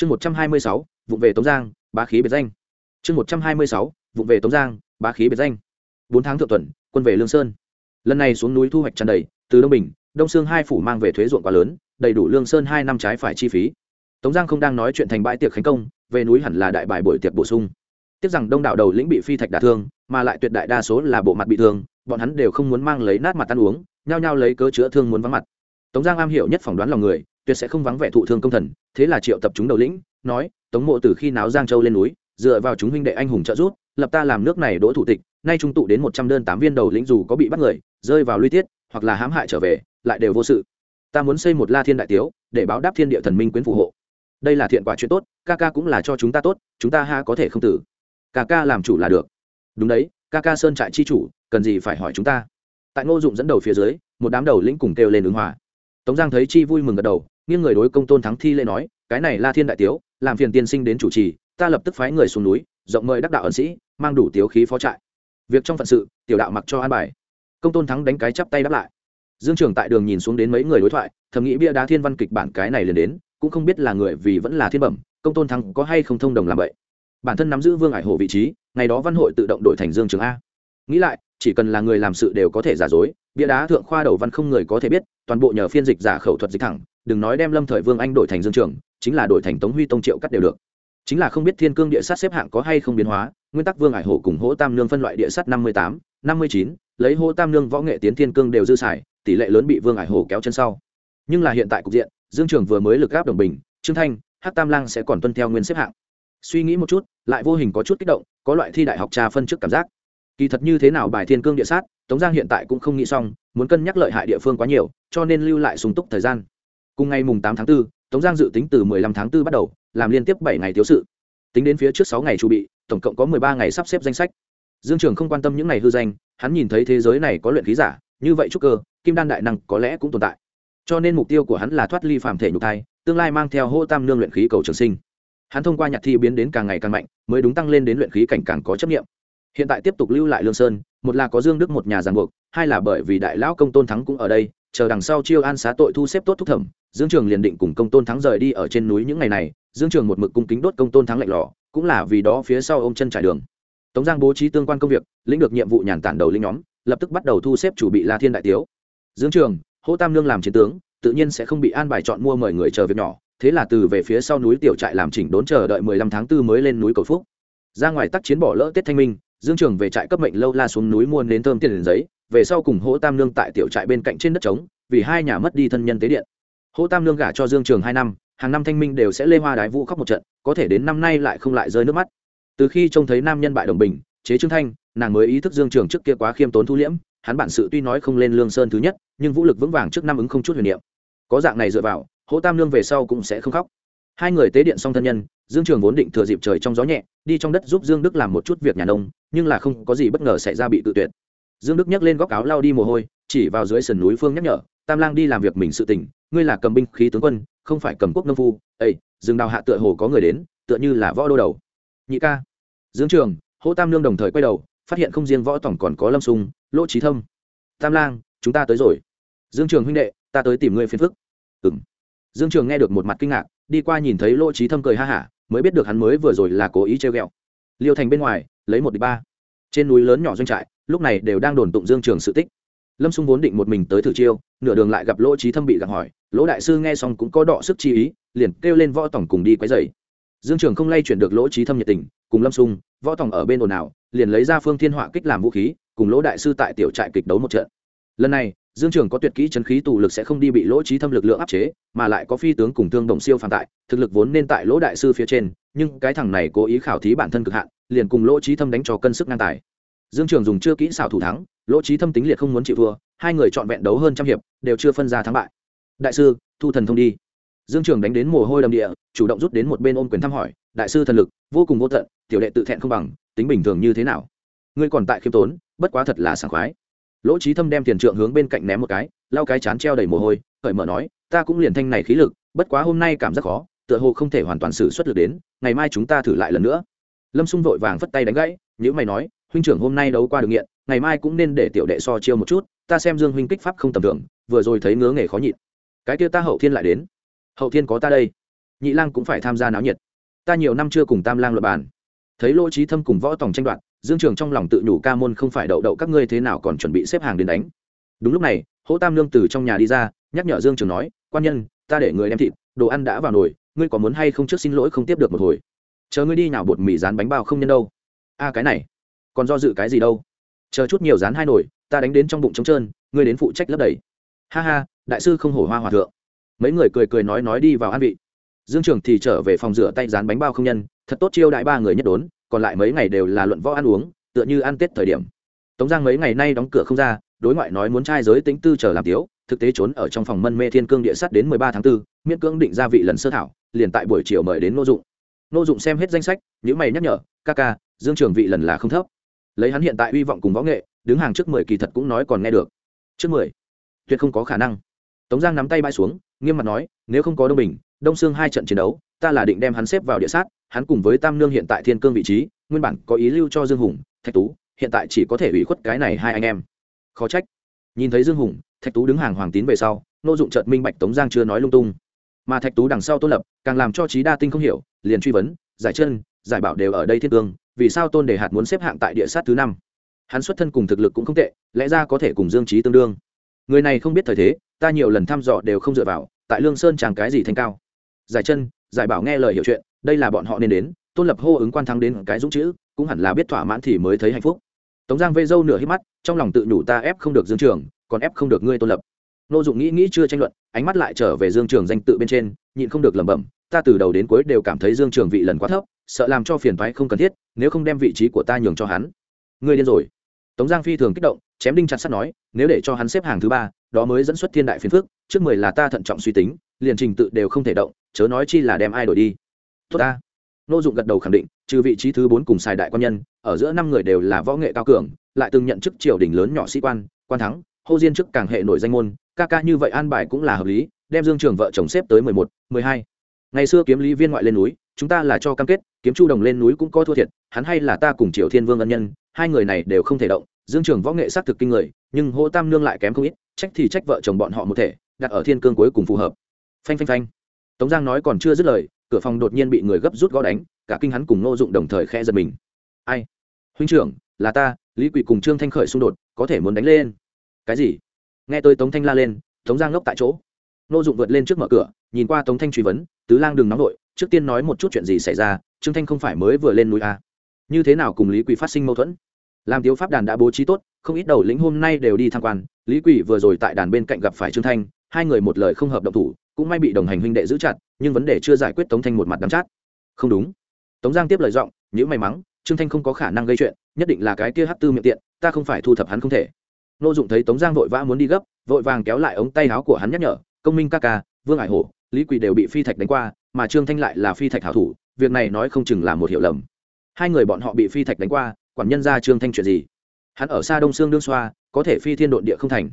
chương một trăm hai mươi sáu vụ về tống giang, bá khí biệt danh. Chương một trăm hai mươi sáu vụ về tống giang, bá khí biệt danh. Bốn tháng thượng tuần, quân về lương sơn. Lần này xuống núi thu hoạch tràn đầy, từ đông bình, đông sương hai phủ mang về thuế ruộng quá lớn, đầy đủ lương sơn hai năm trái phải chi phí. Tống giang không đang nói chuyện thành bãi tiệc khánh công, về núi hẳn là đại bài buổi tiệc bổ sung. Tiếc rằng đông đảo đầu lĩnh bị phi thạch đả thương, mà lại tuyệt đại đa số là bộ mặt bị thương, bọn hắn đều không muốn mang lấy nát mặt ăn uống, nhao nhao lấy cớ chữa thương muốn vắng mặt. Tống giang am hiểu nhất phỏng đoán lòng người tuyệt sẽ không vắng vẻ thụ thương công thần, thế là triệu tập chúng đầu lĩnh, nói, tống mộ từ khi náo giang châu lên núi, dựa vào chúng huynh đệ anh hùng trợ giúp, lập ta làm nước này đỗ thủ tịch, nay trung tụ đến một trăm đơn tám viên đầu lĩnh dù có bị bắt người, rơi vào luy tiết, hoặc là hãm hại trở về, lại đều vô sự. Ta muốn xây một la thiên đại tiếu, để báo đáp thiên địa thần minh quyến phù hộ. Đây là thiện quả chuyện tốt, ca ca cũng là cho chúng ta tốt, chúng ta ha có thể không tử. Ca ca làm chủ là được. Đúng đấy, ca ca sơn trại chi chủ, cần gì phải hỏi chúng ta? Tại ngô dụng dẫn đầu phía dưới, một đám đầu lĩnh cùng kêu lên ứng hòa. Tống giang thấy chi vui mừng gật đầu nghiêng người đối công tôn thắng thi lễ nói, cái này la thiên đại tiếu, làm phiền tiên sinh đến chủ trì, ta lập tức phái người xuống núi, rộng mời đắc đạo ẩn sĩ, mang đủ tiếu khí phó trại. Việc trong phận sự, tiểu đạo mặc cho an bài. Công tôn thắng đánh cái chắp tay đáp lại. Dương trường tại đường nhìn xuống đến mấy người đối thoại, thầm nghĩ bia đá thiên văn kịch bản cái này liền đến, cũng không biết là người vì vẫn là thiên bẩm, công tôn thắng có hay không thông đồng làm vậy. Bản thân nắm giữ vương ải hồ vị trí, ngày đó văn hội tự động đổi thành dương trường a. Nghĩ lại, chỉ cần là người làm sự đều có thể giả dối, bia đá thượng khoa đầu văn không người có thể biết, toàn bộ nhờ phiên dịch giả khẩu thuật dịch thẳng đừng nói đem lâm thời vương anh đổi thành dương trường chính là đổi thành tống huy tông triệu cắt đều được. Chính là không biết thiên cương địa sát xếp hạng có hay không biến hóa, nguyên tắc vương ải hổ cùng hỗ tam nương phân loại địa sát năm mươi tám, năm mươi chín, lấy hỗ tam nương võ nghệ tiến thiên cương đều dư xài, tỷ lệ lớn bị vương ải hổ kéo chân sau. Nhưng là hiện tại cục diện, dương trường vừa mới lực gáp đồng bình, trương thanh hát tam lang sẽ còn tuân theo nguyên xếp hạng. Suy nghĩ một chút, lại vô hình có chút kích động, có loại thi đại học trà phân trước cảm giác. Kỳ thật như thế nào bài thiên cương địa sát, tống giang hiện tại cũng không nghĩ xong, muốn cân nhắc lợi hại địa phương quá nhiều, cho nên lưu lại sùng túc thời gian cùng ngày mùng tám tháng 4, tống giang dự tính từ 15 tháng 4 bắt đầu làm liên tiếp bảy ngày thiếu sự. Tính đến phía trước sáu ngày chuẩn bị tổng cộng có 13 ngày sắp xếp danh sách. Dương trường không quan tâm những ngày hư danh hắn nhìn thấy thế giới này có luyện khí giả như vậy trúc cơ kim đan đại năng có lẽ cũng tồn tại. Cho nên mục tiêu của hắn là thoát ly phàm thể nhục thai tương lai mang theo hô tam nương luyện khí cầu trường sinh. Hắn thông qua nhạc thi biến đến càng ngày càng mạnh mới đúng tăng lên đến luyện khí cảnh càng có chấp nghiệm hiện tại tiếp tục lưu lại lương sơn một là có dương đức một nhà giàn buộc, hai là bởi vì đại lão công tôn thắng cũng ở đây, chờ đằng sau chiêu an xá tội thu xếp tốt thúc thẩm, dương trường liền định cùng công tôn thắng rời đi ở trên núi những ngày này, dương trường một mực cung kính đốt công tôn thắng lạnh lò, cũng là vì đó phía sau ô m chân trải đường. Tống giang bố trí tương quan công việc, lĩnh được nhiệm vụ nhàn tản đầu linh nhóm, lập tức bắt đầu thu xếp chủ bị la thiên đại tiếu. Dương trường hỗ tam lương làm chiến tướng, tự nhiên sẽ không bị an bài chọn mua mời người chờ việc nhỏ, thế là từ về phía sau núi tiểu trại làm chỉnh đốn chờ đợi mười lăm tháng 4 mới lên núi cầu phúc. Ra ngoài tác chiến bỏ lỡ tết thanh minh dương trường về trại cấp mệnh lâu la xuống núi mua nến thơm tiền giấy, về sau cùng hỗ tam lương tại tiểu trại bên cạnh trên đất trống, vì hai nhà mất đi thân nhân tế điện. Hỗ tam lương gả cho dương trường hai năm, hàng năm thanh minh đều sẽ lê hoa đái vũ khóc một trận, có thể đến năm nay lại không lại rơi nước mắt. Từ khi trông thấy nam nhân bại đồng bình, chế trương thanh, nàng mới ý thức dương trường trước kia quá khiêm tốn thu liễm, hắn bản sự tuy nói không lên lương sơn thứ nhất, nhưng vũ lực vững vàng trước năm ứng không chút huyền niệm. Có dạng này dựa vào, hỗ tam lương về sau cũng sẽ không khóc. Hai người tế điện xong thân nhân dương trường vốn định thừa dịp trời trong gió nhẹ, đi trong đất giúp dương đức làm một chút việc nhà nông, nhưng là không có gì bất ngờ xảy ra bị tự tuyệt. Dương đức nhấc lên góc áo lao đi mồ hôi, chỉ vào dưới sườn núi phương nhắc nhở, tam lang đi làm việc mình sự tình, ngươi là cầm binh khí tướng quân, không phải cầm quốc nông phu. Ây rừng đào hạ tựa hồ có người đến, tựa như là võ đô đầu. Nhị ca. Dương trường hỗ tam lương đồng thời quay đầu, phát hiện không riêng võ tổng còn có lâm sung, lỗ trí thâm. Tam lang, chúng ta tới rồi. Dương trường huynh đệ, ta tới tìm ngươi phiền phức. Ừ dương trường nghe được một mặt kinh ngạc, đi qua nhìn thấy lỗ trí thâm cười ha hả mới biết được hắn mới vừa rồi là cố ý treo ghẹo. liêu thành bên ngoài, lấy một đ ba. Trên núi lớn nhỏ doanh trại, lúc này đều đang đồn tụng dương trường sự tích. Lâm xung vốn định một mình tới thử chiêu, nửa đường lại gặp lỗ trí thâm bị gặng hỏi. Lỗ đại sư nghe xong cũng có đọ sức chi ý, liền kêu lên võ tổng cùng đi quấy dày dương trường không lay chuyển được lỗ trí thâm nhiệt tình, cùng lâm xung võ tổng ở bên ồn ào, liền lấy ra phương thiên họa kích làm vũ khí, cùng lỗ đại sư tại tiểu trại kịch đấu một trận. Lần này dương trường có tuyệt kỹ chân khí tù lực sẽ không đi bị lỗ trí thâm lực lượng áp chế, mà lại có phi tướng cùng thương đồng siêu phàm tại, thực lực vốn nên tại lỗ đại sư phía trên, nhưng cái thằng này cố ý khảo thí bản thân cực hạn, liền cùng lỗ trí thâm đánh cho cân sức ngang tài. Dương trường dùng chưa kỹ xảo thủ thắng, lỗ trí thâm tính liệt không muốn chịu thua, hai người chọn vẹn đấu hơn trăm hiệp, đều chưa phân ra thắng bại. Đại sư, thu thần thông đi. Dương trường đánh đến mồ hôi đầm địa, chủ động rút đến một bên ôm quyền thăm hỏi, đại sư thần lực, vô cùng vô tận, tiểu đệ tự thẹn không bằng, tính bình thường như thế nào? Ngươi còn tại khiêm tốn, bất quá thật là sảng khoái lỗ trí thâm đem tiền trượng hướng bên cạnh ném một cái, lau cái chán treo đầy mồ hôi khởi mở nói, ta cũng liền thanh này khí lực, bất quá hôm nay cảm giác khó, tựa hồ không thể hoàn toàn xử xuất lực đến, ngày mai chúng ta thử lại lần nữa. Lâm xung vội vàng phất tay đánh gãy nhữ mày nói, huynh trưởng hôm nay đấu qua được nghiện, ngày mai cũng nên để tiểu đệ so chiêu một chút, ta xem dương huynh kích pháp không tầm thường, vừa rồi thấy ngứa nghề khó nhịn. Cái kia ta hậu thiên lại đến. Hậu thiên có ta đây. Nhị lang cũng phải tham gia náo nhiệt. Ta nhiều năm chưa cùng tam lang luật bàn. Thấy lỗ trí thâm cùng võ tòng tranh đoạt dương trường trong lòng tự nhủ ca môn không phải đậu đậu các ngươi thế nào còn chuẩn bị xếp hàng đến đánh. Đúng lúc này, hỗ tam lương từ trong nhà đi ra, nhắc nhở dương trường nói, quan nhân, ta để người đem thịt, đồ ăn đã vào nồi, ngươi có muốn hay không trước xin lỗi không tiếp được một hồi? Chờ ngươi đi nào bột mì rán bánh bao không nhân đâu. A, cái này, còn do dự cái gì đâu? Chờ chút nhiều rán hai nồi, ta đánh đến trong bụng trống trơn, ngươi đến phụ trách lấp đầy. Ha ha, đại sư không hổ hoa hòa thượng. Mấy người cười cười nói nói đi vào ăn vị. Dương trường thì trở về phòng rửa tay rán bánh bao không nhân, thật tốt chiêu đại ba người nhất đốn còn lại mấy ngày đều là luận võ ăn uống tựa như ăn tết thời điểm. Tống giang mấy ngày nay đóng cửa không ra đối ngoại nói muốn trai giới tính tư chờ làm tiếu thực tế trốn ở trong phòng mân mê thiên cương địa sắt đến mười ba tháng 4, miễn cưỡng định ra vị lần sơ thảo liền tại buổi chiều mời đến nô dụng. Nô dụng xem hết danh sách những mày nhắc nhở ca ca dương trường vị lần là không thấp. Lấy hắn hiện tại uy vọng cùng võ nghệ đứng hàng trước mười kỳ thật cũng nói còn nghe được. Trước mười tuyệt không có khả năng. Tống giang nắm tay bay xuống nghiêm mặt nói nếu không có đông bình đông sương hai trận chiến đấu ta là định đem hắn xếp vào địa sát, hắn cùng với tam nương hiện tại thiên cương vị trí, nguyên bản có ý lưu cho dương hùng, thạch tú, hiện tại chỉ có thể ủy khuất cái này hai anh em. Khó trách. Nhìn thấy dương hùng, thạch tú đứng hàng hoàng tín về sau, nô dụng trợt minh bạch tống giang chưa nói lung tung. Mà thạch tú đằng sau tôn lập, càng làm cho trí đa tinh không hiểu, liền truy vấn, giải chân, giải bảo đều ở đây thiên cương, vì sao tôn đề hạt muốn xếp hạng tại địa sát thứ năm? Hắn xuất thân cùng thực lực cũng không tệ, lẽ ra có thể cùng dương trí tương đương. Người này không biết thời thế, ta nhiều lần thăm dò đều không dựa vào, tại lương sơn chẳng cái gì thành cao giải chân, giải bảo nghe lời hiểu chuyện, đây là bọn họ nên đến, tôn lập hô ứng quan thắng đến cái dũng chữ, cũng hẳn là biết thỏa mãn thì mới thấy hạnh phúc. Tống giang vây dâu nửa hít mắt, trong lòng tự nhủ ta ép không được dương trường, còn ép không được ngươi tôn lập. Nô dụng nghĩ nghĩ chưa tranh luận, ánh mắt lại trở về dương trường danh tự bên trên, nhịn không được lẩm bẩm, ta từ đầu đến cuối đều cảm thấy dương trường vị lần quá thấp, sợ làm cho phiền thoái không cần thiết, nếu không đem vị trí của ta nhường cho hắn. Ngươi điên rồi. Tống giang phi thường kích động, chém đinh chặt sắt nói, nếu để cho hắn xếp hàng thứ ba, đó mới dẫn xuất thiên đại phiền phước trước mười là ta thận trọng suy tính liền trình tự đều không thể động, chớ nói chi là đem ai đổi đi. Tốt ta. Nô dụng gật đầu khẳng định, trừ vị trí thứ bốn cùng xài đại quan nhân, ở giữa năm người đều là võ nghệ cao cường, lại từng nhận chức triều đình lớn nhỏ sĩ quan quan thắng, hô diên chức càng hệ nổi danh môn, ca ca như vậy an bài cũng là hợp lý, đem dương trường vợ chồng xếp tới mười một, mười hai. Ngày xưa kiếm lý viên ngoại lên núi, chúng ta là cho cam kết, kiếm chu đồng lên núi cũng có thua thiệt, hắn hay là ta cùng triều thiên vương ân nhân, hai người này đều không thể động. Dương trường võ nghệ xác thực kinh người, nhưng hô tam nương lại kém không ít, trách thì trách vợ chồng bọn họ một thể, đặt ở thiên cương cuối cùng phù hợp phanh phanh phanh. Tống giang nói còn chưa dứt lời, cửa phòng đột nhiên bị người gấp rút gõ đánh, cả kinh hắn cùng ngô dụng đồng thời khe giật mình. Ai? Huynh trưởng, là ta, lý quỷ cùng trương thanh khởi xung đột, có thể muốn đánh lên. Cái gì? Nghe tôi tống thanh la lên, tống giang ngốc tại chỗ. Ngô dụng vượt lên trước mở cửa, nhìn qua tống thanh truy vấn, tứ lang đừng nóng vội, trước tiên nói một chút chuyện gì xảy ra, trương thanh không phải mới vừa lên núi à. như thế nào cùng lý quỷ phát sinh mâu thuẫn? Làm tiếu pháp đàn đã bố trí tốt, không ít đầu lĩnh hôm nay đều đi tham quan, lý quỷ vừa rồi tại đàn bên cạnh gặp phải trương thanh, hai người một lời không hợp động thủ cũng may bị đồng hành huynh đệ giữ chặt, nhưng vấn đề chưa giải quyết tống thanh một mặt đắm chát. Không đúng. Tống giang tiếp lời giọng nhữ may mắn trương thanh không có khả năng gây chuyện, nhất định là cái kia hát tư miệng tiện, ta không phải thu thập hắn không thể. Nô dụng thấy tống giang vội vã muốn đi gấp, vội vàng kéo lại ống tay áo của hắn nhắc nhở, công minh ca ca, vương ải hổ, lý quỳ đều bị phi thạch đánh qua, mà trương thanh lại là phi thạch hảo thủ, việc này nói không chừng là một hiểu lầm. Hai người bọn họ bị phi thạch đánh qua, quản nhân ra trương thanh chuyện gì? Hắn ở xa đông sương đương xoa, có thể phi thiên độn địa không thành.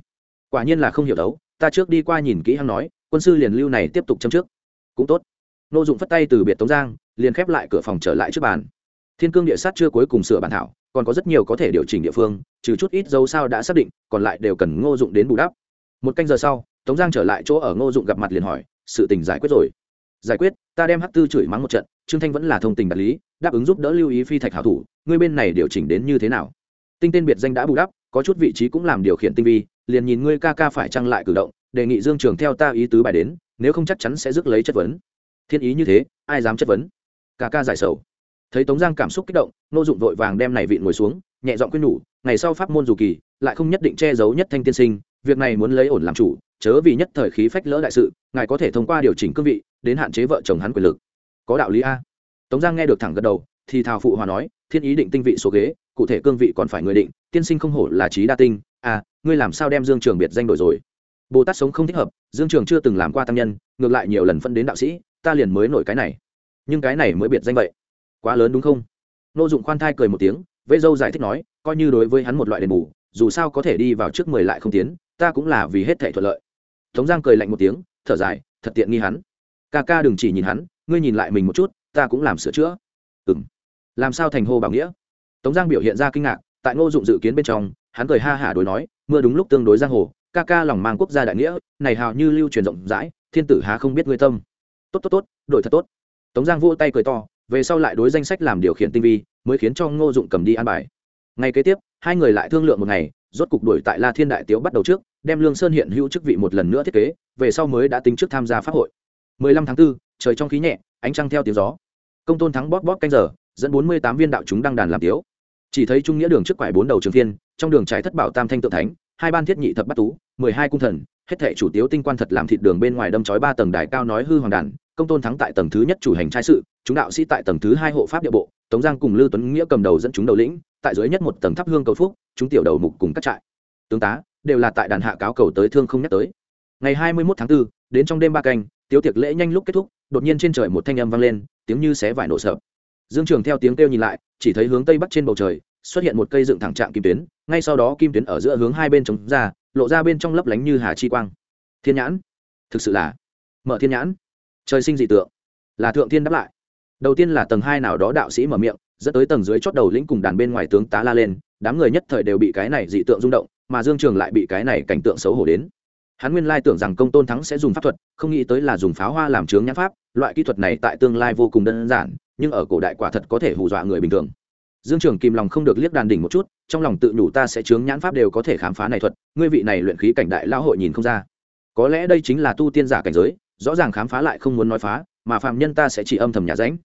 Quả nhiên là không hiểu đấu, ta trước đi qua nhìn kỹ hắn nói quân sư liền lưu này tiếp tục châm trước. Cũng tốt. Nô dụng phất tay từ biệt tống giang, liền khép lại cửa phòng trở lại trước bàn. Thiên cương địa sát chưa cuối cùng sửa bản thảo, còn có rất nhiều có thể điều chỉnh địa phương, trừ chút ít dấu sao đã xác định, còn lại đều cần ngô dụng đến bù đắp. Một canh giờ sau, tống giang trở lại chỗ ở ngô dụng gặp mặt liền hỏi, sự tình giải quyết rồi? Giải quyết, ta đem hắc tư chửi mắng một trận, trương thanh vẫn là thông tình đạt lý, đáp ứng giúp đỡ lưu ý phi thạch hảo thủ, ngươi bên này điều chỉnh đến như thế nào? Tinh tên biệt danh đã bù đắp, có chút vị trí cũng làm điều khiển tinh vi, liền nhìn ngươi ca ca phải trăng lại cử động đề nghị dương trường theo ta ý tứ bài đến, nếu không chắc chắn sẽ rước lấy chất vấn. Thiên ý như thế, ai dám chất vấn? Ca ca giải sầu. Thấy tống giang cảm xúc kích động nô dụng vội vàng đem này vịn ngồi xuống, nhẹ giọng quyên nhủ, ngày sau pháp môn dù kỳ, lại không nhất định che giấu nhất thanh tiên sinh, việc này muốn lấy ổn làm chủ, chớ vì nhất thời khí phách lỡ đại sự, ngài có thể thông qua điều chỉnh cương vị, đến hạn chế vợ chồng hắn quyền lực. Có đạo lý a. Tống giang nghe được thẳng gật đầu, thì thào phụ hòa nói, thiên ý định tinh vị số ghế, cụ thể cương vị còn phải người định, tiên sinh không hổ là trí đa tinh à ngươi làm sao đem dương trường biệt danh đổi rồi? Bồ tát sống không thích hợp, dương trường chưa từng làm qua tăng nhân, ngược lại nhiều lần phân đến đạo sĩ, ta liền mới nổi cái này. Nhưng cái này mới biệt danh vậy. Quá lớn đúng không? Nô dụng khoan thai cười một tiếng vây dâu giải thích nói, coi như đối với hắn một loại đền bù, dù sao có thể đi vào trước mười lại không tiến, ta cũng là vì hết thể thuận lợi. Tống giang cười lạnh một tiếng, thở dài, thật tiện nghi hắn. Ca ca đừng chỉ nhìn hắn, ngươi nhìn lại mình một chút, ta cũng làm sửa chữa. Ừ m làm sao thành hô bảo nghĩa? Tống giang biểu hiện ra kinh ngạc, tại ngô dụng dự kiến bên trong, hắn cười ha hả đối nói, mưa đúng lúc tương đối giang hồ ca ca lòng mang quốc gia đại nghĩa này hào như lưu truyền rộng rãi thiên tử há không biết ngươi tâm. Tốt tốt tốt đội thật tốt. Tống giang vỗ tay cười to về sau lại đối danh sách làm điều khiển tinh vi mới khiến cho ngô dụng cầm đi an bài. Ngày kế tiếp hai người lại thương lượng một ngày rốt cục đuổi tại la thiên đại tiếu bắt đầu trước đem lương sơn hiện hữu chức vị một lần nữa thiết kế về sau mới đã tính trước tham gia pháp hội. 15 tháng 4, trời trong khí nhẹ ánh trăng theo tiếng gió. Công tôn thắng bóp bóp canh giờ dẫn 48 viên đạo chúng đăng đàn làm tiếu. Chỉ thấy trung nghĩa đường trước quải bốn đầu trường thiên trong đường trái thất bảo tam thanh tự thánh hai ban thiết nhị thập bát tú 12 cung thần hết thệ chủ tiếu tinh quan thật làm thịt đường bên ngoài đâm chói ba tầng đài cao nói hư hoàng đàn công tôn thắng tại tầng thứ nhất chủ hành trai sự chúng đạo sĩ tại tầng thứ hai hộ pháp địa bộ tống giang cùng lưu tuấn nghĩa cầm đầu dẫn chúng đầu lĩnh tại dưới nhất một tầng thắp hương cầu phúc chúng tiểu đầu mục cùng các trại tướng tá đều là tại đàn hạ cáo cầu tới thương không nhắc tới ngày hai mươi 21 tháng 4, đến trong đêm ba canh tiếu tiệc lễ nhanh lúc kết thúc đột nhiên trên trời một thanh âm vang lên tiếng như xé vải nổ sập. dương trường theo tiếng kêu nhìn lại chỉ thấy hướng tây bắc trên bầu trời xuất hiện một cây dựng thẳng trạng kim tuyến, ngay sau đó kim tuyến ở giữa hướng hai bên chống ra, lộ ra bên trong lấp lánh như hà chi quang. Thiên nhãn. Thực sự là mở thiên nhãn. Trời sinh dị tượng. Là thượng thiên đáp lại. Đầu tiên là tầng hai nào đó đạo sĩ mở miệng, dẫn tới tầng dưới chót đầu lĩnh cùng đàn bên ngoài tướng tá la lên, đám người nhất thời đều bị cái này dị tượng rung động, mà dương trường lại bị cái này cảnh tượng xấu hổ đến. Hắn nguyên lai tưởng rằng công tôn thắng sẽ dùng pháp thuật, không nghĩ tới là dùng pháo hoa làm chướng nhãn pháp, loại kỹ thuật này tại tương lai vô cùng đơn giản, nhưng ở cổ đại quả thật có thể hù dọa người bình thường dương trường kìm lòng không được liếc đàn đỉnh một chút, trong lòng tự nhủ ta sẽ chướng nhãn pháp đều có thể khám phá này thuật, ngươi vị này luyện khí cảnh đại lao hội nhìn không ra. Có lẽ đây chính là tu tiên giả cảnh giới, rõ ràng khám phá lại không muốn nói phá, mà phạm nhân ta sẽ chỉ âm thầm nhà ránh.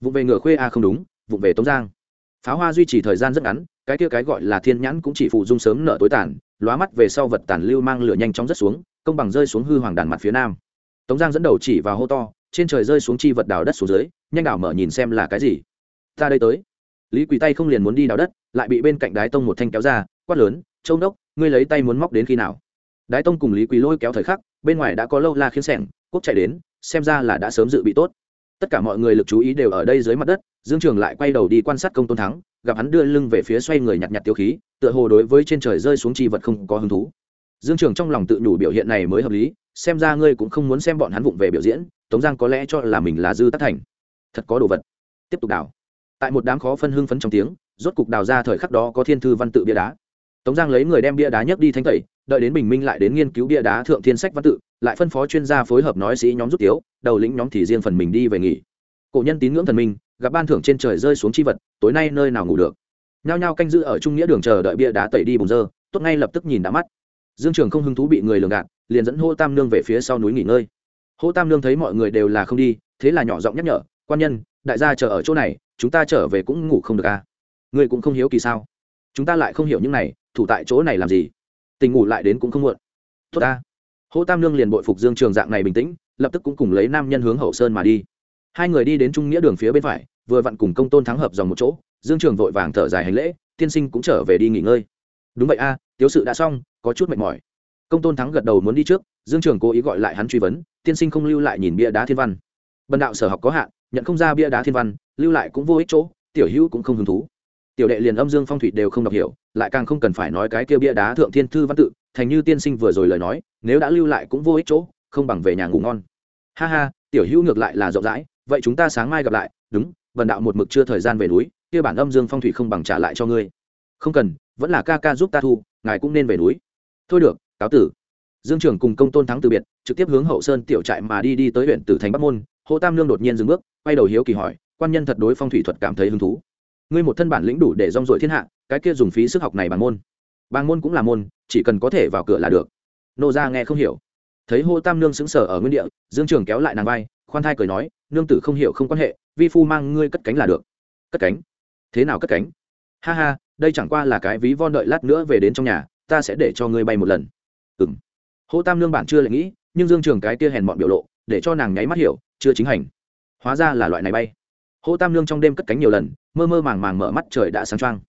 Vụ về ngựa khuê a à không đúng, vụ về tống giang. Pháo hoa duy trì thời gian rất ngắn, cái kia cái gọi là thiên nhãn cũng chỉ phụ dung sớm nợ tối tàn, lóa mắt về sau vật tàn lưu mang lửa nhanh chóng rất xuống, công bằng rơi xuống hư hoàng đàn mặt phía nam. Tống giang dẫn đầu chỉ vào hô to, trên trời rơi xuống chi vật đào đất xuống dưới, nhanh đảo mở nhìn xem là cái gì. Ta đây tới lý quỳ tay không liền muốn đi đào đất, lại bị bên cạnh đái tông một thanh kéo ra, quát lớn, châu đốc, ngươi lấy tay muốn móc đến khi nào? Đái tông cùng lý quỳ lôi kéo thời khắc, bên ngoài đã có lâu la khiến sẻng, quốc chạy đến, xem ra là đã sớm dự bị tốt. Tất cả mọi người lực chú ý đều ở đây dưới mặt đất, dương trường lại quay đầu đi quan sát công tôn thắng, gặp hắn đưa lưng về phía xoay người nhặt nhặt tiêu khí, tựa hồ đối với trên trời rơi xuống chi vật không có hứng thú. Dương trường trong lòng tự nhủ biểu hiện này mới hợp lý, xem ra ngươi cũng không muốn xem bọn hắn vụng về biểu diễn, tống giang có lẽ cho là mình là dư tất thành. Thật có đồ vật. Tiếp tục đào tại một đám khó phân hưng phấn trong tiếng, rốt cục đào ra thời khắc đó có thiên thư văn tự bia đá. Tống giang lấy người đem bia đá nhấc đi thanh tẩy, đợi đến bình minh lại đến nghiên cứu bia đá thượng thiên sách văn tự, lại phân phó chuyên gia phối hợp nói sĩ nhóm rút tiếu, đầu lĩnh nhóm thì riêng phần mình đi về nghỉ. Cổ nhân tín ngưỡng thần minh, gặp ban thưởng trên trời rơi xuống chi vật, tối nay nơi nào ngủ được. Nhao nhao canh giữ ở trung nghĩa đường chờ đợi bia đá tẩy đi bùng dơ, tốt ngay lập tức nhìn đã mắt. Dương trường không hứng thú bị người lường gạt, liền dẫn hô tam nương về phía sau núi nghỉ ngơi. Hô tam nương thấy mọi người đều là không đi, thế là nhỏ giọng nhắc nhở, quan nhân, đại gia chờ ở chỗ này chúng ta trở về cũng ngủ không được à? Ngươi cũng không hiếu kỳ sao? Chúng ta lại không hiểu những này thủ tại chỗ này làm gì? Tình ngủ lại đến cũng không muộn. Tốt ta. Hô tam nương liền bội phục dương trường dạng này bình tĩnh lập tức cũng cùng lấy nam nhân hướng hậu sơn mà đi. Hai người đi đến trung nghĩa đường phía bên phải vừa vặn cùng công tôn thắng hợp dòng một chỗ dương trường vội vàng thở dài hành lễ tiên sinh cũng trở về đi nghỉ ngơi. Đúng vậy a à, tiếu sự đã xong có chút mệt mỏi. Công tôn thắng gật đầu muốn đi trước dương trường cố ý gọi lại hắn truy vấn tiên sinh không lưu lại nhìn bia đá thiên văn. Bần đạo sở học có hạn nhận không ra bia đá thiên văn, lưu lại cũng vô ích chỗ, tiểu hữu cũng không hứng thú. Tiểu đệ liền âm dương phong thủy đều không đọc hiểu, lại càng không cần phải nói cái kia bia đá thượng thiên thư văn tự, thành như tiên sinh vừa rồi lời nói, nếu đã lưu lại cũng vô ích chỗ, không bằng về nhà ngủ ngon. Ha ha, tiểu hữu ngược lại là rộng rãi, vậy chúng ta sáng mai gặp lại, đúng, vần đạo một mực chưa thời gian về núi, kia bản âm dương phong thủy không bằng trả lại cho ngươi. Không cần, vẫn là ca ca giúp ta thu, ngài cũng nên về núi. Thôi được, cáo tử. Dương trưởng cùng công tôn thắng từ biệt, trực tiếp hướng hậu sơn tiểu trại mà đi đi tới huyện tử thành bắc môn hồ tam lương đột nhiên dừng bước, quay đầu hiếu kỳ hỏi, quan nhân thật đối phong thủy thuật cảm thấy hứng thú? Ngươi một thân bản lĩnh đủ để rong ruổi thiên hạ, cái kia dùng phí sức học này bằng môn. Bằng môn cũng là môn, chỉ cần có thể vào cửa là được. Nô ra nghe không hiểu. Thấy hô tam nương xứng sở ở nguyên địa, dương trường kéo lại nàng vai, khoan thai cười nói, nương tử không hiểu không quan hệ, vi phu mang ngươi cất cánh là được. Cất cánh? Thế nào cất cánh? Ha ha, đây chẳng qua là cái ví von đợi lát nữa về đến trong nhà, ta sẽ để cho ngươi bay một lần. Ừ m hô tam nương bản chưa lại nghĩ, nhưng dương trường cái kia hèn bọn biểu lộ, để cho nàng nháy mắt hiểu chưa chính hành. Hóa ra là loại này bay. Hô tam lương trong đêm cất cánh nhiều lần, mơ mơ màng màng mở mắt, trời đã sáng trăng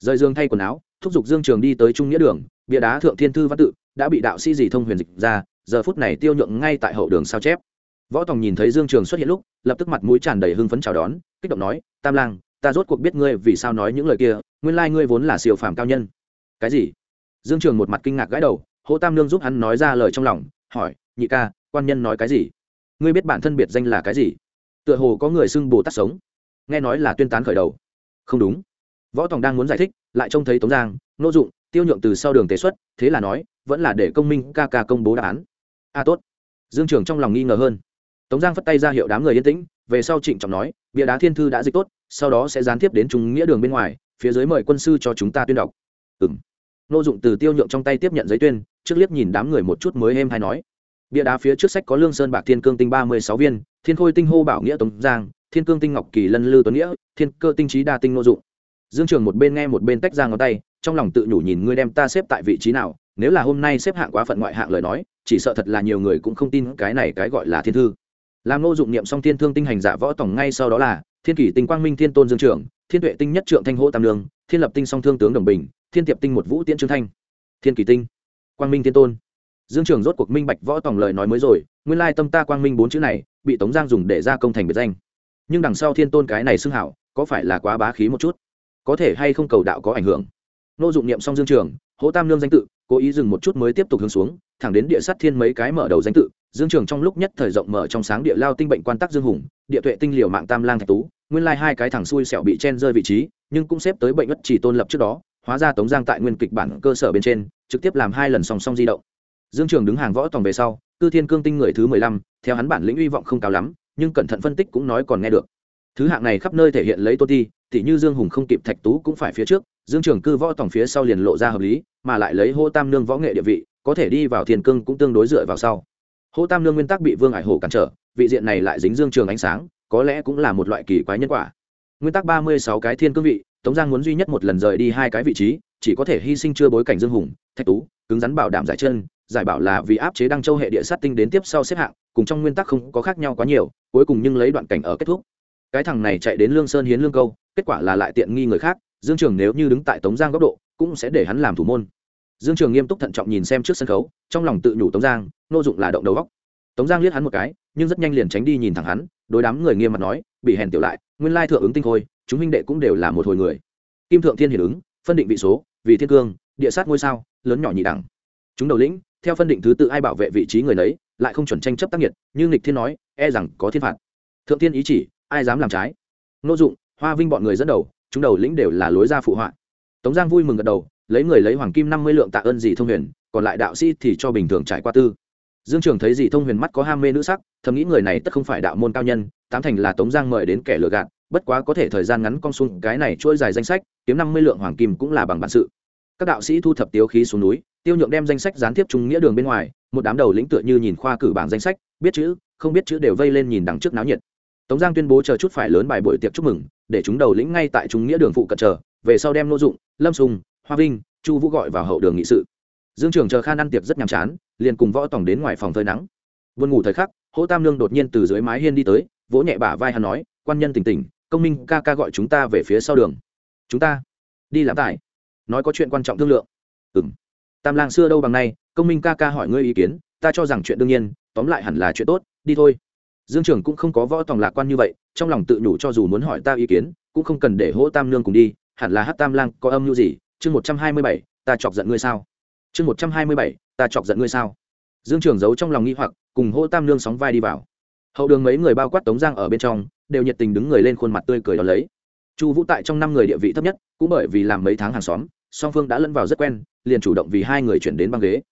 rời dương thay quần áo, thúc giục dương trường đi tới trung nghĩa đường, bia đá thượng thiên thư văn tự, đã bị đạo sĩ dì thông huyền dịch ra, giờ phút này tiêu nhượng ngay tại hậu đường sao chép. Võ tòng nhìn thấy dương trường xuất hiện lúc, lập tức mặt mũi tràn đầy hưng phấn chào đón, kích động nói, tam lang, ta rốt cuộc biết ngươi vì sao nói những lời kia, nguyên lai ngươi vốn là siêu phàm cao nhân. Cái gì? Dương trường một mặt kinh ngạc gãi đầu hỗ tam nương giúp hắn nói ra lời trong lòng, hỏi, nhị ca, quan nhân nói cái gì? Ngươi biết bản thân biệt danh là cái gì? Tựa hồ có người xưng bồ tát sống. Nghe nói là tuyên tán khởi đầu. Không đúng. Võ tòng đang muốn giải thích, lại trông thấy tống giang, nô dụng, tiêu nhượng từ sau đường tế xuất, thế là nói, vẫn là để công minh ca ca công bố đáp án. A tốt. Dương trường trong lòng nghi ngờ hơn. Tống giang phất tay ra hiệu đám người yên tĩnh, về sau trịnh trọng nói, bia đá thiên thư đã dịch tốt, sau đó sẽ gián tiếp đến trung nghĩa đường bên ngoài, phía dưới mời quân sư cho chúng ta tuyên đọc. Ừng nô dụng từ tiêu nhượng trong tay tiếp nhận giấy tuyên, trước liếc nhìn đám người một chút mới êm hay nói bia đá phía trước sách có lương sơn bạc thiên cương tinh ba mươi sáu viên, thiên khôi tinh hô bảo nghĩa tống giang, thiên cương tinh ngọc kỳ lân lư tuấn nghĩa, thiên cơ tinh trí đa tinh nô dụng. Dương trường một bên nghe một bên tách ra ngón tay, trong lòng tự nhủ nhìn ngươi đem ta xếp tại vị trí nào, nếu là hôm nay xếp hạng quá phận ngoại hạng lời nói, chỉ sợ thật là nhiều người cũng không tin cái này cái gọi là thiên thư. Làm nô dụng niệm xong thiên thương tinh hành giả võ tổng ngay sau đó là, thiên kỷ tinh quang minh thiên tôn dương trưởng thiên tuệ tinh nhất trượng thanh hô tam lương, thiên lập tinh song thương tướng đồng bình, thiên tiệp tinh một vũ tiễn trương thanh. Thiên kỷ tinh, quang minh thiên tôn dương trường rốt cuộc minh bạch võ tòng lời nói mới rồi, nguyên lai tâm ta quang minh bốn chữ này, bị tống giang dùng để ra công thành biệt danh. Nhưng đằng sau thiên tôn cái này xưng hảo, có phải là quá bá khí một chút? Có thể hay không cầu đạo có ảnh hưởng? Nô dụng niệm xong dương trường, hỗ tam lương danh tự, cố ý dừng một chút mới tiếp tục hướng xuống, thẳng đến địa sát thiên mấy cái mở đầu danh tự, dương trường trong lúc nhất thời rộng mở trong sáng địa lao tinh bệnh quan tắc dương hùng, địa tuệ tinh liều mạng tam lang thạch tú, nguyên lai hai cái thằng xui xẻo bị chen rơi vị trí, nhưng cũng xếp tới bệnh ất chỉ tôn lập trước đó, hóa ra tống giang tại nguyên kịch bản cơ sở bên trên, trực tiếp làm hai lần song song di động dương trường đứng hàng võ tòng về sau cư thiên cương tinh người thứ mười lăm, theo hắn bản lĩnh uy vọng không cao lắm, nhưng cẩn thận phân tích cũng nói còn nghe được. Thứ hạng này khắp nơi thể hiện lấy tô ti tỷ như dương hùng không kịp thạch tú cũng phải phía trước, dương trường cư võ tòng phía sau liền lộ ra hợp lý, mà lại lấy hô tam nương võ nghệ địa vị, có thể đi vào thiên cương cũng tương đối dựa vào sau. Hô tam nương nguyên tắc bị vương ải hổ cản trở, vị diện này lại dính dương trường ánh sáng, có lẽ cũng là một loại kỳ quái nhân quả. Nguyên tắc ba mươi sáu cái thiên cương vị, tống giang muốn duy nhất một lần rời đi hai cái vị trí, chỉ có thể hy sinh chưa bối cảnh dương hùng, thạch tú cứng rắn bảo đảm giải chân, giải bảo là vì áp chế đăng châu hệ địa sát tinh đến tiếp sau xếp hạng, cùng trong nguyên tắc không có khác nhau quá nhiều, cuối cùng nhưng lấy đoạn cảnh ở kết thúc. Cái thằng này chạy đến lương sơn hiến lương câu, kết quả là lại tiện nghi người khác, dương trường nếu như đứng tại tống giang góc độ, cũng sẽ để hắn làm thủ môn. Dương trường nghiêm túc thận trọng nhìn xem trước sân khấu, trong lòng tự nhủ tống giang, nô dụng là động đầu góc tống giang liếc hắn một cái, nhưng rất nhanh liền tránh đi nhìn thẳng hắn, đối đám người nghiêm mặt nói, bị hèn tiểu lại, nguyên lai thượng ứng tinh khôi, chúng huynh đệ cũng đều là một hồi người. Kim thượng thiên hiển ứng, phân định vị số, vì thiên cương, địa sát ngôi sao lớn nhỏ nhị đẳng. Chúng đầu lĩnh theo phân định thứ tự ai bảo vệ vị trí người nấy lại không chuẩn tranh chấp tác nhiệt, như nghịch thiên nói e rằng có thiên phạt. Thượng thiên ý chỉ ai dám làm trái? Nô dụng hoa vinh bọn người dẫn đầu chúng đầu lĩnh đều là lối ra phụ họa. Tống giang vui mừng gật đầu lấy người lấy hoàng kim năm mươi lượng tạ ơn dì thông huyền còn lại đạo sĩ thì cho bình thường trải qua tư. Dương trường thấy dì thông huyền mắt có ham mê nữ sắc thầm nghĩ người này tất không phải đạo môn cao nhân tám thành là tống giang mời đến kẻ lừa gạt bất quá có thể thời gian ngắn con xuống cái này chuỗi dài danh sách kiếm năm mươi lượng hoàng kim cũng là bằng bản sự các đạo sĩ thu thập tiêu khí xuống núi, tiêu nhượng đem danh sách gián tiếp trung nghĩa đường bên ngoài, một đám đầu lĩnh tựa như nhìn khoa cử bảng danh sách, biết chữ, không biết chữ đều vây lên nhìn đằng trước náo nhiệt. Tống giang tuyên bố chờ chút phải lớn bài buổi tiệc chúc mừng, để chúng đầu lĩnh ngay tại trung nghĩa đường phụ cận chờ, về sau đem nô dụng, lâm sùng, hoa vinh, chu vũ gọi vào hậu đường nghị sự. Dương trường chờ khan ăn tiệc rất nhàm chán, liền cùng võ tòng đến ngoài phòng phơi nắng. Vườn ngủ thời khắc, hỗ tam lương đột nhiên từ dưới mái hiên đi tới, vỗ nhẹ bả vai hắn nói, quan nhân tỉnh tỉnh, công minh ca ca gọi chúng ta về phía sau đường. Chúng ta đi làm tài nói có chuyện quan trọng thương lượng. Ừ m tam lang xưa đâu bằng nay, công minh ca ca hỏi ngươi ý kiến, ta cho rằng chuyện đương nhiên, tóm lại hẳn là chuyện tốt, đi thôi. Dương trường cũng không có võ tòng lạc quan như vậy, trong lòng tự nhủ cho dù muốn hỏi ta ý kiến, cũng không cần để hỗ tam lương cùng đi, hẳn là hát tam lang có âm mưu gì, chương một trăm hai mươi bảy, ta chọc giận ngươi sao? Chương một trăm hai mươi bảy, ta chọc giận ngươi sao? Dương trường giấu trong lòng nghi hoặc, cùng hỗ tam lương sóng vai đi vào. Hậu đường mấy người bao quát tống giang ở bên trong, đều nhiệt tình đứng người lên khuôn mặt tươi cười đón lấy. Chu vũ tại trong năm người địa vị thấp nhất, cũng bởi vì làm mấy tháng hàng xóm song phương đã lẫn vào rất quen, liền chủ động vì hai người chuyển đến băng ghế.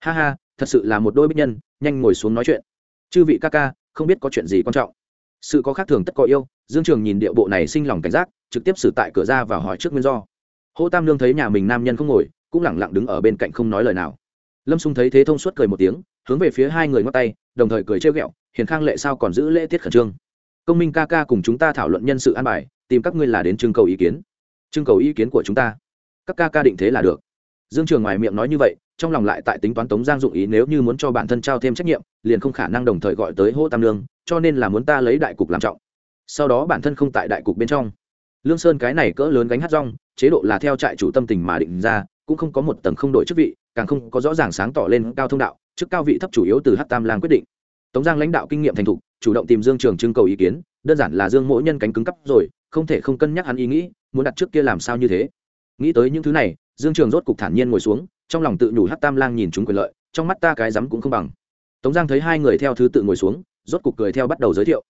Ha ha, thật sự là một đôi bích nhân, nhanh ngồi xuống nói chuyện. Chư vị ca ca, không biết có chuyện gì quan trọng. Sự có khác thường tất có yêu, dương trường nhìn điệu bộ này sinh lòng cảnh giác, trực tiếp xử tại cửa ra và hỏi trước nguyên do. Hô tam lương thấy nhà mình nam nhân không ngồi, cũng lẳng lặng đứng ở bên cạnh không nói lời nào. Lâm xung thấy thế thông suốt cười một tiếng, hướng về phía hai người ngót tay, đồng thời cười trêu ghẹo, hiền khang lệ sao còn giữ lễ tiết khẩn trương? Công minh ca ca cùng chúng ta thảo luận nhân sự an bài, tìm các ngươi là đến trưng cầu ý kiến. Trưng cầu ý kiến của chúng ta các ca ca định thế là được. Dương trường ngoài miệng nói như vậy, trong lòng lại tại tính toán tống giang dụng ý nếu như muốn cho bản thân trao thêm trách nhiệm, liền không khả năng đồng thời gọi tới hô tam lương cho nên là muốn ta lấy đại cục làm trọng. Sau đó bản thân không tại đại cục bên trong. Lương sơn cái này cỡ lớn gánh hát rong, chế độ là theo trại chủ tâm tình mà định ra, cũng không có một tầng không đổi chức vị, càng không có rõ ràng sáng tỏ lên cao thông đạo, chức cao vị thấp chủ yếu từ hát tam lang quyết định. Tống giang lãnh đạo kinh nghiệm thành thục, chủ động tìm dương trường trưng cầu ý kiến, đơn giản là dương mỗi nhân cánh cứng cấp rồi, không thể không cân nhắc hắn ý nghĩ, muốn đặt trước kia làm sao như thế nghĩ tới những thứ này, dương trường rốt cục thản nhiên ngồi xuống, trong lòng tự nhủ hát tam lang nhìn chúng quyền lợi, trong mắt ta cái rắm cũng không bằng. Tống giang thấy hai người theo thứ tự ngồi xuống, rốt cục cười theo bắt đầu giới thiệu.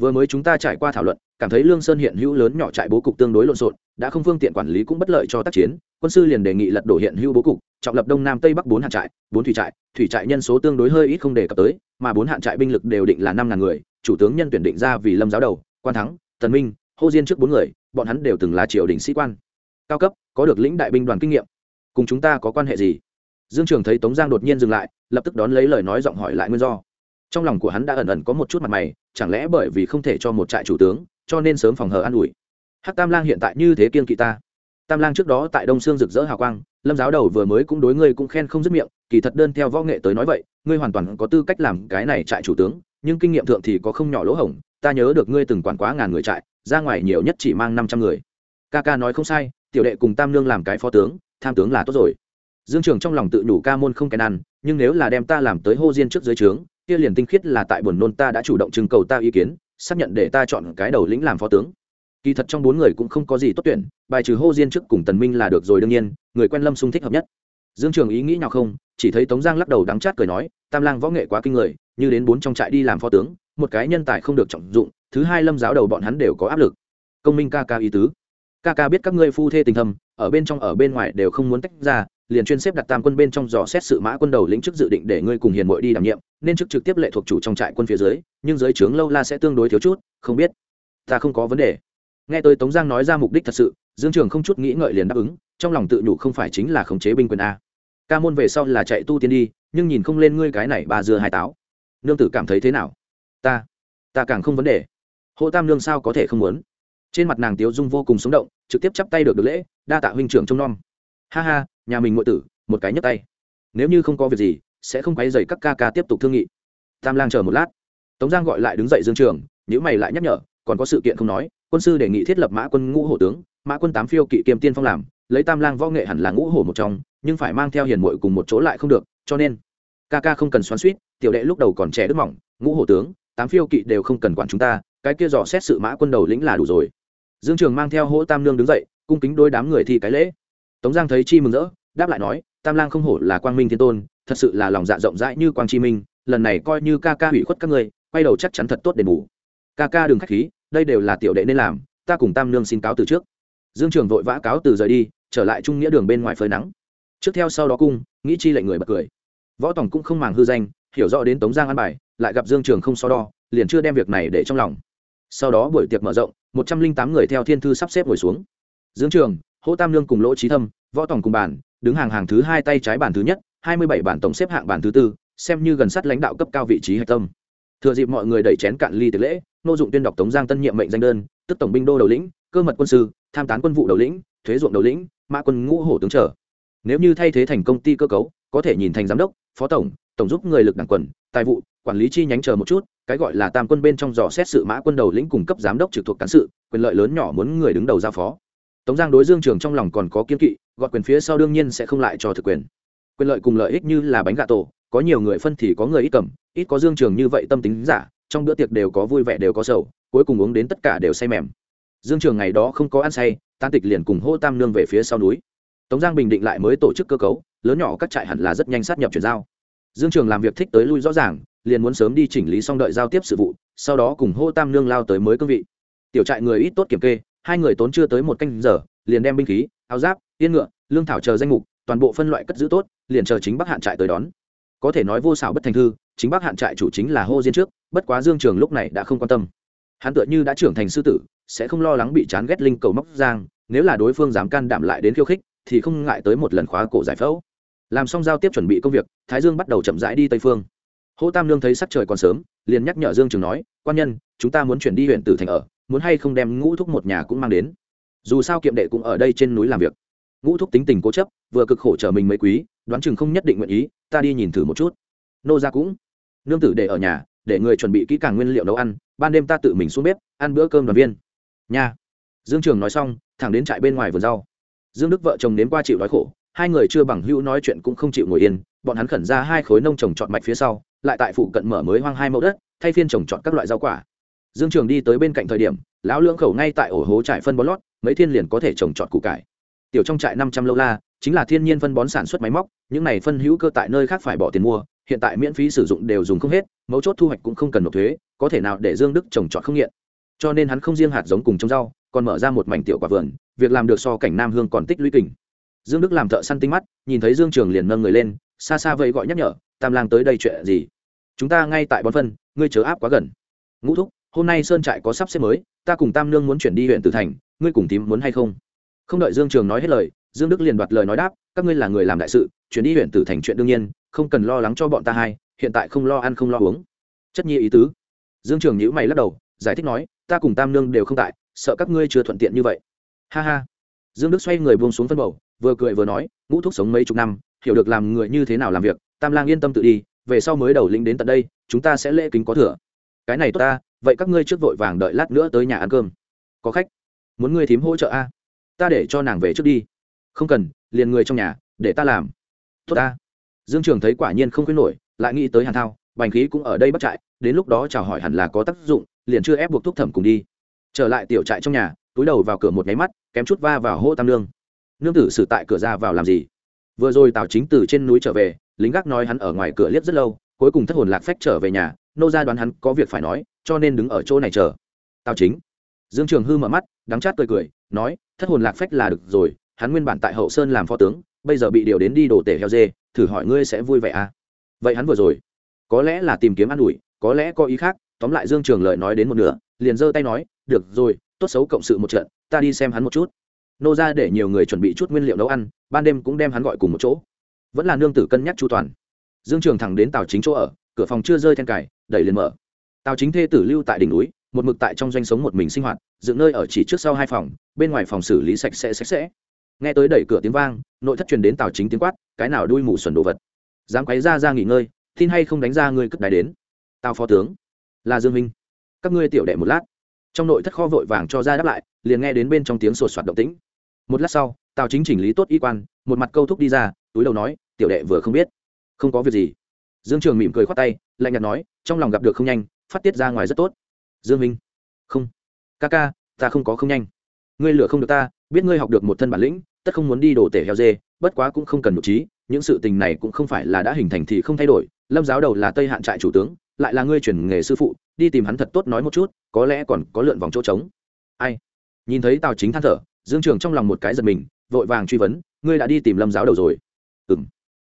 Vừa mới chúng ta trải qua thảo luận, cảm thấy lương sơn hiện hữu lớn nhỏ trại bố cục tương đối lộn xộn, đã không phương tiện quản lý cũng bất lợi cho tác chiến, quân sư liền đề nghị lật đổ hiện hữu bố cục, trọng lập đông nam tây bắc bốn hạn trại, bốn thủy trại thủy trại nhân số tương đối hơi ít không đề cập tới, mà bốn hạn trại binh lực đều định là năm ngàn người, chủ tướng nhân tuyển định ra vì lâm giáo đầu, quan thắng, tần minh, hô diên trước bốn người, bọn hắn đều từng là triều đình sĩ quan cao cấp, có được lĩnh đại binh đoàn kinh nghiệm. Cùng chúng ta có quan hệ gì? Dương trường thấy tống giang đột nhiên dừng lại, lập tức đón lấy lời nói giọng hỏi lại nguyên do. Trong lòng của hắn đã ẩn ẩn có một chút mặt mày, chẳng lẽ bởi vì không thể cho một trại chủ tướng, cho nên sớm phòng hờ an ủi? Hắc tam lang hiện tại như thế kiên kỵ ta. Tam lang trước đó tại đông sương rực rỡ hào quang, lâm giáo đầu vừa mới cũng đối ngươi cũng khen không dứt miệng, kỳ thật đơn theo võ nghệ tới nói vậy, ngươi hoàn toàn có tư cách làm cái này trại chủ tướng, nhưng kinh nghiệm thượng thì có không nhỏ lỗ hổng, ta nhớ được ngươi từng quản quá ngàn người trại, ra ngoài nhiều nhất chỉ mang năm trăm người. Ca ca nói không sai tiểu đệ cùng tam lương làm cái phó tướng, tham tướng là tốt rồi. Dương trường trong lòng tự nhủ ca môn không kèn ăn, nhưng nếu là đem ta làm tới hô diên trước dưới trướng, kia liền tinh khiết là tại buồn nôn ta đã chủ động trưng cầu ta ý kiến, xác nhận để ta chọn cái đầu lĩnh làm phó tướng. Kỳ thật trong bốn người cũng không có gì tốt tuyển, bài trừ hô diên trước cùng tần minh là được rồi đương nhiên, người quen lâm sung thích hợp nhất. Dương trường ý nghĩ nào không, chỉ thấy tống giang lắc đầu đắng chát cười nói, tam lang võ nghệ quá kinh người, như đến bốn trong trại đi làm phó tướng, một cái nhân tài không được trọng dụng, thứ hai lâm giáo đầu bọn hắn đều có áp lực. Công minh ca ca ý tứ ca ca biết các ngươi phu thê tình thầm ở bên trong, ở bên ngoài đều không muốn tách ra, liền chuyên xếp đặt tam quân bên trong dò xét sự mã quân đầu lĩnh chức dự định để ngươi cùng hiền mội đi đảm nhiệm, nên chức trực tiếp lệ thuộc chủ trong trại quân phía dưới, nhưng dưới trướng lâu la sẽ tương đối thiếu chút, không biết. Ta không có vấn đề. Nghe tôi tống giang nói ra mục đích thật sự, dương trường không chút nghĩ ngợi liền đáp ứng, trong lòng tự nhủ không phải chính là khống chế binh quyền a. Ca môn về sau là chạy tu tiên đi, nhưng nhìn không lên ngươi cái này bà dưa hai táo. Nương tử cảm thấy thế nào? Ta ta càng không vấn đề. Hộ tam nương sao có thể không muốn? Trên mặt nàng tiếu dung vô cùng sống động, trực tiếp chắp tay được được lễ, đa tạ huynh trưởng trông nom. Ha ha, nhà mình ngội tử, một cái nhấp tay. Nếu như không có việc gì, sẽ không quấy dày các ca ca tiếp tục thương nghị. Tam lang chờ một lát. Tống giang gọi lại đứng dậy dương trường nhữ mày lại nhắc nhở, còn có sự kiện không nói, quân sư đề nghị thiết lập mã quân ngũ hổ tướng, mã quân tám phiêu kỵ kiêm tiên phong làm, lấy tam lang võ nghệ hẳn là ngũ hổ một trong, nhưng phải mang theo hiền muội cùng một chỗ lại không được, cho nên ca ca không cần xoắn suýt tiểu đệ lúc đầu còn trẻ đứt mỏng, ngũ hổ tướng, tám phiêu kỵ đều không cần quản chúng ta, cái kia dò xét sự mã quân đầu lĩnh là đủ rồi dương trường mang theo hỗ tam lương đứng dậy, cung kính đôi đám người thi cái lễ. Tống giang thấy chi mừng rỡ, đáp lại nói, tam lang không hổ là quang minh thiên tôn, thật sự là lòng dạ rộng rãi như quang chi minh, lần này coi như ca ca hủy khuất các ngươi, quay đầu chắc chắn thật tốt đền bù. Ca ca đừng k h á c h khí, đây đều là tiểu đệ nên làm, ta cùng tam lương xin cáo từ trước. Dương trường vội vã cáo từ rời đi, trở lại trung nghĩa đường bên ngoài phơi nắng. Trước theo sau đó cung, nghĩ chi lệnh người bật cười. Võ tòng cũng không màng hư danh, hiểu rõ đến tống giang an bài, lại gặp dương trường không so đo, liền chưa đem việc này để trong lòng. Sau đó buổi tiệc mở rộng một trăm linh tám người theo thiên thư sắp xếp ngồi xuống. Dương trường hỗ tam lương cùng lỗ trí thâm, võ tổng cùng bản đứng hàng hàng thứ hai tay trái bản thứ nhất, hai mươi bảy bản tổng xếp hạng bản thứ tư, xem như gần sát lãnh đạo cấp cao vị trí hạch tâm. Thừa dịp mọi người đẩy chén cạn ly tiệc lễ, nô dụng tuyên đọc tống giang tân nhiệm mệnh danh đơn, tức tổng binh đô đầu lĩnh, cơ mật quân sư, tham tán quân vụ đầu lĩnh, thuế ruộng đầu lĩnh, mã quân ngũ hổ tướng trở. Nếu như thay thế thành công ty cơ cấu, có thể nhìn thành giám đốc, phó tổng tổng giúp người lực đảng quần, tài vụ quản lý chi nhánh chờ một chút, cái gọi là tam quân bên trong dò xét sự mã quân đầu lĩnh cung cấp giám đốc trực thuộc cán sự, quyền lợi lớn nhỏ muốn người đứng đầu giao phó. Tống giang đối dương trường trong lòng còn có kiên kỵ gọt quyền phía sau đương nhiên sẽ không lại cho thực quyền. Quyền lợi cùng lợi ích như là bánh gà tổ, có nhiều người phân thì có người ít cầm, ít có dương trường như vậy tâm tính giả, trong bữa tiệc đều có vui vẻ đều có sầu, cuối cùng uống đến tất cả đều say mềm. Dương trường ngày đó không có ăn say tan tịch liền cùng hô tam nương về phía sau núi. Tống giang bình định lại mới tổ chức cơ cấu, lớn nhỏ các trại hẳn là rất nhanh sát nhập chuyển giao. Dương trường làm việc thích tới lui rõ ràng liền muốn sớm đi chỉnh lý xong đợi giao tiếp sự vụ, sau đó cùng hô tam nương lao tới mới cương vị. Tiểu trại người ít tốt kiểm kê, hai người tốn chưa tới một canh giờ, liền đem binh khí, áo giáp, yên ngựa, lương thảo chờ danh mục, toàn bộ phân loại cất giữ tốt, liền chờ chính bắc hạn trại tới đón. Có thể nói vô xảo bất thành thư, chính bắc hạn trại chủ chính là hô diên trước, bất quá dương trường lúc này đã không quan tâm. Hắn tựa như đã trưởng thành sư tử, sẽ không lo lắng bị chán ghét linh cầu móc giang, nếu là đối phương dám can đảm lại đến khiêu khích, thì không ngại tới một lần khóa cổ giải phẫu. Làm xong giao tiếp chuẩn bị công việc, thái dương bắt đầu chậm rãi đi tây phương hỗ tam lương thấy sắc trời còn sớm, liền nhắc nhở dương trường nói, quan nhân, chúng ta muốn chuyển đi huyện tử thành ở, muốn hay không đem ngũ thúc một nhà cũng mang đến? Dù sao kiệm đệ cũng ở đây trên núi làm việc. Ngũ thúc tính tình cố chấp, vừa cực khổ trở mình mấy quý, đoán chừng không nhất định nguyện ý, ta đi nhìn thử một chút. Nô ra cũng, nương tử để ở nhà, để người chuẩn bị kỹ càng nguyên liệu nấu ăn, ban đêm ta tự mình xuống bếp, ăn bữa cơm đoàn viên. Nha. Dương trường nói xong, thẳng đến trại bên ngoài vườn rau. Dương đức vợ chồng đến qua chịu đói khổ, hai người chưa bằng hữu nói chuyện cũng không chịu ngồi yên, bọn hắn khẩn ra hai khối nông trồng trọt mạch phía sau lại tại phụ cận mở mới hoang hai mẫu đất, thay phiên trồng trọt các loại rau quả. Dương trường đi tới bên cạnh thời điểm, lão lưỡng khẩu ngay tại ổ hố trải phân bón lót, mấy thiên liền có thể trồng trọt củ cải. Tiểu trong trại năm trăm lâu la, chính là thiên nhiên phân bón sản xuất máy móc, những này phân hữu cơ tại nơi khác phải bỏ tiền mua, hiện tại miễn phí sử dụng đều dùng không hết, mấu chốt thu hoạch cũng không cần nộp thuế, có thể nào để dương đức trồng trọt không nghiện. Cho nên hắn không riêng hạt giống cùng trồng rau, còn mở ra một mảnh tiểu quả vườn, việc làm được so cảnh nam hương còn tích lũy kình. Dương đức làm thợ săn tinh mắt, nhìn thấy dương trường liền nâng người lên, xa xa vậy gọi nhắc nhở, tam lang tới đây chuyện gì? Chúng ta ngay tại bón phân, ngươi chớ áp quá gần. Ngũ thúc, hôm nay sơn trại có sắp xếp mới, ta cùng tam nương muốn chuyển đi huyện tử thành, ngươi cùng tím muốn hay không? Không đợi dương trường nói hết lời, dương đức liền đoạt lời nói đáp, các ngươi là người làm đại sự, chuyển đi huyện tử thành chuyện đương nhiên, không cần lo lắng cho bọn ta hai, hiện tại không lo ăn không lo uống. Chất nhi ý tứ. Dương trường nhữ mày lắc đầu, giải thích nói, ta cùng tam nương đều không tại, sợ các ngươi chưa thuận tiện như vậy. Ha ha. Dương đức xoay người buông xuống phân bầu, vừa cười vừa nói, ngũ thúc sống mấy chục năm, hiểu được làm người như thế nào làm việc, tam lang yên tâm tự đi về sau mới đầu lĩnh đến tận đây, chúng ta sẽ lễ kính có thừa. Cái này tốt ta, vậy các ngươi trước vội vàng đợi lát nữa tới nhà ăn cơm. Có khách. Muốn ngươi thím hỗ trợ a? Ta để cho nàng về trước đi. Không cần, liền người trong nhà, để ta làm. Tốt ta. Dương trường thấy quả nhiên không khuyên nổi, lại nghĩ tới hàn thao, bành khí cũng ở đây bắt trại, đến lúc đó chào hỏi hẳn là có tác dụng, liền chưa ép buộc thúc thẩm cùng đi. Trở lại tiểu trại trong nhà, túi đầu vào cửa một nháy mắt, kém chút va vào hô tam nương. Nương tử xử tại cửa ra vào làm gì? Vừa rồi tào chính từ trên núi trở về lính gác nói hắn ở ngoài cửa liếc rất lâu, cuối cùng thất hồn lạc phách trở về nhà, nô ra đoán hắn có việc phải nói, cho nên đứng ở chỗ này chờ. Tào chính. Dương trường hư mở mắt, đắng chát cười cười, nói, thất hồn lạc phách là được rồi, hắn nguyên bản tại hậu sơn làm phó tướng, bây giờ bị điều đến đi đổ tể heo dê, thử hỏi ngươi sẽ vui vẻ à? Vậy hắn vừa rồi, có lẽ là tìm kiếm an ủi, có lẽ có ý khác, tóm lại dương trường lợi nói đến một nửa, liền giơ tay nói, được rồi, tốt xấu cộng sự một trận, ta đi xem hắn một chút. Nô ra để nhiều người chuẩn bị chút nguyên liệu nấu ăn, ban đêm cũng đem hắn gọi cùng một chỗ vẫn là nương tử cân nhắc chu toàn. Dương trường thẳng đến tàu chính chỗ ở, cửa phòng chưa rơi then cài, đẩy liền mở. Tàu chính thê tử lưu tại đỉnh núi, một mực tại trong doanh sống một mình sinh hoạt, dựng nơi ở chỉ trước sau hai phòng, bên ngoài phòng xử lý sạch sẽ sạch sẽ. Nghe tới đẩy cửa tiếng vang, nội thất truyền đến tàu chính tiếng quát, cái nào đuôi mù xuẩn đồ vật. Dám quấy ra ra nghỉ ngơi, tin hay không đánh ra ngươi cất đáy đến. Tào phó tướng, là dương minh. Các ngươi tiểu đệ một lát. Trong nội thất kho vội vàng cho ra đáp lại, liền nghe đến bên trong tiếng sột soạt động tĩnh. Một lát sau, tào chính chỉnh lý tốt y quan, một mặt câu thúc đi ra, túi đầu nói tiểu đệ vừa không biết. Không có việc gì. Dương trường mỉm cười khoát tay, lạnh nhạt nói, trong lòng gặp được không nhanh, phát tiết ra ngoài rất tốt. Dương minh. Không. Ca ca, ta không có không nhanh. Ngươi lửa không được ta, biết ngươi học được một thân bản lĩnh, tất không muốn đi đổ tể heo dê, bất quá cũng không cần một trí, những sự tình này cũng không phải là đã hình thành thì không thay đổi. Lâm giáo đầu là tây hạn trại chủ tướng, lại là ngươi chuyển nghề sư phụ, đi tìm hắn thật tốt nói một chút, có lẽ còn có lượn vòng chỗ trống. Ai? Nhìn thấy tào chính than thở, dương trường trong lòng một cái giật mình, vội vàng truy vấn, ngươi đã đi tìm lâm giáo đầu rồi. Ừ m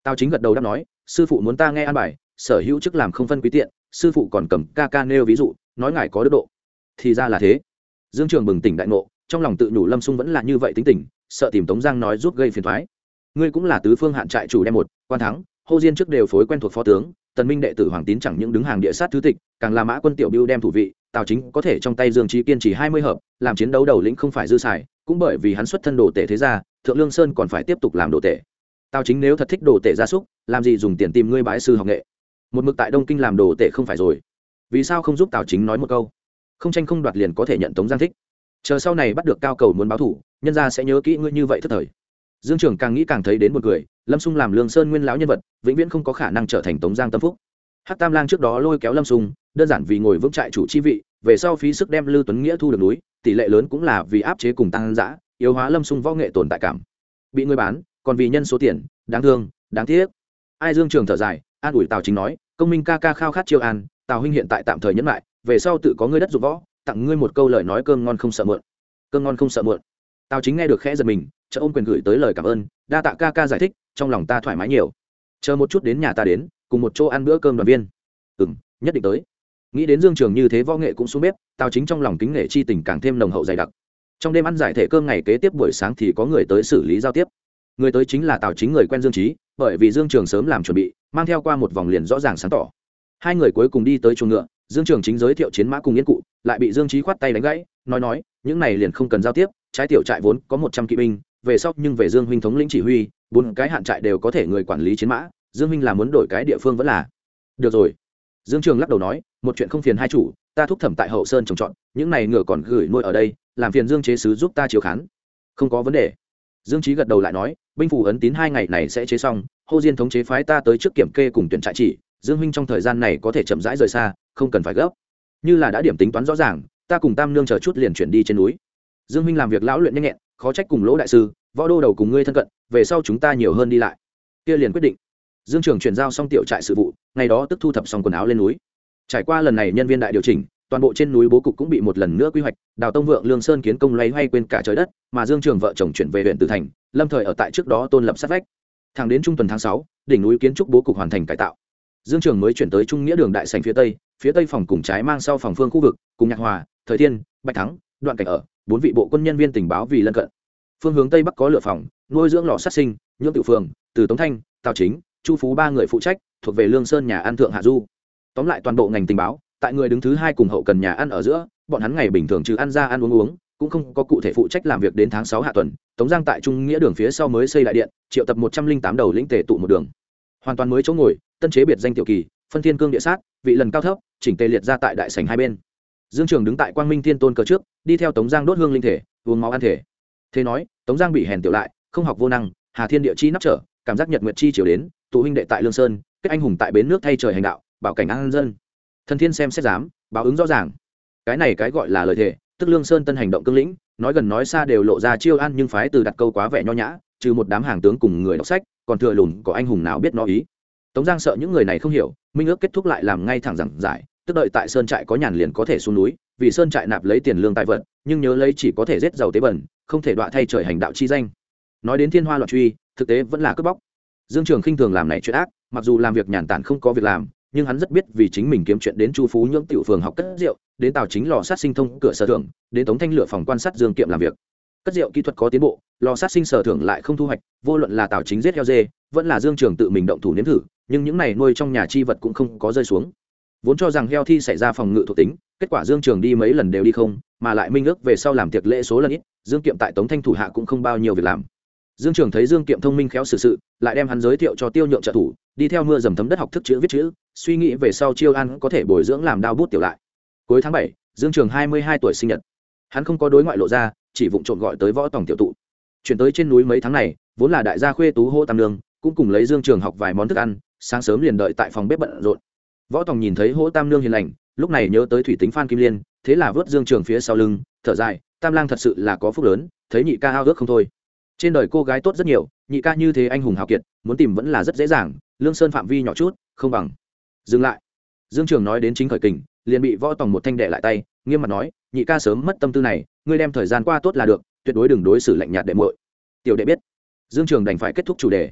tào chính gật đầu đáp nói, sư phụ muốn ta nghe an bài, sở hữu chức làm không phân quý tiện, sư phụ còn cầm ca ca nêu ví dụ, nói ngài có đức độ. Thì ra là thế. Dương trường bừng tỉnh đại ngộ, trong lòng tự nhủ lâm sung vẫn là như vậy tính tình, sợ tìm tống giang nói giúp gây phiền thoái ngươi cũng là tứ phương hạn trại chủ đem một, quan thắng, hô diên trước đều phối quen thuộc phó tướng, tần minh đệ tử hoàng tín chẳng những đứng hàng địa sát thứ tịch, càng là mã quân tiểu biêu đem thủ vị, tào chính có thể trong tay dương trí kiên trì hai mươi hợp, làm chiến đấu đầu lĩnh không phải dư xài, cũng bởi vì hắn xuất thân đồ tể thế gia, thượng lương sơn còn phải tiếp tục làm đồ tể tào chính nếu thật thích đồ tể gia súc, làm gì dùng tiền tìm ngươi bái sư học nghệ? Một mực tại đông kinh làm đồ tể không phải rồi. Vì sao không giúp tào chính nói một câu? Không tranh không đoạt liền có thể nhận tống giang thích. Chờ sau này bắt được cao cầu muốn báo thủ, nhân gia sẽ nhớ kỹ ngươi như vậy thất thời. Dương trưởng càng nghĩ càng thấy đến một người, lâm xung làm lương sơn nguyên lão nhân vật, vĩnh viễn không có khả năng trở thành tống giang tâm phúc. Hắc tam lang trước đó lôi kéo lâm xung đơn giản vì ngồi vững trại chủ chi vị, về sau phí sức đem lưu tuấn nghĩa thu được núi, tỷ lệ lớn cũng là vì áp chế cùng tăng giã yếu hóa lâm xung võ nghệ tồn tại cảm. Bị người bán còn vì nhân số tiền, đáng thương, đáng tiếc. Ai dương trường thở dài, an ủi tào chính nói, công minh ca ca khao khát chiêu an, tào huynh hiện tại tạm thời nhẫn lại, về sau tự có ngươi đất dụng võ, tặng ngươi một câu lời nói cơm ngon không sợ mượn cơm ngon không sợ mượn tào chính nghe được khẽ giật mình chợ ôm quyền gửi tới lời cảm ơn, đa tạ ca ca giải thích, trong lòng ta thoải mái nhiều. Chờ một chút đến nhà ta đến, cùng một chỗ ăn bữa cơm đoàn viên. Ừ m nhất định tới. Nghĩ đến dương trường như thế võ nghệ cũng xuống bếp, tào chính trong lòng kính nghệ chi tình càng thêm nồng hậu dày đặc. Trong đêm ăn giải thể cơm ngày kế tiếp buổi sáng thì có người tới xử lý giao tiếp người tới chính là tào chính người quen dương trí bởi vì dương trường sớm làm chuẩn bị, mang theo qua một vòng liền rõ ràng sáng tỏ. Hai người cuối cùng đi tới chuồng ngựa, dương trường chính giới thiệu chiến mã cùng yên cụ, lại bị dương trí khoát tay đánh gãy, nói nói, những này liền không cần giao tiếp, trái tiểu trại vốn có một trăm kỵ binh, về sau nhưng về dương huynh thống lĩnh chỉ huy, bốn cái hạn trại đều có thể người quản lý chiến mã, dương huynh là muốn đổi cái địa phương vẫn là được rồi. Dương trường lắc đầu nói, một chuyện không phiền hai chủ, ta thúc thẩm tại hậu sơn trồng trọt, những này ngựa còn gửi nuôi ở đây, làm phiền dương chế sứ giúp ta chiếu khán. Không có vấn đề. Dương trí gật đầu lại nói binh phủ ấn tín hai ngày này sẽ chế xong, hô diên thống chế phái ta tới trước kiểm kê cùng tuyển trại chỉ, dương huynh trong thời gian này có thể chậm rãi rời xa, không cần phải gấp. Như là đã điểm tính toán rõ ràng, ta cùng tam nương chờ chút liền chuyển đi trên núi. Dương huynh làm việc lão luyện nhanh nhẹn, khó trách cùng lỗ đại sư, võ đô đầu cùng ngươi thân cận, về sau chúng ta nhiều hơn đi lại. Kia liền quyết định. Dương trường chuyển giao xong tiểu trại sự vụ, ngày đó tức thu thập xong quần áo lên núi. Trải qua lần này nhân viên đại điều chỉnh, toàn bộ trên núi bố cục cũng bị một lần nữa quy hoạch, đào tông vượng lương sơn kiến công lấy hay quên cả trời đất, mà dương trường vợ chồng chuyển về huyện tử thành lâm thời ở tại trước đó tôn lập sát vách. Thẳng đến trung tuần tháng sáu, đỉnh núi kiến trúc bố cục hoàn thành cải tạo. Dương trường mới chuyển tới trung nghĩa đường đại sành phía tây phía tây phòng cùng trái mang sau phòng phương khu vực, cùng nhạc hòa, thời thiên, bạch thắng, đoạn cảnh ở, bốn vị bộ quân nhân viên tình báo vì lân cận. Phương hướng tây bắc có lựa phòng, nuôi dưỡng lò sát sinh nhưỡng tự phường, từ tống thanh, tào chính, chu phú ba người phụ trách, thuộc về lương sơn nhà an thượng hạ du. Tóm lại toàn bộ ngành tình báo, tại người đứng thứ hai cùng hậu cần nhà ăn ở giữa, bọn hắn ngày bình thường trừ ăn ra ăn uống uống cũng không có cụ thể phụ trách làm việc đến tháng sáu hạ tuần, tống giang tại trung nghĩa đường phía sau mới xây đại điện, triệu tập một trăm linh tám đầu lĩnh tề tụ một đường. Hoàn toàn mới chỗ ngồi, tân chế biệt danh tiểu kỳ, phân thiên cương địa sát, vị lần cao thấp, chỉnh tề liệt ra tại đại sảnh hai bên. Dương trường đứng tại quang minh thiên tôn cờ trước, đi theo tống giang đốt hương linh thể, uống máu ăn thể. Thế nói, tống giang bị hèn tiểu lại, không học vô năng, hà thiên địa chi nắp trở, cảm giác nhật nguyệt chi chiều đến, tụ huynh đệ tại lương sơn, kết anh hùng tại bến nước thay trời hành đạo, bảo cảnh an dân. Thần thiên xem xét dám báo ứng rõ ràng. Cái này cái gọi là lời thề tức lương sơn tân hành động cương lĩnh, nói gần nói xa đều lộ ra chiêu an nhưng phái từ đặt câu quá vẻ nho nhã, trừ một đám hàng tướng cùng người đọc sách, còn thừa lùn có anh hùng nào biết nó ý. Tống giang sợ những người này không hiểu, minh ước kết thúc lại làm ngay thẳng rằng giải, tức đợi tại sơn trại có nhàn liền có thể xuống núi, vì sơn trại nạp lấy tiền lương tài vật, nhưng nhớ lấy chỉ có thể giết giàu tế bẩn, không thể đọa thay trời hành đạo chi danh. Nói đến thiên hoa loạn truy, thực tế vẫn là cướp bóc. Dương trường khinh thường làm này chuyện ác, mặc dù làm việc nhàn tản không có việc làm nhưng hắn rất biết vì chính mình kiếm chuyện đến chu phú nhưỡng tiểu phường học cất rượu, đến tàu chính lò sát sinh thông cửa sở thưởng, đến tống thanh lửa phòng quan sát dương kiệm làm việc. Cất rượu kỹ thuật có tiến bộ, lò sát sinh sở thưởng lại không thu hoạch, vô luận là tàu chính giết heo dê, vẫn là dương trường tự mình động thủ nếm thử, nhưng những này nuôi trong nhà chi vật cũng không có rơi xuống. Vốn cho rằng heo thi xảy ra phòng ngự thuộc tính, kết quả dương trường đi mấy lần đều đi không, mà lại minh ước về sau làm tiệc lễ số lần ít, dương kiệm tại tống thanh thủ hạ cũng không bao nhiêu việc làm dương trường thấy dương kiệm thông minh khéo xử sự, sự lại đem hắn giới thiệu cho tiêu nhượng trợ thủ đi theo mưa dầm thấm đất học thức chữ viết chữ suy nghĩ về sau chiêu ăn có thể bồi dưỡng làm đao bút tiểu lại. Cuối tháng bảy dương trường hai mươi hai tuổi sinh nhật. Hắn không có đối ngoại lộ ra chỉ vụng trộm gọi tới võ tòng tiểu tụ. Chuyển tới trên núi mấy tháng này vốn là đại gia khuê tú hô tam lương cũng cùng lấy dương trường học vài món thức ăn sáng sớm liền đợi tại phòng bếp bận rộn. Võ tòng nhìn thấy hỗ tam lương hiền lành lúc này nhớ tới thủy tính phan kim liên thế là vớt dương trường phía sau lưng thở dài tam lang thật sự là có phúc lớn thấy nhị ca ao ước không thôi trên đời cô gái tốt rất nhiều, nhị ca như thế anh hùng hào kiệt, muốn tìm vẫn là rất dễ dàng, lương sơn phạm vi nhỏ chút, không bằng. Dừng lại. Dương trường nói đến chính khởi kình, liền bị võ tòng một thanh đệ lại tay, nghiêm mặt nói, nhị ca sớm mất tâm tư này, ngươi đem thời gian qua tốt là được, tuyệt đối đừng đối xử lạnh nhạt đệ muội. Tiểu đệ biết. Dương trường đành phải kết thúc chủ đề.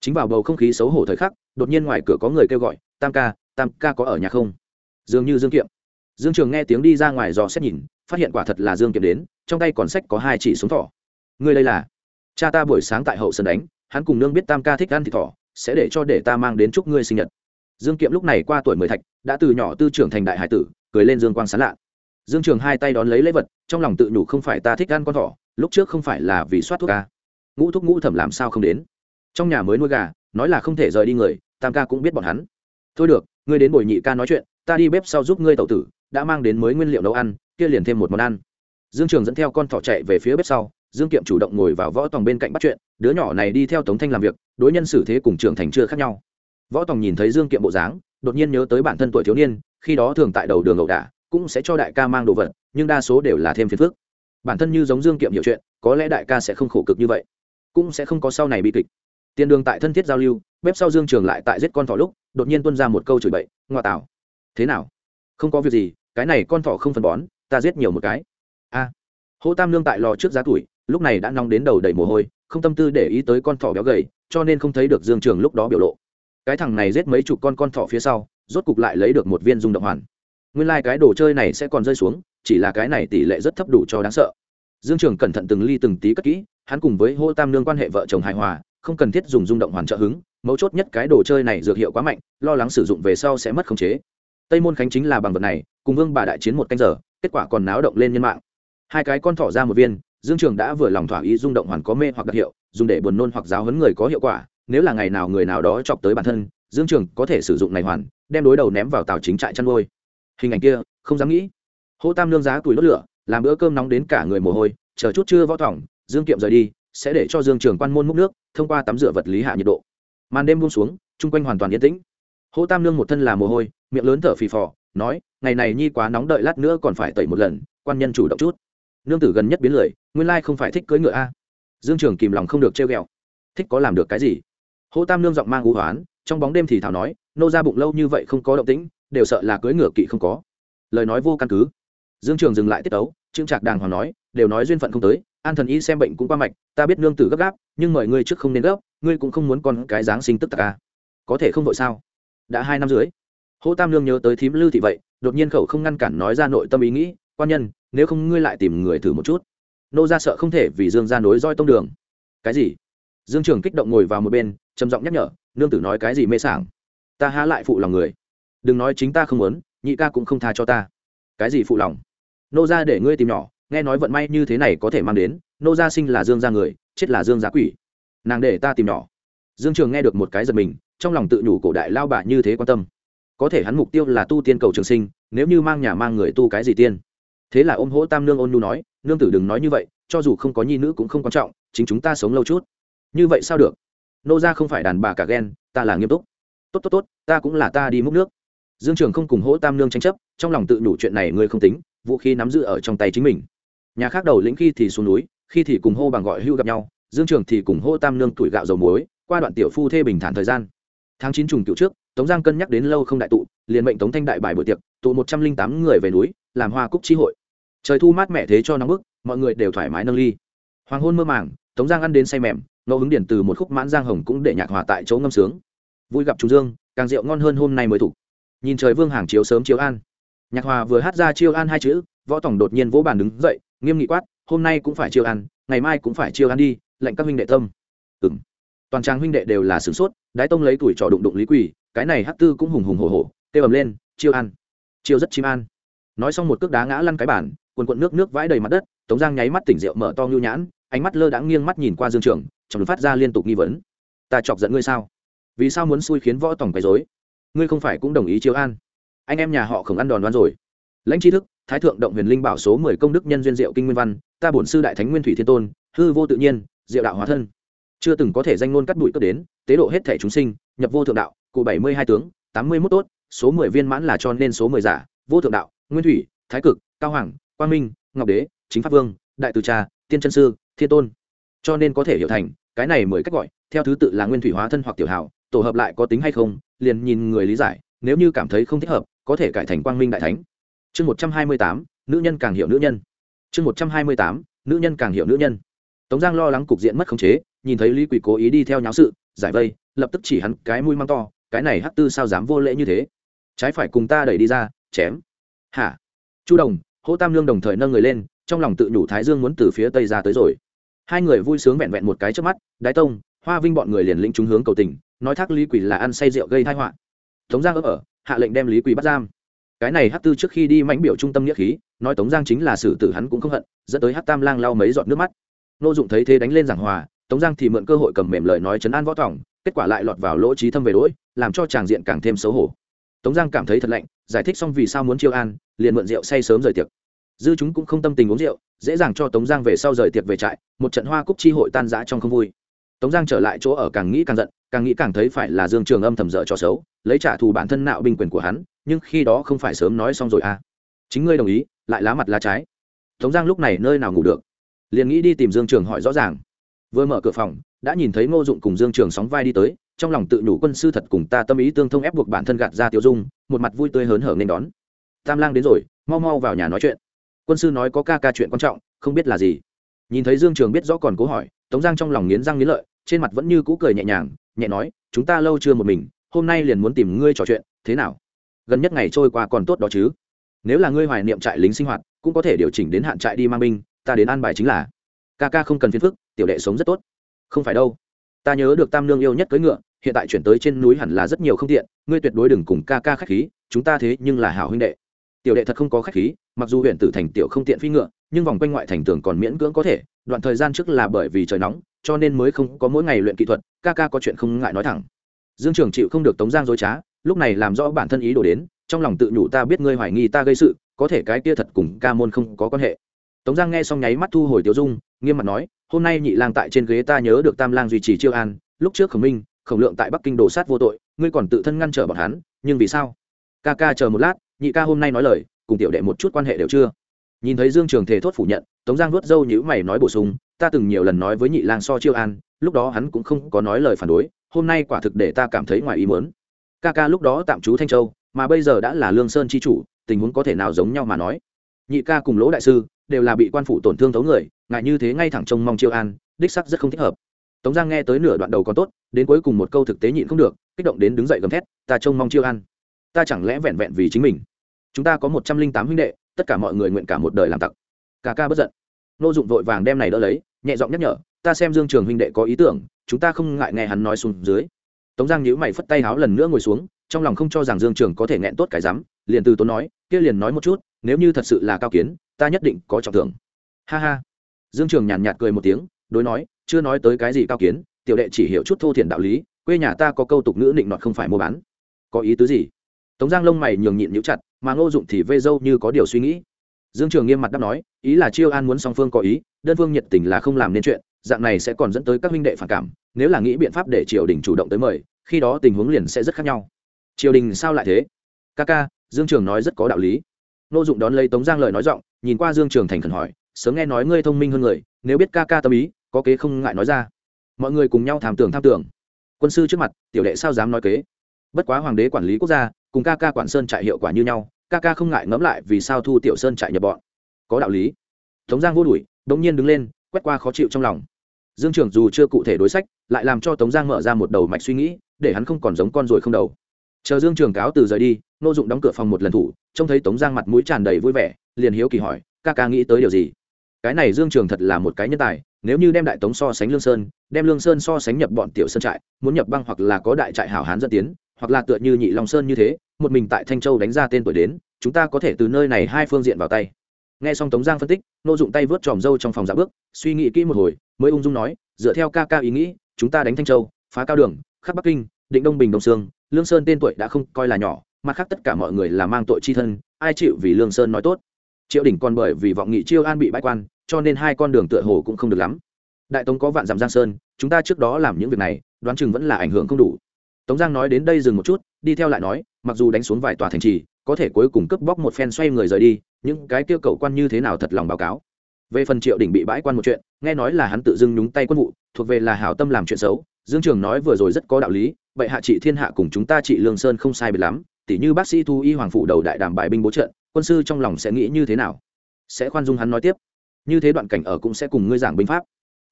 Chính vào bầu không khí xấu hổ thời khắc, đột nhiên ngoài cửa có người kêu gọi, tam ca tam ca có ở nhà không? Dường như dương kiệm. Dương trường nghe tiếng đi ra ngoài dò xét nhìn, phát hiện quả thật là dương kiệm đến, trong tay còn sách có hai chỉ súng thỏ. Ngươi đây là? Cha ta buổi sáng tại hậu sân đánh, hắn cùng nương biết tam ca thích ăn thịt thỏ, sẽ để cho để ta mang đến chúc ngươi sinh nhật. Dương kiệm lúc này qua tuổi mười thạch, đã từ nhỏ tư trưởng thành đại hải tử, cười lên dương quang sán lạ. Dương trường hai tay đón lấy lễ vật, trong lòng tự nhủ không phải ta thích ăn con thỏ, lúc trước không phải là vì soát thuốc ca. Ngũ thuốc ngũ thẩm làm sao không đến? Trong nhà mới nuôi gà, nói là không thể rời đi người, tam ca cũng biết bọn hắn. Thôi được, ngươi đến bồi nhị ca nói chuyện, ta đi bếp sau giúp ngươi tẩu tử, đã mang đến mới nguyên liệu nấu ăn, kia liền thêm một món ăn. Dương trường dẫn theo con thỏ chạy về phía bếp sau dương kiệm chủ động ngồi vào võ tòng bên cạnh bắt chuyện đứa nhỏ này đi theo tống thanh làm việc đối nhân xử thế cùng trưởng thành chưa khác nhau. Võ tòng nhìn thấy dương kiệm bộ dáng đột nhiên nhớ tới bản thân tuổi thiếu niên khi đó thường tại đầu đường ẩu đả cũng sẽ cho đại ca mang đồ vật nhưng đa số đều là thêm phiền phức. Bản thân như giống dương kiệm hiểu chuyện có lẽ đại ca sẽ không khổ cực như vậy cũng sẽ không có sau này bị kịch. Tiền đường tại thân thiết giao lưu bếp sau dương trường lại tại giết con thỏ lúc đột nhiên tuân ra một câu chửi bậy ngoại tảo thế nào? Không có việc gì cái này con thỏ không phân bón ta giết nhiều một cái. A à, hô tam lương tại lò trước giá tuổi lúc này đã nóng đến đầu đầy mồ hôi, không tâm tư để ý tới con thỏ béo gầy, cho nên không thấy được dương trường lúc đó biểu lộ. Cái thằng này giết mấy chục con con thỏ phía sau, rốt cục lại lấy được một viên dung động hoàn. Nguyên lai、like、cái đồ chơi này sẽ còn rơi xuống, chỉ là cái này tỷ lệ rất thấp đủ cho đáng sợ. Dương trường cẩn thận từng ly từng tí cất kỹ, hắn cùng với hô tam nương quan hệ vợ chồng hài hòa, không cần thiết dùng dung động hoàn trợ hứng, mấu chốt nhất cái đồ chơi này dược hiệu quá mạnh, lo lắng sử dụng về sau sẽ mất khống chế. Tây môn khánh chính là bằng vật này, cùng vương bà đại chiến một canh giờ, kết quả còn náo động lên nhân mạng. Hai cái con thỏ ra một viên dương trường đã vừa lòng thỏa ý rung động hoàn có mê hoặc đặc hiệu, dùng để buồn nôn hoặc giáo huấn người có hiệu quả, nếu là ngày nào người nào đó chọc tới bản thân, dương trường có thể sử dụng này hoàn, đem đối đầu ném vào tàu chính trại chăn nuôi. Hình ảnh kia, không dám nghĩ. Hô tam lương giá tuổi đốt lửa, làm bữa cơm nóng đến cả người mồ hôi, chờ chút chưa võ thỏng, dương kiệm rời đi, sẽ để cho dương trường quan môn múc nước, thông qua tắm rửa vật lý hạ nhiệt độ. Màn đêm buông xuống, chung quanh hoàn toàn yên tĩnh. Hô tam lương một thân là mồ hôi, miệng lớn thở phì phò, nói, ngày này nhi quá nóng đợi lát nữa còn phải tẩy một lần, quan nhân chủ động chút nương tử gần nhất biến lười, nguyên lai không phải thích cưỡi ngựa a. Dương trường kìm lòng không được trêu ghẹo. Thích có làm được cái gì? Hô tam nương giọng mang hú hoán, trong bóng đêm thì thảo nói, nô ra bụng lâu như vậy không có động tĩnh, đều sợ là cưỡi ngựa kỵ không có. Lời nói vô căn cứ. Dương trường dừng lại tiết tấu trương trạc đàng hoàng nói, đều nói duyên phận không tới, an thần y xem bệnh cũng qua mạch, ta biết nương tử gấp gáp, nhưng mời ngươi trước không nên gấp, ngươi cũng không muốn con cái dáng sinh tức tạc à. có thể không vội sao? Đã hai năm dưới hỗ tam Nương nhớ tới thím lư thị vậy, đột nhiên khẩu không ngăn cản nói ra nội tâm ý nghĩ quan nhân, nếu không ngươi lại tìm người thử một chút. Nô ra sợ không thể vì dương ra nối roi tông đường. Cái gì? Dương trường kích động ngồi vào một bên, trầm giọng nhắc nhở, nương tử nói cái gì mê sảng? Ta há lại phụ lòng người. Đừng nói chính ta không muốn, nhị ca cũng không tha cho ta. Cái gì phụ lòng? Nô ra để ngươi tìm nhỏ, nghe nói vận may như thế này có thể mang đến, nô gia sinh là dương gia người, chết là dương gia quỷ. Nàng để ta tìm nhỏ. Dương trường nghe được một cái giật mình, trong lòng tự nhủ cổ đại lao bà như thế quan tâm. Có thể hắn mục tiêu là tu tiên cầu trường sinh, nếu như mang nhà mang người tu cái gì tiên? Thế là ôm hỗ tam nương ôn nu nói, nương tử đừng nói như vậy, cho dù không có nhi nữ cũng không quan trọng, chính chúng ta sống lâu chút. Như vậy sao được? Nô gia không phải đàn bà cả ghen, ta là nghiêm túc. Tốt tốt tốt, ta cũng là ta đi múc nước. Dương trường không cùng hỗ tam nương tranh chấp, trong lòng tự nhủ chuyện này ngươi không tính, vũ khí nắm giữ ở trong tay chính mình. Nhà khác đầu lĩnh khi thì xuống núi, khi thì cùng hô bằng gọi hưu gặp nhau, dương trường thì cùng hô tam nương tuổi gạo dầu muối, qua đoạn tiểu phu thê bình thản thời gian. Tháng chín trùng cựu trước, tống giang cân nhắc đến lâu không đại tụ, liền mệnh tống thanh đại bài buổi tiệc, tụ một trăm linh tám người về núi làm hoa cúc chi hội. Trời thu mát mẻ thế cho nóng bức, mọi người đều thoải mái nâng ly. Hoàng hôn mơ màng, tống giang ăn đến say mềm, ngẫu hứng điển từ một khúc mãn giang hồng cũng để nhạc hòa tại chỗ ngâm sướng. Vui gặp trùng dương, càng rượu ngon hơn hôm nay mới thủ. Nhìn trời vương hàng chiếu sớm chiếu an. Nhạc hòa vừa hát ra chiêu an hai chữ, võ tổng đột nhiên vỗ bàn đứng dậy, nghiêm nghị quát, hôm nay cũng phải chiêu ăn ngày mai cũng phải chiêu ăn đi, lệnh các huynh đệ tâm. Ừ toàn trang huynh đệ đều là sửng sốt, đái tông lấy tuổi trò đụng đụng lý quỳ cái này hát tư cũng hùng hùng hổ hổ, kêu ầm lên, chiêu ăn chiêu rất chim an nói xong một cước đá ngã lăn cái bàn, quần quận nước nước vãi đầy mặt đất tống giang nháy mắt tỉnh rượu mở to ngưu nhãn ánh mắt lơ đãng nghiêng mắt nhìn qua dương trường trong phát ra liên tục nghi vấn. Ta chọc giận ngươi sao? Vì sao muốn xui khiến võ tổng quấy dối ngươi không phải cũng đồng ý chiếu an? Anh em nhà họ không ăn đòn đoán rồi. Lãnh tri thức thái thượng động huyền linh bảo số mười công đức nhân duyên diệu kinh nguyên văn ta bổn sư đại thánh nguyên thủy thiên tôn hư vô tự nhiên diệu đạo hóa thân. Chưa từng có thể danh ngôn cắt bụi cất đến tế độ hết thể chúng sinh nhập vô thượng đạo cụ bảy mươi hai tướng tám mươi mốt tốt số mười viên mãn là cho nên số mười giả vô thượng đạo nguyên thủy, thái cực, cao hoàng, quang minh, ngọc đế, chính pháp vương, đại từ cha, tiên chân sư, thiên tôn. Cho nên có thể hiểu thành, cái này mười cách gọi, theo thứ tự là nguyên thủy hóa thân hoặc tiểu hảo tổ hợp lại có tính hay không, liền nhìn người lý giải, nếu như cảm thấy không thích hợp, có thể cải thành quang minh đại thánh. Chương một trăm hai mươi tám, nữ nhân càng hiểu nữ nhân. Chương một trăm hai mươi tám, nữ nhân càng hiểu nữ nhân. Tống giang lo lắng cục diện mất khống chế, nhìn thấy lý quỷ cố ý đi theo nháo sự, giải vây, lập tức chỉ hắn cái mũi măng to, cái này hắc tư sao dám vô lễ như thế? Trái phải cùng ta đẩy đi ra, chém hả? Chu đồng, hỗ tam lương đồng thời nâng người lên, trong lòng tự nhủ thái dương muốn từ phía tây ra tới rồi. Hai người vui sướng vẹn vẹn một cái trước mắt, đái tông, hoa vinh bọn người liền lĩnh chúng hướng cầu tình, nói thác lý quỷ là ăn say rượu gây thai họa. Tống giang ấp ở, hạ lệnh đem lý quỷ bắt giam. Cái này hát tư trước khi đi mãnh biểu trung tâm nghĩa khí, nói tống giang chính là xử tử hắn cũng không hận, dẫn tới hát tam lang lau mấy giọt nước mắt. Nô dụng thấy thế đánh lên giảng hòa, tống giang thì mượn cơ hội cầm mềm lời nói chấn an võ tỏng kết quả lại lọt vào lỗ trí thâm về đỗi làm cho tràng diện càng thêm xấu hổ tống giang cảm thấy thật lạnh, giải thích xong vì sao muốn chiêu an, liền mượn rượu say sớm rời tiệc. Dư chúng cũng không tâm tình uống rượu, dễ dàng cho tống giang về sau rời tiệc về trại, một trận hoa cúc chi hội tan rã trong không vui. Tống giang trở lại chỗ ở càng nghĩ càng giận, càng nghĩ càng thấy phải là dương trường âm thầm dở cho xấu, lấy trả thù bản thân nạo binh quyền của hắn, nhưng khi đó không phải sớm nói xong rồi à. Chính ngươi đồng ý, lại lá mặt lá trái. Tống giang lúc này nơi nào ngủ được? Liền nghĩ đi tìm dương trường hỏi rõ ràng vừa mở cửa phòng, đã nhìn thấy ngô dụng cùng dương trường sóng vai đi tới, trong lòng tự nhủ quân sư thật cùng ta tâm ý tương thông ép buộc bản thân gạt ra tiêu dung, một mặt vui tươi hớn hở nên đón. Tam lang đến rồi, mau mau vào nhà nói chuyện. Quân sư nói có ca ca chuyện quan trọng, không biết là gì. Nhìn thấy dương trường biết rõ còn cố hỏi, tống giang trong lòng nghiến răng nghiến lợi, trên mặt vẫn như cũ cười nhẹ nhàng, nhẹ nói, chúng ta lâu chưa một mình, hôm nay liền muốn tìm ngươi trò chuyện, thế nào? Gần nhất ngày trôi qua còn tốt đó chứ? Nếu là ngươi hoài niệm trại lính sinh hoạt, cũng có thể điều chỉnh đến hạn trại đi mang binh, ta đến an bài chính là ca ca không cần phiền phức, tiểu đệ sống rất tốt. Không phải đâu. Ta nhớ được tam nương yêu nhất cưỡi ngựa, hiện tại chuyển tới trên núi hẳn là rất nhiều không tiện, ngươi tuyệt đối đừng cùng ca ca khách khí, chúng ta thế nhưng là hảo huynh đệ. Tiểu đệ thật không có khách khí, mặc dù huyện tử thành tiểu không tiện phi ngựa, nhưng vòng quanh ngoại thành tường còn miễn cưỡng có thể, đoạn thời gian trước là bởi vì trời nóng, cho nên mới không có mỗi ngày luyện kỹ thuật, ca ca có chuyện không ngại nói thẳng. Dương trường chịu không được tống giang dối trá, lúc này làm rõ bản thân ý đồ đến, trong lòng tự nhủ ta biết ngươi hoài nghi ta gây sự, có thể cái kia thật cùng ca môn không có quan hệ tống giang nghe xong nháy mắt thu hồi Tiểu dung, nghiêm mặt nói, hôm nay nhị lang tại trên ghế ta nhớ được tam lang duy trì chiêu an, lúc trước khổng minh, khổng lượng tại bắc kinh đổ sát vô tội, ngươi còn tự thân ngăn trở bọn hắn, nhưng vì sao? Ca ca chờ một lát, nhị ca hôm nay nói lời, cùng tiểu đệ một chút quan hệ đều chưa. Nhìn thấy dương trường Thể thốt phủ nhận, tống giang vuốt râu nhữ mày nói bổ sung, ta từng nhiều lần nói với nhị lang so chiêu an, lúc đó hắn cũng không có nói lời phản đối, hôm nay quả thực để ta cảm thấy ngoài ý muốn. Ca ca lúc đó tạm trú thanh châu, mà bây giờ đã là lương sơn chi chủ, tình huống có thể nào giống nhau mà nói? Nhị ca cùng lỗ đại sư đều là bị quan phủ tổn thương thấu người, ngại như thế ngay thẳng trông mong chiêu an, đích sắc rất không thích hợp. Tống giang nghe tới nửa đoạn đầu còn tốt, đến cuối cùng một câu thực tế nhịn không được, kích động đến đứng dậy gầm thét, ta trông mong chiêu an. Ta chẳng lẽ vẹn vẹn vì chính mình? Chúng ta có một trăm linh tám huynh đệ, tất cả mọi người nguyện cả một đời làm tặc. Cả ca bất giận. Nô dụng vội vàng đem này đỡ lấy, nhẹ giọng nhắc nhở, ta xem dương trường huynh đệ có ý tưởng, chúng ta không ngại nghe hắn nói xuống dưới. Tống giang nhíu mày phất tay háo lần nữa ngồi xuống, trong lòng không cho rằng dương trường có thể nghẹn tốt cái rắm, liền từ tốn nói, kia liền nói một chút, nếu như thật sự là cao kiến ta nhất định có trọng thưởng. Ha ha. Dương trường nhàn nhạt cười một tiếng, đối nói, chưa nói tới cái gì cao kiến, tiểu đệ chỉ hiểu chút thô thiển đạo lý, quê nhà ta có câu tục ngữ định nọt không phải mua bán. Có ý tứ gì? Tống giang lông mày nhường nhịn nhũ chặt, mà ngô dụng thì vê dâu như có điều suy nghĩ. Dương trường nghiêm mặt đáp nói, ý là chiêu an muốn song phương có ý, đơn phương nhiệt tình là không làm nên chuyện, dạng này sẽ còn dẫn tới các huynh đệ phản cảm, nếu là nghĩ biện pháp để triều đình chủ động tới mời, khi đó tình huống liền sẽ rất khác nhau. Triều đình sao lại thế? Ca ca dương trường nói rất có đạo lý. Ngô dụng đón lấy tống giang lời nói giọng nhìn qua dương trường thành khẩn hỏi, sớm nghe nói ngươi thông minh hơn người, nếu biết ca ca tâm ý, có kế không ngại nói ra. Mọi người cùng nhau tham tưởng tham tưởng. Quân sư trước mặt, tiểu đệ sao dám nói kế? Bất quá hoàng đế quản lý quốc gia, cùng ca ca quản sơn trại hiệu quả như nhau, ca ca không ngại ngẫm lại vì sao thu tiểu sơn trại nhập bọn. Có đạo lý. Tống giang vô đuổi đống nhiên đứng lên, quét qua khó chịu trong lòng. Dương trường dù chưa cụ thể đối sách, lại làm cho tống giang mở ra một đầu mạch suy nghĩ, để hắn không còn giống con ruồi không đầu. Chờ dương trường cáo từ rời đi, nô dụng đóng cửa phòng một lần thủ trông thấy tống giang mặt mũi tràn đầy vui vẻ, liền hiếu kỳ hỏi, ca ca nghĩ tới điều gì? Cái này dương trường thật là một cái nhân tài, nếu như đem đại tống so sánh lương sơn, đem lương sơn so sánh nhập bọn tiểu sơn trại, muốn nhập băng hoặc là có đại trại hảo hán dẫn tiến, hoặc là tựa như nhị long sơn như thế, một mình tại thanh châu đánh ra tên tuổi đến, chúng ta có thể từ nơi này hai phương diện vào tay. Nghe xong tống giang phân tích, nô dụng tay vớt tròm râu trong phòng dạ bước, suy nghĩ kỹ một hồi, mới ung dung nói, dựa theo ca ca ý nghĩ, chúng ta đánh thanh châu, phá cao đường khắc bắc kinh, định đông bình đông sương, lương sơn tên tuổi đã không coi là nhỏ mặt khác tất cả mọi người là mang tội chi thân, ai chịu vì lương sơn nói tốt. Triệu đỉnh còn bởi vì vọng nghị chiêu an bị bãi quan, cho nên hai con đường tựa hồ cũng không được lắm. Đại tống có vạn dặm giang sơn, chúng ta trước đó làm những việc này, đoán chừng vẫn là ảnh hưởng không đủ. Tống giang nói đến đây dừng một chút, đi theo lại nói, mặc dù đánh xuống vài tòa thành trì, có thể cuối cùng cướp bóc một phen xoay người rời đi, những cái kêu cầu quan như thế nào thật lòng báo cáo. Về phần triệu đỉnh bị bãi quan một chuyện, nghe nói là hắn tự dưng nhúng tay quân vụ, thuộc về là hảo tâm làm chuyện xấu, dương trường nói vừa rồi rất có đạo lý, vậy hạ trị thiên hạ cùng chúng ta trị lương sơn không sai biệt lắm tỉ như bác sĩ thu y hoàng phụ đầu đại đàm bài binh bố trận, quân sư trong lòng sẽ nghĩ như thế nào? Sẽ khoan dung hắn nói tiếp. Như thế đoạn cảnh ở cũng sẽ cùng ngươi giảng binh pháp.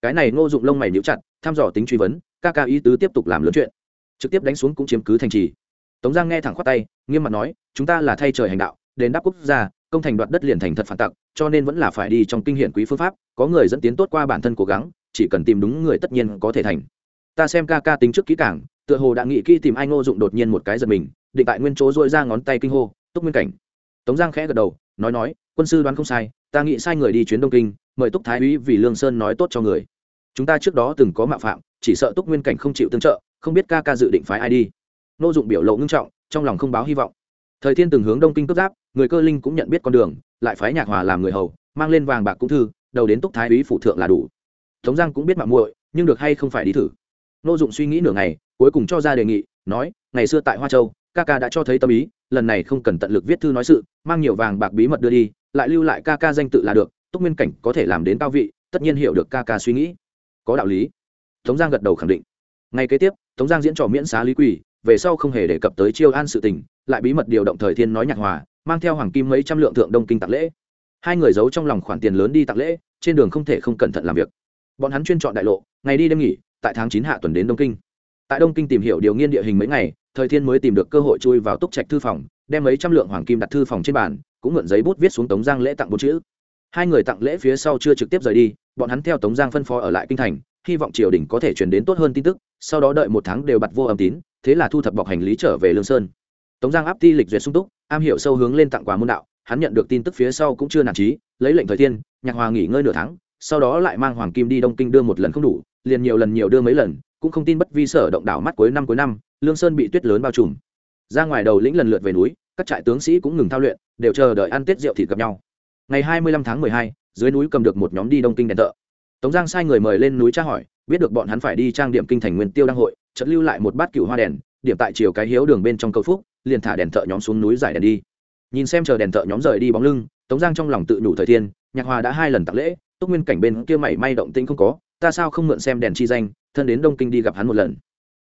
Cái này ngô dụng lông mày níu chặt, thăm dò tính truy vấn, ca ca ý tứ tiếp tục làm lớn chuyện. Trực tiếp đánh xuống cũng chiếm cứ thành trì. Tống giang nghe thẳng khoát tay, nghiêm mặt nói, chúng ta là thay trời hành đạo, đền đáp quốc gia, công thành đoạt đất liền thành thật phản tặc, cho nên vẫn là phải đi trong kinh hiển quý phương pháp, có người dẫn tiến tốt qua bản thân cố gắng, chỉ cần tìm đúng người tất nhiên có thể thành ta xem ca ca tính trước kỹ càng, tựa hồ đã nghĩ kỹ tìm ai ngô dụng đột nhiên một cái giật mình định tại nguyên chỗ dội ra ngón tay kinh hô túc nguyên cảnh. Tống giang khẽ gật đầu nói nói quân sư đoán không sai ta nghĩ sai người đi chuyến đông kinh mời túc thái úy vì lương sơn nói tốt cho người. Chúng ta trước đó từng có mạo phạm chỉ sợ túc nguyên cảnh không chịu tương trợ không biết ca ca dự định phái ai đi. Ngô dụng biểu lộ ngưng trọng trong lòng không báo hy vọng. Thời thiên từng hướng đông kinh cấp giáp người cơ linh cũng nhận biết con đường lại phái nhạc hòa làm người hầu mang lên vàng bạc cũng thư đầu đến túc thái úy phụ thượng là đủ. Tống giang cũng biết mạng muội nhưng được hay không phải đi thử nô dụng suy nghĩ nửa ngày, cuối cùng cho ra đề nghị, nói, ngày xưa tại hoa châu, ca ca đã cho thấy tâm ý, lần này không cần tận lực viết thư nói sự, mang nhiều vàng bạc bí mật đưa đi, lại lưu lại ca ca danh tự là được, túc nguyên cảnh có thể làm đến cao vị, tất nhiên hiểu được ca ca suy nghĩ. Có đạo lý. Tống giang gật đầu khẳng định. Ngay kế tiếp, tống giang diễn trò miễn xá lý quỳ về sau không hề đề cập tới chiêu an sự tình, lại bí mật điều động thời thiên nói nhạc hòa, mang theo hoàng kim mấy trăm lượng thượng đông kinh tạc lễ. Hai người giấu trong lòng khoản tiền lớn đi tạc lễ, trên đường không thể không cẩn thận làm việc. Bọn hắn chuyên chọn đại lộ, ngày đi đêm nghỉ tại tháng chín hạ tuần đến đông kinh. Tại đông kinh tìm hiểu điều nghiên địa hình mấy ngày, thời thiên mới tìm được cơ hội chui vào túc trạch thư phòng, đem mấy trăm lượng hoàng kim đặt thư phòng trên bàn, cũng mượn giấy bút viết xuống tống giang lễ tặng bốn chữ. Hai người tặng lễ phía sau chưa trực tiếp rời đi, bọn hắn theo tống giang phân phó ở lại kinh thành, hy vọng triều đình có thể truyền đến tốt hơn tin tức, sau đó đợi một tháng đều bật vô âm tín, thế là thu thập bọc hành lý trở về lương sơn. Tống giang áp ti lịch duyệt sung túc, am hiểu sâu hướng lên tặng quà môn đạo, hắn nhận được tin tức phía sau cũng chưa nản trí lấy lệnh thời thiên, nhạc hòa nghỉ ngơi nửa tháng sau đó lại mang hoàng kim đi đông kinh đưa một lần không đủ, liền nhiều lần nhiều đưa mấy lần, cũng không tin bất vi sở động đảo mắt cuối năm cuối năm, lương sơn bị tuyết lớn bao trùm. Ra ngoài đầu lĩnh lần lượt về núi, các trại tướng sĩ cũng ngừng thao luyện, đều chờ đợi ăn tết rượu thịt gặp nhau. Ngày hai mươi lăm tháng mười hai, dưới núi cầm được một nhóm đi đông kinh đèn thợ tống giang sai người mời lên núi tra hỏi, biết được bọn hắn phải đi trang điểm kinh thành nguyên tiêu đăng hội trận lưu lại một bát cựu hoa đèn, điểm tại chiều cái hiếu đường bên trong cầu phúc, liền thả đèn thợ nhóm xuống núi giải đèn đi. Nhìn xem chờ đèn thợ nhóm rời đi bóng lưng, tống giang trong lòng tự nhủ thời thiên, nhạc hòa đã hai lần tặng lễ túc nguyên cảnh bên kia mảy may động tĩnh không có, ta sao không mượn xem đèn chi danh, thân đến đông kinh đi gặp hắn một lần.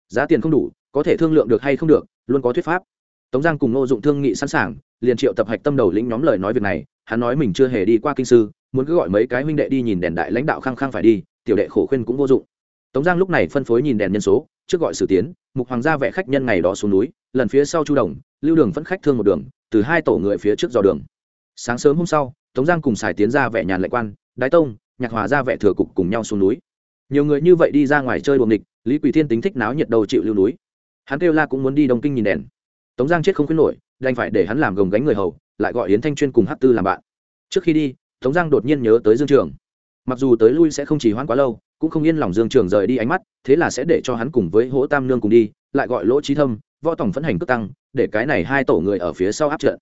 Giá tiền không đủ, có thể thương lượng được hay không được, luôn có thuyết pháp. Tống giang cùng ngô dụng thương nghị sẵn sàng, liền triệu tập hạch tâm đầu lĩnh nhóm lời nói việc này, hắn nói mình chưa hề đi qua kinh sư, muốn cứ gọi mấy cái huynh đệ đi nhìn đèn đại lãnh đạo khăng khăng phải đi, tiểu đệ khổ khuyên cũng vô dụng. Tống giang lúc này phân phối nhìn đèn nhân số, trước gọi sử tiến, mục hoàng gia vẽ khách nhân ngày đó xuống núi, lần phía sau chu đồng, lưu đường vẫn khách thương một đường, từ hai tổ người phía trước dò đường. Sáng sớm hôm sau, tống giang cùng xài tiến ra vẽ nhàn lệ quan đái tông, nhạc hòa ra vẻ thừa cục cùng nhau xuống núi. Nhiều người như vậy đi ra ngoài chơi buồng địch lý quỳ thiên tính thích náo nhiệt đầu chịu lưu núi. Hắn kêu la cũng muốn đi đông kinh nhìn đèn. Tống giang chết không khuyến nổi, đành phải để hắn làm gồng gánh người hầu, lại gọi yến thanh chuyên cùng hát tư làm bạn. Trước khi đi, tống giang đột nhiên nhớ tới dương trường. Mặc dù tới lui sẽ không chỉ hoãn quá lâu, cũng không yên lòng dương trường rời đi ánh mắt, thế là sẽ để cho hắn cùng với hỗ tam nương cùng đi, lại gọi lỗ trí thâm, võ tổng phấn hành cất tăng, để cái này hai tổ người ở phía sau áp trận.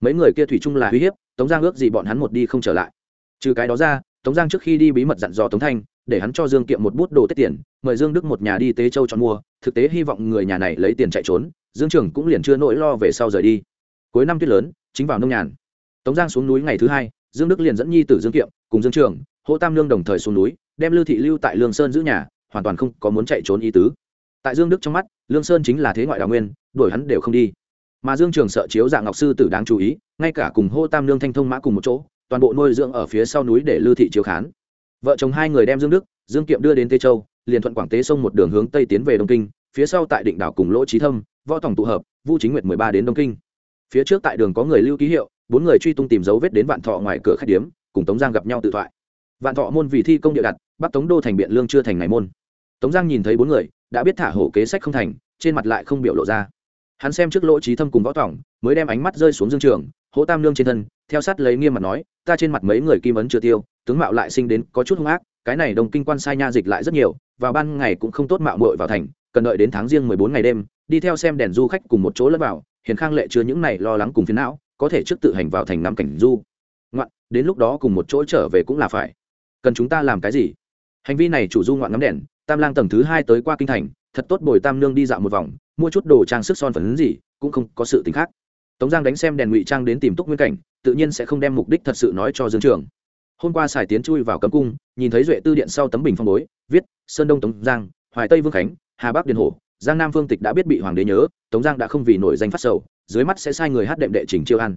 Mấy người kia thủy chung là uy hiếp, tống giang ước gì bọn hắn một đi không trở lại trừ cái đó ra, tống giang trước khi đi bí mật dặn dò tống thanh, để hắn cho dương kiệm một bút đồ tết tiền, mời dương đức một nhà đi tế châu chọn mua, thực tế hy vọng người nhà này lấy tiền chạy trốn, dương trường cũng liền chưa nỗi lo về sau rời đi. Cuối năm tuyết lớn, chính vào nông nhàn. Tống giang xuống núi ngày thứ hai, dương đức liền dẫn nhi tử dương kiệm cùng dương trường hỗ tam lương đồng thời xuống núi, đem lưu thị lưu tại lương sơn giữ nhà, hoàn toàn không có muốn chạy trốn ý tứ. Tại dương đức trong mắt, lương sơn chính là thế ngoại đào nguyên, đuổi hắn đều không đi. Mà dương trường sợ chiếu dạng ngọc sư tử đáng chú ý, ngay cả cùng hô tam lương thanh thông mã cùng một chỗ toàn bộ nuôi dưỡng ở phía sau núi để lưu thị chiếu khán. Vợ chồng hai người đem dương đức, dương kiệm đưa đến tây châu, liền thuận quảng tế sông một đường hướng tây tiến về đông kinh, phía sau tại định đảo cùng lỗ trí thâm, võ tổng tụ hợp, vu chính nguyệt mười ba đến đông kinh. Phía trước tại đường có người lưu ký hiệu, bốn người truy tung tìm dấu vết đến vạn thọ ngoài cửa khách điếm, cùng tống giang gặp nhau tự thoại. Vạn thọ môn vì thi công địa đặt bắt tống đô thành biện lương chưa thành ngày môn. Tống giang nhìn thấy bốn người, đã biết thả hổ kế sách không thành, trên mặt lại không biểu lộ ra. Hắn xem trước lỗ trí thâm cùng võ tỏng mới đem ánh mắt rơi xuống dương trường hỗ tam lương trên thân, theo sát lấy nghiêm mặt nói, ta trên mặt mấy người kim ấn chưa tiêu, tướng mạo lại sinh đến có chút hung ác, cái này đồng kinh quan sai nha dịch lại rất nhiều, vào ban ngày cũng không tốt mạo muội vào thành, cần đợi đến tháng riêng mười bốn ngày đêm, đi theo xem đèn du khách cùng một chỗ lẫn vào, hiền khang lệ chưa những này lo lắng cùng phiến não, có thể trước tự hành vào thành nắm cảnh du. Ngoạn, đến lúc đó cùng một chỗ trở về cũng là phải. Cần chúng ta làm cái gì? Hành vi này chủ du ngoạn ngắm đèn, tam lang tầng thứ hai tới qua kinh thành, thật tốt bồi tam nương đi dạo một vòng, mua chút đồ trang sức son phấn gì, cũng không có sự t khác tống giang đánh xem đèn ngụy trang đến tìm túc nguyên cảnh, tự nhiên sẽ không đem mục đích thật sự nói cho dương trường. Hôm qua sài tiến chui vào cấm cung, nhìn thấy duệ tư điện sau tấm bình phong bối, viết, sơn đông tống giang, hoài tây vương khánh, hà bắc điền hổ, giang nam phương tịch đã biết bị hoàng đế nhớ, tống giang đã không vì nổi danh phát sầu, dưới mắt sẽ sai người hát đệm đệ trình chiêu ăn.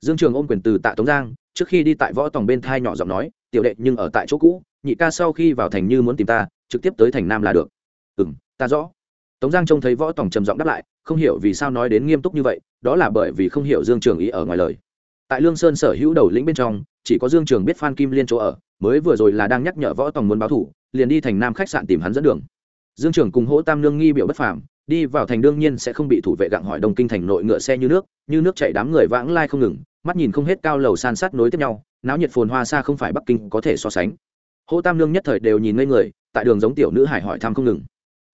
Dương trường ôm quyền từ tạ tống giang, trước khi đi tại võ tòng bên thai nhỏ giọng nói, tiểu đệ, nhưng ở tại chỗ cũ, nhị ca sau khi vào thành như muốn tìm ta, trực tiếp tới thành nam là được. Ừ m ta rõ. Tống giang trông thấy võ tòng trầm giọng đáp lại, không hiểu vì sao nói đến nghiêm túc như vậy đó là bởi vì không hiểu dương trường ý ở ngoài lời. Tại lương sơn sở hữu đầu lĩnh bên trong, chỉ có dương trường biết phan kim liên chỗ ở, mới vừa rồi là đang nhắc nhở võ tòng muốn báo thủ, liền đi thành nam khách sạn tìm hắn dẫn đường. Dương trường cùng hỗ tam nương nghi biểu bất phàm, đi vào thành đương nhiên sẽ không bị thủ vệ gặng hỏi đông kinh thành nội ngựa xe như nước như nước chảy đám người vãng lai không ngừng, mắt nhìn không hết cao lầu san sát nối tiếp nhau, náo nhiệt phồn hoa xa không phải bắc kinh có thể so sánh. Hỗ tam nương nhất thời đều nhìn ngây người, tại đường giống tiểu nữ hải hỏi thăm không ngừng.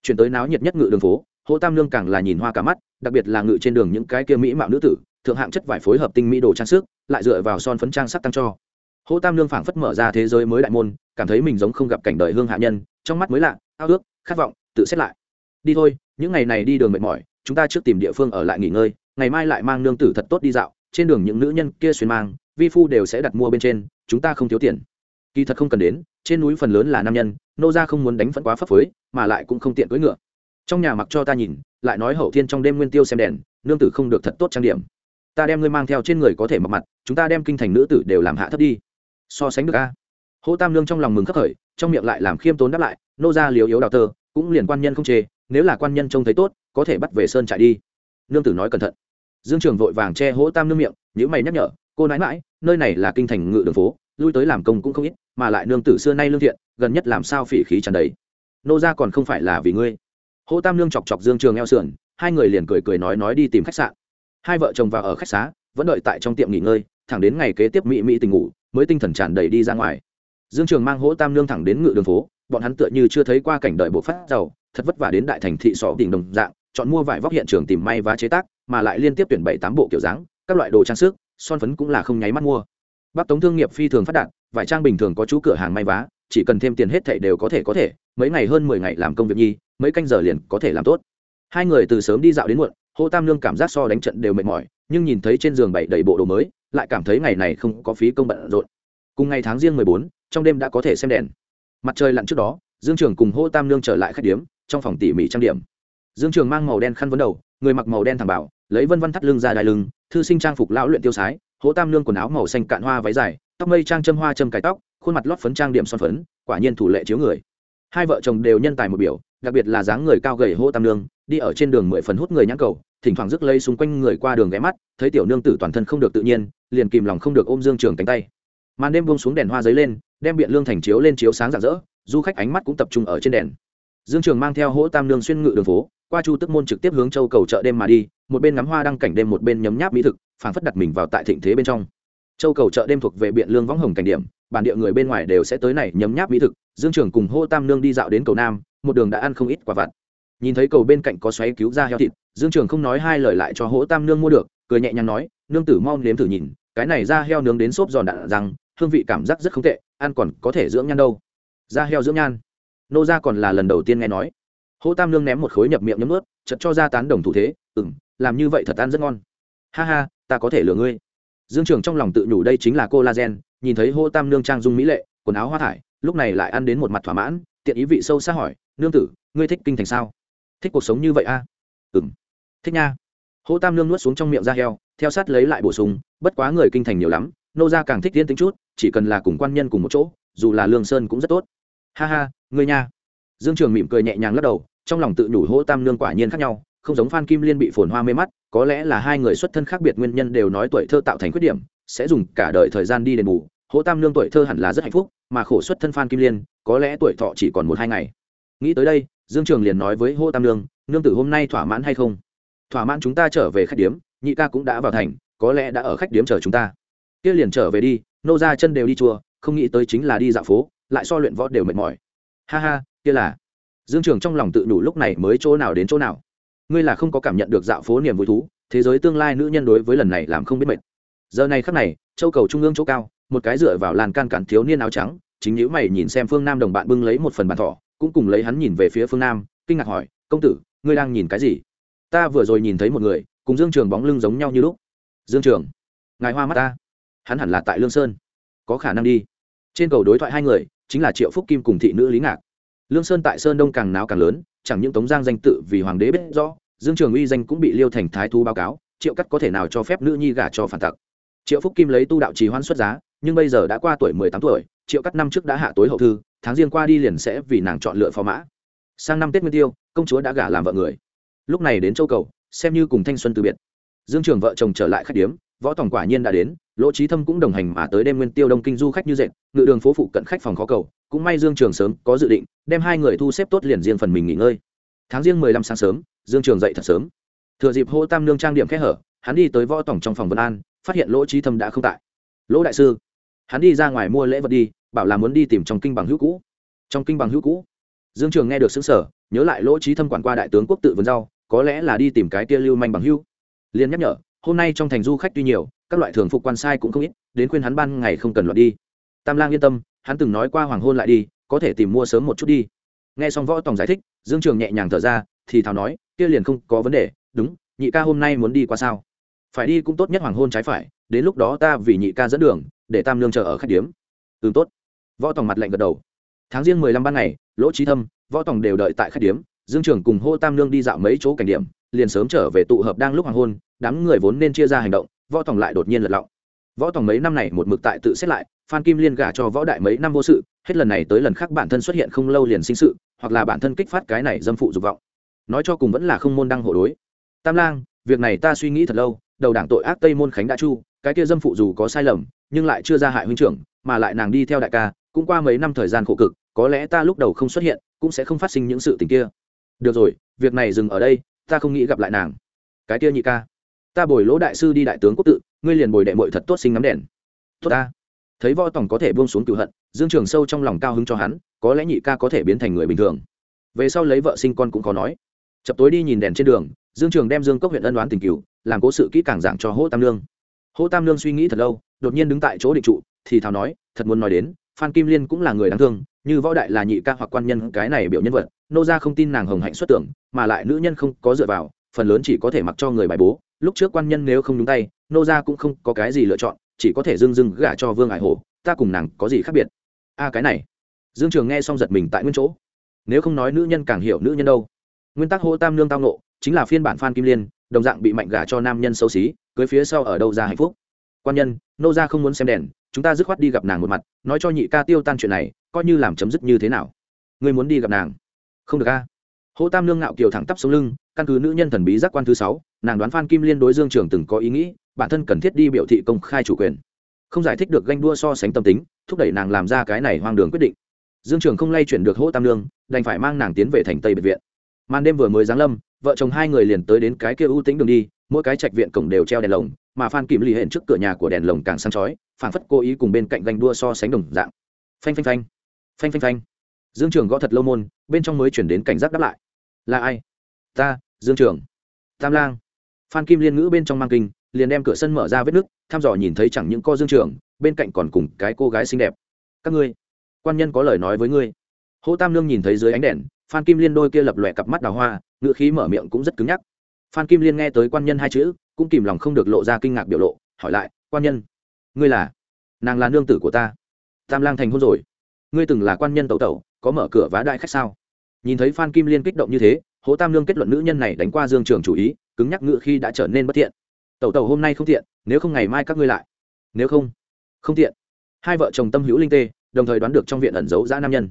Chuyển tới náo nhiệt nhất ngự đường phố hỗ tam nương càng là nhìn hoa cả mắt, đặc biệt là ngự trên đường những cái kia mỹ mạo nữ tử, thượng hạng chất vải phối hợp tinh mỹ đồ trang sức, lại dựa vào son phấn trang sắc tăng cho. Hỗ tam nương phảng phất mở ra thế giới mới đại môn, cảm thấy mình giống không gặp cảnh đời hương hạ nhân, trong mắt mới lạ, ao ước, khát vọng, tự xét lại. Đi thôi, những ngày này đi đường mệt mỏi, chúng ta trước tìm địa phương ở lại nghỉ ngơi, ngày mai lại mang nương tử thật tốt đi dạo, trên đường những nữ nhân kia xuyên mang, vi phu đều sẽ đặt mua bên trên, chúng ta không thiếu tiền. Kỳ thật không cần đến, trên núi phần lớn là nam nhân, nô ra không muốn đánh phẫn quá phấp phới, mà lại cũng không tiện cưỡi ngựa trong nhà mặc cho ta nhìn, lại nói hậu thiên trong đêm nguyên tiêu xem đèn, nương tử không được thật tốt trang điểm. Ta đem ngươi mang theo trên người có thể mặc mặt, chúng ta đem kinh thành nữ tử đều làm hạ thấp đi. So sánh được a. Hỗ tam lương trong lòng mừng khắc khởi, trong miệng lại làm khiêm tốn đáp lại, nô ra liều yếu đào tơ, cũng liền quan nhân không chê, nếu là quan nhân trông thấy tốt, có thể bắt về sơn trại đi. Nương tử nói cẩn thận. Dương trường vội vàng che hỗ tam nương miệng nhữ mày nhắc nhở, cô nãi mãi nơi này là kinh thành ngự đường phố, lui tới làm công cũng không ít, mà lại nương tử xưa nay lương thiện, gần nhất làm sao phỉ khí tràn đầy. Nô ra còn không phải là vì ngươi hỗ tam nương chọc chọc dương trường eo sườn, hai người liền cười cười nói nói đi tìm khách sạn. Hai vợ chồng vào ở khách xá, vẫn đợi tại trong tiệm nghỉ ngơi, thẳng đến ngày kế tiếp mỹ mỹ tình ngủ, mới tinh thần tràn đầy đi ra ngoài. Dương trường mang hỗ tam nương thẳng đến ngự đường phố, bọn hắn tựa như chưa thấy qua cảnh đợi bộ phát giàu, thật vất vả đến đại thành thị sọ đỉnh đồng dạng, chọn mua vải vóc hiện trường tìm may và chế tác, mà lại liên tiếp tuyển bảy tám bộ kiểu dáng, các loại đồ trang sức, son phấn cũng là không nháy mắt mua. Bắc tống thương nghiệp phi thường phát đạt, vải trang bình thường có chú cửa hàng may vá chỉ cần thêm tiền hết thảy đều có thể có thể, mấy ngày hơn mười ngày làm công việc nhi, mấy canh giờ liền có thể làm tốt. Hai người từ sớm đi dạo đến muộn, hô tam lương cảm giác so đánh trận đều mệt mỏi, nhưng nhìn thấy trên giường bày đầy bộ đồ mới, lại cảm thấy ngày này không có phí công bận rộn. Cùng ngày tháng riêng mười bốn, trong đêm đã có thể xem đèn. Mặt trời lặn trước đó, dương trường cùng hô tam lương trở lại khách điếm, trong phòng tỉ mỉ trang điểm. Dương trường mang màu đen khăn vấn đầu, người mặc màu đen thẳng bảo, lấy vân vân thắt lưng ra đai lưng, thư sinh trang phục lão luyện tiêu sái Hồ tam lương quần áo màu xanh cạn hoa váy dài, tóc mây trang châm hoa châm cài tóc khuôn mặt lót phấn trang điểm son phấn, quả nhiên thủ lệ chiếu người. Hai vợ chồng đều nhân tài một biểu, đặc biệt là dáng người cao gầy hô tam nương, đi ở trên đường mười phần hút người nhãn cầu, thỉnh thoảng rước lây xung quanh người qua đường ghé mắt, thấy tiểu nương tử toàn thân không được tự nhiên, liền kìm lòng không được ôm dương trường cánh tay. Màn đêm buông xuống đèn hoa giấy lên, đem biện lương thành chiếu lên chiếu sáng rạng rỡ, du khách ánh mắt cũng tập trung ở trên đèn. Dương trường mang theo hỗ tam nương xuyên ngự đường phố, qua chu tức môn trực tiếp hướng châu cầu chợ đêm mà đi, một bên ngắm hoa đăng cảnh đêm, một bên nhấm nháp mỹ thực, phảng phất đặt mình vào tại thịnh thế bên trong châu cầu chợ đêm thuộc về biện lương võng hồng cảnh điểm, bản địa người bên ngoài đều sẽ tới này nhấm nháp mỹ thực. Dương trưởng cùng hô tam nương đi dạo đến cầu nam, một đường đã ăn không ít quả vặt. Nhìn thấy cầu bên cạnh có xoáy cứu ra heo thịt, dương trường không nói hai lời lại cho hỗ tam nương mua được, cười nhẹ nhàng nói, nương tử mau nếm thử nhìn, cái này da heo nướng đến xốp giòn đạn rằng hương vị cảm giác rất không tệ, ăn còn có thể dưỡng nhan đâu. Da heo dưỡng nhan? Nô ra còn là lần đầu tiên nghe nói. Hỗ tam nương ném một khối nhập miệng nhấm ướt chật cho ra tán đồng thủ thế ừ m làm như vậy thật ăn rất ngon. Ha ha, ta có thể lừa ngươi dương trường trong lòng tự nhủ đây chính là collagen. nhìn thấy hô tam nương trang dung mỹ lệ, quần áo hoa thải, lúc này lại ăn đến một mặt thỏa mãn, tiện ý vị sâu xa hỏi, nương tử, ngươi thích kinh thành sao thích cuộc sống như vậy a à? ừ thích nha hô tam nương nuốt xuống trong miệng da heo, theo sát lấy lại bổ sung, bất quá người kinh thành nhiều lắm, nô ra càng thích tiên tính chút, chỉ cần là cùng quan nhân cùng một chỗ, dù là lương sơn cũng rất tốt ha ha, ngươi nha dương trường mỉm cười nhẹ nhàng lắc đầu, trong lòng tự nhủ hỗ tam nương quả nhiên khác nhau không giống phan kim liên bị phồn hoa mê mắt, có lẽ là hai người xuất thân khác biệt nguyên nhân đều nói tuổi thơ tạo thành khuyết điểm, sẽ dùng cả đời thời gian đi đền bù. Hỗ tam nương tuổi thơ hẳn là rất hạnh phúc, mà khổ xuất thân phan kim liên, có lẽ tuổi thọ chỉ còn một hai ngày. Nghĩ tới đây, dương trường liền nói với hỗ tam nương nương tử hôm nay thỏa mãn hay không? Thỏa mãn chúng ta trở về khách điếm, nhị ca cũng đã vào thành, có lẽ đã ở khách điếm chờ chúng ta. Kia liền trở về đi, nô ra chân đều đi chùa, không nghĩ tới chính là đi dạo phố, lại so luyện võ đều mệt mỏi. Ha ha, kia là. Dương trường trong lòng tự đủ lúc này mới chỗ nào đến chỗ nào ngươi là không có cảm nhận được dạo phố niềm vui thú, thế giới tương lai nữ nhân đối với lần này làm không biết mệt. Giờ này khắc này, châu cầu trung ương chỗ cao, một cái dựa vào làn can cản thiếu niên áo trắng, chính nhữ mày nhìn xem phương nam đồng bạn bưng lấy một phần bàn thỏ, cũng cùng lấy hắn nhìn về phía phương nam, kinh ngạc hỏi, công tử, ngươi đang nhìn cái gì? Ta vừa rồi nhìn thấy một người, cùng dương trường bóng lưng giống nhau như lúc. Dương trường, ngài hoa mắt ta. Hắn hẳn là tại lương sơn. Có khả năng đi. Trên cầu đối thoại hai người, chính là triệu phúc kim cùng thị nữ lý ngạc. Lương sơn tại sơn đông càng náo càng lớn chẳng những tống giang danh tự vì hoàng đế biết rõ, dương trường uy danh cũng bị liêu thành thái thú báo cáo, triệu cắt có thể nào cho phép nữ nhi gả cho phản tặc. Triệu phúc kim lấy tu đạo trì hoãn xuất giá, nhưng bây giờ đã qua tuổi mười tám tuổi, triệu cắt năm trước đã hạ tối hậu thư, tháng riêng qua đi liền sẽ vì nàng chọn lựa phò mã. Sang năm tết nguyên tiêu, công chúa đã gả làm vợ người. Lúc này đến châu cầu, xem như cùng thanh xuân từ biệt. Dương trường vợ chồng trở lại khách điếm võ tòng quả nhiên đã đến, lỗ trí thâm cũng đồng hành mà tới đêm nguyên tiêu đông kinh du khách như dệt, ngự đường phố phụ cận khách phòng khó cầu, cũng may dương trường sớm có dự định, đem hai người thu xếp tốt liền riêng phần mình nghỉ ngơi. Tháng riêng mười lăm sáng sớm, dương trường dậy thật sớm. Thừa dịp hô tam nương trang điểm khẽ hở, hắn đi tới võ tổng trong phòng vân an, phát hiện lỗ trí thâm đã không tại. Lỗ đại sư, hắn đi ra ngoài mua lễ vật đi, bảo là muốn đi tìm trong kinh bằng hữu cũ. Trong kinh bằng hữu cũ? Dương trường nghe được xứng sở nhớ lại lỗ trí thâm quản qua đại tướng quốc tự vườn rau có lẽ là đi tìm cái tia lưu manh bằng hữu. Liền nhắc nhở hôm nay trong thành du khách tuy nhiều, các loại thường phục quan sai cũng không ít, đến khuyên hắn ban ngày không cần loạn đi. Tam lang yên tâm, hắn từng nói qua hoàng hôn lại đi, có thể tìm mua sớm một chút đi. Nghe xong võ tòng giải thích, dương trường nhẹ nhàng thở ra, thì thào nói, kia liền không có vấn đề, đúng, nhị ca hôm nay muốn đi qua sao? Phải đi cũng tốt nhất hoàng hôn trái phải, đến lúc đó ta vì nhị ca dẫn đường, để tam lương chờ ở khách điếm. Ừ tốt. Võ tòng mặt lạnh gật đầu. Tháng riêng mười lăm ban ngày, lỗ trí thâm, võ tòng đều đợi tại khách điếm, dương trường cùng hô tam lương đi dạo mấy chỗ cảnh điểm, liền sớm trở về tụ hợp đang lúc hoàng hôn đám người vốn nên chia ra hành động, võ tòng lại đột nhiên lật lọng. Võ tòng mấy năm này một mực tại tự xét lại, phan kim liên gả cho võ đại mấy năm vô sự, hết lần này tới lần khác bản thân xuất hiện không lâu liền sinh sự, hoặc là bản thân kích phát cái này dâm phụ dục vọng. Nói cho cùng vẫn là không môn đăng hộ đối. Tam lang, việc này ta suy nghĩ thật lâu, đầu đảng tội ác tây môn khánh đã chu, cái kia dâm phụ dù có sai lầm, nhưng lại chưa ra hại huynh trưởng, mà lại nàng đi theo đại ca, cũng qua mấy năm thời gian khổ cực, có lẽ ta lúc đầu không xuất hiện, cũng sẽ không phát sinh những sự tình kia. Được rồi, việc này dừng ở đây, ta không nghĩ gặp lại nàng. Cái kia nhị ca ta bồi lỗ đại sư đi đại tướng quốc tự, ngươi liền bồi đệ mội thật tốt sinh ngắm đèn. Tốt ta. Thấy võ tòng có thể buông xuống cựu hận, dương trường sâu trong lòng cao hứng cho hắn, có lẽ nhị ca có thể biến thành người bình thường. Về sau lấy vợ sinh con cũng khó nói. Chập tối đi nhìn đèn trên đường, dương trường đem dương cốc huyện ân đoán tình cựu làm cố sự kỹ càng giảng cho hỗ tam lương hỗ tam lương suy nghĩ thật lâu, đột nhiên đứng tại chỗ định trụ, thì thào nói, thật muốn nói đến, phan kim liên cũng là người đáng thương, như võ đại là nhị ca hoặc quan nhân cái này biểu nhân vật, nô ra không tin nàng hồng hạnh xuất tưởng, mà lại nữ nhân không có dựa vào, phần lớn chỉ có thể mặc cho người bài bố lúc trước quan nhân nếu không nhúng tay, nô ra cũng không có cái gì lựa chọn, chỉ có thể dưng dưng gả cho vương ải hổ, ta cùng nàng có gì khác biệt? A cái này. Dương trường nghe xong giật mình tại nguyên chỗ. Nếu không nói nữ nhân càng hiểu nữ nhân đâu. Nguyên tắc hô tam nương tao nộ chính là phiên bản phan kim liên, đồng dạng bị mạnh gả cho nam nhân xấu xí, cưới phía sau ở đâu ra hạnh phúc? Quan nhân, nô ra không muốn xem đèn, chúng ta dứt khoát đi gặp nàng một mặt, nói cho nhị ca tiêu tan chuyện này, coi như làm chấm dứt như thế nào? Ngươi muốn đi gặp nàng? Không được a. Hô tam nương ngạo kiều thẳng tắp xuống lưng căn cứ nữ nhân thần bí giác quan thứ sáu nàng đoán phan kim liên đối dương trường từng có ý nghĩ bản thân cần thiết đi biểu thị công khai chủ quyền. Không giải thích được ganh đua so sánh tâm tính thúc đẩy nàng làm ra cái này hoang đường quyết định. Dương trường không lay chuyển được hỗ tam lương, đành phải mang nàng tiến về thành tây biệt viện. Màn đêm vừa mới giáng lâm vợ chồng hai người liền tới đến cái kia ưu tĩnh đường đi mỗi cái trạch viện cổng đều treo đèn lồng mà phan kìm lì hiện trước cửa nhà của đèn lồng càng sáng chói phảng phất cố ý cùng bên cạnh ganh đua so sánh đồng dạng. Phanh phanh phanh. Phanh phanh phanh. Dương trường gõ thật lâu môn bên trong mới chuyển đến cảnh giác đáp lại. Là ai? Ta, dương trường. Tam lang. Phan kim liên ngữ bên trong mang kinh, liền đem cửa sân mở ra vết nước thăm dò nhìn thấy chẳng những co dương trường, bên cạnh còn cùng cái cô gái xinh đẹp. Các ngươi, quan nhân có lời nói với ngươi. Hỗ tam lương nhìn thấy dưới ánh đèn, phan kim liên đôi kia lập lòe cặp mắt đào hoa, ngữ khí mở miệng cũng rất cứng nhắc. Phan kim liên nghe tới quan nhân hai chữ, cũng kìm lòng không được lộ ra kinh ngạc biểu lộ, hỏi lại, quan nhân, ngươi là, nàng là nương tử của ta? Tam lang thành hôn rồi. Ngươi từng là quan nhân tẩu tẩu, có mở cửa vá đại khách sao? Nhìn thấy phan kim liên kích động như thế hố tam lương kết luận nữ nhân này đánh qua dương trường chủ ý, cứng nhắc ngự khi đã trở nên bất thiện. Tẩu tẩu hôm nay không thiện, nếu không ngày mai các ngươi lại. Nếu không không thiện. Hai vợ chồng tâm hữu linh tê, đồng thời đoán được trong viện ẩn giấu giã nam nhân.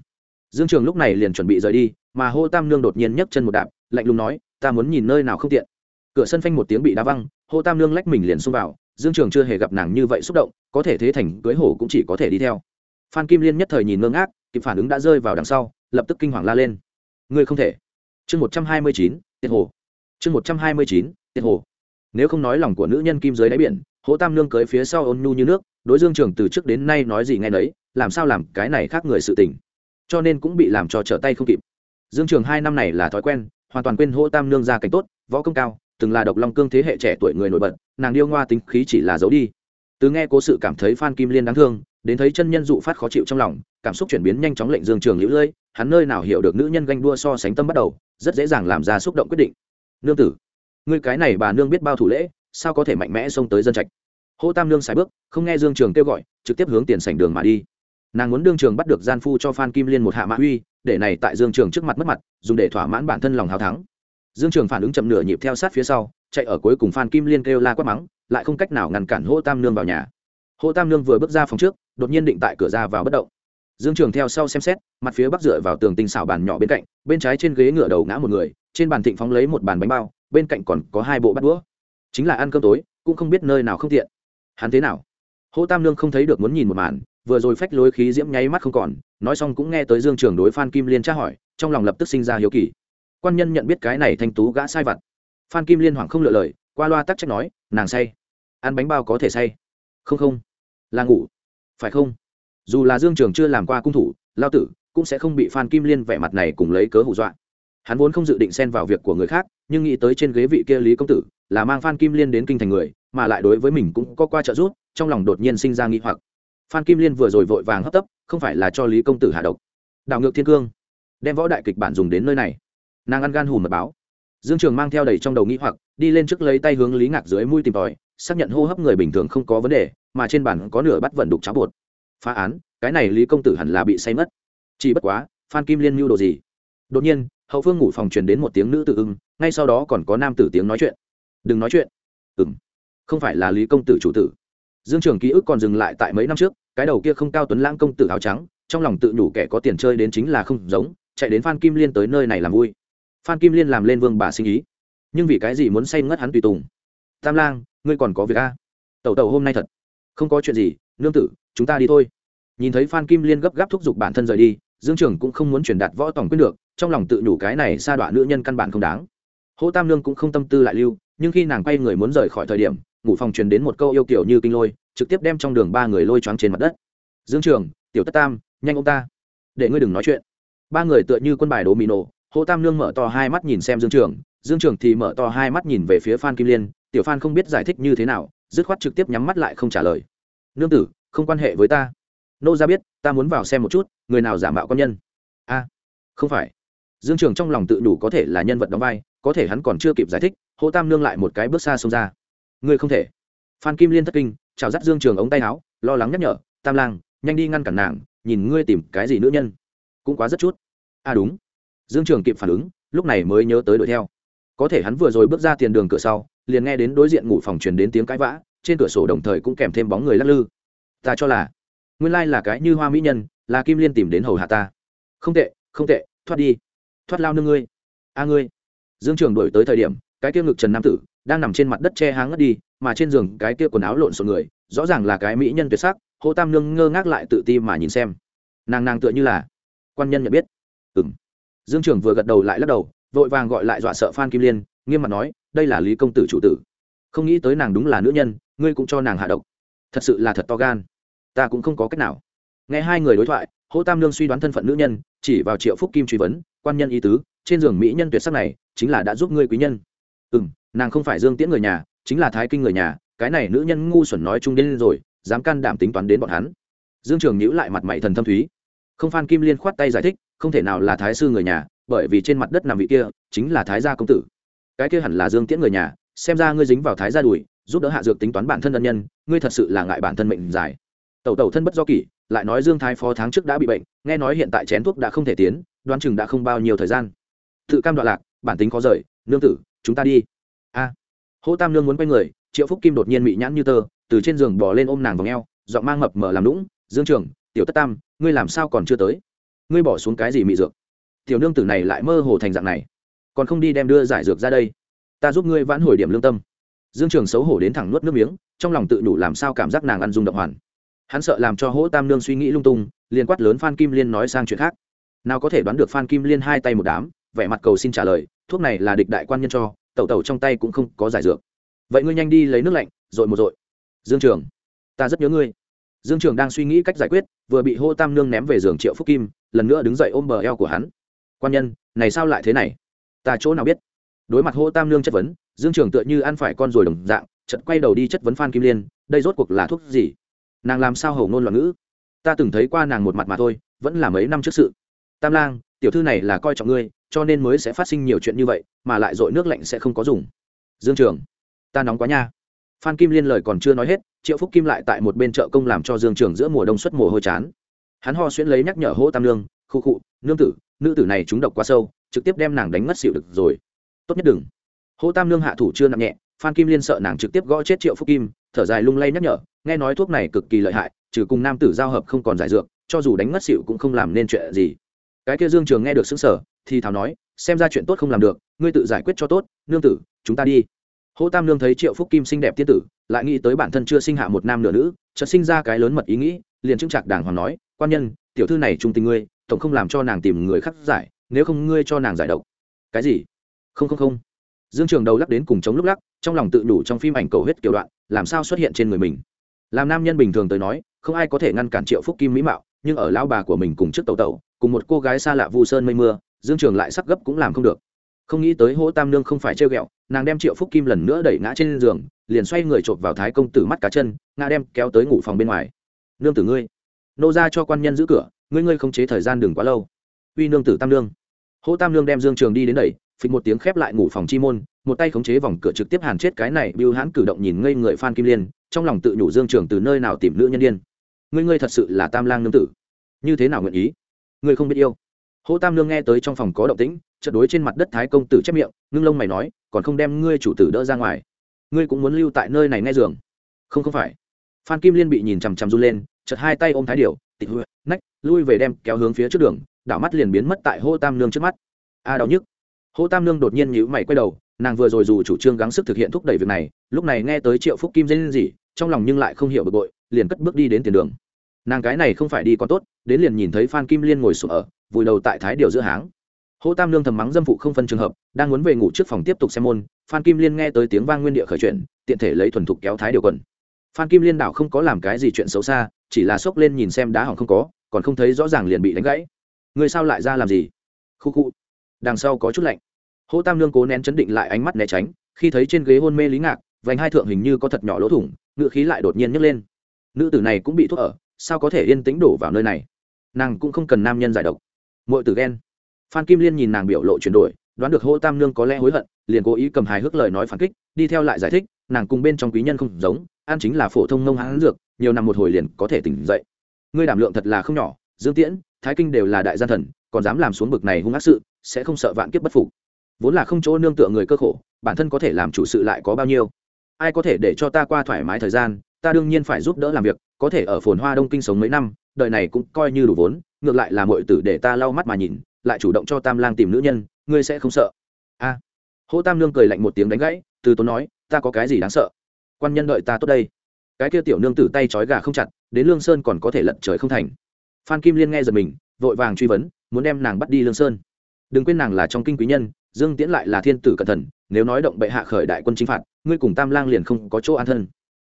Dương trường lúc này liền chuẩn bị rời đi, mà hô tam nương đột nhiên nhấc chân một đạp, lạnh lùng nói, ta muốn nhìn nơi nào không tiện. Cửa sân phanh một tiếng bị đá văng hô tam nương lách mình liền xông vào, dương trường chưa hề gặp nàng như vậy xúc động, có thể thế thành cưới hổ cũng chỉ có thể đi theo. Phan kim liên nhất thời nhìn ngơ ngác, kịp phản ứng đã rơi vào đằng sau, lập tức kinh hoàng la lên. Ngươi không thể chương một trăm hai mươi chín tiết hồ. Chương một trăm hai mươi chín tiết hồ. Nếu không nói lòng của nữ nhân kim dưới đáy biển hỗ tam nương cưới phía sau ôn nhu như nước, đối dương trường từ trước đến nay nói gì nghe nấy, làm sao làm cái này khác người sự tình. Cho nên cũng bị làm cho trở tay không kịp. Dương trường hai năm này là thói quen, hoàn toàn quên hỗ tam nương ra cảnh tốt, võ công cao, từng là độc long cương thế hệ trẻ tuổi người nổi bật, nàng điêu ngoa tính khí chỉ là giấu đi. Từ nghe cố sự cảm thấy phan kim liên đáng thương, đến thấy chân nhân dụ phát khó chịu trong lòng, cảm xúc chuyển biến nhanh chóng lệnh dương trường lũ lưỡi, hắn nơi nào hiểu được nữ nhân ganh đua so sánh tâm bắt đầu rất dễ dàng làm ra xúc động quyết định. Nương tử, ngươi cái này bà nương biết bao thủ lễ, sao có thể mạnh mẽ xông tới dân trạch? Hô tam nương xài bước, không nghe dương trường kêu gọi, trực tiếp hướng tiền sảnh đường mà đi. Nàng muốn đương trường bắt được gian phu cho phan kim liên một hạ mã uy, để này tại dương trường trước mặt mất mặt, dùng để thỏa mãn bản thân lòng hào thắng. Dương trường phản ứng chậm nửa nhịp theo sát phía sau, chạy ở cuối cùng phan kim liên kêu la quát mắng, lại không cách nào ngăn cản hô tam nương vào nhà. Hô tam nương vừa bước ra phòng trước, đột nhiên định tại cửa ra vào bất động dương trường theo sau xem xét, mặt phía bắc dựa vào tường tinh xảo bàn nhỏ bên cạnh, bên trái trên ghế ngựa đầu ngã một người, trên bàn thịnh phóng lấy một bàn bánh bao, bên cạnh còn có hai bộ bát đũa. Chính là ăn cơm tối, cũng không biết nơi nào không tiện. Hắn thế nào? Hô tam nương không thấy được muốn nhìn một màn, vừa rồi phách lối khí diễm nháy mắt không còn, nói xong cũng nghe tới dương trường đối phan kim liên tra hỏi, trong lòng lập tức sinh ra hiếu kỳ. Quan nhân nhận biết cái này thanh tú gã sai vặt. Phan kim liên hoảng không lựa lời, qua loa tắc trách nói, nàng say. Ăn bánh bao có thể say. Không không. Là ngủ. Phải không? Dù là dương trường chưa làm qua cung thủ, lao tử cũng sẽ không bị phan kim liên vẻ mặt này cùng lấy cớ hù dọa. Hắn vốn không dự định xen vào việc của người khác, nhưng nghĩ tới trên ghế vị kia lý công tử, là mang phan kim liên đến kinh thành người, mà lại đối với mình cũng có qua trợ giúp, trong lòng đột nhiên sinh ra nghi hoặc. Phan kim liên vừa rồi vội vàng hấp tấp, không phải là cho lý công tử hạ độc. Đảo ngược thiên cương, đem võ đại kịch bản dùng đến nơi này. Nàng ăn gan hùm mật báo. Dương trường mang theo đầy trong đầu nghĩ hoặc, đi lên trước lấy tay hướng lý ngạc dưới mũi tìm tòi, xác nhận hô hấp người bình thường không có vấn đề, mà trên bàn có nửa bắt vận đục cháo bột phá án, cái này lý công tử hẳn là bị say mất. Chỉ bất quá, phan kim liên mưu đồ gì? Đột nhiên, hậu phương ngủ phòng truyền đến một tiếng nữ tự ưng, ngay sau đó còn có nam tử tiếng nói chuyện. Đừng nói chuyện. Ừ m không phải là lý công tử chủ tử. Dương trường ký ức còn dừng lại tại mấy năm trước, cái đầu kia không cao tuấn lãng công tử áo trắng, trong lòng tự nhủ kẻ có tiền chơi đến chính là không giống, chạy đến phan kim liên tới nơi này làm vui. Phan kim liên làm lên vương bà sinh ý. Nhưng vì cái gì muốn say ngất hắn tùy tùng? Tam lang, ngươi còn có việc a? Tẩu tẩu hôm nay thật không có chuyện gì, nương tử, chúng ta đi thôi. Nhìn thấy phan kim liên gấp gáp thúc giục bản thân rời đi, dương trường cũng không muốn truyền đạt võ tổng quyết được, trong lòng tự nhủ cái này sa đọa nữ nhân căn bản không đáng. Hỗ tam Nương cũng không tâm tư lại lưu, nhưng khi nàng quay người muốn rời khỏi thời điểm, ngủ phòng truyền đến một câu yêu kiểu như kinh lôi, trực tiếp đem trong đường ba người lôi choáng trên mặt đất. Dương trường, tiểu tất tam, nhanh ông ta, để ngươi đừng nói chuyện. Ba người tựa như quân bài đồ mì nổ hỗ tam Nương mở to hai mắt nhìn xem dương trường dương trường thì mở to hai mắt nhìn về phía phan kim liên, tiểu phan không biết giải thích như thế nào dứt khoát trực tiếp nhắm mắt lại không trả lời. Nương tử, không quan hệ với ta. Nô ra biết, ta muốn vào xem một chút, người nào giả mạo con nhân. A, không phải. Dương trường trong lòng tự đủ có thể là nhân vật đóng vai, có thể hắn còn chưa kịp giải thích, hô tam nương lại một cái bước xa xông ra. Ngươi không thể. Phan kim liên thất kinh, chào dắt dương trường ống tay áo, lo lắng nhắc nhở, tam lang, nhanh đi ngăn cản nàng, nhìn ngươi tìm cái gì nữ nhân. Cũng quá rất chút. A đúng. Dương trường kịp phản ứng, lúc này mới nhớ tới đuổi theo có thể hắn vừa rồi bước ra tiền đường cửa sau, liền nghe đến đối diện ngủ phòng truyền đến tiếng cãi vã, trên cửa sổ đồng thời cũng kèm thêm bóng người lắc lư. Ta cho là, nguyên lai là cái như hoa mỹ nhân, là kim liên tìm đến hầu hạ ta. Không tệ không tệ, thoát đi. Thoát lao nương ngươi. A ngươi. Dương trường đổi tới thời điểm, cái kia ngực trần nam tử đang nằm trên mặt đất che háng ngất đi, mà trên giường cái kia quần áo lộn xộn người, rõ ràng là cái mỹ nhân tuyệt sắc hô tam nương ngơ ngác lại tự ti mà nhìn xem. Nàng nàng tựa như là quan nhân nhận biết. Ừng dương trường vừa gật đầu lại lắc đầu vội vàng gọi lại dọa sợ phan kim liên, nghiêm mặt nói, đây là lý công tử chủ tử. Không nghĩ tới nàng đúng là nữ nhân, ngươi cũng cho nàng hạ độc. Thật sự là thật to gan. Ta cũng không có cách nào. Nghe hai người đối thoại, hỗ tam lương suy đoán thân phận nữ nhân, chỉ vào triệu phúc kim truy vấn, quan nhân ý tứ, trên giường mỹ nhân tuyệt sắc này, chính là đã giúp ngươi quý nhân. Ừ m nàng không phải dương tiễn người nhà, chính là thái kinh người nhà, cái này nữ nhân ngu xuẩn nói chung đến rồi, dám can đảm tính toán đến bọn hắn. Dương trường nhữ lại mặt mày thần thâm thúy. Không, phan kim liên khoát tay giải thích, không thể nào là thái sư người nhà bởi vì trên mặt đất nằm vị kia chính là thái gia công tử. Cái kia hẳn là dương tiễn người nhà, xem ra ngươi dính vào thái gia đùi, giúp đỡ hạ dược tính toán bản thân ân nhân, ngươi thật sự là ngại bản thân mệnh dài. Tẩu tẩu thân bất do kỷ, lại nói dương thái phó tháng trước đã bị bệnh, nghe nói hiện tại chén thuốc đã không thể tiến, đoán chừng đã không bao nhiêu thời gian. Tự cam đoạn lạc, bản tính khó rời, nương tử, chúng ta đi. A. À. hỗ tam nương muốn quay người, triệu phúc kim đột nhiên mị nhãn như tơ, từ trên giường bỏ lên ôm nàng vào ngheo giọng mang mập mở làm lũng dương trường tiểu tất tam, ngươi làm sao còn chưa tới? Ngươi bỏ xuống cái gì mị dược? Tiểu nương tử này lại mơ hồ thành dạng này. Còn không đi đem đưa giải dược ra đây. Ta giúp ngươi vãn hồi điểm lương tâm. Dương trường xấu hổ đến thẳng nuốt nước miếng, trong lòng tự đủ làm sao cảm giác nàng ăn dung động hoàn. Hắn sợ làm cho hỗ tam nương suy nghĩ lung tung, liền quát lớn phan kim liên nói sang chuyện khác. Nào có thể đoán được phan kim liên hai tay một đám, vẻ mặt cầu xin trả lời, thuốc này là địch đại quan nhân cho, tẩu tẩu trong tay cũng không có giải dược. Vậy ngươi nhanh đi lấy nước lạnh dội một dội dương trường, ta rất nhớ ngươi. Dương trường đang suy nghĩ cách giải quyết, vừa bị hô tam nương ném về giường triệu phúc kim, lần nữa đứng dậy ôm bờ eo của hắn quan nhân, này sao lại thế này? Ta chỗ nào biết? Đối mặt hô tam nương chất vấn, dương trường tựa như ăn phải con rồi đồng dạng chật quay đầu đi chất vấn phan kim liên, đây rốt cuộc là thuốc gì? Nàng làm sao hầu ngôn loạn ngữ? Ta từng thấy qua nàng một mặt mà thôi, vẫn là mấy năm trước sự. Tam lang, tiểu thư này là coi trọng ngươi, cho nên mới sẽ phát sinh nhiều chuyện như vậy, mà lại dội nước lạnh sẽ không có dùng. Dương trường, ta nóng quá nha. Phan kim liên lời còn chưa nói hết, triệu phúc kim lại tại một bên chợ công làm cho dương trường giữa mùa đông xuất mùa hôi chán. Hắn ho xuyễn lấy nhắc nhở hỗ tam lương khu khụ nương tử, nữ tử này trúng độc quá sâu, trực tiếp đem nàng đánh ngất xịu được rồi. Tốt nhất đừng. Hô tam Nương hạ thủ chưa nặng nhẹ, phan kim liên sợ nàng trực tiếp gõ chết triệu phúc kim, thở dài lung lay nhắc nhở, nghe nói thuốc này cực kỳ lợi hại, trừ cùng nam tử giao hợp không còn giải dược, cho dù đánh ngất xịu cũng không làm nên chuyện gì. Cái kia dương trường nghe được xứng sở thì thào nói, xem ra chuyện tốt không làm được, ngươi tự giải quyết cho tốt, nương tử, chúng ta đi. Hô tam nương thấy triệu phúc kim xinh đẹp tiên tử, lại nghĩ tới bản thân chưa sinh hạ một nam nửa nữ, chợt sinh ra cái lớn mật ý nghĩ, liền trưng trạc đàng hoàng nói, quan nhân, tiểu thư này trung tình ngươi tổng không làm cho nàng tìm người khác giải, nếu không ngươi cho nàng giải độc. Cái gì? Không không không. Dương trường đầu lắc đến cùng chống lúc lắc, trong lòng tự đủ trong phim ảnh cầu huyết kiểu đoạn, làm sao xuất hiện trên người mình. Làm nam nhân bình thường tới nói, không ai có thể ngăn cản triệu phúc kim mỹ mạo, nhưng ở lão bà của mình cùng trước tàu tàu cùng một cô gái xa lạ vu sơn mây mưa, dương trường lại sắc gấp cũng làm không được. Không nghĩ tới hỗ tam nương không phải trêu ghẹo, nàng đem triệu phúc kim lần nữa đẩy ngã trên giường, liền xoay người chộp vào thái công tử mắt cá chân, ngã đem kéo tới ngủ phòng bên ngoài. Nương tử ngươi. Nô ra cho quan nhân giữ cửa ngươi ngươi không chế thời gian đừng quá lâu. Uy nương tử tam nương. Hỗ tam nương đem dương trường đi đến đẩy, phịch một tiếng khép lại ngủ phòng chi môn, một tay khống chế vòng cửa trực tiếp hàn chết cái này bưu hãn cử động nhìn ngây người phan kim liên, trong lòng tự nhủ dương trường từ nơi nào tìm nữ nhân điên. Ngươi ngươi thật sự là tam lang nương tử. Như thế nào nguyện ý? Ngươi không biết yêu. Hỗ tam nương nghe tới trong phòng có động tĩnh trận đối trên mặt đất thái công tử chép miệng, ngưng lông mày nói, còn không đem ngươi chủ tử đỡ ra ngoài. Ngươi cũng muốn lưu tại nơi này nghe giường. Không không phải. Phan kim liên bị nhìn chằm chằm run lên, chợt hai tay ôm thái điểu tịch hụi nách lui về đem kéo hướng phía trước đường đảo mắt liền biến mất tại hô tam nương trước mắt. A à, đau nhức. Hô tam nương đột nhiên nhíu mày quay đầu nàng vừa rồi dù chủ trương gắng sức thực hiện thúc đẩy việc này lúc này nghe tới triệu phúc kim dây lên gì trong lòng nhưng lại không hiểu bực bội liền cất bước đi đến tiền đường. Nàng cái này không phải đi còn tốt đến liền nhìn thấy phan kim liên ngồi sụp ở vùi đầu tại thái điều giữa háng. Hô tam lương thầm mắng dâm phụ không phân trường hợp đang muốn về ngủ trước phòng tiếp tục xem môn phan kim liên nghe tới tiếng vang nguyên địa khởi chuyển, tiện thể lấy thuần thục kéo thái điều quần phan kim liên đảo không có làm cái gì chuyện xấu xa, chỉ là xốc lên nhìn xem đá hỏng không có, còn không thấy rõ ràng liền bị đánh gãy. Người sao lại ra làm gì? Khu khu. Đằng sau có chút lạnh. Hô tam lương cố nén chấn định lại ánh mắt né tránh, khi thấy trên ghế hôn mê lý ngạc, vành hai thượng hình như có thật nhỏ lỗ thủng, ngựa khí lại đột nhiên nhấc lên. Nữ tử này cũng bị thuốc ở, sao có thể yên tĩnh đổ vào nơi này? Nàng cũng không cần nam nhân giải độc. Mọi tử ghen. Phan kim liên nhìn nàng biểu lộ chuyển đổi, đoán được hô tam nương có lẽ hối hận, liền cố ý cầm hài hước lời nói phản kích, đi theo lại giải thích nàng cùng bên trong quý nhân không giống ăn chính là phổ thông nông hán dược nhiều năm một hồi liền có thể tỉnh dậy. Ngươi đảm lượng thật là không nhỏ dương tiễn thái kinh đều là đại gian thần còn dám làm xuống bực này hung ác sự sẽ không sợ vạn kiếp bất phục. Vốn là không chỗ nương tựa người cơ khổ bản thân có thể làm chủ sự lại có bao nhiêu? Ai có thể để cho ta qua thoải mái thời gian ta đương nhiên phải giúp đỡ làm việc có thể ở phồn hoa đông kinh sống mấy năm đời này cũng coi như đủ vốn ngược lại là mọi tử để ta lau mắt mà nhìn lại chủ động cho tam lang tìm nữ nhân ngươi sẽ không sợ. A. À, tam lương cười lạnh một tiếng đánh gãy từ tốn nói ta có cái gì đáng sợ? Quan nhân đợi ta tốt đây. Cái kia tiểu nương tử tay trói gà không chặt đến lương sơn còn có thể lận trời không thành. Phan kim liên nghe giật mình vội vàng truy vấn muốn đem nàng bắt đi lương sơn. Đừng quên nàng là trong kinh quý nhân dương tiễn lại là thiên tử cẩn thần, nếu nói động bệ hạ khởi đại quân chính phạt ngươi cùng tam lang liền không có chỗ an thân.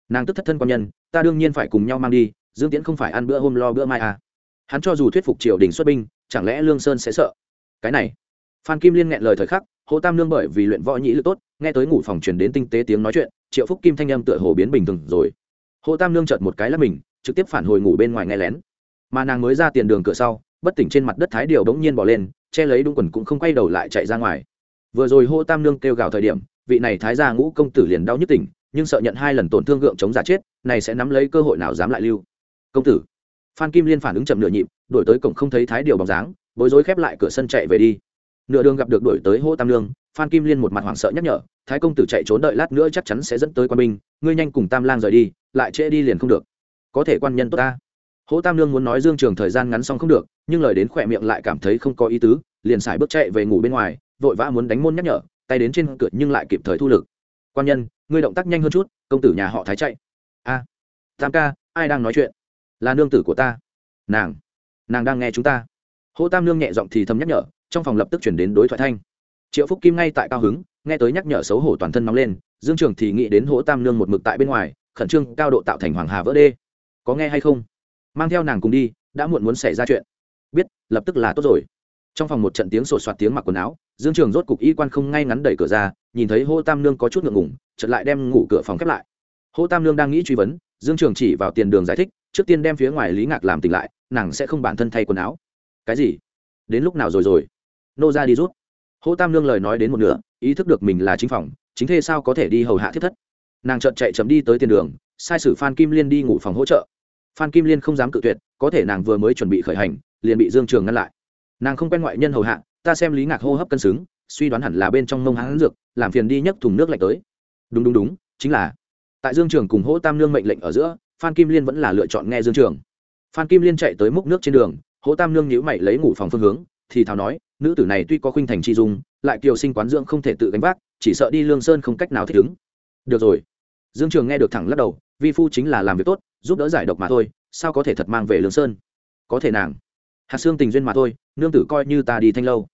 Nàng tức thất thân quan nhân ta đương nhiên phải cùng nhau mang đi dương tiễn không phải ăn bữa hôm lo bữa mai à. Hắn cho dù thuyết phục triều đình xuất binh chẳng lẽ lương sơn sẽ sợ? Cái này. Phan kim liên nghẹn lời thời khắc hồ tam Nương bởi vì luyện võ nhĩ lực tốt, nghe tới ngủ phòng truyền đến tinh tế tiếng nói chuyện, triệu phúc kim thanh âm tựa hồ biến bình thường rồi. Hồ tam Nương chợt một cái là mình, trực tiếp phản hồi ngủ bên ngoài nghe lén. Mà nàng mới ra tiền đường cửa sau, bất tỉnh trên mặt đất thái điều bỗng nhiên bỏ lên, che lấy đúng quần cũng không quay đầu lại chạy ra ngoài. Vừa rồi Hồ tam Nương kêu gào thời điểm, vị này thái gia ngũ công tử liền đau nhức tỉnh, nhưng sợ nhận hai lần tổn thương gượng chống giả chết, này sẽ nắm lấy cơ hội nào dám lại lưu. Công tử. Phan kim liên phản ứng chậm nửa nhịp đổi tới cổng không thấy thái điều bóng dáng, bối rối khép lại cửa sân chạy về đi nửa đường gặp được đổi tới hô tam lương phan kim liên một mặt hoảng sợ nhắc nhở, thái công tử chạy trốn đợi lát nữa chắc chắn sẽ dẫn tới quan binh, ngươi nhanh cùng tam lang rời đi, lại trễ đi liền không được. Có thể quan nhân tốt ta. Hỗ tam lương muốn nói dương trường thời gian ngắn xong không được, nhưng lời đến khỏe miệng lại cảm thấy không có ý tứ, liền xài bước chạy về ngủ bên ngoài, vội vã muốn đánh môn nhắc nhở, tay đến trên cửa nhưng lại kịp thời thu lực. Quan nhân, ngươi động tác nhanh hơn chút, công tử nhà họ thái chạy. A, tam ca, ai đang nói chuyện? Là nương tử của ta. Nàng nàng đang nghe chúng ta. Hỗ tam nương nhẹ giọng thì thầm nhắc nhở trong phòng lập tức chuyển đến đối thoại thanh. Triệu phúc kim ngay tại cao hứng, nghe tới nhắc nhở xấu hổ toàn thân nóng lên, dương trường thì nghĩ đến hỗ tam nương một mực tại bên ngoài, khẩn trương cao độ tạo thành hoàng hà vỡ đê. Có nghe hay không? Mang theo nàng cùng đi, đã muộn muốn xảy ra chuyện. Biết, lập tức là tốt rồi. Trong phòng một trận tiếng sột soạt tiếng mặc quần áo, dương trường rốt cục y quan không ngay ngắn đẩy cửa ra, nhìn thấy hô tam nương có chút ngượng ngủng chợt lại đem ngủ cửa phòng khép lại. Hô tam nương đang nghĩ truy vấn, dương trường chỉ vào tiền đường giải thích, trước tiên đem phía ngoài lý ngạc làm tỉnh lại, nàng sẽ không bản thân thay quần áo. Cái gì? Đến lúc nào rồi rồi? Nô ra đi rút. Hô tam nương lời nói đến một nửa, ý thức được mình là chính phòng, chính thế sao có thể đi hầu hạ thiết thất. Nàng chợt chạy chấm đi tới tiền đường, sai sử phan kim liên đi ngủ phòng hỗ trợ. Phan kim liên không dám cự tuyệt, có thể nàng vừa mới chuẩn bị khởi hành, liền bị dương trường ngăn lại. Nàng không quen ngoại nhân hầu hạ, ta xem lý ngạc hô hấp cân xứng, suy đoán hẳn là bên trong mông hãng dược, làm phiền đi nhấc thùng nước lạnh tới. Đúng đúng đúng, chính là. Tại dương trường cùng hỗ tam nương mệnh lệnh ở giữa, phan kim liên vẫn là lựa chọn nghe dương trường. Phan kim liên chạy tới múc nước trên đường hỗ tam nương nhíu mày lấy ngủ phòng phương hướng thì thào nói, nữ tử này tuy có khuynh thành chi dung, lại kiều sinh quán dưỡng không thể tự gánh vác, chỉ sợ đi lương sơn không cách nào thích ứng. Được rồi. Dương trường nghe được thẳng lắc đầu, vi phu chính là làm việc tốt, giúp đỡ giải độc mà thôi, sao có thể thật mang về lương sơn? Có thể nàng. Hạt xương tình duyên mà thôi, nương tử coi như ta đi thanh lâu.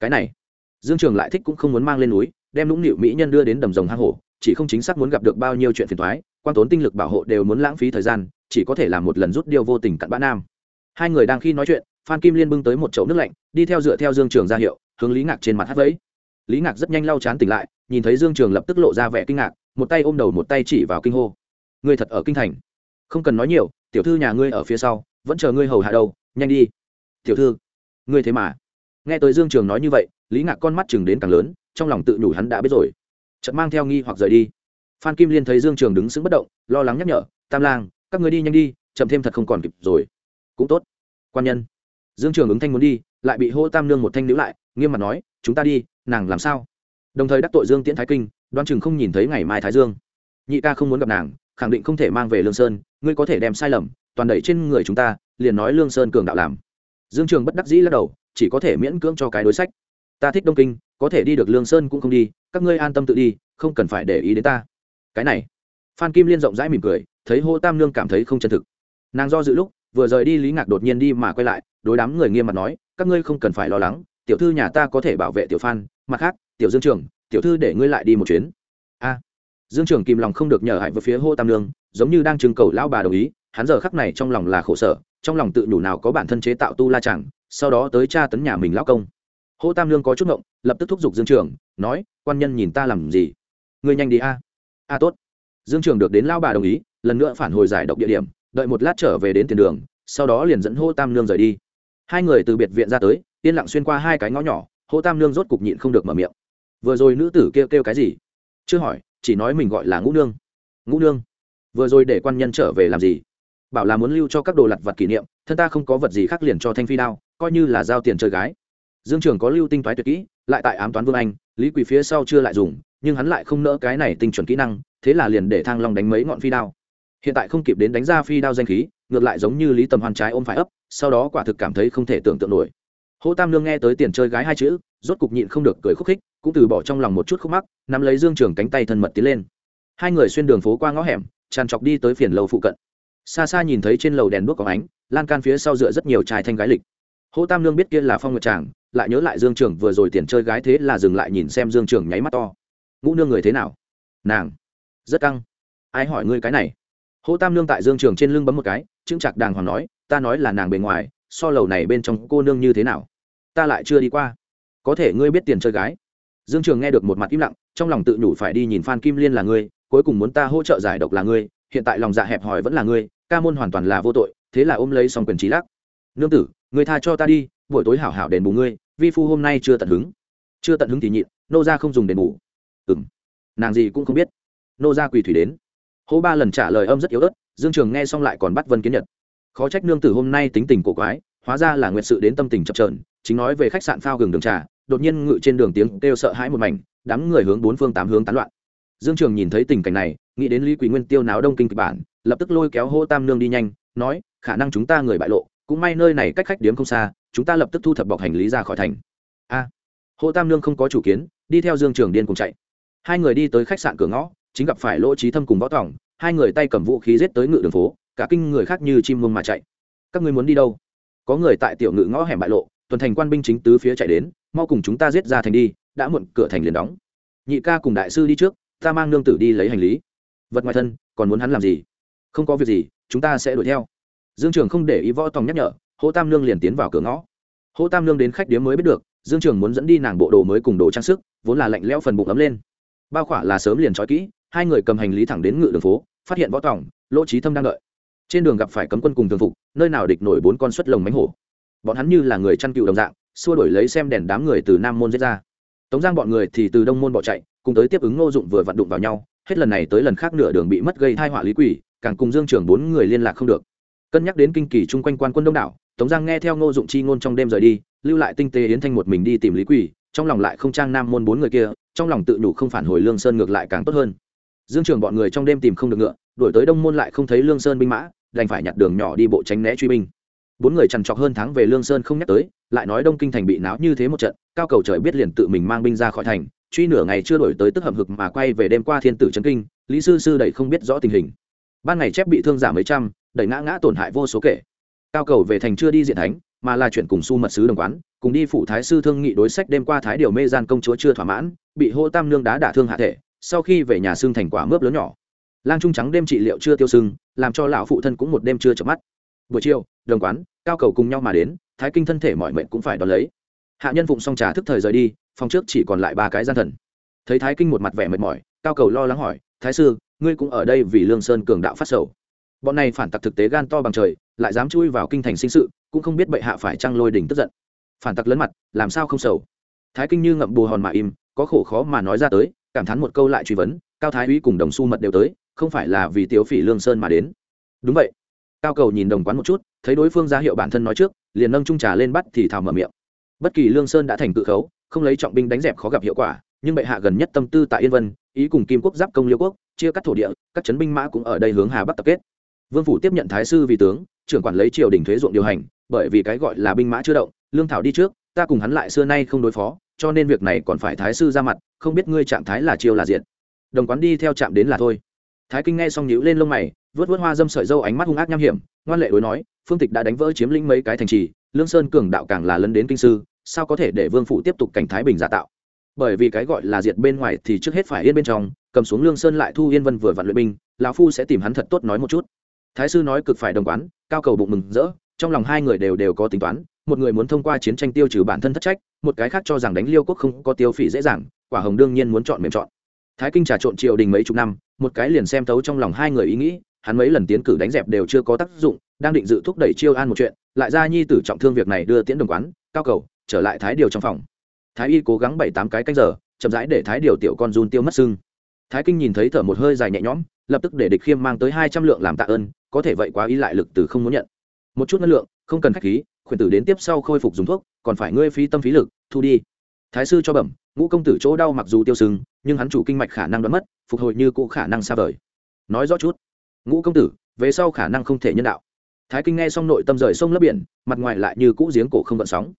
Cái này. Dương trường lại thích cũng không muốn mang lên núi, đem lũng nịu mỹ nhân đưa đến đầm rồng hang hổ, chỉ không chính xác muốn gặp được bao nhiêu chuyện phiền thoái quan tốn tinh lực bảo hộ đều muốn lãng phí thời gian, chỉ có thể làm một lần rút điêu vô tình cặn bã nam. Hai người đang khi nói chuyện phan kim liên bưng tới một chậu nước lạnh, đi theo dựa theo dương trường ra hiệu, hướng lý ngạc trên mặt hát vẫy. Lý ngạc rất nhanh lau chán tỉnh lại, nhìn thấy dương trường lập tức lộ ra vẻ kinh ngạc, một tay ôm đầu một tay chỉ vào kinh hô. Ngươi thật ở kinh thành? Không cần nói nhiều, tiểu thư nhà ngươi ở phía sau, vẫn chờ ngươi hầu hạ đâu, nhanh đi. Tiểu thư? Ngươi thế mà? Nghe tới dương trường nói như vậy, lý ngạc con mắt chừng đến càng lớn, trong lòng tự nhủ hắn đã biết rồi. Chợt mang theo nghi hoặc rời đi. Phan kim liên thấy dương trường đứng sững bất động, lo lắng nhắc nhở, tam lang, các người đi nhanh đi, chậm thêm thật không còn kịp rồi. Cũng tốt, quan nhân dương trường ứng thanh muốn đi, lại bị hô tam nương một thanh nữ lại, nghiêm mặt nói, chúng ta đi, nàng làm sao? Đồng thời đắc tội dương tiễn thái kinh đoan chừng không nhìn thấy ngày mai thái dương. Nhị ca không muốn gặp nàng, khẳng định không thể mang về lương sơn, ngươi có thể đem sai lầm, toàn đẩy trên người chúng ta, liền nói lương sơn cường đạo làm. Dương trường bất đắc dĩ lắc đầu, chỉ có thể miễn cưỡng cho cái đối sách. Ta thích đông kinh, có thể đi được lương sơn cũng không đi, các ngươi an tâm tự đi, không cần phải để ý đến ta. Cái này, phan kim liên rộng rãi mỉm cười, thấy hô tam nương cảm thấy không chân thực. Nàng do dự lúc vừa rời đi lý ngạc đột nhiên đi mà quay lại đối đám người nghiêm mặt nói các ngươi không cần phải lo lắng tiểu thư nhà ta có thể bảo vệ tiểu phan mặt khác tiểu dương trường tiểu thư để ngươi lại đi một chuyến a dương trường kìm lòng không được nhờ hại với phía hô tam lương giống như đang trưng cầu lão bà đồng ý hắn giờ khắc này trong lòng là khổ sở trong lòng tự nhủ nào có bản thân chế tạo tu la chẳng sau đó tới tra tấn nhà mình lão công hô tam lương có chút ngộng lập tức thúc giục dương trường nói quan nhân nhìn ta làm gì ngươi nhanh đi a a tốt dương trường được đến lão bà đồng ý lần nữa phản hồi giải độc địa điểm đợi một lát trở về đến tiền đường, sau đó liền dẫn hô tam nương rời đi. Hai người từ biệt viện ra tới, yên lặng xuyên qua hai cái ngõ nhỏ, hô tam nương rốt cục nhịn không được mở miệng. Vừa rồi nữ tử kêu kêu cái gì? Chưa hỏi, chỉ nói mình gọi là ngũ nương. Ngũ nương? Vừa rồi để quan nhân trở về làm gì? Bảo là muốn lưu cho các đồ lặt vặt kỷ niệm, thân ta không có vật gì khác liền cho thanh phi đao, coi như là giao tiền chơi gái. Dương trường có lưu tinh toái tuyệt kỹ, lại tại ám toán vương anh, lý quỳ phía sau chưa lại dùng, nhưng hắn lại không nỡ cái này tinh chuẩn kỹ năng, thế là liền để thang long đánh mấy ngọn phi đao hiện tại không kịp đến đánh ra phi đao danh khí, ngược lại giống như lý tầm hoàn trái ôm phải ấp, sau đó quả thực cảm thấy không thể tưởng tượng nổi. Hô tam lương nghe tới tiền chơi gái hai chữ, rốt cục nhịn không được cười khúc khích, cũng từ bỏ trong lòng một chút khúc mắc, nắm lấy dương trường cánh tay thân mật tiến lên. Hai người xuyên đường phố qua ngõ hẻm, tràn trọc đi tới phiền lầu phụ cận. Xa xa nhìn thấy trên lầu đèn đuốc có ánh, lan can phía sau dựa rất nhiều trai thanh gái lịch. Hô tam lương biết kia là phong nguyệt tràng, lại nhớ lại dương trường vừa rồi tiền chơi gái thế là dừng lại nhìn xem dương trường nháy mắt to. Ngũ nương người thế nào? Nàng. Rất căng. Ai hỏi ngươi cái này? Hỗ tam nương tại dương trường trên lưng bấm một cái, chững chặt đàng hoàng nói, ta nói là nàng bề ngoài, so lầu này bên trong cô nương như thế nào? Ta lại chưa đi qua. Có thể ngươi biết tiền chơi gái. Dương trường nghe được một mặt im lặng, trong lòng tự nhủ phải đi nhìn phan kim liên là ngươi, cuối cùng muốn ta hỗ trợ giải độc là ngươi, hiện tại lòng dạ hẹp hòi vẫn là ngươi, ca môn hoàn toàn là vô tội, thế là ôm lấy xong quyền trí lắc. Nương tử người tha cho ta đi, buổi tối hảo hảo đền bù ngươi, vi phu hôm nay chưa tận hứng. Chưa tận hứng thì nhịn, nô ra không dùng đền bù. Ừng nàng gì cũng không biết. Nô ra quỳ thủy đến hố ba lần trả lời âm rất yếu ớt dương trường nghe xong lại còn bắt vân kiến nhật. Khó trách nương tử hôm nay tính tình cổ quái hóa ra là nguyện sự đến tâm tình chập trờn chính nói về khách sạn phao gừng đường trà đột nhiên ngự trên đường tiếng kêu sợ hãi một mảnh đám người hướng bốn phương tám hướng tán loạn. Dương trường nhìn thấy tình cảnh này nghĩ đến lý quý nguyên tiêu náo đông kinh kịch bản lập tức lôi kéo hô tam nương đi nhanh nói khả năng chúng ta người bại lộ cũng may nơi này cách khách điếm không xa chúng ta lập tức thu thập bọc hành lý ra khỏi thành. A. À, hô tam nương không có chủ kiến đi theo dương trường điên cùng chạy. Hai người đi tới khách sạn cửa ngõ chính gặp phải lỗ trí thâm cùng võ tòng, hai người tay cầm vũ khí giết tới ngự đường phố, cả kinh người khác như chim mông mà chạy. Các ngươi muốn đi đâu? Có người tại tiểu ngự ngõ hẻm bại lộ, tuần thành quan binh chính tứ phía chạy đến, mau cùng chúng ta giết ra thành đi, đã muộn, cửa thành liền đóng. Nhị ca cùng đại sư đi trước, ta mang nương tử đi lấy hành lý. Vật ngoài thân, còn muốn hắn làm gì? Không có việc gì, chúng ta sẽ đuổi theo. Dương trường không để ý võ tòng nhắc nhở hỗ tam nương liền tiến vào cửa ngõ. Hỗ tam nương đến khách điếm mới biết được, dương trường muốn dẫn đi nàng bộ đồ mới cùng đồ trang sức, vốn là lạnh lẽo phần bụng ấm lên. Bao khỏa là sớm liền trói kỹ hai người cầm hành lý thẳng đến ngự đường phố, phát hiện võ tòng, lỗ trí thâm đang đợi. Trên đường gặp phải cấm quân cùng thường phục, nơi nào địch nổi bốn con suất lồng mánh hổ. Bọn hắn như là người chăn cựu đồng dạng, xua đổi lấy xem đèn đám người từ nam môn giết ra. Tống giang bọn người thì từ đông môn bỏ chạy, cùng tới tiếp ứng ngô dụng vừa vặn đụng vào nhau, hết lần này tới lần khác nửa đường bị mất gây thai họa lý quỷ, càng cùng dương trưởng bốn người liên lạc không được. Cân nhắc đến kinh kỳ chung quanh quan quân đông đảo, tống giang nghe theo ngô dụng chi ngôn trong đêm rời đi, lưu lại tinh tế yến thanh một mình đi tìm lý quỷ, trong lòng lại không trang nam môn bốn người kia, trong lòng tự đủ không phản hồi lương sơn ngược lại càng tốt hơn dương trường bọn người trong đêm tìm không được ngựa đổi tới đông môn lại không thấy lương sơn binh mã, đành phải nhặt đường nhỏ đi bộ tránh né truy binh. Bốn người trằn trọc hơn tháng về lương sơn không nhắc tới, lại nói đông kinh thành bị náo như thế một trận, cao cầu trời biết liền tự mình mang binh ra khỏi thành, truy nửa ngày chưa đổi tới tức hầm hực mà quay về đêm qua thiên tử trấn kinh, lý sư sư đầy không biết rõ tình hình. Ban ngày chép bị thương giảm mấy trăm đẩy ngã ngã tổn hại vô số kể. Cao cầu về thành chưa đi diện thánh, mà là chuyện cùng su mật sứ đồng quán, cùng đi phụ thái sư thương nghị đối sách đêm qua thái điều mê gian công chúa chưa thỏa mãn, bị hô tam nương đá đả thương hạ thể sau khi về nhà xương thành quả mướp lớn nhỏ. Lang trung trắng đêm trị liệu chưa tiêu sưng, làm cho lão phụ thân cũng một đêm chưa chợp mắt. Buổi chiều, đồng quán, cao cầu cùng nhau mà đến, thái kinh thân thể mọi mệnh cũng phải đón lấy. Hạ nhân phụng xong trà thức thời rời đi, phòng trước chỉ còn lại ba cái gian thần. Thấy thái kinh một mặt vẻ mệt mỏi, cao cầu lo lắng hỏi, thái sư, ngươi cũng ở đây vì lương sơn cường đạo phát sầu. Bọn này phản tặc thực tế gan to bằng trời, lại dám chui vào kinh thành sinh sự, cũng không biết bệ hạ phải trăng lôi đỉnh tức giận. Phản tặc lớn mặt, làm sao không sầu? Thái kinh như ngậm bù hòn mà im, có khổ khó mà nói ra tới cảm thán một câu lại truy vấn, cao thái úy cùng đồng xu mật đều tới, không phải là vì tiếu phỉ lương sơn mà đến. Đúng vậy. Cao cầu nhìn đồng quán một chút, thấy đối phương ra hiệu bản thân nói trước, liền nâng trung trà lên bắt thì thào mở miệng. Bất kỳ lương sơn đã thành cự khấu, không lấy trọng binh đánh dẹp khó gặp hiệu quả, nhưng bệ hạ gần nhất tâm tư tại yên vân, ý cùng kim quốc giáp công liêu quốc, chia cắt thổ địa, các chấn binh mã cũng ở đây hướng hà bắc tập kết. Vương phủ tiếp nhận thái sư vì tướng, trưởng quản lấy triều đình thuế ruộng điều hành, bởi vì cái gọi là binh mã chưa động, lương thảo đi trước, ta cùng hắn lại xưa nay không đối phó cho nên việc này còn phải thái sư ra mặt, không biết ngươi trạng thái là chiêu là diện đồng quán đi theo chạm đến là thôi. Thái kinh nghe xong nhữ lên lông mày, vớt vớt hoa dâm sợi dâu ánh mắt hung ác nham hiểm, ngoan lệ đối nói, phương tịch đã đánh vỡ chiếm lĩnh mấy cái thành trì, lương sơn cường đạo càng là lấn đến kinh sư, sao có thể để vương phụ tiếp tục cảnh thái bình giả tạo? Bởi vì cái gọi là diệt bên ngoài thì trước hết phải yên bên trong, cầm xuống lương sơn lại thu yên vân vừa vặn luyện binh, lão phu sẽ tìm hắn thật tốt nói một chút. Thái sư nói cực phải đồng quán, cao cầu bụng mừng rỡ, trong lòng hai người đều đều có tính toán một người muốn thông qua chiến tranh tiêu trừ bản thân thất trách, một cái khác cho rằng đánh liêu quốc không có tiêu phỉ dễ dàng, quả hồng đương nhiên muốn chọn mềm chọn. Thái kinh trà trộn triều đình mấy chục năm, một cái liền xem thấu trong lòng hai người ý nghĩ, hắn mấy lần tiến cử đánh dẹp đều chưa có tác dụng, đang định dự thúc đẩy chiêu an một chuyện, lại ra nhi tử trọng thương việc này đưa tiễn đồng quán, cao cầu, trở lại thái điều trong phòng. Thái y cố gắng bảy tám cái canh giờ, chậm rãi để thái điều tiểu con run tiêu mất sưng. Thái kinh nhìn thấy thở một hơi dài nhẹ nhõm, lập tức để địch khiêm mang tới hai trăm lượng làm tạ ơn, có thể vậy quá ý lại lực từ không muốn nhận. Một chút năng lượng, không cần khách khí khuyển tử đến tiếp sau khôi phục dùng thuốc, còn phải ngươi phí tâm phí lực, thu đi. Thái sư cho bẩm, ngũ công tử chỗ đau mặc dù tiêu sừng nhưng hắn chủ kinh mạch khả năng đoán mất, phục hồi như cũ khả năng xa vời. Nói rõ chút. Ngũ công tử, về sau khả năng không thể nhân đạo. Thái kinh nghe xong nội tâm rời sông lấp biển, mặt ngoài lại như cũ giếng cổ không gợn sóng.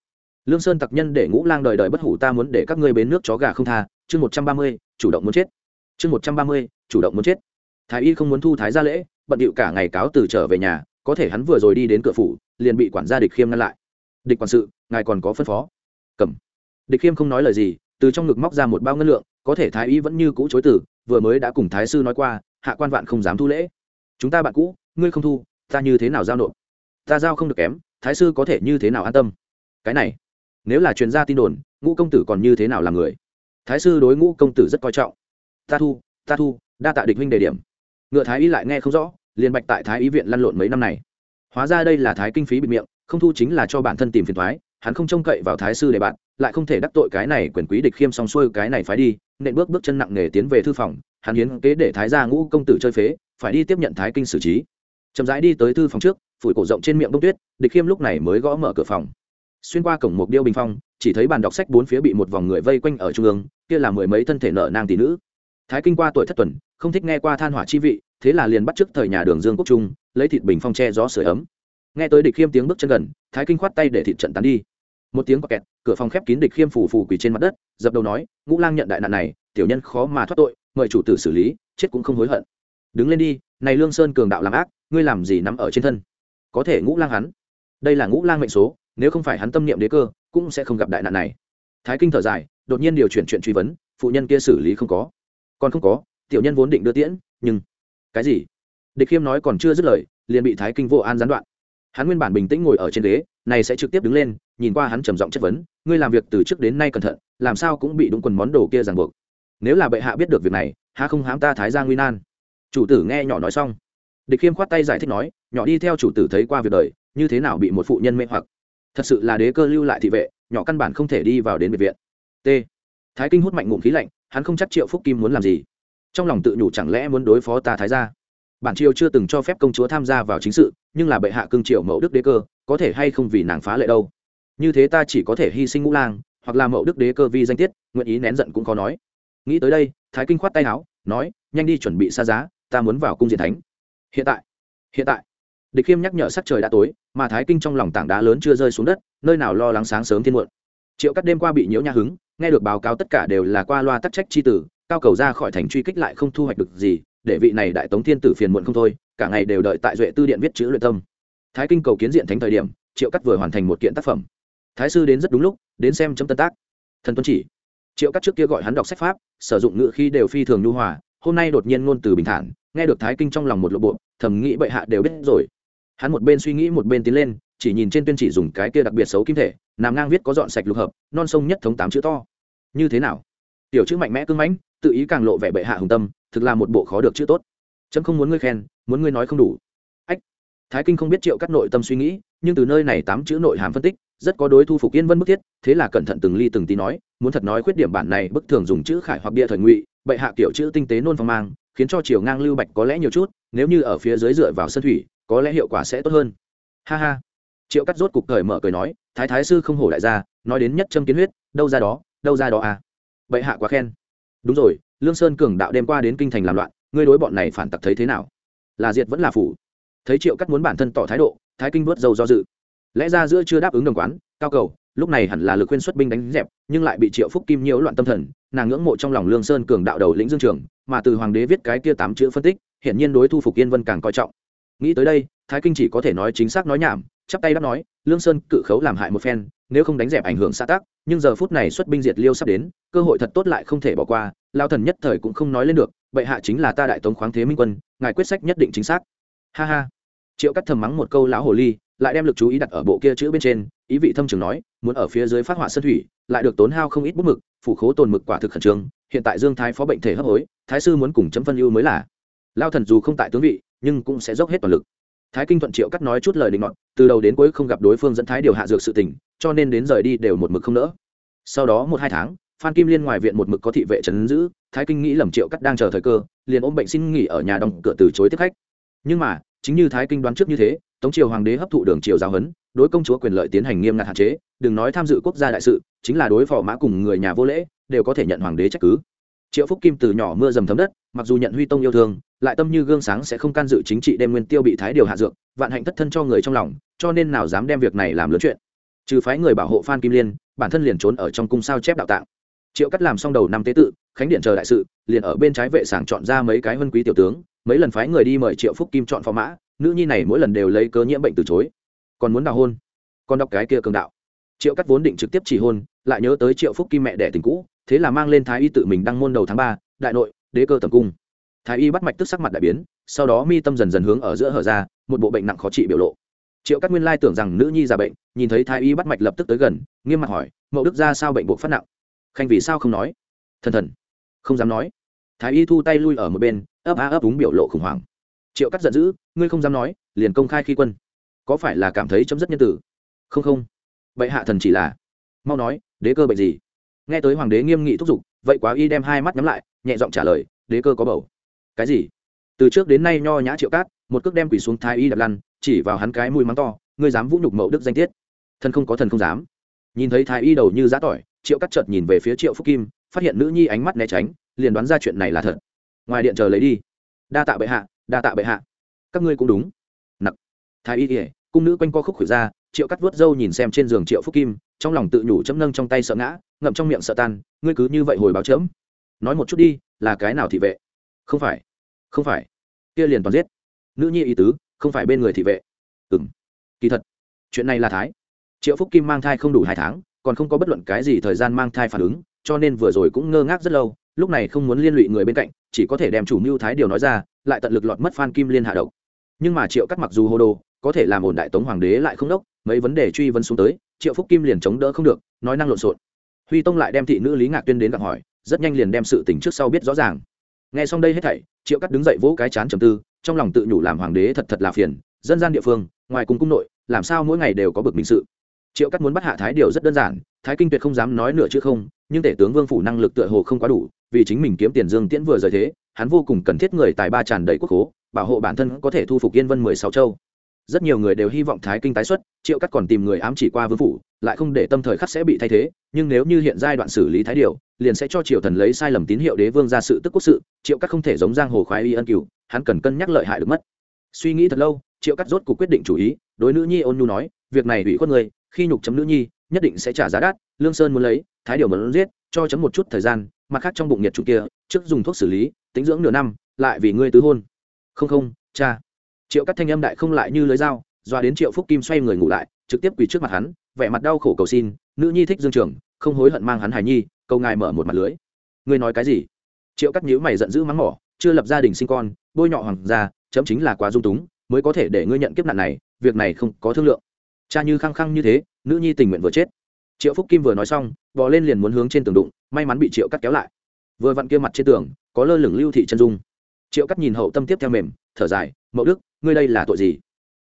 Lương sơn tặc nhân để ngũ lang đời đời bất hủ ta muốn để các ngươi bến nước chó gà không tha, chương một trăm ba mươi, chủ động muốn chết. Chương một trăm ba mươi, chủ động muốn chết. Thái y không muốn thu thái ra lễ, bận điệu cả ngày cáo từ trở về nhà, có thể hắn vừa rồi đi đến cửa phủ liền bị quản gia địch khiêm ngăn lại. Địch quản sự, ngài còn có phân phó. Cầm. Địch khiêm không nói lời gì, từ trong ngực móc ra một bao ngân lượng, có thể thái y vẫn như cũ chối từ, vừa mới đã cùng thái sư nói qua, hạ quan vạn không dám thu lễ. Chúng ta bạn cũ, ngươi không thu, ta như thế nào giao nộp? Ta giao không được kém, thái sư có thể như thế nào an tâm? Cái này, nếu là chuyên gia tin đồn, ngũ công tử còn như thế nào làm người? Thái sư đối ngũ công tử rất coi trọng. Ta thu ta thu, đa tạ địch huynh đề điểm. Ngựa thái y lại nghe không rõ, liền bạch tại thái y viện lăn lộn mấy năm này hóa ra đây là thái kinh phí bịt miệng, không thu chính là cho bản thân tìm phiền thoái, hắn không trông cậy vào thái sư để bạn, lại không thể đắc tội cái này quyền quý địch khiêm xong xuôi cái này phải đi nện bước bước chân nặng nề tiến về thư phòng, hắn hiến kế để thái gia ngũ công tử chơi phế, phải đi tiếp nhận thái kinh xử trí. Chậm rãi đi tới thư phòng trước, phủi cổ rộng trên miệng bông tuyết, địch khiêm lúc này mới gõ mở cửa phòng. Xuyên qua cổng một điêu bình phong, chỉ thấy bàn đọc sách bốn phía bị một vòng người vây quanh ở trung ương, kia là mười mấy thân thể nợ nang tỷ nữ. Thái kinh qua tuổi thất tuần, không thích nghe qua than hỏa chi vị thế là liền bắt trước thời nhà đường dương quốc trung, lấy thịt bình phong che gió sửa ấm. Nghe tới địch khiêm tiếng bước chân gần, thái kinh khoát tay để thịt trận tán đi. Một tiếng quạt kẹt, cửa phòng khép kín địch khiêm phủ phủ quỳ trên mặt đất, dập đầu nói, ngũ lang nhận đại nạn này, tiểu nhân khó mà thoát tội, mời chủ tử xử lý, chết cũng không hối hận. Đứng lên đi, này lương sơn cường đạo làm ác, ngươi làm gì nắm ở trên thân? Có thể ngũ lang hắn. Đây là ngũ lang mệnh số, nếu không phải hắn tâm niệm đế cơ, cũng sẽ không gặp đại nạn này. Thái kinh thở dài, đột nhiên điều chuyển chuyện truy vấn, phụ nhân kia xử lý không có. Còn không có, tiểu nhân vốn định đưa tiễn, nhưng cái gì? Địch khiêm nói còn chưa dứt lời, liền bị thái kinh vô an gián đoạn. Hắn nguyên bản bình tĩnh ngồi ở trên ghế, này sẽ trực tiếp đứng lên, nhìn qua hắn trầm giọng chất vấn, ngươi làm việc từ trước đến nay cẩn thận, làm sao cũng bị đúng quần món đồ kia ràng buộc. Nếu là bệ hạ biết được việc này, há không hám ta thái ra nguy nan? Chủ tử nghe nhỏ nói xong. Địch khiêm khoát tay giải thích nói, nhỏ đi theo chủ tử thấy qua việc đời, như thế nào bị một phụ nhân mê hoặc. Thật sự là đế cơ lưu lại thị vệ, nhỏ căn bản không thể đi vào đến biệt viện. T. Thái kinh hút mạnh ngụm khí lạnh, hắn không chắc triệu phúc kim muốn làm gì trong lòng tự nhủ chẳng lẽ muốn đối phó ta thái gia. bản triều chưa từng cho phép công chúa tham gia vào chính sự, nhưng là bệ hạ cương triều mẫu đức đế cơ, có thể hay không vì nàng phá lệ đâu? Như thế ta chỉ có thể hy sinh ngũ lang, hoặc là mẫu đức đế cơ vi danh tiết, nguyện ý nén giận cũng có nói. Nghĩ tới đây, thái kinh khoát tay áo, nói, nhanh đi chuẩn bị xa giá, ta muốn vào cung diện thánh. Hiện tại hiện tại, địch khiêm nhắc nhở sắc trời đã tối, mà thái kinh trong lòng tảng đá lớn chưa rơi xuống đất, nơi nào lo lắng sáng sớm thiên muộn. Triệu cắt đêm qua bị nhiễu nha hứng, nghe được báo cáo tất cả đều là qua loa tắc trách chi tử cao cầu ra khỏi thành truy kích lại không thu hoạch được gì, để vị này đại tống thiên tử phiền muộn không thôi, cả ngày đều đợi tại duệ tư điện viết chữ luyện tâm. Thái kinh cầu kiến diện thánh thời điểm, triệu cắt vừa hoàn thành một kiện tác phẩm. Thái sư đến rất đúng lúc, đến xem chấm tân tác. Thần tuân chỉ. Triệu cắt trước kia gọi hắn đọc sách pháp, sử dụng ngữ khi đều phi thường nhu hòa, hôm nay đột nhiên ngôn từ bình thản, nghe được thái kinh trong lòng một lộ bộ, thầm nghĩ bệ hạ đều biết rồi. Hắn một bên suy nghĩ một bên tiến lên, chỉ nhìn trên tuyên chỉ dùng cái kia đặc biệt xấu kim thể, nằm ngang viết có dọn sạch lục hợp, non sông nhất thống tám chữ to. Như thế nào? Tiểu chữ mạnh mẽ cưng mãnh tự ý càng lộ vẻ bệ hạ hùng tâm, thực là một bộ khó được chữ tốt. Trâm không muốn ngươi khen, muốn ngươi nói không đủ. Ách. Thái kinh không biết triệu cắt nội tâm suy nghĩ, nhưng từ nơi này tám chữ nội hàm phân tích, rất có đối thu phục yên vân bức thiết, thế là cẩn thận từng ly từng tí nói, muốn thật nói khuyết điểm bản này bức thường dùng chữ khải hoặc địa thời ngụy, bệ hạ kiểu chữ tinh tế nôn phong mang, khiến cho chiều ngang lưu bạch có lẽ nhiều chút, nếu như ở phía dưới dựa vào sân thủy, có lẽ hiệu quả sẽ tốt hơn. Ha ha. Triệu cắt rốt cục cởi mở cười nói, thái thái sư không hổ đại gia, nói đến nhất châm kiến huyết, đâu ra đó, đâu ra đó à. Bệ hạ quá khen đúng rồi, lương sơn cường đạo đêm qua đến kinh thành làm loạn, ngươi đối bọn này phản tặc thấy thế nào? Là diệt vẫn là phủ? Thấy triệu cắt muốn bản thân tỏ thái độ, thái kinh vớt dầu do dự. Lẽ ra giữa chưa đáp ứng đồng quán, cao cầu, lúc này hẳn là lực khuyên xuất binh đánh dẹp, nhưng lại bị triệu phúc kim nhiễu loạn tâm thần, nàng ngưỡng mộ trong lòng lương sơn cường đạo đầu lĩnh dương trường, mà từ hoàng đế viết cái kia tám chữ phân tích hiện nhiên đối thu phục yên vân càng coi trọng. Nghĩ tới đây, thái kinh chỉ có thể nói chính xác nói nhảm, chắp tay đáp nói, lương sơn cự khấu làm hại một phen, nếu không đánh dẹp ảnh hưởng xã tác nhưng giờ phút này xuất binh diệt liêu sắp đến, cơ hội thật tốt lại không thể bỏ qua lao thần nhất thời cũng không nói lên được, bệ hạ chính là ta đại tống khoáng thế minh quân, ngài quyết sách nhất định chính xác. Ha ha. Triệu cắt thầm mắng một câu lão hồ ly, lại đem lực chú ý đặt ở bộ kia chữ bên trên, ý vị thâm trường nói, muốn ở phía dưới phát họa sân thủy, lại được tốn hao không ít bút mực, phủ khố tồn mực quả thực khẩn trương, hiện tại dương thái phó bệnh thể hấp hối, thái sư muốn cùng chấm phân ưu mới là. Lao thần dù không tại tướng vị, nhưng cũng sẽ dốc hết toàn lực. Thái kinh thuận triệu cắt nói chút lời định ngọn từ đầu đến cuối không gặp đối phương dẫn thái điều hạ dược sự tình, cho nên đến rời đi đều một mực không nỡ. Sau đó một hai tháng phan kim liên ngoài viện một mực có thị vệ trấn giữ, thái kinh nghĩ lầm triệu cắt đang chờ thời cơ, liền ôm bệnh xin nghỉ ở nhà đóng cửa từ chối tiếp khách. Nhưng mà, chính như thái kinh đoán trước như thế, tống triều hoàng đế hấp thụ đường triều giáo huấn, đối công chúa quyền lợi tiến hành nghiêm ngặt hạn chế, đừng nói tham dự quốc gia đại sự, chính là đối phò mã cùng người nhà vô lễ, đều có thể nhận hoàng đế trách cứ. Triệu phúc kim từ nhỏ mưa dầm thấm đất, mặc dù nhận huy tông yêu thương, lại tâm như gương sáng sẽ không can dự chính trị đem nguyên tiêu bị thái điều hạ dược, vạn hạnh thất thân cho người trong lòng, cho nên nào dám đem việc này làm lớn chuyện. Trừ phái người bảo hộ phan kim liên, bản thân liền trốn ở trong cung sao chép đạo tạng triệu cắt làm xong đầu năm tế tự, khánh điện chờ đại sự, liền ở bên trái vệ sảng chọn ra mấy cái vân quý tiểu tướng, mấy lần phái người đi mời triệu phúc kim chọn phó mã, nữ nhi này mỗi lần đều lấy cớ nhiễm bệnh từ chối. Còn muốn đào hôn, còn đọc cái kia cường đạo. Triệu cắt vốn định trực tiếp chỉ hôn, lại nhớ tới triệu phúc kim mẹ đẻ tình cũ, thế là mang lên thái y tự mình đăng môn đầu tháng ba, đại nội, đế cơ tầm cung. Thái y bắt mạch tức sắc mặt đại biến, sau đó mi tâm dần dần hướng ở giữa hở ra, một bộ bệnh nặng khó trị biểu lộ. Triệu các nguyên lai tưởng rằng nữ nhi già bệnh, nhìn thấy thái y bắt mạch lập tức tới gần, nghiêm mặt hỏi, mậu đức ra sao bệnh buộc phát nặng? Khanh vì sao không nói? Thần thần, không dám nói. Thái y thu tay lui ở một bên, ấp á ấp úng biểu lộ khủng hoảng. Triệu cắt giận dữ, ngươi không dám nói, liền công khai khi quân. Có phải là cảm thấy chấm dứt nhân tử? Không không. Bệ hạ thần chỉ là, mau nói, đế cơ bệnh gì? Nghe tới hoàng đế nghiêm nghị thúc giục, vậy quá y đem hai mắt nhắm lại, nhẹ giọng trả lời, đế cơ có bầu. Cái gì? Từ trước đến nay nho nhã triệu cát, một cước đem quỷ xuống thái y đập lăn, chỉ vào hắn cái mũi mắng to, ngươi dám vũ nhục mậu đức danh tiết. Thần không có thần không dám. Nhìn thấy thái y đầu như giã tỏi triệu cắt chợt nhìn về phía triệu phúc kim, phát hiện nữ nhi ánh mắt né tránh, liền đoán ra chuyện này là thật. Ngoài điện chờ lấy đi. Đa tạ bệ hạ, đa tạ bệ hạ. Các ngươi cũng đúng. Nặc. Thái y ỉa cung nữ quanh co khúc khử ra, triệu cắt vớt râu nhìn xem trên giường triệu phúc kim, trong lòng tự nhủ chấm nâng trong tay sợ ngã, ngậm trong miệng sợ tan, ngươi cứ như vậy hồi báo chấm. Nói một chút đi, là cái nào thị vệ? Không phải. Không phải. Kia liền toàn giết. Nữ nhi ý tứ, không phải bên người thị vệ. Ừ m kỳ thật. Chuyện này là thái. Triệu phúc kim mang thai không đủ hai tháng còn không có bất luận cái gì thời gian mang thai phản ứng, cho nên vừa rồi cũng ngơ ngác rất lâu, lúc này không muốn liên lụy người bên cạnh, chỉ có thể đem chủ mưu thái điều nói ra, lại tận lực lọt mất phan kim liên hạ độc. Nhưng mà triệu cắt mặc dù hô đồ, có thể làm ổn đại tống hoàng đế lại không đốc, mấy vấn đề truy vấn xuống tới, triệu phúc kim liền chống đỡ không được, nói năng lộn xộn. Huy tông lại đem thị nữ lý ngạc tuyên đến gặng hỏi, rất nhanh liền đem sự tình trước sau biết rõ ràng. Nghe xong đây hết thảy, triệu cắt đứng dậy vỗ cái chán trầm tư, trong lòng tự nhủ làm hoàng đế thật thật là phiền, dân gian địa phương, ngoài cùng cung nội, làm sao mỗi ngày đều có bực mình sự triệu cắt muốn bắt hạ thái điều rất đơn giản, thái kinh tuyệt không dám nói nửa chữ không, nhưng tể tướng vương phủ năng lực tựa hồ không quá đủ, vì chính mình kiếm tiền dương tiễn vừa rời thế, hắn vô cùng cần thiết người tài ba tràn đầy quốc hố bảo hộ bản thân có thể thu phục yên vân mười sáu châu. Rất nhiều người đều hy vọng thái kinh tái xuất, triệu cắt còn tìm người ám chỉ qua vương phủ, lại không để tâm thời khắc sẽ bị thay thế, nhưng nếu như hiện giai đoạn xử lý thái điều, liền sẽ cho triều thần lấy sai lầm tín hiệu đế vương ra sự tức quốc sự, triệu cắt không thể giống giang hồ khoái y ân cửu, hắn cần cân nhắc lợi hại được mất. Suy nghĩ thật lâu, triệu cắt rốt cuộc quyết định chủ ý, đối nữ nhi ôn nhu nói, việc này ủy khuất người khi nhục chấm nữ nhi, nhất định sẽ trả giá đắt, lương sơn muốn lấy, thái điều muốn giết, cho chấm một chút thời gian, mặt khác trong bụng nhiệt chủ kia, trước dùng thuốc xử lý, tính dưỡng nửa năm, lại vì ngươi tứ hôn. Không không, cha. Triệu cắt thanh âm đại không lại như lưới dao, doa đến triệu phúc kim xoay người ngủ lại, trực tiếp quỳ trước mặt hắn, vẻ mặt đau khổ cầu xin, nữ nhi thích dương trường, không hối hận mang hắn hài nhi câu ngài mở một mặt lưới. Ngươi nói cái gì? Triệu cắt nhíu mày giận dữ mắng mỏ, chưa lập gia đình sinh con, bôi nhọ hoàng gia, chấm chính là quá dung túng, mới có thể để ngươi nhận kiếp nạn này, việc này không có thương lượng cha như khăng khăng như thế, nữ nhi tình nguyện vừa chết. Triệu phúc kim vừa nói xong, bò lên liền muốn hướng trên tường đụng, may mắn bị triệu cắt kéo lại. Vừa vặn kia mặt trên tường, có lơ lửng lưu thị chân dung. Triệu cắt nhìn hậu tâm tiếp theo mềm, thở dài, mậu đức, ngươi đây là tội gì?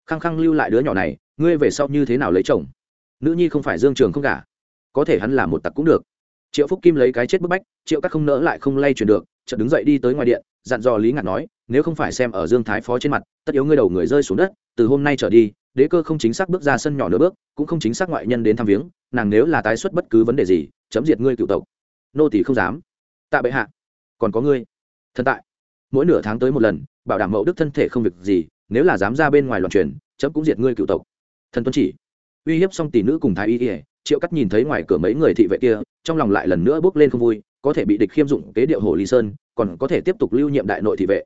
Khăng khăng lưu lại đứa nhỏ này, ngươi về sau như thế nào lấy chồng? Nữ nhi không phải dương trường không cả có thể hắn là một tặc cũng được. Triệu phúc kim lấy cái chết bức bách, triệu các không nỡ lại không lay chuyển được, chợt đứng dậy đi tới ngoài điện dặn dò lý ngạn nói, nếu không phải xem ở dương thái phó trên mặt, tất yếu ngươi đầu người rơi xuống đất, từ hôm nay trở đi, đế cơ không chính xác bước ra sân nhỏ nửa bước, cũng không chính xác ngoại nhân đến thăm viếng, nàng nếu là tái xuất bất cứ vấn đề gì, chấm diệt ngươi cựu tộc. Nô tỷ không dám. Tạ bệ hạ. Còn có ngươi. Thân tại. Mỗi nửa tháng tới một lần, bảo đảm mẫu đức thân thể không việc gì, nếu là dám ra bên ngoài loạn truyền, chấm cũng diệt ngươi cựu tộc. Thần tuân chỉ. Uy hiếp xong tỷ nữ cùng thái y ỉa triệu cắt nhìn thấy ngoài cửa mấy người thị vệ kia, trong lòng lại lần nữa bước lên không vui, có thể bị địch khiêm dụng kế điệu hồ lý sơn còn có thể tiếp tục lưu nhiệm đại nội thị vệ.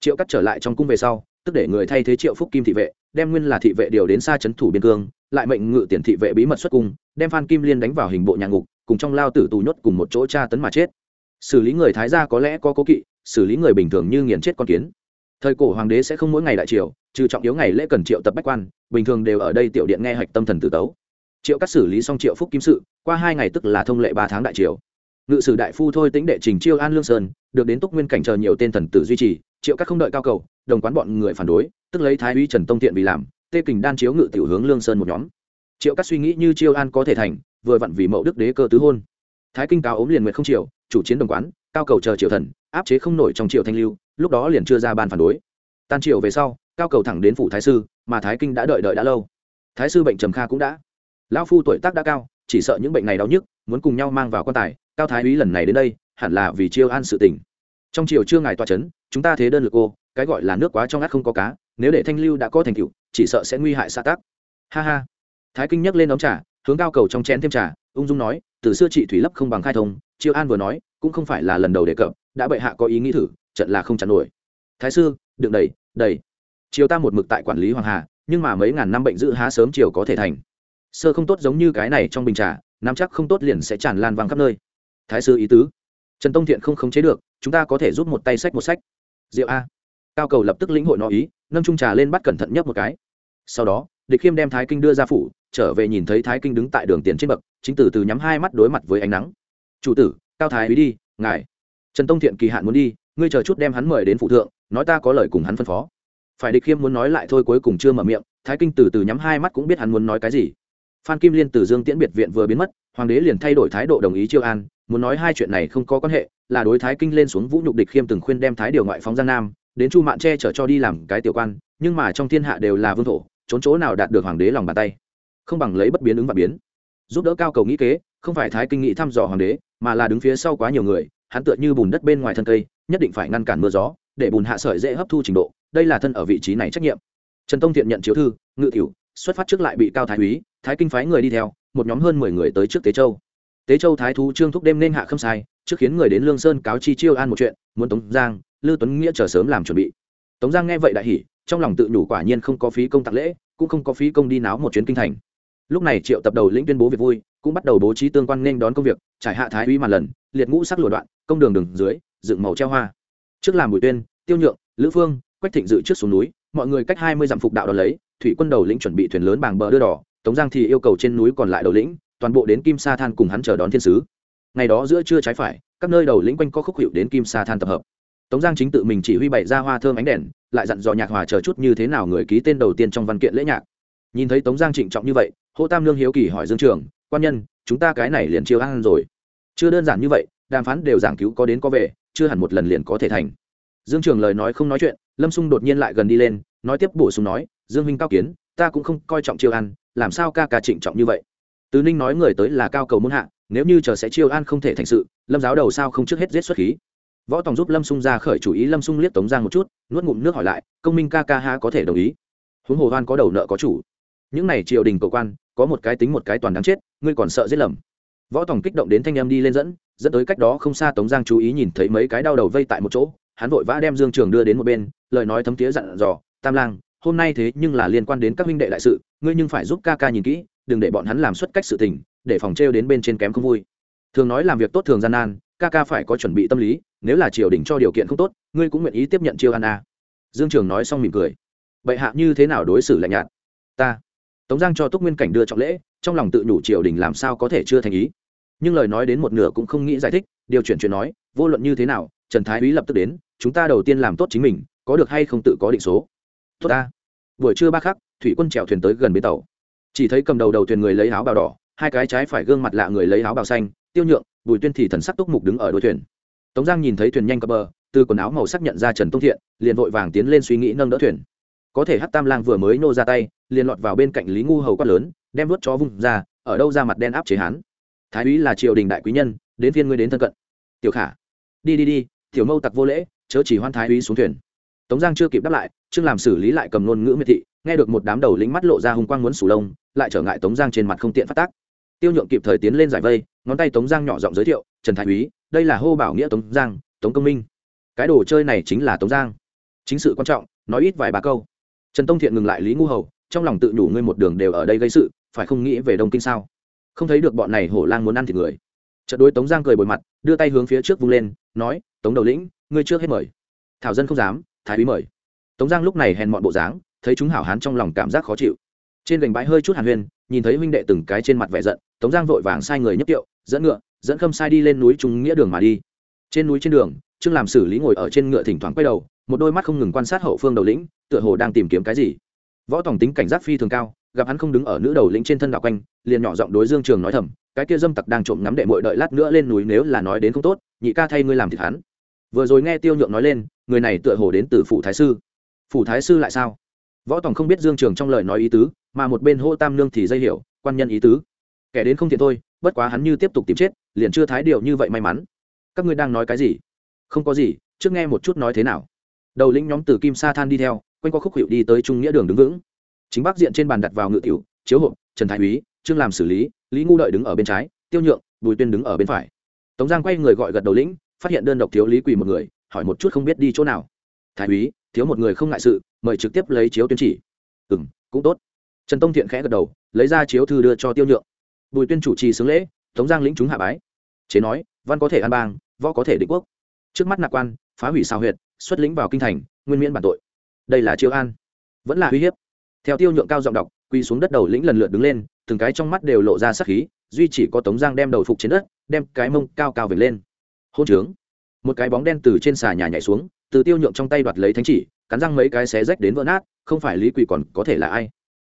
Triệu cắt trở lại trong cung về sau, tức để người thay thế triệu phúc kim thị vệ, đem nguyên là thị vệ điều đến xa trấn thủ biên cương, lại mệnh ngự tiền thị vệ bí mật xuất cung, đem phan kim liên đánh vào hình bộ nhà ngục, cùng trong lao tử tù nhốt cùng một chỗ tra tấn mà chết. Xử lý người thái gia có lẽ có cố kỵ, xử lý người bình thường như nghiền chết con kiến. Thời cổ hoàng đế sẽ không mỗi ngày đại triều, trừ trọng yếu ngày lễ cần triệu tập bách quan, bình thường đều ở đây tiểu điện nghe hạch tâm thần tử tấu. Triệu cắt xử lý xong triệu phúc kim sự, qua hai ngày tức là thông lệ ba tháng đại triều ngự sử đại phu thôi tính đệ trình chiêu an lương sơn, được đến túc nguyên cảnh chờ nhiều tên thần tử duy trì, triệu các không đợi cao cầu, đồng quán bọn người phản đối, tức lấy thái uy trần tông thiện vì làm, tê kình đan chiếu ngự tiểu hướng lương sơn một nhóm. Triệu các suy nghĩ như chiêu an có thể thành, vừa vặn vì mậu đức đế cơ tứ hôn. Thái kinh cao ốm liền nguyện không chịu, chủ chiến đồng quán, cao cầu chờ triệu thần, áp chế không nổi trong triệu thanh lưu, lúc đó liền chưa ra ban phản đối. Tan triệu về sau, cao cầu thẳng đến phủ thái sư, mà thái kinh đã đợi đợi đã lâu. Thái sư bệnh trầm kha cũng đã. Lão phu tuổi tác đã cao, chỉ sợ những bệnh này đau nhức, muốn cùng nhau mang vào quan tài cao thái úy lần này đến đây, hẳn là vì chiêu an sự tình. Trong chiều chưa ngài toa chấn, chúng ta thế đơn lực cô cái gọi là nước quá trong ngắt không có cá, nếu để thanh lưu đã có thành tựu, chỉ sợ sẽ nguy hại xã tắc. Ha ha. Thái kinh nhắc lên đóng trà, hướng cao cầu trong chén thêm trà, ung dung nói, từ xưa chị thủy lấp không bằng khai thông, chiêu an vừa nói, cũng không phải là lần đầu đề cập, đã bệ hạ có ý nghĩ thử, trận là không chặn nổi. Thái sư đựng đầy đầy chiều ta một mực tại quản lý hoàng hà, nhưng mà mấy ngàn năm bệnh giữ há sớm chiều có thể thành. Sơ không tốt giống như cái này trong bình trà, nắm chắc không tốt liền sẽ tràn lan vang khắp nơi thái sư ý tứ. Trần tông thiện không khống chế được, chúng ta có thể giúp một tay sách một sách. Diệu a. Cao cầu lập tức lĩnh hội nó ý, nâng trung trà lên bắt cẩn thận nhấp một cái. Sau đó, địch khiêm đem thái kinh đưa ra phủ, trở về nhìn thấy thái kinh đứng tại đường tiền trên bậc, chính từ từ nhắm hai mắt đối mặt với ánh nắng. Chủ tử, cao thái úy đi, ngài. Trần tông thiện kỳ hạn muốn đi, ngươi chờ chút đem hắn mời đến phụ thượng, nói ta có lời cùng hắn phân phó. Phải địch khiêm muốn nói lại thôi cuối cùng chưa mở miệng, thái kinh từ từ nhắm hai mắt cũng biết hắn muốn nói cái gì phan kim liên từ dương tiễn biệt viện vừa biến mất, hoàng đế liền thay đổi thái độ đồng ý chiêu an, muốn nói hai chuyện này không có quan hệ, là đối thái kinh lên xuống vũ nhục địch khiêm từng khuyên đem thái điều ngoại phóng giang nam, đến chu mạn che chở cho đi làm cái tiểu quan, nhưng mà trong thiên hạ đều là vương thổ, trốn chỗ nào đạt được hoàng đế lòng bàn tay. Không bằng lấy bất biến ứng và biến. Giúp đỡ cao cầu nghĩ kế, không phải thái kinh nghị thăm dò hoàng đế, mà là đứng phía sau quá nhiều người, hắn tựa như bùn đất bên ngoài thân cây, nhất định phải ngăn cản mưa gió, để bùn hạ sợi dễ hấp thu trình độ, đây là thân ở vị trí này trách nhiệm. Trần tông thiện nhận chiếu thư, ngự tiểu xuất phát trước lại bị cao thái úy, thái kinh phái người đi theo, một nhóm hơn mười người tới trước tế châu. Tế châu thái thú trương thúc đêm nên hạ khâm sai, trước khiến người đến lương sơn cáo chi chiêu an một chuyện, muốn tống giang, lư tuấn nghĩa chờ sớm làm chuẩn bị. Tống giang nghe vậy đại hỉ, trong lòng tự nhủ quả nhiên không có phí công tặng lễ, cũng không có phí công đi náo một chuyến kinh thành. Lúc này triệu tập đầu lĩnh tuyên bố việc vui, cũng bắt đầu bố trí tương quan nên đón công việc, trải hạ thái úy mà lần, liệt ngũ sắc lùa đoạn, công đường đường dưới, dựng màu treo hoa. Trước làm bùi tuyên, tiêu nhượng, lữ phương, quách thịnh dự trước xuống núi, mọi người cách hai mươi dặm phục đạo đón lấy thủy quân đầu lĩnh chuẩn bị thuyền lớn bằng bờ đưa đỏ, tống giang thì yêu cầu trên núi còn lại đầu lĩnh, toàn bộ đến kim sa than cùng hắn chờ đón thiên sứ. Ngày đó giữa trưa trái phải, các nơi đầu lĩnh quanh có khúc hiệu đến kim sa than tập hợp. Tống giang chính tự mình chỉ huy bày ra hoa thơm ánh đèn, lại dặn dò nhạc hòa chờ chút như thế nào người ký tên đầu tiên trong văn kiện lễ nhạc. Nhìn thấy tống giang trịnh trọng như vậy hô tam lương hiếu kỳ hỏi dương trường, quan nhân, chúng ta cái này liền chiêu ăn rồi. Chưa đơn giản như vậy, đàm phán đều giảng cứu có đến có về, chưa hẳn một lần liền có thể thành. Dương trường lời nói không nói chuyện, lâm xung đột nhiên lại gần đi lên, nói tiếp bổ sung nói dương minh cao kiến ta cũng không coi trọng chiêu An, làm sao ca ca trịnh trọng như vậy? Tứ ninh nói người tới là cao cầu muôn hạ nếu như chờ sẽ chiêu an không thể thành sự lâm giáo đầu sao không trước hết giết xuất khí? Võ tòng giúp lâm xung ra khởi chủ ý lâm xung liếc tống giang một chút nuốt ngụm nước hỏi lại công minh ca ca ha có thể đồng ý? Huống hồ hoan có đầu nợ có chủ. Những này triều đình cầu quan có một cái tính một cái toàn đáng chết ngươi còn sợ giết lầm. Võ tòng kích động đến thanh em đi lên dẫn dẫn tới cách đó không xa tống giang chú ý nhìn thấy mấy cái đau đầu vây tại một chỗ hắn vội vã đem dương trường đưa đến một bên lời nói thấm tía dặn dò tam lang hôm nay thế nhưng là liên quan đến các huynh đệ đại sự, ngươi nhưng phải giúp ca ca nhìn kỹ, đừng để bọn hắn làm xuất cách sự tình, để phòng trêu đến bên trên kém không vui. Thường nói làm việc tốt thường gian nan, ca ca phải có chuẩn bị tâm lý, nếu là triều đình cho điều kiện không tốt, ngươi cũng nguyện ý tiếp nhận chiêu ăn a dương trường nói xong mỉm cười. Bệ hạ như thế nào đối xử lạnh nhạt? Ta. Tống giang cho túc nguyên cảnh đưa trọng lễ, trong lòng tự nhủ triều đình làm sao có thể chưa thành ý. Nhưng lời nói đến một nửa cũng không nghĩ giải thích, điều chuyển chuyện nói, vô luận như thế nào, trần thái úy lập tức đến, chúng ta đầu tiên làm tốt chính mình, có được hay không tự có định số tốt ta. Buổi trưa ba khắc, thủy quân chèo thuyền tới gần bến tàu. Chỉ thấy cầm đầu đầu thuyền người lấy áo bào đỏ, hai cái trái phải gương mặt lạ người lấy áo bào xanh, tiêu nhượng, bùi tuyên thì thần sắc túc mục đứng ở đôi thuyền. Tống giang nhìn thấy thuyền nhanh cập bờ, từ quần áo màu sắc nhận ra trần tông thiện, liền vội vàng tiến lên suy nghĩ nâng đỡ thuyền. Có thể hát tam lang vừa mới nô ra tay, liền lọt vào bên cạnh lý ngu hầu quát lớn, đem vớt chó vung ra, ở đâu ra mặt đen áp chế hán thái úy là triều đình đại quý nhân, đến phiên ngươi đến thân cận. Tiểu khả, đi đi đi, tiểu mâu tặc vô lễ, chớ chỉ hoan thái úy xuống thuyền tống giang chưa kịp đáp lại, trương làm xử lý lại cầm ngôn ngữ miệt thị, nghe được một đám đầu lính mắt lộ ra hung quang muốn sủ lông, lại trở ngại tống giang trên mặt không tiện phát tác. Tiêu nhượng kịp thời tiến lên giải vây, ngón tay tống giang nhỏ giọng giới thiệu, trần thái úy, đây là hô bảo nghĩa tống giang, tống công minh. Cái đồ chơi này chính là tống giang. Chính sự quan trọng, nói ít vài ba câu. Trần tông thiện ngừng lại lý ngu hầu, trong lòng tự nhủ ngươi một đường đều ở đây gây sự, phải không nghĩ về đông kinh sao? Không thấy được bọn này hổ lang muốn ăn thịt người. Trận đối tống giang cười bồi mặt, đưa tay hướng phía trước vung lên, nói, tống đầu lĩnh, ngươi trước hết mời. Thảo dân không dám thái úy mời. Tống giang lúc này hèn mọn bộ dáng, thấy chúng hảo hán trong lòng cảm giác khó chịu. Trên gành bãi hơi chút hàn huyên nhìn thấy huynh đệ từng cái trên mặt vẻ giận, tống giang vội vàng sai người nhấp kiệu, dẫn ngựa, dẫn khâm sai đi lên núi trung nghĩa đường mà đi. Trên núi trên đường, trương làm xử lý ngồi ở trên ngựa thỉnh thoảng quay đầu, một đôi mắt không ngừng quan sát hậu phương đầu lĩnh, tựa hồ đang tìm kiếm cái gì. Võ tổng tính cảnh giác phi thường cao, gặp hắn không đứng ở nữ đầu lĩnh trên thân đạo quanh, liền nhỏ giọng đối dương trường nói thầm, cái kia dâm tặc đang trộm ngắm đệ mội đợi lát nữa lên núi nếu là nói đến không tốt, nhị ca thay ngươi làm thịt hắn vừa rồi nghe tiêu nhượng nói lên, người này tựa hồ đến từ phủ thái sư. Phủ thái sư lại sao? Võ tòng không biết dương trường trong lời nói ý tứ, mà một bên hô tam nương thì dây hiểu, quan nhân ý tứ. Kẻ đến không thiện thôi, bất quá hắn như tiếp tục tìm chết, liền chưa thái điều như vậy may mắn. Các ngươi đang nói cái gì? Không có gì, trước nghe một chút nói thế nào. Đầu lĩnh nhóm từ kim sa than đi theo, quanh qua khúc hiệu đi tới trung nghĩa đường đứng vững. Chính bắc diện trên bàn đặt vào ngự tiểu, chiếu hộp, trần thái úy, trương làm xử lý lý ngu đợi đứng ở bên trái, tiêu nhượng, bùi tuyên đứng ở bên phải. Tống giang quay người gọi gật đầu lĩnh phát hiện đơn độc thiếu lý quỳ một người, hỏi một chút không biết đi chỗ nào. Thái úy, thiếu một người không ngại sự, mời trực tiếp lấy chiếu tuyên chỉ. Ừ m cũng tốt. Trần tông thiện khẽ gật đầu, lấy ra chiếu thư đưa cho tiêu nhượng. Bùi tuyên chủ trì xướng lễ, tống giang lĩnh chúng hạ bái. Chế nói, văn có thể an bang, võ có thể định quốc. Trước mắt nạc quan, phá hủy sao huyệt, xuất lĩnh vào kinh thành, nguyên miễn bản tội. Đây là chiêu an. Vẫn là uy hiếp. Theo tiêu nhượng cao giọng đọc quy xuống đất đầu lĩnh lần lượt đứng lên, từng cái trong mắt đều lộ ra sắc khí, duy chỉ có tống giang đem đầu phục trên đất, đem cái mông cao cao về lên hôn trướng. Một cái bóng đen từ trên xà nhà nhảy xuống, từ tiêu nhượng trong tay đoạt lấy thánh chỉ, cắn răng mấy cái xé rách đến vỡ nát, không phải lý quỳ còn có thể là ai?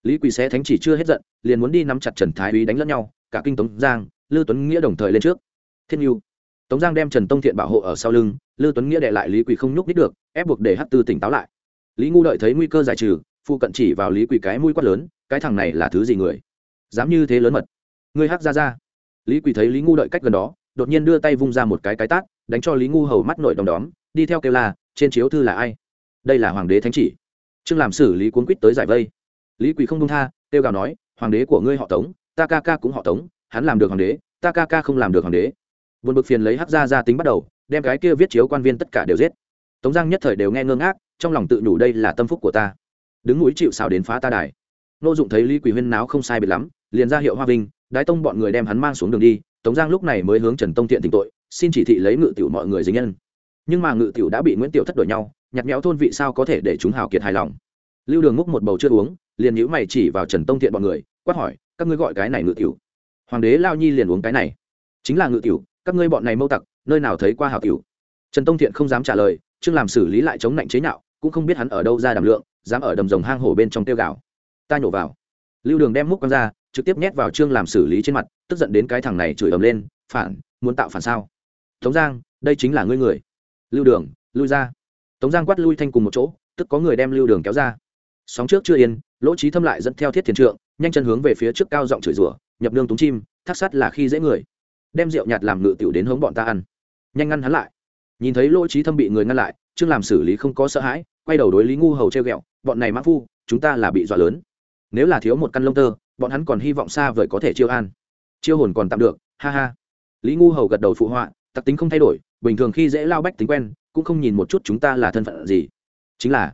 Lý quỳ xé thánh chỉ chưa hết giận, liền muốn đi nắm chặt trần thái úy đánh lẫn nhau, cả kinh tống giang, lư tuấn nghĩa đồng thời lên trước. Thiên nhu. Tống giang đem trần tông thiện bảo hộ ở sau lưng, lư tuấn nghĩa đệ lại lý quỳ không nhúc nít được, ép buộc để hát tư tỉnh táo lại. Lý ngu đợi thấy nguy cơ giải trừ phụ cận chỉ vào lý quỳ cái mũi quát lớn, cái thằng này là thứ gì người? Dám như thế lớn mật. Ngươi hắc ra ra lý quỳ thấy lý ngu đợi cách gần đó đột nhiên đưa tay vung ra một cái cái tát, đánh cho lý ngu hầu mắt nội đom đóm, đi theo kêu là trên chiếu thư là ai? Đây là hoàng đế thánh chỉ. Trương làm xử lý cuốn quýt tới giải vây. Lý quỳ không đông tha, kêu gào nói, hoàng đế của ngươi họ tống, ta ca ca cũng họ tống, hắn làm được hoàng đế, ta ca ca không làm được hoàng đế. Buồn bực phiền lấy hắc ra ra tính bắt đầu, đem cái kia viết chiếu quan viên tất cả đều giết. Tống giang nhất thời đều nghe ngơ ngác, trong lòng tự nhủ đây là tâm phúc của ta. Đứng núi chịu xào đến phá ta đài. Nô dụng thấy lý quỳ huyên náo không sai biệt lắm, liền ra hiệu hoa vinh, đái tông bọn người đem hắn mang xuống đường đi tống giang lúc này mới hướng trần tông thiện tỉnh tội, xin chỉ thị lấy ngự tiểu mọi người dính nhân. Nhưng mà ngự tiểu đã bị nguyễn tiểu thất đổi nhau nhặt nhẽo thôn vị sao có thể để chúng hào kiệt hài lòng? Lưu đường múc một bầu chưa uống, liền nhữ mày chỉ vào trần tông thiện bọn người, quát hỏi, các ngươi gọi cái này ngự tiểu? Hoàng đế lao nhi liền uống cái này. Chính là ngự tiểu, các ngươi bọn này mâu tặc, nơi nào thấy qua hào tiểu? Trần tông thiện không dám trả lời, chương làm xử lý lại chống lạnh chế nhạo, cũng không biết hắn ở đâu ra đàm lượng, dám ở đầm rồng hang hổ bên trong tiêu gạo. Ta nhổ vào. Lưu đường đem múc quăng ra trực tiếp nhét vào trương làm xử lý trên mặt, tức giận đến cái thằng này chửi ầm lên, phản, muốn tạo phản sao? Tống giang, đây chính là ngươi người. Lưu đường, lui ra. Tống giang quát lui thanh cùng một chỗ, tức có người đem lưu đường kéo ra. Sóng trước chưa yên, lỗ trí thâm lại dẫn theo thiết thiền trượng, nhanh chân hướng về phía trước cao giọng chửi rủa, nhập nương túng chim, thác sắt là khi dễ người. Đem rượu nhạt làm ngự tiểu đến hướng bọn ta ăn. Nhanh ngăn hắn lại. Nhìn thấy lỗ trí thâm bị người ngăn lại, trương làm xử lý không có sợ hãi, quay đầu đối lý ngu hầu treo ghẹo, bọn này mã phu, chúng ta là bị dọa lớn. Nếu là thiếu một căn lông tơ bọn hắn còn hy vọng xa vời có thể chiêu an. Chiêu hồn còn tạm được, ha ha. Lý ngu hầu gật đầu phụ họa, tặc tính không thay đổi, bình thường khi dễ lao bách tính quen, cũng không nhìn một chút chúng ta là thân phận gì. Chính là,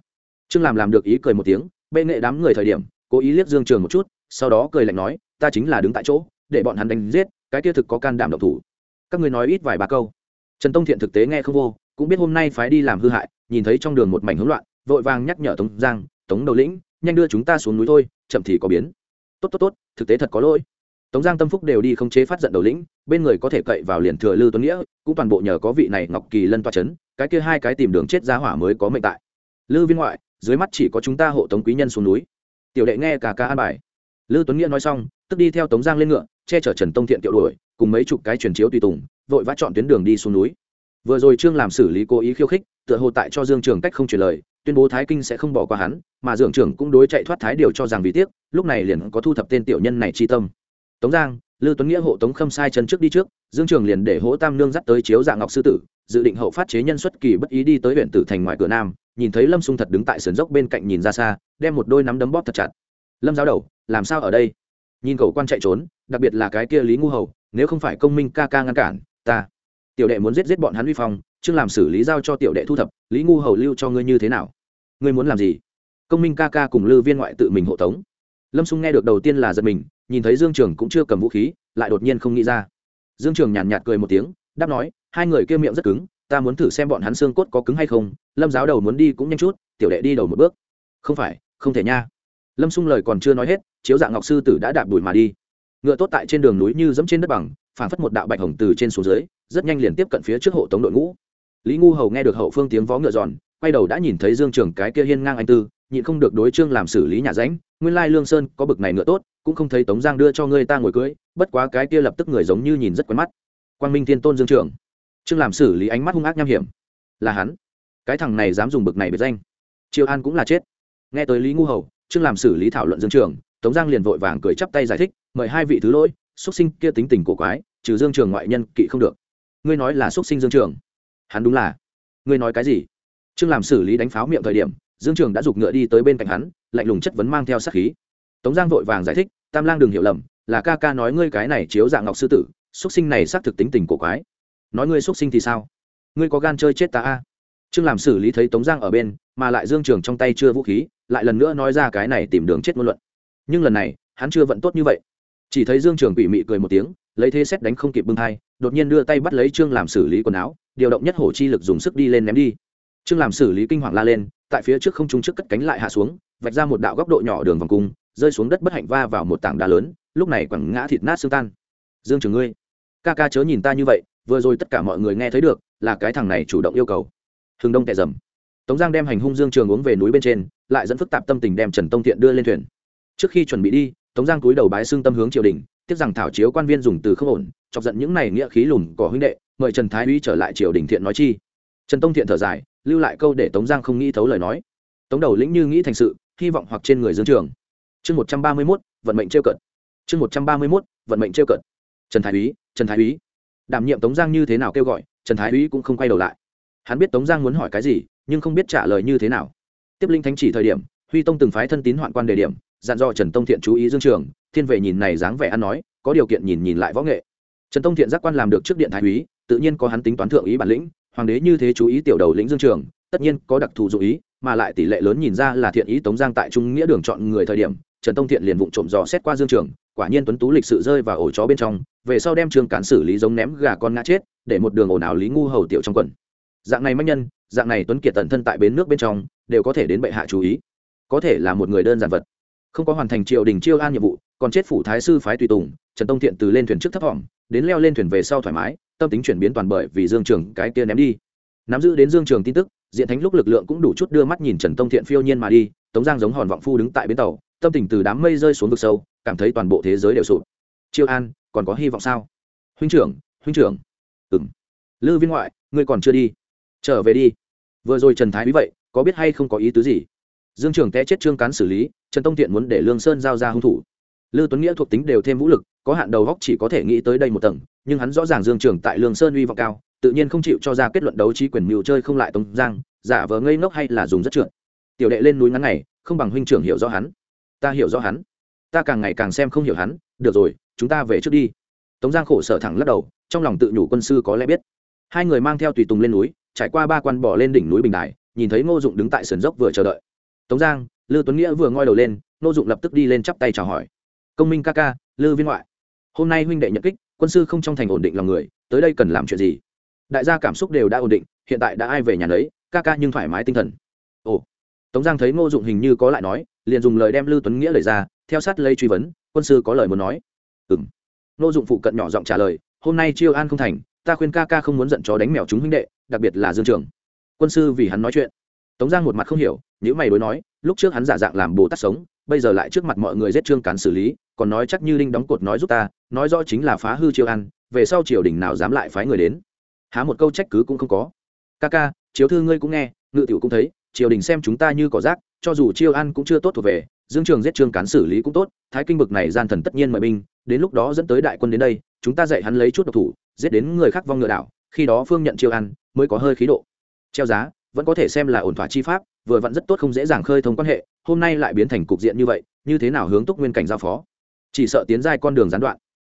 trương làm làm được ý cười một tiếng, bệ nghệ đám người thời điểm, cố ý liếc dương trường một chút, sau đó cười lạnh nói, ta chính là đứng tại chỗ, để bọn hắn đánh giết, cái kia thực có can đảm độc thủ. Các người nói ít vài ba câu. Trần tông thiện thực tế nghe không vô, cũng biết hôm nay phái đi làm hư hại, nhìn thấy trong đường một mảnh hỗn loạn, vội vàng nhắc nhở tống giang, tống đầu lĩnh, nhanh đưa chúng ta xuống núi thôi, chậm thì có biến tốt tốt tốt, thực tế thật có lỗi. Tống giang tâm phúc đều đi không chế phát giận đầu lĩnh, bên người có thể cậy vào liền thừa lư tuấn nghĩa, cũng toàn bộ nhờ có vị này ngọc kỳ lân toa c h ấ n cái kia hai cái tìm đường chết giá hỏa mới có mệnh tại. Lư viên ngoại, dưới mắt chỉ có chúng ta hộ tống quý nhân xuống núi. Tiểu đệ nghe cả ca an bài. Lư tuấn nghĩa nói xong, tức đi theo tống giang lên ngựa, che chở trần tông thiện tiểu đuổi, cùng mấy chục cái truyền chiếu tùy tùng, vội vã chọn tuyến đường đi xuống núi. Vừa rồi trương làm xử lý cố ý khiêu khích, tựa hồ tại cho dương trường cách không truyền lời tuyên bố thái kinh sẽ không bỏ qua hắn, mà dưỡng trưởng cũng đối chạy thoát thái điều cho rằng vì tiếc, lúc này liền có thu thập tên tiểu nhân này chi tâm. Tống giang, lư tuấn nghĩa hộ tống khâm sai chân trước đi trước, dương trường liền để hỗ tam nương dắt tới chiếu dạng ngọc sư tử, dự định hậu phát chế nhân xuất kỳ bất ý đi tới huyện tử thành ngoài cửa nam, nhìn thấy lâm sung thật đứng tại sườn dốc bên cạnh nhìn ra xa, đem một đôi nắm đấm bóp thật chặt. Lâm giáo đầu, làm sao ở đây? Nhìn cầu quan chạy trốn, đặc biệt là cái kia lý ngu hầu, nếu không phải công minh ca ca ngăn cản, ta, tiểu đệ muốn giết giết bọn hắn uy phong chương làm xử lý giao cho tiểu đệ thu thập lý ngu hầu lưu cho ngươi như thế nào? Ngươi muốn làm gì? Công minh ca ca cùng lư viên ngoại tự mình hộ tống. Lâm xung nghe được đầu tiên là giật mình nhìn thấy dương trường cũng chưa cầm vũ khí lại đột nhiên không nghĩ ra. Dương trường nhàn nhạt, cười một tiếng đáp nói hai người kia miệng rất cứng ta muốn thử xem bọn hắn xương cốt có cứng hay không lâm giáo đầu muốn đi cũng nhanh chút tiểu đệ đi đầu một bước. Không phải không thể nha. Lâm xung lời còn chưa nói hết chiếu dạng ngọc sư tử đã đạp đuổi mà đi. Ngựa tốt tại trên đường núi như dẫm trên đất bằng phản phất một đạo bạch hồng từ trên xuống dưới rất nhanh liền tiếp cận phía trước hộ tống đội ngũ lý ngu hầu nghe được hậu phương tiếng vó ngựa giòn, quay đầu đã nhìn thấy dương trường cái kia hiên ngang anh tư, nhịn không được đối trương làm xử lý nhà ránh, nguyên lai lương sơn có bực này ngựa tốt, cũng không thấy tống giang đưa cho ngươi ta ngồi cưới, bất quá cái kia lập tức người giống như nhìn rất quen mắt. Quang minh thiên tôn dương trường. Trương làm xử lý ánh mắt hung ác nham hiểm. Là hắn. Cái thằng này dám dùng bực này biệt danh. Triệu an cũng là chết. Nghe tới lý ngu hầu, trương làm xử lý thảo luận dương trường, tống giang liền vội vàng cười chắp tay giải thích, mời hai vị thứ lỗi xuất sinh kia tính tình cổ quái, trừ dương trường ngoại nhân kỵ không được. Ngươi nói là xuất sinh dương trường? Hắn đúng là. Ngươi nói cái gì? Trương làm xử lý đánh pháo miệng thời điểm, dương trường đã giục ngựa đi tới bên cạnh hắn, lạnh lùng chất vấn mang theo sát khí. Tống giang vội vàng giải thích, tam lang đừng hiểu lầm, là ca ca nói ngươi cái này chiếu dạng ngọc sư tử, xuất sinh này xác thực tính tình cổ quái. Nói ngươi xuất sinh thì sao? Ngươi có gan chơi chết ta a? Trương làm xử lý thấy tống giang ở bên, mà lại dương trường trong tay chưa vũ khí, lại lần nữa nói ra cái này tìm đường chết ngôn luận. Nhưng lần này, hắn chưa vận tốt như vậy. Chỉ thấy dương trường bị mị cười một tiếng, lấy thế xét đánh không kịp bưng thai đột nhiên đưa tay bắt lấy trương làm xử lý quần áo, điều động nhất hổ chi lực dùng sức đi lên ném đi. Trương làm xử lý kinh hoàng la lên, tại phía trước không trung trước cất cánh lại hạ xuống, vạch ra một đạo góc độ nhỏ đường vòng cung, rơi xuống đất bất hạnh va vào một tảng đá lớn, lúc này quẳng ngã thịt nát xương tan. Dương trường ngươi, ca ca chớ nhìn ta như vậy, vừa rồi tất cả mọi người nghe thấy được, là cái thằng này chủ động yêu cầu. Hừng đông tệ dầm. Tống giang đem hành hung dương trường uống về núi bên trên, lại dẫn phức tạp tâm tình đem trần tông thiện đưa lên thuyền. Trước khi chuẩn bị đi, tống giang cúi đầu bái xương tâm hướng triều đình, tiếc rằng thảo chiếu quan viên dùng từ không ổn chọc giận những này nghĩa khí lùn cỏ huynh đệ, mời trần thái uy trở lại triều đình thiện nói chi. Trần tông thiện thở dài, lưu lại câu để tống giang không nghĩ thấu lời nói. Tống đầu lĩnh như nghĩ thành sự, hy vọng hoặc trên người dương trường. Chương một trăm ba mươi mốt, vận mệnh trêu cận chương một trăm ba mươi mốt, vận mệnh trêu cận trần thái úy, trần thái úy. Đảm nhiệm tống giang như thế nào kêu gọi, trần thái úy cũng không quay đầu lại. Hắn biết tống giang muốn hỏi cái gì, nhưng không biết trả lời như thế nào. Tiếp linh thánh chỉ thời điểm, huy tông từng phái thân tín hoạn quan đề điểm, dặn dò trần tông thiện chú ý dương trường, thiên vệ nhìn này dáng vẻ ăn nói, có điều kiện nhìn nhìn lại võ nghệ trần tông thiện giác quan làm được trước điện thái úy, tự nhiên có hắn tính toán thượng ý bản lĩnh, hoàng đế như thế chú ý tiểu đầu lĩnh dương trường, tất nhiên có đặc thù dụ ý, mà lại tỷ lệ lớn nhìn ra là thiện ý tống giang tại trung nghĩa đường chọn người thời điểm, trần tông thiện liền vụng trộm dò xét qua dương trường, quả nhiên tuấn tú lịch sự rơi vào ổ chó bên trong, về sau đem trường cản xử lý giống ném gà con ngã chết, để một đường ồn ào lý ngu hầu tiểu trong quần. Dạng này manh nhân, dạng này tuấn kiệt tận thân tại bến nước bên trong, đều có thể đến bệ hạ chú ý. Có thể là một người đơn giản vật. Không có hoàn thành triều đình chiêu an nhiệm vụ, còn chết phủ thái sư phái tùy tùng, trần tông thiện từ lên thuyền trước thấp thỏm đến leo lên thuyền về sau thoải mái, tâm tính chuyển biến toàn bởi vì dương trường cái kia ném đi. Nắm giữ đến dương trường tin tức, diện thánh lúc lực lượng cũng đủ chút đưa mắt nhìn trần tông thiện phiêu nhiên mà đi, tống giang giống hòn vọng phu đứng tại bến tàu, tâm tình từ đám mây rơi xuống vực sâu, cảm thấy toàn bộ thế giới đều sụp. Chiêu an, còn có hy vọng sao? Huynh trưởng huynh trưởng. Ừng lư viên ngoại, ngươi còn chưa đi. Trở về đi. Vừa rồi trần thái bí vậy, có biết hay không có ý tứ gì? Dương trường té chết trương cán xử lý, trần tông thiện muốn để lương sơn giao ra hung thủ. Lưu tuấn nghĩa thuộc tính đều thêm vũ lực, có hạn đầu góc chỉ có thể nghĩ tới đây một tầng, nhưng hắn rõ ràng dương trường tại lương sơn uy vọng cao, tự nhiên không chịu cho ra kết luận đấu trí quyền mưu chơi không lại tống giang, giả vờ ngây ngốc hay là dùng rất trượt. Tiểu đệ lên núi ngắn này không bằng huynh trưởng hiểu rõ hắn. Ta hiểu rõ hắn. Ta càng ngày càng xem không hiểu hắn. Được rồi, chúng ta về trước đi. Tống giang khổ sở thẳng lắc đầu, trong lòng tự nhủ quân sư có lẽ biết. Hai người mang theo tùy tùng lên núi, trải qua ba quan bỏ lên đỉnh núi bình đài, nhìn thấy ngô dụng đứng tại sườn dốc vừa chờ đợi. Tống giang, lư tuấn nghĩa vừa ngoi đầu lên, ngô dụng lập tức đi lên chắp tay chào hỏi công minh ca ca, lư viên ngoại. Hôm nay huynh đệ nhận kích, quân sư không trong thành ổn định lòng người, tới đây cần làm chuyện gì? Đại gia cảm xúc đều đã ổn định, hiện tại đã ai về nhà lấy ca ca nhưng thoải mái tinh thần. Ồ. Tống giang thấy ngô dụng hình như có lại nói, liền dùng lời đem lư tuấn nghĩa lời ra, theo sát lây truy vấn, quân sư có lời muốn nói. Ừ m ngô dụng phụ cận nhỏ giọng trả lời, hôm nay chiêu an không thành, ta khuyên ca ca không muốn giận chó đánh mèo chúng huynh đệ, đặc biệt là dương trường. Quân sư vì hắn nói chuyện. Tống giang một mặt không hiểu những mày đối nói, lúc trước hắn giả dạng làm bồ tát sống bây giờ lại trước mặt mọi người giết trương cán xử lý, còn nói chắc như linh đóng cột nói giúp ta, nói rõ chính là phá hư chiêu ăn, về sau triều đình nào dám lại phái người đến. Há một câu trách cứ cũng không có. Ca ca, chiếu thư ngươi cũng nghe, ngự tiểu cũng thấy, triều đình xem chúng ta như cỏ rác, cho dù chiêu ăn cũng chưa tốt thuộc về, dương trường giết trương cán xử lý cũng tốt, thái kinh bực này gian thần tất nhiên mời binh, đến lúc đó dẫn tới đại quân đến đây, chúng ta dạy hắn lấy chút độc thủ, giết đến người khác vong ngựa đảo, khi đó phương nhận chiêu ăn, mới có hơi khí độ. Treo giá vẫn có thể xem là ổn thỏa chi pháp, vừa vặn rất tốt không dễ dàng khơi thông quan hệ, hôm nay lại biến thành cục diện như vậy, như thế nào hướng túc nguyên cảnh giao phó? Chỉ sợ tiến giai con đường gián đoạn.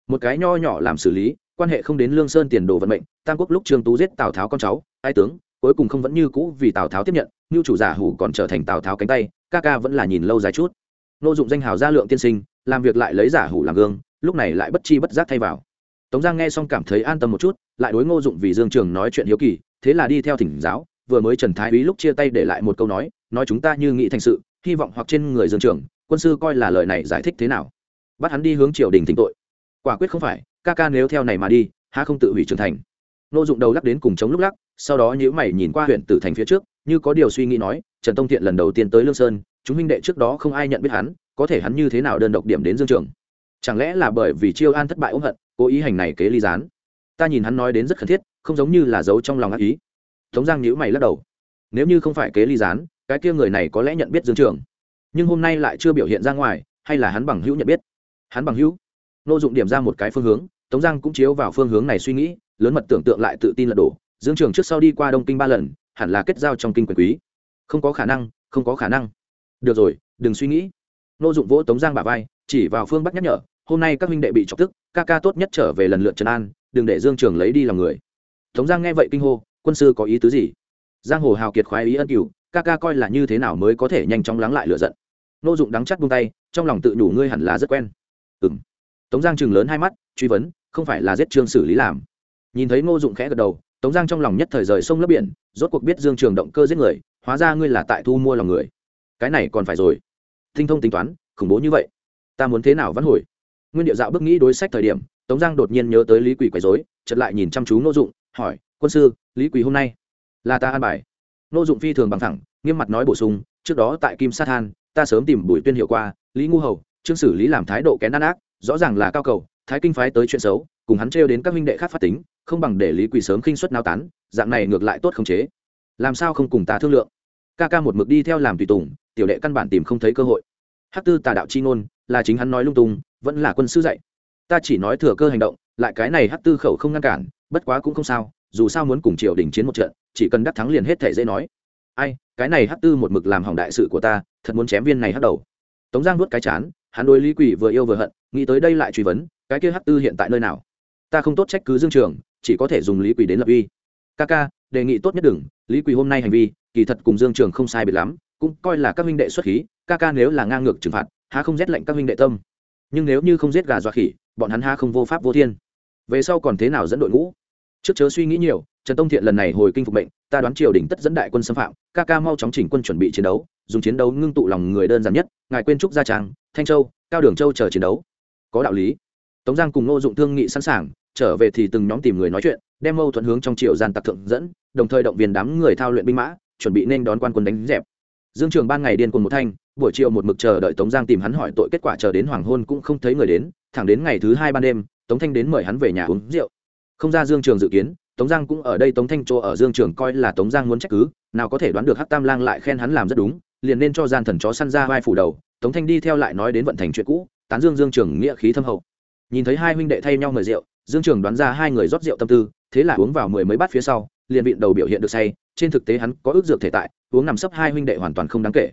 Một cái nho nhỏ làm xử lý, quan hệ không đến lương sơn tiền đồ vận mệnh, tam quốc lúc trương tú giết tào tháo con cháu, ai tướng, cuối cùng không vẫn như cũ vì tào tháo tiếp nhận như chủ giả hủ còn trở thành tào tháo cánh tay, ca ca vẫn là nhìn lâu dài chút. Nô dụng danh hào gia lượng tiên sinh, làm việc lại lấy giả hủ làm gương, lúc này lại bất chi bất giác thay vào. Tống giang nghe xong cảm thấy an tâm một chút, lại đối ngô dụng vì dương trường nói chuyện hiếu kỳ, thế là đi theo thỉnh giáo vừa mới trần thái úy lúc chia tay để lại một câu nói nói chúng ta như nghĩ thành sự hy vọng hoặc trên người dương trưởng, quân sư coi là lời này giải thích thế nào. Bắt hắn đi hướng triều đình thỉnh tội. Quả quyết không phải ca ca nếu theo này mà đi há không tự hủy trưởng thành. Nô dụng đầu lắc đến cùng chống lúc lắc sau đó nhữ mày nhìn qua huyện tử thành phía trước như có điều suy nghĩ nói trần tông thiện lần đầu tiên tới lương sơn chúng minh đệ trước đó không ai nhận biết hắn có thể hắn như thế nào đơn độc điểm đến dương trường? Chẳng lẽ là bởi vì chiêu an thất bại ôm hận cố ý hành này kế ly gián? Ta nhìn hắn nói đến rất khẩn thiết không giống như là giấu trong lòng ác ý tống giang nhữ mày lắc đầu. Nếu như không phải kế ly gián, cái kia người này có lẽ nhận biết dương trường. Nhưng hôm nay lại chưa biểu hiện ra ngoài, hay là hắn bằng hữu nhận biết? Hắn bằng hữu? Nô dụng điểm ra một cái phương hướng, tống giang cũng chiếu vào phương hướng này suy nghĩ, lớn mật tưởng tượng lại tự tin lật đổ. Dương trường trước sau đi qua đông kinh ba lần, hẳn là kết giao trong kinh quyền quý. Không có khả năng, không có khả năng. Được rồi, đừng suy nghĩ. Nô dụng vỗ tống giang bả vai, chỉ vào phương bắc nhắc nhở, hôm nay các huynh đệ bị chọc tức, ca ca tốt nhất trở về lần lượt trần an, đừng để dương trường lấy đi lòng người. Tống giang nghe vậy kinh hô quân sư có ý tứ gì? Giang hồ hào kiệt khoái ý ân cửu, ca ca coi là như thế nào mới có thể nhanh chóng lắng lại lửa giận? Nô dụng đắng chắc buông tay, trong lòng tự nhủ ngươi hẳn là rất quen. Ừng tống giang chừng lớn hai mắt, truy vấn, không phải là giết trương xử lý làm. Nhìn thấy ngô dụng khẽ gật đầu, tống giang trong lòng nhất thời rời sông lấp biển, rốt cuộc biết dương trường động cơ giết người, hóa ra ngươi là tại thu mua lòng người. Cái này còn phải rồi. Tinh thông tính toán, khủng bố như vậy. Ta muốn thế nào vắn hồi? Nguyên điệu dạo bước nghĩ đối sách thời điểm, tống giang đột nhiên nhớ tới lý quỷ quấy dối chật lại nhìn chăm chú ngô dụng, hỏi quân sư, lý quỳ hôm nay là ta an bài. Ngô dụng phi thường bằng thẳng, nghiêm mặt nói bổ sung, trước đó tại kim sát than ta sớm tìm bùi tuyên hiệu qua, lý ngu hầu, trương xử lý làm thái độ kén nan ác, rõ ràng là cao cầu, thái kinh phái tới chuyện xấu, cùng hắn trêu đến các minh đệ khác phát tính, không bằng để lý quỳ sớm khinh suất nao tán, dạng này ngược lại tốt không chế. Làm sao không cùng ta thương lượng? Ca ca một mực đi theo làm tùy tùng, tiểu đệ căn bản tìm không thấy cơ hội. Hát tư tà đạo chi ngôn, là chính hắn nói lung tung, vẫn là quân sư dạy. Ta chỉ nói thừa cơ hành động, lại cái này hát tư khẩu không ngăn cản, bất quá cũng không sao dù sao muốn cùng triều đình chiến một trận, chỉ cần đắc thắng liền hết thể dễ nói. Ai, cái này hát tư một mực làm hỏng đại sự của ta, thật muốn chém viên này hát đầu. Tống giang nuốt cái chán, hắn đối lý quỷ vừa yêu vừa hận, nghĩ tới đây lại truy vấn, cái kia hát tư hiện tại nơi nào? Ta không tốt trách cứ dương trường, chỉ có thể dùng lý quỷ đến lập uy. Ca ca, đề nghị tốt nhất đừng, lý quỷ hôm nay hành vi, kỳ thật cùng dương trường không sai biệt lắm, cũng coi là các huynh đệ xuất khí, ca ca nếu là ngang ngược trừng phạt, há không rét lệnh các huynh đệ tâm. Nhưng nếu như không giết gà dọa khỉ, bọn hắn ha không vô pháp vô thiên. Về sau còn thế nào dẫn đội ngũ? Trước chớ suy nghĩ nhiều, trần tông thiện lần này hồi kinh phục mệnh, ta đoán triều đình tất dẫn đại quân xâm phạm, ca ca mau chóng chỉnh quân chuẩn bị chiến đấu, dùng chiến đấu ngưng tụ lòng người đơn giản nhất, ngài quên trúc gia trang, thanh châu, cao đường châu chờ chiến đấu. Có đạo lý. Tống giang cùng ngô dụng thương nghị sẵn sàng, trở về thì từng nhóm tìm người nói chuyện, đem mâu thuẫn hướng trong triều gian tặc thượng dẫn, đồng thời động viên đám người thao luyện binh mã, chuẩn bị nên đón quan quân đánh dẹp. Dương trường ban ngày điên cuồng một thanh, buổi chiều một mực chờ đợi tống giang tìm hắn hỏi tội, kết quả chờ đến hoàng hôn cũng không thấy người đến, thẳng đến ngày thứ hai ban đêm, tống thanh đến mời hắn về nhà uống rượu không ra dương trường dự kiến, tống giang cũng ở đây, tống thanh chỗ ở dương trường coi là tống giang muốn trách cứ, nào có thể đoán được hắc tam lang lại khen hắn làm rất đúng, liền nên cho gian thần chó săn ra vai phủ đầu. Tống thanh đi theo lại nói đến vận thành chuyện cũ, tán dương dương trường nghĩa khí thâm hậu. Nhìn thấy hai huynh đệ thay nhau mời rượu, dương trường đoán ra hai người rót rượu tâm tư, thế là uống vào mười mấy bát phía sau, liền vịn đầu biểu hiện được say. Trên thực tế hắn có ước dược thể tại, uống nằm sấp hai huynh đệ hoàn toàn không đáng kể.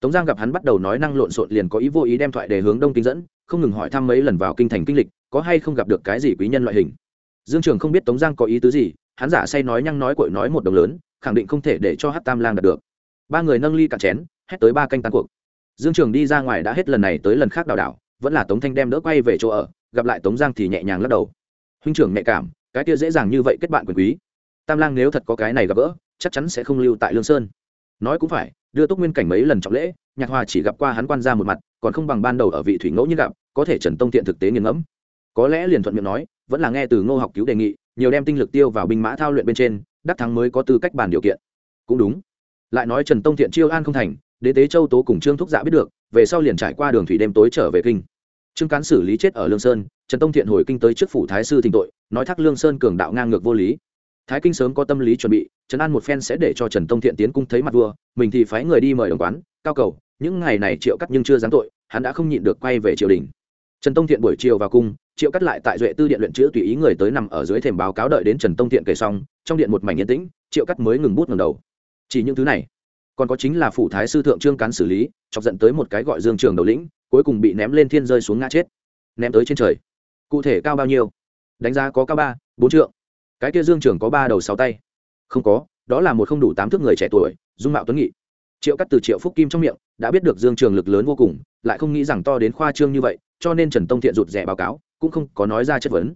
Tống giang gặp hắn bắt đầu nói năng lộn xộn liền có ý vô ý đem thoại đề hướng đông kinh dẫn, không ngừng hỏi thăm mấy lần vào kinh thành kinh lịch, có hay không gặp được cái gì quý nhân loại hình dương trường không biết tống giang có ý tứ gì, hắn giả say nói nhăng nói cội nói một đồng lớn, khẳng định không thể để cho hát tam lang đạt được. Ba người nâng ly cạn chén, hét tới ba canh tan cuộc. Dương trường đi ra ngoài đã hết lần này tới lần khác đào đảo, vẫn là tống thanh đem đỡ quay về chỗ ở, gặp lại tống giang thì nhẹ nhàng lắc đầu. Huynh trưởng nhạy cảm, cái kia dễ dàng như vậy kết bạn quyền quý. Tam lang nếu thật có cái này gặp gỡ, chắc chắn sẽ không lưu tại lương sơn. Nói cũng phải, đưa túc nguyên cảnh mấy lần trọng lễ, nhạc hòa chỉ gặp qua hắn quan ra một mặt, còn không bằng ban đầu ở vị thủy ngẫu như gặp, có thể trần tông thiện thực tế nghiền ngẫm. Có lẽ liền thuận miệng nói vẫn là nghe từ ngô học cứu đề nghị, nhiều đem tinh lực tiêu vào binh mã thao luyện bên trên, đắc thắng mới có tư cách bàn điều kiện. Cũng đúng. Lại nói trần tông thiện chiêu an không thành, đế tế châu tố cùng trương thúc dạ biết được, về sau liền trải qua đường thủy đêm tối trở về kinh. Trương cán xử lý chết ở lương sơn, trần tông thiện hồi kinh tới trước phủ thái sư thỉnh tội, nói thác lương sơn cường đạo ngang ngược vô lý. Thái kinh sớm có tâm lý chuẩn bị, trần an một phen sẽ để cho trần tông thiện tiến cung thấy mặt vua, mình thì phái người đi mời đồng quán, cao cầu, những ngày này triệu cắt nhưng chưa dám tội, hắn đã không nhịn được quay về triều đình trần tông thiện buổi chiều vào cung, triệu cắt lại tại duệ tư điện luyện chữ tùy ý người tới nằm ở dưới thềm báo cáo đợi đến trần tông thiện kể xong, trong điện một mảnh yên tĩnh, triệu cắt mới ngừng bút ngầm đầu. Chỉ những thứ này, còn có chính là phủ thái sư thượng trương cán xử lý, chọc dẫn tới một cái gọi dương trường đầu lĩnh, cuối cùng bị ném lên thiên rơi xuống ngã chết. Ném tới trên trời. Cụ thể cao bao nhiêu? Đánh giá có cao ba, bốn trượng. Cái kia dương trường có ba đầu sáu tay. Không có, đó là một không đủ tám thước người trẻ tuổi, dung mạo tuấn nghị. Triệu cắt từ triệu phúc kim trong miệng, đã biết được dương trường lực lớn vô cùng, lại không nghĩ rằng to đến khoa trương như vậy cho nên trần tông thiện rụt rè báo cáo, cũng không có nói ra chất vấn.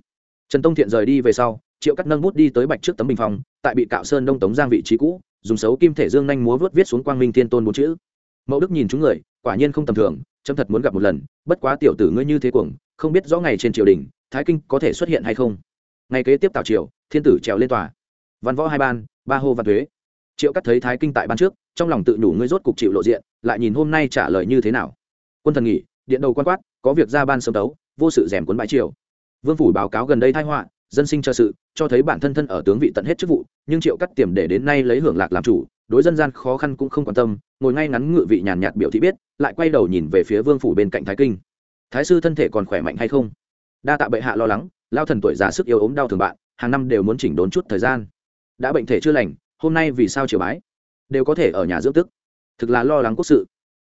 Trần tông thiện rời đi về sau, triệu cắt nâng bút đi tới bạch trước tấm bình phong, tại bị cạo sơn đông tống giang vị trí cũ, dùng xấu kim thể dương nhanh múa vớt viết xuống quang minh thiên tôn bốn chữ. Mẫu đức nhìn chúng người, quả nhiên không tầm thường, chấm thật muốn gặp một lần, bất quá tiểu tử ngươi như thế cuồng, không biết rõ ngày trên triều đình, thái kinh có thể xuất hiện hay không. Ngày kế tiếp tào triều, thiên tử trèo lên tòa. Văn võ hai ban, ba hô văn thuế triệu cắt thấy thái kinh tại ban trước, trong lòng tự đủ ngươi rốt cục chịu lộ diện, lại nhìn hôm nay trả lời như thế nào. Quân thần nghỉ, điện đầu quan quát có việc ra ban sớm tấu, vô sự rèm cuốn bãi triều. Vương phủ báo cáo gần đây thai họa, dân sinh cho sự, cho thấy bản thân thân ở tướng vị tận hết chức vụ, nhưng triệu cắt tiềm để đến nay lấy hưởng lạc làm chủ, đối dân gian khó khăn cũng không quan tâm, ngồi ngay ngắn ngự vị nhàn nhạt biểu thị biết, lại quay đầu nhìn về phía vương phủ bên cạnh thái kinh. Thái sư thân thể còn khỏe mạnh hay không? Đa tạ bệ hạ lo lắng, lao thần tuổi già sức yếu ốm đau thường bạn, hàng năm đều muốn chỉnh đốn chút thời gian. Đã bệnh thể chưa lành, hôm nay vì sao chiều bái? Đều có thể ở nhà dưỡng tức. Thực là lo lắng quốc sự.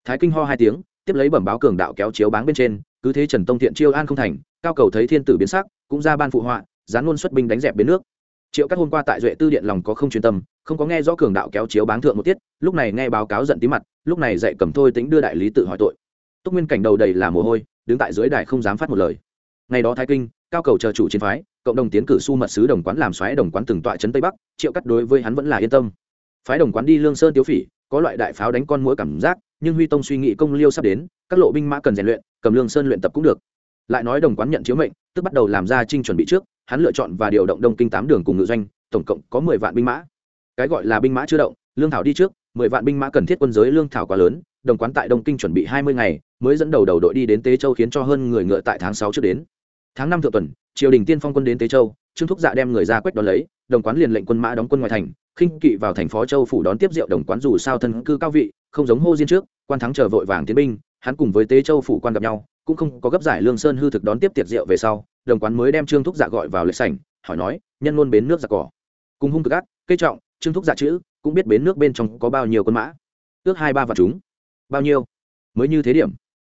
Thái kinh ho hai tiếng tiếp lấy bẩm báo cường đạo kéo chiếu báng bên trên, cứ thế trần tông thiện chiêu an không thành, cao cầu thấy thiên tử biến sắc, cũng ra ban phụ họa, dán luôn xuất binh đánh dẹp bến nước. Triệu các hôm qua tại duệ tư điện lòng có không chuyên tâm, không có nghe rõ cường đạo kéo chiếu báng thượng một tiết, lúc này nghe báo cáo giận tí mặt, lúc này dạy cầm thôi tính đưa đại lý tự hỏi tội. Túc nguyên cảnh đầu đầy là mồ hôi, đứng tại dưới đài không dám phát một lời. Ngày đó thái kinh, cao cầu chờ chủ chiến phái, cộng đồng tiến cử su mật sứ đồng quán làm xoáy đồng quán từng tọa trấn tây bắc, triệu cắt đối với hắn vẫn là yên tâm. Phái đồng quán đi lương sơn tiêu phỉ có loại đại pháo đánh con mũi cảm giác, nhưng huy tông suy nghĩ công liêu sắp đến, các lộ binh mã cần rèn luyện, cầm lương sơn luyện tập cũng được. Lại nói đồng quán nhận chiếu mệnh, tức bắt đầu làm ra trinh chuẩn bị trước, hắn lựa chọn và điều động đông kinh tám đường cùng ngự doanh, tổng cộng có mười vạn binh mã. Cái gọi là binh mã chưa động, lương thảo đi trước, mười vạn binh mã cần thiết quân giới lương thảo quá lớn, đồng quán tại đông kinh chuẩn bị hai mươi ngày, mới dẫn đầu đầu đội đi đến tế châu khiến cho hơn người ngựa tại tháng sáu trước đến. Tháng năm thượng tuần, triều đình tiên phong quân đến tế châu, trương thúc dạ đem người ra quách đón lấy đồng quán liền lệnh quân mã đóng quân ngoài thành, khinh kỵ vào thành phó châu phủ đón tiếp rượu đồng quán dù sao thân cư cao vị, không giống hô diên trước, quan thắng chờ vội vàng tiến binh, hắn cùng với tế châu phủ quan gặp nhau, cũng không có gấp giải lương sơn hư thực đón tiếp tiệc rượu về sau, đồng quán mới đem trương thúc dạ gọi vào lệ sảnh, hỏi nói, nhân luôn bến nước giặc cỏ? Cùng hung cực ác, cây trọng, trương thúc dạ chữ, cũng biết bến nước bên trong có bao nhiêu quân mã. Ước hai ba vạn chúng. Bao nhiêu? Mới như thế điểm.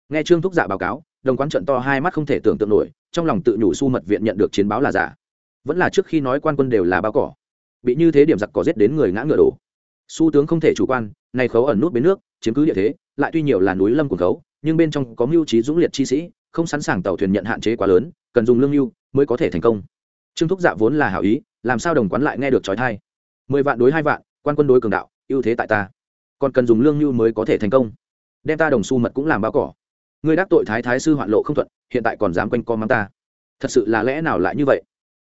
Nghe trương thúc dạ báo cáo, đồng quán trận to hai mắt không thể tưởng tượng nổi, trong lòng tự nhủ su mật viện nhận được chiến báo là giả vẫn là trước khi nói quan quân đều là bao cỏ. Bị như thế điểm giặc cỏ giết đến người ngã ngựa đổ. Su tướng không thể chủ quan, này khấu ẩn nút bến nước, chiếm cứ địa thế, lại tuy nhiều là núi lâm của khấu, nhưng bên trong có mưu trí dũng liệt chi sĩ, không sẵn sàng tàu thuyền nhận hạn chế quá lớn, cần dùng lương mưu mới có thể thành công. Trương thúc dạ vốn là hảo ý, làm sao đồng quán lại nghe được trói thai? Mười vạn đối hai vạn, quan quân đối cường đạo, ưu thế tại ta. Còn cần dùng lương mưu mới có thể thành công. Đem ta đồng xu mật cũng làm bao cỏ. Ngươi đắc tội thái thái sư hoạn lộ không thuận, hiện tại còn dám quanh co mắng ta. Thật sự là lẽ nào lại như vậy?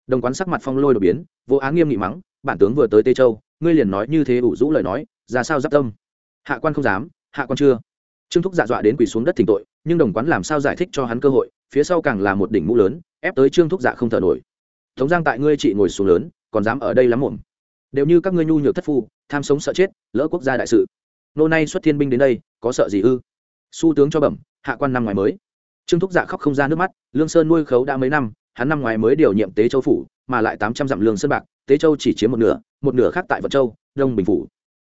Đồng quán sắc mặt phong lôi đột biến, vô án nghiêm nghị mắng, bản tướng vừa tới tây châu, ngươi liền nói như thế ủ rũ lời nói, ra sao giáp tâm? Hạ quan không dám, hạ quan chưa. Trương thúc dạ dọa đến quỳ xuống đất thỉnh tội, nhưng đồng quán làm sao giải thích cho hắn cơ hội, phía sau càng là một đỉnh mũ lớn, ép tới trương thúc dạ không thở nổi. Tống giang tại ngươi chị ngồi xuống lớn, còn dám ở đây lắm muộn. Đều như các ngươi nhu nhược thất phu, tham sống sợ chết, lỡ quốc gia đại sự. Nô nay xuất thiên binh đến đây, có sợ gì ư? Su tướng cho bẩm, hạ quan năm ngoài mới. Trương thúc dạ khóc không ra nước mắt, lương sơn nuôi khấu đã mấy năm hắn năm ngoài mới điều nhiệm tế châu phủ, mà lại tám trăm dặm lương sơn bạc, tế châu chỉ chiếm một nửa một nửa khác tại vận châu, đông bình phủ.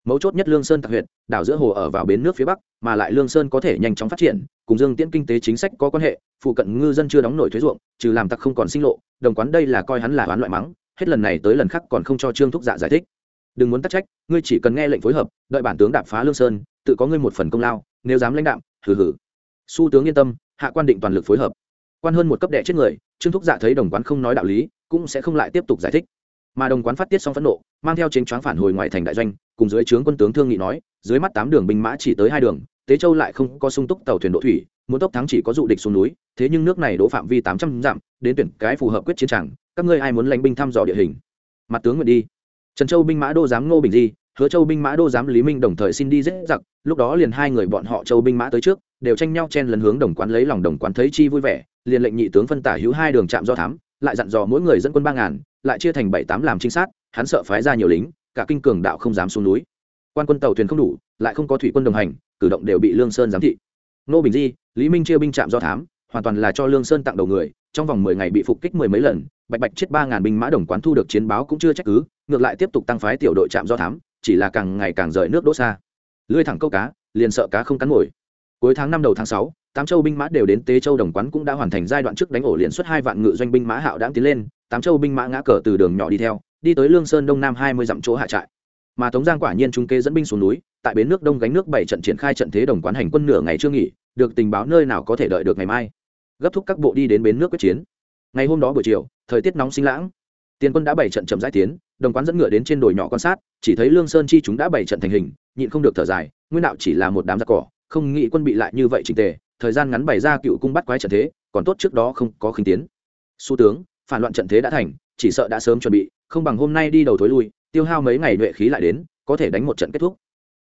Mấu chốt nhất lương sơn tạc huyện, đảo giữa hồ ở vào bến nước phía bắc, mà lại lương sơn có thể nhanh chóng phát triển, cùng dương tiễn kinh tế chính sách có quan hệ, phụ cận ngư dân chưa đóng nổi thuế ruộng, trừ làm tặc không còn sinh lộ, đồng quán đây là coi hắn là oán loại mắng, hết lần này tới lần khác còn không cho trương thúc dạ giải thích. Đừng muốn tắc trách, ngươi chỉ cần nghe lệnh phối hợp, đợi bản tướng đạp phá lương sơn, tự có ngươi một phần công lao, nếu dám lãnh đạm, hừ hừ. Su tướng yên tâm, hạ quan định toàn lực phối hợp. Quan hơn một cấp đệ chết người trương thúc dạ thấy đồng quán không nói đạo lý, cũng sẽ không lại tiếp tục giải thích. Mà đồng quán phát tiết xong phẫn nộ, mang theo chính choáng phản hồi ngoài thành đại doanh, cùng dưới trướng quân tướng thương nghị nói, dưới mắt tám đường binh mã chỉ tới hai đường, tế châu lại không có sung túc tàu thuyền độ thủy, muốn tốc thắng chỉ có dụ địch xuống núi, thế nhưng nước này đỗ phạm vi tám trăm dặm, đến tuyển cái phù hợp quyết chiến tràng, các ngươi ai muốn lãnh binh thăm dò địa hình? Mặt tướng nguyện đi. Trần châu binh mã đô giám ngô bình di hứa châu binh mã đô giám lý minh đồng thời xin đi dễ giặc, lúc đó liền hai người bọn họ châu binh mã tới trước, đều tranh nhau chen lấn hướng đồng quán lấy lòng đồng quán thấy chi vui vẻ, liền lệnh nhị tướng phân tả hữu hai đường trạm do thám, lại dặn dò mỗi người dẫn quân ba ngàn, lại chia thành bảy tám làm trinh sát, hắn sợ phái ra nhiều lính, cả kinh cường đạo không dám xuống núi. Quan quân tàu thuyền không đủ, lại không có thủy quân đồng hành, cử động đều bị lương sơn giám thị. Nô bình di, lý minh chia binh trạm do thám, hoàn toàn là cho lương sơn tặng đầu người, trong vòng mười ngày bị phục kích mười mấy lần, bạch bạch chết ba ngàn binh mã đồng quán thu được chiến báo cũng chưa trách cứ, ngược lại tiếp tục tăng phái tiểu đội trạm do thám chỉ là càng ngày càng rời nước đỗ xa. Lưới thẳng câu cá, liền sợ cá không cắn nổi cuối tháng năm đầu tháng sáu, tám châu binh mã đều đến tế châu đồng quán cũng đã hoàn thành giai đoạn trước đánh ổ liền xuất hai vạn ngự doanh binh mã hạo đã tiến lên, tám châu binh mã ngã cờ từ đường nhỏ đi theo, đi tới lương sơn đông nam hai mươi dặm chỗ hạ trại. Mà tống giang quả nhiên trung kê dẫn binh xuống núi, tại bến nước đông gánh nước bảy trận triển khai trận thế đồng quán hành quân nửa ngày chưa nghỉ, được tình báo nơi nào có thể đợi được ngày mai. Gấp thúc các bộ đi đến bến nước quyết chiến. Ngày hôm đó buổi chiều, thời tiết nóng sinh lãng tiền quân đã bảy trận chậm rãi tiến đồng quán dẫn ngựa đến trên đồi nhỏ quan sát chỉ thấy lương sơn chi chúng đã bảy trận thành hình nhịn không được thở dài nguyên đạo chỉ là một đám giặc cỏ không nghĩ quân bị lại như vậy chỉnh tề thời gian ngắn bày ra cựu cung bắt quái trận thế còn tốt trước đó không có khinh tiến. Xu tướng phản loạn trận thế đã thành chỉ sợ đã sớm chuẩn bị không bằng hôm nay đi đầu thối lui tiêu hao mấy ngày nhuệ khí lại đến có thể đánh một trận kết thúc.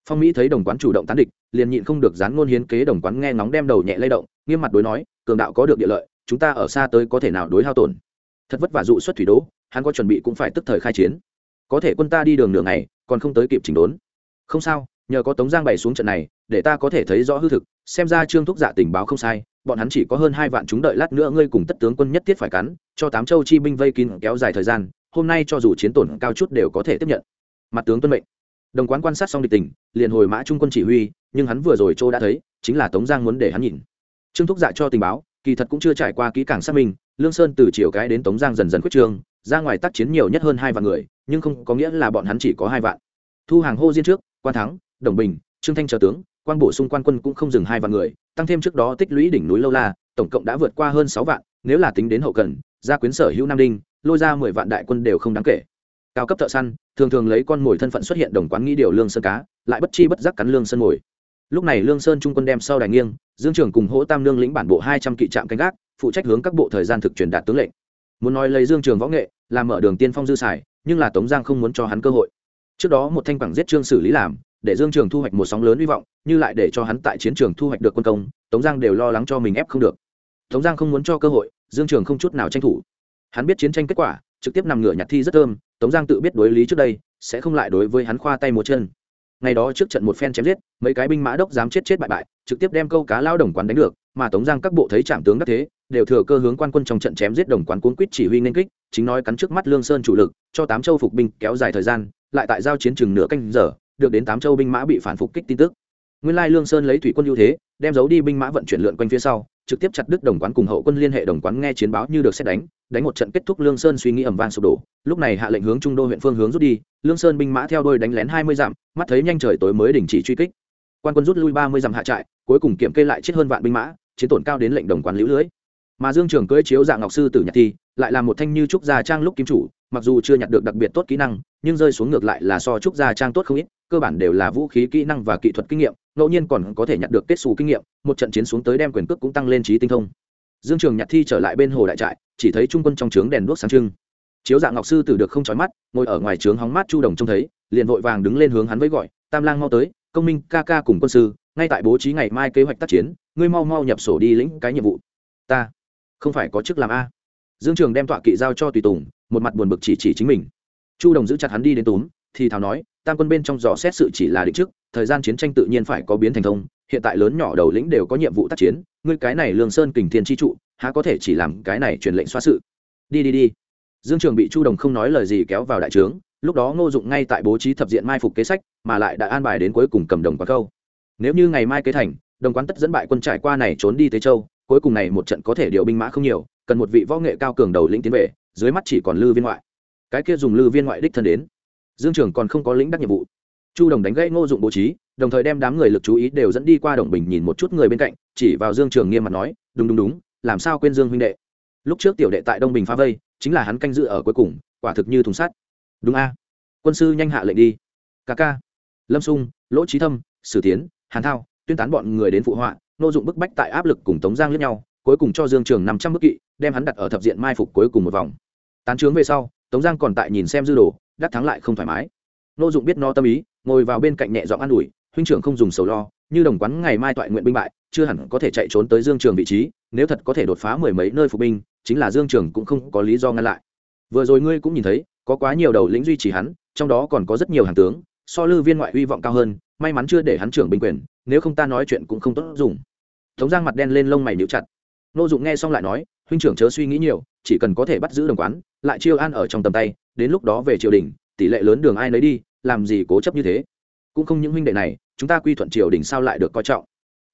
Phong mỹ thấy đồng quán chủ động tán địch liền nhịn không được gián ngôn hiến kế đồng quán nghe ngóng đem đầu nhẹ lay động nghiêm mặt đối nói cường đạo có được địa lợi chúng ta ở xa tới có thể nào đối hao tổn? Thật vất vả dụ xuất thủy đố, hắn có chuẩn bị cũng phải tức thời khai chiến. Có thể quân ta đi đường nửa ngày, còn không tới kịp chỉnh đốn. Không sao, nhờ có tống giang bày xuống trận này, để ta có thể thấy rõ hư thực, xem ra trương thúc dạ tình báo không sai, bọn hắn chỉ có hơn hai vạn chúng đợi lát nữa ngươi cùng tất tướng quân nhất thiết phải cắn, cho tám châu chi binh vây kín kéo dài thời gian, hôm nay cho dù chiến tổn cao chút đều có thể tiếp nhận. Mặt tướng tuân mệnh. Đồng quán quan sát xong địch tình, liền hồi mã trung quân chỉ huy, nhưng hắn vừa rồi châu đã thấy, chính là tống giang muốn để hắn nhìn. Trương thúc dạ cho tình báo, kỳ thật cũng chưa trải qua kỹ càng xác minh lương sơn từ chiều cái đến tống giang dần dần quyết trương, ra ngoài tác chiến nhiều nhất hơn hai vạn người, nhưng không có nghĩa là bọn hắn chỉ có hai vạn. Thu hàng hô diên trước, quan thắng, đồng bình, trương thanh chờ tướng, quan bổ sung quan quân cũng không dừng hai vạn người, tăng thêm trước đó tích lũy đỉnh núi lâu la, tổng cộng đã vượt qua hơn sáu vạn, nếu là tính đến hậu cần, gia quyến sở hữu nam đinh, lôi ra mười vạn đại quân đều không đáng kể. Cao cấp thợ săn, thường thường lấy con mồi thân phận xuất hiện đồng quán nghĩ điều lương sơn cá, lại bất chi bất giác cắn lương sơn mồi. Lúc này lương sơn trung quân đem sau đài nghiêng, dương trưởng cùng hỗ tam lương lĩnh bản bộ hai trăm kỵ trạm canh gác phụ trách hướng các bộ thời gian thực truyền đạt tướng lệnh. Muốn nói lấy dương trường võ nghệ làm mở đường tiên phong dư xài, nhưng là tống giang không muốn cho hắn cơ hội. Trước đó một thanh quảng giết trương xử lý làm, để dương trường thu hoạch một sóng lớn hy vọng, như lại để cho hắn tại chiến trường thu hoạch được quân công, tống giang đều lo lắng cho mình ép không được. Tống giang không muốn cho cơ hội, dương trường không chút nào tranh thủ. Hắn biết chiến tranh kết quả, trực tiếp nằm ngửa nhặt thi rất thơm, tống giang tự biết đối lý trước đây, sẽ không lại đối với hắn khoa tay một chân. Ngày đó trước trận một phen chém giết, mấy cái binh mã đốc dám chết chết bại bại, trực tiếp đem câu cá lao đồng quán đánh được, mà tống giang các bộ thấy trạm tướng đắc thế đều thừa cơ hướng quan quân trong trận chém giết đồng quán cuốn quýt chỉ huy nên kích, chính nói cắn trước mắt lương sơn chủ lực, cho tám châu phục binh kéo dài thời gian, lại tại giao chiến chừng nửa canh giờ, được đến tám châu binh mã bị phản phục kích tin tức. Nguyên lai lương sơn lấy thủy quân ưu thế, đem giấu đi binh mã vận chuyển lượn quanh phía sau, trực tiếp chặt đứt đồng quán cùng hậu quân liên hệ đồng quán nghe chiến báo như được xét đánh đánh một trận kết thúc lương sơn suy nghĩ ẩm vang sụp đổ. Lúc này hạ lệnh hướng trung đô huyện phương hướng rút đi, lương sơn binh mã theo đôi đánh lén hai mươi dặm, mắt thấy nhanh trời tối mới đình chỉ truy kích. Quan quân rút lui ba mươi dặm hạ trại, cuối cùng kiểm kê lại chết hơn vạn binh mã, chiến tổn cao đến lệnh đồng quán lũ lưới mà dương trường cưỡi chiếu dạng ngọc sư tử nhạc thi lại là một thanh như trúc gia trang lúc kim chủ, mặc dù chưa nhặt được đặc biệt tốt kỹ năng, nhưng rơi xuống ngược lại là so trúc gia trang tốt không ít, cơ bản đều là vũ khí kỹ năng và kỹ thuật kinh nghiệm, ngẫu nhiên còn có thể nhặt được kết xù kinh nghiệm, một trận chiến xuống tới đem quyền cước cũng tăng lên trí tinh thông. Dương trường nhặt thi trở lại bên hồ đại trại, chỉ thấy trung quân trong trướng đèn đuốc sáng trưng. Chiếu dạng ngọc sư tử được không chói mắt, ngồi ở ngoài trướng hóng mát chu đồng trông thấy, liền vội vàng đứng lên hướng hắn với gọi, tam lang mau tới, công minh ca ca cùng quân sư, ngay tại bố trí ngày mai kế hoạch tác chiến, ngươi mau mau nhập sổ đi lĩnh cái nhiệm vụ. Ta không phải có chức làm a. Dương trường đem tọa kỵ giao cho tùy tùng, một mặt buồn bực chỉ chỉ chính mình. Chu đồng giữ chặt hắn đi đến túm, thì thào nói, tam quân bên trong dò xét sự chỉ là định trước thời gian chiến tranh tự nhiên phải có biến thành thông, hiện tại lớn nhỏ đầu lĩnh đều có nhiệm vụ tác chiến, ngươi cái này lương sơn kình thiên chi trụ, há có thể chỉ làm cái này truyền lệnh xóa sự. Đi đi đi. Dương trường bị chu đồng không nói lời gì kéo vào đại trướng, lúc đó ngô dụng ngay tại bố trí thập diện mai phục kế sách, mà lại đã an bài đến cuối cùng cầm đồng quán câu. Nếu như ngày mai kế thành, đồng quán tất dẫn bại quân trải qua này trốn đi tế châu cuối cùng này một trận có thể điều binh mã không nhiều, cần một vị võ nghệ cao cường đầu lĩnh tiến về, dưới mắt chỉ còn lư viên ngoại. Cái kia dùng lư viên ngoại đích thân đến. Dương trường còn không có lĩnh đắc nhiệm vụ. Chu đồng đánh gãy ngô dụng bố trí, đồng thời đem đám người lực chú ý đều dẫn đi qua đồng bình nhìn một chút người bên cạnh, chỉ vào dương trường nghiêm mặt nói, đúng đúng đúng, làm sao quên dương huynh đệ? Lúc trước tiểu đệ tại đông bình phá vây, chính là hắn canh dự ở cuối cùng, quả thực như thùng sắt. Đúng a, quân sư nhanh hạ lệnh đi. Ca ca. Lâm sung, lỗ trí thâm, sử tiến, hàn thao, tuyên tán bọn người đến phụ họa nô dụng bức bách tại áp lực cùng tống giang lẫn nhau, cuối cùng cho dương trường năm trăm bức kỵ, đem hắn đặt ở thập diện mai phục cuối cùng một vòng. Tán trướng về sau, tống giang còn tại nhìn xem dư đồ, đắc thắng lại không thoải mái. Nô dụng biết no tâm ý, ngồi vào bên cạnh nhẹ giọng an ủi, huynh trưởng không dùng sầu lo, như đồng quán ngày mai toại nguyện binh bại, chưa hẳn có thể chạy trốn tới dương trường vị trí, nếu thật có thể đột phá mười mấy nơi phục binh, chính là dương trường cũng không có lý do ngăn lại. Vừa rồi ngươi cũng nhìn thấy, có quá nhiều đầu lĩnh duy trì hắn, trong đó còn có rất nhiều hàng tướng, so lư viên ngoại hy vọng cao hơn, may mắn chưa để hắn trưởng binh quyền, nếu không ta nói chuyện cũng không tốt dùng tống giang mặt đen lên lông mày níu chặt. Nô dụng nghe xong lại nói, huynh trưởng chớ suy nghĩ nhiều, chỉ cần có thể bắt giữ đồng quán, lại chiêu an ở trong tầm tay, đến lúc đó về triều đình, tỷ lệ lớn đường ai nấy đi, làm gì cố chấp như thế. Cũng không những huynh đệ này, chúng ta quy thuận triều đình sao lại được coi trọng?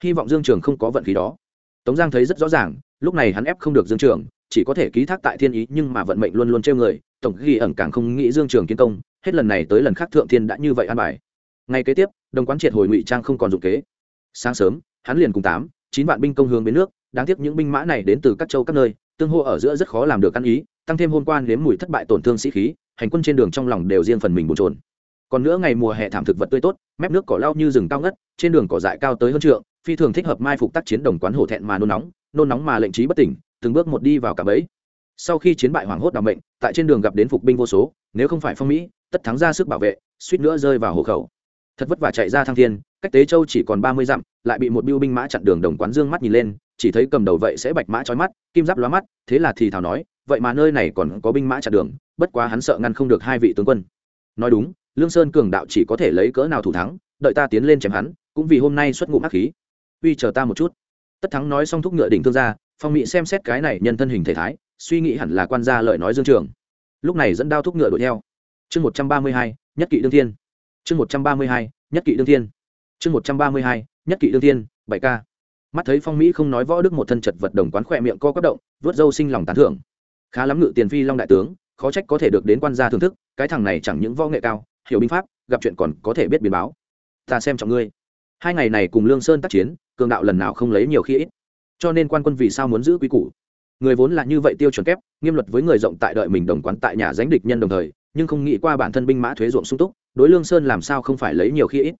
Hy vọng dương trường không có vận khí đó. Tống giang thấy rất rõ ràng, lúc này hắn ép không được dương trường, chỉ có thể ký thác tại thiên ý, nhưng mà vận mệnh luôn luôn trêu người, tổng ghi ẩn càng không nghĩ dương trường kiến công, hết lần này tới lần khác thượng thiên đã như vậy an bài. Ngay kế tiếp, đồng quán triệt hồi ngụy trang không còn dụng kế. Sáng sớm, hắn liền cùng tám chín vạn binh công hướng bến nước, đáng tiếc những binh mã này đến từ các châu các nơi, tương hô ở giữa rất khó làm được ăn ý, tăng thêm hôm quan nếm mùi thất bại tổn thương sĩ khí, hành quân trên đường trong lòng đều riêng phần mình bồn trồn còn nữa ngày mùa hè thảm thực vật tươi tốt, mép nước cỏ lau như rừng cao ngất, trên đường cỏ dại cao tới hơn trượng, phi thường thích hợp mai phục tác chiến đồng quán hổ thẹn mà nôn nóng nôn nóng mà lệnh trí bất tỉnh, từng bước một đi vào cả bẫy. Sau khi chiến bại hoảng hốt đ mệnh, tại trên đường gặp đến phục binh vô số, nếu không phải phong mỹ, tất thắng ra sức bảo vệ, suýt nữa rơi vào hộ khẩu thật vất vả chạy ra thăng thiên, cách tế châu chỉ còn ba mươi dặm, lại bị một biêu binh mã chặn đường đồng quán dương mắt nhìn lên, chỉ thấy cầm đầu vậy sẽ bạch mã trói mắt, kim giáp lóa mắt, thế là thì thảo nói, vậy mà nơi này còn có binh mã chặn đường, bất quá hắn sợ ngăn không được hai vị tướng quân. Nói đúng, lương sơn cường đạo chỉ có thể lấy cỡ nào thủ thắng, đợi ta tiến lên chém hắn, cũng vì hôm nay xuất ngụm ác khí. Uy, chờ ta một chút. Tất thắng nói xong thúc ngựa đỉnh thương ra, phong mỹ xem xét cái này nhân thân hình thể thái, suy nghĩ hẳn là quan gia lợi nói dương trường. Lúc này dẫn đao thúc ngựa đuổi theo. Chương một trăm ba mươi hai, nhất kỵ đương thiên chương một trăm ba mươi hai, nhất kỵ đương thiên. Chương một trăm ba mươi hai, nhất kỵ đương thiên, bảy ca. Mắt thấy phong mỹ không nói võ đức một thân chật vật đồng quán khỏe miệng co quất động, vớt dâu sinh lòng tán thưởng. Khá lắm ngự tiền phi long đại tướng, khó trách có thể được đến quan gia thưởng thức, cái thằng này chẳng những võ nghệ cao, hiểu binh pháp, gặp chuyện còn có thể biết biến báo. Ta xem trọng ngươi. Hai ngày này cùng lương sơn tác chiến, cường đạo lần nào không lấy nhiều khi ít. Cho nên quan quân vì sao muốn giữ quy củ? Người vốn là như vậy tiêu chuẩn kép, nghiêm luật với người rộng tại đợi mình đồng quán tại nhà giánh địch nhân đồng thời nhưng không nghĩ qua bản thân binh mã thuế ruộng sung túc, đối lương sơn làm sao không phải lấy nhiều khi ít.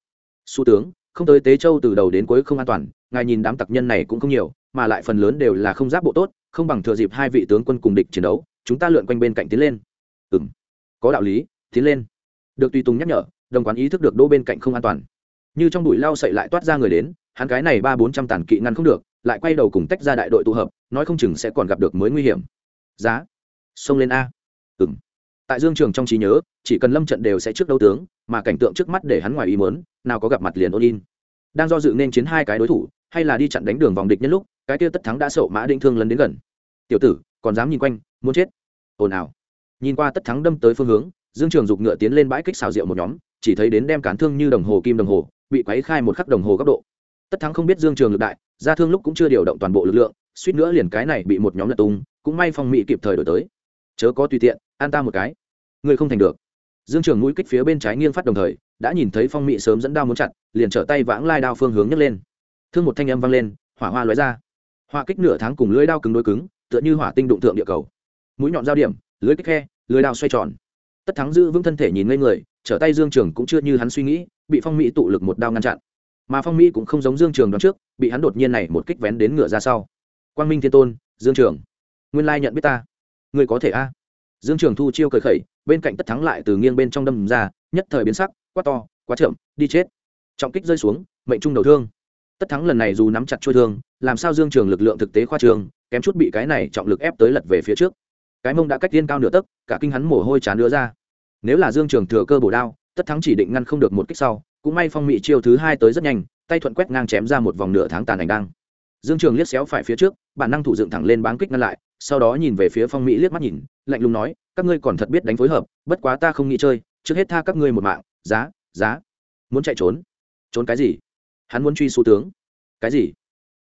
Xu tướng, không tới tế châu từ đầu đến cuối không an toàn, ngài nhìn đám tặc nhân này cũng không nhiều, mà lại phần lớn đều là không giáp bộ tốt, không bằng thừa dịp hai vị tướng quân cùng địch chiến đấu, chúng ta lượn quanh bên cạnh tiến lên. Ừ m có đạo lý, tiến lên. Được tùy tùng nhắc nhở, đồng quán ý thức được đỗ bên cạnh không an toàn. Như trong bụi lao sậy lại toát ra người đến, hắn cái này ba bốn trăm tàn kỵ ngăn không được, lại quay đầu cùng tách ra đại đội tụ hợp, nói không chừng sẽ còn gặp được mới nguy hiểm. Giá, xông lên a. Ừng tại dương trường trong trí nhớ, chỉ cần lâm trận đều sẽ trước đấu tướng, mà cảnh tượng trước mắt để hắn ngoài ý mớn nào có gặp mặt liền ôn in đang do dự nên chiến hai cái đối thủ, hay là đi chặn đánh đường vòng địch nhân lúc, cái kia tất thắng đã sậu mã định thương lần đến gần. Tiểu tử, còn dám nhìn quanh, muốn chết. Ồn ào. Nhìn qua tất thắng đâm tới phương hướng, dương trường giục ngựa tiến lên bãi kích xào rượu một nhóm, chỉ thấy đến đem cán thương như đồng hồ kim đồng hồ, bị quấy khai một khắc đồng hồ góc độ. Tất thắng không biết dương trường lực đại, ra thương lúc cũng chưa điều động toàn bộ lực lượng, suýt nữa liền cái này bị một nhóm lật tung, cũng may phong mỹ kịp thời đổi tới. Chớ có tùy tiện an ta một cái. Ngươi không thành được. Dương trường mũi kích phía bên trái nghiêng phát đồng thời, đã nhìn thấy phong Mị sớm dẫn đao muốn chặt, liền trở tay vãng lai đao phương hướng nhấc lên. Thương một thanh âm vang lên, hỏa hoa lóe ra. Hoa kích nửa tháng cùng lưới đao cứng đối cứng, tựa như hỏa tinh đụng thượng địa cầu. Mũi nhọn giao điểm, lưới kích khe, lưới đao xoay tròn. Tất thắng giữ vững thân thể nhìn ngây người, trở tay dương trường cũng chưa như hắn suy nghĩ, bị phong mỹ tụ lực một đao ngăn chặn. Mà phong mỹ cũng không giống dương trường đón trước, bị hắn đột nhiên này một kích vén đến ngựa ra sau. Quang minh thiên tôn, dương trường. Nguyên lai nhận biết ta. Người có thể a? Dương trường thu chiêu cười khẩy, bên cạnh tất thắng lại từ nghiêng bên trong đâm ra, nhất thời biến sắc, quá to, quá chậm, đi chết. Trọng kích rơi xuống, mệnh trung đầu thương. Tất thắng lần này dù nắm chặt chuôi thương, làm sao dương trường lực lượng thực tế khoa trường, kém chút bị cái này trọng lực ép tới lật về phía trước. Cái mông đã cách tiên cao nửa tấc, cả kinh hắn mồ hôi chán đưa ra. Nếu là dương trường thừa cơ bổ đao, tất thắng chỉ định ngăn không được một kích sau, cũng may phong mị chiêu thứ hai tới rất nhanh, tay thuận quét ngang chém ra một vòng nửa tháng tàn ảnh đang dương trường liếc xéo phải phía trước, bản năng thủ dựng thẳng lên báng kích ngăn lại, sau đó nhìn về phía phong mỹ liếc mắt nhìn, lạnh lùng nói, các ngươi còn thật biết đánh phối hợp, bất quá ta không nghĩ chơi, trước hết tha các ngươi một mạng, giá giá. Muốn chạy trốn? Trốn cái gì? Hắn muốn truy xu tướng. Cái gì?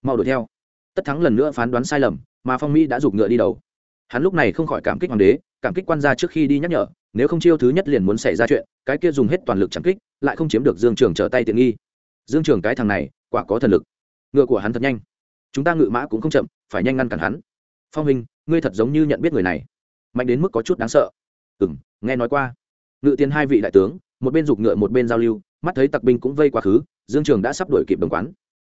Mau đuổi theo. Tất thắng lần nữa phán đoán sai lầm, mà phong mỹ đã giục ngựa đi đầu. Hắn lúc này không khỏi cảm kích hoàng đế, cảm kích quan gia trước khi đi nhắc nhở, nếu không chiêu thứ nhất liền muốn xảy ra chuyện, cái kia dùng hết toàn lực chẳng kích, lại không chiếm được dương trường trở tay tiện nghi. Dương trường cái thằng này, quả có thần lực. Ngựa của hắn thật nhanh chúng ta ngự mã cũng không chậm, phải nhanh ngăn cản hắn. Phong minh ngươi thật giống như nhận biết người này. Mạnh đến mức có chút đáng sợ. Ừ m nghe nói qua. Ngự tiền hai vị đại tướng, một bên giục ngựa một bên giao lưu, mắt thấy tặc binh cũng vây quá khứ, dương trường đã sắp đổi kịp đồng quán.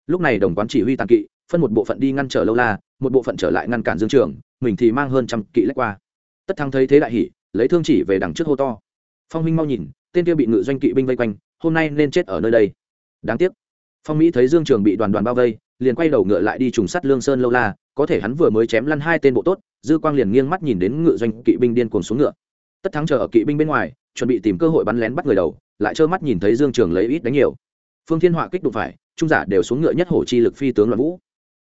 Lúc này đồng quán chỉ huy tàn kỵ, phân một bộ phận đi ngăn trở lâu la, một bộ phận trở lại ngăn cản dương trường, mình thì mang hơn trăm kỵ lách qua. Tất thắng thấy thế đại hỉ, lấy thương chỉ về đằng trước hô to. Phong minh mau nhìn, tên kia bị ngự doanh kỵ binh vây quanh, hôm nay nên chết ở nơi đây. Đáng tiếc. Phong mỹ thấy dương trường bị đoàn đoàn bao vây liền quay đầu ngựa lại đi trùng sắt lương sơn lâu la, có thể hắn vừa mới chém lăn hai tên bộ tốt, dư quang liền nghiêng mắt nhìn đến ngựa doanh kỵ binh điên cuồng xuống ngựa. Tất thắng chờ ở kỵ binh bên ngoài, chuẩn bị tìm cơ hội bắn lén bắt người đầu, lại trơ mắt nhìn thấy dương trường lấy ít đánh nhiều. Phương thiên họa kích đụng phải, trung giả đều xuống ngựa nhất hổ chi lực phi tướng loạn vũ.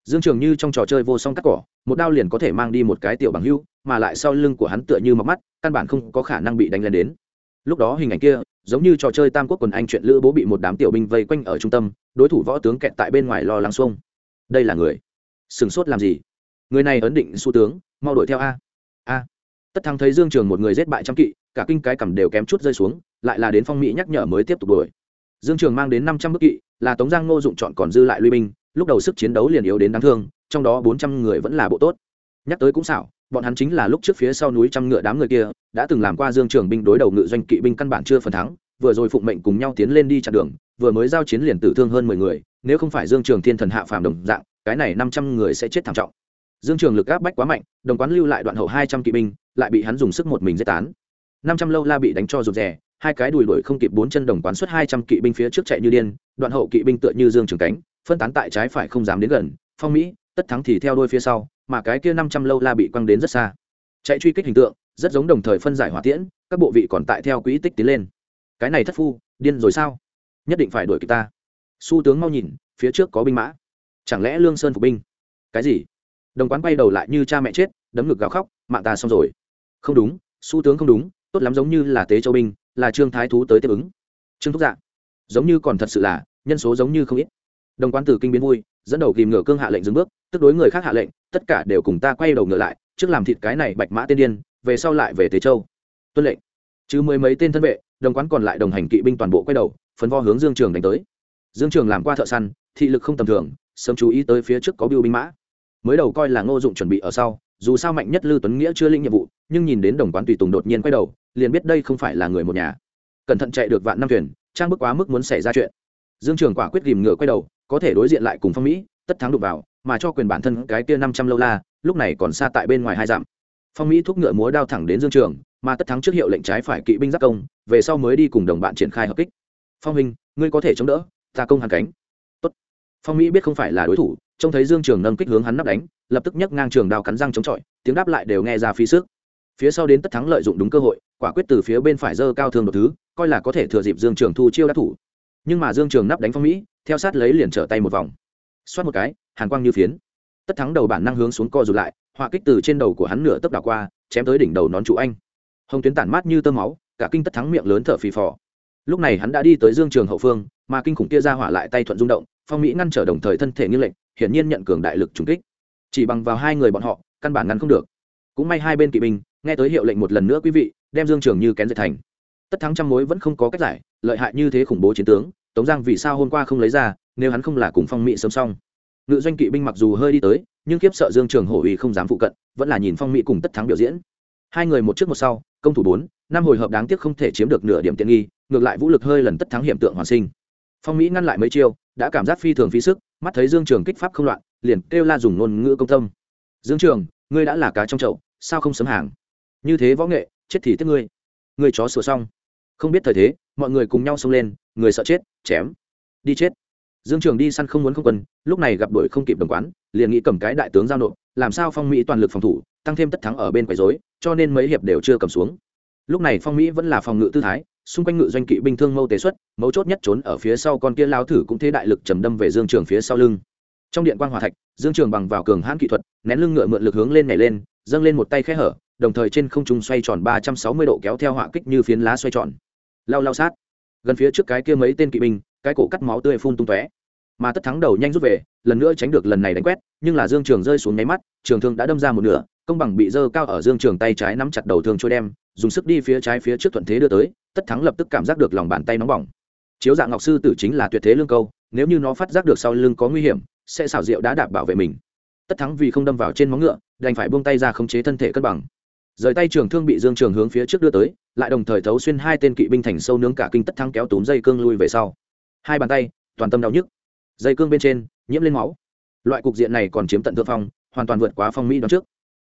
Dương trường như trong trò chơi vô song cắt cỏ, một đao liền có thể mang đi một cái tiểu bằng hưu, mà lại sau lưng của hắn tựa như mọc mắt, căn bản không có khả năng bị đánh lên đến. Lúc đó hình ảnh kia, giống như trò chơi tam quốc quần anh chuyện lữ bố bị một đám tiểu binh vây quanh ở trung tâm, đối thủ võ tướng kẹt tại bên ngoài lo lắng xuông đây là người. Sửng sốt làm gì? Người này ấn định xu tướng, mau đuổi theo a. A. Tất thắng thấy dương trường một người giết bại trăm kỵ, cả kinh cái cầm đều kém chút rơi xuống, lại là đến phong mỹ nhắc nhở mới tiếp tục đuổi. Dương trường mang đến năm trăm bức kỵ, là tống giang ngô dụng chọn còn dư lại lui binh, lúc đầu sức chiến đấu liền yếu đến đáng thương, trong đó bốn trăm người vẫn là bộ tốt. Nhắc tới cũng xảo, bọn hắn chính là lúc trước phía sau núi trăm ngựa đám người kia, đã từng làm qua dương trường binh đối đầu ngự doanh kỵ binh căn bản chưa phần thắng, vừa rồi phụng mệnh cùng nhau tiến lên đi chặn đường, vừa mới giao chiến liền tử thương hơn mười người nếu không phải dương trường thiên thần hạ phàm đồng dạng, cái này năm trăm người sẽ chết thảm trọng. Dương trường lực áp bách quá mạnh, đồng quán lưu lại đoạn hậu hai trăm kỵ binh, lại bị hắn dùng sức một mình giết tán. Năm trăm lâu la bị đánh cho rụt rè, hai cái đùi đuổi không kịp bốn chân đồng quán xuất hai trăm kỵ binh phía trước chạy như điên, đoạn hậu kỵ binh tựa như dương trường cánh, phân tán tại trái phải không dám đến gần, phong mỹ, tất thắng thì theo đuôi phía sau, mà cái kia năm trăm lâu la bị quăng đến rất xa. Chạy truy kích hình tượng, rất giống đồng thời phân giải hỏa tiễn, các bộ vị còn tại theo quỹ tích tiến lên. Cái này thất phu, điên rồi sao? Nhất định phải đuổi kịp ta su tướng mau nhìn, phía trước có binh mã. Chẳng lẽ lương sơn phục binh? Cái gì? Đồng quán quay đầu lại như cha mẹ chết, đấm ngực gào khóc, mạng ta xong rồi. Không đúng, su tướng không đúng, tốt lắm giống như là tế châu binh, là trương thái thú tới tiếp ứng. Trương thúc dạ giống như còn thật sự là, nhân số giống như không ít. Đồng quán từ kinh biến vui, dẫn đầu kìm ngựa cương hạ lệnh dừng bước, tức đối người khác hạ lệnh, tất cả đều cùng ta quay đầu ngựa lại, trước làm thịt cái này bạch mã tiên điên, về sau lại về tế châu. Tuân lệnh. Chứ mười mấy tên thân vệ, đồng quán còn lại đồng hành kỵ binh toàn bộ quay đầu, phấn vo hướng dương trường đánh tới dương trường làm qua thợ săn, thị lực không tầm thường, sớm chú ý tới phía trước có biêu binh mã. Mới đầu coi là ngô dụng chuẩn bị ở sau, dù sao mạnh nhất lưu tuấn nghĩa chưa linh nhiệm vụ, nhưng nhìn đến đồng quán tùy tùng đột nhiên quay đầu, liền biết đây không phải là người một nhà. Cẩn thận chạy được vạn năm thuyền, trang bức quá mức muốn xảy ra chuyện. Dương trường quả quyết ghìm ngựa quay đầu, có thể đối diện lại cùng phong mỹ, tất thắng đục vào, mà cho quyền bản thân cái kia năm trăm lâu la, lúc này còn xa tại bên ngoài hai dặm. Phong mỹ thúc ngựa múa đao thẳng đến dương trường, mà tất thắng trước hiệu lệnh trái phải kỵ binh giác công, về sau mới đi cùng đồng bạn triển khai hợp kích. Phong minh ngươi có thể chống đỡ ta công hàn cánh. Tốt. phong mỹ biết không phải là đối thủ, trông thấy dương trường nâng kích hướng hắn nắp đánh, lập tức nhấc ngang trường đao cắn răng chống chọi, tiếng đáp lại đều nghe ra phí sức. Phía sau đến tất thắng lợi dụng đúng cơ hội, quả quyết từ phía bên phải dơ cao thương một thứ, coi là có thể thừa dịp dương trường thu chiêu đắc thủ. Nhưng mà dương trường nắp đánh phong mỹ, theo sát lấy liền trở tay một vòng. Xoát một cái, hàn quang như phiến. Tất thắng đầu bản năng hướng xuống co rụt lại, họa kích từ trên đầu của hắn nửa tấp đảo qua, chém tới đỉnh đầu nón trụ anh. Hồng tuyến tản mát như tơ máu, cả kinh tất thắng miệng lớn thở phì phò lúc này hắn đã đi tới dương trường hậu phương, mà kinh khủng kia ra hỏa lại tay thuận rung động, phong mỹ ngăn trở đồng thời thân thể như lệnh hiển nhiên nhận cường đại lực trùng kích. Chỉ bằng vào hai người bọn họ, căn bản ngăn không được. Cũng may hai bên kỵ binh, nghe tới hiệu lệnh một lần nữa quý vị, đem dương trường như kén dệt thành. Tất thắng trăm mối vẫn không có cách giải, lợi hại như thế khủng bố chiến tướng, tống giang vì sao hôm qua không lấy ra, nếu hắn không là cùng phong mỹ sớm xong. Ngự doanh kỵ binh mặc dù hơi đi tới, nhưng kiếp sợ dương trường hổ uy không dám phụ cận, vẫn là nhìn phong mỹ cùng tất thắng biểu diễn. Hai người một trước một sau, công thủ bốn, năm hồi hợp đáng tiếc không thể chiếm được nửa điểm tiện nghi ngược lại vũ lực hơi lần tất thắng hiểm tượng hoàn sinh. Phong mỹ ngăn lại mấy chiêu, đã cảm giác phi thường phí sức, mắt thấy dương trường kích pháp không loạn, liền kêu la dùng ngôn ngữ công tâm. Dương trường, ngươi đã là cá trong chậu, sao không sớm hàng? Như thế võ nghệ, chết thì tiếc ngươi. Ngươi chó sửa xong. Không biết thời thế, mọi người cùng nhau xông lên, người sợ chết, chém. Đi chết. Dương trường đi săn không muốn không quân, lúc này gặp đội không kịp đồng quán, liền nghĩ cầm cái đại tướng giao nộp, làm sao phong mỹ toàn lực phòng thủ, tăng thêm tất thắng ở bên quấy dối cho nên mấy hiệp đều chưa cầm xuống. Lúc này phong mỹ vẫn là phòng ngự tư thái xung quanh ngự doanh kỵ binh thương mâu tế xuất, mấu chốt nhất trốn ở phía sau con kia lao thử cũng thế đại lực trầm đâm về dương trường phía sau lưng. Trong điện quan hòa thạch, dương trường bằng vào cường hãn kỹ thuật, nén lưng ngựa mượn lực hướng lên nhảy lên, dâng lên một tay khe hở, đồng thời trên không trung xoay tròn ba trăm sáu mươi độ kéo theo họa kích như phiến lá xoay tròn. Lao lao sát. Gần phía trước cái kia mấy tên kỵ binh, cái cổ cắt máu tươi phun tung tóe. Mà tất thắng đầu nhanh rút về, lần nữa tránh được lần này đánh quét, nhưng là dương trường rơi xuống nháy mắt, trường thương đã đâm ra một nửa, công bằng bị dơ cao ở dương trường tay trái nắm chặt đầu thương trôi đem dùng sức đi phía trái phía trước thuận thế đưa tới, tất thắng lập tức cảm giác được lòng bàn tay nóng bỏng. Chiếu dạng ngọc sư tử chính là tuyệt thế lương câu, nếu như nó phát giác được sau lưng có nguy hiểm, sẽ xảo diệu đã đạp bảo vệ mình. Tất thắng vì không đâm vào trên móng ngựa, đành phải buông tay ra khống chế thân thể cân bằng. Rời tay trường thương bị dương trường hướng phía trước đưa tới, lại đồng thời thấu xuyên hai tên kỵ binh thành sâu nướng cả kinh tất thắng kéo túm dây cương lui về sau. Hai bàn tay, toàn tâm đau nhức. Dây cương bên trên, nhiễm lên máu. Loại cục diện này còn chiếm tận thượng phong, hoàn toàn vượt quá phong mỹ đón trước.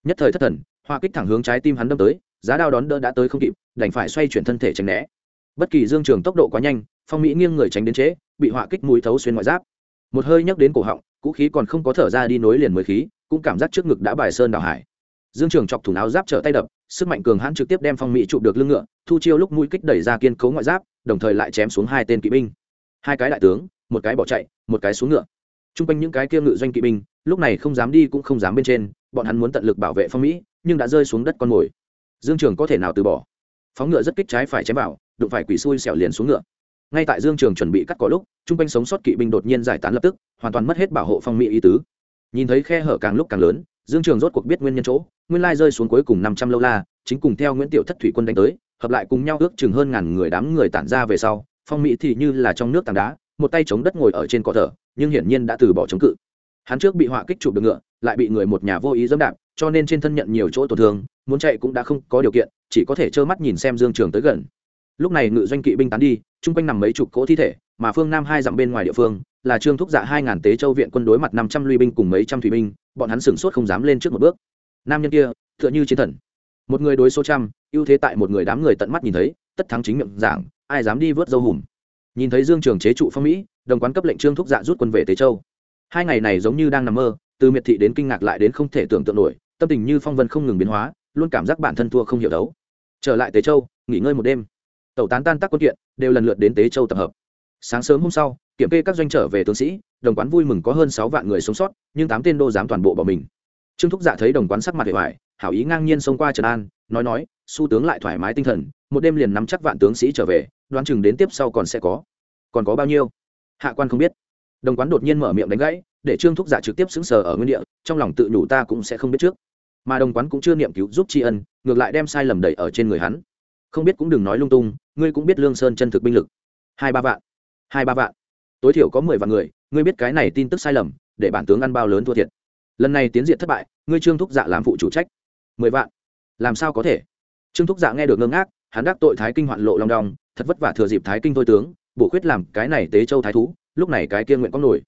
Nhất thời thất thần hoa kích thẳng hướng trái tim hắn đâm tới giá đao đón đỡ đã tới không kịp đành phải xoay chuyển thân thể tránh né. Bất kỳ dương trường tốc độ quá nhanh phong mỹ nghiêng người tránh đến chế, bị họa kích mũi thấu xuyên ngoại giáp. Một hơi nhấc đến cổ họng cũ khí còn không có thở ra đi nối liền mới khí cũng cảm giác trước ngực đã bài sơn đào hải. Dương trường chọc thủ áo giáp trở tay đập sức mạnh cường hãn trực tiếp đem phong mỹ chụp được lưng ngựa thu chiêu lúc mũi kích đẩy ra kiên cấu ngoại giáp đồng thời lại chém xuống hai tên kỵ binh. Hai cái đại tướng một cái bỏ chạy một cái xuống ngựa. T r u n g quanh những cái kia ngự doanh kỵ binh lúc này không dám đi cũng không dám bên trên bọn hắn muốn tận lực bảo vệ phong mỹ nhưng đã rơi xuống đất con mồi dương trường có thể nào từ bỏ? Phóng ngựa rất kích trái phải chém vào, đụng phải quỷ xui xẻo liền xuống ngựa. Ngay tại dương trường chuẩn bị cắt cỏ lúc chung quanh sống sót kỵ binh đột nhiên giải tán lập tức, hoàn toàn mất hết bảo hộ phong mỹ ý tứ. Nhìn thấy khe hở càng lúc càng lớn, dương trường rốt cuộc biết nguyên nhân chỗ, nguyên lai rơi xuống cuối cùng năm trăm lâu la, chính cùng theo nguyễn tiểu thất thủy quân đánh tới, hợp lại cùng nhau ước chừng hơn ngàn người đám người tản ra về sau, phong mỹ thì như là trong nước tảng đá, một tay chống đất ngồi ở trên cỏ thở, nhưng hiển nhiên đã từ bỏ chống cự. Hắn trước bị họa kích chụp được ngựa lại bị người một nhà vô ý dẫm đạp, cho nên trên thân nhận nhiều chỗ tổn thương, muốn chạy cũng đã không có điều kiện, chỉ có thể trơ mắt nhìn xem dương trường tới gần. Lúc này ngự doanh kỵ binh tán đi, chung quanh nằm mấy chục cỗ thi thể, mà phương nam hai dặm bên ngoài địa phương, là trương thúc dạ hai ngàn tế châu viện quân đối mặt năm trăm luy binh cùng mấy trăm thủy binh, bọn hắn sửng sốt không dám lên trước một bước. Nam nhân kia, tựa như chiến thần. Một người đối số trăm, ưu thế tại một người đám người tận mắt nhìn thấy, tất thắng chính miệng giảng, ai dám đi vớt dâu hùm. Nhìn thấy dương trường chế trụ phong mỹ, đồng quán cấp lệnh trương thúc dạ rút quân về tế châu. Hai ngày này giống như đang nằm mơ từ miệt thị đến kinh ngạc lại đến không thể tưởng tượng nổi, tâm tình như phong vân không ngừng biến hóa, luôn cảm giác bản thân thua không hiểu đấu. Trở lại tế châu, nghỉ ngơi một đêm. Tẩu tán tan tác quân kiện, đều lần lượt đến tế châu tập hợp. Sáng sớm hôm sau, kiểm kê các doanh trở về tướng sĩ, đồng quán vui mừng có hơn sáu vạn người sống sót, nhưng tám tên đô dám toàn bộ bỏ mình. Trương thúc dạ thấy đồng quán sắc mặt hệ hoại hảo ý ngang nhiên xông qua trần an, nói nói, su tướng lại thoải mái tinh thần, một đêm liền nắm chắc vạn tướng sĩ trở về, đoán chừng đến tiếp sau còn sẽ có. Còn có bao nhiêu? Hạ quan không biết. Đồng quán đột nhiên mở miệng đánh gãy để trương thúc giả trực tiếp xứng sờ ở nguyên địa, trong lòng tự nhủ ta cũng sẽ không biết trước. Mà đồng quán cũng chưa niệm cứu giúp tri ân, ngược lại đem sai lầm đẩy ở trên người hắn. Không biết cũng đừng nói lung tung, ngươi cũng biết lương sơn chân thực binh lực. Hai ba vạn, hai ba vạn. Tối thiểu có mười vạn người, ngươi biết cái này tin tức sai lầm, để bản tướng ăn bao lớn thua thiệt. Lần này tiến diện thất bại, ngươi trương thúc dạ làm phụ chủ trách. Mười vạn. Làm sao có thể? Trương thúc dạ nghe được ngơ ngác, hắn đắc tội thái kinh hoạn lộ long đong, thật vất vả thừa dịp thái kinh thôi tướng, bổ khuyết làm cái này tế châu thái thú, lúc này cái kia nguyện có nổi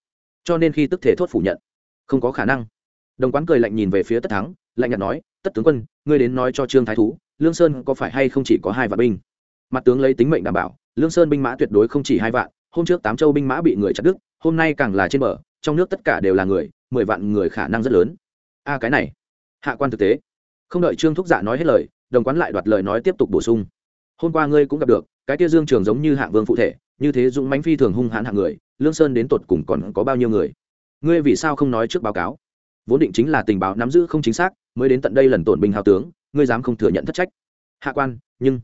cho nên khi tức thể thốt phủ nhận, không có khả năng. Đồng quán cười lạnh nhìn về phía tất thắng, lạnh nhạt nói, tất tướng quân, ngươi đến nói cho trương thái thú, lương sơn có phải hay không chỉ có hai vạn binh? Mặt tướng lấy tính mệnh đảm bảo, lương sơn binh mã tuyệt đối không chỉ hai vạn, hôm trước tám châu binh mã bị người chặt đứt, hôm nay càng là trên bờ, trong nước tất cả đều là người, mười vạn người khả năng rất lớn. A, cái này, hạ quan thực tế. Không đợi trương thúc dạ nói hết lời, đồng quán lại đoạt lời nói tiếp tục bổ sung. Hôm qua ngươi cũng gặp được, cái tia dương trường giống như hạng vương phụ thể, như thế dũng mánh phi thường hung hãn hạng người lương sơn đến tột cùng còn có bao nhiêu người? Ngươi vì sao không nói trước báo cáo? Vốn định chính là tình báo nắm giữ không chính xác, mới đến tận đây lần tổn binh hào tướng, ngươi dám không thừa nhận thất trách. Hạ quan, nhưng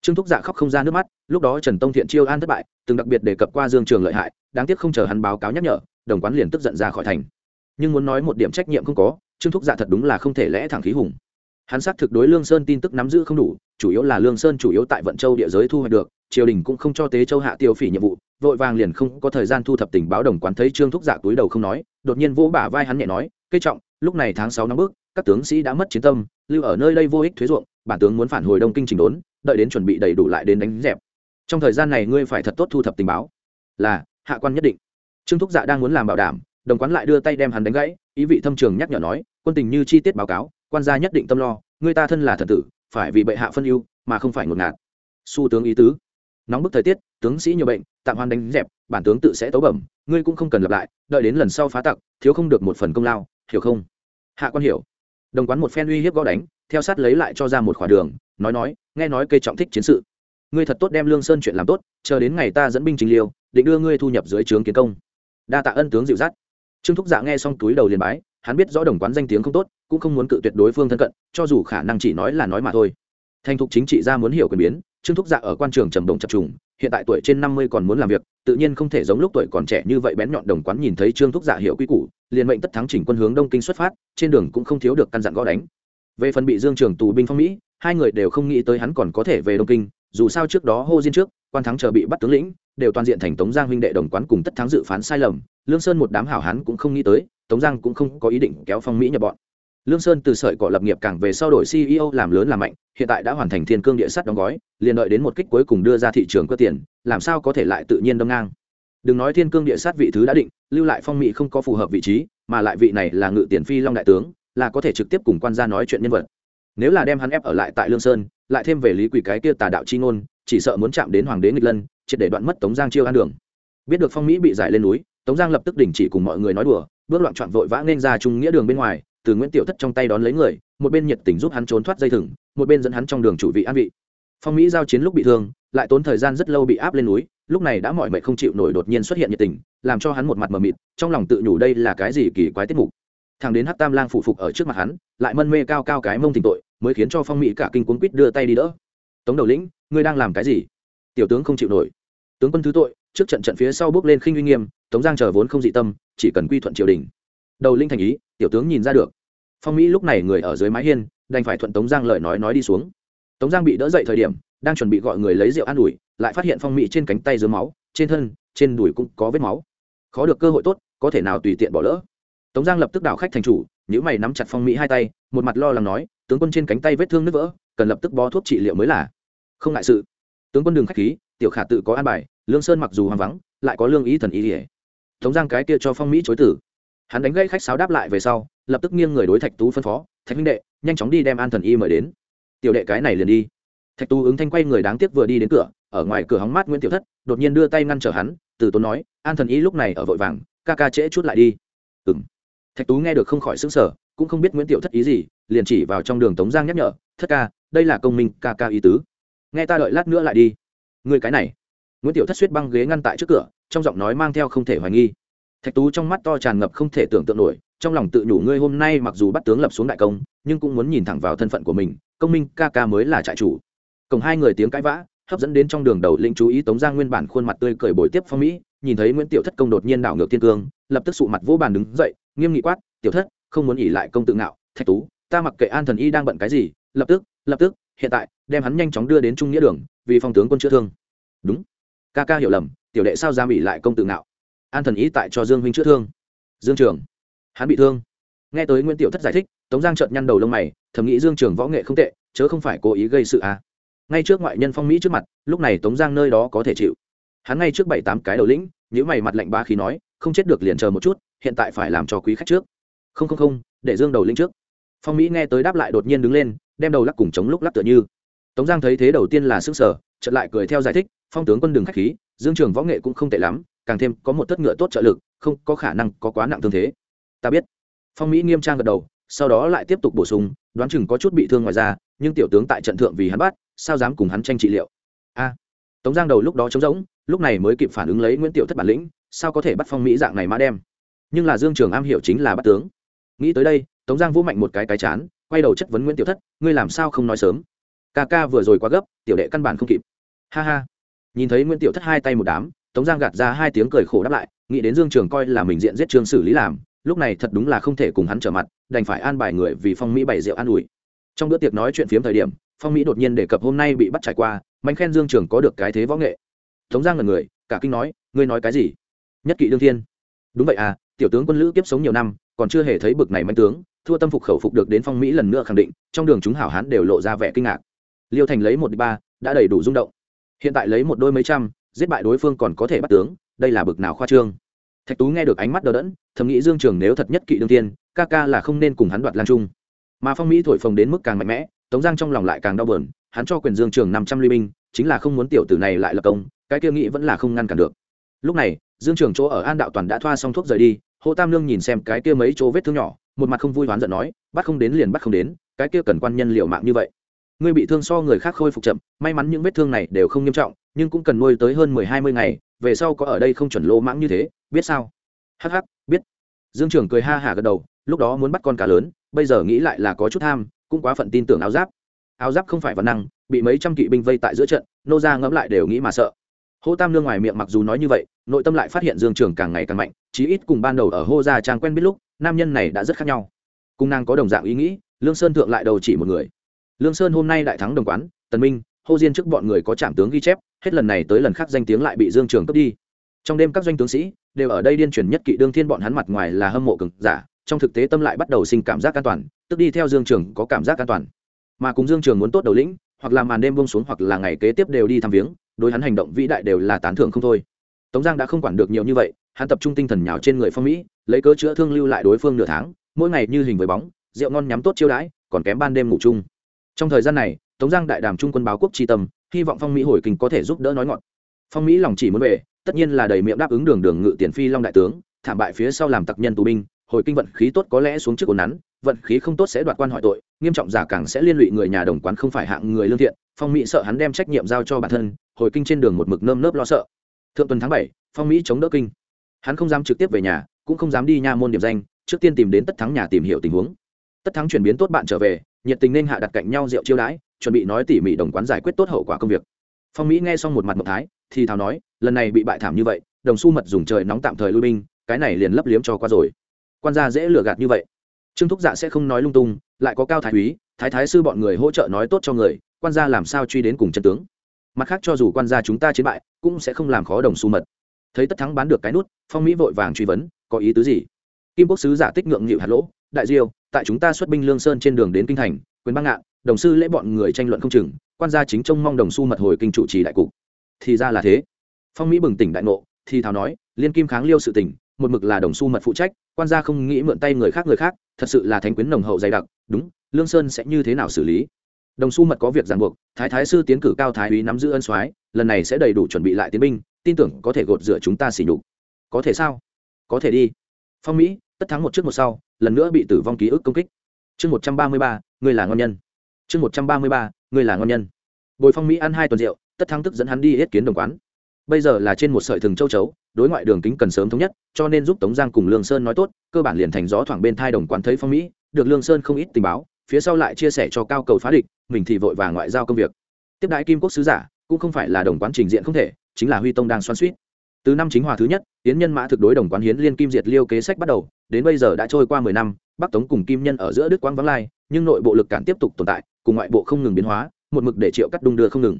trương thúc dạ khóc không ra nước mắt, lúc đó trần tông thiện chiêu an thất bại, từng đặc biệt đề cập qua dương trường lợi hại, đáng tiếc không chờ hắn báo cáo nhắc nhở, đồng quán liền tức giận ra khỏi thành. Nhưng muốn nói một điểm trách nhiệm không có, trương thúc dạ thật đúng là không thể lẽ thẳng khí hùng. Hắn xác thực đối lương sơn tin tức nắm giữ không đủ, chủ yếu là lương sơn chủ yếu tại vận châu địa giới thu hoạch được, triều đình cũng không cho tế châu hạ tiêu phỉ nhiệm vụ vội vàng liền không có thời gian thu thập tình báo đồng quán thấy trương thúc dạ túi đầu không nói, đột nhiên vỗ bả vai hắn nhẹ nói cây trọng, lúc này tháng sáu năm bước, các tướng sĩ đã mất chiến tâm, lưu ở nơi đây vô ích thuế ruộng, bản tướng muốn phản hồi đông kinh trình đốn, đợi đến chuẩn bị đầy đủ lại đến đánh dẹp. Trong thời gian này ngươi phải thật tốt thu thập tình báo. Là, hạ quan nhất định. Trương thúc dạ đang muốn làm bảo đảm, đồng quán lại đưa tay đem hắn đánh gãy, ý vị thâm trường nhắc nhở nói, quân tình như chi tiết báo cáo, quan gia nhất định tâm lo người ta thân là thần tử, phải vì bệ hạ phân ưu, mà không phải ngột ngạt. Su tướng ý tứ. Nóng bức thời tiết, tướng sĩ nhiều bệnh tạm hoan đánh dẹp, bản tướng tự sẽ tấu bẩm, ngươi cũng không cần lặp lại, đợi đến lần sau phá tặc, thiếu không được một phần công lao, hiểu không? Hạ quan hiểu. Đồng quán một phen uy hiếp gõ đánh, theo sát lấy lại cho ra một khỏa đường, nói nói, nghe nói cây trọng thích chiến sự. Ngươi thật tốt đem lương sơn chuyện làm tốt, chờ đến ngày ta dẫn binh trình liêu, định đưa ngươi thu nhập dưới trướng kiến công. Đa tạ ân tướng dịu dắt. Trương thúc dạ nghe xong túi đầu liền bái, hắn biết rõ đồng quán danh tiếng không tốt, cũng không muốn cự tuyệt đối phương thân cận, cho dù khả năng chỉ nói là nói mà thôi. Thành thục chính trị ra muốn hiểu quyền biến trương thúc dạ ở quan trường trầm đồng chập trùng, hiện tại tuổi trên năm mươi còn muốn làm việc, tự nhiên không thể giống lúc tuổi còn trẻ như vậy bén nhọn đồng quán nhìn thấy trương thúc dạ hiểu quy củ, liền mệnh tất thắng chỉnh quân hướng đông kinh xuất phát, trên đường cũng không thiếu được căn dặn gõ đánh. Về phần bị dương trường tù binh phong mỹ, hai người đều không nghĩ tới hắn còn có thể về đông kinh, dù sao trước đó hô diên trước, quan thắng chờ bị bắt tướng lĩnh, đều toàn diện thành tống giang huynh đệ đồng quán cùng tất thắng dự phán sai lầm, lương sơn một đám hảo hán cũng không nghĩ tới, tống giang cũng không có ý định kéo phong mỹ nhập bọn lương sơn từ sợi cỏ lập nghiệp càng về sau đổi ceo làm lớn làm mạnh, hiện tại đã hoàn thành thiên cương địa sắt đóng gói, liền đợi đến một kích cuối cùng đưa ra thị trường cơ tiền, làm sao có thể lại tự nhiên đâm ngang. Đừng nói thiên cương địa sát vị thứ đã định, lưu lại phong mỹ không có phù hợp vị trí, mà lại vị này là ngự tiền phi long đại tướng, là có thể trực tiếp cùng quan gia nói chuyện nhân vật. Nếu là đem hắn ép ở lại tại lương sơn, lại thêm về lý quỷ cái kia tà đạo chi ngôn, chỉ sợ muốn chạm đến hoàng đế nghịch lân, triệt để đoạn mất tống giang chiêu an đường. Biết được phong mỹ bị giải lên núi, tống giang lập tức đình chỉ cùng mọi người nói đùa, bước loạn trọn vội vã nên ra trung nghĩa đường bên ngoài từ nguyễn tiểu thất trong tay đón lấy người, một bên nhiệt tình giúp hắn trốn thoát dây thừng, một bên dẫn hắn trong đường chủ vị an vị. Phong mỹ giao chiến lúc bị thương, lại tốn thời gian rất lâu bị áp lên núi, lúc này đã mọi mệnh không chịu nổi đột nhiên xuất hiện nhiệt tình, làm cho hắn một mặt mờ mịt, trong lòng tự nhủ đây là cái gì kỳ quái tiết mục. Thằng đến hát tam lang phụ phục ở trước mặt hắn, lại mân mê cao cao cái mông tình tội, mới khiến cho phong mỹ cả kinh cuốn quýt đưa tay đi đỡ. Tống đầu lĩnh, ngươi đang làm cái gì? Tiểu tướng không chịu nổi. Tướng quân thứ tội. Trước trận trận phía sau bước lên khinh uy nghiêm, tống giang chờ vốn không dị tâm, chỉ cần quy thuận triều đình. Đầu linh thành ý tiểu tướng nhìn ra được. Phong mỹ lúc này người ở dưới mái hiên, đành phải thuận tống giang lời nói nói đi xuống. Tống giang bị đỡ dậy thời điểm, đang chuẩn bị gọi người lấy rượu an ủi, lại phát hiện phong mỹ trên cánh tay dưới máu, trên thân, trên đùi cũng có vết máu. Khó được cơ hội tốt, có thể nào tùy tiện bỏ lỡ. Tống giang lập tức đảo khách thành chủ nhữ mày nắm chặt phong mỹ hai tay, một mặt lo lắng nói, tướng quân trên cánh tay vết thương nứt vỡ, cần lập tức bó thuốc trị liệu mới là. Không ngại sự. Tướng quân đường khách khí, tiểu khả tự có an bài, lương sơn mặc dù hoang vắng, lại có lương ý thần ý ỉa tống giang cái kia cho phong mỹ chối tử hắn đánh gây khách sáo đáp lại về sau, lập tức nghiêng người đối thạch tú phân phó, thạch minh đệ, nhanh chóng đi đem an thần y mời đến. Tiểu đệ cái này liền đi. Thạch tú ứng thanh quay người đáng tiếc vừa đi đến cửa, ở ngoài cửa hóng mát nguyễn tiểu thất, đột nhiên đưa tay ngăn trở hắn, từ tốn nói, an thần y lúc này ở vội vàng, ca ca trễ chút lại đi. Ừng thạch tú nghe được không khỏi xứng sở cũng không biết nguyễn tiểu thất ý gì, liền chỉ vào trong đường tống giang nhắc nhở, thất ca, đây là công minh, ca ca ý tứ. Nghe ta đợi lát nữa lại đi. Người cái này. Nguyễn tiểu thất suýt băng ghế ngăn tại trước cửa, trong giọng nói mang theo không thể hoài nghi thạch tú trong mắt to tràn ngập không thể tưởng tượng nổi, trong lòng tự nhủ ngươi hôm nay mặc dù bắt tướng lập xuống đại công, nhưng cũng muốn nhìn thẳng vào thân phận của mình, công minh ca ca mới là trại chủ. Cùng hai người tiếng cãi vã, hấp dẫn đến trong đường đầu lĩnh chú ý tống giang nguyên bản khuôn mặt tươi cười bồi tiếp phong mỹ, nhìn thấy nguyễn tiểu thất công đột nhiên đảo ngược thiên cương, lập tức sụ mặt vô bàn đứng dậy, nghiêm nghị quát, tiểu thất, không muốn nghỉ lại công tự ngạo, thạch tú, ta mặc kệ an thần y đang bận cái gì, lập tức lập tức, hiện tại, đem hắn nhanh chóng đưa đến trung nghĩa đường, vì phong tướng quân chữa thương. Đúng. Ca ca hiểu lầm, tiểu đệ sao dám ỉ lại công tự ngạo? An thần ý tại cho dương huynh chữa thương. Dương trường, hắn bị thương. Nghe tới nguyễn tiểu thất giải thích, tống giang trợn nhăn đầu lông mày, thầm nghĩ dương trường võ nghệ không tệ, chớ không phải cố ý gây sự à. ngay trước ngoại nhân phong mỹ trước mặt, lúc này tống giang nơi đó có thể chịu. Hắn ngay trước bảy tám cái đầu lĩnh những mày mặt lạnh ba khí nói, không chết được liền chờ một chút, hiện tại phải làm cho quý khách trước. Không không không, để dương đầu lĩnh trước. Phong mỹ nghe tới đáp lại đột nhiên đứng lên, đem đầu lắc cùng chống lúc lắc tựa như. Tống giang thấy thế đầu tiên là sức sở chợt lại cười theo giải thích, phong tướng quân đường khách khí, dương trường võ nghệ cũng không tệ lắm càng thêm có một thất ngựa tốt trợ lực, không có khả năng có quá nặng thương thế. Ta biết. Phong mỹ nghiêm trang gật đầu, sau đó lại tiếp tục bổ sung, đoán chừng có chút bị thương ngoài ra nhưng tiểu tướng tại trận thượng vì hắn bắt, sao dám cùng hắn tranh trị liệu? A. Tống giang đầu lúc đó trống rỗng, lúc này mới kịp phản ứng lấy nguyễn tiểu thất bản lĩnh, sao có thể bắt phong mỹ dạng này mã đem? Nhưng là dương trường am hiểu chính là bắt tướng. Nghĩ tới đây, tống giang vũ mạnh một cái cái chán, quay đầu chất vấn nguyễn tiểu thất, ngươi làm sao không nói sớm? Ca ca vừa rồi quá gấp, tiểu đệ căn bản không kịp. Ha ha. Nhìn thấy nguyễn tiểu thất hai tay một đám tống giang gạt ra hai tiếng cười khổ đáp lại, nghĩ đến dương trường coi là mình diện giết trương xử lý làm, lúc này thật đúng là không thể cùng hắn trở mặt, đành phải an bài người vì phong mỹ bày rượu an ủi. Trong bữa tiệc nói chuyện phiếm thời điểm, phong mỹ đột nhiên đề cập hôm nay bị bắt trải qua, mạnh khen dương trường có được cái thế võ nghệ. Tống giang là người, cả kinh nói, ngươi nói cái gì? Nhất kỵ đương thiên. Đúng vậy à tiểu tướng quân lữ kiếp sống nhiều năm, còn chưa hề thấy bực này mạnh tướng, thua tâm phục khẩu phục được đến phong mỹ lần nữa khẳng định, trong đường chúng hảo hán đều lộ ra vẻ kinh ngạc. Liêu thành lấy một ba, đã đầy đủ rung động. Hiện tại lấy một đôi mấy trăm giết bại đối phương còn có thể bắt tướng, đây là bực nào khoa trương. Thạch tú nghe được ánh mắt đờ đẫn, thầm nghĩ dương trường nếu thật nhất kỵ đương tiên, ca ca là không nên cùng hắn đoạt lan trung. Mà phong mỹ thổi phồng đến mức càng mạnh mẽ, tống giang trong lòng lại càng đau bờn hắn cho quyền dương trường năm trăm ly binh, chính là không muốn tiểu tử này lại lập công, cái kia nghĩ vẫn là không ngăn cản được. Lúc này, dương trường chỗ ở an đạo toàn đã thoa xong thuốc rời đi hộ tam lương nhìn xem cái kia mấy chỗ vết thương nhỏ, một mặt không vui oán giận nói, bắt không đến liền bắt không đến, cái kia cần quan nhân liệu mạng như vậy. Ngươi bị thương so người khác khôi phục chậm, may mắn những vết thương này đều không nghiêm trọng nhưng cũng cần nuôi tới hơn mười hai mươi ngày, về sau có ở đây không chuẩn lô mãng như thế, biết sao? Hh biết. Dương trưởng cười ha hả gật đầu, lúc đó muốn bắt con cá lớn, bây giờ nghĩ lại là có chút tham, cũng quá phận tin tưởng áo giáp. Áo giáp không phải văn năng, bị mấy trăm kỵ binh vây tại giữa trận, nô ra ngẫm lại đều nghĩ mà sợ. Hô tam lương ngoài miệng mặc dù nói như vậy, nội tâm lại phát hiện dương trường càng ngày càng mạnh, chí ít cùng ban đầu ở hô gia trang quen biết lúc, nam nhân này đã rất khác nhau. Cung nàng có đồng dạng ý nghĩ, lương sơn thượng lại đầu chỉ một người. Lương sơn hôm nay đại thắng đồng quán, tần minh hô diên trước bọn người có trạm tướng ghi chép, hết lần này tới lần khác danh tiếng lại bị dương trường cướp đi. Trong đêm các doanh tướng sĩ đều ở đây điên truyền nhất kỵ đương thiên bọn hắn mặt ngoài là hâm mộ cực giả, trong thực tế tâm lại bắt đầu sinh cảm giác an toàn, tức đi theo dương trường có cảm giác an toàn. Mà cùng dương trường muốn tốt đầu lĩnh, hoặc là màn đêm bông xuống hoặc là ngày kế tiếp đều đi thăm viếng, đối hắn hành động vĩ đại đều là tán thưởng không thôi. Tống giang đã không quản được nhiều như vậy, hắn tập trung tinh thần nhào trên người phong mỹ, lấy cớ chữa thương lưu lại đối phương nửa tháng, mỗi ngày như hình với bóng, rượu ngon nhắm tốt chiêu đãi, còn kém ban đêm ngủ chung. Trong thời gian này tống giang đại đàm trung quân báo quốc tri tâm, hy vọng phong mỹ hồi kinh có thể giúp đỡ nói ngọn phong mỹ lòng chỉ muốn về, tất nhiên là đầy miệng đáp ứng đường đường ngự tiền phi long đại tướng, thảm bại phía sau làm tặc nhân tù binh, hồi kinh vận khí tốt có lẽ xuống trước ổn nắn, vận khí không tốt sẽ đoạt quan hỏi tội, nghiêm trọng giả càng sẽ liên lụy người nhà đồng quán không phải hạng người lương thiện, phong mỹ sợ hắn đem trách nhiệm giao cho bản thân, hồi kinh trên đường một mực nơm nớp lo sợ. Thượng tuần tháng bảy, phong mỹ chống đỡ kinh. Hắn không dám trực tiếp về nhà, cũng không dám đi nha môn điểm danh, trước tiên tìm đến tất thắng nhà tìm hiểu tình huống. Tất thắng chuyển biến tốt bạn trở về, nhiệt tình nên hạ đặt cạnh nhau rượu chiêu đãi chuẩn bị nói tỉ mỉ đồng quán giải quyết tốt hậu quả công việc. Phong mỹ nghe xong một mặt mộc thái, thì thào nói, lần này bị bại thảm như vậy, đồng xu mật dùng trời nóng tạm thời lui binh, cái này liền lấp liếm cho qua rồi. Quan gia dễ lừa gạt như vậy. Trương thúc dạ sẽ không nói lung tung, lại có cao thái úy thái thái sư bọn người hỗ trợ nói tốt cho người, quan gia làm sao truy đến cùng chân tướng. Mặt khác cho dù quan gia chúng ta chiến bại, cũng sẽ không làm khó đồng xu mật. Thấy tất thắng bán được cái nút, phong mỹ vội vàng truy vấn, có ý tứ gì? Kim quốc sứ giả tích ngượng nghịu hạt lỗ, đại diêu, tại chúng ta xuất binh lương sơn trên đường đến kinh thành, quyền băng ngạn đồng sư lễ bọn người tranh luận không chừng, quan gia chính trông mong đồng xu mật hồi kinh chủ trì đại cục. Thì ra là thế. Phong mỹ bừng tỉnh đại ngộ, thì thào nói, liên kim kháng liêu sự tỉnh một mực là đồng xu mật phụ trách, quan gia không nghĩ mượn tay người khác người khác, thật sự là thánh quyến nồng hậu dày đặc, đúng, lương sơn sẽ như thế nào xử lý? Đồng xu mật có việc ràng buộc, thái thái sư tiến cử cao thái úy nắm giữ ân soái, lần này sẽ đầy đủ chuẩn bị lại tiến binh, tin tưởng có thể gột rửa chúng ta xỉ nhục. Có thể sao? Có thể đi. Phong mỹ, tất thắng một trước một sau, lần nữa bị tử vong ký ức công kích. Chương một trăm ba mươi ba người là ngon nhân chương một trăm ba mươi ba người là ngon nhân. Bồi phong mỹ ăn hai tuần rượu, tất thắng tức dẫn hắn đi hết kiến đồng quán. Bây giờ là trên một sợi thừng châu chấu, đối ngoại đường kính cần sớm thống nhất, cho nên giúp tống giang cùng lương sơn nói tốt, cơ bản liền thành gió thoảng bên thai đồng quán thấy phong mỹ, được lương sơn không ít tình báo, phía sau lại chia sẻ cho cao cầu phá địch, mình thì vội vàng ngoại giao công việc. Tiếp đại kim quốc sứ giả, cũng không phải là đồng quán trình diện không thể, chính là huy tông đang xoan suýt. Từ năm chính hòa thứ nhất tiến nhân mã thực đối đồng quán hiến liên kim diệt liêu kế sách bắt đầu, đến bây giờ đã trôi qua mười năm, bắc tống cùng kim nhân ở giữa đức quang vắng lai, nhưng nội bộ lực cản tiếp tục tồn tại cùng ngoại bộ không ngừng biến hóa, một mực để triệu cắt đung đưa không ngừng.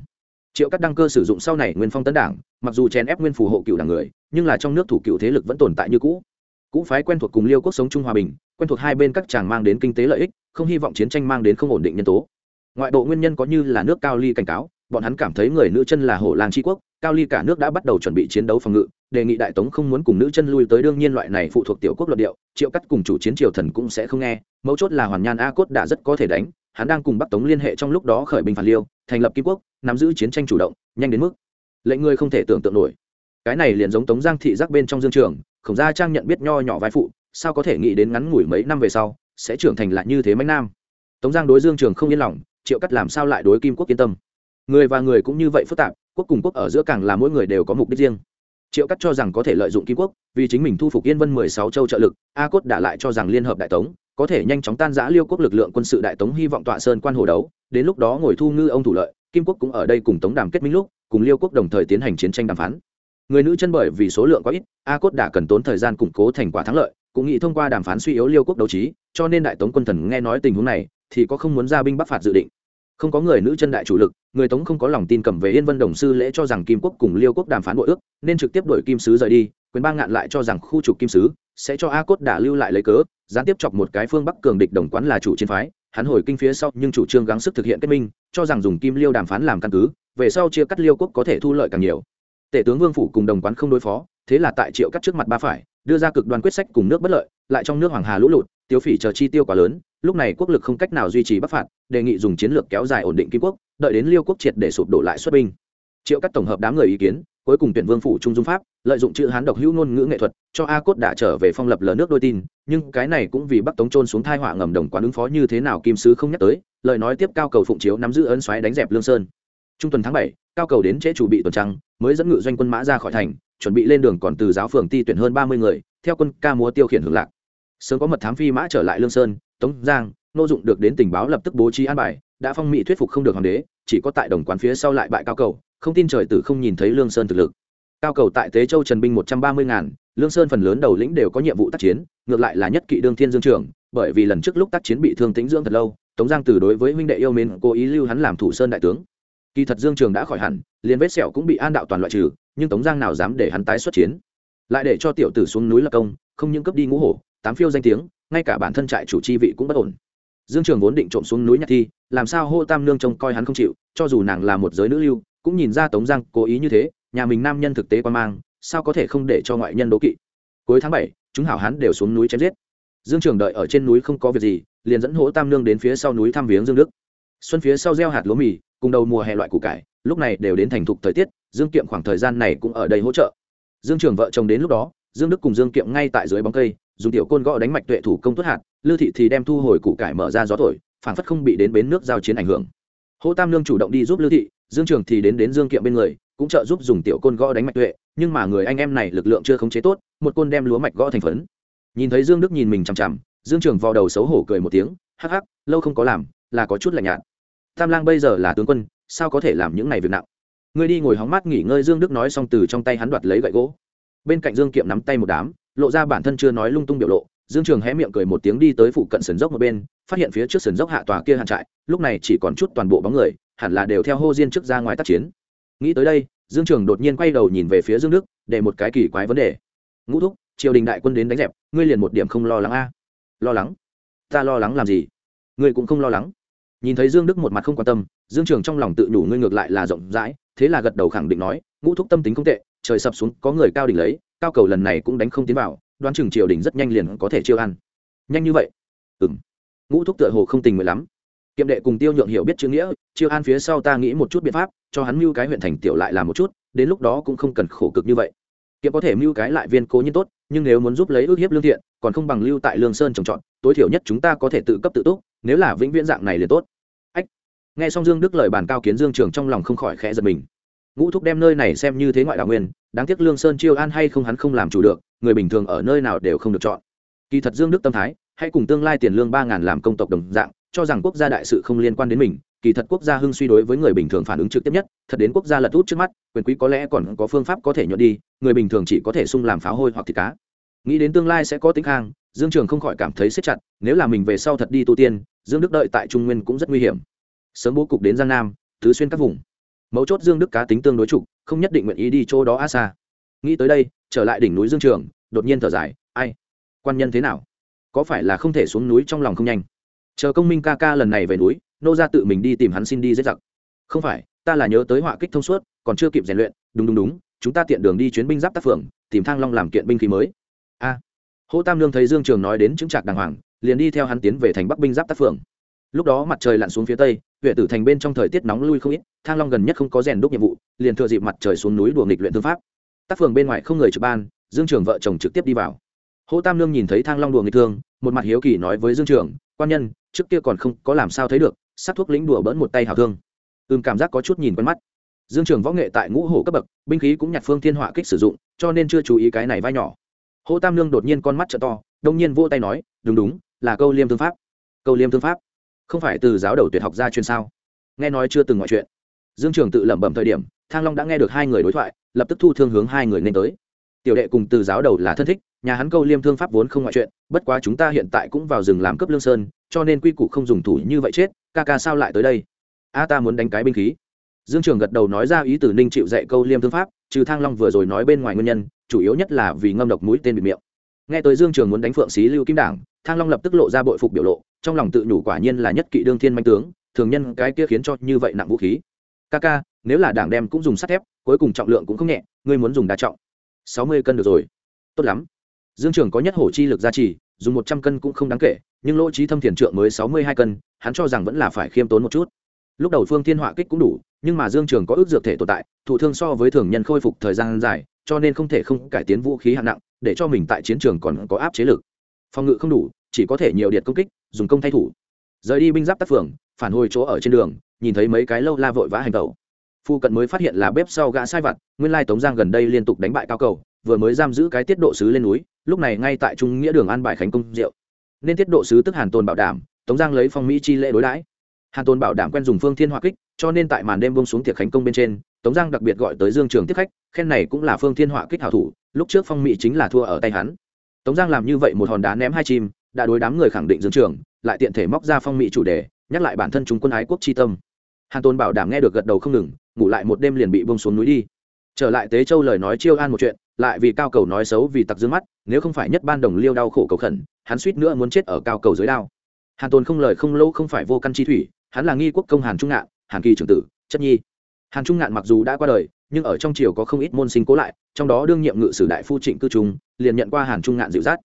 Triệu cắt đăng cơ sử dụng sau này nguyên phong tấn đảng, mặc dù chèn ép nguyên phù hộ cựu đảng người, nhưng là trong nước thủ cựu thế lực vẫn tồn tại như cũ. Cũ phái quen thuộc cùng liêu quốc sống chung hòa bình, quen thuộc hai bên các chàng mang đến kinh tế lợi ích, không hy vọng chiến tranh mang đến không ổn định nhân tố. Ngoại bộ nguyên nhân có như là nước cao ly cảnh cáo, bọn hắn cảm thấy người nữ chân là hổ làng tri quốc, cao ly cả nước đã bắt đầu chuẩn bị chiến đấu phòng ngự, đề nghị đại tống không muốn cùng nữ chân lui tới, đương nhiên loại này phụ thuộc tiểu quốc luận điệu, triệu cắt cùng chủ chiến triều thần cũng sẽ không nghe, mấu chốt là hoàn nhan a cốt đã rất có thể đánh hắn đang cùng bắc tống liên hệ trong lúc đó khởi binh phản liêu, thành lập kim quốc, nắm giữ chiến tranh chủ động, nhanh đến mức lệnh người không thể tưởng tượng nổi. Cái này liền giống tống giang thị giác bên trong dương trường, khổng gia trang nhận biết nho nhỏ vai phụ, sao có thể nghĩ đến ngắn ngủi mấy năm về sau, sẽ trưởng thành lại như thế mánh nam? Tống giang đối dương trường không yên lòng, triệu cắt làm sao lại đối kim quốc yên tâm? Người và người cũng như vậy phức tạp, quốc cùng quốc ở giữa càng là mỗi người đều có mục đích riêng. Triệu cắt cho rằng có thể lợi dụng kim quốc, vì chính mình thu phục yên vân mười sáu châu trợ lực, a cốt đã lại cho rằng liên hợp đại tống có thể nhanh chóng tan giã liêu quốc lực lượng quân sự đại tống hy vọng tọa sơn quan hồ đấu, đến lúc đó ngồi thu ngư ông thủ lợi, kim quốc cũng ở đây cùng tống đàm kết minh lúc, cùng liêu quốc đồng thời tiến hành chiến tranh đàm phán. Người nữ chân bởi vì số lượng quá ít, a cốt đã cần tốn thời gian củng cố thành quả thắng lợi, cũng nghĩ thông qua đàm phán suy yếu liêu quốc đấu trí, cho nên đại tống quân thần nghe nói tình huống này, thì có không muốn ra binh bắc phạt dự định. Không có người nữ chân đại chủ lực, người tống không có lòng tin cầm về yên vân đồng sư lễ cho rằng kim quốc cùng liêu quốc đàm phán nội ước, nên trực tiếp đổi kim sứ rời đi, quyền ba ngạn lại cho rằng khu trục kim sứ sẽ cho a cốt đả lưu lại lấy cớ, gián tiếp chọc một cái phương bắc cường địch đồng quán là chủ chiến phái, hắn hồi kinh phía sau nhưng chủ trương gắng sức thực hiện kết minh, cho rằng dùng kim liêu đàm phán làm căn cứ, về sau chia cắt liêu quốc có thể thu lợi càng nhiều. Tể tướng vương phủ cùng đồng quán không đối phó, thế là tại triệu cắt trước mặt ba phải, đưa ra cực đoan quyết sách cùng nước bất lợi, lại trong nước hoàng hà lũ lụt tiêu phỉ chờ chi tiêu quá lớn, lúc này quốc lực không cách nào duy trì bắc phạt, đề nghị dùng chiến lược kéo dài ổn định kim quốc, đợi đến liêu quốc triệt để sụp đổ lại xuất binh. Triệu cắt tổng hợp đám người ý kiến cuối cùng tuyển vương phủ trung dung pháp, lợi dụng chữ hán độc hữu ngôn ngữ nghệ thuật, cho a cốt đã trở về phong lập lờ nước đôi tin, nhưng cái này cũng vì bắc tống trôn xuống thai họa ngầm đồng quán ứng phó như thế nào kim sứ không nhắc tới, lời nói tiếp cao cầu phụng chiếu nắm giữ ấn xoáy đánh dẹp lương sơn. Trung tuần tháng bảy, cao cầu đến trễ chủ bị tuần trăng, mới dẫn ngự doanh quân mã ra khỏi thành, chuẩn bị lên đường còn từ giáo phường ti tuyển hơn ba mươi người, theo quân ca múa tiêu khiển hưởng lạc. Sớm có mật thám phi mã trở lại lương sơn, tống giang, nô dụng được đến tình báo lập tức bố trí an bài, đã phong mỹ thuyết phục không được hoàng đế, chỉ có tại đồng quán phía sau lại bại cao cầu không tin trời tử không nhìn thấy lương sơn thực lực. Cao cầu tại tế châu trần binh một trăm ba mươi ngàn, lương sơn phần lớn đầu lĩnh đều có nhiệm vụ tác chiến, ngược lại là nhất kỵ đương thiên dương trường bởi vì lần trước lúc tác chiến bị thương tính dưỡng thật lâu, tống giang từ đối với huynh đệ yêu mến cố ý lưu hắn làm thủ sơn đại tướng. Kỳ thật dương trường đã khỏi hẳn, liền vết sẹo cũng bị an đạo toàn loại trừ, nhưng tống giang nào dám để hắn tái xuất chiến. Lại để cho tiểu tử xuống núi lập công, không những cấp đi ngũ hổ, tám phiêu danh tiếng, ngay cả bản thân trại chủ chi vị cũng bất ổn. Dương trường vốn định trộm xuống núi nhạc thi, làm sao hô tam nương trông coi hắn không chịu, cho dù nàng là một giới nữ lưu cũng nhìn ra tống giang cố ý như thế, nhà mình nam nhân thực tế quan mang, sao có thể không để cho ngoại nhân đố kỵ? Cuối tháng bảy, chúng hảo hán đều xuống núi chém giết. Dương trường đợi ở trên núi không có việc gì, liền dẫn hỗ tam nương đến phía sau núi thăm viếng dương đức. Xuân phía sau gieo hạt lúa mì, cùng đầu mùa hè loại củ cải, lúc này đều đến thành thục thời tiết, dương kiệm khoảng thời gian này cũng ở đây hỗ trợ. Dương trường vợ chồng đến lúc đó, dương đức cùng dương kiệm ngay tại dưới bóng cây, dùng tiểu côn gõ đánh mạch tuệ thủ công tuất hạt lư thị thì đem thu hồi củ cải mở ra gió thổi, phảng phất không bị đến bến nước giao chiến ảnh hưởng. Hỗ tam lương chủ động đi giúp lư thị dương trường thì đến đến dương kiệm bên người, cũng trợ giúp dùng tiểu côn gõ đánh mạch tuệ, nhưng mà người anh em này lực lượng chưa khống chế tốt, một côn đem lúa mạch gõ thành phấn. Nhìn thấy dương đức nhìn mình chằm chằm, dương trường vào đầu xấu hổ cười một tiếng, hắc hắc, lâu không có làm, là có chút lạnh nhạt. Tam lang bây giờ là tướng quân, sao có thể làm những này việc nặng? Ngươi đi ngồi hóng mát nghỉ ngơi dương đức nói xong từ trong tay hắn đoạt lấy gậy gỗ. Bên cạnh dương kiệm nắm tay một đám, lộ ra bản thân chưa nói lung tung biểu lộ, dương trường hé miệng cười một tiếng đi tới phụ cận sườn dốc một bên, phát hiện phía trước sườn dốc hạ tòa kia hạn trại, lúc này chỉ còn chút toàn bộ bóng người hẳn là đều theo hô diên trước ra ngoài tác chiến. Nghĩ tới đây, dương trường đột nhiên quay đầu nhìn về phía dương đức, để một cái kỳ quái vấn đề. Ngũ thúc, triều đình đại quân đến đánh dẹp, ngươi liền một điểm không lo lắng a? Lo lắng? Ta lo lắng làm gì? Ngươi cũng không lo lắng. Nhìn thấy dương đức một mặt không quan tâm, dương trường trong lòng tự nhủ ngươi ngược lại là rộng rãi, thế là gật đầu khẳng định nói, ngũ thúc tâm tính không tệ, trời sập xuống, có người cao đỉnh lấy, cao cầu lần này cũng đánh không tiến vào, đoán chừng triều đình rất nhanh liền có thể chiêu ăn. Nhanh như vậy? Ừng ngũ thúc tựa hồ không tình nguyện lắm kiệm đệ cùng tiêu nhượng hiểu biết chữ nghĩa, chiêu an phía sau ta nghĩ một chút biện pháp, cho hắn mưu cái huyện thành tiểu lại làm một chút, đến lúc đó cũng không cần khổ cực như vậy. Kiệm có thể mưu cái lại viên cố nhiên tốt, nhưng nếu muốn giúp lấy ước hiếp lương thiện, còn không bằng lưu tại lương sơn trồng trọt, tối thiểu nhất chúng ta có thể tự cấp tự túc, nếu là vĩnh viễn dạng này liền tốt. Ách. Nghe xong dương đức lời bàn cao kiến dương trường trong lòng không khỏi khẽ giật mình. Ngũ thúc đem nơi này xem như thế ngoại đạo nguyên, đáng tiếc lương sơn chiêu an hay không hắn không làm chủ được, người bình thường ở nơi nào đều không được chọn. Kỳ thật dương đức tâm thái hãy cùng tương lai tiền lương ba ngàn làm công tộc đồng dạng cho rằng quốc gia đại sự không liên quan đến mình, kỳ thật quốc gia hưng suy đối với người bình thường phản ứng trực tiếp nhất, thật đến quốc gia lật út trước mắt, quyền quý có lẽ còn có phương pháp có thể nhuận đi, người bình thường chỉ có thể sung làm pháo hôi hoặc thịt cá. Nghĩ đến tương lai sẽ có tính khang, dương trường không khỏi cảm thấy xếp chặt, nếu là mình về sau thật đi tu tiên, dương đức đợi tại trung nguyên cũng rất nguy hiểm. Sớm bố cục đến giang nam, tứ xuyên các vùng. Mấu chốt dương đức cá tính tương đối trục không nhất định nguyện ý đi chỗ đó a xa. Nghĩ tới đây, trở lại đỉnh núi dương trường, đột nhiên thở dài, ai? Quan nhân thế nào? Có phải là không thể xuống núi trong lòng không nhanh? Chờ công minh ca ca lần này về núi nô ra tự mình đi tìm hắn xin đi dễ giặc. Không phải ta là nhớ tới họa kích thông suốt còn chưa kịp rèn luyện đúng đúng đúng chúng ta tiện đường đi chuyến binh giáp tác phường tìm thang long làm kiện binh khí mới. A. À, hô tam lương thấy dương trường nói đến chứng trạc đàng hoàng liền đi theo hắn tiến về thành bắc binh giáp tác phường. Lúc đó mặt trời lặn xuống phía tây huyện tử thành bên trong thời tiết nóng lui không ít thang long gần nhất không có rèn đúc nhiệm vụ liền thừa dịp mặt trời xuống núi đùa nghịch luyện tư pháp. Tác phường bên ngoài không người trực ban dương trường vợ chồng trực tiếp đi vào hô tam lương nhìn thấy thang long đùa nghịch thương, một mặt hiếu kỳ nói với dương trường, quan nhân, trước kia còn không có làm sao thấy được sát thuốc lĩnh đùa bỡn một tay hào thương. Ừm, cảm giác có chút nhìn quen mắt. Dương trường võ nghệ tại ngũ hổ cấp bậc, binh khí cũng nhặt phương thiên họa kích sử dụng, cho nên chưa chú ý cái này vai nhỏ. Hô tam lương đột nhiên con mắt t to, đông nhiên vỗ tay nói, đúng đúng, là câu liêm thương pháp. Câu liêm thương pháp? Không phải từ giáo đầu tuyệt học ra chuyên sao? Nghe nói chưa từng ngoại chuyện. Dương trường tự lẩm bẩm thời điểm, thang long đã nghe được hai người đối thoại, lập tức thu thương hướng hai người nên tới tiểu đệ cùng từ giáo đầu là thân thích, nhà hắn câu liêm thương pháp vốn không ngoại chuyện, bất quá chúng ta hiện tại cũng vào rừng làm cấp lương sơn, cho nên quy củ không dùng thủ như vậy chết, ca ca sao lại tới đây? A ta muốn đánh cái binh khí. Dương trường gật đầu nói ra ý từ ninh chịu dạy câu liêm thương pháp, trừ thang long vừa rồi nói bên ngoài nguyên nhân, chủ yếu nhất là vì ngâm độc mũi tên bị miệng. Nghe tới dương trường muốn đánh phượng xí lưu kim đảng, thang long lập tức lộ ra bội phục biểu lộ, trong lòng tự nhủ quả nhiên là nhất kỵ đương thiên manh tướng, thường nhân cái kia khiến cho như vậy nặng vũ khí. Ca ca, nếu là đảng đem cũng dùng sắt thép, cuối cùng trọng lượng cũng không nhẹ, ngươi muốn dùng đa trọng sáu mươi cân được rồi. Tốt lắm. Dương trường có nhất hổ chi lực gia trì, dùng một trăm cân cũng không đáng kể, nhưng lỗ trí thâm thiền trượng mới sáu mươi hai cân, hắn cho rằng vẫn là phải khiêm tốn một chút. Lúc đầu phương thiên họa kích cũng đủ, nhưng mà dương trường có ước dược thể tồn tại, thụ thương so với thường nhân khôi phục thời gian dài, cho nên không thể không cải tiến vũ khí hạng nặng, để cho mình tại chiến trường còn có áp chế lực. Phòng ngự không đủ, chỉ có thể nhiều điện công kích, dùng công thay thủ. Rời đi binh giáp tác phường, phản hồi chỗ ở trên đường, nhìn thấy mấy cái lâu la vội vã hành tẩu phu cận mới phát hiện là bếp sau gã sai vặt, nguyên lai tống giang gần đây liên tục đánh bại cao cầu, vừa mới giam giữ cái tiết độ sứ lên núi, lúc này ngay tại trung nghĩa đường an bài khánh công diệu. Nên tiết độ sứ tức hàn tồn bảo đảm, tống giang lấy phong mỹ chi lễ đối đãi. Hàn tồn bảo đảm quen dùng phương thiên hỏa kích, cho nên tại màn đêm bông xuống tiệc khánh công bên trên, tống giang đặc biệt gọi tới dương trường tiếp khách, khen này cũng là phương thiên hỏa kích hảo thủ, lúc trước phong mỹ chính là thua ở tay hắn. Tống giang làm như vậy một hòn đá ném hai chim, đã đối đám người khẳng định dương trường, lại tiện thể móc ra phong mỹ chủ đề, nhắc lại bản thân chúng quân ái quốc chi tâm. Hàn tôn bảo đảm nghe được gật đầu không ngừng ngủ lại một đêm liền bị bông xuống núi đi. Trở lại tế châu lời nói chiêu an một chuyện, lại vì cao cầu nói xấu vì tặc dương mắt, nếu không phải nhất ban đồng liêu đau khổ cầu khẩn, hắn suýt nữa muốn chết ở cao cầu dưới đao. Hàn tồn không lời không lâu không phải vô căn chi thủy, hắn là nghi quốc công hàn trung ngạn, hàn kỳ trưởng tử, chất nhi. Hàn trung ngạn mặc dù đã qua đời, nhưng ở trong triều có không ít môn sinh cố lại, trong đó đương nhiệm ngự sử đại phu trịnh cư trung, liền nhận qua hàn trung ngạn dịu dắt.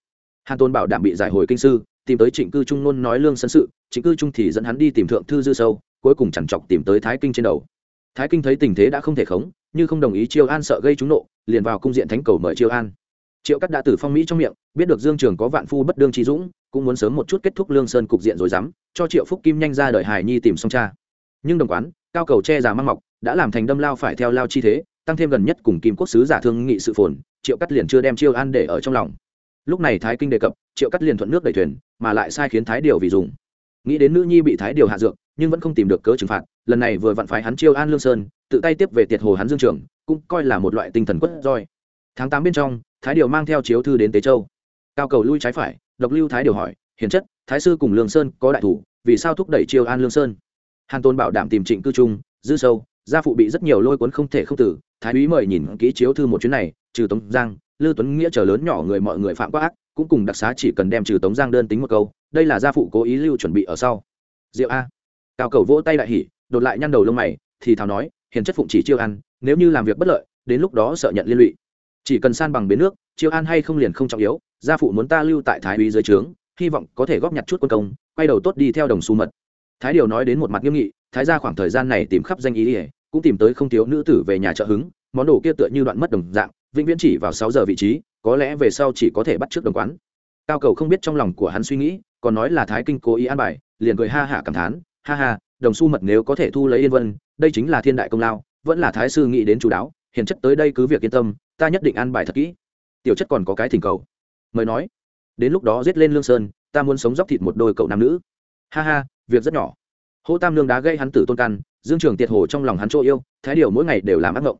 Hàn tôn bảo đảm bị giải hồi kinh sư, tìm tới trịnh cư trung luôn nói lương sân sự, trịnh cư trung thì dẫn hắn đi tìm thượng thư dư sâu, cuối cùng chẳng chọc tìm tới thái kinh trên đầu thái kinh thấy tình thế đã không thể khống nhưng không đồng ý chiêu an sợ gây trúng nộ, liền vào cung diện thánh cầu mời chiêu an. Triệu cắt đã từ phong mỹ trong miệng, biết được dương trường có vạn phu bất đương trí dũng, cũng muốn sớm một chút kết thúc lương sơn cục diện rồi dám, cho triệu phúc kim nhanh ra đợi hải nhi tìm xong cha. Nhưng đồng quán, cao cầu che già mang mọc, đã làm thành đâm lao phải theo lao chi thế, tăng thêm gần nhất cùng kim quốc sứ giả thương nghị sự phồn, triệu cắt liền chưa đem chiêu an để ở trong lòng. Lúc này thái kinh đề cập, triệu cắt liền thuận nước đẩy thuyền, mà lại sai khiến thái điều vì dùng. Nghĩ đến nữ nhi bị thái điều hạ dược nhưng vẫn không tìm được cớ trừng phạt, lần này vừa vặn phái hắn chiêu an lương sơn, tự tay tiếp về tiệt hồ hắn dương trường, cũng coi là một loại tinh thần quất roi. Tháng tám bên trong, thái điều mang theo chiếu thư đến tế châu. Cao cầu lui trái phải, độc lưu thái điều hỏi, hiền chất, thái sư cùng lương sơn có đại thủ, vì sao thúc đẩy chiêu an lương sơn? Hàn tôn bảo đảm tìm trịnh cư trung, dư sâu, gia phụ bị rất nhiều lôi cuốn không thể không tử, thái úy mời nhìn kỹ chiếu thư một chuyến này, trừ tống giang, lư tuấn nghĩa chờ lớn nhỏ người mọi người phạm quá ác, cũng cùng đặc xá chỉ cần đem trừ tống giang đơn tính một câu, đây là gia phụ cố ý lưu chuẩn bị ở sau. Diệu a cao cầu vỗ tay đại hỉ, đột lại nhăn đầu lông mày, thì thào nói, hiền chất phụng chỉ chiêu ăn, nếu như làm việc bất lợi, đến lúc đó sợ nhận liên lụy. Chỉ cần san bằng bến nước, chiêu an hay không liền không trọng yếu, gia phụ muốn ta lưu tại thái úy dưới trướng, hy vọng có thể góp nhặt chút quân công, quay đầu tốt đi theo đồng xu mật. Thái điều nói đến một mặt nghiêm nghị, thái ra khoảng thời gian này tìm khắp danh ý ỉa cũng tìm tới không thiếu nữ tử về nhà trợ hứng, món đồ kia tựa như đoạn mất đồng dạng, vĩnh viễn chỉ vào sáu giờ vị trí, có lẽ về sau chỉ có thể bắt trước đồng quán. Cao cầu không biết trong lòng của hắn suy nghĩ, còn nói là thái kinh cố ý an bài, liền cười ha hả cảm thán ha ha, đồng xu mật nếu có thể thu lấy yên vân, đây chính là thiên đại công lao, vẫn là thái sư nghĩ đến chú đáo, hiền chất tới đây cứ việc yên tâm, ta nhất định an bài thật kỹ. Tiểu chất còn có cái thỉnh cầu. Mời nói. Đến lúc đó giết lên lương sơn, ta muốn sống dóc thịt một đôi cậu nam nữ. Ha ha, việc rất nhỏ. Hô tam lương đá gây hắn tử tôn căn, dương trường tiệt hồ trong lòng hắn chỗ yêu, thái điều mỗi ngày đều làm ác mộng.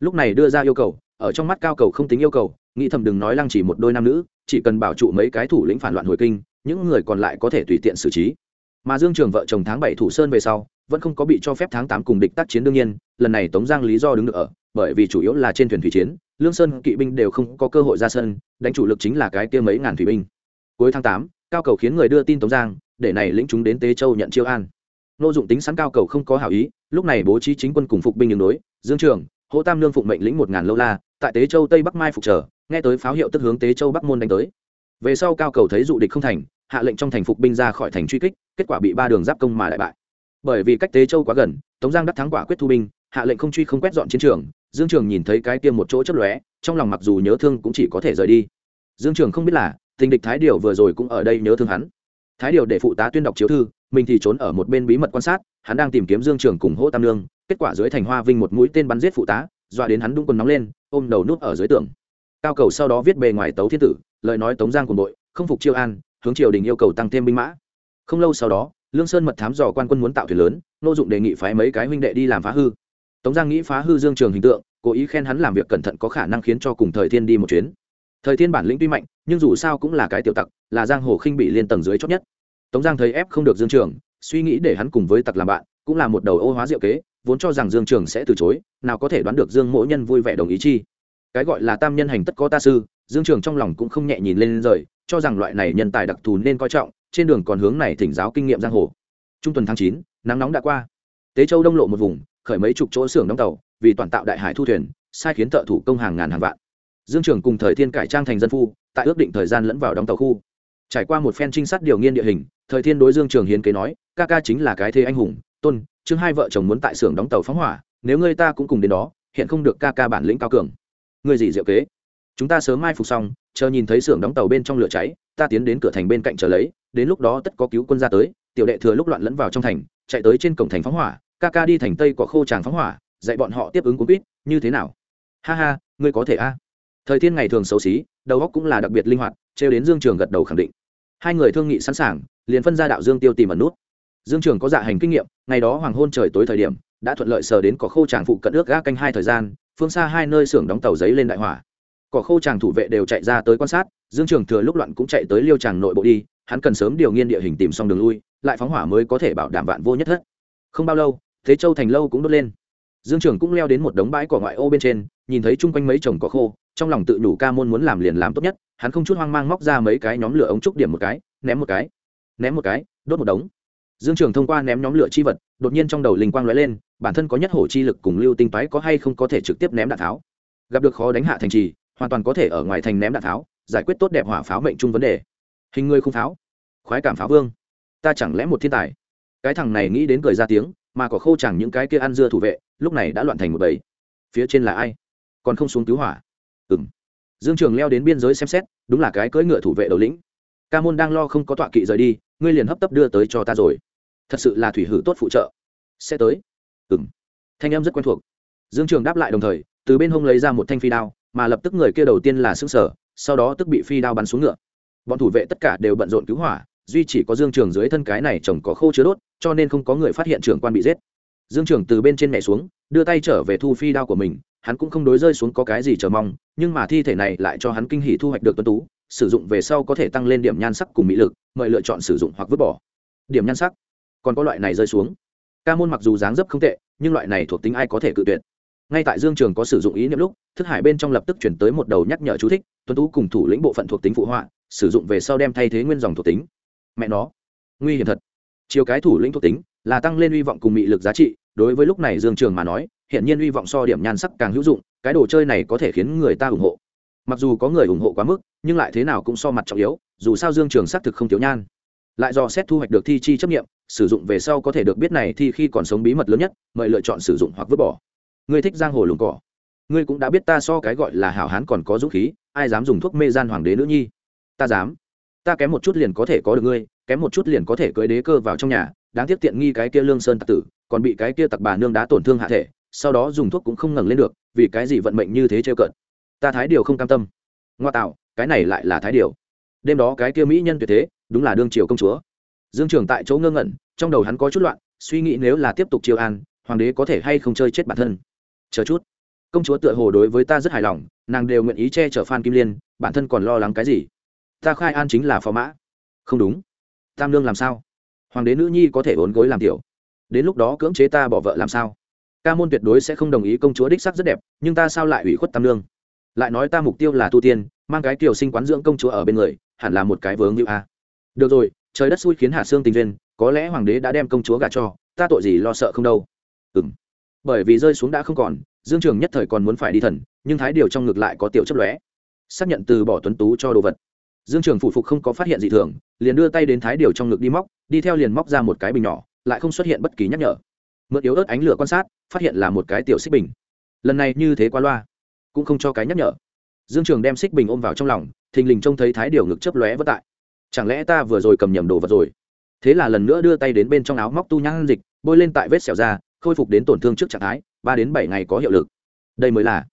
Lúc này đưa ra yêu cầu, ở trong mắt cao cầu không tính yêu cầu, nghĩ thầm đừng nói lăng chỉ một đôi nam nữ, chỉ cần bảo trụ mấy cái thủ lĩnh phản loạn hồi kinh, những người còn lại có thể tùy tiện xử trí mà dương trường vợ chồng tháng bảy thủ sơn về sau, vẫn không có bị cho phép tháng tám cùng địch tác chiến đương nhiên, lần này tống giang lý do đứng được ở, bởi vì chủ yếu là trên thuyền thủy chiến, lương sơn kỵ binh đều không có cơ hội ra sân, đánh chủ lực chính là cái kia mấy ngàn thủy binh. Cuối tháng tám, cao cầu khiến người đưa tin tống giang, để này lĩnh chúng đến tế châu nhận chiêu an. Nô dụng tính sẵn cao cầu không có hảo ý, lúc này bố trí chính quân cùng phục binh đường đối, dương trường, hỗ tam lương phụng mệnh lĩnh một ngàn lâu la, tại tế châu tây bắc mai phục trở, nghe tới pháo hiệu tức hướng tế châu bắc môn đánh tới. Về sau cao cầu thấy dụ địch không thành hạ lệnh trong thành phục binh ra khỏi thành truy kích, kết quả bị ba đường giáp công mà đại bại. Bởi vì cách tế châu quá gần, tống giang đắc thắng quả quyết thu binh, hạ lệnh không truy không quét dọn chiến trường, dương trường nhìn thấy cái tiêm một chỗ chấp lóe, trong lòng mặc dù nhớ thương cũng chỉ có thể rời đi. Dương trường không biết là, tình địch thái điều vừa rồi cũng ở đây nhớ thương hắn. Thái điều để phụ tá tuyên đọc chiếu thư, mình thì trốn ở một bên bí mật quan sát, hắn đang tìm kiếm dương trường cùng hỗ tam lương kết quả dưới thành hoa vinh một mũi tên bắn giết phụ tá, dọa đến hắn đung quần nóng lên, ôm đầu nút ở dưới tường. Cao cầu sau đó viết bề ngoài tấu thiên tử, lời nói tống giang cùng đội không phục chiêu an hướng triều đình yêu cầu tăng thêm binh mã. Không lâu sau đó, lương sơn mật thám dò quan quân muốn tạo thuyền lớn, nô dụng đề nghị phái mấy cái huynh đệ đi làm phá hư. Tống giang nghĩ phá hư dương trường hình tượng, cố ý khen hắn làm việc cẩn thận có khả năng khiến cho cùng thời thiên đi một chuyến. Thời thiên bản lĩnh tuy mạnh, nhưng dù sao cũng là cái tiểu tặc, là giang hồ khinh bị liên tầng dưới chót nhất. Tống giang thấy ép không được dương trường, suy nghĩ để hắn cùng với tặc làm bạn, cũng là một đầu ô hóa diệu kế, vốn cho rằng dương trường sẽ từ chối, nào có thể đoán được dương mỗi nhân vui vẻ đồng ý chi. Cái gọi là tam nhân hành tất có ta sư, dương trường trong lòng cũng không nhẹ nhìn lên rời cho rằng loại này nhân tài đặc thù nên coi trọng, trên đường còn hướng này thỉnh giáo kinh nghiệm giang hồ. Trung tuần tháng chín, nắng nóng đã qua. Tế châu đông lộ một vùng, khởi mấy chục chỗ xưởng đóng tàu, vì toàn tạo đại hải thu thuyền, sai khiến thợ thủ công hàng ngàn hàng vạn. Dương trường cùng thời thiên cải trang thành dân phu, tại ước định thời gian lẫn vào đóng tàu khu. Trải qua một phen trinh sát điều nghiên địa hình, thời thiên đối dương trường hiến kế nói, ca ca chính là cái thế anh hùng, tôn, chương hai vợ chồng muốn tại xưởng đóng tàu phóng hỏa, nếu ngươi ta cũng cùng đến đó, hiện không được ca ca bản lĩnh cao cường. Ngươi gì diệu kế? Chúng ta sớm mai phục xong chờ nhìn thấy xưởng đóng tàu bên trong lửa cháy, ta tiến đến cửa thành bên cạnh chờ lấy, đến lúc đó tất có cứu quân ra tới, tiểu đệ thừa lúc loạn lẫn vào trong thành, chạy tới trên cổng thành phóng hỏa, ca ca đi thành tây có khô tràng phóng hỏa, dạy bọn họ tiếp ứng cuốn quýt, như thế nào? Ha ha, ngươi có thể a. Thời thiên ngày thường xấu xí, đầu óc cũng là đặc biệt linh hoạt, trêu đến dương trường gật đầu khẳng định. Hai người thương nghị sẵn sàng, liền phân ra đạo dương tiêu tìm ẩn nút. Dương trường có dạ hành kinh nghiệm, ngày đó hoàng hôn trời tối thời điểm, đã thuận lợi sờ đến có khô tràng phụ cận ước ga canh hai thời gian, phương xa hai nơi xưởng đóng tàu giấy lên đại hỏa cỏ khô chàng thủ vệ đều chạy ra tới quan sát, dương trường thừa lúc loạn cũng chạy tới liêu chàng nội bộ đi, hắn cần sớm điều nghiên địa hình tìm xong đường lui, lại phóng hỏa mới có thể bảo đảm vạn vô nhất thất. Không bao lâu, thế châu thành lâu cũng đốt lên. Dương trường cũng leo đến một đống bãi cỏ ngoại ô bên trên, nhìn thấy chung quanh mấy chồng cỏ khô, trong lòng tự nhủ ca môn muốn làm liền làm tốt nhất, hắn không chút hoang mang móc ra mấy cái nhóm lửa ống trúc điểm một cái, ném một cái, ném một cái, đốt một đống. Dương trường thông qua ném nhóm lửa chi vật, đột nhiên trong đầu linh quang lóe lên, bản thân có nhất hổ chi lực cùng lưu tinh toái có hay không có thể trực tiếp ném đạn tháo. Gặp được khó đánh hạ thành trì hoàn toàn có thể ở ngoài thành ném đạn tháo, giải quyết tốt đẹp hỏa pháo mệnh chung vấn đề. Hình người không pháo, khoái cảm pháo vương. Ta chẳng lẽ một thiên tài? Cái thằng này nghĩ đến cười ra tiếng, mà có khô chẳng những cái kia ăn dưa thủ vệ, lúc này đã loạn thành một bầy. Phía trên là ai? Còn không xuống cứu hỏa. Ừng dương trường leo đến biên giới xem xét, đúng là cái cưỡi ngựa thủ vệ đầu lĩnh. Ca môn đang lo không có tọa kỵ rời đi, ngươi liền hấp tấp đưa tới cho ta rồi. Thật sự là thủy hử tốt phụ trợ. Sẽ tới. Ừng thanh em rất quen thuộc. Dương trường đáp lại đồng thời, từ bên hông lấy ra một thanh phi đao mà lập tức người kia đầu tiên là xương sở, sau đó tức bị phi đao bắn xuống ngựa. Bọn thủ vệ tất cả đều bận rộn cứu hỏa, duy chỉ có dương trường dưới thân cái này chồng có khô chứa đốt, cho nên không có người phát hiện trưởng quan bị giết. Dương trường từ bên trên nhảy xuống, đưa tay trở về thu phi đao của mình, hắn cũng không đối rơi xuống có cái gì chờ mong, nhưng mà thi thể này lại cho hắn kinh hỉ thu hoạch được tuân tú, sử dụng về sau có thể tăng lên điểm nhan sắc cùng mỹ lực, mời lựa chọn sử dụng hoặc vứt bỏ. Điểm nhan sắc? Còn có loại này rơi xuống. Ca môn mặc dù dáng dấp không tệ, nhưng loại này thuộc tính ai có thể cự tuyệt? Ngay tại dương trường có sử dụng ý niệm lúc, thức hải bên trong lập tức chuyển tới một đầu nhắc nhở chú thích tuân tú cùng thủ lĩnh bộ phận thuộc tính phụ họa, sử dụng về sau đem thay thế nguyên dòng thuộc tính. Mẹ nó, nguy hiểm thật. Chiều cái thủ lĩnh thuộc tính là tăng lên hy vọng cùng mị lực giá trị, đối với lúc này dương trường mà nói hiện nhiên hy vọng so điểm nhan sắc càng hữu dụng, cái đồ chơi này có thể khiến người ta ủng hộ. Mặc dù có người ủng hộ quá mức, nhưng lại thế nào cũng so mặt trọng yếu, dù sao dương trường xác thực không thiếu nhan. Lại do xét thu hoạch được thi chi chấp nghiệm, sử dụng về sau có thể được biết này thì khi còn sống bí mật lớn nhất, mời lựa chọn sử dụng hoặc vứt bỏ ngươi thích giang hồ lùng cỏ. Ngươi cũng đã biết ta so cái gọi là hảo hán còn có dũng khí, ai dám dùng thuốc mê gian hoàng đế nữ nhi? Ta dám. Ta kém một chút liền có thể có được ngươi, kém một chút liền có thể cưới đế cơ vào trong nhà, đáng tiếc tiện nghi cái kia lương sơn tặc tử, còn bị cái kia tặc bà nương đá tổn thương hạ thể, sau đó dùng thuốc cũng không ngẩng lên được, vì cái gì vận mệnh như thế trêu cợt? Ta thái điều không cam tâm. Ngoa tạo, cái này lại là thái điều. Đêm đó cái kia mỹ nhân tuyệt thế, đúng là đương triều công chúa. Dương trường tại chỗ ngơ ngẩn, trong đầu hắn có chút loạn, suy nghĩ nếu là tiếp tục triều an, hoàng đế có thể hay không chơi chết bản thân chờ chút. Công chúa tựa hồ đối với ta rất hài lòng, nàng đều nguyện ý che chở phan kim liên, bản thân còn lo lắng cái gì? Ta khai an chính là phó mã. Không đúng. Tam lương làm sao? Hoàng đế nữ nhi có thể ốn gối làm tiểu. Đến lúc đó cưỡng chế ta bỏ vợ làm sao? Ca môn tuyệt đối sẽ không đồng ý công chúa đích sắc rất đẹp, nhưng ta sao lại ủy khuất tam lương? Lại nói ta mục tiêu là tu tiên, mang cái kiểu sinh quán dưỡng công chúa ở bên người, hẳn là một cái vướng như a à? được rồi, trời đất xui khiến hạ xương tình duyên, có lẽ hoàng đế đã đem công chúa gả cho, ta tội gì lo sợ không đâu? Ừ bởi vì rơi xuống đã không còn, dương trường nhất thời còn muốn phải đi thần, nhưng thái điều trong ngực lại có tiểu chấp lóe. Xác nhận từ bỏ tuấn tú cho đồ vật. Dương trường phụ phục không có phát hiện gì thường, liền đưa tay đến thái điều trong ngực đi móc, đi theo liền móc ra một cái bình nhỏ, lại không xuất hiện bất kỳ nhắc nhở. Mượn yếu ớt ánh lửa quan sát, phát hiện là một cái tiểu xích bình. Lần này như thế qua loa, cũng không cho cái nhắc nhở. Dương trường đem xích bình ôm vào trong lòng, thình lình trông thấy thái điều ngực chấp lóe vất tại. Chẳng lẽ ta vừa rồi cầm nhầm đồ vật rồi? Thế là lần nữa đưa tay đến bên trong áo móc tu nhang dịch, bôi lên tại vết xẻo ra khôi phục đến tổn thương trước trạng thái, ba đến bảy ngày có hiệu lực. Đây mới là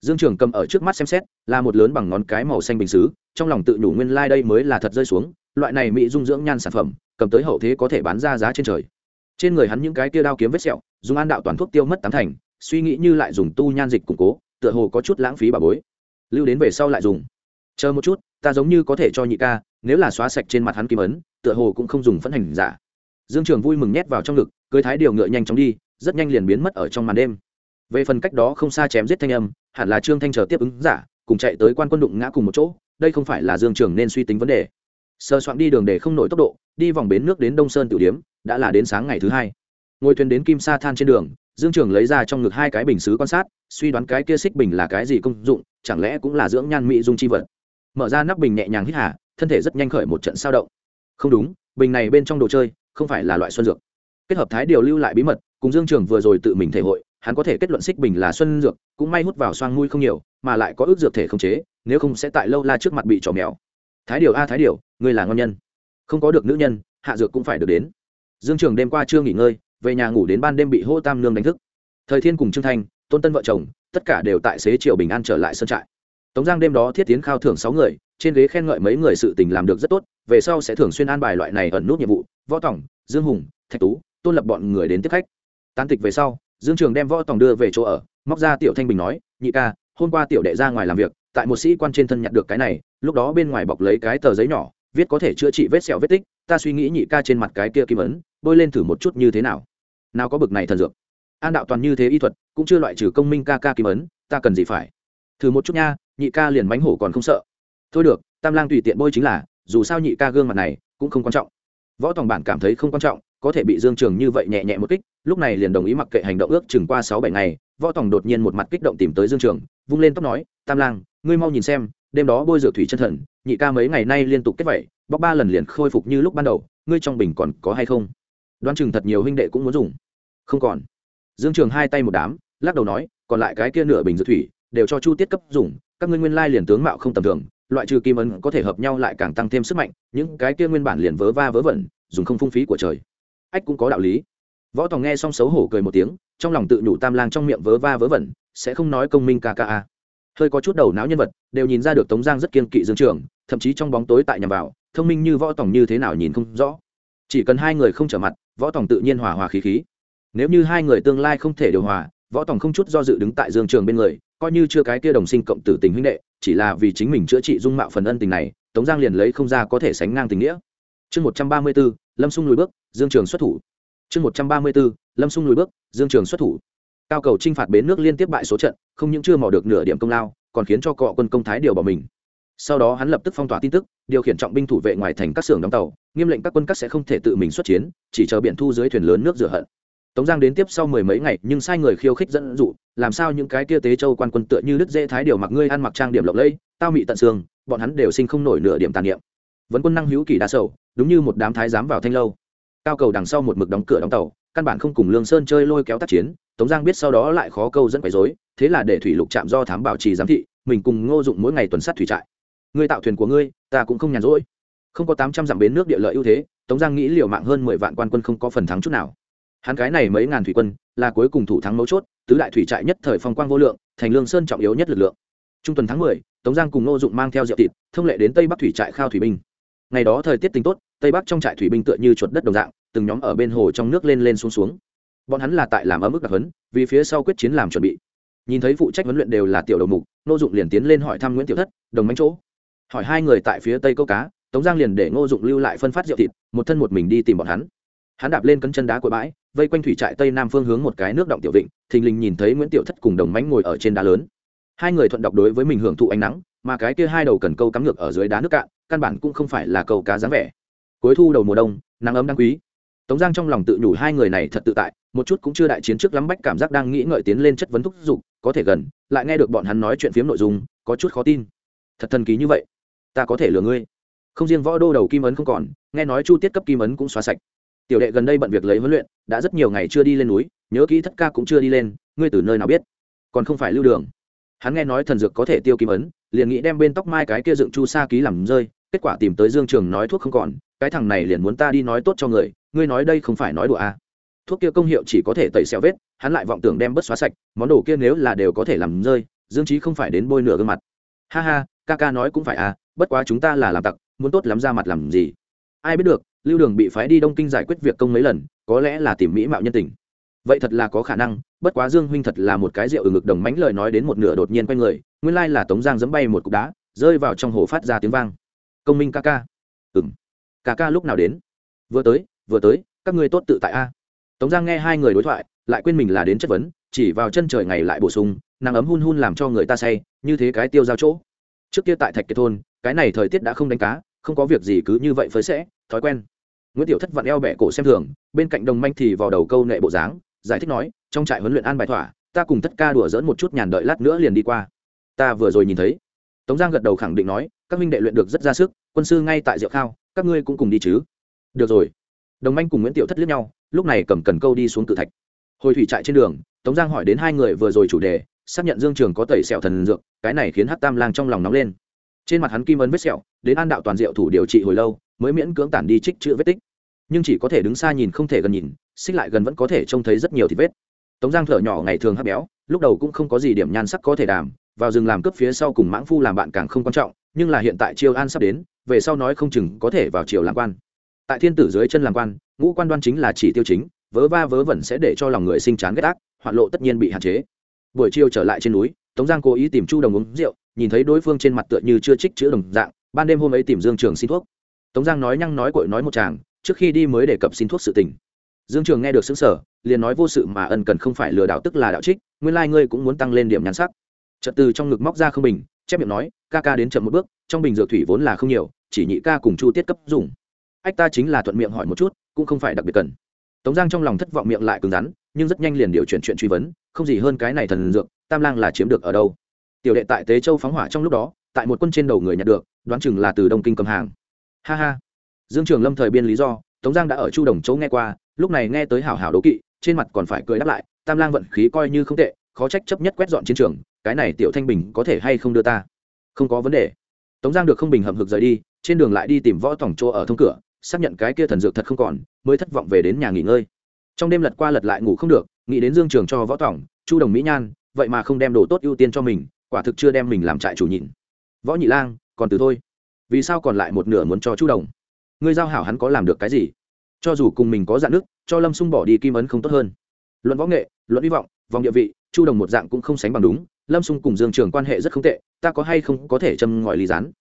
dương trường cầm ở trước mắt xem xét, là một lớn bằng ngón cái màu xanh bình xứ, trong lòng tự nhủ nguyên lai、like、đây mới là thật rơi xuống, loại này mỹ dung dưỡng nhan sản phẩm, cầm tới hậu thế có thể bán ra giá trên trời. Trên người hắn những cái tia đao kiếm vết sẹo, dùng an đạo toàn thuốc tiêu mất tám thành, suy nghĩ như lại dùng tu nhan dịch củng cố, tựa hồ có chút lãng phí bà bối. Lưu đến về sau lại dùng. Chờ một chút, ta giống như có thể cho nhị ca, nếu là xóa sạch trên mặt hắn kim ấn, tựa hồ cũng không dùng phẫn hành giả dương trường vui mừng nhét vào trong ngực, cưới thái điều ngựa nhanh chóng đi, rất nhanh liền biến mất ở trong màn đêm. Về phần cách đó không xa chém giết thanh âm, hẳn là trương thanh chờ tiếp ứng giả, cùng chạy tới quan quân đụng ngã cùng một chỗ, đây không phải là dương trường nên suy tính vấn đề. Sơ soạn đi đường để không nổi tốc độ, đi vòng bến nước đến đông sơn tiểu điếm, đã là đến sáng ngày thứ hai. Ngồi thuyền đến kim sa than trên đường, dương trường lấy ra trong ngực hai cái bình xứ quan sát, suy đoán cái kia xích bình là cái gì công dụng, chẳng lẽ cũng là dưỡng nhan mỹ dung chi vật. Mở ra nắp bình nhẹ nhàng hít hà, thân thể rất nhanh khởi một trận sao động. Không đúng, bình này bên trong đồ chơi không phải là loại xuân dược. Kết hợp thái điều lưu lại bí mật, cùng dương trường vừa rồi tự mình thể hội, hắn có thể kết luận xích bình là xuân dược, cũng may hút vào xoang mũi không nhiều, mà lại có ước dược thể không chế, nếu không sẽ tại lâu la trước mặt bị trò mèo. Thái điều a, thái điều, ngươi là ngon nhân. Không có được nữ nhân, hạ dược cũng phải được đến. Dương trường đêm qua chưa nghỉ ngơi, về nhà ngủ đến ban đêm bị hô tam nương đánh thức. Thời thiên cùng trương thanh, tôn tân vợ chồng, tất cả đều tại xế chiều bình an trở lại sân trại. Tống giang đêm đó thiết tiến khao thưởng sáu người trên ghế khen ngợi mấy người sự tình làm được rất tốt, về sau sẽ thường xuyên an bài loại này ẩn nút nhiệm vụ, võ tổng, dương hùng, thạch tú, tôn lập bọn người đến tiếp khách. Tán tịch về sau, dương trường đem võ tổng đưa về chỗ ở, móc ra tiểu thanh bình nói, nhị ca, hôm qua tiểu đệ ra ngoài làm việc, tại một sĩ quan trên thân nhặt được cái này, lúc đó bên ngoài bọc lấy cái tờ giấy nhỏ, viết có thể chữa trị vết sẹo vết tích, ta suy nghĩ nhị ca trên mặt cái kia kim ấn, bôi lên thử một chút như thế nào. Nào có bực này thần dược. An đạo toàn như thế y thuật, cũng chưa loại trừ công minh ca ca kim ấn, ta cần gì phải? Thử một chút nha, nhị ca liền mánh hổ còn không sợ thôi được, tam lang tùy tiện bôi chính là, dù sao nhị ca gương mặt này cũng không quan trọng. Võ tòng bản cảm thấy không quan trọng, có thể bị dương trường như vậy nhẹ nhẹ một kích, lúc này liền đồng ý mặc kệ hành động ước chừng qua sáu bảy ngày, võ tòng đột nhiên một mặt kích động tìm tới dương trường, vung lên tóc nói, tam lang, ngươi mau nhìn xem, đêm đó bôi rượu thủy chân thần, nhị ca mấy ngày nay liên tục kết vẩy bóc ba lần liền khôi phục như lúc ban đầu, ngươi trong bình còn có hay không? Đoán chừng thật nhiều huynh đệ cũng muốn dùng. Không còn. Dương trường hai tay một đám, lắc đầu nói, còn lại cái kia nửa bình rượu thủy, đều cho chu tiết cấp dùng, các ngươi nguyên lai liền tướng mạo không tầm thường loại trừ kim ấn có thể hợp nhau lại càng tăng thêm sức mạnh, những cái kia nguyên bản liền vớ va vớ vẩn, dùng không phung phí của trời. Ách cũng có đạo lý. Võ tòng nghe xong xấu hổ cười một tiếng, trong lòng tự nhủ tam lang trong miệng vớ va vớ vẩn, sẽ không nói công minh ca ca a. Hơi có chút đầu não nhân vật, đều nhìn ra được tống giang rất kiên kỵ dương trường, thậm chí trong bóng tối tại nhà vào, thông minh như võ tòng như thế nào nhìn không rõ. Chỉ cần hai người không trở mặt, võ tòng tự nhiên hòa hòa khí khí. Nếu như hai người tương lai không thể điều hòa, võ tòng không chút do dự đứng tại dương trường bên người coi như chưa cái kia đồng sinh cộng tử tình huynh đệ, chỉ là vì chính mình chữa trị dung mạo phần ân tình này, tống giang liền lấy không ra có thể sánh ngang tình nghĩa. Chương một trăm ba mươi b ố lâm xung lùi bước, dương trường xuất thủ. Chương một trăm ba mươi b ố lâm xung lùi bước, dương trường xuất thủ. Cao cầu t r i n h phạt bến nước liên tiếp bại số trận, không những chưa mò được nửa điểm công lao, còn khiến cho cọ quân công thái điều bỏ mình. Sau đó hắn lập tức phong tỏa tin tức, điều khiển trọng binh thủ vệ ngoài thành các xưởng đóng tàu, nghiêm lệnh các quân các sẽ không thể tự mình xuất chiến, chỉ chờ biển thu dưới thuyền lớn nước rửa hận tống giang đến tiếp sau mười mấy ngày, nhưng sai người khiêu khích dẫn dụ, làm sao những cái kia tế châu quan quân tựa như đức dễ thái điều mặc ngươi ăn mặc trang điểm lộng lẫy, tao mị tận xương, bọn hắn đều sinh không nổi nửa điểm tàn niệm. Vẫn quân năng hữu kỳ đa sầu, đúng như một đám thái giám vào thanh lâu. Cao cầu đằng sau một mực đóng cửa đóng tàu, căn bản không cùng lương sơn chơi lôi kéo tác chiến, tống giang biết sau đó lại khó câu dẫn quấy dối thế là để thủy lục chạm do thám bảo trì giám thị, mình cùng ngô dụng mỗi ngày tuần sát thủy trại. Ngươi tạo thuyền của ngươi, ta cũng không nhàn rỗi. Không có tám trăm dặm bến nước địa lợi ưu thế, tống giang nghĩ liều mạng hơn mười vạn quan quân không có phần thắng chút nào hắn cái này mấy ngàn thủy quân, là cuối cùng thủ thắng mấu chốt, tứ đại thủy trại nhất thời phong quang vô lượng, thành lương sơn trọng yếu nhất lực lượng. Trung tuần tháng mười, tống giang cùng nô dụng mang theo rượu thịt, thông lệ đến tây bắc thủy trại khao thủy binh. Ngày đó thời tiết tính tốt, tây bắc trong trại thủy binh tựa như chuột đất đồng dạng, từng nhóm ở bên hồ trong nước lên lên xuống xuống. Bọn hắn là tại làm ấm ức đặc huấn, vì phía sau quyết chiến làm chuẩn bị. Nhìn thấy phụ trách huấn luyện đều là tiểu đầu mục nô dụng liền tiến lên hỏi thăm nguyễn tiểu thất, đồng bánh chỗ. Hỏi hai người tại phía tây câu cá, tống giang liền để ngô dụng lưu lại phân phát rượu thịt, một thân một mình đi tìm bọn hắn. Hắn đạp lên cân chân đá của bãi vây quanh thủy trại tây nam phương hướng một cái nước động tiểu vịnh, thình lình nhìn thấy nguyễn tiểu thất cùng đồng mánh ngồi ở trên đá lớn. Hai người thuận đọc đối với mình hưởng thụ ánh nắng, mà cái kia hai đầu cần câu cắm ngược ở dưới đá nước cạn, căn bản cũng không phải là câu cá dáng vẻ. Cuối thu đầu mùa đông, nắng ấm đáng quý. Tống giang trong lòng tự nhủ hai người này thật tự tại, một chút cũng chưa đại chiến trước lắm bách cảm giác đang nghĩ ngợi tiến lên chất vấn thúc giục, có thể gần, lại nghe được bọn hắn nói chuyện phiếm nội dung, có chút khó tin. Thật thần kỳ như vậy, ta có thể lừa ngươi. Không riêng võ đô đầu kim ấn không còn, nghe nói chu tiết cấp kim ấn cũng xóa sạch tiểu đệ gần đây bận việc lấy huấn luyện, đã rất nhiều ngày chưa đi lên núi, nhớ kỹ thất ca cũng chưa đi lên, ngươi từ nơi nào biết? Còn không phải lưu đường. Hắn nghe nói thần dược có thể tiêu kim ấn, liền nghĩ đem bên tóc mai cái kia dựng chu sa ký làm rơi, kết quả tìm tới dương trường nói thuốc không còn, cái thằng này liền muốn ta đi nói tốt cho người, ngươi nói đây không phải nói đùa à. thuốc kia công hiệu chỉ có thể tẩy xẹo vết, hắn lại vọng tưởng đem bớt xóa sạch, món đồ kia nếu là đều có thể làm rơi, dương trí không phải đến bôi nửa gương mặt. Ha ha, ca ca nói cũng phải à bất quá chúng ta là làm tặc, muốn tốt lắm ra mặt làm gì? Ai biết được lưu đường bị phái đi đông kinh giải quyết việc công mấy lần, có lẽ là tìm mỹ mạo nhân tình. Vậy thật là có khả năng, bất quá dương huynh thật là một cái rượu ở ngực đồng mánh lời nói đến một nửa đột nhiên quay người, nguyên lai là tống giang dẫm bay một cục đá, rơi vào trong hồ phát ra tiếng vang. Công minh ca ca. Ừ m ca ca lúc nào đến? Vừa tới vừa tới, các ngươi tốt tự tại a. Tống giang nghe hai người đối thoại, lại quên mình là đến chất vấn, chỉ vào chân trời ngày lại bổ sung, nắng ấm hun hun làm cho người ta say, như thế cái tiêu giao chỗ. Trước kia tại thạch kiệt thôn, cái này thời tiết đã không đánh cá, không có việc gì cứ như vậy phới sẽ thói quen. Nguyễn tiểu thất vặn eo bẹ cổ xem thường, bên cạnh đồng manh thì vào đầu câu nệ bộ dáng, giải thích nói, trong trại huấn luyện an bài thỏa, ta cùng tất ca đùa dỡn một chút nhàn đợi lát nữa liền đi qua. Ta vừa rồi nhìn thấy. Tống giang gật đầu khẳng định nói, các minh đệ luyện được rất ra sức, quân sư ngay tại diệu khao, các ngươi cũng cùng đi chứ. Được rồi. Đồng manh cùng nguyễn tiểu thất liếc nhau, lúc này cầm cần câu đi xuống cự thạch. Hồi thủy trại trên đường, tống giang hỏi đến hai người vừa rồi chủ đề, xác nhận dương trường có tẩy sẹo thần dược, cái này khiến hát tam lang trong lòng nóng lên. Trên mặt hắn kim ấn vết sẹo, đến an đạo toàn diệu thủ điều trị hồi lâu mới miễn cưỡng tản đi trích chữa vết tích. Nhưng chỉ có thể đứng xa nhìn không thể gần nhìn, xích lại gần vẫn có thể trông thấy rất nhiều thịt vết. Tống giang thở nhỏ ngày thường hấp béo, lúc đầu cũng không có gì điểm nhan sắc có thể đàm, vào rừng làm cướp phía sau cùng mãng phu làm bạn càng không quan trọng, nhưng là hiện tại chiêu an sắp đến, về sau nói không chừng có thể vào triều làm quan. Tại thiên tử dưới chân làm quan, ngũ quan đoan chính là chỉ tiêu chính, vớ va vớ vẩn sẽ để cho lòng người sinh chán ghét ác, hoạn lộ tất nhiên bị hạn chế. Buổi chiều trở lại trên núi, tống giang cố ý tìm chu đồng uống rượu, nhìn thấy đối phương trên mặt tựa như chưa trích chữ đồng dạng, ban đêm hôm ấy tìm dương trường xin thuốc tống giang nói nhăng nói cội nói một chàng trước khi đi mới đề cập xin thuốc sự tình. Dương trường nghe được xứng sở liền nói vô sự mà ân cần không phải lừa đảo tức là đạo trích, nguyên lai、like、ngươi cũng muốn tăng lên điểm nhãn sắc. Trật từ trong ngực móc ra không bình, chép miệng nói, ca ca đến chậm một bước, trong bình dược thủy vốn là không nhiều, chỉ nhị ca cùng chu tiết cấp dùng. Ách, ta chính là thuận miệng hỏi một chút, cũng không phải đặc biệt cần. Tống giang trong lòng thất vọng miệng lại cứng rắn, nhưng rất nhanh liền điều chuyển chuyện truy vấn, không gì hơn cái này thần dược, tam lang là chiếm được ở đâu? Tiểu đệ tại tế châu phóng hỏa trong lúc đó, tại một quân trên đầu người nhặt được, đoán chừng là từ đông kinh cầm hàng ha ha. Dương trường lâm thời biên lý do, tống giang đã ở chu đồng chỗ nghe qua, lúc này nghe tới hảo hảo đố kỵ, trên mặt còn phải cười đáp lại, tam lang vận khí coi như không tệ, khó trách chấp nhất quét dọn chiến trường, cái này tiểu thanh bình có thể hay không đưa ta? Không có vấn đề. Tống giang được không bình hậm hực rời đi, trên đường lại đi tìm võ tổng chỗ ở thông cửa, xác nhận cái kia thần dược thật không còn, mới thất vọng về đến nhà nghỉ ngơi. Trong đêm lật qua lật lại ngủ không được, nghĩ đến dương trường cho võ tổng, chu đồng mỹ nhan, vậy mà không đem đồ tốt ưu tiên cho mình, quả thực chưa đem mình làm trại chủ nhịn võ nhị lang, còn từ thôi vì sao còn lại một nửa muốn cho chu đồng? Ngươi giao hảo hắn có làm được cái gì? Cho dù cùng mình có dạng nước, cho lâm xung bỏ đi kim ấn không tốt hơn. Luận võ nghệ, luận hy vọng, vòng địa vị, chu đồng một dạng cũng không sánh bằng đúng, lâm xung cùng dương trường quan hệ rất không tệ, ta có hay không có thể châm ngòi lý gián?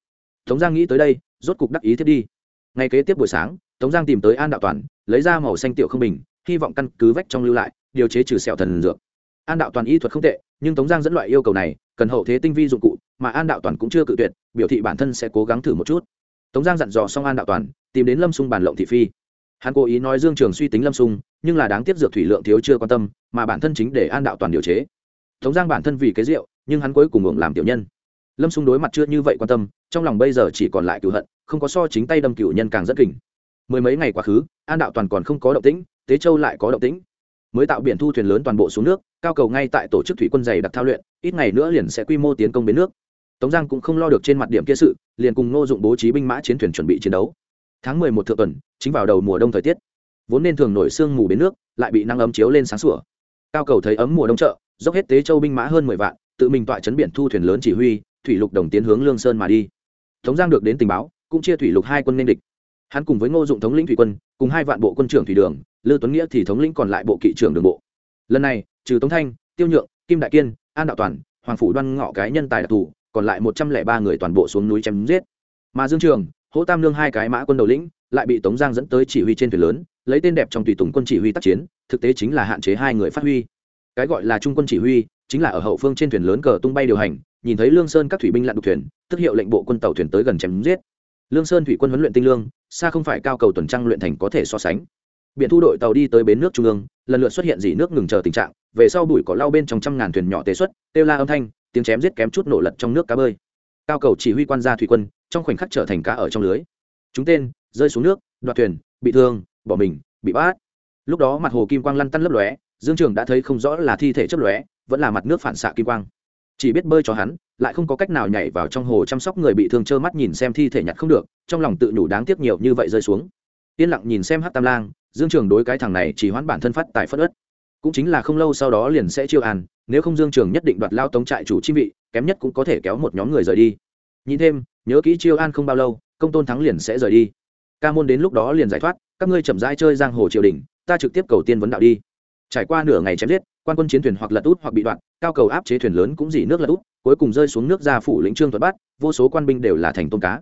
Tống giang nghĩ tới đây, rốt cục đắc ý thiết đi. Ngay kế tiếp buổi sáng, tống giang tìm tới an đạo toàn, lấy ra màu xanh tiểu không bình, hy vọng căn cứ vách trong lưu lại, điều chế trừ sẹo thần dược. An đạo toàn y thuật không tệ, nhưng tống giang dẫn loại yêu cầu này, cần hậu thế tinh vi dụng cụ mà an đạo toàn cũng chưa cự tuyệt, biểu thị bản thân sẽ cố gắng thử một chút. Tống giang dặn dò xong an đạo toàn, tìm đến lâm sung bàn lộng thị phi. Hắn cố ý nói dương trường suy tính lâm sung, nhưng là đáng tiếc dược thủy lượng thiếu chưa quan tâm, mà bản thân chính để an đạo toàn điều chế. Tống giang bản thân vì cái rượu, nhưng hắn cuối cùng ngưỡng làm tiểu nhân. Lâm xung đối mặt chưa như vậy quan tâm, trong lòng bây giờ chỉ còn lại cựu hận, không có so chính tay đâm cựu nhân càng rất kỉnh mười mấy ngày quá khứ, an đạo toàn còn không có động tĩnh, tế châu lại có động tĩnh. Mới tạo biển thu thuyền lớn toàn bộ xuống nước, cao cầu ngay tại tổ chức thủy quân dày đặc thao luyện, ít ngày nữa liền sẽ quy mô tiến công bến nước tống giang cũng không lo được trên mặt điểm kia sự, liền cùng ngô dụng bố trí binh mã chiến thuyền chuẩn bị chiến đấu. Tháng mười một thượng tuần, chính vào đầu mùa đông thời tiết. Vốn nên thường nổi sương mù bến nước, lại bị nắng ấm chiếu lên sáng sủa. Cao cầu thấy ấm mùa đông chợ, dốc hết tế châu binh mã hơn mười vạn, tự mình tọa chấn biển thu thuyền lớn chỉ huy, thủy lục đồng tiến hướng lương sơn mà đi. Tống giang được đến tình báo, cũng chia thủy lục hai quân nên địch. Hắn cùng với ngô dụng thống lĩnh thủy quân, cùng hai vạn bộ quân trưởng thủy đường, lư tuấn nghĩa thì thống lĩnh còn lại bộ kỵ trưởng đường bộ. Lần này, trừ tống thanh, tiêu nhượng, kim đại kiên, an đạo toàn, hoàng phủ đoan ngọ cái nhân tài đặc thù còn lại một trăm lẻ ba người toàn bộ xuống núi chém giết. Mà dương trường, hỗ tam lương hai cái mã quân đầu lĩnh, lại bị tống giang dẫn tới chỉ huy trên thuyền lớn, lấy tên đẹp trong tùy tùng quân chỉ huy tác chiến, thực tế chính là hạn chế hai người phát huy. Cái gọi là trung quân chỉ huy, chính là ở hậu phương trên thuyền lớn cờ tung bay điều hành, nhìn thấy lương sơn các thủy binh lặn đục thuyền, tức hiệu lệnh bộ quân tàu thuyền tới gần chém giết. Lương sơn thủy quân huấn luyện tinh lương, xa không phải cao cầu tuần trăng luyện thành có thể so sánh. Biển thu đội tàu đi tới bến nước trung ương, lần lượt xuất hiện dỉ nước ngừng chờ tình trạng, về sau bụi có lao bên trong trăm ngàn thuyền nhỏ tế xuất, kêu la âm thanh tiếng chém giết kém chút nổ lật trong nước cá bơi. Cao cầu chỉ huy quan gia thủy quân, trong khoảnh khắc trở thành cá ở trong lưới. Chúng tên, rơi xuống nước, đoạt thuyền, bị thương, bỏ mình, bị bắt. Lúc đó mặt hồ kim quang lăn tăn lấp lóe, dương trường đã thấy không rõ là thi thể chấp lóe, vẫn là mặt nước phản xạ kim quang. Chỉ biết bơi cho hắn, lại không có cách nào nhảy vào trong hồ chăm sóc người bị thương trơ mắt nhìn xem thi thể nhặt không được, trong lòng tự nhủ đáng tiếc nhiều như vậy rơi xuống. Yên lặng nhìn xem hát tam lang, dương trường đối cái thằng này chỉ hoãn bản thân phát tại phất ớt cũng chính là không lâu sau đó liền sẽ chiêu an, nếu không dương trường nhất định đoạt lao tống trại chủ chi vị, kém nhất cũng có thể kéo một nhóm người rời đi. Nhĩ thêm, nhớ kỹ chiêu an không bao lâu, công tôn thắng liền sẽ rời đi. Ca môn đến lúc đó liền giải thoát, các ngươi chậm rãi chơi giang hồ triều đình, ta trực tiếp cầu tiên vấn đạo đi. Trải qua nửa ngày chém giết, quan quân chiến thuyền hoặc lật út hoặc bị đoạn, cao cầu áp chế thuyền lớn cũng dỉ nước lật út, cuối cùng rơi xuống nước ra phủ lĩnh trương thuật bắt vô số quan binh đều là thành tôn cá.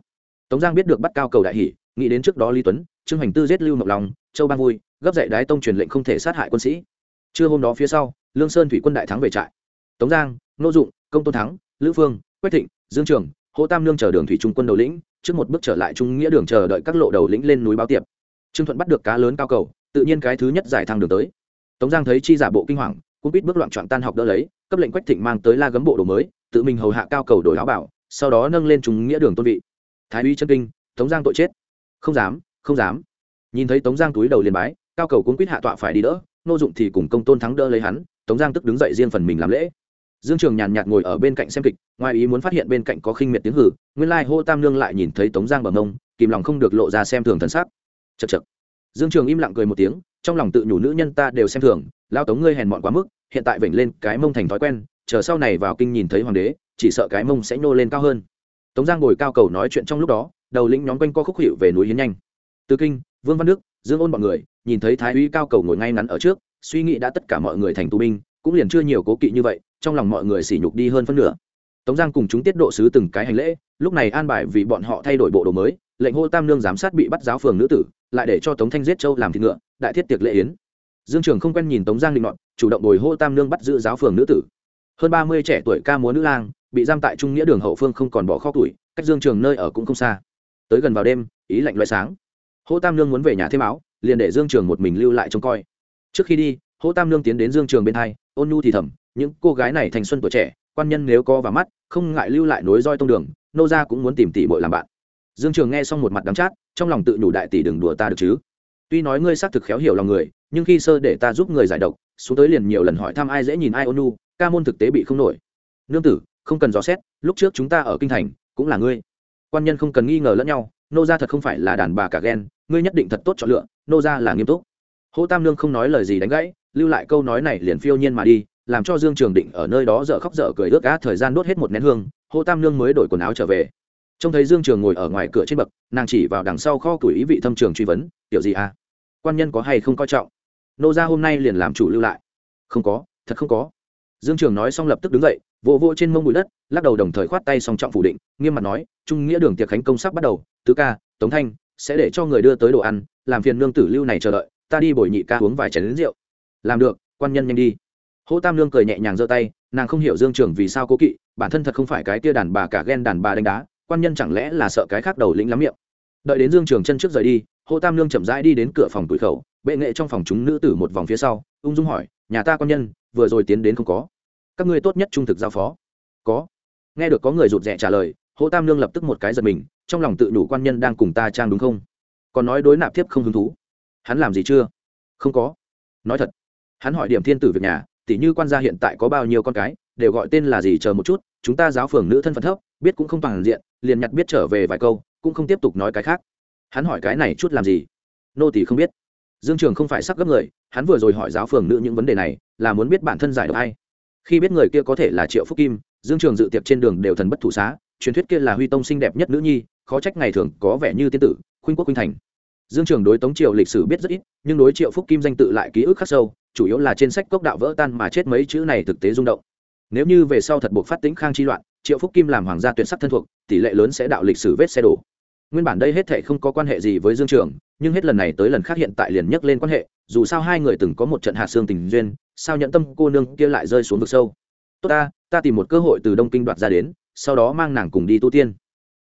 Tống giang biết được bắt cao cầu đại hỷ, nghĩ đến trước đó lý tuấn, trương hành tư giết lưu mộc lòng châu bang vui, gấp dậy đái tông truyền lệnh không thể sát hại quân sĩ trưa hôm đó phía sau, lương sơn thủy quân đại thắng về trại. Tống giang, nô dụng, công tôn thắng, lữ phương, quách thịnh, dương trường, hỗ tam lương chờ đường thủy trung quân đầu lĩnh, trước một bước trở lại trung nghĩa đường chờ đợi các lộ đầu lĩnh lên núi báo tiệp. Trương thuận bắt được cá lớn cao cầu, tự nhiên cái thứ nhất giải thang đường tới. Tống giang thấy chi giả bộ kinh hoàng cũng biết bước loạn trọn tan học đỡ lấy, cấp lệnh quách thịnh mang tới la gấm bộ đồ mới, tự mình hầu hạ cao cầu đổi áo bảo, sau đó nâng lên trung nghĩa đường tôn vị. Thái uy chân kinh, tống giang tội chết. Không dám không dám. Nhìn thấy tống giang túi đầu liền bái, cao cầu cuốn quýt hạ tọa phải đi đỡ nô dụng thì cùng công tôn thắng đỡ lấy hắn, tống giang tức đứng dậy riêng phần mình làm lễ. Dương trường nhàn nhạt ngồi ở bên cạnh xem kịch, ngoài ý muốn phát hiện bên cạnh có khinh miệt tiếng hử nguyên lai hô tam nương lại nhìn thấy tống giang bằng mông, kìm lòng không được lộ ra xem thường thần sắc. Chật chật dương trường im lặng cười một tiếng, trong lòng tự nhủ nữ nhân ta đều xem thường, lao tống ngươi hèn mọn quá mức, hiện tại vểnh lên cái mông thành thói quen, chờ sau này vào kinh nhìn thấy hoàng đế, chỉ sợ cái mông sẽ nhô lên cao hơn. Tống giang ngồi cao cầu nói chuyện trong lúc đó, đầu lĩnh nhóm quanh co khúc hiệu về núi hiến nhanh. Từ kinh, vương văn đức, dương ôn bọn người nhìn thấy thái úy cao cầu ngồi ngay ngắn ở trước, suy nghĩ đã tất cả mọi người thành tù binh, cũng liền chưa nhiều cố kỵ như vậy, trong lòng mọi người sỉ nhục đi hơn phân nửa. Tống giang cùng chúng tiết độ sứ từng cái hành lễ, lúc này an bài vì bọn họ thay đổi bộ đồ mới, lệnh hô tam nương giám sát bị bắt giáo phường nữ tử, lại để cho tống thanh giết châu làm thịt ngựa, đại thiết tiệc lễ yến. Dương trường không quen nhìn tống giang định nọn chủ động bồi hô tam nương bắt giữ giáo phường nữ tử. Hơn ba mươi trẻ tuổi ca múa nữ lang, bị giam tại trung nghĩa đường hậu phương không còn bỏ kho tuổi, cách dương trường nơi ở cũng không xa. Tới gần vào đêm, ý lạnh loại sáng. Hô tam nương muốn về nhà thêm áo liền để dương trường một mình lưu lại trông coi. Trước khi đi, hỗ tam nương tiến đến dương trường bên hai, ôn nhu thì thầm, những cô gái này thành xuân tuổi trẻ, quan nhân nếu có vào mắt, không ngại lưu lại nối roi tông đường, nô gia cũng muốn tìm tỷ bội làm bạn. Dương trường nghe xong một mặt đắng chát, trong lòng tự nhủ đại tỷ đừng đùa ta được chứ. Tuy nói ngươi xác thực khéo hiểu lòng người, nhưng khi sơ để ta giúp người giải độc, xuống tới liền nhiều lần hỏi thăm ai dễ nhìn ai ôn nhu, ca môn thực tế bị không nổi. Nương tử, không cần dò xét, lúc trước chúng ta ở kinh thành, cũng là ngươi. Quan nhân không cần nghi ngờ lẫn nhau nô gia thật không phải là đàn bà cả ghen, ngươi nhất định thật tốt chọn lựa, nô gia là nghiêm túc. Hô tam nương không nói lời gì đánh gãy, lưu lại câu nói này liền phiêu nhiên mà đi, làm cho dương trường định ở nơi đó dở khóc dở cười ước á thời gian đốt hết một nén hương, hô tam nương mới đổi quần áo trở về. Trông thấy dương trường ngồi ở ngoài cửa trên bậc, nàng chỉ vào đằng sau kho tuổi ý vị thâm trường truy vấn kiểu gì à? Quan nhân có hay không coi trọng? Nô gia hôm nay liền làm chủ lưu lại. Không có, thật không có. Dương trường nói xong lập tức đứng dậy, vỗ vỗ trên mông bụi đất, lắc đầu đồng thời khoát tay song trọng phủ định, nghiêm mặt nói, trung nghĩa đường tiệc khánh công sắp bắt đầu tứ ca, tống thanh, sẽ để cho người đưa tới đồ ăn, làm phiền nương tử lưu này chờ đợi, ta đi bồi nhị ca uống vài chén lính rượu. Làm được, quan nhân nhanh đi. Hỗ tam lương cười nhẹ nhàng giơ tay, nàng không hiểu dương trường vì sao cố kỵ, bản thân thật không phải cái kia đàn bà cả ghen đàn bà đánh đá, quan nhân chẳng lẽ là sợ cái khác đầu lĩnh lắm miệng. Đợi đến dương trường chân trước rời đi, hỗ tam lương chậm rãi đi đến cửa phòng tuổi khẩu, bệ nghệ trong phòng chúng nữ tử một vòng phía sau, ung dung hỏi, nhà ta quan nhân, vừa rồi tiến đến không có? Các ngươi tốt nhất trung thực giao phó. Có. Nghe được có người rụt rè trả lời hỗ tam Nương lập tức một cái giật mình, trong lòng tự đủ quan nhân đang cùng ta trang đúng không? Còn nói đối nạp thiếp không hứng thú. Hắn làm gì chưa? Không có. Nói thật, hắn hỏi điểm thiên tử việc nhà, tỉ như quan gia hiện tại có bao nhiêu con cái, đều gọi tên là gì chờ một chút, chúng ta giáo phường nữ thân phận thấp, biết cũng không toàn diện, liền nhặt biết trở về vài câu, cũng không tiếp tục nói cái khác. Hắn hỏi cái này chút làm gì? Nô tỷ không biết. Dương trường không phải sắc gấp người, hắn vừa rồi hỏi giáo phường nữ những vấn đề này, là muốn biết bản thân giải được hay. Khi biết người kia có thể là triệu phúc kim, dương trường dự tiệc trên đường đều thần bất thủ xá truyền thuyết kia là huy tông xinh đẹp nhất nữ nhi, khó trách ngày thường có vẻ như tiên tử, khuynh quốc khuynh thành. Dương trường đối tống triệu lịch sử biết rất ít, nhưng đối triệu phúc kim danh tự lại ký ức khắc sâu, chủ yếu là trên sách cốc đạo vỡ tan mà chết mấy chữ này thực tế rung động. Nếu như về sau thật buộc phát tính khang chi loạn, triệu phúc kim làm hoàng gia tuyệt sắc thân thuộc, tỷ lệ lớn sẽ đạo lịch sử vết xe đổ. Nguyên bản đây hết thệ không có quan hệ gì với dương trường, nhưng hết lần này tới lần khác hiện tại liền nhắc lên quan hệ, dù sao hai người từng có một trận hạ xương tình duyên, sao nhận tâm cô nương kia lại rơi xuống vực sâu? Tốt ta ta tìm một cơ hội từ đông kinh đoạt ra đến sau đó mang nàng cùng đi tu tiên.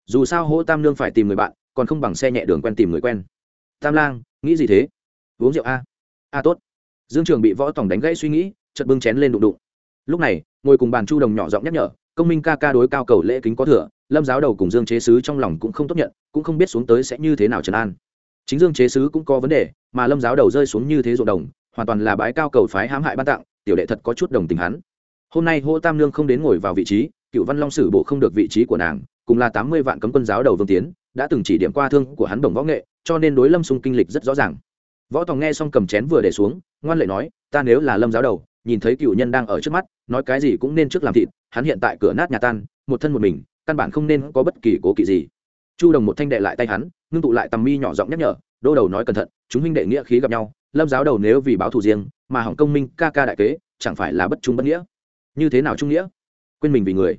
Dù sao hỗ tam nương phải tìm người bạn, còn không bằng xe nhẹ đường quen tìm người quen. Tam lang, nghĩ gì thế? Uống rượu a a tốt. Dương trường bị võ tổng đánh gãy suy nghĩ, chợt bưng chén lên đụng đụng. Lúc này, ngồi cùng bàn chu đồng nhỏ giọng nhắc nhở, công minh ca ca đối cao cầu lễ kính có thừa, lâm giáo đầu cùng dương chế sứ trong lòng cũng không tốt nhận, cũng không biết xuống tới sẽ như thế nào trần an. Chính dương chế sứ cũng có vấn đề, mà lâm giáo đầu rơi xuống như thế ruộng đồng, hoàn toàn là bãi cao cầu phái hãm hại ban tặng, tiểu đệ thật có chút đồng tình hắn. Hôm nay hô tam lương không đến ngồi vào vị trí cựu văn long sử bộ không được vị trí của nàng, cùng là tám mươi vạn cấm quân giáo đầu vương tiến, đã từng chỉ điểm qua thương của hắn đồng võ nghệ, cho nên đối lâm xung kinh lịch rất rõ ràng. Võ tòng nghe xong cầm chén vừa để xuống, ngoan lệ nói, ta nếu là lâm giáo đầu, nhìn thấy cựu nhân đang ở trước mắt, nói cái gì cũng nên trước làm thịt, hắn hiện tại cửa nát nhà tan, một thân một mình, căn bản không nên có bất kỳ cố kỵ gì. Chu đồng một thanh đệ lại tay hắn, ngưng tụ lại tầm mi nhỏ giọng nhắc nhở, đô đầu nói cẩn thận, chúng huynh đệ nghĩa khí gặp nhau, lâm giáo đầu nếu vì báo thù riêng, mà hỏng công minh ca ca đại kế, chẳng phải là bất trung bất nghĩa? Như thế nào trung nghĩa? Quên mình vì người.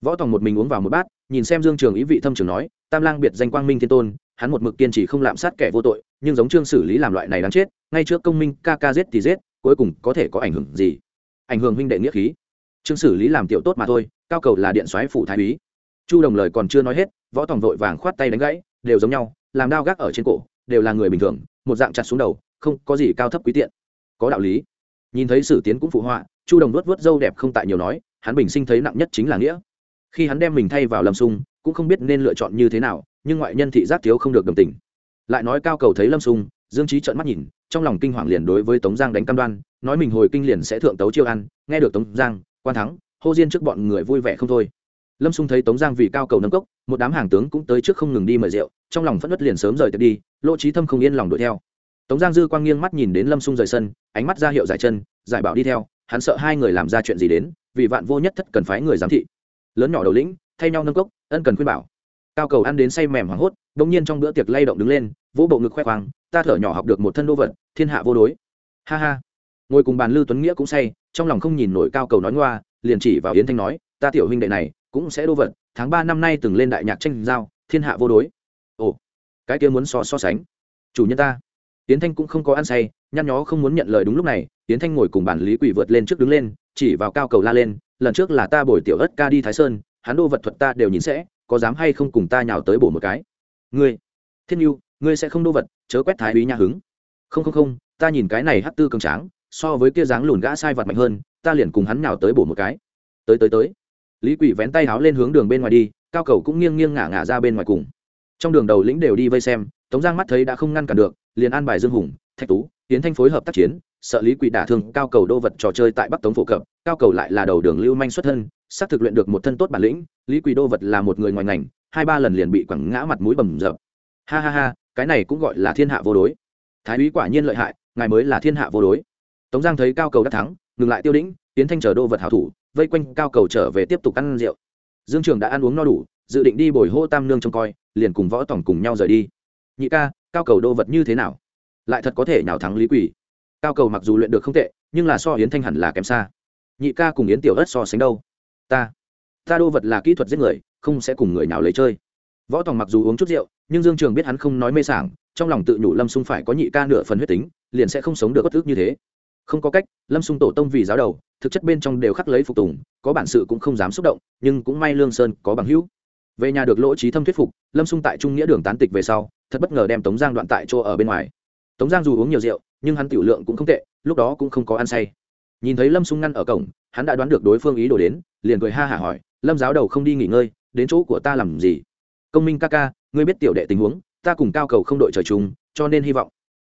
Võ tòng một mình uống vào một bát, nhìn xem dương trường ý vị thâm trường nói, tam lang biệt danh quang minh thiên tôn, hắn một mực kiên trì không lạm sát kẻ vô tội, nhưng giống trương xử lý làm loại này đáng chết, ngay trước công minh ca ca giết thì giết, cuối cùng có thể có ảnh hưởng gì? Ảnh hưởng huynh đệ nghĩa khí. Trương xử lý làm tiểu tốt mà thôi, cao cầu là điện soái phủ thái úy. Chu đồng lời còn chưa nói hết, võ tòng vội vàng khoát tay đánh gãy, đều giống nhau, làm đao gác ở trên cổ, đều là người bình thường, một dạng chặt xuống đầu, không có gì cao thấp quý tiện. Có đạo lý. Nhìn thấy sử tiến cũng phụ họa, chu đồng nuốt vớt dâu đẹp không tại nhiều nói hắn bình sinh thấy nặng nhất chính là nghĩa. Khi hắn đem mình thay vào lâm sung, cũng không biết nên lựa chọn như thế nào, nhưng ngoại nhân thị giác thiếu không được đồng tình. Lại nói cao cầu thấy lâm sung, dương trí trợn mắt nhìn, trong lòng kinh hoàng liền đối với tống giang đánh cam đoan, nói mình hồi kinh liền sẽ thượng tấu chiêu ăn, nghe được tống giang, quan thắng, hô diên trước bọn người vui vẻ không thôi. Lâm xung thấy tống giang vì cao cầu nâng cốc, một đám hàng tướng cũng tới trước không ngừng đi mời rượu, trong lòng phẫn nứt liền sớm rời tiệc đi lộ trí thâm không yên lòng đuổi theo. Tống giang dư quang nghiêng mắt nhìn đến lâm xung rời sân, ánh mắt ra hiệu giải chân, giải bảo đi theo, hắn sợ hai người làm ra chuyện gì đến vì vạn vô nhất thất cần phái người giám thị. Lớn nhỏ đầu lĩnh, thay nhau nâng cốc, ân cần khuyên bảo. Cao cầu ăn đến say mềm hoảng hốt đ nhiên trong bữa tiệc lay động đứng lên, vỗ bộ ngực khoe khoang, ta thở nhỏ học được một thân đô vật, thiên hạ vô đối. Ha ha. Ngồi cùng bàn lưu tuấn nghĩa cũng say, trong lòng không nhìn nổi cao cầu nói ngoa, liền chỉ vào yến thanh nói, ta tiểu huynh đệ này, cũng sẽ đô vật, tháng ba năm nay từng lên đại nhạc tranh giao, thiên hạ vô đối. Ồ, cái kia muốn so so sánh. Chủ nhân ta. Tiến thanh cũng không có ăn say, nhăn nhó không muốn nhận lời đúng lúc này, Tiến thanh ngồi cùng bản lý quỷ vượt lên trước đứng lên, chỉ vào cao cầu la lên, lần trước là ta bồi tiểu ất ca đi thái sơn, hắn đô vật thuật ta đều nhìn sẽ, có dám hay không cùng ta nhào tới bổ một cái? Ngươi thiên yêu ngươi sẽ không đô vật, chớ quét thái úy nhà hứng. Không không không, ta nhìn cái này hát tư cường tráng, so với kia dáng lùn gã sai vật mạnh hơn, ta liền cùng hắn nhào tới bổ một cái. Tới tới tới. Lý quỷ vén tay háo lên hướng đường bên ngoài đi, cao cầu cũng nghiêng nghiêng ngả ngả ra bên ngoài cùng. Trong đường đầu lĩnh đều đi vây xem, tống giang mắt thấy đã không ngăn cản được liền an bài dương hùng, thạch tú tiến thanh phối hợp tác chiến, sợ lý quỷ đả thương cao cầu đô vật trò chơi tại bắc tống phổ cập, cao cầu lại là đầu đường lưu manh xuất thân, xác thực luyện được một thân tốt bản lĩnh, lý quỷ đô vật là một người ngoài ngành, hai ba lần liền bị quẳng ngã mặt mũi bầm dập. Ha ha ha, cái này cũng gọi là thiên hạ vô đối. Thái úy quả nhiên lợi hại, ngài mới là thiên hạ vô đối. Tống giang thấy cao cầu đã thắng, ngừng lại tiêu đĩnh tiến thanh chờ đô vật hảo thủ, vây quanh cao cầu trở về tiếp tục ăn rượu. Dương trường đã ăn uống no đủ, dự định đi bồi hô tam nương trông coi, liền cùng võ tổng cùng nhau rời đi. Nhị ca cao cầu đô vật như thế nào? Lại thật có thể nào thắng lý quỷ cao cầu mặc dù luyện được không tệ, nhưng là so yến thanh hẳn là kém xa. Nhị ca cùng yến tiểu ất so sánh đâu? Ta ta đô vật là kỹ thuật giết người, không sẽ cùng người nào lấy chơi. Võ tòng mặc dù uống chút rượu, nhưng dương trường biết hắn không nói mê sảng, trong lòng tự nhủ lâm xung phải có nhị ca nửa phần huyết tính, liền sẽ không sống được bất thức như thế. Không có cách, lâm xung tổ tông vì giáo đầu, thực chất bên trong đều khắc lấy phục tùng, có bản sự cũng không dám xúc động, nhưng cũng may lương sơn có bằng hữu. Về nhà được lỗ trí thâm thuyết phục, lâm xung tại trung nghĩa đường tán tịch về sau thật bất ngờ đem tống giang đoạn tại chỗ ở bên ngoài. Tống giang dù uống nhiều rượu, nhưng hắn tiểu lượng cũng không tệ, lúc đó cũng không có ăn say. Nhìn thấy lâm xung ngăn ở cổng, hắn đã đoán được đối phương ý đồ đến, liền cười ha hả hỏi, lâm giáo đầu không đi nghỉ ngơi, đến chỗ của ta làm gì? Công minh ca ca, ngươi biết tiểu đệ tình huống, ta cùng cao cầu không đội trời chung, cho nên hy vọng.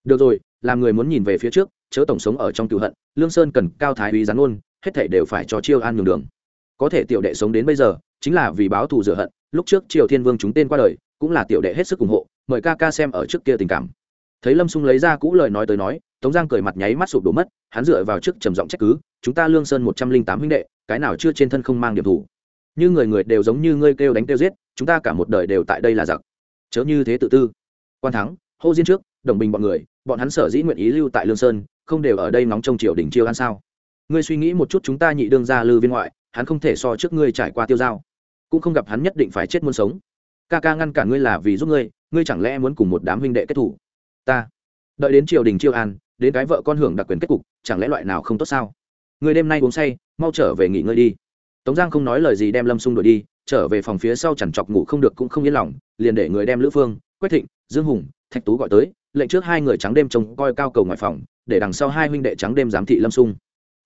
Được rồi, làm người muốn nhìn về phía trước, chớ tổng sống ở trong cựu hận, lương sơn cần cao thái úy gián ôn, hết thể đều phải cho chiêu an nhường đường. Có thể tiểu đệ sống đến bây giờ, chính là vì báo thù rửa hận, lúc trước triều thiên vương chúng tên qua đời, cũng là tiểu đệ hết sức ủng hộ mời ca ca xem ở trước kia tình cảm. Thấy lâm xung lấy ra cũ lời nói tới nói tống giang cười mặt nháy mắt sụp đổ mất hắn dựa vào trước trầm giọng trách cứ chúng ta lương sơn một trăm linh tám huynh đệ cái nào chưa trên thân không mang điểm thủ. Như người người đều giống như ngươi kêu đánh kêu giết chúng ta cả một đời đều tại đây là giặc. Chớ như thế tự tư. Quan thắng hô diên trước đồng bình bọn người bọn hắn sở dĩ nguyện ý lưu tại lương sơn không đều ở đây nóng trong triều đình chiêu ăn sao? Ngươi suy nghĩ một chút chúng ta nhị đương ra lư viên ngoại hắn không thể so trước ngươi trải qua tiêu dao, cũng không gặp hắn nhất định phải chết muôn sống. Ca ca ngăn cản ngươi là vì giúp ngươi ngươi chẳng lẽ muốn cùng một đám huynh đệ kết thủ? Ta. Đợi đến triều đình chiêu an, đến cái vợ con hưởng đặc quyền kết cục, chẳng lẽ loại nào không tốt sao? Ngươi đêm nay uống say, mau trở về nghỉ ngơi đi. Tống giang không nói lời gì đem lâm xung đuổi đi, trở về phòng phía sau chẳng chọc ngủ không được cũng không yên lòng, liền để người đem lữ phương, quách thịnh, dương hùng, thạch tú gọi tới, lệnh trước hai người trắng đêm trông coi cao cầu ngoài phòng, để đằng sau hai huynh đệ trắng đêm giám thị lâm sung.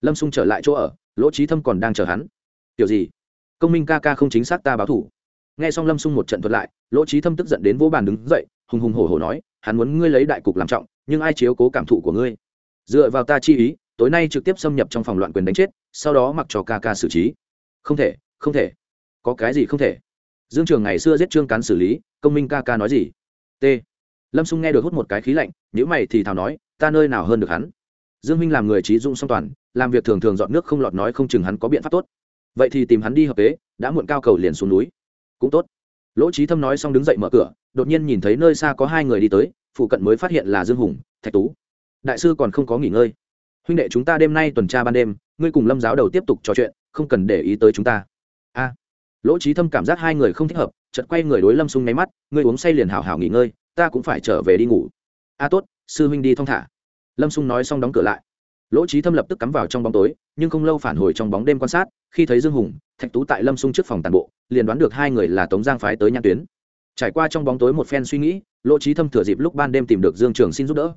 Lâm sung trở lại chỗ ở, lỗ trí thâm còn đang chờ hắn. Kiểu gì? Công minh ca ca không chính xác ta báo thủ nghe xong lâm sung một trận thuật lại, lỗ trí thâm tức giận đến vỗ bàn đứng dậy, hùng hùng hổ hổ nói, hắn muốn ngươi lấy đại cục làm trọng, nhưng ai chiếu cố cảm thụ của ngươi? Dựa vào ta chi ý, tối nay trực tiếp xâm nhập trong phòng loạn quyền đánh chết, sau đó mặc cho ca ca xử trí. Không thể không thể. Có cái gì không thể? Dương trường ngày xưa giết trương cán xử lý, công minh ca ca nói gì? T. Lâm xung nghe được hút một cái khí lạnh nếu mày thì thào nói, ta nơi nào hơn được hắn? Dương minh làm người trí dụng song toàn, làm việc thường thường dọn nước không lọt nói không chừng hắn có biện pháp tốt. Vậy thì tìm hắn đi hợp tế, đã muộn cao cầu liền xuống núi cũng tốt. Lỗ trí thâm nói xong đứng dậy mở cửa, đột nhiên nhìn thấy nơi xa có hai người đi tới, phụ cận mới phát hiện là dương hùng, thạch tú. Đại sư còn không có nghỉ ngơi. Huynh đệ chúng ta đêm nay tuần tra ban đêm, ngươi cùng lâm giáo đầu tiếp tục trò chuyện, không cần để ý tới chúng ta. A. Lỗ trí thâm cảm giác hai người không thích hợp, chợt quay người đối lâm sung nháy mắt, ngươi uống say liền hào hào nghỉ ngơi, ta cũng phải trở về đi ngủ. A, tốt, sư huynh đi thong thả. Lâm sung nói xong đóng cửa lại lỗ trí thâm lập tức cắm vào trong bóng tối, nhưng không lâu phản hồi trong bóng đêm quan sát, khi thấy dương hùng, thạch tú tại lâm Xung trước phòng tàn bộ, liền đoán được hai người là tống giang phái tới nhãn tuyến. Trải qua trong bóng tối một phen suy nghĩ, lỗ trí thâm thừa dịp lúc ban đêm tìm được dương trường xin giúp đỡ.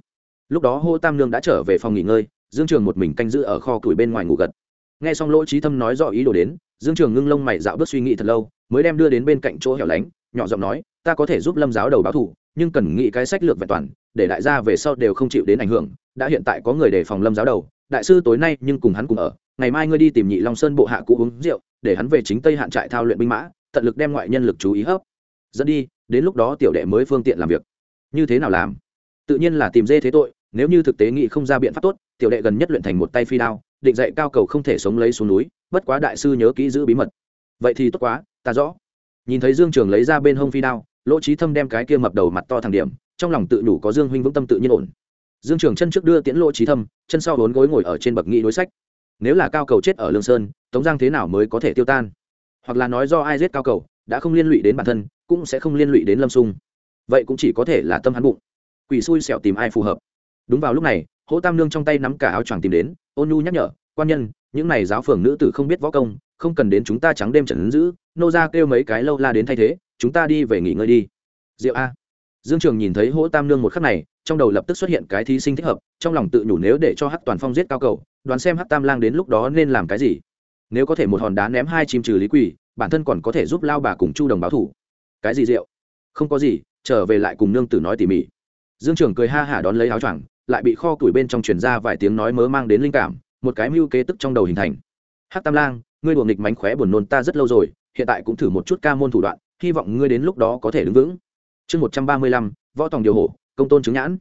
Lúc đó hô tam nương đã trở về phòng nghỉ ngơi, dương trường một mình canh giữ ở kho củi bên ngoài ngủ gật. Nghe xong lỗ trí thâm nói rõ ý đồ đến, dương trường ngưng lông mày dạo bước suy nghĩ thật lâu, mới đem đưa đến bên cạnh chỗ hẻo lánh, nhỏ giọng nói, ta có thể giúp lâm giáo đầu báo thủ nhưng cần nghĩ cái sách lược vẹn toàn, để đại gia về sau đều không chịu đến ảnh hưởng. Đã hiện tại có người đề phòng lâm giáo đầu, đại sư tối nay nhưng cùng hắn cùng ở. Ngày mai ngươi đi tìm nhị long sơn bộ hạ cũ uống rượu, để hắn về chính tây hạn trại thao luyện binh mã, tận lực đem ngoại nhân lực chú ý hấp. Dẫn đi, đến lúc đó tiểu đệ mới phương tiện làm việc. Như thế nào làm? Tự nhiên là tìm dê thế tội, nếu như thực tế nghị không ra biện pháp tốt, tiểu đệ gần nhất luyện thành một tay phi đao, định dạy cao cầu không thể sống lấy xuống núi, bất quá đại sư nhớ kỹ giữ bí mật. Vậy thì tốt quá, ta rõ. Nhìn thấy dương trường lấy ra bên hông phi đao lỗ trí thâm đem cái kia mập đầu mặt to thằng điểm, trong lòng tự đủ có dương huynh vững tâm tự nhiên ổn. Dương trường chân trước đưa tiễn lỗ trí thâm, chân sau vốn gối ngồi ở trên bậc nghị đối sách. Nếu là cao cầu chết ở lương sơn, tống giang thế nào mới có thể tiêu tan? Hoặc là nói do ai giết cao cầu, đã không liên lụy đến bản thân, cũng sẽ không liên lụy đến lâm sung. Vậy cũng chỉ có thể là tâm hắn bụng. Quỷ xui xẹo tìm ai phù hợp? Đúng vào lúc này, hỗ tam nương trong tay nắm cả áo choàng tìm đến, ôn nhu nhắc nhở, quan nhân, những này giáo phường nữ tử không biết võ công, không cần đến chúng ta trắng đêm trần giữ, nô ra kêu mấy cái lâu la đến thay thế chúng ta đi về nghỉ ngơi đi. Diệu a. Dương trường nhìn thấy hỗ tam nương một khắc này, trong đầu lập tức xuất hiện cái thí sinh thích hợp, trong lòng tự nhủ nếu để cho hắc toàn phong giết cao cầu, đoán xem hắc tam lang đến lúc đó nên làm cái gì. Nếu có thể một hòn đá ném hai chim trừ lý quỷ bản thân còn có thể giúp lao bà cùng chu đồng báo thủ. Cái gì rượu? Không có gì, trở về lại cùng nương tử nói tỉ mỉ. Dương trường cười ha hả đón lấy áo choàng, lại bị kho tuổi bên trong truyền ra vài tiếng nói mớ mang đến linh cảm, một cái mưu kế tức trong đầu hình thành. Hắc tam lang, ngươi đùa nghịch mánh khóe buồn nôn ta rất lâu rồi, hiện tại cũng thử một chút ca môn thủ đoạn hy vọng ngươi đến lúc đó có thể đứng vững. Chương một trăm ba mươi lăm, võ tòng điều hổ, công tôn chứng nhãn.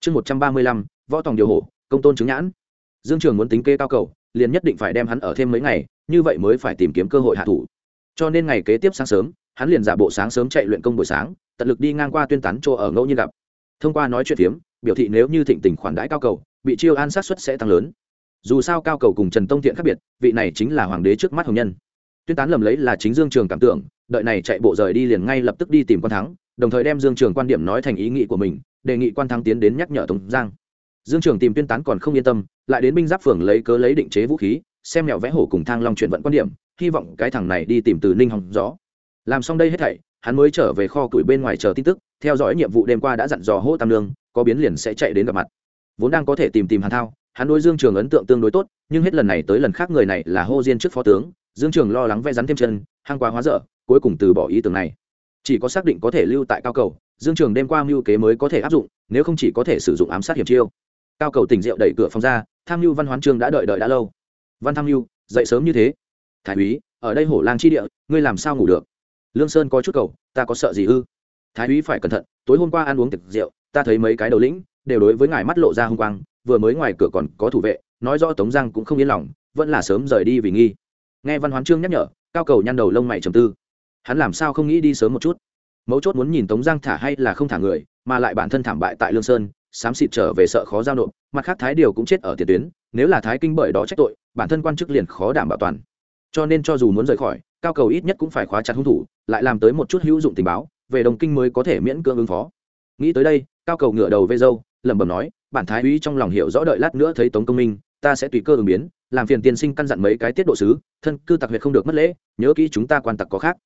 Chương một trăm ba mươi lăm, võ tòng điều hổ, công tôn chứng nhãn. Dương trường muốn tính kê cao cầu, liền nhất định phải đem hắn ở thêm mấy ngày, như vậy mới phải tìm kiếm cơ hội hạ thủ. Cho nên ngày kế tiếp sáng sớm, hắn liền giả bộ sáng sớm chạy luyện công buổi sáng, tận lực đi ngang qua tuyên tán chỗ ở ngẫu nhiên gặp. Thông qua nói chuyện phiếm, biểu thị nếu như thịnh tình khoản đãi cao cầu, bị chiêu an sát suất sẽ tăng lớn. Dù sao cao cầu cùng trần tông thiện khác biệt, vị này chính là hoàng đế trước mắt hồng nhân. Tuyên tán lầm lấy là chính dương trường cảm tưởng đợi này chạy bộ rời đi liền ngay lập tức đi tìm quan thắng, đồng thời đem dương trường quan điểm nói thành ý nghĩ của mình, đề nghị quan thắng tiến đến nhắc nhở tống giang. Dương trường tìm tuyên tán còn không yên tâm, lại đến binh giáp phường lấy cớ lấy định chế vũ khí, xem mẹo vẽ hổ cùng thang long chuyển vận quan điểm, hy vọng cái thằng này đi tìm từ ninh hòng rõ. Làm xong đây hết thảy, hắn mới trở về kho củi bên ngoài chờ tin tức, theo dõi nhiệm vụ đêm qua đã dặn dò hô tam lương có biến liền sẽ chạy đến gặp mặt. Vốn đang có thể tìm tìm hàn thao, hắn đối dương trường ấn tượng tương đối tốt, nhưng hết lần này tới lần khác người này là hô diên trước phó tướng, dương trường lo lắng vẽ rắn thêm chân Hang quá hóa dở, cuối cùng từ bỏ ý tưởng này. Chỉ có xác định có thể lưu tại cao cầu, dương trường đêm qua mưu kế mới có thể áp dụng, nếu không chỉ có thể sử dụng ám sát hiểm chiêu. Cao cầu tỉnh rượu đẩy cửa phòng ra, tham mưu văn hoán trương đã đợi đợi đã lâu. Văn tham mưu, dậy sớm như thế. Thái úy, ở đây hổ lang chi địa, ngươi làm sao ngủ được? Lương sơn có chút cầu, ta có sợ gì ư? Thái úy phải cẩn thận, tối hôm qua ăn uống tiệc rượu, ta thấy mấy cái đầu lĩnh, đều đối với ngài mắt lộ ra hung quang, vừa mới ngoài cửa còn có thủ vệ, nói rõ tống giang cũng không yên lòng, vẫn là sớm rời đi vì nghi. Nghe văn hoán trương nhắc nhở cao cầu nhăn đầu lông mày trầm tư. Hắn làm sao không nghĩ đi sớm một chút? Mấu chốt muốn nhìn tống giang thả hay là không thả người, mà lại bản thân thảm bại tại lương sơn, xám xịt trở về sợ khó giao nộp, mặt khác thái điều cũng chết ở tiền tuyến, nếu là thái kinh bởi đó trách tội, bản thân quan chức liền khó đảm bảo toàn. Cho nên cho dù muốn rời khỏi, cao cầu ít nhất cũng phải khóa chặt hung thủ, lại làm tới một chút hữu dụng tình báo, về đồng kinh mới có thể miễn cưỡng ứng phó. Nghĩ tới đây, cao cầu ngửa đầu vây dâu, lẩm bẩm nói, bản thái úy trong lòng hiểu rõ đợi lát nữa thấy tống công minh ta sẽ tùy cơ ứng biến, làm phiền tiên sinh căn dặn mấy cái tiết độ sứ, thân cư tặc huyệt không được mất lễ, nhớ kỹ chúng ta quan tặc có khác.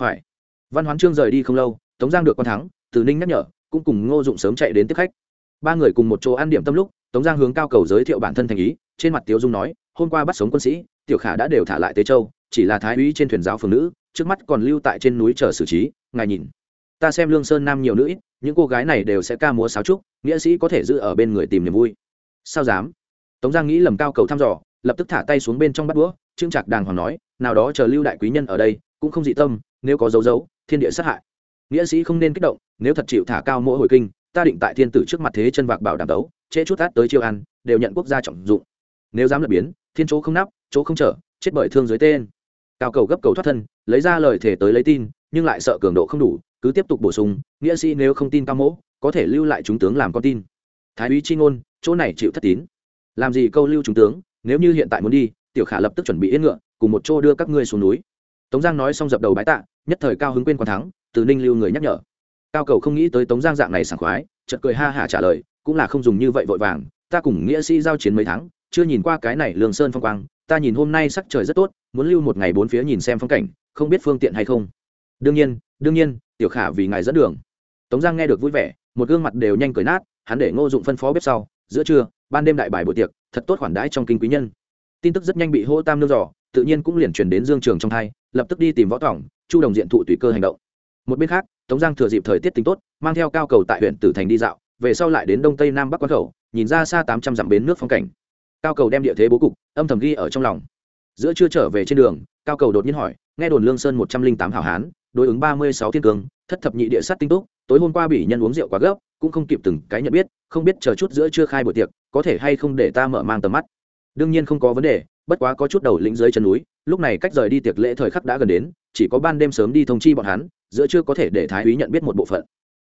Phải. Văn hoán trương rời đi không lâu, tống giang được quan thắng, từ ninh nhắc nhở, cũng cùng ngô dụng sớm chạy đến tiếp khách. Ba người cùng một chỗ ăn điểm tâm lúc, tống giang hướng cao cầu giới thiệu bản thân thành ý, trên mặt tiếu dung nói, hôm qua bắt sống quân sĩ, tiểu khả đã đều thả lại tế châu, chỉ là thái úy trên thuyền giáo phường nữ, trước mắt còn lưu tại trên núi chờ xử trí, ngài nhìn. Ta xem lương sơn nam nhiều nữ ít, những cô gái này đều sẽ ca múa sáo trúc, nghĩa sĩ có thể giữ ở bên người tìm niềm vui. Sao dám? Tống giang nghĩ lầm cao cầu thăm dò, lập tức thả tay xuống bên trong bắt đũa, trương trạc đàng hoàng nói, nào đó chờ lưu đại quý nhân ở đây, cũng không dị tâm, nếu có dấu dấu, thiên địa sát hại. Nghĩa sĩ không nên kích động, nếu thật chịu thả cao mỗi hồi kinh, ta định tại thiên tử trước mặt thế chân vạc bảo đảm tấu trễ chút tát tới chiêu ăn, đều nhận quốc gia trọng dụng. Nếu dám lập biến, thiên chỗ không nắp, chỗ không trở, chết bởi thương dưới tên. Cao cầu gấp cầu thoát thân, lấy ra lời thể tới lấy tin, nhưng lại sợ cường độ không đủ, cứ tiếp tục bổ sung, nghĩa sĩ nếu không tin cao mỗ, có thể lưu lại chúng tướng làm con tin. Thái úy chi ngôn, chỗ này chịu thất tín làm gì câu lưu trung tướng, nếu như hiện tại muốn đi, tiểu khả lập tức chuẩn bị yên ngựa, cùng một chỗ đưa các ngươi xuống núi. Tống giang nói xong dập đầu bái tạ, nhất thời cao hứng quên quan thắng, từ ninh lưu người nhắc nhở. Cao cầu không nghĩ tới tống giang dạng này sảng khoái, chợt cười ha hả trả lời, cũng là không dùng như vậy vội vàng, ta cùng nghĩa sĩ giao chiến mấy tháng, chưa nhìn qua cái này lường sơn phong quang, ta nhìn hôm nay sắc trời rất tốt, muốn lưu một ngày bốn phía nhìn xem phong cảnh, không biết phương tiện hay không. Đương nhiên đương nhiên, tiểu khả vì ngài dẫn đường. Tống giang nghe được vui vẻ, một gương mặt đều nhanh cười nát, hắn để ngô dụng phân phó bếp sau, giữa trưa ban đêm đại bài buổi tiệc, thật tốt khoản đãi trong kinh quý nhân. Tin tức rất nhanh bị hô tam nương dò, tự nhiên cũng liền truyền đến dương trường trong thai, lập tức đi tìm võ tỏng chu đồng diện thụ tùy cơ hành động. Một bên khác, tống giang thừa dịp thời tiết tính tốt, mang theo cao cầu tại huyện tử thành đi dạo, về sau lại đến đông tây nam bắc quán khẩu, nhìn ra xa tám trăm dặm bến nước phong cảnh. Cao cầu đem địa thế bố cục, âm thầm ghi ở trong lòng. Giữa chưa trở về trên đường, cao cầu đột nhiên hỏi, nghe đồn lương sơn một trăm linh tám hảo hán, đối ứng ba mươi sáu thiên cương thất thập nhị địa sát tinh túc, tối hôm qua bị nhân uống rượu quá gấp, cũng không kịp từng cái nhận biết, không biết chờ chút giữa chưa khai buổi tiệc có thể hay không để ta mở mang tầm mắt? Đương nhiên không có vấn đề, bất quá có chút đầu lĩnh dưới chân núi, lúc này cách rời đi tiệc lễ thời khắc đã gần đến, chỉ có ban đêm sớm đi thông chi bọn hắn, giữa chưa có thể để thái úy nhận biết một bộ phận.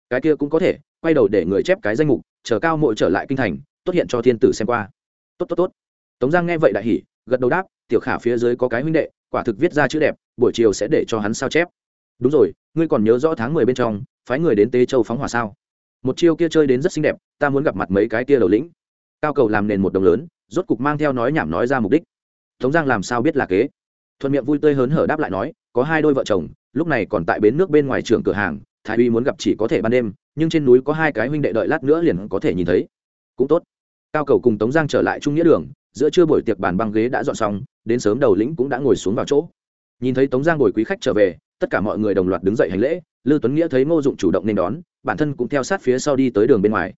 Cái kia cũng có thể, quay đầu để người chép cái danh mục, chờ cao mội trở lại kinh thành, tốt hiện cho thiên tử xem qua. Tốt tốt tốt. Tống giang nghe vậy đại hỉ, gật đầu đáp, tiểu khả phía dưới có cái huynh đệ, quả thực viết ra chữ đẹp, buổi chiều sẽ để cho hắn sao chép. Đúng rồi, ngươi còn nhớ rõ tháng mười bên trong, phái người đến tế châu phóng hỏa sao? Một chiêu kia chơi đến rất xinh đẹp, ta muốn gặp mặt mấy cái kia đầu lĩnh cao cầu làm nền một đồng lớn, rốt cục mang theo nói nhảm nói ra mục đích. Tống giang làm sao biết là kế? Thuận miệng vui tươi hớn hở đáp lại nói, có hai đôi vợ chồng, lúc này còn tại bến nước bên ngoài trường cửa hàng, thái uy muốn gặp chỉ có thể ban đêm, nhưng trên núi có hai cái huynh đệ đợi lát nữa liền có thể nhìn thấy. Cũng tốt. Cao cầu cùng tống giang trở lại trung nghĩa đường, giữa trưa buổi tiệc bàn băng ghế đã dọn xong, đến sớm đầu lĩnh cũng đã ngồi xuống vào chỗ. Nhìn thấy tống giang ngồi quý khách trở về, tất cả mọi người đồng loạt đứng dậy hành lễ, lư tuấn nghĩa thấy ngô dụng chủ động nên đón, bản thân cũng theo sát phía sau đi tới đường bên ngoài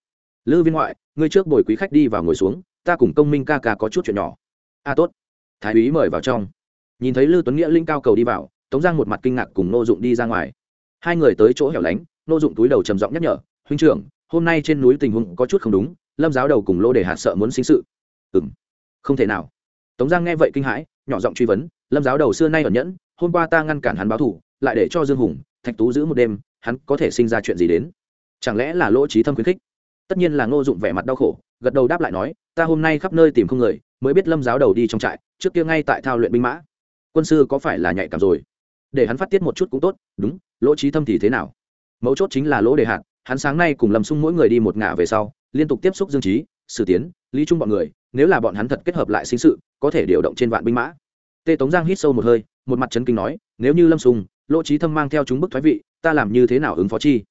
lữ viên ngoại, ngươi trước bồi quý khách đi vào ngồi xuống, ta cùng công minh ca ca có chút chuyện nhỏ. A tốt. Thái úy mời vào trong. Nhìn thấy lư tuấn nghĩa linh cao cầu đi vào, tống giang một mặt kinh ngạc cùng Nô dụng đi ra ngoài. Hai người tới chỗ hẻo lánh, Nô dụng túi đầu trầm giọng nhắc nhở, huynh trưởng, hôm nay trên núi tình huống có chút không đúng, lâm giáo đầu cùng lô để hạt sợ muốn sinh sự. Ừ m không thể nào. Tống giang nghe vậy kinh hãi, nhỏ giọng truy vấn, lâm giáo đầu xưa nay ở nhẫn, hôm qua ta ngăn cản hắn báo thủ lại để cho dương hùng, thạch tú giữ một đêm, hắn có thể sinh ra chuyện gì đến? Chẳng lẽ là lỗ trí thâm khuyến khích? Tất nhiên là ngô dụng vẻ mặt đau khổ, gật đầu đáp lại nói, ta hôm nay khắp nơi tìm không người, mới biết lâm giáo đầu đi trong trại, trước kia ngay tại thao luyện binh mã. Quân sư có phải là nhạy cảm rồi? Để hắn phát tiết một chút cũng tốt, đúng, lỗ trí thâm thì thế nào? Mấu chốt chính là lỗ đề hạt, hắn sáng nay cùng lâm sung mỗi người đi một ngả về sau, liên tục tiếp xúc dương trí sử tiến, lý trung bọn người, nếu là bọn hắn thật kết hợp lại sinh sự, có thể điều động trên vạn binh mã. Tê tống giang hít sâu một hơi, một mặt trấn kinh nói, nếu như lâm sung, lỗ trí thâm mang theo chúng bức thoái vị, ta làm như thế nào ứng phó chi?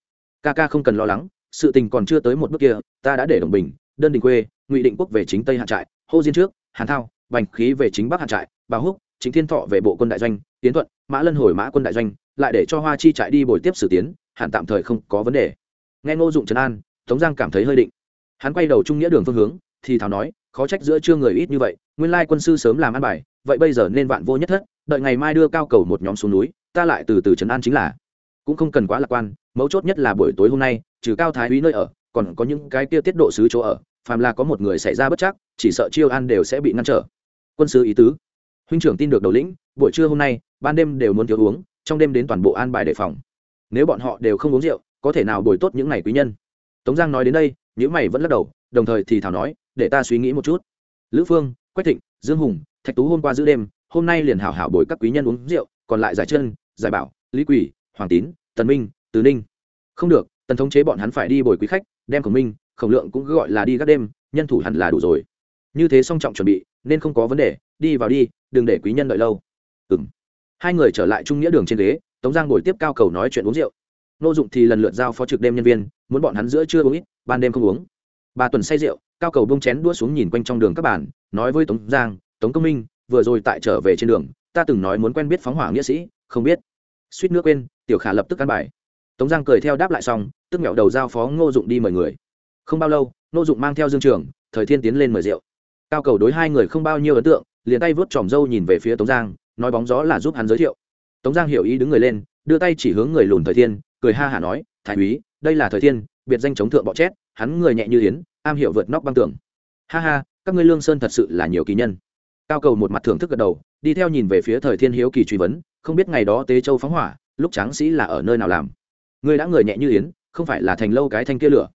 Ca ca không cần lo lắng sự tình còn chưa tới một bước kia, ta đã để đồng bình, đơn đình quê, ngụy định quốc về chính tây hạ trại, hô diên trước, hàn thao, bành khí về chính bắc hạ trại bà húc, chính thiên thọ về bộ quân đại doanh, tiến thuận, mã lân hồi mã quân đại doanh, lại để cho hoa chi trại đi bồi tiếp sử tiến, hẳn tạm thời không có vấn đề. Nghe ngô dụng trấn an, tống giang cảm thấy hơi định. Hắn quay đầu trung nghĩa đường phương hướng, thì thảo nói, khó trách giữa trưa người ít như vậy, nguyên lai quân sư sớm làm ăn bài, vậy bây giờ nên vạn vô nhất thất, đợi ngày mai đưa cao cầu một nhóm xuống núi, ta lại từ từ trấn an chính là. Cũng không cần quá lạc quan, mấu chốt nhất là buổi tối hôm nay trừ cao thái úy nơi ở, còn có những cái kia tiết độ sứ chỗ ở, phàm là có một người xảy ra bất chắc, chỉ sợ chiêu an đều sẽ bị ngăn trở. Quân sứ ý tứ. Huynh trưởng tin được đầu lĩnh, buổi trưa hôm nay, ban đêm đều muốn thiếu uống, trong đêm đến toàn bộ an bài đề phòng. Nếu bọn họ đều không uống rượu, có thể nào bồi tốt những ngày quý nhân? Tống giang nói đến đây những mày vẫn lắc đầu, đồng thời thì thảo nói, để ta suy nghĩ một chút. Lữ phương, quách thịnh, dương hùng, thạch tú hôm qua giữ đêm, hôm nay liền hảo hảo bồi các quý nhân uống rượu, còn lại giải chân, giải bảo, lý quỷ, hoàng tín, tần minh tứ ninh. Không được tần thống chế bọn hắn phải đi bồi quý khách, đem khổng minh, khổng lượng cũng gọi là đi các đêm, nhân thủ hẳn là đủ rồi. Như thế song trọng chuẩn bị, nên không có vấn đề, đi vào đi, đừng để quý nhân đợi lâu. Ừng hai người trở lại trung nghĩa đường trên ghế, tống giang ngồi tiếp cao cầu nói chuyện uống rượu. Nô dụng thì lần lượt giao phó trực đêm nhân viên, muốn bọn hắn giữa chưa uống ít, ban đêm không uống. Ba tuần say rượu, cao cầu bông chén đua xuống nhìn quanh trong đường các bản nói với tống giang, tống công minh, vừa rồi tại trở về trên đường, ta từng nói muốn quen biết phóng hỏa nghĩa sĩ, không biết. Suýt nước quên, tiểu khả lập tức căn bài. Tống giang cười theo đáp lại xong tức mẹo đầu giao phó ngô dụng đi mời người. Không bao lâu, ngô dụng mang theo dương trường, thời thiên tiến lên mời rượu. Cao cầu đối hai người không bao nhiêu ấn tượng, liền tay vớt tròm râu nhìn về phía tống giang, nói bóng gió là giúp hắn giới thiệu. Tống giang hiểu ý đứng người lên, đưa tay chỉ hướng người lùn thời thiên, cười ha hả nói, thái úy, đây là thời thiên, biệt danh chống thượng bọ chét, hắn người nhẹ như yến, am hiểu vượt nóc băng tường. Ha ha, các ngươi lương sơn thật sự là nhiều kỳ nhân. Cao cầu một mặt thưởng thức gật đầu, đi theo nhìn về phía thời thiên hiếu kỳ truy vấn, không biết ngày đó tế châu phóng hỏa, lúc tráng sĩ là ở nơi nào làm. Ngươi đã người nhẹ như yến không phải là thành lâu cái thanh kia lửa.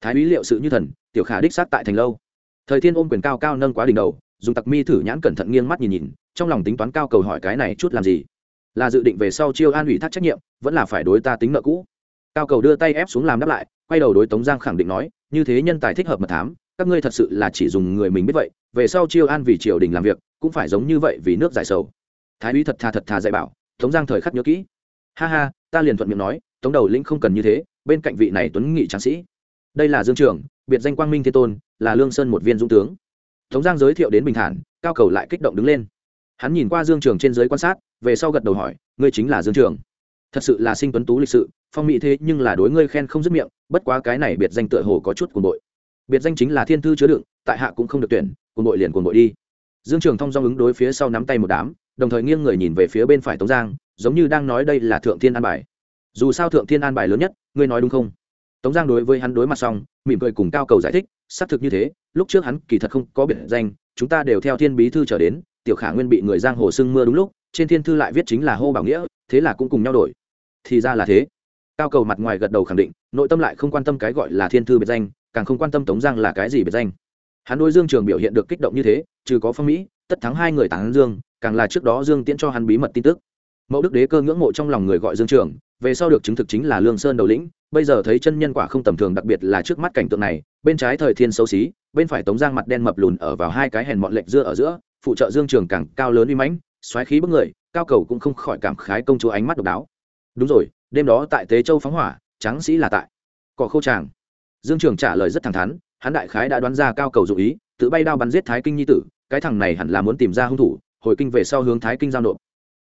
Thái úy liệu sự như thần, tiểu khả đích sát tại thành lâu. Thời thiên ôm quyền cao cao nâng quá đỉnh đầu, dùng tặc mi thử nhãn cẩn thận nghiêng mắt nhìn nhìn, trong lòng tính toán cao cầu hỏi cái này chút làm gì? Là dự định về sau chiêu an ủy thác trách nhiệm, vẫn là phải đối ta tính nợ cũ. Cao cầu đưa tay ép xuống làm đáp lại, quay đầu đối tống giang khẳng định nói, như thế nhân tài thích hợp mật thám, các ngươi thật sự là chỉ dùng người mình biết vậy, về sau chiêu an vì triều đình làm việc, cũng phải giống như vậy vì nước giải sầu. Thái úy thật thà thật thà dạy bảo, tống giang thời khắc nhớ kỹ. Ha ha, ta liền thuận miệng nói, tống đầu lĩnh không cần như thế bên cạnh vị này tuấn nghị tráng sĩ. Đây là dương trường, biệt danh quang minh thiên tôn, là lương sơn một viên dũng tướng. Tống giang giới thiệu đến bình thản, cao cầu lại kích động đứng lên. Hắn nhìn qua dương trường trên giới quan sát, về sau gật đầu hỏi, ngươi chính là dương trường? Thật sự là sinh tuấn tú lịch sự, phong mỹ thế nhưng là đối ngươi khen không dứt miệng, bất quá cái này biệt danh tựa hồ có chút cuồng bội. Biệt danh chính là thiên thư chứa đựng, tại hạ cũng không được tuyển, cuồng bội liền cuồng bội đi. Dương trường thông do ứng đối phía sau nắm tay một đám, đồng thời nghiêng người nhìn về phía bên phải tống giang, giống như đang nói đây là thượng thiên an bài dù sao thượng thiên an bài lớn nhất, ngươi nói đúng không? Tống giang đối với hắn đối mặt xong, mỉm cười cùng cao cầu giải thích, xác thực như thế, lúc trước hắn kỳ thật không có biệt danh, chúng ta đều theo thiên bí thư trở đến, tiểu khả nguyên bị người giang hồ sưng mưa đúng lúc, trên thiên thư lại viết chính là hô bảo nghĩa, thế là cũng cùng nhau đổi. Thì ra là thế. Cao cầu mặt ngoài gật đầu khẳng định, nội tâm lại không quan tâm cái gọi là thiên thư biệt danh, càng không quan tâm tống giang là cái gì biệt danh. Hắn đôi dương trường biểu hiện được kích động như thế, trừ có phong mỹ, tất thắng hai người tán dương, càng là trước đó dương tiễn cho hắn bí mật tin tức mẫu đức đế cơ ngưỡng mộ trong lòng người gọi dương trường, về sau được chứng thực chính là lương sơn đầu lĩnh, bây giờ thấy chân nhân quả không tầm thường, đặc biệt là trước mắt cảnh tượng này, bên trái thời thiên xấu xí, bên phải tống giang mặt đen mập lùn ở vào hai cái hèn mọn lệch dưa ở giữa, phụ trợ dương trường càng cao lớn uy mãnh, xoáy khí bức người, cao cầu cũng không khỏi cảm khái công chúa ánh mắt độc đáo. Đúng rồi, đêm đó tại tế châu phóng hỏa, tráng sĩ là tại cỏ khâu tràng. Dương trường trả lời rất thẳng thắn, hắn đại khái đã đoán ra cao cầu dụ ý, tự bay đao bắn giết thái kinh nhi tử, cái thằng này hẳn là muốn tìm ra hung thủ, hồi kinh về sau hướng thái kinh giao nộp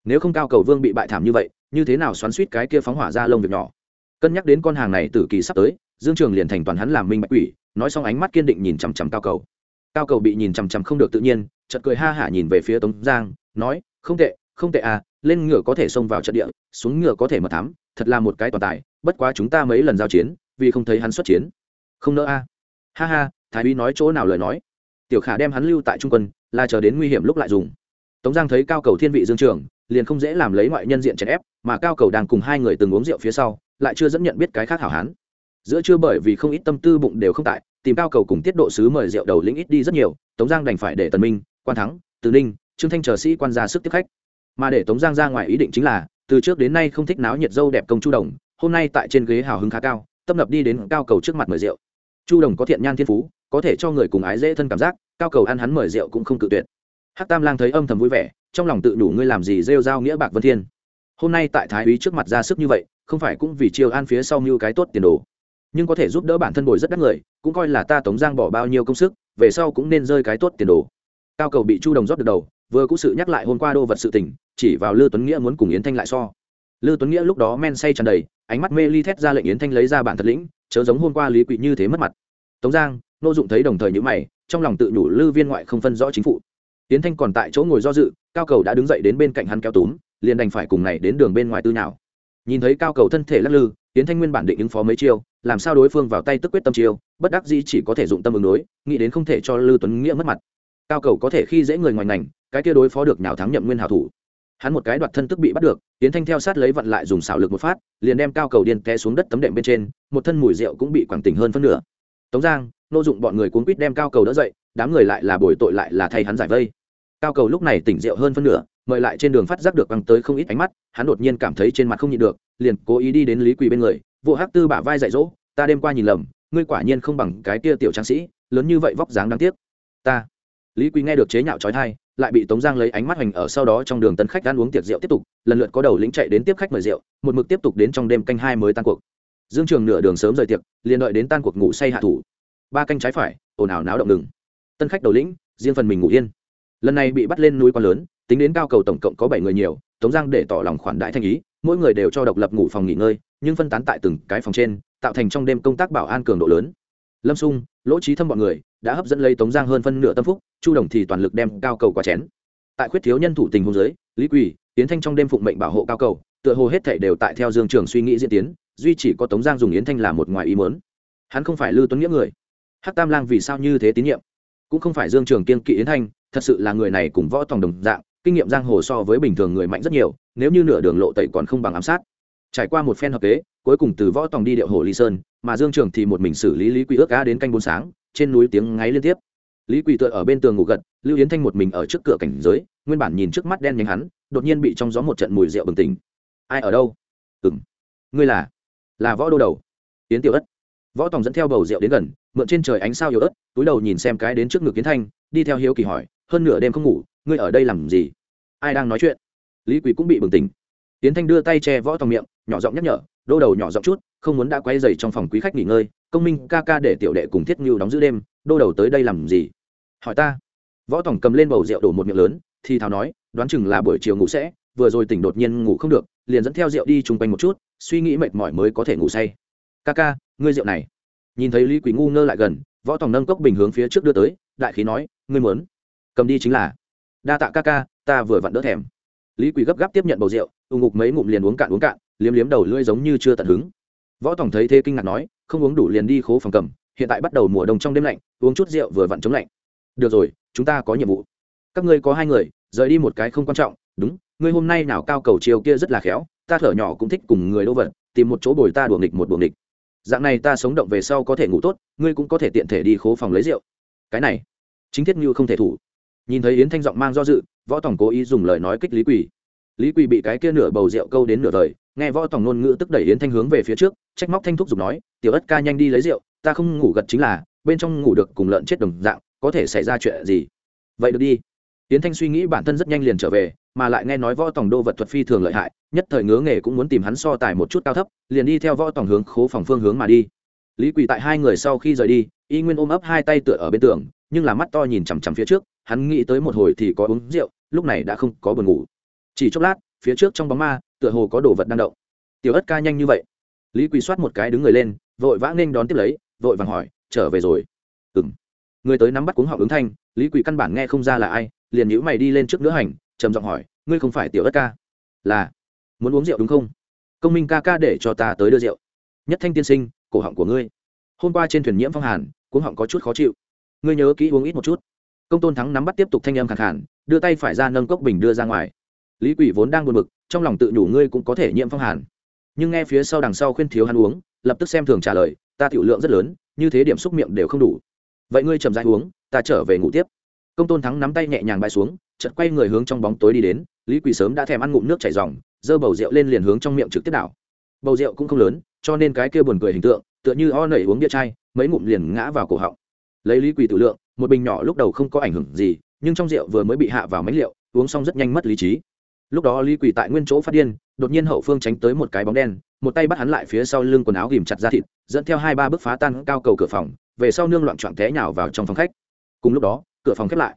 nếu không cao cầu vương bị bại thảm như vậy, như thế nào xoắn suýt cái kia phóng hỏa ra lông việc nhỏ? Cân nhắc đến con hàng này tử kỳ sắp tới, dương trường liền thành toàn hắn làm minh bạch quỷ, nói xong ánh mắt kiên định nhìn chằm chằm cao cầu. Cao cầu bị nhìn chằm chằm không được tự nhiên, chợt cười ha hả nhìn về phía tống giang, nói, không tệ không tệ à lên ngựa có thể xông vào trận địa, xuống ngựa có thể mật thám, thật là một cái toàn tài, bất quá chúng ta mấy lần giao chiến, vì không thấy hắn xuất chiến. Không nỡ a à. ha ha, thái úy nói chỗ nào lời nói? Tiểu khả đem hắn lưu tại trung quân, là chờ đến nguy hiểm lúc lại dùng. Tống giang thấy cao cầu thiên vị dương trường liền không dễ làm lấy ngoại nhân diện chèn ép, mà cao cầu đang cùng hai người từng uống rượu phía sau, lại chưa dẫn nhận biết cái khác hảo hán. Giữa chưa bởi vì không ít tâm tư bụng đều không tại, tìm cao cầu cùng tiết độ sứ mời rượu đầu lĩnh ít đi rất nhiều, tống giang đành phải để tần minh, quan thắng, từ ninh, trương thanh chờ sĩ quan ra sức tiếp khách. Mà để tống giang ra ngoài ý định chính là, từ trước đến nay không thích náo nhiệt dâu đẹp công chu đồng, hôm nay tại trên ghế hào hứng khá cao tâm lập đi đến cao cầu trước mặt mời rượu. Chu đồng có thiện nhan thiên phú, có thể cho người cùng ái dễ thân cảm giác, cao cầu ăn hắn mời rượu cũng không cự tuyệt. Hắc tam lang thấy âm thầm vui vẻ trong lòng tự đủ ngươi làm gì rêu rao nghĩa bạc vân thiên. Hôm nay tại thái úy trước mặt ra sức như vậy, không phải cũng vì chiêu an phía sau mưu cái tốt tiền đồ. Nhưng có thể giúp đỡ bản thân bồi rất đắt người, cũng coi là ta tống giang bỏ bao nhiêu công sức, về sau cũng nên rơi cái tốt tiền đồ. Cao cầu bị chu đồng rót được đầu, vừa cũng sự nhắc lại hôm qua đô vật sự tình, chỉ vào lư tuấn nghĩa muốn cùng yến thanh lại so. Lư tuấn nghĩa lúc đó men say tràn đầy, ánh mắt mê ly thét ra lệnh yến thanh lấy ra bản thật lĩnh, chớ giống hôm qua lý quỵ như thế mất mặt. Tống giang, nô dụng thấy đồng thời nhữ mày, trong lòng tự nhủ lư viên ngoại không phân rõ chính phủ. Tiến thanh còn tại chỗ ngồi do dự, cao cầu đã đứng dậy đến bên cạnh hắn kéo túm, liền đành phải cùng này đến đường bên ngoài tư nào nhìn thấy cao cầu thân thể lắc lư, Tiến thanh nguyên bản định ứng phó mấy chiêu, làm sao đối phương vào tay tức quyết tâm chiêu, bất đắc dĩ chỉ có thể dụng tâm ứng đối, nghĩ đến không thể cho lư tuấn nghĩa mất mặt. Cao cầu có thể khi dễ người ngoài ngành, cái kia đối phó được nhào thắng nhậm nguyên hảo thủ. Hắn một cái đoạt thân tức bị bắt được, tiến thanh theo sát lấy vặn lại dùng xảo lực một phát, liền đem cao cầu điên té xuống đất tấm đệm bên trên, một thân mùi rượu cũng bị quảng tỉnh hơn phân nửa. Tống giang, nô dụng bọn người cuốn quýt đem cao cầu đỡ dậy đám người lại là bồi tội lại là thay hắn giải vây. Cao cầu lúc này tỉnh rượu hơn phân nửa, mời lại trên đường phát giác được băng tới không ít ánh mắt, hắn đột nhiên cảm thấy trên mặt không nhịn được, liền cố ý đi đến lý quỳ bên người vụ hắc tư bả vai dạy dỗ, ta đêm qua nhìn lầm, ngươi quả nhiên không bằng cái kia tiểu tráng sĩ, lớn như vậy vóc dáng đáng tiếc. Ta. Lý quỳ nghe được chế nhạo trói thai lại bị tống giang lấy ánh mắt hoành ở sau đó trong đường tân khách ăn uống tiệc rượu tiếp tục, lần lượt có đầu lĩnh chạy đến tiếp khách mời rượu, một mực tiếp tục đến trong đêm canh hai mới tan cuộc. Dương trường nửa đường sớm rời tiệc, liền đợi đến tan cuộc ngủ say hạ thủ. Ba canh trái phải, ồn ào náo động ngừng tân khách đầu lĩnh, riêng phần mình ngủ yên. Lần này bị bắt lên núi quá lớn, tính đến cao cầu tổng cộng có bảy người nhiều, tống giang để tỏ lòng khoản đại thanh ý, mỗi người đều cho độc lập ngủ phòng nghỉ ngơi, nhưng phân tán tại từng cái phòng trên, tạo thành trong đêm công tác bảo an cường độ lớn. Lâm sung, lỗ trí thâm bọn người, đã hấp dẫn lấy tống giang hơn phân nửa tâm phúc, chu đồng thì toàn lực đem cao cầu qua chén. Tại khuyết thiếu nhân thủ tình hôn giới lý quỳ, yến thanh trong đêm phụng mệnh bảo hộ cao cầu, tựa hồ hết thể đều tại theo dương trường suy nghĩ diễn tiến, duy chỉ có tống giang dùng yến thanh là một ngoài ý mớn hắn không phải lưu tuấn nghĩa người. Hát tam lang vì sao như thế tín nhiệm? Cũng không phải dương trường kiên, kỵ yến thanh, thật sự là người này cùng võ tòng đồng dạng, kinh nghiệm giang hồ so với bình thường người mạnh rất nhiều, nếu như nửa đường lộ tẩy còn không bằng ám sát. Trải qua một phen hợp kế, cuối cùng từ võ tòng đi điệu hồ ly sơn, mà dương trường thì một mình xử lý lý quỷ ước cá đến canh bốn sáng, trên núi tiếng ngáy liên tiếp. Lý quỷ tựa ở bên tường ngủ gật, lưu yến thanh một mình ở trước cửa cảnh giới, nguyên bản nhìn trước mắt đen nhánh hắn, đột nhiên bị trong gió một trận mùi rượu bừng tỉnh. Ai ở đâu? Ừng ngươi là là võ đô đầu. Yến tiểu ất. Võ tòng dẫn theo bầu rượu đến gần mượn trên trời ánh sao yếu ớt, túi đầu nhìn xem cái đến trước ngực kiến thanh, đi theo hiếu kỳ hỏi, hơn nửa đêm không ngủ, ngươi ở đây làm gì? Ai đang nói chuyện? Lý quỳ cũng bị bừng tỉnh. Tiến thanh đưa tay che võ tòng miệng, nhỏ giọng nhắc nhở, đô đầu nhỏ giọng chút, không muốn đã quay dày trong phòng quý khách nghỉ ngơi, công minh ca ca để tiểu đệ cùng thiết ngưu đóng giữ đêm, đô đầu tới đây làm gì? Hỏi ta. Võ tổng cầm lên bầu rượu đổ một miệng lớn, thì thào nói, đoán chừng là buổi chiều ngủ sẽ, vừa rồi tỉnh đột nhiên ngủ không được, liền dẫn theo rượu đi chung quanh một chút, suy nghĩ mệt mỏi mới có thể ngủ say. Ca ca, ngươi rượu này nhìn thấy lý quỷ ngu ngơ lại gần, võ tổng nâng cốc bình hướng phía trước đưa tới, đại khí nói, ngươi muốn cầm đi chính là. Đa tạ ca ca, ta vừa vặn đỡ thèm. Lý quỷ gấp gáp tiếp nhận bầu rượu ù ngục mấy ngụm liền uống cạn uống cạn, liếm liếm đầu lưỡi giống như chưa tận hứng. Võ tổng thấy thế kinh ngạc nói, không uống đủ liền đi khố phòng cầm, hiện tại bắt đầu mùa đông trong đêm lạnh, uống chút rượu vừa vặn chống lạnh. Được rồi, chúng ta có nhiệm vụ. Các ngươi có hai người, rời đi một cái không quan trọng, đúng, ngươi hôm nay nào cao cầu chiều kia rất là khéo, ta thở nhỏ cũng thích cùng người đô vật, tìm một chỗ bồi ta đùa nghịch một đùa nghịch dạng này ta sống động về sau có thể ngủ tốt, ngươi cũng có thể tiện thể đi khố phòng lấy rượu. Cái này, chính thiết như không thể thủ. Nhìn thấy yến thanh giọng mang do dự, võ tổng cố ý dùng lời nói kích lý quỳ. Lý quỳ bị cái kia nửa bầu rượu câu đến nửa đời nghe võ tổng ngôn ngữ tức đẩy yến thanh hướng về phía trước, trách móc thanh thúc giục nói, tiểu ất ca nhanh đi lấy rượu, ta không ngủ gật chính là, bên trong ngủ được cùng lợn chết đồng dạng, có thể xảy ra chuyện gì? Vậy được đi. Yến thanh suy nghĩ bản thân rất nhanh liền trở về mà lại nghe nói võ tòng đô vật thuật phi thường lợi hại, nhất thời ngứa nghề cũng muốn tìm hắn so tài một chút cao thấp, liền đi theo võ tòng hướng khố phòng phương hướng mà đi. Lý quỳ tại hai người sau khi rời đi, y nguyên ôm ấp hai tay tựa ở bên tường, nhưng là mắt to nhìn chằm chằm phía trước, hắn nghĩ tới một hồi thì có uống rượu, lúc này đã không có buồn ngủ. Chỉ chốc lát, phía trước trong bóng ma, tựa hồ có đồ vật đang động. Tiểu ất ca nhanh như vậy? Lý quỳ soát một cái đứng người lên, vội vã nghênh đón tiếp lấy, vội vàng hỏi, trở về rồi? Ừng người tới nắm bắt cuống họng ứng thanh, lý quỳ căn bản nghe không ra là ai, liền nhữ mày đi lên trước nữa hành trầm giọng hỏi, ngươi không phải tiểu ất ca? Là. Muốn uống rượu đúng không? Công minh ca ca để cho ta tới đưa rượu. Nhất thanh tiên sinh, cổ họng của ngươi. Hôm qua trên thuyền nhiễm phong hàn, cuống họng có chút khó chịu. Ngươi nhớ kỹ uống ít một chút. Công tôn thắng nắm bắt tiếp tục thanh âm khẳng khản đưa tay phải ra nâng cốc bình đưa ra ngoài. Lý quỷ vốn đang buồn bực, trong lòng tự nhủ ngươi cũng có thể nhiễm phong hàn. Nhưng nghe phía sau đằng sau khuyên thiếu hắn uống, lập tức xem thường trả lời, ta tiểu lượng rất lớn, như thế điểm xúc miệng đều không đủ. Vậy ngươi chậm rãi uống, ta trở về ngủ tiếp. Công tôn thắng nắm tay nhẹ nhàng bay xuống chợt quay người hướng trong bóng tối đi đến, lý quỳ sớm đã thèm ăn ngụm nước chảy ròng, giơ bầu rượu lên liền hướng trong miệng trực tiếp đảo. Bầu rượu cũng không lớn, cho nên cái kia buồn cười hình tượng, tựa như o nảy uống bia chai, mấy ngụm liền ngã vào cổ họng. Lấy lý quỳ tự lượng, một bình nhỏ lúc đầu không có ảnh hưởng gì, nhưng trong rượu vừa mới bị hạ vào mấy liệu, uống xong rất nhanh mất lý trí. Lúc đó lý quỳ tại nguyên chỗ phát điên, đột nhiên hậu phương tránh tới một cái bóng đen, một tay bắt hắn lại phía sau lưng quần áo ghìm chặt ra thịt, dẫn theo hai ba bước phá tan cao cầu cửa phòng, về sau nương loạn trọn té nhào vào trong phòng khách. Cùng lúc đó, cửa phòng khép lại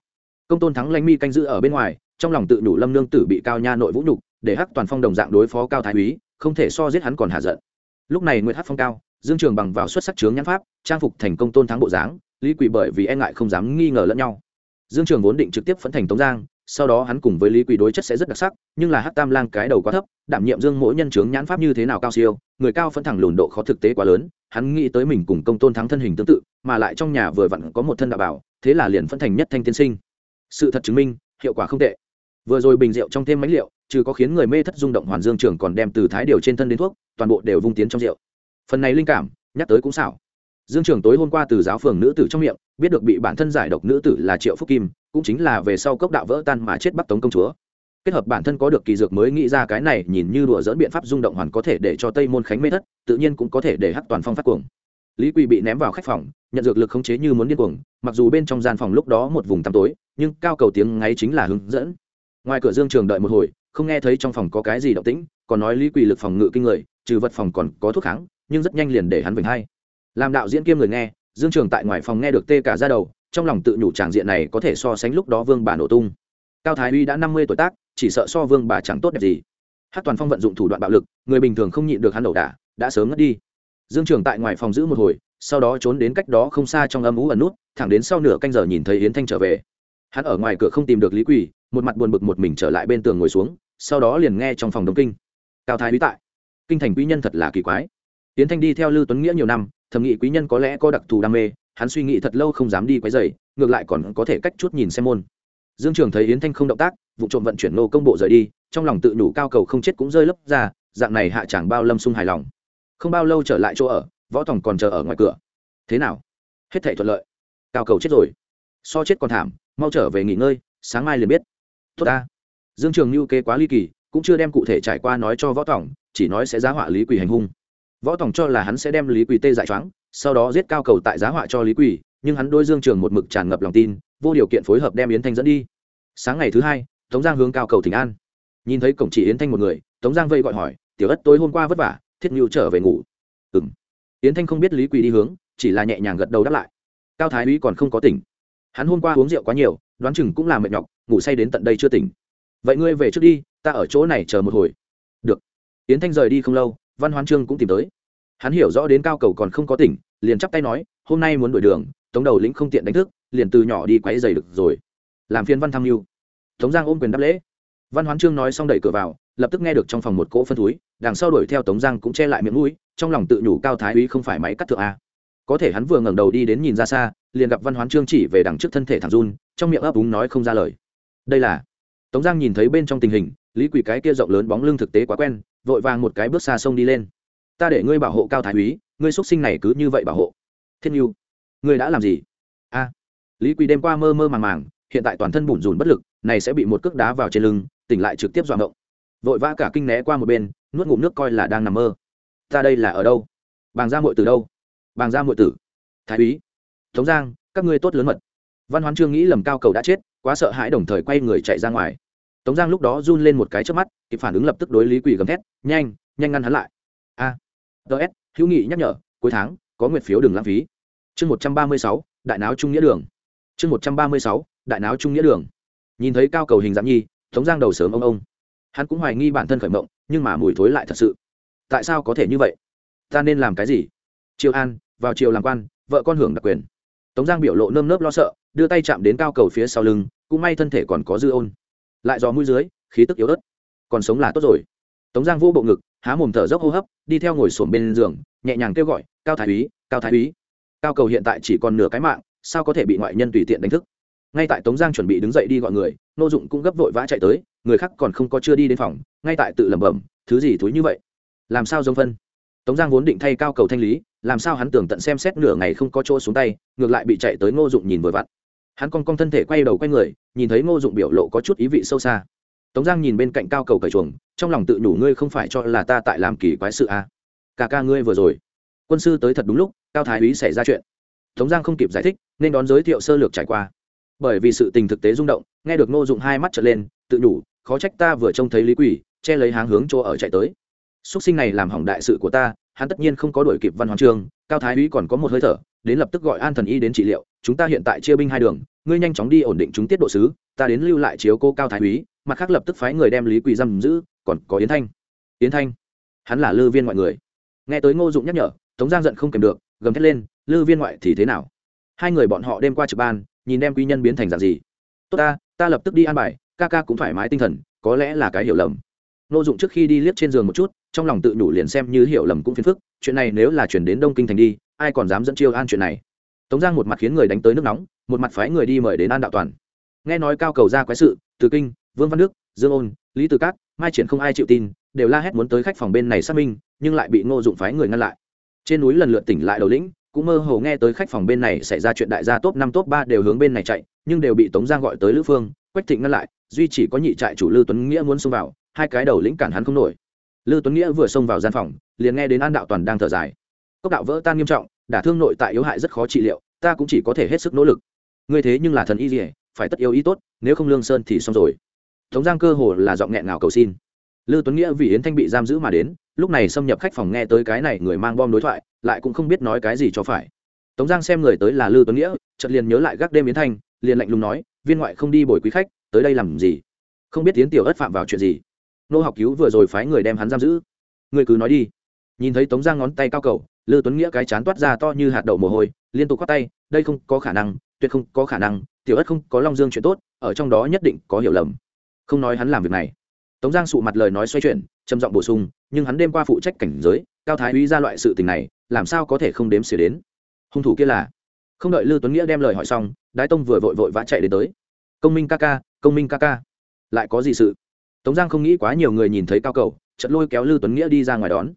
công tôn thắng lanh mi canh giữ ở bên ngoài, trong lòng tự đủ lâm nương tử bị cao nha nội vũ nhục, để hắc toàn phong đồng dạng đối phó cao thái úy, không thể so giết hắn còn hạ giận. Lúc này nguyễn hắc phong cao, dương trường bằng vào xuất sắc chướng nhãn pháp, trang phục thành công tôn thắng bộ dáng, lý quỷ bởi vì e ngại không dám nghi ngờ lẫn nhau. Dương trường vốn định trực tiếp phẫn thành tống giang, sau đó hắn cùng với lý quỷ đối chất sẽ rất đặc sắc, nhưng là hắc tam lang cái đầu quá thấp, đảm nhiệm dương mỗi nhân chướng nhãn pháp như thế nào cao siêu, người cao phân thẳng lùn độ khó thực tế quá lớn, hắn nghĩ tới mình cùng công tôn thắng thân hình tương tự, mà lại trong nhà vừa vặn có một thân đạo bảo, thế là liền phân thành nhất thanh tiên sinh sự thật chứng minh, hiệu quả không tệ. Vừa rồi bình rượu trong thêm mánh liệu, trừ có khiến người mê thất rung động hoàn dương trường còn đem từ thái điều trên thân đến thuốc, toàn bộ đều vung tiến trong rượu. Phần này linh cảm, nhắc tới cũng xảo. Dương trường tối hôm qua từ giáo phường nữ tử trong miệng, biết được bị bản thân giải độc nữ tử là triệu phúc kim, cũng chính là về sau cốc đạo vỡ tan mà chết bắc tống công chúa. Kết hợp bản thân có được kỳ dược mới nghĩ ra cái này, nhìn như đùa dỡn biện pháp rung động hoàn có thể để cho tây môn khánh mê thất, tự nhiên cũng có thể để hắc toàn phong phát cuồng lý quỳ bị ném vào khách phòng, nhận dược lực khống chế như muốn điên cuồng, mặc dù bên trong gian phòng lúc đó một vùng tăm tối, nhưng cao cầu tiếng ngáy chính là hướng dẫn. Ngoài cửa dương trường đợi một hồi, không nghe thấy trong phòng có cái gì động tĩnh, còn nói lý quỳ lực phòng ngự kinh người, trừ vật phòng còn có thuốc kháng, nhưng rất nhanh liền để hắn vĩnh hay làm đạo diễn kiêm người nghe, dương trường tại ngoài phòng nghe được tê cả ra đầu, trong lòng tự nhủ tràng diện này có thể so sánh lúc đó vương bà nổ tung. Cao thái uy đã năm mươi tuổi tác, chỉ sợ so vương bà chẳng tốt đẹp gì. Hát toàn phong vận dụng thủ đoạn bạo lực, người bình thường không nhịn được hắn ẩu đả, đã sớm ngất đi dương trường tại ngoài phòng giữ một hồi, sau đó trốn đến cách đó không xa trong âm ú ẩn nút, thẳng đến sau nửa canh giờ nhìn thấy yến thanh trở về. Hắn ở ngoài cửa không tìm được lý quỳ, một mặt buồn bực một mình trở lại bên tường ngồi xuống, sau đó liền nghe trong phòng đông kinh. Cao thái bí tại. Kinh thành quý nhân thật là kỳ quái. Yến thanh đi theo lưu tuấn nghĩa nhiều năm, thầm nghĩ quý nhân có lẽ có đặc thù đam mê, hắn suy nghĩ thật lâu không dám đi quấy dày ngược lại còn có thể cách chút nhìn xem môn. Dương trường thấy yến thanh không động tác, vụ trộm vận chuyển nô công bộ rời đi, trong lòng tự nhủ cao cầu không chết cũng rơi lấp ra, dạng này hạ chẳng bao lâm sung hài lòng không bao lâu trở lại chỗ ở, võ tòng còn chờ ở ngoài cửa. Thế nào? Hết thể thuận lợi. Cao cầu chết rồi. So chết còn thảm, mau trở về nghỉ ngơi, sáng mai liền biết. Tốt ta. Dương trường lưu kế quá ly kỳ, cũng chưa đem cụ thể trải qua nói cho võ tòng, chỉ nói sẽ giá họa lý quỳ hành hung. Võ tòng cho là hắn sẽ đem lý quỳ tê dại choáng, sau đó giết cao cầu tại giá họa cho lý quỳ, nhưng hắn đôi dương trường một mực tràn ngập lòng tin, vô điều kiện phối hợp đem yến thanh dẫn đi. Sáng ngày thứ hai, tống giang hướng cao cầu thỉnh an. Nhìn thấy cổng chỉ yến thanh một người, tống giang vây gọi hỏi, tiểu ất tối hôm qua vất vả thiết nhu trở về ngủ. Ừ m yến thanh không biết lý quỳ đi hướng, chỉ là nhẹ nhàng gật đầu đáp lại. Cao thái úy còn không có tỉnh. Hắn hôm qua uống rượu quá nhiều, đoán chừng cũng là mệt nhọc, ngủ say đến tận đây chưa tỉnh. Vậy ngươi về trước đi, ta ở chỗ này chờ một hồi. Được. Yến thanh rời đi không lâu, văn hoán trương cũng tìm tới. Hắn hiểu rõ đến cao cầu còn không có tỉnh, liền chắp tay nói, hôm nay muốn đổi đường, tống đầu lĩnh không tiện đánh thức, liền từ nhỏ đi quấy giày được rồi. Làm phiên văn tham mưu tống giang ôm quyền đáp lễ. Văn hoán trương nói xong đẩy cửa vào lập tức nghe được trong phòng một cỗ phân túi đằng sau đuổi theo tống giang cũng che lại miệng mũi, trong lòng tự nhủ cao thái úy không phải máy cắt thượng a. Có thể hắn vừa ngẩng đầu đi đến nhìn ra xa, liền gặp văn hoán trương chỉ về đằng trước thân thể thằng run, trong miệng ấp úng nói không ra lời. Đây là, tống giang nhìn thấy bên trong tình hình, lý quỷ cái kia rộng lớn bóng lưng thực tế quá quen, vội vàng một cái bước xa sông đi lên. Ta để ngươi bảo hộ cao thái úy, ngươi xuất sinh này cứ như vậy bảo hộ. Thiên yêu ngươi đã làm gì? A. Lý quỷ đêm qua mơ mơ màng màng, hiện tại toàn thân bủn rủn bất lực, này sẽ bị một cước đá vào trên lưng, tỉnh lại trực tiếp dọa ngộng vội vã cả kinh né qua một bên, nuốt ngụm nước coi là đang nằm mơ. Ta đây là ở đâu? Bàng gia muội từ đâu? Bàng gia muội tử. Thái úy. Tống giang, các ngươi tốt lớn mật. Văn hoán trương nghĩ lầm cao cầu đã chết, quá sợ hãi đồng thời quay người chạy ra ngoài. Tống giang lúc đó run lên một cái trước mắt, kịp phản ứng lập tức đối lý quỷ gầm thét, nhanh nhanh ngăn hắn lại. A. Ts hữu nghị nhắc nhở, cuối tháng, có nguyệt phiếu đừng lãng phí. Chương một trăm ba mươi sáu, đại náo trung nghĩa đường. Chương một trăm ba mươi sáu, đại náo trung nghĩa đường. Nhìn thấy cao cầu hình dạng nhi, tống giang đầu sớm ông ông hắn cũng hoài nghi bản thân khởi mộng, nhưng mà mùi thối lại thật sự. Tại sao có thể như vậy? Ta nên làm cái gì? Triều an, vào triều làm quan, vợ con hưởng đặc quyền. Tống giang biểu lộ nơm nớp lo sợ, đưa tay chạm đến cao cầu phía sau lưng, cũng may thân thể còn có dư ôn. Lại gió mũi dưới, khí tức yếu ớt. Còn sống là tốt rồi. Tống giang vô bộ ngực, há mồm thở dốc hô hấp, đi theo ngồi sổm bên giường, nhẹ nhàng kêu gọi, cao thái úy, cao thái úy. Cao cầu hiện tại chỉ còn nửa cái mạng, sao có thể bị ngoại nhân tùy tiện đánh thức? Ngay tại tống giang chuẩn bị đứng dậy đi gọi người, nô dụng cũng gấp vội vã chạy tới người khác còn không có chưa đi đến phòng, ngay tại tự lẩm bẩm, thứ gì thúi như vậy? Làm sao giống phân? Tống giang vốn định thay cao cầu thanh lý, làm sao hắn tưởng tận xem xét nửa ngày không có chỗ xuống tay, ngược lại bị chạy tới ngô dụng nhìn vừa vặn. Hắn con con thân thể quay đầu quay người, nhìn thấy ngô dụng biểu lộ có chút ý vị sâu xa. Tống giang nhìn bên cạnh cao cầu cởi chuồng, trong lòng tự nhủ ngươi không phải cho là ta tại làm kỳ quái sự à. cả ca ngươi vừa rồi. Quân sư tới thật đúng lúc, cao thái úy xảy ra chuyện. Tống giang không kịp giải thích, nên đón giới thiệu sơ lược trải qua. Bởi vì sự tình thực tế rung động, nghe được ngô dụng hai mắt trở lên, tự nhủ khó trách ta vừa trông thấy lý quỷ, che lấy háng hướng chỗ ở chạy tới. Xuất sinh này làm hỏng đại sự của ta, hắn tất nhiên không có đuổi kịp văn hoàng trương cao thái úy còn có một hơi thở, đến lập tức gọi an thần y đến trị liệu, chúng ta hiện tại chia binh hai đường, ngươi nhanh chóng đi ổn định chúng tiết độ sứ, ta đến lưu lại chiếu cô cao thái úy, mặt khác lập tức phái người đem lý quỳ giam giữ, còn có yến thanh. Yến thanh? Hắn là lư viên ngoại người. Nghe tới ngô dụng nhắc nhở, tống giang giận không kèm được, gầm thét lên, lư viên ngoại thì thế nào? Hai người bọn họ đem qua trực ban, nhìn đem quy nhân biến thành dạng gì. Tốt ta ta lập tức đi an bài ca ca cũng thoải mái tinh thần, có lẽ là cái hiểu lầm. Ngô dụng trước khi đi liếc trên giường một chút, trong lòng tự nhủ liền xem như hiểu lầm cũng phiền phức, chuyện này nếu là chuyển đến đông kinh thành đi, ai còn dám dẫn chiêu an chuyện này? Tống giang một mặt khiến người đánh tới nước nóng, một mặt phái người đi mời đến an đạo toàn. Nghe nói cao cầu ra quái sự, từ kinh, vương văn đức, dương ôn, lý từ cát, mai triển không ai chịu tin, đều la hét muốn tới khách phòng bên này xác minh, nhưng lại bị ngô dụng phái người ngăn lại. Trên núi lần lượt tỉnh lại đầu lĩnh cũng mơ hồ nghe tới khách phòng bên này xảy ra chuyện đại gia top năm top ba đều hướng bên này chạy, nhưng đều bị tống giang gọi tới lữ phương, quách thịnh ngăn lại, duy chỉ có nhị trại chủ lư tuấn nghĩa muốn xông vào, hai cái đầu lĩnh cản hắn không nổi. Lư tuấn nghĩa vừa xông vào gian phòng, liền nghe đến an đạo toàn đang thở dài. Cốc đạo vỡ tan nghiêm trọng, đả thương nội tại yếu hại rất khó trị liệu, ta cũng chỉ có thể hết sức nỗ lực. Ngươi thế nhưng là thần y gì phải tất yếu ý tốt, nếu không lương sơn thì xong rồi. Tống giang cơ hồ là giọng nghẹn ngào cầu xin. Lư tuấn nghĩa vì yến thanh bị giam giữ mà đến, lúc này xâm nhập khách phòng nghe tới cái này người mang bom đối thoại lại cũng không biết nói cái gì cho phải. Tống giang xem người tới là lư tuấn nghĩa, chợt liền nhớ lại gác đêm yến thanh, liền lạnh lùng nói, viên ngoại không đi bồi quý khách, tới đây làm gì? Không biết tiến tiểu ất phạm vào chuyện gì? Nô học cứu vừa rồi phái người đem hắn giam giữ. Người cứ nói đi. Nhìn thấy tống giang ngón tay cao cầu, lư tuấn nghĩa cái chán toát ra to như hạt đậu mồ hôi, liên tục khoác tay, đây không có khả năng, tuyệt không có khả năng, tiểu ất không có long dương chuyện tốt, ở trong đó nhất định có hiểu lầm. Không nói hắn làm việc này. Tống giang sụ mặt lời nói xoay chuyển, trầm giọng bổ sung, nhưng hắn đêm qua phụ trách cảnh giới cao thái uy ra loại sự tình này, làm sao có thể không đếm xỉa đến? Hung thủ kia là? Không đợi Lưu tuấn nghĩa đem lời hỏi xong, đái tông vừa vội vội vã chạy đến tới. Công minh ca ca, công minh ca ca. Lại có gì sự? Tống giang không nghĩ quá nhiều người nhìn thấy cao cầu trận lôi kéo Lưu tuấn nghĩa đi ra ngoài đón.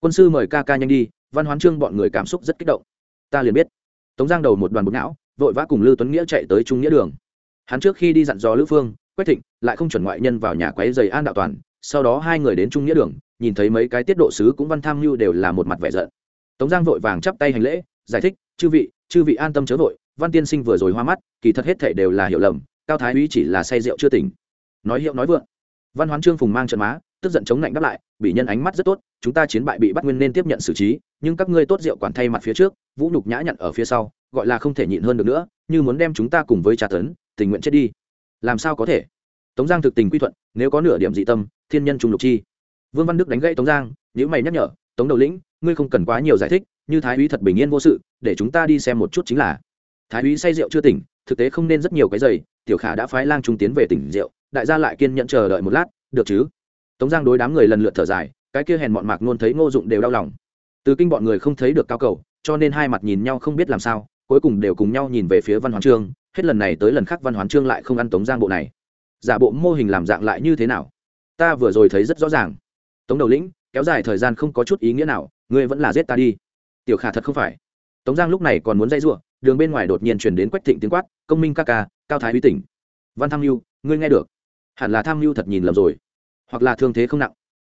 Quân sư mời ca ca nhanh đi, văn hoán trương bọn người cảm xúc rất kích động. Ta liền biết. Tống giang đầu một đoàn bột não, vội vã cùng Lưu tuấn nghĩa chạy tới trung nghĩa đường. Hắn trước khi đi dặn dò lữ phương, quách thịnh, lại không chuẩn ngoại nhân vào nhà quấy giày an đạo toàn sau đó hai người đến trung nghĩa đường, nhìn thấy mấy cái tiết độ sứ cũng văn tham mưu đều là một mặt vẻ giận. Tống giang vội vàng chắp tay hành lễ, giải thích, chư vị chư vị an tâm chớ vội, văn tiên sinh vừa rồi hoa mắt, kỳ thật hết thể đều là hiểu lầm, cao thái úy chỉ là say rượu chưa tỉnh. Nói hiệu nói vượng. Văn hoán trương phùng mang trận má, tức giận chống lạnh đáp lại bị nhân ánh mắt rất tốt, chúng ta chiến bại bị bắt nguyên nên tiếp nhận xử trí, nhưng các ngươi tốt rượu quản thay mặt phía trước, vũ nhục nhã nhặn ở phía sau, gọi là không thể nhịn hơn được nữa, như muốn đem chúng ta cùng với trà tấn, tình nguyện chết đi. Làm sao có thể? Tống giang thực tình quy thuận, nếu có nửa điểm dị tâm thiên nhân trung lục chi. Vương văn đức đánh gãy tống giang nhữ mày nhắc nhở, tống đầu lĩnh, ngươi không cần quá nhiều giải thích, như thái úy thật bình yên vô sự, để chúng ta đi xem một chút chính là. Thái úy say rượu chưa tỉnh, thực tế không nên rất nhiều cái giày, tiểu khả đã phái lang trung tiến về tỉnh rượu, đại gia lại kiên nhẫn chờ đợi một lát, được chứ? Tống giang đối đám người lần lượt thở dài, cái kia hèn bọn mạc nôn thấy ngô dụng đều đau lòng. Từ kinh bọn người không thấy được cao cầu, cho nên hai mặt nhìn nhau không biết làm sao, cuối cùng đều cùng nhau nhìn về phía văn hoán trương, hết lần này tới lần khác văn hoán trương lại không ăn tống giang bộ này. Giả bộ mô hình làm dạng lại như thế nào? Ta vừa rồi thấy rất rõ ràng. Tống đầu lĩnh, kéo dài thời gian không có chút ý nghĩa nào, ngươi vẫn là giết ta đi. Tiểu khả thật không phải. Tống giang lúc này còn muốn dây giụa đường bên ngoài đột nhiên chuyển đến quách thịnh tiếng quát, công minh ca ca, cao thái uy tỉnh. Văn tham mưu ngươi nghe được. Hẳn là tham mưu thật nhìn lầm rồi, hoặc là thương thế không nặng.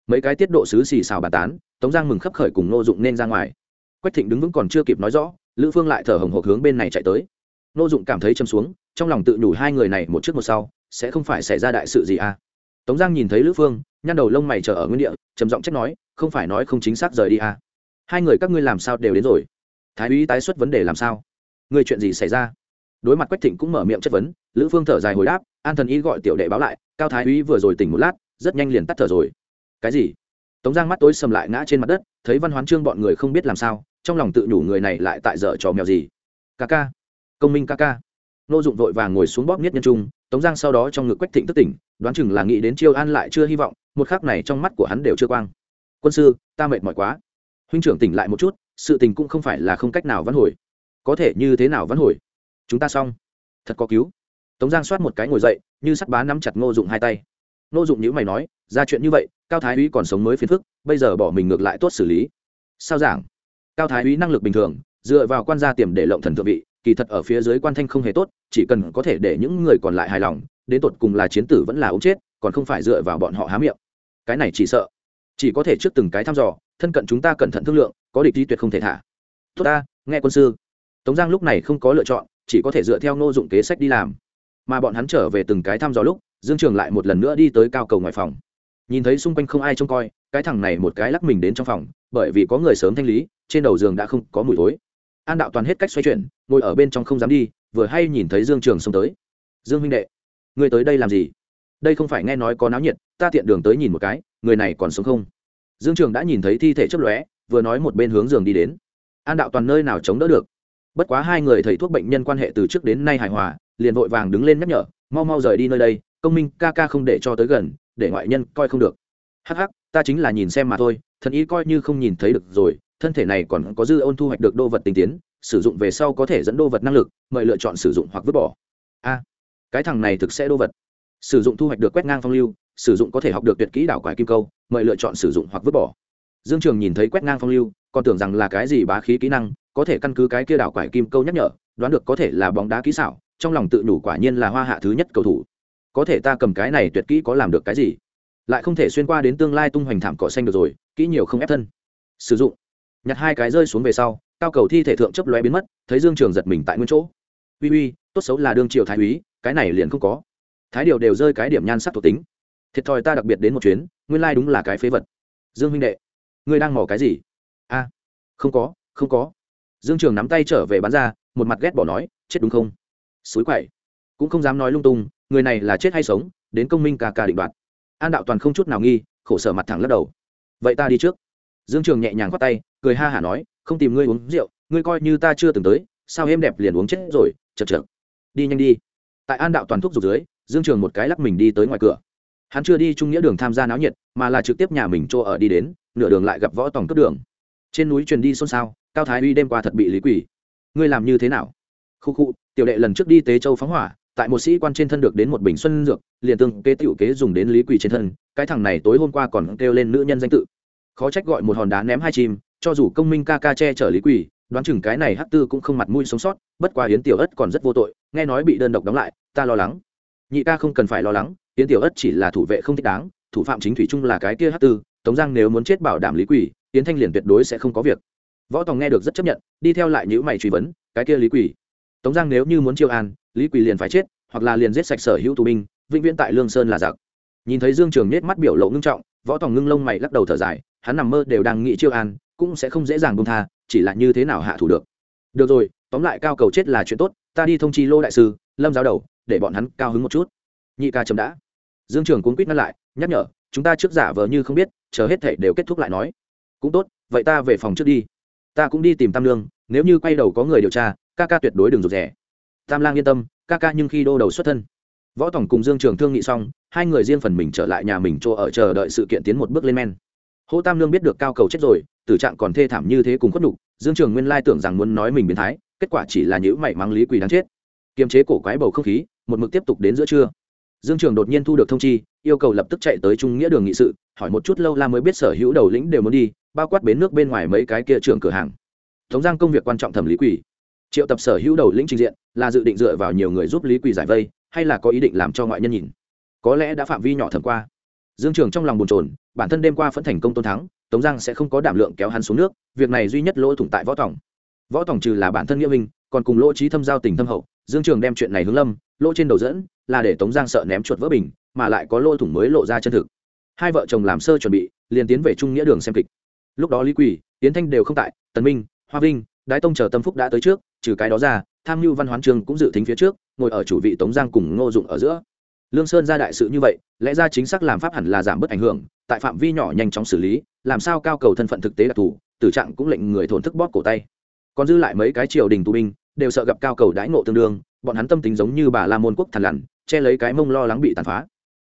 Mấy cái tiết độ sứ xì xào bàn tán, tống giang mừng khấp khởi cùng nô dụng nên ra ngoài. Quách thịnh đứng vững còn chưa kịp nói rõ, lữ phương lại thở hồng hộc hướng bên này chạy tới. Nô dụng cảm thấy châm xuống, trong lòng tự nhủ hai người này một trước một sau, sẽ không phải xảy ra đại sự gì à? Tống giang nhìn thấy lữ phương, nhăn đầu lông mày chờ ở nguyên địa, trầm giọng trách nói, không phải nói không chính xác rời đi à? Hai người các ngươi làm sao đều đến rồi? Thái úy tái xuất vấn đề làm sao? Người chuyện gì xảy ra? Đối mặt quách thịnh cũng mở miệng chất vấn, lữ phương thở dài hồi đáp, an thần y gọi tiểu đệ báo lại, cao thái úy vừa rồi tỉnh một lát, rất nhanh liền tắt thở rồi. Cái gì? Tống giang mắt tối sầm lại ngã trên mặt đất, thấy văn hoán trương bọn người không biết làm sao, trong lòng tự nhủ người này lại tại dở trò mèo gì. Ca ca, công minh ca ca. Nô dụng vội vàng ngồi xuống bóp nhất nhân trung tống giang sau đó trong ngực quách thịnh thất tỉnh, đoán chừng là nghĩ đến chiêu an lại chưa hy vọng, một khắc này trong mắt của hắn đều chưa quang. Quân sư, ta mệt mỏi quá. Huynh trưởng tỉnh lại một chút, sự tình cũng không phải là không cách nào vãn hồi. Có thể như thế nào vãn hồi? Chúng ta xong. Thật có cứu. Tống giang soát một cái ngồi dậy, như sắt bá nắm chặt ngô dụng hai tay. Ngô dụng nhữ mày nói, ra chuyện như vậy, cao thái úy còn sống mới phiền phức, bây giờ bỏ mình ngược lại tốt xử lý. Sao giảng? Cao thái úy năng lực bình thường, dựa vào quan gia tiềm để lộng thần thượng vị kỳ thật ở phía dưới quan thanh không hề tốt, chỉ cần có thể để những người còn lại hài lòng, đến tột cùng là chiến tử vẫn là ống chết, còn không phải dựa vào bọn họ há miệng. Cái này chỉ sợ. Chỉ có thể trước từng cái thăm dò, thân cận chúng ta cẩn thận thương lượng, có địch đi tuyệt không thể thả. Tốt ta, nghe quân sư. Tống giang lúc này không có lựa chọn, chỉ có thể dựa theo ngô dụng kế sách đi làm. Mà bọn hắn trở về từng cái thăm dò lúc, dương trường lại một lần nữa đi tới cao cầu ngoài phòng. Nhìn thấy xung quanh không ai trông coi, cái thằng này một cái lắc mình đến trong phòng, bởi vì có người sớm thanh lý, trên đầu giường đã không có mùi thối an đạo toàn hết cách xoay chuyển, ngồi ở bên trong không dám đi, vừa hay nhìn thấy dương trường xông tới. Dương huynh đệ người tới đây làm gì? Đây không phải nghe nói có náo nhiệt, ta tiện đường tới nhìn một cái, người này còn sống không? Dương trường đã nhìn thấy thi thể chấp lóe, vừa nói một bên hướng giường đi đến. An đạo toàn nơi nào chống đỡ được? Bất quá hai người thầy thuốc bệnh nhân quan hệ từ trước đến nay hài hòa, liền vội vàng đứng lên nhắc nhở, mau mau rời đi nơi đây, công minh ca ca không để cho tới gần, để ngoại nhân coi không được. Hắc hắc, ta chính là nhìn xem mà thôi, thần ý coi như không nhìn thấy được rồi thân thể này còn có dư ôn thu hoạch được đô vật tinh tiến, sử dụng về sau có thể dẫn đô vật năng lực, mời lựa chọn sử dụng hoặc vứt bỏ. A, cái thằng này thực sẽ đô vật. Sử dụng thu hoạch được quét ngang phong lưu, sử dụng có thể học được tuyệt kỹ đảo quải kim câu, mời lựa chọn sử dụng hoặc vứt bỏ. Dương trường nhìn thấy quét ngang phong lưu, còn tưởng rằng là cái gì bá khí kỹ năng, có thể căn cứ cái kia đảo quải kim câu nhắc nhở, đoán được có thể là bóng đá kỹ xảo, trong lòng tự đủ quả nhiên là hoa hạ thứ nhất cầu thủ. Có thể ta cầm cái này tuyệt kỹ có làm được cái gì? Lại không thể xuyên qua đến tương lai tung hoành thảm cỏ xanh được rồi, kỹ nhiều không ép thân. Sử dụng nhặt hai cái rơi xuống về sau, cao cầu thi thể thượng chấp lóe biến mất, thấy dương trường giật mình tại nguyên chỗ. Uy uy, tốt xấu là đương triều thái úy, cái này liền không có. Thái điều đều rơi cái điểm nhan sắc thuộc tính. Thiệt thòi ta đặc biệt đến một chuyến, nguyên lai đúng là cái phế vật. Dương huynh đệ, ngươi đang mò cái gì? A, không có không có. Dương trường nắm tay trở về bán ra, một mặt ghét bỏ nói, chết đúng không? Suối quậy. Cũng không dám nói lung tung, người này là chết hay sống, đến công minh ca ca định đoạt. An đạo toàn không chút nào nghi, khổ sở mặt thẳng lắc đầu. Vậy ta đi trước dương trường nhẹ nhàng khoát tay, cười ha hả nói, không tìm ngươi uống rượu, ngươi coi như ta chưa từng tới, sao êm đẹp liền uống chết rồi chật chật đi nhanh đi. Tại an đạo toàn thuốc dục dưới, dương trường một cái lắc mình đi tới ngoài cửa. Hắn chưa đi trung nghĩa đường tham gia náo nhiệt, mà là trực tiếp nhà mình chỗ ở đi đến, nửa đường lại gặp võ tòng cấp đường. Trên núi truyền đi xôn xao, cao thái uy đêm qua thật bị lý quỷ. Ngươi làm như thế nào? Khu khu, tiểu đệ lần trước đi tế châu phóng hỏa, tại một sĩ quan trên thân được đến một bình xuân dược, liền tương kế tiểu kế dùng đến lý quỷ trên thân, cái thằng này tối hôm qua còn kêu lên nữ nhân danh tự khó trách gọi một hòn đá ném hai chim, cho dù công minh ca ca che chở lý quỷ đoán chừng cái này hát tư cũng không mặt mũi sống sót, bất quá yến tiểu ất còn rất vô tội, nghe nói bị đơn độc đóng lại, ta lo lắng. Nhị ca không cần phải lo lắng, yến tiểu ất chỉ là thủ vệ không thích đáng, thủ phạm chính thủy chung là cái kia hát tư, tống giang nếu muốn chết bảo đảm lý quỷ yến thanh liền tuyệt đối sẽ không có việc. Võ tòng nghe được rất chấp nhận, đi theo lại những mày truy vấn, cái kia lý quỷ tống giang nếu như muốn chiêu an, lý quỷ liền phải chết, hoặc là liền giết sạch sở hữu tù binh, vĩnh viễn tại lương sơn là giặc. Nhìn thấy dương trường nết mắt biểu lộ ngưng trọng, võ tòng ngưng lông mày lắc đầu thở dài hắn nằm mơ đều đang nghĩ chiêu an, cũng sẽ không dễ dàng bông tha, chỉ là như thế nào hạ thủ được. Được rồi, tóm lại cao cầu chết là chuyện tốt, ta đi thông chi lô đại sư, lâm giáo đầu, để bọn hắn cao hứng một chút. Nhị ca chấm đã. Dương trường cuốn quýt ngăn lại, nhắc nhở, chúng ta trước giả vờ như không biết, chờ hết thể đều kết thúc lại nói. Cũng tốt, vậy ta về phòng trước đi. Ta cũng đi tìm tam lương, nếu như quay đầu có người điều tra, ca ca tuyệt đối đừng rụt rẻ tam lang yên tâm, ca ca nhưng khi đô đầu xuất thân. Võ tổng cùng dương trường thương nghị xong, hai người riêng phần mình trở lại nhà mình chỗ ở chờ đợi sự kiện tiến một bước lên men hô tam lương biết được cao cầu chết rồi, tử trạng còn thê thảm như thế cùng khuất nhục, dương trường nguyên lai tưởng rằng muốn nói mình biến thái, kết quả chỉ là những mảy mắng lý quỳ đáng chết. Kiềm chế cổ quái bầu không khí, một mực tiếp tục đến giữa trưa. Dương trường đột nhiên thu được thông chi, yêu cầu lập tức chạy tới trung nghĩa đường nghị sự, hỏi một chút lâu la mới biết sở hữu đầu lĩnh đều muốn đi, bao quát bến nước bên ngoài mấy cái kia trưởng cửa hàng. Tống giang công việc quan trọng thẩm lý quỷ triệu tập sở hữu đầu lĩnh trình diện, là dự định dựa vào nhiều người giúp lý quỷ giải vây, hay là có ý định làm cho ngoại nhân nhìn? Có lẽ đã phạm vi nhỏ thẩm qua dương trường trong lòng bồn trồn bản thân đêm qua vẫn thành công tôn thắng, tống giang sẽ không có đảm lượng kéo hắn xuống nước, việc này duy nhất lỗ thủng tại võ tòng. Võ tòng trừ là bản thân nghĩa minh, còn cùng lỗ trí thâm giao tình thâm hậu, dương trường đem chuyện này hướng lâm, lỗ trên đầu dẫn, là để tống giang sợ ném chuột vỡ bình, mà lại có lỗ thủng mới lộ ra chân thực. Hai vợ chồng làm sơ chuẩn bị, liền tiến về trung nghĩa đường xem kịch. Lúc đó lý quỳ tiến thanh đều không tại, tần minh, hoa vinh, đái tông chờ tâm phúc đã tới trước, trừ cái đó ra, tham mưu văn hoán trường cũng dự tính phía trước, ngồi ở chủ vị tống giang cùng ngô dụng ở giữa lương sơn ra đại sự như vậy, lẽ ra chính xác làm pháp hẳn là giảm bớt ảnh hưởng, tại phạm vi nhỏ nhanh chóng xử lý, làm sao cao cầu thân phận thực tế đặc thù, tử trạng cũng lệnh người thổn thức bóp cổ tay. Còn dư lại mấy cái triều đình tù binh, đều sợ gặp cao cầu đãi ngộ tương đương, bọn hắn tâm tính giống như bà la môn quốc thằn lằn, che lấy cái mông lo lắng bị tàn phá.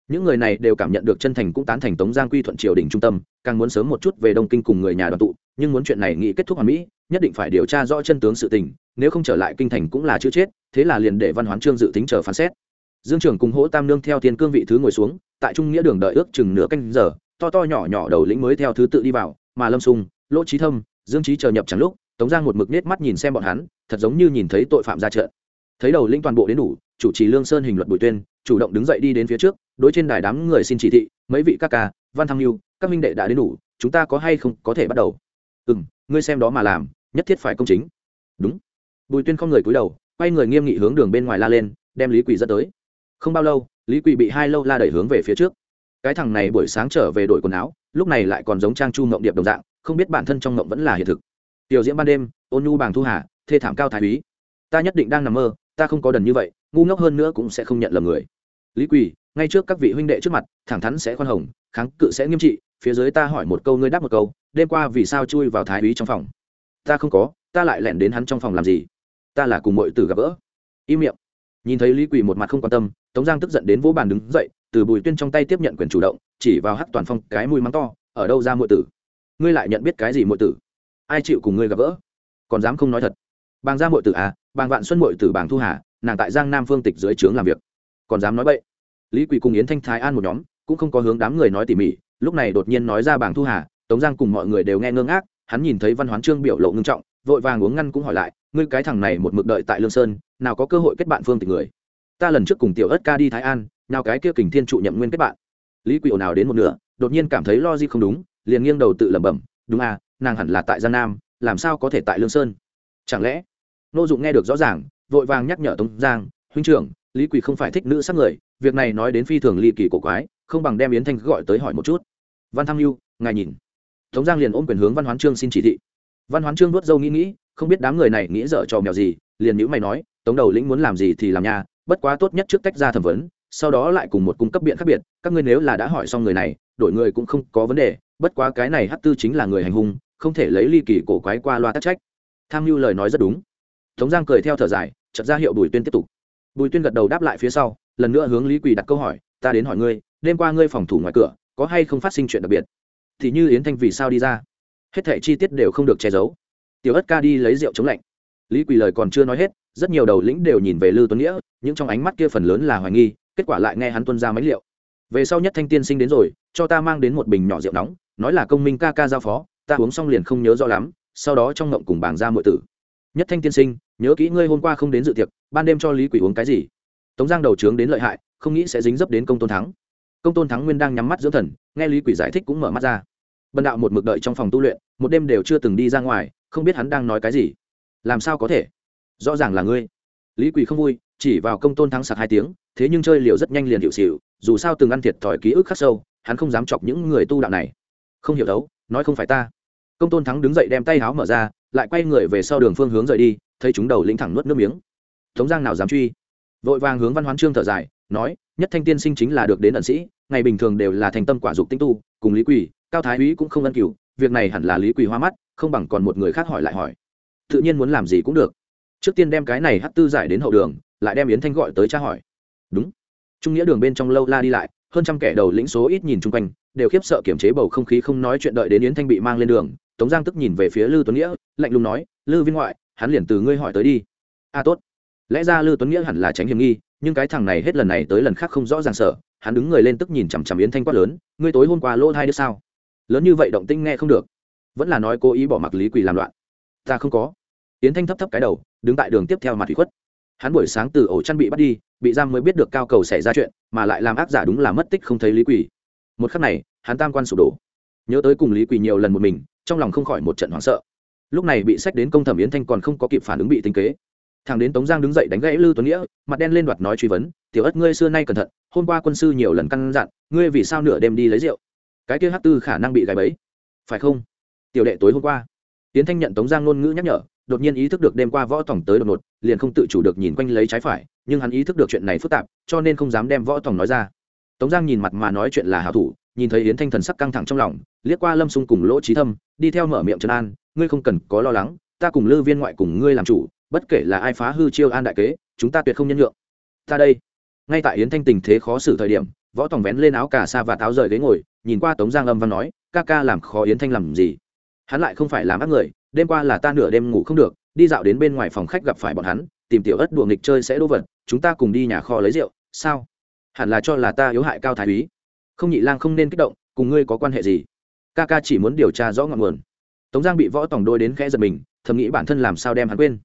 Những người này đều cảm nhận được chân thành cũng tán thành tống giang quy thuận triều đình trung tâm, càng muốn sớm một chút về đông kinh cùng người nhà đoàn tụ, nhưng muốn chuyện này nghĩ kết thúc hoàn mỹ, nhất định phải điều tra rõ chân tướng sự tình, nếu không trở lại kinh thành cũng là chữ chết, thế là liền để văn hoán trương dự tính chờ phán xét dương trưởng cùng hỗ tam nương theo thiên cương vị thứ ngồi xuống, tại trung nghĩa đường đợi ước chừng nửa canh giờ, to to nhỏ nhỏ đầu lĩnh mới theo thứ tự đi vào, mà lâm sung, lỗ trí thâm, dương trí chờ nhập chẳng lúc, tống giang một mực nết mắt nhìn xem bọn hắn, thật giống như nhìn thấy tội phạm ra trận. Thấy đầu lĩnh toàn bộ đến đủ, chủ trì lương sơn hình luật bùi tuyên, chủ động đứng dậy đi đến phía trước, đối trên đài đám người xin chỉ thị, mấy vị các ca, văn thăng lưu các minh đệ đã đến đủ, chúng ta có hay không có thể bắt đầu? Ừ m ngươi xem đó mà làm, nhất thiết phải công chính. Đúng. Bùi tuyên không người cúi đầu, quay người nghiêm nghị hướng đường bên ngoài la lên, đem lý quỳ dẫn tới không bao lâu, lý quỳ bị hai lâu la đẩy hướng về phía trước. Cái thằng này buổi sáng trở về đổi quần áo, lúc này lại còn giống trang chu mộng điệp đồng dạng, không biết bản thân trong mộng vẫn là hiện thực. Tiểu diễn ban đêm, ôn nhu bàng thu hà, thê thảm cao thái úy. Ta nhất định đang nằm mơ, ta không có đần như vậy, ngu ngốc hơn nữa cũng sẽ không nhận lầm người. Lý quỳ, ngay trước các vị huynh đệ trước mặt, thẳng thắn sẽ khoan hồng, kháng cự sẽ nghiêm trị, phía dưới ta hỏi một câu, ngươi đáp một câu, đêm qua vì sao chui vào thái úy trong phòng? Ta không có, ta lại lẻn đến hắn trong phòng làm gì? Ta là cùng mọi tử gặp gỡ. Im miệng nhìn thấy lý quỳ một mặt không quan tâm, tống giang tức giận đến vỗ bàn đứng dậy, từ bùi tuyên trong tay tiếp nhận quyền chủ động, chỉ vào hắc toàn phong cái mùi mắng to, ở đâu ra mọi tử? Ngươi lại nhận biết cái gì mọi tử? Ai chịu cùng ngươi gặp gỡ? Còn dám không nói thật. Bàng ra mọi tử à bàng vạn xuân mọi tử bàng thu hà, nàng tại giang nam phương tịch dưới trướng làm việc. Còn dám nói bậy? Lý quỳ cùng yến thanh thái an một nhóm, cũng không có hướng đám người nói tỉ mỉ, lúc này đột nhiên nói ra bàng thu hà, tống giang cùng mọi người đều nghe ngơ ngác hắn nhìn thấy văn hoán trương biểu lộ ngưng trọng, vội vàng uống ngăn cũng hỏi lại, ngươi cái thằng này một mực đợi tại lương sơn, nào có cơ hội kết bạn phương tình người? Ta lần trước cùng tiểu ất ca đi thái an, nào cái kia kình thiên trụ nhậm nguyên kết bạn. Lý quỷ nào đến một nửa, đột nhiên cảm thấy lo gì không đúng, liền nghiêng đầu tự lẩm bẩm, đúng à nàng hẳn là tại giang nam, làm sao có thể tại lương sơn? Chẳng lẽ? Nô dụng nghe được rõ ràng, vội vàng nhắc nhở tống giang, huynh trưởng, lý quỷ không phải thích nữ sắc người, việc này nói đến phi thường ly kỳ cổ quái, không bằng đem yến thanh gọi tới hỏi một chút. Văn tham mưu ngài nhìn tống giang liền ôm quyền hướng văn hoán trương xin chỉ thị. Văn hoán trương nuốt dâu nghĩ nghĩ, không biết đám người này nghĩ dở trò mèo gì, liền nhữ mày nói, tống đầu lĩnh muốn làm gì thì làm nhà bất quá tốt nhất trước tách ra thẩm vấn, sau đó lại cùng một cung cấp biện khác biệt, các ngươi nếu là đã hỏi xong người này, đổi người cũng không có vấn đề, bất quá cái này hát tư chính là người hành hung, không thể lấy ly kỳ cổ quái qua loa tắc trách. Tham mưu lời nói rất đúng. Tống giang cười theo thở dài chật ra hiệu bùi tuyên tiếp tục. Bùi tuyên gật đầu đáp lại phía sau, lần nữa hướng lý quỳ đặt câu hỏi, ta đến hỏi ngươi, đêm qua ngươi phòng thủ ngoài cửa, có hay không phát sinh chuyện đặc biệt? Thì như yến thanh vì sao đi ra. Hết thẻ chi tiết đều không được che giấu. Tiểu ất ca đi lấy rượu chống lạnh. Lý quỳ lời còn chưa nói hết, rất nhiều đầu lĩnh đều nhìn về lư tuấn nghĩa nhưng trong ánh mắt kia phần lớn là hoài nghi, kết quả lại nghe hắn tuân ra mấy liệu. Về sau nhất thanh tiên sinh đến rồi, cho ta mang đến một bình nhỏ rượu nóng, nói là công minh ca ca giao phó, ta uống xong liền không nhớ rõ lắm, sau đó trong ngộng cùng bảng ra mọi tử. Nhất thanh tiên sinh, nhớ kỹ ngươi hôm qua không đến dự tiệc, ban đêm cho lý quỷ uống cái gì? Tống giang đầu trướng đến lợi hại, không nghĩ sẽ dính dấp đến công tôn thắng. Công tôn thắng nguyên đang nhắm mắt dưỡng thần, nghe lý quỷ giải thích cũng mở mắt ra bần đạo một mực đợi trong phòng tu luyện, một đêm đều chưa từng đi ra ngoài, không biết hắn đang nói cái gì. Làm sao có thể? Rõ ràng là ngươi. Lý Quỳ không vui, chỉ vào công tôn thắng sạc hai tiếng, thế nhưng chơi liều rất nhanh liền hiệu xịu dù sao từng ăn thiệt thòi ký ức khắc sâu, hắn không dám chọc những người tu đạo này. Không hiểu đấu, nói không phải ta. Công tôn thắng đứng dậy đem tay háo mở ra, lại quay người về sau đường phương hướng rời đi, thấy chúng đầu lĩnh thẳng nuốt nước miếng. Tống giang nào dám truy? Vội vàng hướng văn hoán trương thở dài, nói, nhất thanh tiên sinh chính là được đến ẩn sĩ, ngày bình thường đều là thành tâm quả dục tinh tu, cùng lý quỳ cao thái úy cũng không ân cửu, việc này hẳn là lý quỳ hoa mắt, không bằng còn một người khác hỏi lại hỏi. Tự nhiên muốn làm gì cũng được. Trước tiên đem cái này hát tư giải đến hậu đường, lại đem yến thanh gọi tới tra hỏi. Đúng. Trung nghĩa đường bên trong lâu la đi lại, hơn trăm kẻ đầu lĩnh số ít nhìn chung quanh, đều khiếp sợ kiểm chế bầu không khí không nói chuyện đợi đến yến thanh bị mang lên đường, tống giang tức nhìn về phía lư tuấn nghĩa, lạnh lùng nói, lư viên ngoại, hắn liền từ ngươi hỏi tới đi. A tốt. Lẽ ra lư tuấn nghĩa hẳn là tránh hiểm nghi, nhưng cái thằng này hết lần này tới lần khác không rõ ràng sợ, hắn đứng người lên tức nhìn chằm chằm yến thanh quát lớn, ngươi tối hôm qua lỗ hai đứa sao? Lớn như vậy động tinh nghe không được. Vẫn là nói cố ý bỏ mặc lý quỳ làm loạn. Ta không có. Yến thanh thấp thấp cái đầu, đứng tại đường tiếp theo mặt thủy khuất. Hắn buổi sáng từ ổ chăn bị bắt đi, bị giam mới biết được cao cầu xảy ra chuyện, mà lại làm ác giả đúng là mất tích không thấy lý quỳ. Một khắc này, hắn tam quan sụp đổ. Nhớ tới cùng lý quỳ nhiều lần một mình, trong lòng không khỏi một trận hoảng sợ. Lúc này bị sách đến công thẩm yến thanh còn không có kịp phản ứng bị tính kế. Thằng đến tống giang đứng dậy đánh gãy lư tuấn nghĩa, mặt đen lên đoạt nói truy vấn, tiểu ất, ngươi xưa nay cẩn thận, hôm qua quân sư nhiều lần căn dặn, ngươi vì sao nửa đêm đi lấy rượu? Cái kia hát tư khả năng bị gãy bẫy. Phải không? Tiểu đệ tối hôm qua, tiến thanh nhận tống giang ngôn ngữ nhắc nhở, đột nhiên ý thức được đêm qua võ tổng tới đột ngột, liền không tự chủ được nhìn quanh lấy trái phải, nhưng hắn ý thức được chuyện này phức tạp, cho nên không dám đem võ tổng nói ra. Tống giang nhìn mặt mà nói chuyện là hảo thủ, nhìn thấy yến thanh thần sắc căng thẳng trong lòng, liếc qua lâm xung cùng lỗ trí thâm, đi theo mở miệng trấn an, ngươi không cần có lo lắng, ta cùng lư viên ngoại cùng ngươi làm chủ, bất kể là ai phá hư chiêu an đại kế, chúng ta tuyệt không nhân nhượng. Ta đây. Ngay tại yến thanh tình thế khó xử thời điểm, võ tòng vén lên áo cà sa và táo rời ghế ngồi nhìn qua tống giang âm văn nói, ca ca làm khó yến thanh làm gì? Hắn lại không phải làm ác người, đêm qua là ta nửa đêm ngủ không được, đi dạo đến bên ngoài phòng khách gặp phải bọn hắn, tìm tiểu ất đùa nghịch chơi sẽ đỗ vật, chúng ta cùng đi nhà kho lấy rượu, sao? Hẳn là cho là ta yếu hại cao thái úy. Không nhị lang không nên kích động, cùng ngươi có quan hệ gì? Ca ca chỉ muốn điều tra rõ ngọn nguồn. Tống giang bị võ tòng đôi đến khẽ giật mình, thầm nghĩ bản thân làm sao đem hắn quên.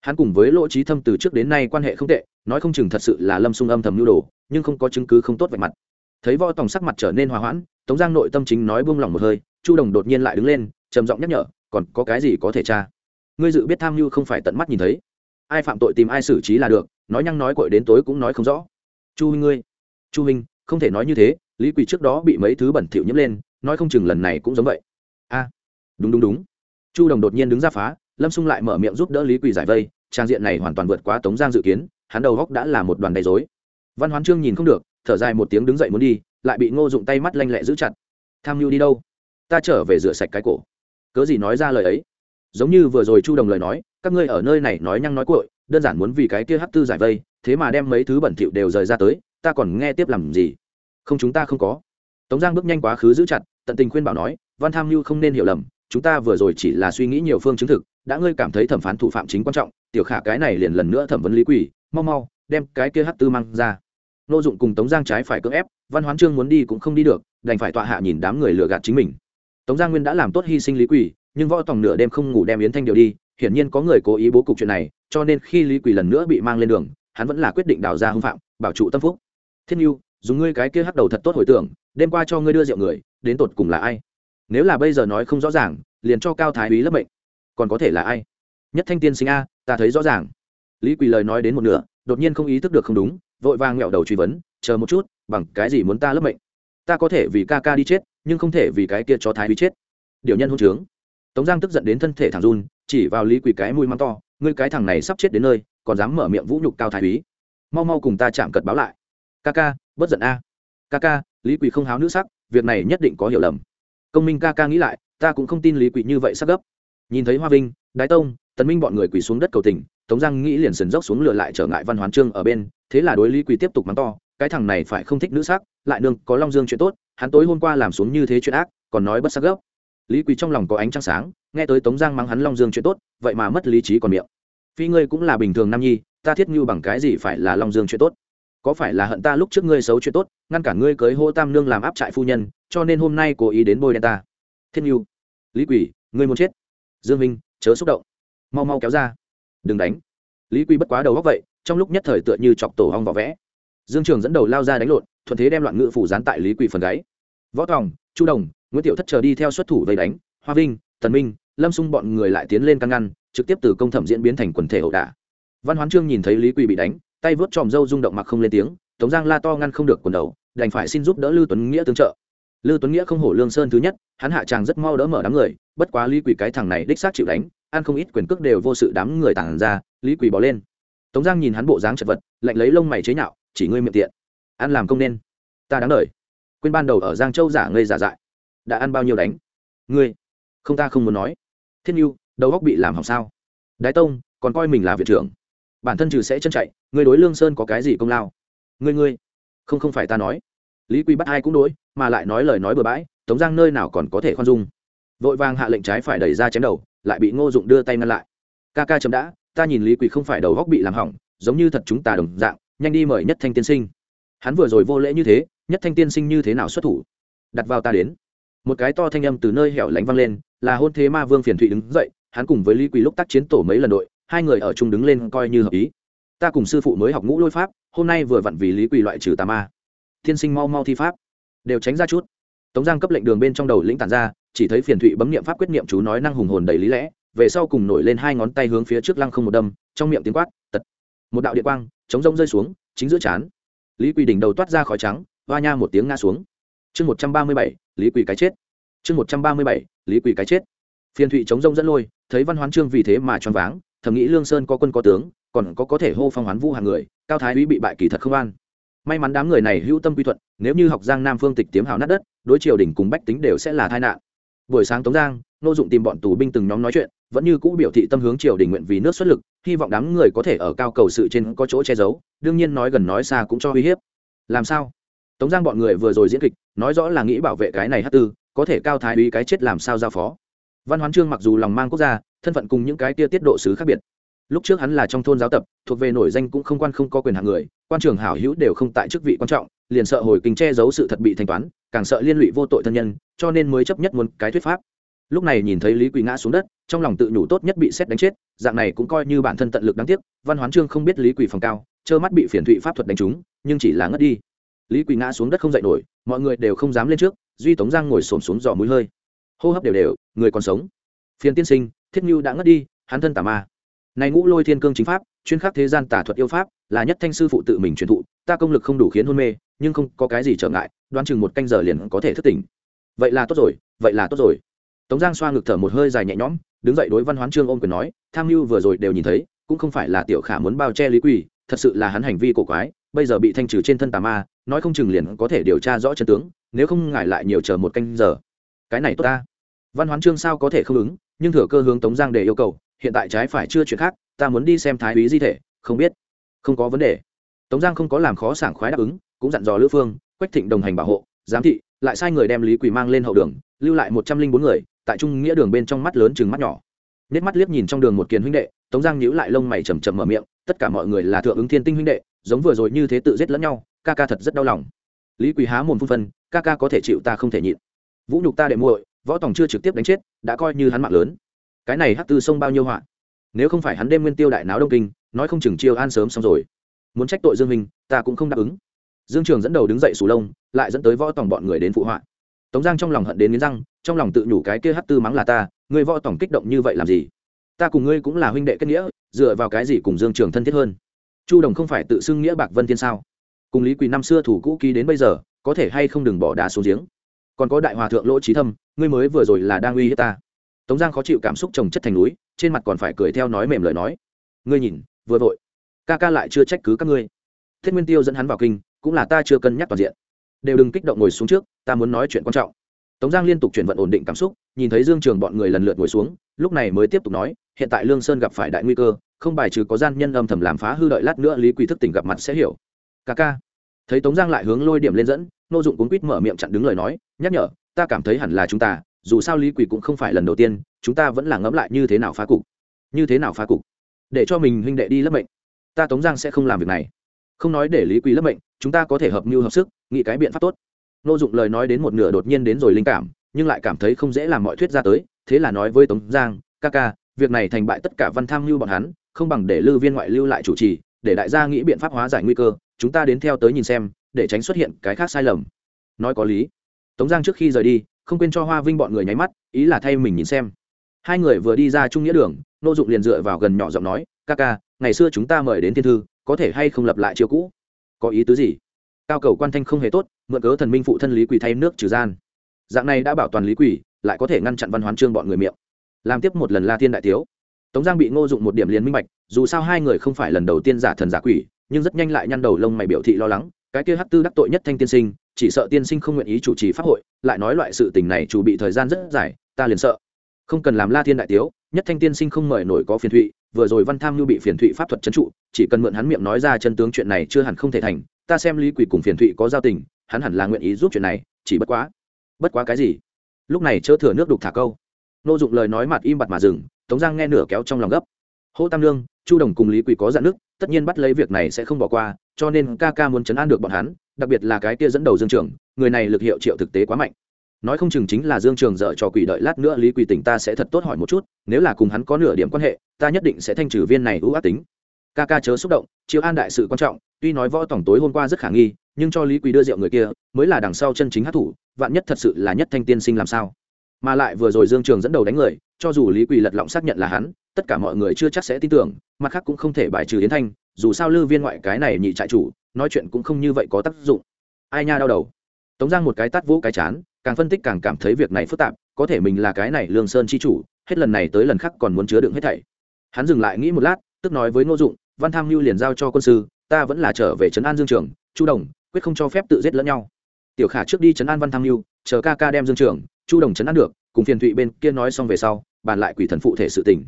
Hắn cùng với lỗ trí thâm từ trước đến nay quan hệ không tệ, nói không chừng thật sự là lâm sung âm thầm nhu đồ, nhưng không có chứng cứ không tốt vạch mặt. Thấy võ tòng sắc mặt trở nên hòa hoãn tống giang nội tâm chính nói buông lỏng một hơi, chu đồng đột nhiên lại đứng lên, trầm giọng nhắc nhở, còn có cái gì có thể tra? Ngươi dự biết tham mưu không phải tận mắt nhìn thấy. Ai phạm tội tìm ai xử trí là được, nói nhăng nói cội đến tối cũng nói không rõ. Chu huynh ngươi, chu huynh, không thể nói như thế, lý quỳ trước đó bị mấy thứ bẩn thỉu nhiễm lên, nói không chừng lần này cũng giống vậy. A, đúng đúng đúng. Chu đồng đột nhiên đứng ra phá, lâm xung lại mở miệng giúp đỡ lý quỳ giải vây, trang diện này hoàn toàn vượt quá tống giang dự kiến, hắn đầu góc đã là một đoàn đầy dối văn hoán trương nhìn không được, thở dài một tiếng đứng dậy muốn đi lại bị ngô dụng tay mắt lanh lẹ giữ chặt. Tham mưu đi đâu? Ta trở về rửa sạch cái cổ. Cớ gì nói ra lời ấy? Giống như vừa rồi chu đồng lời nói, các ngươi ở nơi này nói nhăng nói cội đơn giản muốn vì cái kia hát tư giải vây, thế mà đem mấy thứ bẩn thỉu đều rời ra tới, ta còn nghe tiếp làm gì? Không chúng ta không có. Tống giang bước nhanh quá khứ giữ chặt, tận tình khuyên bảo nói, văn tham mưu không nên hiểu lầm, chúng ta vừa rồi chỉ là suy nghĩ nhiều phương chứng thực, đã ngươi cảm thấy thẩm phán thủ phạm chính quan trọng, tiểu khả cái này liền lần nữa thẩm vấn lý quỷ mau mau, đem cái kia hát tư mang ra nô dụng cùng tống giang trái phải cưỡng ép, văn hoán trương muốn đi cũng không đi được, đành phải tọa hạ nhìn đám người lừa gạt chính mình. Tống giang nguyên đã làm tốt hy sinh lý quỷ nhưng võ tòng nửa đêm không ngủ đem yến thanh điều đi, hiển nhiên có người cố ý bố cục chuyện này, cho nên khi lý quỷ lần nữa bị mang lên đường, hắn vẫn là quyết định đào ra hưng phạm, bảo trụ tâm phúc. Thiên yêu dùng ngươi cái kia hắc đầu thật tốt hồi tưởng, đêm qua cho ngươi đưa rượu người, đến tột cùng là ai? Nếu là bây giờ nói không rõ ràng, liền cho cao thái úy lấp mệnh. Còn có thể là ai? Nhất thanh tiên sinh a, ta thấy rõ ràng. Lý quỳ lời nói đến một nửa, đột nhiên không ý thức được không đúng vội vàng nghẹo đầu truy vấn, chờ một chút, bằng cái gì muốn ta lấp mệnh? Ta có thể vì ca ca đi chết, nhưng không thể vì cái kia cho thái úy chết. Điều nhân hôn trướng. Tống giang tức giận đến thân thể thằng run, chỉ vào lý quỳ cái mũi mắng to, ngươi cái thằng này sắp chết đến nơi, còn dám mở miệng vũ nhục cao thái úy. Mau mau cùng ta chạm cật báo lại. Ca ca, bất giận a. Ca ca, lý quỳ không háo nữ sắc, việc này nhất định có hiểu lầm. Công minh ca ca nghĩ lại, ta cũng không tin lý quỳ như vậy sắc gấp. Nhìn thấy hoa vinh, đái tông tần minh bọn người quỳ xuống đất cầu tình, tống giang nghĩ liền sườn dốc xuống lừa lại trở ngại văn hoán trương ở bên, thế là đối lý quỳ tiếp tục mắng to, cái thằng này phải không thích nữ sắc, lại nương có long dương chuyện tốt, hắn tối hôm qua làm xuống như thế chuyện ác, còn nói bất sắc gốc. lý quỳ trong lòng có ánh trăng sáng, nghe tới tống giang mắng hắn long dương chuyện tốt, vậy mà mất lý trí còn miệng. Phi ngươi cũng là bình thường nam nhi, ta thiết như bằng cái gì phải là long dương chuyện tốt? Có phải là hận ta lúc trước ngươi xấu chuyện tốt, ngăn cản ngươi cưới hô tam nương làm áp trại phu nhân, cho nên hôm nay cố ý đến bôi đen ta? Thiên nhu, lý quỷ ngươi muốn chết? Dương minh, chớ xúc động mau mau kéo ra. Đừng đánh. Lý quy bất quá đầu góc vậy, trong lúc nhất thời tựa như chọc tổ hong vỏ vẽ. Dương trường dẫn đầu lao ra đánh lộn, thuận thế đem loạn ngự phủ dán tại lý Quy phần gáy. Võ tòng, chu đồng, nguyễn tiểu thất chờ đi theo xuất thủ vây đánh. Hoa vinh, tần minh, lâm xung bọn người lại tiến lên căn ngăn, trực tiếp từ công thẩm diễn biến thành quần thể ẩu đả. Văn hoán trương nhìn thấy lý Quy bị đánh, tay vớt tròm râu rung động mặc không lên tiếng. Tống giang la to ngăn không được quần đầu, đành phải xin giúp đỡ lưu tuấn nghĩa tương trợ lưu tuấn nghĩa không hổ lương sơn thứ nhất, hắn hạ tràng rất mau đỡ mở đám người, bất quá lý quỳ cái thằng này đích xác chịu đánh, ăn không ít quyền cước đều vô sự đám người tản ra, lý quỳ bỏ lên. Tống giang nhìn hắn bộ dáng chật vật, lạnh lấy lông mày chế nhạo, chỉ ngươi miệng tiện, ăn làm công nên. Ta đáng đời. Quên ban đầu ở giang châu giả ngây giả dại. Đã ăn bao nhiêu đánh? Ngươi, không ta không muốn nói. Thiên nhu, đầu góc bị làm hỏng sao? Đái tông, còn coi mình là viện trưởng. Bản thân trừ sẽ chân chạy, ngươi đối lương sơn có cái gì công lao? Ngươi ngươi, không không phải ta nói. Lý Quỳ bắt ai cũng đối mà lại nói lời nói bừa bãi, tống giang nơi nào còn có thể khoan dung. Vội vàng hạ lệnh trái phải đẩy ra chém đầu, lại bị ngô dụng đưa tay ngăn lại. Ca ca chấm đã, ta nhìn lý quỳ không phải đầu góc bị làm hỏng, giống như thật chúng ta đồng dạng, nhanh đi mời nhất thanh tiên sinh. Hắn vừa rồi vô lễ như thế, nhất thanh tiên sinh như thế nào xuất thủ? Đặt vào ta đến. Một cái to thanh âm từ nơi hẻo lánh vang lên, là hôn thế ma vương phiền thụy đứng dậy, hắn cùng với lý quỳ lúc tác chiến tổ mấy lần đội, hai người ở chung đứng lên coi như hợp ý. Ta cùng sư phụ mới học ngũ lôi pháp, hôm nay vừa vặn vì lý quỳ loại trừ tà ma. Tiên sinh mau mau thi pháp đều tránh ra chút. Tống giang cấp lệnh đường bên trong đầu lĩnh tản ra, chỉ thấy phiền thụy bấm niệm pháp quyết niệm chú nói năng hùng hồn đầy lý lẽ, về sau cùng nổi lên hai ngón tay hướng phía trước lăng không một đâm, trong miệng tiếng quát, tật. Một đạo điện quang, chống rông rơi xuống, chính giữa chán. Lý quỳ đỉnh đầu toát ra khói trắng va nha một tiếng ngã xuống. Chương một trăm ba mươi bảy, lý quỳ cái chết. Chương một trăm ba mươi bảy, lý quỳ cái chết. Phiền thụy chống rông dẫn lôi, thấy văn hoán trương vì thế mà choáng váng, thầm nghĩ lương sơn có quân có tướng, còn có có thể hô phong hoán vũ hàng người, cao thái úy bị bại kỳ thật không an may mắn đám người này hữu tâm quy thuận, nếu như học giang nam phương tịch tiếm hào nát đất, đối triều đình cùng bách tính đều sẽ là tai nạn. Buổi sáng tống giang nô dụng tìm bọn tù binh từng nhóm nói chuyện, vẫn như cũ biểu thị tâm hướng triều đình nguyện vì nước xuất lực, hy vọng đám người có thể ở cao cầu sự trên có chỗ che giấu, đương nhiên nói gần nói xa cũng cho uy hiếp. Làm sao? Tống giang bọn người vừa rồi diễn kịch, nói rõ là nghĩ bảo vệ cái này hát tư, có thể cao thái úy cái chết làm sao giao phó. Văn hoán trương mặc dù lòng mang quốc gia, thân phận cùng những cái tia tiết độ sứ khác biệt lúc trước hắn là trong thôn giáo tập, thuộc về nổi danh cũng không quan không có quyền hạng người, quan trường hảo hữu đều không tại chức vị quan trọng, liền sợ hồi kinh che giấu sự thật bị thanh toán, càng sợ liên lụy vô tội thân nhân, cho nên mới chấp nhất muốn cái thuyết pháp. Lúc này nhìn thấy lý quỳ ngã xuống đất, trong lòng tự nhủ tốt nhất bị xét đánh chết, dạng này cũng coi như bản thân tận lực đáng tiếc, văn hoán trương không biết lý quỳ phòng cao, trơ mắt bị phiền thụy pháp thuật đánh trúng, nhưng chỉ là ngất đi. Lý quỳ ngã xuống đất không dậy nổi, mọi người đều không dám lên trước, duy tống giang ngồi xổm xuống dò mũi hơi. Hô hấp đều đều, người còn sống. Phiền tiên sinh, thiết như đã ngất đi, hắn thân tà ma này ngũ lôi thiên cương chính pháp, chuyên khắc thế gian tà thuật yêu pháp, là nhất thanh sư phụ tự mình truyền thụ, ta công lực không đủ khiến hôn mê, nhưng không có cái gì trở ngại, đoán chừng một canh giờ liền có thể thức tỉnh. Vậy là tốt rồi, vậy là tốt rồi. Tống giang xoa ngực thở một hơi dài nhẹ nhõm, đứng dậy đối văn hoán trương ôm quyền nói, tham mưu vừa rồi đều nhìn thấy, cũng không phải là tiểu khả muốn bao che lý quỳ thật sự là hắn hành vi cổ quái, bây giờ bị thanh trừ trên thân tà ma, nói không chừng liền có thể điều tra rõ chân tướng, nếu không ngại lại nhiều chờ một canh giờ. Cái này tốt ta. Văn hoán trương sao có thể không ứng, nhưng thừa cơ hướng tống giang để yêu cầu hiện tại trái phải chưa chuyện khác, ta muốn đi xem thái úy di thể, không biết. Không có vấn đề. Tống giang không có làm khó sảng khoái đáp ứng, cũng dặn dò lữ phương, quách thịnh đồng hành bảo hộ, giám thị, lại sai người đem lý quỳ mang lên hậu đường, lưu lại một trăm linh bốn người, tại trung nghĩa đường bên trong mắt lớn chừng mắt nhỏ. Nét mắt liếc nhìn trong đường một kiền huynh đệ, tống giang nhíu lại lông mày chầm chầm mở miệng, tất cả mọi người là thượng ứng thiên tinh huynh đệ, giống vừa rồi như thế tự giết lẫn nhau, ca ca thật rất đau lòng. Lý quỳ há mồm phun phân, ca ca có thể chịu ta không thể nhịn. Vũ nhục ta đệ muội, võ tòng chưa trực tiếp đánh chết, đã coi như hắn mạng lớn cái này hắc tư sông bao nhiêu họa? Nếu không phải hắn đêm nguyên tiêu đại náo đông kinh, nói không chừng chiêu an sớm xong rồi. Muốn trách tội dương minh, ta cũng không đáp ứng. Dương trường dẫn đầu đứng dậy sù lông, lại dẫn tới võ tổng bọn người đến phụ họa. Tống giang trong lòng hận đến nghiến răng, trong lòng tự nhủ cái kia hắc tư mắng là ta người võ tổng kích động như vậy làm gì? Ta cùng ngươi cũng là huynh đệ kết nghĩa, dựa vào cái gì cùng dương trường thân thiết hơn? Chu đồng không phải tự xưng nghĩa bạc vân thiên sao? Cùng lý quỳ năm xưa thủ cũ ký đến bây giờ, có thể hay không đừng bỏ đá xuống giếng? Còn có đại hòa thượng lỗ trí thâm, ngươi mới vừa rồi là đang uy hiếp ta tống giang khó chịu cảm xúc trồng chất thành núi, trên mặt còn phải cười theo nói mềm lời nói. Ngươi nhìn, vừa vội. Ca ca lại chưa trách cứ các ngươi. Thiết nguyên tiêu dẫn hắn vào kinh, cũng là ta chưa cân nhắc toàn diện. Đều đừng kích động ngồi xuống trước, ta muốn nói chuyện quan trọng. Tống giang liên tục chuyển vận ổn định cảm xúc, nhìn thấy dương trường bọn người lần lượt ngồi xuống, lúc này mới tiếp tục nói, hiện tại lương sơn gặp phải đại nguy cơ, không bài trừ có gian nhân âm thầm làm phá hư đợi lát nữa lý quy thức tỉnh gặp mặt sẽ hiểu. Ca ca. Thấy tống giang lại hướng lôi điểm lên dẫn, nô dụng cuốn quýt mở miệng chặn đứng lời nói, nhắc nhở, ta cảm thấy hẳn là chúng ta dù sao lý quỷ cũng không phải lần đầu tiên, chúng ta vẫn là ngẫm lại như thế nào phá cục. Như thế nào phá cục? Để cho mình huynh đệ đi lấp mệnh. Ta tống giang sẽ không làm việc này. Không nói để lý quỷ lấp mệnh, chúng ta có thể hợp mưu hợp sức, nghĩ cái biện pháp tốt. Nô dụng lời nói đến một nửa đột nhiên đến rồi linh cảm, nhưng lại cảm thấy không dễ làm mọi thuyết ra tới, thế là nói với tống giang, ca ca, việc này thành bại tất cả văn tham mưu bọn hắn, không bằng để lưu viên ngoại lưu lại chủ trì, để đại gia nghĩ biện pháp hóa giải nguy cơ, chúng ta đến theo tới nhìn xem, để tránh xuất hiện cái khác sai lầm. Nói có lý. Tống giang trước khi rời đi không quên cho hoa vinh bọn người nháy mắt ý là thay mình nhìn xem. Hai người vừa đi ra trung nghĩa đường nô dụng liền dựa vào gần nhỏ giọng nói ca ca ngày xưa chúng ta mời đến thiên thư có thể hay không lập lại chiều cũ? Có ý tứ gì? Cao cầu quan thanh không hề tốt mượn cớ thần minh phụ thân lý quỷ thay nước trừ gian. Dạng này đã bảo toàn lý quỷ, lại có thể ngăn chặn văn hoán trương bọn người miệng. Làm tiếp một lần la thiên đại tiếu. Tống giang bị ngô dụng một điểm liền minh bạch dù sao hai người không phải lần đầu tiên giả thần giả quỷ nhưng rất nhanh lại nhăn đầu lông mày biểu thị lo lắng cái kia hắc tư đắc tội nhất thanh tiên sinh chỉ sợ tiên sinh không nguyện ý chủ trì pháp hội, lại nói loại sự tình này chủ bị thời gian rất dài, ta liền sợ. Không cần làm la thiên đại tiếu, nhất thanh tiên sinh không mời nổi có phiền thụy, vừa rồi văn tham nhu bị phiền thụy pháp thuật trấn trụ, chỉ cần mượn hắn miệng nói ra chân tướng chuyện này chưa hẳn không thể thành, ta xem lý quỷ cùng phiền thụy có giao tình, hắn hẳn là nguyện ý giúp chuyện này, chỉ bất quá bất quá cái gì? Lúc này chớ thừa nước đục thả câu. Nô dụng lời nói mặt im bặt mà dừng, tống giang nghe nửa kéo trong lòng gấp. Hô tam lương chu đồng cùng lý quỷ có dạn nước tất nhiên bắt lấy việc này sẽ không bỏ qua, cho nên ca ca muốn chấn an được bọn hắn, đặc biệt là cái kia dẫn đầu dương trường, người này lực hiệu triệu thực tế quá mạnh. Nói không chừng chính là dương trường dở cho quỷ đợi lát nữa lý quỷ tỉnh ta sẽ thật tốt hỏi một chút, nếu là cùng hắn có nửa điểm quan hệ, ta nhất định sẽ thanh trừ viên này ưu ác tính. Ca ca chớ xúc động chiếu an đại sự quan trọng, tuy nói võ tổng tối hôm qua rất khả nghi, nhưng cho lý quỷ đưa rượu người kia, mới là đằng sau chân chính hát thủ, vạn nhất thật sự là nhất thanh tiên sinh làm sao? Mà lại vừa rồi dương trường dẫn đầu đánh người, cho dù lý quỳ lật lọng xác nhận là hắn tất cả mọi người chưa chắc sẽ tin tưởng, mặt khác cũng không thể bài trừ yến thanh, dù sao lư viên ngoại cái này nhị trại chủ, nói chuyện cũng không như vậy có tác dụng. Ai nha đau đầu. Tống giang một cái tát vỗ cái chán, càng phân tích càng cảm thấy việc này phức tạp, có thể mình là cái này lương sơn chi chủ, hết lần này tới lần khác còn muốn chứa đựng hết thảy. Hắn dừng lại nghĩ một lát, tức nói với ngô dụng, văn tham mưu liền giao cho quân sư, ta vẫn là trở về trấn an dương trường, chu đồng, quyết không cho phép tự giết lẫn nhau. Tiểu khả trước đi trấn an văn tham mưu chờ ca ca đem dương trường, chu đồng trấn an được, cùng phiền thụy bên kia nói xong về sau, bàn lại quỷ thần phụ thể sự tình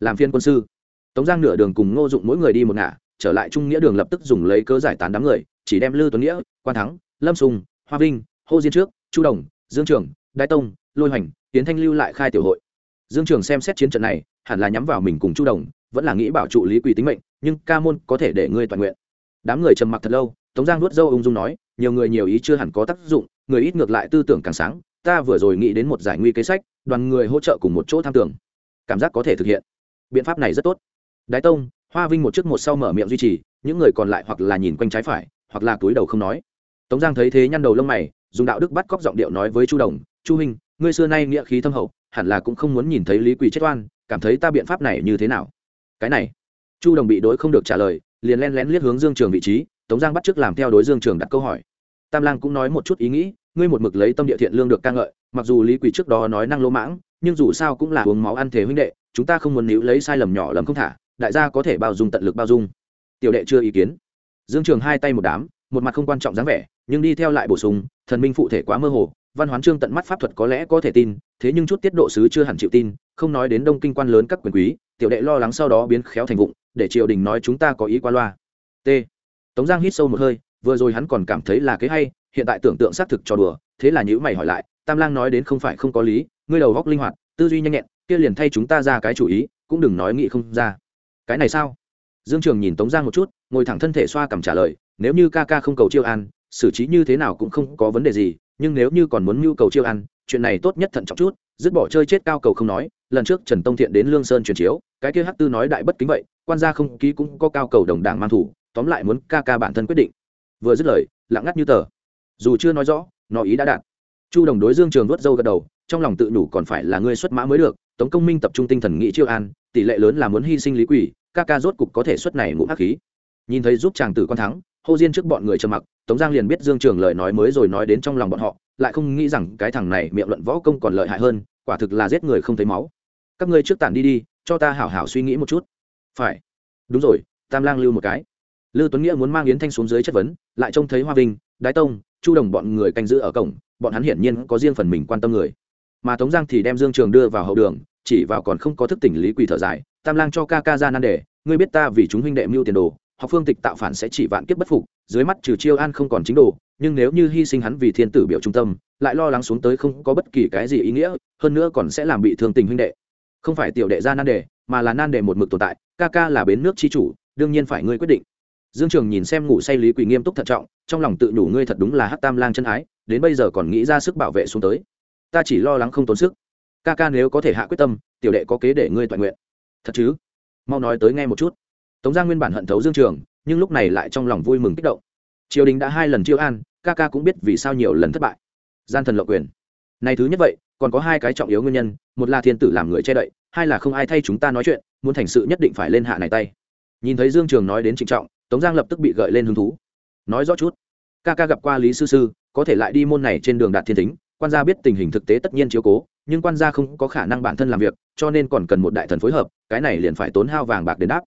làm phiên quân sư. Tống giang nửa đường cùng ngô dụng mỗi người đi một ngả, trở lại trung nghĩa đường lập tức dùng lấy cớ giải tán đám người, chỉ đem lư tuấn nghĩa, quan thắng, lâm sùng, hoa vinh, hô diên trước, chu đồng, dương trường đại tông, lôi hoành, tiến thanh lưu lại khai tiểu hội. Dương trường xem xét chiến trận này, hẳn là nhắm vào mình cùng chu đồng, vẫn là nghĩ bảo trụ lý quỳ tính mệnh, nhưng ca môn có thể để ngươi toàn nguyện. Đám người trầm mặc thật lâu, tống giang nuốt dâu ung dung nói, nhiều người nhiều ý chưa hẳn có tác dụng, người ít ngược lại tư tưởng càng sáng, ta vừa rồi nghĩ đến một giải nguy kế sách, đoàn người hỗ trợ cùng một chỗ tham tưởng. Cảm giác có thể thực hiện biện pháp này rất tốt. Đái tông, hoa vinh một trước một sau mở miệng duy trì, những người còn lại hoặc là nhìn quanh trái phải, hoặc là túi đầu không nói. Tống giang thấy thế nhăn đầu lông mày, dùng đạo đức bắt cóc giọng điệu nói với chu đồng, chu hình ngươi xưa nay nghĩa khí thâm hậu, hẳn là cũng không muốn nhìn thấy lý quỳ chết oan, cảm thấy ta biện pháp này như thế nào? Cái này, chu đồng bị đối không được trả lời, liền len lén liếc hướng dương trường vị trí, tống giang bắt t làm theo đối dương trường đặt câu hỏi. Tam lang cũng nói một chút ý nghĩ, ngươi một mực lấy tâm địa thiện lương được ca ngợi, mặc dù lý quỳ trước đó nói năng lỗ mãng, nhưng dù sao cũng là uống máu ăn thế huynh đệ chúng ta không muốn níu lấy sai lầm nhỏ lầm không thả, đại gia có thể bao dung tận lực bao dung. Tiểu đệ chưa ý kiến. Dương trường hai tay một đám, một mặt không quan trọng dáng vẻ, nhưng đi theo lại bổ sung, thần minh phụ thể quá mơ hồ, văn hoán trương tận mắt pháp thuật có lẽ có thể tin, thế nhưng chút tiết độ sứ chưa hẳn chịu tin, không nói đến đông kinh quan lớn các quyền quý, tiểu đệ lo lắng sau đó biến khéo thành vụng, để triều đình nói chúng ta có ý qua loa. T. Tống giang hít sâu một hơi, vừa rồi hắn còn cảm thấy là cái hay, hiện tại tưởng tượng xác thực cho đùa, thế là nhữ mày hỏi lại, tam lang nói đến không phải không có lý, ngươi đầu góc linh hoạt tư duy nhanh nhẹn, kia liền thay chúng ta ra cái chủ ý, cũng đừng nói nghị không ra. Cái này sao? Dương trường nhìn tống giang một chút, ngồi thẳng thân thể xoa cầm trả lời, nếu như ca ca không cầu chiêu an, xử trí như thế nào cũng không có vấn đề gì, nhưng nếu như còn muốn nhu cầu chiêu ăn chuyện này tốt nhất thận trọng chút, dứt bỏ chơi chết cao cầu không nói, lần trước trần tông thiện đến lương sơn truyền chiếu, cái kia hắc tư nói đại bất kính vậy, quan gia không ký cũng có cao cầu đồng đảng mang thủ, tóm lại muốn ca ca bản thân quyết định. Vừa dứt lời, lặng ngắt như tờ. Dù chưa nói rõ, nó ý đã đạt chu đồng đối dương trường vớt dâu gật đầu trong lòng tự nhủ còn phải là ngươi xuất mã mới được tống công minh tập trung tinh thần nghĩ chiêu an tỷ lệ lớn là muốn hy sinh lý quỷ ca ca rốt cục có thể xuất này ngũ hắc khí. Nhìn thấy giúp chàng tử con thắng hô diên trước bọn người trầm mặc tống giang liền biết dương trường lời nói mới rồi nói đến trong lòng bọn họ lại không nghĩ rằng cái thằng này miệng luận võ công còn lợi hại hơn quả thực là giết người không thấy máu. Các ngươi trước tản đi đi cho ta hảo hảo suy nghĩ một chút. Phải. Đúng rồi tam lang lưu một cái. Lưu Tuấn Nghĩa muốn mang Yến Thanh xuống dưới chất vấn, lại trông thấy Hoa Vinh, Đái Tông, Chu Đồng bọn người canh giữ ở cổng, bọn hắn hiển nhiên có riêng phần mình quan tâm người. Mà Tống Giang thì đem Dương Trường đưa vào hậu đường, chỉ vào còn không có thức tỉnh lý quỳ thở dài, Tam Lang cho ca ca ra nan đề, ngươi biết ta vì chúng huynh đệ mưu tiền đồ, học phương tịch tạo phản sẽ chỉ vạn kiếp bất phục, dưới mắt trừ Chiêu An không còn chính đồ, nhưng nếu như hy sinh hắn vì thiên tử biểu trung tâm, lại lo lắng xuống tới không có bất kỳ cái gì ý nghĩa, hơn nữa còn sẽ làm bị thương tình huynh đệ. Không phải tiểu đệ ra nan đề, mà là nan đề một mực tồn tại, ca ca là bến nước chi chủ, đương nhiên phải ngươi quyết định dương trường nhìn xem ngủ say lý quỳ nghiêm túc thận trọng, trong lòng tự nhủ ngươi thật đúng là hát tam lang chân ái, đến bây giờ còn nghĩ ra sức bảo vệ xuống tới. Ta chỉ lo lắng không tốn sức. Ca ca nếu có thể hạ quyết tâm, tiểu đệ có kế để ngươi toàn nguyện. Thật chứ? Mau nói tới nghe một chút. Tống giang nguyên bản hận thấu dương trường, nhưng lúc này lại trong lòng vui mừng kích động. Triều đình đã hai lần chiêu an, ca ca cũng biết vì sao nhiều lần thất bại. Gian thần lộng quyền. Này thứ nhất vậy, còn có hai cái trọng yếu nguyên nhân, một là thiên tử làm người che đậy, hai là không ai thay chúng ta nói chuyện, muốn thành sự nhất định phải lên hạ này tay. Nhìn thấy dương trường nói đến trịnh trọng tống giang lập tức bị gợi lên hứng thú. Nói rõ chút, ca ca gặp qua lý sư sư, có thể lại đi môn này trên đường đạt thiên tính quan gia biết tình hình thực tế tất nhiên chiếu cố, nhưng quan gia không có khả năng bản thân làm việc, cho nên còn cần một đại thần phối hợp, cái này liền phải tốn hao vàng bạc đến đáp.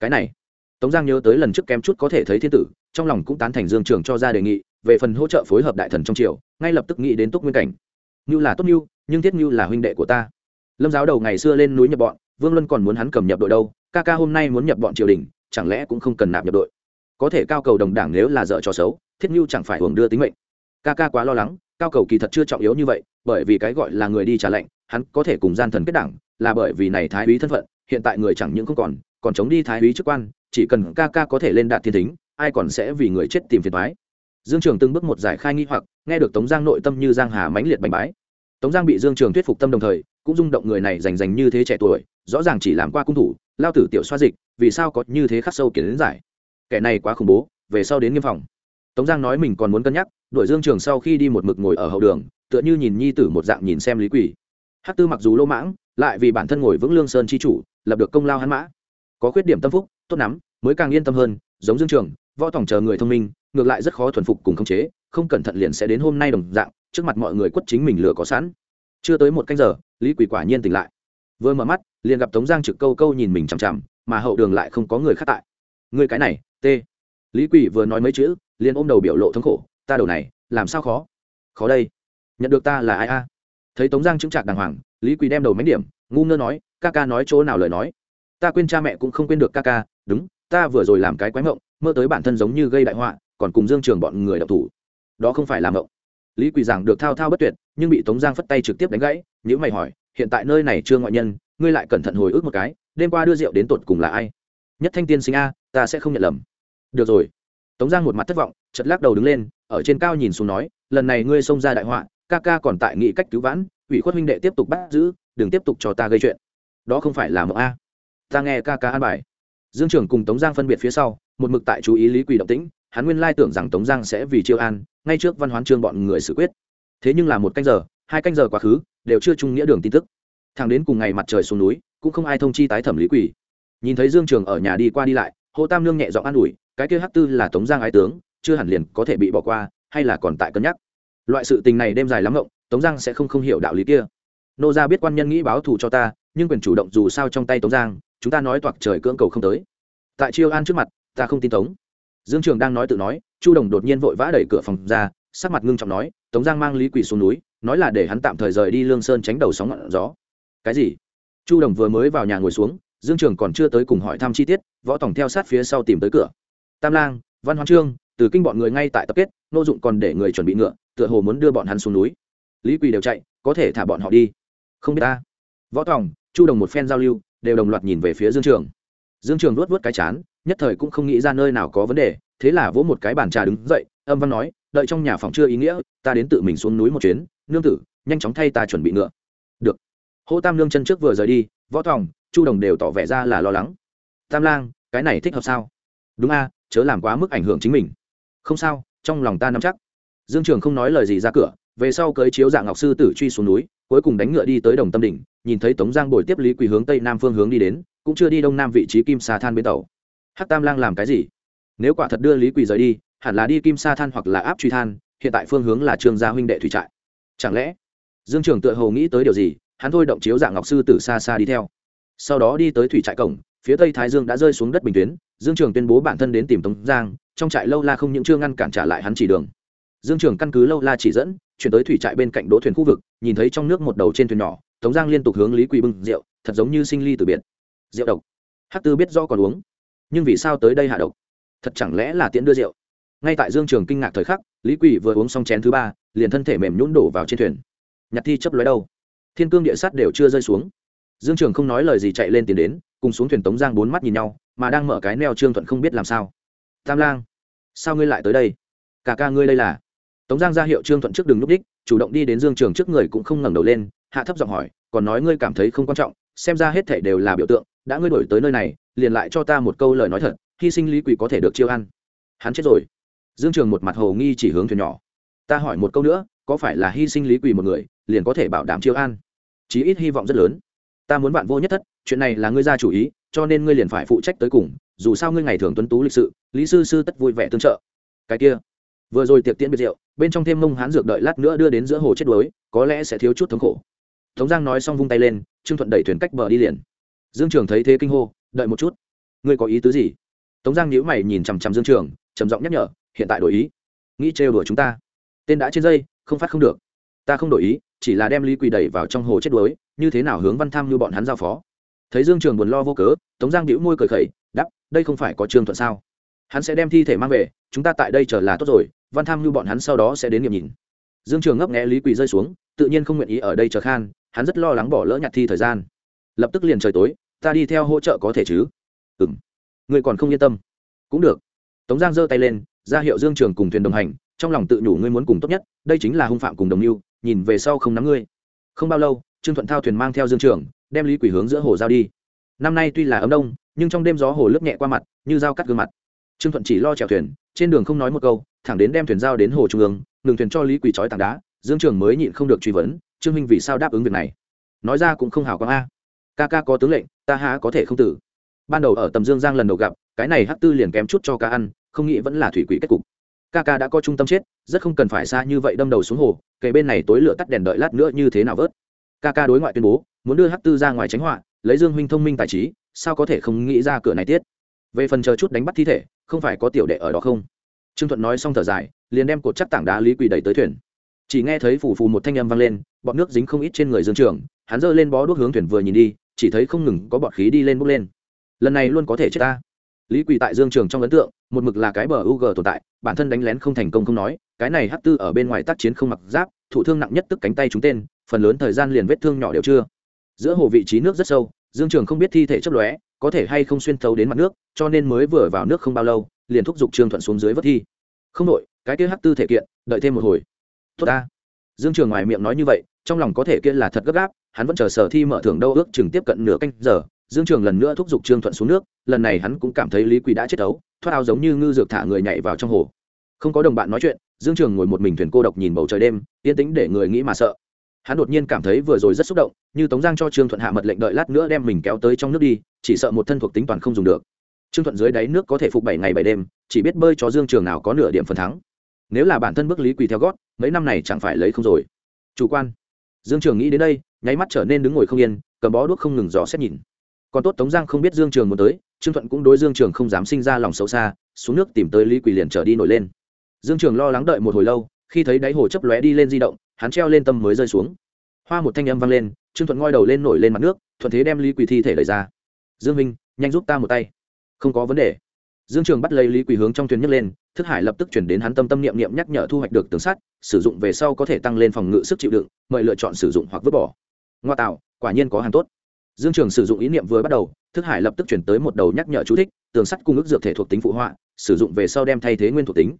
Cái này, tống giang nhớ tới lần trước kém chút có thể thấy thiên tử, trong lòng cũng tán thành dương trường cho ra đề nghị, về phần hỗ trợ phối hợp đại thần trong triều, ngay lập tức nghĩ đến túc nguyên cảnh. Như là tốt như, nhưng thiết như là huynh đệ của ta. Lâm giáo đầu ngày xưa lên núi nhập bọn, vương luân còn muốn hắn cầm nhập đội đâu, ca ca hôm nay muốn nhập bọn triều đình chẳng lẽ cũng không cần nạp nhập đội? Có thể cao cầu đồng đảng nếu là dở trò xấu, thiết nhu chẳng phải hưởng đưa tính mệnh. Ca ca quá lo lắng, cao cầu kỳ thật chưa trọng yếu như vậy, bởi vì cái gọi là người đi trả lệnh, hắn có thể cùng gian thần kết đảng, là bởi vì này thái úy thân phận, hiện tại người chẳng những không còn còn chống đi thái úy chức quan, chỉ cần ca ca có thể lên đạt thiên tính ai còn sẽ vì người chết tìm phiền thoái dương trường từng bước một giải khai nghi hoặc, nghe được tống giang nội tâm như giang hà mãnh liệt bành bái. Tống giang bị dương trường thuyết phục tâm đồng thời, cũng rung động người này rành rành như thế trẻ tuổi, rõ ràng chỉ làm qua cung thủ, lao tử tiểu xoa dịch vì sao có như thế khắc sâu kiến giải? Kẻ này quá khủng bố, về sau đến nghiêm phòng. Tống giang nói mình còn muốn cân nhắc đội dương trường sau khi đi một mực ngồi ở hậu đường, tựa như nhìn nhi tử một dạng nhìn xem lý quỷ. Hát tư mặc dù lỗ mãng, lại vì bản thân ngồi vững lương sơn chi chủ, lập được công lao hắn mã. Có khuyết điểm tâm phúc, tốt lắm, mới càng yên tâm hơn, giống dương trường, võ tổng chờ người thông minh, ngược lại rất khó thuần phục cùng khống chế, không cẩn thận liền sẽ đến hôm nay đồng dạng, trước mặt mọi người quất chính mình lừa có sẵn. Chưa tới một canh giờ, lý quỷ quả nhiên tỉnh lại. Vừa mở mắt, liền gặp tống giang trực câu câu nhìn mình chằm chằm mà hậu đường lại không có người khác tại. Người cái này, t. Lý quỷ vừa nói mấy chữ, liền ôm đầu biểu lộ thống khổ, ta đầu này, làm sao khó? Khó đây. Nhận được ta là ai a? Thấy tống giang chứng trạc đàng hoàng, lý quỳ đem đầu mánh điểm, ngu ngơ nói, ca ca nói chỗ nào lời nói? Ta quên cha mẹ cũng không quên được ca ca, đúng, ta vừa rồi làm cái quái mộng, mơ tới bản thân giống như gây đại họa, còn cùng dương trường bọn người đọc thủ. Đó không phải là mộng. Lý quỳ giảng được thao thao bất tuyệt, nhưng bị tống giang phất tay trực tiếp đánh gãy nếu mày hỏi, hiện tại nơi này chưa ngoại nhân, ngươi lại cẩn thận hồi ức một cái đêm qua đưa rượu đến tột cùng là ai? Nhất thanh tiên sinh a, ta sẽ không nhận lầm. Được rồi. Tống giang một mặt thất vọng chật lắc đầu đứng lên, ở trên cao nhìn xuống nói, lần này ngươi xông ra đại họa, ca ca còn tại nghị cách cứu vãn, ủy khuất huynh đệ tiếp tục bắt giữ, đừng tiếp tục cho ta gây chuyện. Đó không phải là mộng a. Ta nghe ca ca an bài. Dương trưởng cùng tống giang phân biệt phía sau, một mực tại chú ý lý quỳ động tĩnh, hắn nguyên lai tưởng rằng tống giang sẽ vì chiêu an, ngay trước văn hoán trương bọn người xử quyết. Thế nhưng là một canh giờ, hai canh giờ quá khứ, đều chưa trung nghĩa đường tin tức. Thẳng đến cùng ngày mặt trời xuống núi cũng không ai thông chi tái thẩm lý quỷ. Nhìn thấy dương trường ở nhà đi qua đi lại, hồ tam nương nhẹ giọng an ủi, cái kia hắc tư là tống giang ái tướng, chưa hẳn liền có thể bị bỏ qua, hay là còn tại cân nhắc. Loại sự tình này đêm dài lắm ngộng, tống giang sẽ không không hiểu đạo lý kia. Nô gia biết quan nhân nghĩ báo thù cho ta, nhưng quyền chủ động dù sao trong tay tống giang, chúng ta nói toạc trời cưỡng cầu không tới. Tại chiêu an trước mặt, ta không tin tống. Dương trường đang nói tự nói, chu đồng đột nhiên vội vã đẩy cửa phòng ra, sắc mặt ngưng trọng nói, tống giang mang lý quỷ xuống núi, nói là để hắn tạm thời rời đi lương sơn tránh đầu sóng ngọn gió. Cái gì? Chu đồng vừa mới vào nhà ngồi xuống, dương trường còn chưa tới cùng hỏi thăm chi tiết, võ tổng theo sát phía sau tìm tới cửa. Tam lang, văn Hoan trương, từ kinh bọn người ngay tại tập kết, nô dụng còn để người chuẩn bị ngựa, tựa hồ muốn đưa bọn hắn xuống núi. Lý quỳ đều chạy, có thể thả bọn họ đi. Không biết ta. Võ tòng chu đồng một phen giao lưu, đều đồng loạt nhìn về phía dương trường. Dương trường luốt vớt cái chán, nhất thời cũng không nghĩ ra nơi nào có vấn đề, thế là vỗ một cái bàn trà đứng dậy, âm văn nói, đợi trong nhà phòng chưa ý nghĩa, ta đến tự mình xuống núi một chuyến. Nương tử, nhanh chóng thay ta chuẩn bị ngựa hô tam lương chân trước vừa rời đi võ thòng, chu đồng đều tỏ vẻ ra là lo lắng. Tam lang cái này thích hợp sao? Đúng a chớ làm quá mức ảnh hưởng chính mình. Không sao trong lòng ta nắm chắc. Dương trường không nói lời gì ra cửa về sau cưới chiếu dạng ngọc sư tử truy xuống núi cuối cùng đánh ngựa đi tới đồng tâm đỉnh nhìn thấy tống giang bồi tiếp lý quỳ hướng tây nam phương hướng đi đến cũng chưa đi đông nam vị trí kim sa than bên tàu. Hắc tam lang làm cái gì? Nếu quả thật đưa lý quỳ rời đi hẳn là đi kim sa than hoặc là áp truy than hiện tại phương hướng là trương gia huynh đệ thủy trại. Chẳng lẽ dương trường tựa hồ nghĩ tới điều gì hắn thôi động chiếu dạng ngọc sư tử xa xa đi theo. Sau đó đi tới thủy trại cổng, phía tây thái dương đã rơi xuống đất bình tuyến, dương trường tuyên bố bản thân đến tìm tống giang, trong trại lâu la không những chưa ngăn cản trả lại hắn chỉ đường. Dương trường căn cứ lâu la chỉ dẫn, chuyển tới thủy trại bên cạnh đỗ thuyền khu vực, nhìn thấy trong nước một đầu trên thuyền nhỏ, tống giang liên tục hướng lý quỳ bưng rượu, thật giống như sinh ly từ biệt. Rượu độc. Hát tư biết do còn uống. Nhưng vì sao tới đây hạ độc? Thật chẳng lẽ là tiễn đưa rượu? Ngay tại dương trường kinh ngạc thời khắc, lý quỳ vừa uống xong chén thứ ba, liền thân thể mềm nhũn đổ vào trên thuyền. Nhặt thi chấp lói đâu thiên cương địa sắt đều chưa rơi xuống. Dương trường không nói lời gì chạy lên tiến đến, cùng xuống thuyền tống giang bốn mắt nhìn nhau, mà đang mở cái neo trương thuận không biết làm sao. Tam lang, sao ngươi lại tới đây? Cả ca ngươi đây là? Tống giang ra hiệu trương thuận trước đường núp đích, chủ động đi đến dương trường trước người cũng không ngẩng đầu lên, hạ thấp giọng hỏi, còn nói ngươi cảm thấy không quan trọng, xem ra hết thể đều là biểu tượng, đã ngươi đổi tới nơi này, liền lại cho ta một câu lời nói thật, hy sinh lý quỷ có thể được chiêu ăn. Hắn chết rồi. Dương trường một mặt hồ nghi chỉ hướng thuyền nhỏ. Ta hỏi một câu nữa, có phải là hy sinh lý quỷ một người? Liền có thể bảo đảm chiêu an. Chí ít hy vọng rất lớn. Ta muốn bạn vô nhất thất, chuyện này là ngươi ra chủ ý, cho nên ngươi liền phải phụ trách tới cùng, dù sao ngươi ngày thường tuấn tú lịch sự, lý sư sư tất vui vẻ tương trợ. Cái kia, vừa rồi tiệc tiễn biệt rượu, bên trong thêm mông hán dược đợi lát nữa đưa đến giữa hồ chết đuối, có lẽ sẽ thiếu chút thống khổ. Tống giang nói xong vung tay lên, trương thuận đẩy thuyền cách bờ đi liền. Dương trường thấy thế kinh hô, đợi một chút, ngươi có ý tứ gì? Tống giang nhíu mày nhìn chằm chằm dương trường, trầm giọng nhắc nhở, hiện tại đổi ý. Nghĩ trêu đùa chúng ta. Tên đã trên dây, không phát không được ta không đổi ý, chỉ là đem lý quỳ đẩy vào trong hồ chết đuối, như thế nào hướng văn tham như bọn hắn giao phó? Thấy dương trường buồn lo vô cớ, tống giang đĩu môi cười khẩy đắp đây không phải có trương thuận sao? Hắn sẽ đem thi thể mang về, chúng ta tại đây chờ là tốt rồi, văn tham như bọn hắn sau đó sẽ đến nghiệm nhìn. Dương trường ngấp nghẽ lý quỳ rơi xuống, tự nhiên không nguyện ý ở đây chờ khan, hắn rất lo lắng bỏ lỡ nhặt thi thời gian. Lập tức liền trời tối, ta đi theo hỗ trợ có thể chứ? Ừ m người còn không yên tâm. Cũng được. Tống giang giơ tay lên, ra hiệu dương trường cùng thuyền đồng hành, trong lòng tự nhủ ngươi muốn cùng tốt nhất, đây chính là hung phạm cùng đồng mưu nhìn về sau không nắm ngươi. Không bao lâu, trương thuận thao thuyền mang theo dương trường, đem lý quỷ hướng giữa hồ giao đi. Năm nay tuy là ấm đông, nhưng trong đêm gió hồ lướt nhẹ qua mặt, như dao cắt gương mặt. Trương thuận chỉ lo chèo thuyền, trên đường không nói một câu, thẳng đến đem thuyền giao đến hồ trung ương, ngừng thuyền cho lý quỷ trói tảng đá, dương trường mới nhịn không được truy vấn, trương minh vì sao đáp ứng việc này? Nói ra cũng không hào quang a. Ca ca có tướng lệnh, ta há có thể không tử. Ban đầu ở tầm dương giang lần đầu gặp, cái này hắc tư liền kém chút cho ca ăn, không nghĩ vẫn là thủy quỷ kết cục ca ca đã có trung tâm chết, rất không cần phải xa như vậy đâm đầu xuống hồ, kể bên này tối lửa tắt đèn đợi lát nữa như thế nào vớt. Ca ca đối ngoại tuyên bố, muốn đưa hắc tư ra ngoài tránh họa, lấy dương huynh thông minh tài trí, sao có thể không nghĩ ra cửa này tiết? Về phần chờ chút đánh bắt thi thể, không phải có tiểu đệ ở đó không? Trương thuận nói xong thở dài, liền đem cột chắc tảng đá lý quỳ đẩy tới thuyền. Chỉ nghe thấy phù phù một thanh âm vang lên, bọt nước dính không ít trên người dương trường, hắn giơ lên bó đuốc hướng thuyền vừa nhìn đi, chỉ thấy không ngừng có bọt khí đi lên bốc lên. Lần này luôn có thể chết ta lý quỳ tại dương trường trong ấn tượng, một mực là cái bờ u g tồn tại, bản thân đánh lén không thành công không nói, cái này h tư ở bên ngoài tác chiến không mặc giáp, thụ thương nặng nhất tức cánh tay chúng tên, phần lớn thời gian liền vết thương nhỏ đều chưa. Giữa hồ vị trí nước rất sâu, dương trường không biết thi thể chấp lóe, có thể hay không xuyên thấu đến mặt nước, cho nên mới vừa vào nước không bao lâu, liền thúc giục trương thuận xuống dưới vớt thi. Không đội cái kia h tư thể kiện, đợi thêm một hồi. Tốt ta. Dương trường ngoài miệng nói như vậy, trong lòng có thể kia là thật gấp gáp, hắn vẫn chờ sở thi mở thưởng đâu ước chừng tiếp cận nửa canh giờ dương trường lần nữa thúc giục trương thuận xuống nước, lần này hắn cũng cảm thấy lý quỳ đã chết ấu thoát áo giống như ngư dược thả người nhảy vào trong hồ. Không có đồng bạn nói chuyện, dương trường ngồi một mình thuyền cô độc nhìn bầu trời đêm, yên tĩnh để người nghĩ mà sợ. Hắn đột nhiên cảm thấy vừa rồi rất xúc động, như tống giang cho trương thuận hạ mật lệnh đợi lát nữa đem mình kéo tới trong nước đi, chỉ sợ một thân thuộc tính toàn không dùng được. Trương thuận dưới đáy nước có thể phục bảy ngày bảy đêm, chỉ biết bơi cho dương trường nào có nửa điểm phần thắng. Nếu là bản thân bước lý quỳ theo gót, mấy năm này chẳng phải lấy không rồi. Chủ quan. Dương trường nghĩ đến đây, nháy mắt trở nên đứng ngồi không yên, cầm bó đuốc không ngừng dò xét nhìn còn tốt tống giang không biết dương trường muốn tới, trương thuận cũng đối dương trường không dám sinh ra lòng xấu xa, xuống nước tìm tới lý quỳ liền trở đi nổi lên. Dương trường lo lắng đợi một hồi lâu, khi thấy đáy hồ chấp lóe đi lên di động, hắn treo lên tâm mới rơi xuống. Hoa một thanh âm vang lên, trương thuận ngoi đầu lên nổi lên mặt nước, thuận thế đem lý quỳ thi thể lời ra. Dương minh nhanh giúp ta một tay. Không có vấn đề. Dương trường bắt lấy lý quỳ hướng trong thuyền nhấc lên, thức hải lập tức chuyển đến hắn tâm tâm niệm niệm nhắc nhở thu hoạch được tường sắt, sử dụng về sau có thể tăng lên phòng ngự sức chịu đựng, mời lựa chọn sử dụng hoặc vứt bỏ. Ngoa tạo, quả nhiên có hàng tốt dương trường sử dụng ý niệm vừa bắt đầu thức hải lập tức chuyển tới một đầu nhắc nhở chú thích tường sắt cung ức dược thể thuộc tính phụ họa sử dụng về sau đem thay thế nguyên thuộc tính.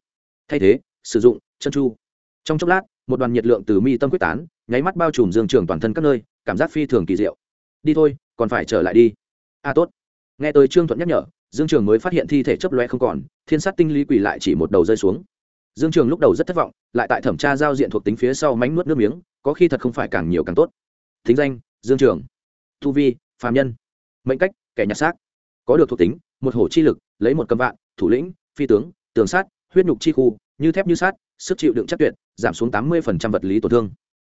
Thay thế sử dụng chân chu. Trong chốc lát một đoàn nhiệt lượng từ mi tâm quyết tán nháy mắt bao trùm dương trường toàn thân các nơi cảm giác phi thường kỳ diệu. Đi thôi còn phải trở lại đi. A à, tốt. Nghe tới trương thuận nhắc nhở dương trường mới phát hiện thi thể chấp loe không còn thiên sát tinh lý quỷ lại chỉ một đầu rơi xuống. Dương trường lúc đầu rất thất vọng lại tại thẩm tra giao diện thuộc tính phía sau mánh nuốt nước miếng có khi thật không phải càng nhiều càng tốt. Thính danh dương trường. Tu vi, phàm nhân. Mệnh cách, kẻ nhặt xác. Có được thuộc tính, một hổ chi lực, lấy một cầm vạn, thủ lĩnh, phi tướng, tường sát, huyết nhục chi khu, như thép như sát sức chịu đựng chắc tuyệt, giảm xuống tám mươi vật lý tổn thương.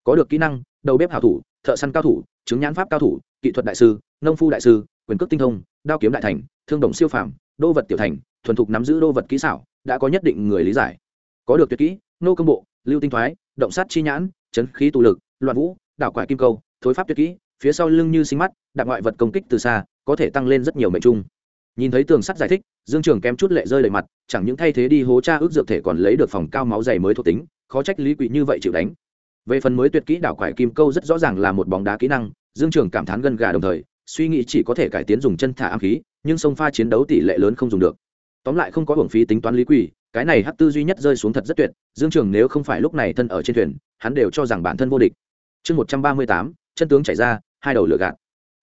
Có được kỹ năng, đầu bếp hảo thủ, thợ săn cao thủ, chứng nhãn pháp cao thủ, kỹ thuật đại sư, nông phu đại sư, quyền cước tinh thông, đao kiếm đại thành, thương đồng siêu phàm, đô vật tiểu thành, thuần thục nắm giữ đô vật kỹ xảo, đã có nhất định người lý giải. Có được tuyệt kỹ, nô công bộ, lưu tinh thoái, động sát chi nhãn, chấn khí tụ lực, loạn vũ, đảo quả kim câu, thối pháp tuyệt kỹ phía sau lưng như sinh mắt, đạp ngoại vật công kích từ xa, có thể tăng lên rất nhiều mệnh trung. Nhìn thấy tường sắt giải thích, dương trường kém chút lệ rơi đầy mặt, chẳng những thay thế đi hố cha ước dược thể còn lấy được phòng cao máu dày mới thuộc tính, khó trách lý quỷ như vậy chịu đánh. Về phần mới tuyệt kỹ đảo quải kim câu rất rõ ràng là một bóng đá kỹ năng, dương trường cảm thán gân gà đồng thời, suy nghĩ chỉ có thể cải tiến dùng chân thả am khí, nhưng sông pha chiến đấu tỷ lệ lớn không dùng được. Tóm lại không có hưởng phí tính toán lý quỷ, cái này hắc tư duy nhất rơi xuống thật rất tuyệt, dương trường nếu không phải lúc này thân ở trên thuyền, hắn đều cho rằng bản thân vô địch. Chương một trăm ba mươi tám chân tướng chảy ra, hai đầu lửa gạt.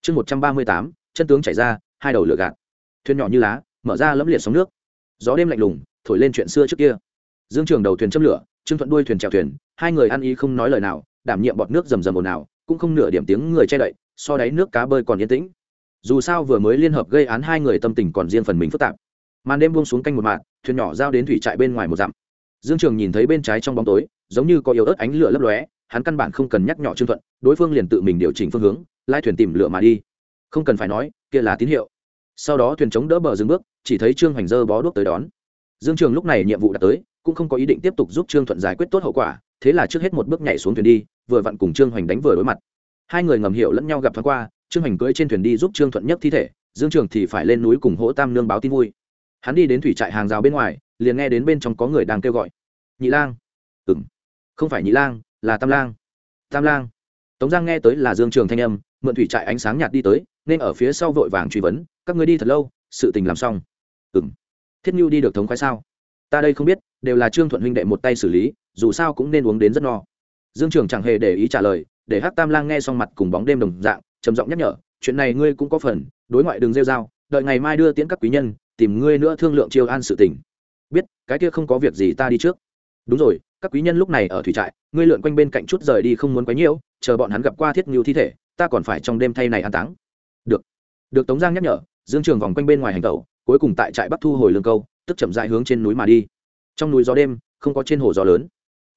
Chương một trăm ba mươi tám, chân tướng chảy ra, hai đầu lửa gạt. Thuyền nhỏ như lá, mở ra lẫm liệt sóng nước. Gió đêm lạnh lùng, thổi lên chuyện xưa trước kia. Dương trường đầu thuyền châm lửa, trương thuận đuôi thuyền chèo thuyền, hai người ăn ý không nói lời nào, đảm nhiệm bọt nước rầm rầm ồn nào cũng không nửa điểm tiếng người che đậy, so đáy nước cá bơi còn yên tĩnh. Dù sao vừa mới liên hợp gây án hai người tâm tình còn riêng phần mình phức tạp. Màn đêm buông xuống canh một mạng thuyền nhỏ giao đến thủy trại bên ngoài một dặm. Dương trường nhìn thấy bên trái trong bóng tối, giống như có yếu ớt ánh lửa lấp lóe hắn căn bản không cần nhắc nhỏ trương thuận, đối phương liền tự mình điều chỉnh phương hướng lai thuyền tìm lửa mà đi. Không cần phải nói, kia là tín hiệu. Sau đó thuyền chống đỡ bờ dừng bước, chỉ thấy trương hoành dơ bó đuốc tới đón. Dương trường lúc này nhiệm vụ đã tới, cũng không có ý định tiếp tục giúp trương thuận giải quyết tốt hậu quả, thế là trước hết một bước nhảy xuống thuyền đi, vừa vặn cùng trương hoành đánh vừa đối mặt. Hai người ngầm hiểu lẫn nhau gặp thoáng qua, trương hoành cưỡi trên thuyền đi giúp trương thuận nhấc thi thể, dương trường thì phải lên núi cùng hỗ tam nương báo tin vui. Hắn đi đến thủy trại hàng rào bên ngoài, liền nghe đến bên trong có người đang kêu gọi. Nhị lang. Ừ không phải nhị lang là tam lang. Tam lang. Tống giang nghe tới là dương trường thanh âm, mượn thủy trại ánh sáng nhạt đi tới, nên ở phía sau vội vàng truy vấn, các người đi thật lâu, sự tình làm xong. Ừ m thiết nhu đi được thống khoái sao? Ta đây không biết, đều là trương thuận huynh đệ một tay xử lý, dù sao cũng nên uống đến rất no. Dương trường chẳng hề để ý trả lời, để hát tam lang nghe xong mặt cùng bóng đêm đồng dạng, trầm giọng nhắc nhở, chuyện này ngươi cũng có phần, đối ngoại đường rêu dao đợi ngày mai đưa tiễn các quý nhân, tìm ngươi nữa thương lượng chiêu an sự tình. Biết, cái kia không có việc gì ta đi trước. Đúng rồi các quý nhân lúc này ở thủy trại, ngươi lượn quanh bên cạnh chút rời đi không muốn quấy nhiễu, chờ bọn hắn gặp qua thiết ngưu thi thể, ta còn phải trong đêm thay này an táng. Được. Được tống giang nhắc nhở, dương trường vòng quanh bên ngoài hành tẩu, cuối cùng tại trại bắc thu hồi lương câu, tức chậm dại hướng trên núi mà đi. Trong núi gió đêm, không có trên hồ gió lớn.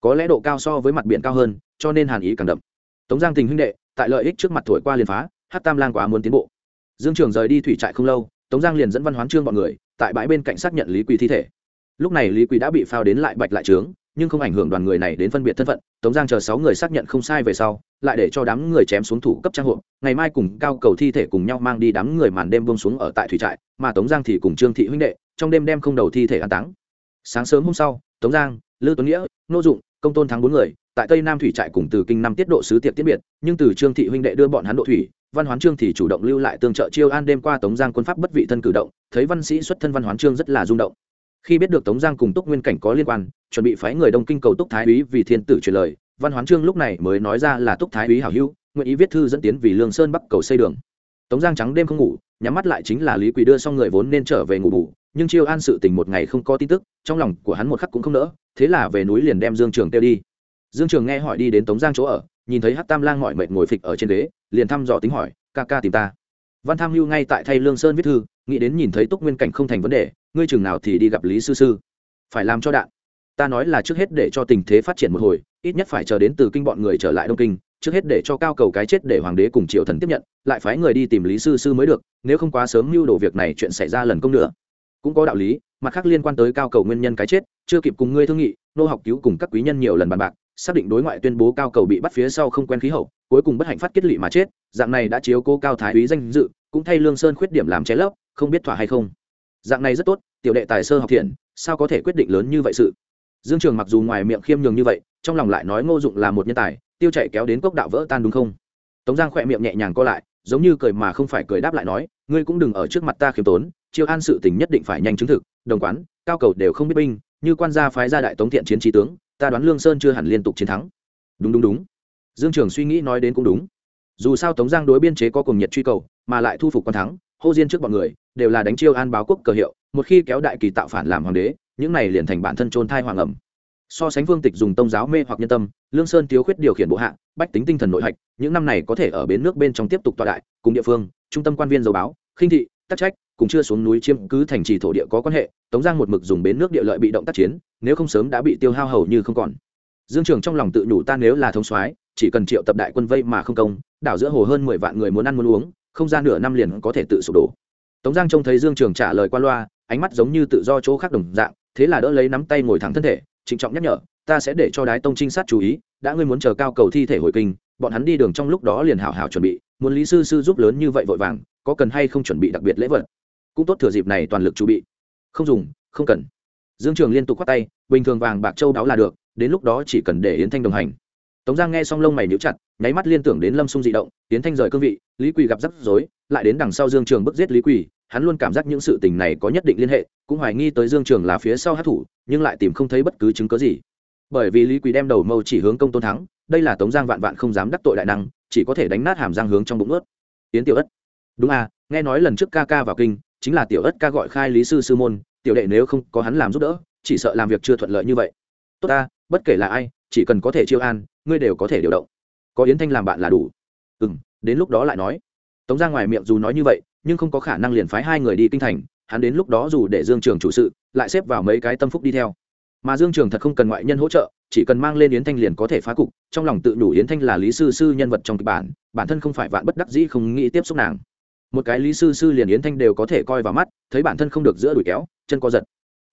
Có lẽ độ cao so với mặt biển cao hơn, cho nên hàn ý càng đậm. Tống giang tình huynh đệ, tại lợi ích trước mặt thổi qua liền phá, hát tam lang quá muốn tiến bộ. Dương trường rời đi thủy trại không lâu, tống giang liền dẫn văn hoán trương bọn người, tại bãi bên cạnh xác nhận lý quỳ thi thể. Lúc này lý quỳ đã bị phao đến lại bạch lại trướng nhưng không ảnh hưởng đoàn người này đến phân biệt thân phận, tống giang chờ sáu người xác nhận không sai về sau, lại để cho đám người chém xuống thủ cấp trang hộ. Ngày mai cùng cao cầu thi thể cùng nhau mang đi đám người màn đêm bông xuống ở tại thủy trại, mà tống giang thì cùng trương thị huynh đệ, trong đêm đem không đầu thi thể an táng. Sáng sớm hôm sau, tống giang lư tuấn nghĩa, nô dụng, công tôn thắng bốn người, tại tây nam thủy trại cùng từ kinh năm tiết độ sứ tiệc tiết biệt, nhưng từ trương thị huynh đệ đưa bọn hắn độ thủy, văn hoán trương thì chủ động lưu lại tương trợ chiêu an đêm qua tống giang quân pháp bất vị thân cử động, thấy văn sĩ xuất thân văn hoán trương rất là rung động khi biết được tống giang cùng túc nguyên cảnh có liên quan chuẩn bị phái người đông kinh cầu túc thái úy vì thiên tử truyền lời văn hoán trương lúc này mới nói ra là túc thái úy hảo hữu nguyện ý viết thư dẫn tiến vì lương sơn bắc cầu xây đường. Tống giang trắng đêm không ngủ nhắm mắt lại chính là lý quỳ đưa xong người vốn nên trở về ngủ ngủ, nhưng chiêu an sự tình một ngày không có tin tức trong lòng của hắn một khắc cũng không nỡ thế là về núi liền đem dương trường kêu đi. Dương trường nghe hỏi đi đến tống giang chỗ ở nhìn thấy hát tam lang mọi mệt ngồi phịch ở trên đế, liền thăm dò tính hỏi ca ca tìm ta. Văn tham hưu ngay tại thay lương sơn viết thư nghĩ đến nhìn thấy túc nguyên cảnh không thành vấn đề ngươi chừng nào thì đi gặp lý sư sư. Phải làm cho đạn. Ta nói là trước hết để cho tình thế phát triển một hồi, ít nhất phải chờ đến từ kinh bọn người trở lại đông kinh, trước hết để cho cao cầu cái chết để hoàng đế cùng triều thần tiếp nhận, lại phái người đi tìm lý sư sư mới được, nếu không quá sớm mưu đồ việc này chuyện xảy ra lần công nữa. Cũng có đạo lý, mặt khác liên quan tới cao cầu nguyên nhân cái chết, chưa kịp cùng ngươi thương nghị, nô học cứu cùng các quý nhân nhiều lần bàn bạc, xác định đối ngoại tuyên bố cao cầu bị bắt phía sau không quen khí hậu, cuối cùng bất hạnh phát kết lị mà chết, dạng này đã chiếu cố cao thái úy danh dự, cũng thay lương sơn khuyết điểm làm trái lấp, không biết thỏa hay không dạng này rất tốt, tiểu đệ tài sơ học thiện, sao có thể quyết định lớn như vậy sự? Dương trường mặc dù ngoài miệng khiêm nhường như vậy, trong lòng lại nói ngô dụng là một nhân tài, tiêu chạy kéo đến cốc đạo vỡ tan đúng không? Tống giang khỏe miệng nhẹ nhàng co lại, giống như cười mà không phải cười đáp lại nói, ngươi cũng đừng ở trước mặt ta khiêm tốn chiêu an sự tình nhất định phải nhanh chứng thực, đồng quán, cao cầu đều không biết binh, như quan gia phái gia đại tống thiện chiến trí tướng, ta đoán lương sơn chưa hẳn liên tục chiến thắng. Đúng đúng đúng. Dương trường suy nghĩ nói đến cũng đúng. Dù sao tống giang đối biên chế có cùng nhiệt truy cầu, mà lại thu phục quan thắng, hô diên trước bọn người đều là đánh chiêu an báo quốc cờ hiệu, một khi kéo đại kỳ tạo phản làm hoàng đế, những này liền thành bản thân trôn thai hoàng ẩm. So sánh vương tịch dùng tông giáo mê hoặc nhân tâm, lương sơn thiếu khuyết điều khiển bộ hạ, bách tính tinh thần nội hạch, những năm này có thể ở bến nước bên trong tiếp tục tọa đại, cùng địa phương, trung tâm quan viên dầu báo, khinh thị tắc trách, cùng chưa xuống núi chiêm cứ thành trì thổ địa có quan hệ, tống giang một mực dùng bến nước địa lợi bị động tác chiến, nếu không sớm đã bị tiêu hao hầu như không còn. Dương trường trong lòng tự nhủ ta nếu là thống soái, chỉ cần triệu tập đại quân vây mà không công, đảo giữa hồ hơn mười vạn người muốn ăn muốn uống, không ra nửa năm liền có thể tự sụp đổ tống giang trông thấy dương trường trả lời qua loa, ánh mắt giống như tự do chỗ khác đồng dạng, thế là đỡ lấy nắm tay ngồi thẳng thân thể, trịnh trọng nhắc nhở, ta sẽ để cho đái tông trinh sát chú ý, đã ngươi muốn chờ cao cầu thi thể hồi kinh, bọn hắn đi đường trong lúc đó liền hảo hảo chuẩn bị, muốn lý sư sư giúp lớn như vậy vội vàng, có cần hay không chuẩn bị đặc biệt lễ vật? Cũng tốt thừa dịp này toàn lực chuẩn bị. Không dùng, không cần. Dương trường liên tục khoát tay, bình thường vàng bạc châu đáo là được, đến lúc đó chỉ cần để yến thanh đồng hành tống giang nghe xong lông mày níu chặt, nháy mắt liên tưởng đến lâm xung dị động, tiến thanh rời cương vị, lý quỳ gặp rắc rối, lại đến đằng sau dương trường bức giết lý quỳ, hắn luôn cảm giác những sự tình này có nhất định liên hệ, cũng hoài nghi tới dương trường là phía sau hát thủ, nhưng lại tìm không thấy bất cứ chứng cớ gì. Bởi vì lý quỳ đem đầu mâu chỉ hướng công tôn thắng, đây là tống giang vạn vạn không dám đắc tội đại năng, chỉ có thể đánh nát hàm giang hướng trong bụng ướt yến tiểu ất. Đúng à nghe nói lần trước ca ca vào kinh, chính là tiểu ất ca gọi khai lý sư sư môn, tiểu đệ nếu không có hắn làm giúp đỡ, chỉ sợ làm việc chưa thuận lợi như vậy. Tốt ta, bất kể là ai chỉ cần có thể chiêu an, ngươi đều có thể điều động. Có yến thanh làm bạn là đủ. Ừ m đến lúc đó lại nói. Tống ra ngoài miệng dù nói như vậy, nhưng không có khả năng liền phái hai người đi kinh thành, hắn đến lúc đó dù để dương trường chủ sự, lại xếp vào mấy cái tâm phúc đi theo. Mà dương trường thật không cần ngoại nhân hỗ trợ, chỉ cần mang lên yến thanh liền có thể phá cục, trong lòng tự đủ yến thanh là lý sư sư nhân vật trong kịch bản bản thân không phải vạn bất đắc dĩ không nghĩ tiếp xúc nàng. Một cái lý sư sư liền yến thanh đều có thể coi vào mắt, thấy bản thân không được giữa đuổi kéo, chân co giật.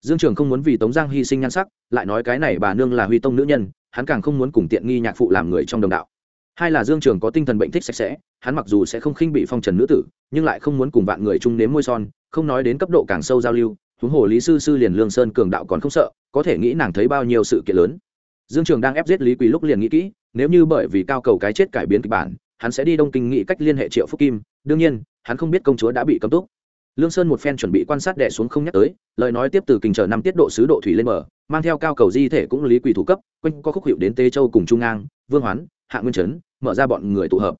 Dương trường không muốn vì tống giang hy sinh nhan sắc, lại nói cái này bà nương là huy tông nữ nhân hắn càng không muốn cùng tiện nghi nhạc phụ làm người trong đồng đạo. Hai là dương trường có tinh thần bệnh thích sạch sẽ, hắn mặc dù sẽ không khinh bị phong trần nữ tử, nhưng lại không muốn cùng vạn người chung nếm môi son, không nói đến cấp độ càng sâu giao lưu, huống hồ lý sư sư liền lương sơn cường đạo còn không sợ, có thể nghĩ nàng thấy bao nhiêu sự kiện lớn. Dương trường đang ép giết lý quý lúc liền nghĩ kỹ, nếu như bởi vì cao cầu cái chết cải biến kịch bản, hắn sẽ đi đông kinh nghĩ cách liên hệ triệu phúc kim, đương nhiên, hắn không biết công chúa đã bị cấm túc lương sơn một phen chuẩn bị quan sát đẻ xuống không nhắc tới, lời nói tiếp từ kình chờ năm tiết độ sứ độ thủy lên bờ, mang theo cao cầu di thể cũng lý quỳ thủ cấp, quanh có khúc hiệu đến tê châu cùng trung ngang, vương hoán, hạ nguyên trấn, mở ra bọn người tụ hợp.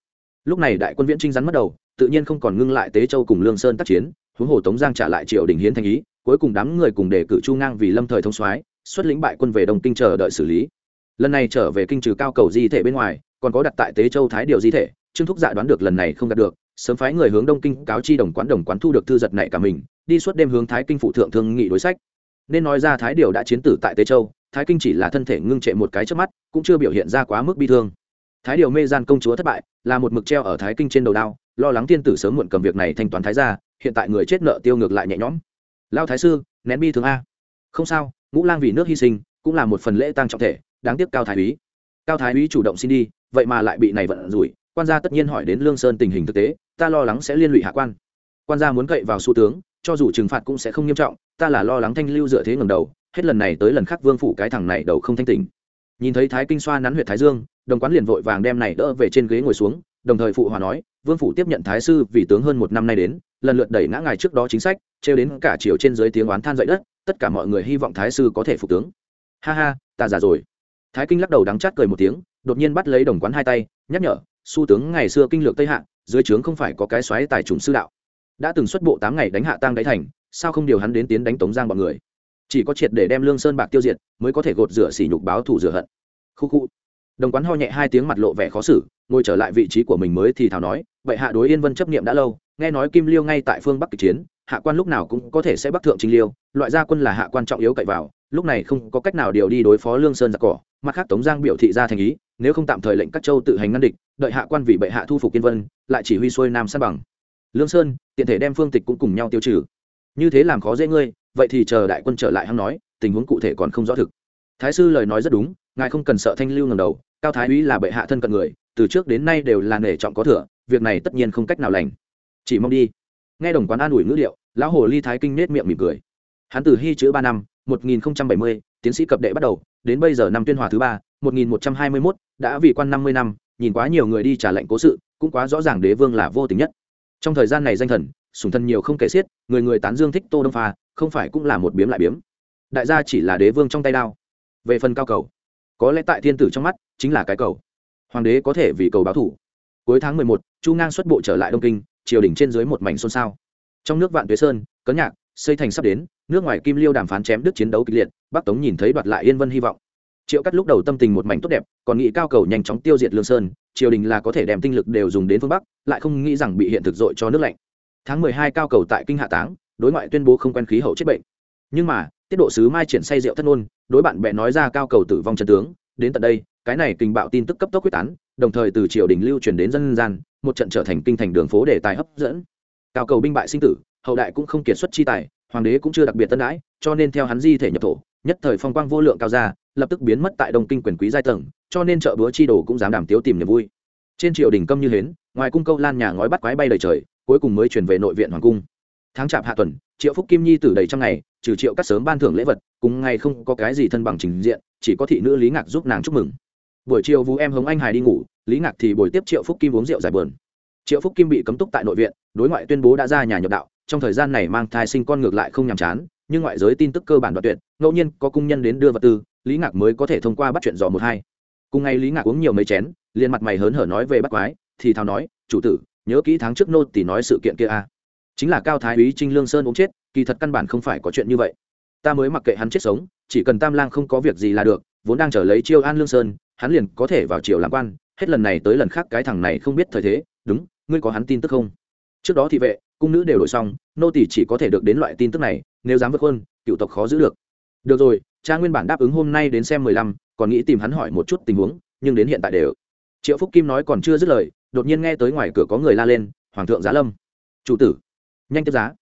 Lúc này đại quân viễn trinh rắn mất đầu, tự nhiên không còn ngưng lại tế châu cùng lương sơn tác chiến, huống hồ tống giang trả lại triều đình hiến thành ý, cuối cùng đám người cùng đề cử chu ngang vì lâm thời thông soái, xuất lĩnh bại quân về đông kinh chờ đợi xử lý. Lần này trở về kinh trừ cao cầu di thể bên ngoài, còn có đặt tại tế châu thái điều di thể, trương thúc dạ đoán được lần này không đạt được sớm phái người hướng đông kinh cáo chi đồng quán đồng quán thu được thư giật này cả mình, đi suốt đêm hướng thái kinh phụ thượng thương nghị đối sách. Nên nói ra thái điều đã chiến tử tại tế châu, thái kinh chỉ là thân thể ngưng trệ một cái trước mắt, cũng chưa biểu hiện ra quá mức bi thương. Thái điều mê gian công chúa thất bại, là một mực treo ở thái kinh trên đầu đao, lo lắng tiên tử sớm muộn cầm việc này thanh toán thái ra hiện tại người chết nợ tiêu ngược lại nhẹ nhõm. Lao thái sư, nén bi thương a. Không sao, ngũ lang vì nước hy sinh, cũng là một phần lễ tăng trọng thể, đáng tiếc cao thái úy. Cao thái úy chủ động xin đi, vậy mà lại bị này vận rủi quan gia tất nhiên hỏi đến lương sơn tình hình thực tế, ta lo lắng sẽ liên lụy hạ quan. Quan gia muốn cậy vào xu tướng, cho dù trừng phạt cũng sẽ không nghiêm trọng, ta là lo lắng thanh lưu dựa thế ngầm đầu, hết lần này tới lần khác vương phủ cái thằng này đầu không thanh tỉnh. Nhìn thấy thái kinh xoa nắn huyện thái dương, đồng quán liền vội vàng đem này đỡ về trên ghế ngồi xuống, đồng thời phụ hòa nói, vương phủ tiếp nhận thái sư vì tướng hơn một năm nay đến, lần lượt đẩy ngã ngài trước đó chính sách, trêu đến cả chiều trên dưới tiếng oán than dậy đất, tất cả mọi người hy vọng thái sư có thể phục tướng. Ha ha, ta già rồi. Thái kinh lắc đầu đắng chát cười một tiếng, đột nhiên bắt lấy đồng quán hai tay, nhắc nhở su tướng ngày xưa kinh lược tây hạ, dưới trướng không phải có cái xoáy tài trùng sư đạo. Đã từng xuất bộ tám ngày đánh hạ tăng đáy thành, sao không điều hắn đến tiến đánh tống giang bọn người? Chỉ có triệt để đem lương sơn bạc tiêu diệt, mới có thể gột rửa sỉ nhục báo thù rửa hận. Khu khu. Đồng quán ho nhẹ hai tiếng mặt lộ vẻ khó xử, ngồi trở lại vị trí của mình mới thì thảo nói, vậy hạ đối yên vân chấp nghiệm đã lâu, nghe nói kim liêu ngay tại phương bắc kịch chiến, hạ quan lúc nào cũng có thể sẽ bắc thượng trình liêu, loại gia quân là hạ quan trọng yếu cậy vào lúc này không có cách nào điều đi đối phó lương sơn giặc cỏ, mặt khác tống giang biểu thị ra thành ý, nếu không tạm thời lệnh các châu tự hành ngăn địch, đợi hạ quan vì bệ hạ thu phục kiên vân, lại chỉ huy xuôi nam san bằng. Lương sơn, tiện thể đem phương tịch cũng cùng nhau tiêu trừ. Như thế làm khó dễ ngươi, vậy thì chờ đại quân trở lại hắn nói, tình huống cụ thể còn không rõ thực. Thái sư lời nói rất đúng, ngài không cần sợ thanh lưu ngầm đầu, cao thái úy là bệ hạ thân cận người, từ trước đến nay đều là nể trọng có thừa, việc này tất nhiên không cách nào lành. Chỉ mong đi. Nghe đồng quán an ủi ngữ liệu lão hồ ly thái kinh nết miệng mỉm cười. Hắn từ hy chữ ba năm một nghìn bảy mươi, tiến sĩ cập đệ bắt đầu, đến bây giờ năm tuyên hòa thứ ba, một nghìn một trăm hai mươi mốt, đã vì quan năm mươi năm, nhìn quá nhiều người đi trả lệnh cố sự, cũng quá rõ ràng đế vương là vô tình nhất. Trong thời gian này danh thần, sủng thân nhiều không kể xiết, người người tán dương thích tô đông pha, không phải cũng là một biếm lại biếm. Đại gia chỉ là đế vương trong tay đao. Về phần cao cầu, có lẽ tại thiên tử trong mắt, chính là cái cầu. Hoàng đế có thể vì cầu báo thủ. Cuối tháng mười một, chu ngang xuất bộ trở lại đông kinh, triều đình trên dưới một mảnh xôn xao. Trong nước vạn tuế sơn, cấn nhạc xây thành sắp đến, nước ngoài kim liêu đàm phán chém đứt chiến đấu kịch liệt, bắc tống nhìn thấy đoạt lại yên vân hy vọng. Triệu cắt lúc đầu tâm tình một mảnh tốt đẹp, còn nghĩ cao cầu nhanh chóng tiêu diệt lương sơn, triều đình là có thể đem tinh lực đều dùng đến phương bắc, lại không nghĩ rằng bị hiện thực dội cho nước lạnh. Tháng mười hai cao cầu tại kinh hạ táng, đối ngoại tuyên bố không quen khí hậu chết bệnh. Nhưng mà, tiết độ sứ mai triển say rượu thất ngôn, đối bạn bè nói ra cao cầu tử vong trận tướng, đến tận đây, cái này kinh bạo tin tức cấp tốc quyết tán, đồng thời từ triều đình lưu truyền đến dân gian, một trận trở thành kinh thành đường phố để tài hấp dẫn. Cao cầu binh bại sinh tử hậu đại cũng không kiệt xuất chi tài, hoàng đế cũng chưa đặc biệt tân đãi, cho nên theo hắn di thể nhập thổ, nhất thời phong quang vô lượng cao ra, lập tức biến mất tại đông kinh quyền quý giai tầng, cho nên chợ búa chi đồ cũng dám đảm tiếu tìm niềm vui. Trên triều đình câm như hến, ngoài cung câu lan nhà ngói bắt quái bay đầy trời, cuối cùng mới chuyển về nội viện hoàng cung. Tháng chạp hạ tuần, triệu phúc kim nhi tử đầy trăm ngày, trừ triệu cắt sớm ban thưởng lễ vật, cùng ngày không có cái gì thân bằng trình diện, chỉ có thị nữ lý ngạc giúp nàng chúc mừng. Buổi chiều vũ em hống anh hải đi ngủ, lý ngạc thì buổi tiếp triệu phúc kim uống rượu giải bờn triệu phúc kim bị cấm túc tại nội viện, đối ngoại tuyên bố đã ra nhà nhập đạo trong thời gian này mang thai sinh con ngược lại không nhàm chán, nhưng ngoại giới tin tức cơ bản đoạn tuyệt, ngẫu nhiên có cung nhân đến đưa vật tư, lý ngạc mới có thể thông qua bắt chuyện dò một hai. Cùng ngày lý ngạc uống nhiều mấy chén, liền mặt mày hớn hở nói về bắt quái, thì thào nói, chủ tử, nhớ kỹ tháng trước nô tỷ nói sự kiện kia a. À. chính là cao thái úy trinh lương sơn ốm chết, kỳ thật căn bản không phải có chuyện như vậy. Ta mới mặc kệ hắn chết sống, chỉ cần tam lang không có việc gì là được, vốn đang chờ lấy chiêu an lương sơn, hắn liền có thể vào triều làm quan, hết lần này tới lần khác cái thằng này không biết thời thế, đúng, ngươi có hắn tin tức không? Trước đó thị vệ cung nữ đều đổi xong, nô tỷ chỉ có thể được đến loại tin tức này, nếu dám vượt hơn cựu tộc khó giữ được. Được rồi, cha nguyên bản đáp ứng hôm nay đến xem mười lăm, còn nghĩ tìm hắn hỏi một chút tình huống, nhưng đến hiện tại đều. Triệu phúc kim nói còn chưa dứt lời, đột nhiên nghe tới ngoài cửa có người la lên, hoàng thượng giá lâm. Chủ tử. Nhanh tiếp giá.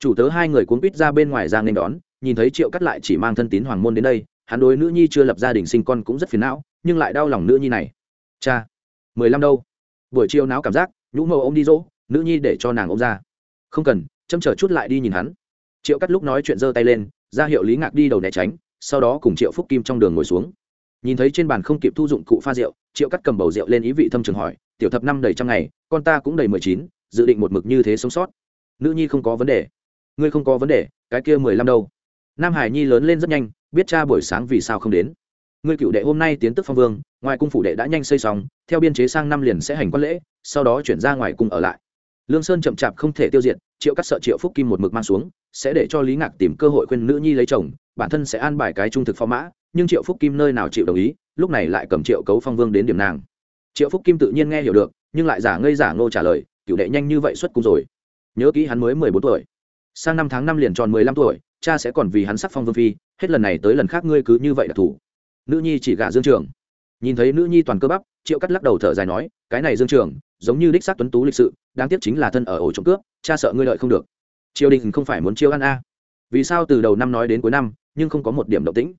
Chủ tớ hai người cuốn quýt ra bên ngoài ra nên đón, nhìn thấy triệu cắt lại chỉ mang thân tín hoàng môn đến đây, hắn đối nữ nhi chưa lập gia đình sinh con cũng rất phiền não, nhưng lại đau lòng nữ nhi này. Cha, mười lăm đâu? Buổi chiều náo cảm giác, nhũ màu ô m đi dỗ, nữ nhi để cho nàng ô m ra không cần châm chờ chút lại đi nhìn hắn. Triệu cắt lúc nói chuyện giơ tay lên, ra hiệu lý ngạc đi đầu né tránh, sau đó cùng triệu phúc kim trong đường ngồi xuống. Nhìn thấy trên bàn không kịp thu dụng cụ pha rượu, triệu cắt cầm bầu rượu lên ý vị thâm trường hỏi, tiểu thập năm đầy trăm ngày, con ta cũng đầy mười chín, dự định một mực như thế sống sót. Nữ nhi không có vấn đề. Ngươi không có vấn đề, cái kia mười lăm đâu. Nam hải nhi lớn lên rất nhanh, biết cha buổi sáng vì sao không đến. Ngươi cựu đệ hôm nay tiến tức phong vương, ngoài cung phủ đệ đã nhanh xây xong, theo biên chế sang năm liền sẽ hành quan lễ, sau đó chuyển ra ngoài cung ở lại lương sơn chậm chạp không thể tiêu diệt, triệu cắt sợ triệu phúc kim một mực mang xuống, sẽ để cho lý ngạc tìm cơ hội khuyên nữ nhi lấy chồng, bản thân sẽ an bài cái trung thực phó mã, nhưng triệu phúc kim nơi nào chịu đồng ý, lúc này lại cầm triệu cấu phong vương đến điểm nàng. Triệu phúc kim tự nhiên nghe hiểu được, nhưng lại giả ngây giả ngô trả lời, cựu đệ nhanh như vậy xuất cung rồi. Nhớ kỹ hắn mới mười bốn tuổi. Sang năm tháng năm liền tròn mười lăm tuổi, cha sẽ còn vì hắn sắc phong vương phi, hết lần này tới lần khác ngươi cứ như vậy đặc thủ. Nữ nhi chỉ gả dương trường. Nhìn thấy nữ nhi toàn cơ bắp, triệu cắt lắc đầu thở dài nói, cái này dương trường giống như đích xác tuấn tú lịch sự, đáng tiếc chính là thân ở ổ trộm cướp, cha sợ ngươi lợi không được. Triều đình không phải muốn chiêu ăn a. Vì sao từ đầu năm nói đến cuối năm, nhưng không có một điểm động tĩnh.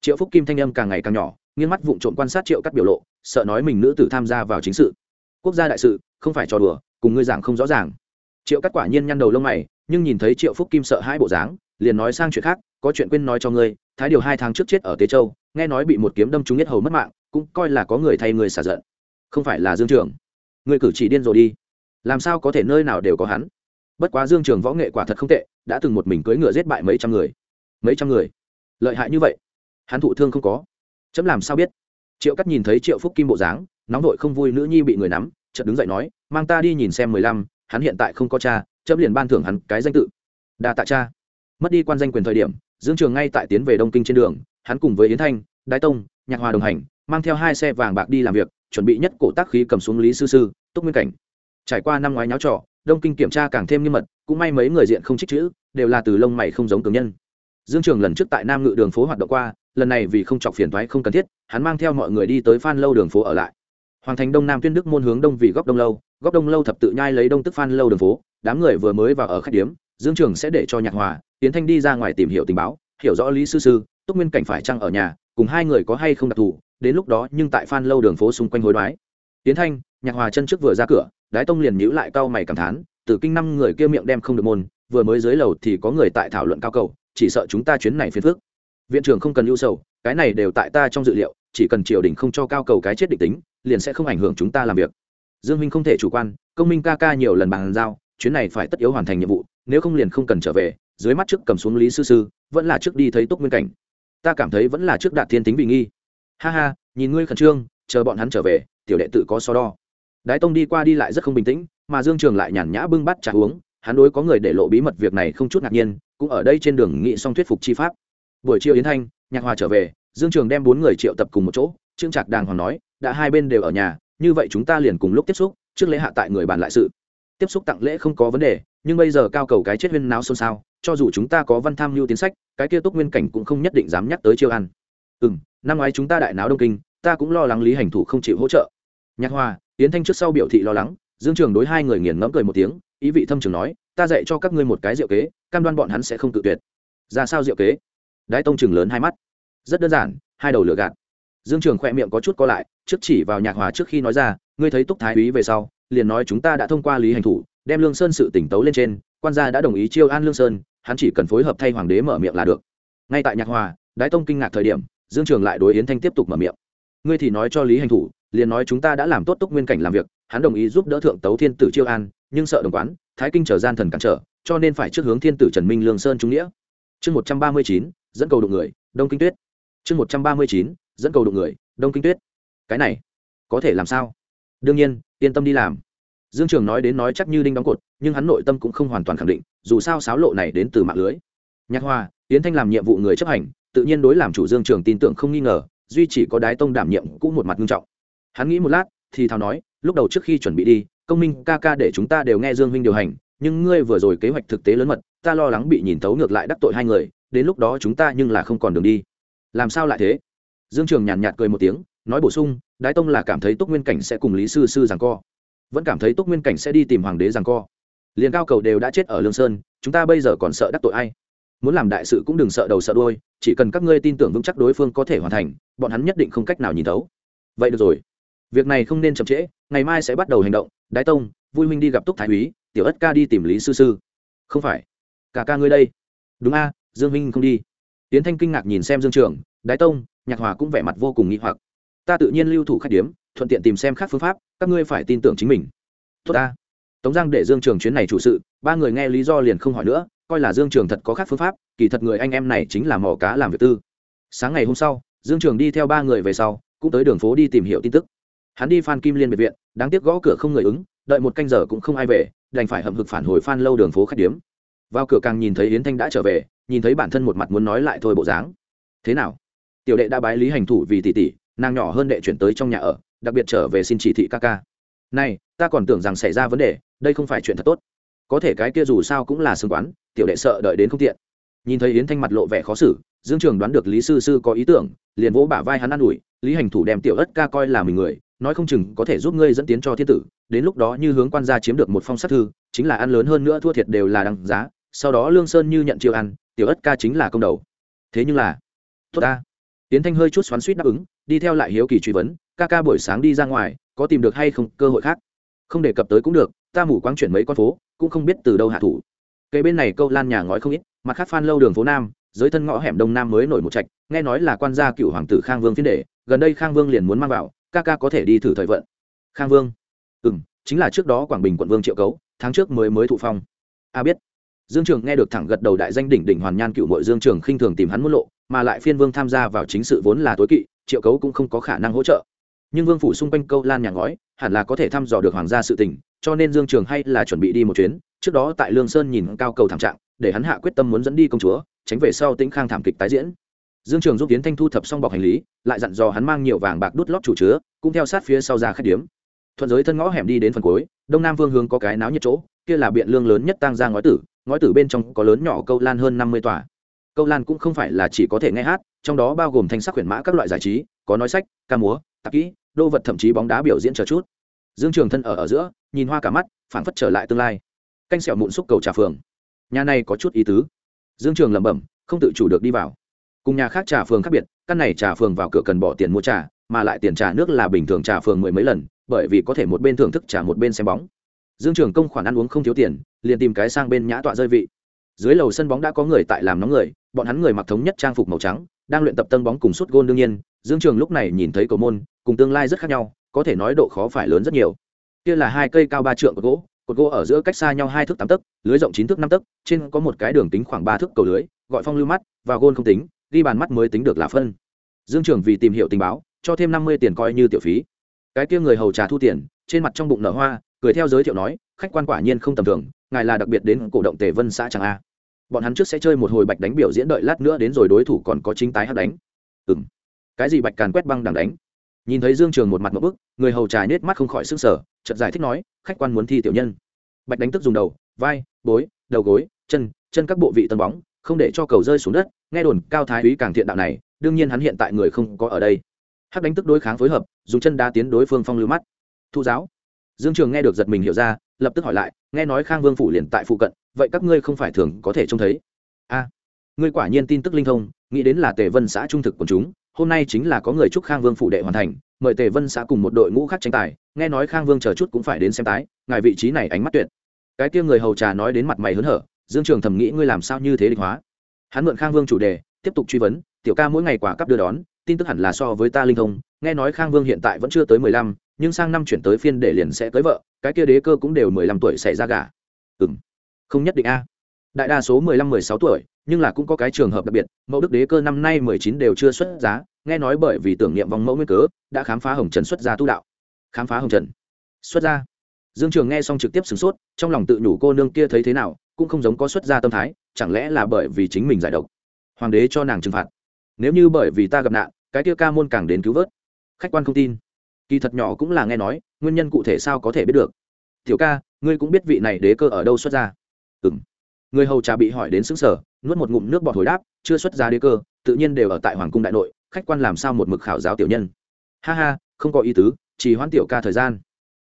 Triệu phúc kim thanh âm càng ngày càng nhỏ, nghiêng mắt vụng trộm quan sát triệu cắt biểu lộ, sợ nói mình nữ tử tham gia vào chính sự. Quốc gia đại sự, không phải trò đùa, cùng ngươi giảng không rõ ràng. Triệu cắt quả nhiên nhăn đầu lông mày, nhưng nhìn thấy triệu phúc kim sợ hai bộ dáng, liền nói sang chuyện khác, có chuyện quên nói cho ngươi, thái điều hai tháng trước chết ở tế châu, nghe nói bị một kiếm đâm trúng nhất hầu mất mạng, cũng coi là có người thay người xả giận. Không phải là dương trường người cử chỉ điên rồi đi. Làm sao có thể nơi nào đều có hắn? Bất quá dương trường võ nghệ quả thật không tệ, đã từng một mình cưỡi ngựa giết bại mấy trăm người. Mấy trăm người? Lợi hại như vậy? Hắn thụ thương không có. Chấm làm sao biết? Triệu cắt nhìn thấy triệu phúc kim bộ dáng, nóng vội không vui nữ nhi bị người nắm, chợt đứng dậy nói, mang ta đi nhìn xem mười lăm, hắn hiện tại không có cha, chấm liền ban thưởng hắn cái danh tự. Đa tạ cha. Mất đi quan danh quyền thời điểm, dương trường ngay tại tiến về đông kinh trên đường, hắn cùng với yến thanh, đái tông, nhạc hòa đồng hành, mang theo hai xe vàng bạc đi làm việc chuẩn bị nhất cổ tác khí cầm xuống lý sư sư, túc nguyên cảnh. Trải qua năm ngoái nháo trọ đông kinh kiểm tra càng thêm nghiêm mật, cũng may mấy người diện không trích chữ, đều là từ lông mày không giống cường nhân. Dương trường lần trước tại nam ngự đường phố hoạt động qua, lần này vì không chọc phiền thoái không cần thiết, hắn mang theo mọi người đi tới phan lâu đường phố ở lại. Hoàng thành đông nam tuyên đức môn hướng đông vì góc đông lâu, góc đông lâu thập tự nhai lấy đông tức phan lâu đường phố, đám người vừa mới vào ở khách điếm, dương trường sẽ để cho nhạc hòa, tiến thanh đi ra ngoài tìm hiểu tình báo, hiểu rõ lý sư sư, túc nguyên cảnh phải chăng ở nhà, cùng hai người có hay không đặc thù đến lúc đó nhưng tại phan lâu đường phố xung quanh hối đoái. Tiến thanh, nhạc hòa chân trước vừa ra cửa, đái tông liền nhữ lại cau mày cảm thán từ kinh năm người kia miệng đem không được môn, vừa mới dưới lầu thì có người tại thảo luận cao cầu, chỉ sợ chúng ta chuyến này phiền phức. Viện trưởng không cần ưu sầu, cái này đều tại ta trong dự liệu, chỉ cần triều đình không cho cao cầu cái chết định tính, liền sẽ không ảnh hưởng chúng ta làm việc. Dương minh không thể chủ quan, công minh ca ca nhiều lần bàn giao, chuyến này phải tất yếu hoàn thành nhiệm vụ, nếu không liền không cần trở về, dưới mắt trước cầm xuống lý sư sư, vẫn là trước đi thấy túc nguyên cảnh. Ta cảm thấy vẫn là trước đạt thiên tính bình nghi ha ha, nhìn ngươi khẩn trương, chờ bọn hắn trở về, tiểu đệ tự có so đo. Đái tông đi qua đi lại rất không bình tĩnh, mà dương trường lại nhàn nhã bưng bắt trà uống, hắn đối có người để lộ bí mật việc này không chút ngạc nhiên, cũng ở đây trên đường nghị song thuyết phục chi pháp. Buổi chiều yến thanh, nhạc hòa trở về, dương trường đem bốn người triệu tập cùng một chỗ, trương trạc đàng hoàng nói, đã hai bên đều ở nhà, như vậy chúng ta liền cùng lúc tiếp xúc, trước lễ hạ tại người bàn lại sự. Tiếp xúc tặng lễ không có vấn đề, nhưng bây giờ cao cầu cái chết huyên náo xôn xao, cho dù chúng ta có văn tham mưu tiến sách, cái kia túc nguyên cảnh cũng không nhất định dám nhắc tới chiêu ăn. Ừ m năm ngoái chúng ta đại náo đông kinh, ta cũng lo lắng lý hành thủ không chịu hỗ trợ. Nhạc hòa tiến thanh trước sau biểu thị lo lắng, dương trường đối hai người nghiền ngẫm cười một tiếng, ý vị thâm trường nói, ta dạy cho các ngươi một cái diệu kế, cam đoan bọn hắn sẽ không tự tuyệt. Ra sao diệu kế? Đái tông trường lớn hai mắt. Rất đơn giản, hai đầu lửa gạt. Dương trường khỏe miệng có chút co lại, trước chỉ vào nhạc hòa trước khi nói ra, ngươi thấy túc thái úy về sau, liền nói chúng ta đã thông qua lý hành thủ, đem lương sơn sự tỉnh tấu lên trên, quan gia đã đồng ý chiêu an lương sơn, hắn chỉ cần phối hợp thay hoàng đế mở miệng là được. Ngay tại nhạc hòa, đái tông kinh ngạc thời điểm dương trường lại đối yến thanh tiếp tục mở miệng. Ngươi thì nói cho lý hành thủ, liền nói chúng ta đã làm tốt túc nguyên cảnh làm việc, hắn đồng ý giúp đỡ thượng tấu thiên tử chiêu an, nhưng sợ đồng quán, thái kinh trở gian thần cản trở, cho nên phải trước hướng thiên tử trần minh lương sơn trung nghĩa. Chương một trăm ba mươi chín, dẫn cầu đụng người, đông kinh tuyết. Chương một trăm ba mươi chín, dẫn cầu đụng người, đông kinh tuyết. Cái này, có thể làm sao? Đương nhiên, yên tâm đi làm. Dương trường nói đến nói chắc như đinh đóng cột, nhưng hắn nội tâm cũng không hoàn toàn khẳng định, dù sao sáo lộ này đến từ mạng lưới. Nhạc hoa Yến thanh làm nhiệm vụ người chấp hành tự nhiên đối làm chủ dương trường tin tưởng không nghi ngờ, duy chỉ có đái tông đảm nhiệm cũng một mặt nghiêm trọng. Hắn nghĩ một lát, thì thào nói, lúc đầu trước khi chuẩn bị đi, công minh ca ca để chúng ta đều nghe dương huynh điều hành, nhưng ngươi vừa rồi kế hoạch thực tế lớn mật, ta lo lắng bị nhìn thấu ngược lại đắc tội hai người, đến lúc đó chúng ta nhưng là không còn đường đi. Làm sao lại thế? Dương trường nhàn nhạt cười một tiếng, nói bổ sung, đái tông là cảm thấy túc nguyên cảnh sẽ cùng lý sư sư rằng co, vẫn cảm thấy túc nguyên cảnh sẽ đi tìm hoàng đế rằng co. Liền cao cầu đều đã chết ở lương sơn, chúng ta bây giờ còn sợ đắc tội ai? Muốn làm đại sự cũng đừng sợ đầu sợ đôi chỉ cần các ngươi tin tưởng vững chắc đối phương có thể hoàn thành, bọn hắn nhất định không cách nào nhìn thấu. Vậy được rồi. Việc này không nên chậm trễ, ngày mai sẽ bắt đầu hành động. Đái tông, vui minh đi gặp túc thái úy, tiểu ất ca đi tìm lý sư sư. Không phải. Cả ca ngươi đây. Đúng a, dương minh không đi. Tiến thanh kinh ngạc nhìn xem dương trường, đái tông, nhạc hòa cũng vẻ mặt vô cùng nghĩ hoặc. Ta tự nhiên lưu thủ khách điếm, thuận tiện tìm xem khác phương pháp, các ngươi phải tin tưởng chính mình. Tốt ta. Tống giang để dương trường chuyến này chủ sự, ba người nghe lý do liền không hỏi nữa coi là dương trường thật có khác phương pháp, kỳ thật người anh em này chính là mỏ cá làm việc tư. Sáng ngày hôm sau, dương trường đi theo ba người về sau, cũng tới đường phố đi tìm hiểu tin tức. Hắn đi phan kim liên biệt viện, đáng tiếc gõ cửa không người ứng, đợi một canh giờ cũng không ai về, đành phải hậm hực phản hồi phan lâu đường phố khách điếm. Vào cửa càng nhìn thấy yến thanh đã trở về, nhìn thấy bản thân một mặt muốn nói lại thôi bộ dáng. Thế nào? Tiểu đệ đã bái lý hành thủ vì tỷ tỷ, nàng nhỏ hơn đệ chuyển tới trong nhà ở, đặc biệt trở về xin chỉ thị ca ca. Này, ta còn tưởng rằng xảy ra vấn đề, đây không phải chuyện thật tốt có thể cái kia dù sao cũng là xương quán, tiểu đệ sợ đợi đến không tiện. Nhìn thấy yến thanh mặt lộ vẻ khó xử, dương trường đoán được lý sư sư có ý tưởng, liền vỗ bả vai hắn an ủi, lý hành thủ đem tiểu ất ca coi là mình người, nói không chừng có thể giúp ngươi dẫn tiến cho thiên tử, đến lúc đó như hướng quan gia chiếm được một phong sát thư, chính là ăn lớn hơn nữa thua thiệt đều là đằng giá, sau đó lương sơn như nhận chiêu ăn, tiểu ất ca chính là công đầu. Thế nhưng là, tốt ta. Yến thanh hơi chút xoắn suýt đáp ứng, đi theo lại hiếu kỳ truy vấn, ca ca buổi sáng đi ra ngoài, có tìm được hay không cơ hội khác? Không đề cập tới cũng được ta mù quáng chuyển mấy con phố, cũng không biết từ đâu hạ thủ. Cây bên này câu lan nhà ngói không ít, mặt khác phan lâu đường phố nam, dưới thân ngõ hẻm đông nam mới nổi một trạch, nghe nói là quan gia cựu hoàng tử khang vương phiên đệ gần đây khang vương liền muốn mang vào, ca ca có thể đi thử thời vận. Khang vương? Ừ m chính là trước đó quảng bình quận vương triệu cấu, tháng trước mới mới thụ phong. A biết. Dương trường nghe được thẳng gật đầu đại danh đỉnh đỉnh hoàn nhan cựu mội dương trường khinh thường tìm hắn muốn lộ, mà lại phiên vương tham gia vào chính sự vốn là tối kỵ, triệu cấu cũng không có khả năng hỗ trợ. Nhưng vương phủ xung quanh câu lan nhà ngói, hẳn là có thể thăm dò được hoàng gia sự tình cho nên dương trường hay là chuẩn bị đi một chuyến. Trước đó tại lương sơn nhìn cao cầu thảm trạng, để hắn hạ quyết tâm muốn dẫn đi công chúa, tránh về sau tĩnh khang thảm kịch tái diễn. Dương trường giúp tiến thanh thu thập xong bọc hành lý, lại dặn dò hắn mang nhiều vàng bạc đút lót chủ chứa, cũng theo sát phía sau ra khách điếm. Thuận giới thân ngõ hẻm đi đến phần cuối, đông nam vương hướng có cái náo nhiệt chỗ, kia là biện lương lớn nhất tăng ra ngói tử ngói tử bên trong có lớn nhỏ câu lan hơn năm mươi tòa. Câu lan cũng không phải là chỉ có thể nghe hát, trong đó bao gồm thanh sắc huyền mã các loại giải trí, có nói sách, ca múa, tạp kỹ, đô vật thậm chí bóng đá biểu diễn chờ chút dương trường thân ở ở giữa, nhìn hoa cả mắt, phảng phất trở lại tương lai. Canh sẹo mụn xúc cầu trà phường. Nhà này có chút ý tứ. Dương trường lẩm bẩm, không tự chủ được đi vào. Cùng nhà khác trà phường khác biệt, căn này trà phường vào cửa cần bỏ tiền mua trà, mà lại tiền trà nước là bình thường trà phường mười mấy lần, bởi vì có thể một bên thưởng thức trà một bên xem bóng. Dương trường công khoản ăn uống không thiếu tiền, liền tìm cái sang bên nhã tọa rơi vị. Dưới lầu sân bóng đã có người tại làm nóng người, bọn hắn người mặc thống nhất trang phục màu trắng, đang luyện tập tân bóng cùng suốt gôn đương nhiên. Dương trường lúc này nhìn thấy cầu môn, cùng tương lai rất khác nhau có thể nói độ khó phải lớn rất nhiều. Kia là hai cây cao ba trượng gỗ, cột gỗ ở giữa cách xa nhau hai thước tám tấc, lưới rộng chín thước năm tấc, trên có một cái đường tính khoảng ba thước cầu lưới, gọi phong lưu mắt, và gôn không tính, ghi bàn mắt mới tính được là phân. Dương trưởng vì tìm hiểu tình báo, cho thêm năm mươi tiền coi như tiểu phí. Cái kia người hầu trà thu tiền, trên mặt trong bụng nở hoa, cười theo giới thiệu nói, khách quan quả nhiên không tầm thường, ngài là đặc biệt đến cổ động tề vân xã chẳng a. Bọn hắn trước sẽ chơi một hồi bạch đánh biểu diễn đợi lát nữa đến rồi đối thủ còn có chính tái hát đánh. Ừ m cái gì bạch càn quét băng đằng đánh? Nhìn thấy dương trường một mặt một bức, người hầu trà nết mắt không khỏi s ư n g sở chật giải thích nói, khách quan muốn thi tiểu nhân. Bạch đánh tức dùng đầu, vai, bối, đầu gối, chân chân các bộ vị tân bóng, không để cho cầu rơi xuống đất, nghe đồn cao thái úy càng thiện đạo này, đương nhiên hắn hiện tại người không có ở đây. Hắc đánh tức đối kháng phối hợp, dùng chân đá tiến đối phương phong lưu mắt. Thu giáo. Dương trường nghe được giật mình hiểu ra, lập tức hỏi lại, nghe nói khang vương phủ liền tại phụ cận, vậy các ngươi không phải thường có thể trông thấy? A, ngươi quả nhiên tin tức linh thông, nghĩ đến là tề vân xã trung thực của chúng hôm nay chính là có người chúc khang vương phủ đệ hoàn thành, mời tề vân xã cùng một đội ngũ khác tranh tài, nghe nói khang vương chờ chút cũng phải đến xem tái, ngài vị trí này ánh mắt tuyệt. Cái kia người hầu trà nói đến mặt mày hớn hở, dương trường thầm nghĩ ngươi làm sao như thế địch hóa. Hắn mượn khang vương chủ đề, tiếp tục truy vấn, tiểu ca mỗi ngày quả cấp đưa đón, tin tức hẳn là so với ta linh thông, nghe nói khang vương hiện tại vẫn chưa tới mười lăm, nhưng sang năm chuyển tới phiên để liền sẽ tới vợ, cái kia đế cơ cũng đều mười lăm tuổi xảy ra gả ừ m không nhất định a. Đại đa số mười lăm, mười sáu tuổi nhưng là cũng có cái trường hợp đặc biệt, mẫu đức đế cơ năm nay mười chín đều chưa xuất giá, nghe nói bởi vì tưởng niệm vòng mẫu nguyên cớ, đã khám phá hồng trần xuất gia tu đạo. Khám phá hồng trần. Xuất gia. Dương trường nghe xong trực tiếp sửng sốt, trong lòng tự nhủ cô nương kia thấy thế nào, cũng không giống có xuất gia tâm thái, chẳng lẽ là bởi vì chính mình giải độc? Hoàng đế cho nàng trừng phạt. Nếu như bởi vì ta gặp nạn, cái kia ca môn càng đến cứu vớt. Khách quan không tin. Kỳ thật nhỏ cũng là nghe nói, nguyên nhân cụ thể sao có thể biết được. Tiểu ca, ngươi cũng biết vị này đế cơ ở đâu xuất ra ừ người hầu trà bị hỏi đến xứng sở nuốt một ngụm nước bọt hồi đáp, chưa xuất ra đế cơ, tự nhiên đều ở tại hoàng cung đại nội, khách quan làm sao một mực khảo giáo tiểu nhân. Ha ha, không có ý tứ, chỉ hoãn tiểu ca thời gian.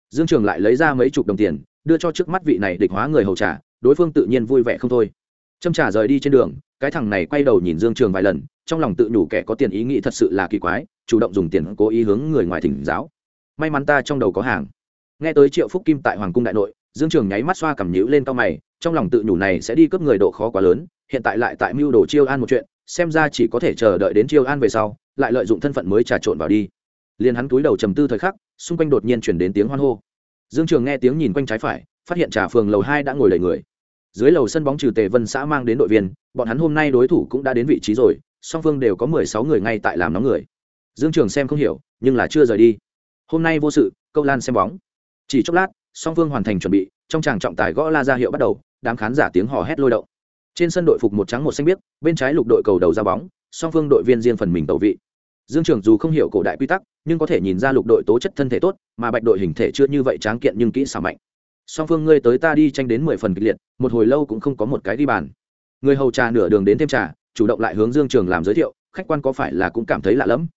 Dương trường lại lấy ra mấy chục đồng tiền, đưa cho trước mắt vị này địch hóa người hầu trà, đối phương tự nhiên vui vẻ không thôi. Châm trà rời đi trên đường, cái thằng này quay đầu nhìn dương trường vài lần, trong lòng tự nhủ kẻ có tiền ý nghĩ thật sự là kỳ quái, chủ động dùng tiền cố ý hướng người ngoài thỉnh giáo. May mắn ta trong đầu có hàng. Nghe tới triệu phúc kim tại hoàng cung đại nội dương trường nháy mắt xoa cầm nhữ lên cao mày, trong lòng tự nhủ này sẽ đi cướp người độ khó quá lớn, hiện tại lại tại mưu đồ chiêu an một chuyện, xem ra chỉ có thể chờ đợi đến chiêu an về sau, lại lợi dụng thân phận mới trà trộn vào đi. Liền hắn túi đầu trầm tư thời khắc, xung quanh đột nhiên chuyển đến tiếng hoan hô. Dương trường nghe tiếng nhìn quanh trái phải, phát hiện trà phường lầu hai đã ngồi đầy người. Dưới lầu sân bóng trừ tề vân xã mang đến đội viên, bọn hắn hôm nay đối thủ cũng đã đến vị trí rồi, song phương đều có mười sáu người ngay tại làm nóng người. Dương trường xem không hiểu, nhưng là chưa rời đi. Hôm nay vô sự, câu lan xem bóng. Chỉ chốc lát song phương hoàn thành chuẩn bị, trong tràng trọng tài gõ la ra hiệu bắt đầu, đám khán giả tiếng hò hét lôi động. Trên sân đội phục một trắng một xanh biếc, bên trái lục đội cầu đầu ra bóng, song phương đội viên riêng phần mình tẩu vị. Dương trường dù không hiểu cổ đại quy tắc, nhưng có thể nhìn ra lục đội tố chất thân thể tốt, mà bạch đội hình thể chưa như vậy tráng kiện nhưng kỹ xảo mạnh. Song phương ngươi tới ta đi tranh đến mười phần kịch liệt, một hồi lâu cũng không có một cái đi bàn. Người hầu trà nửa đường đến thêm trà, chủ động lại hướng dương trường làm giới thiệu, khách quan có phải là cũng cảm thấy lạ lẫm.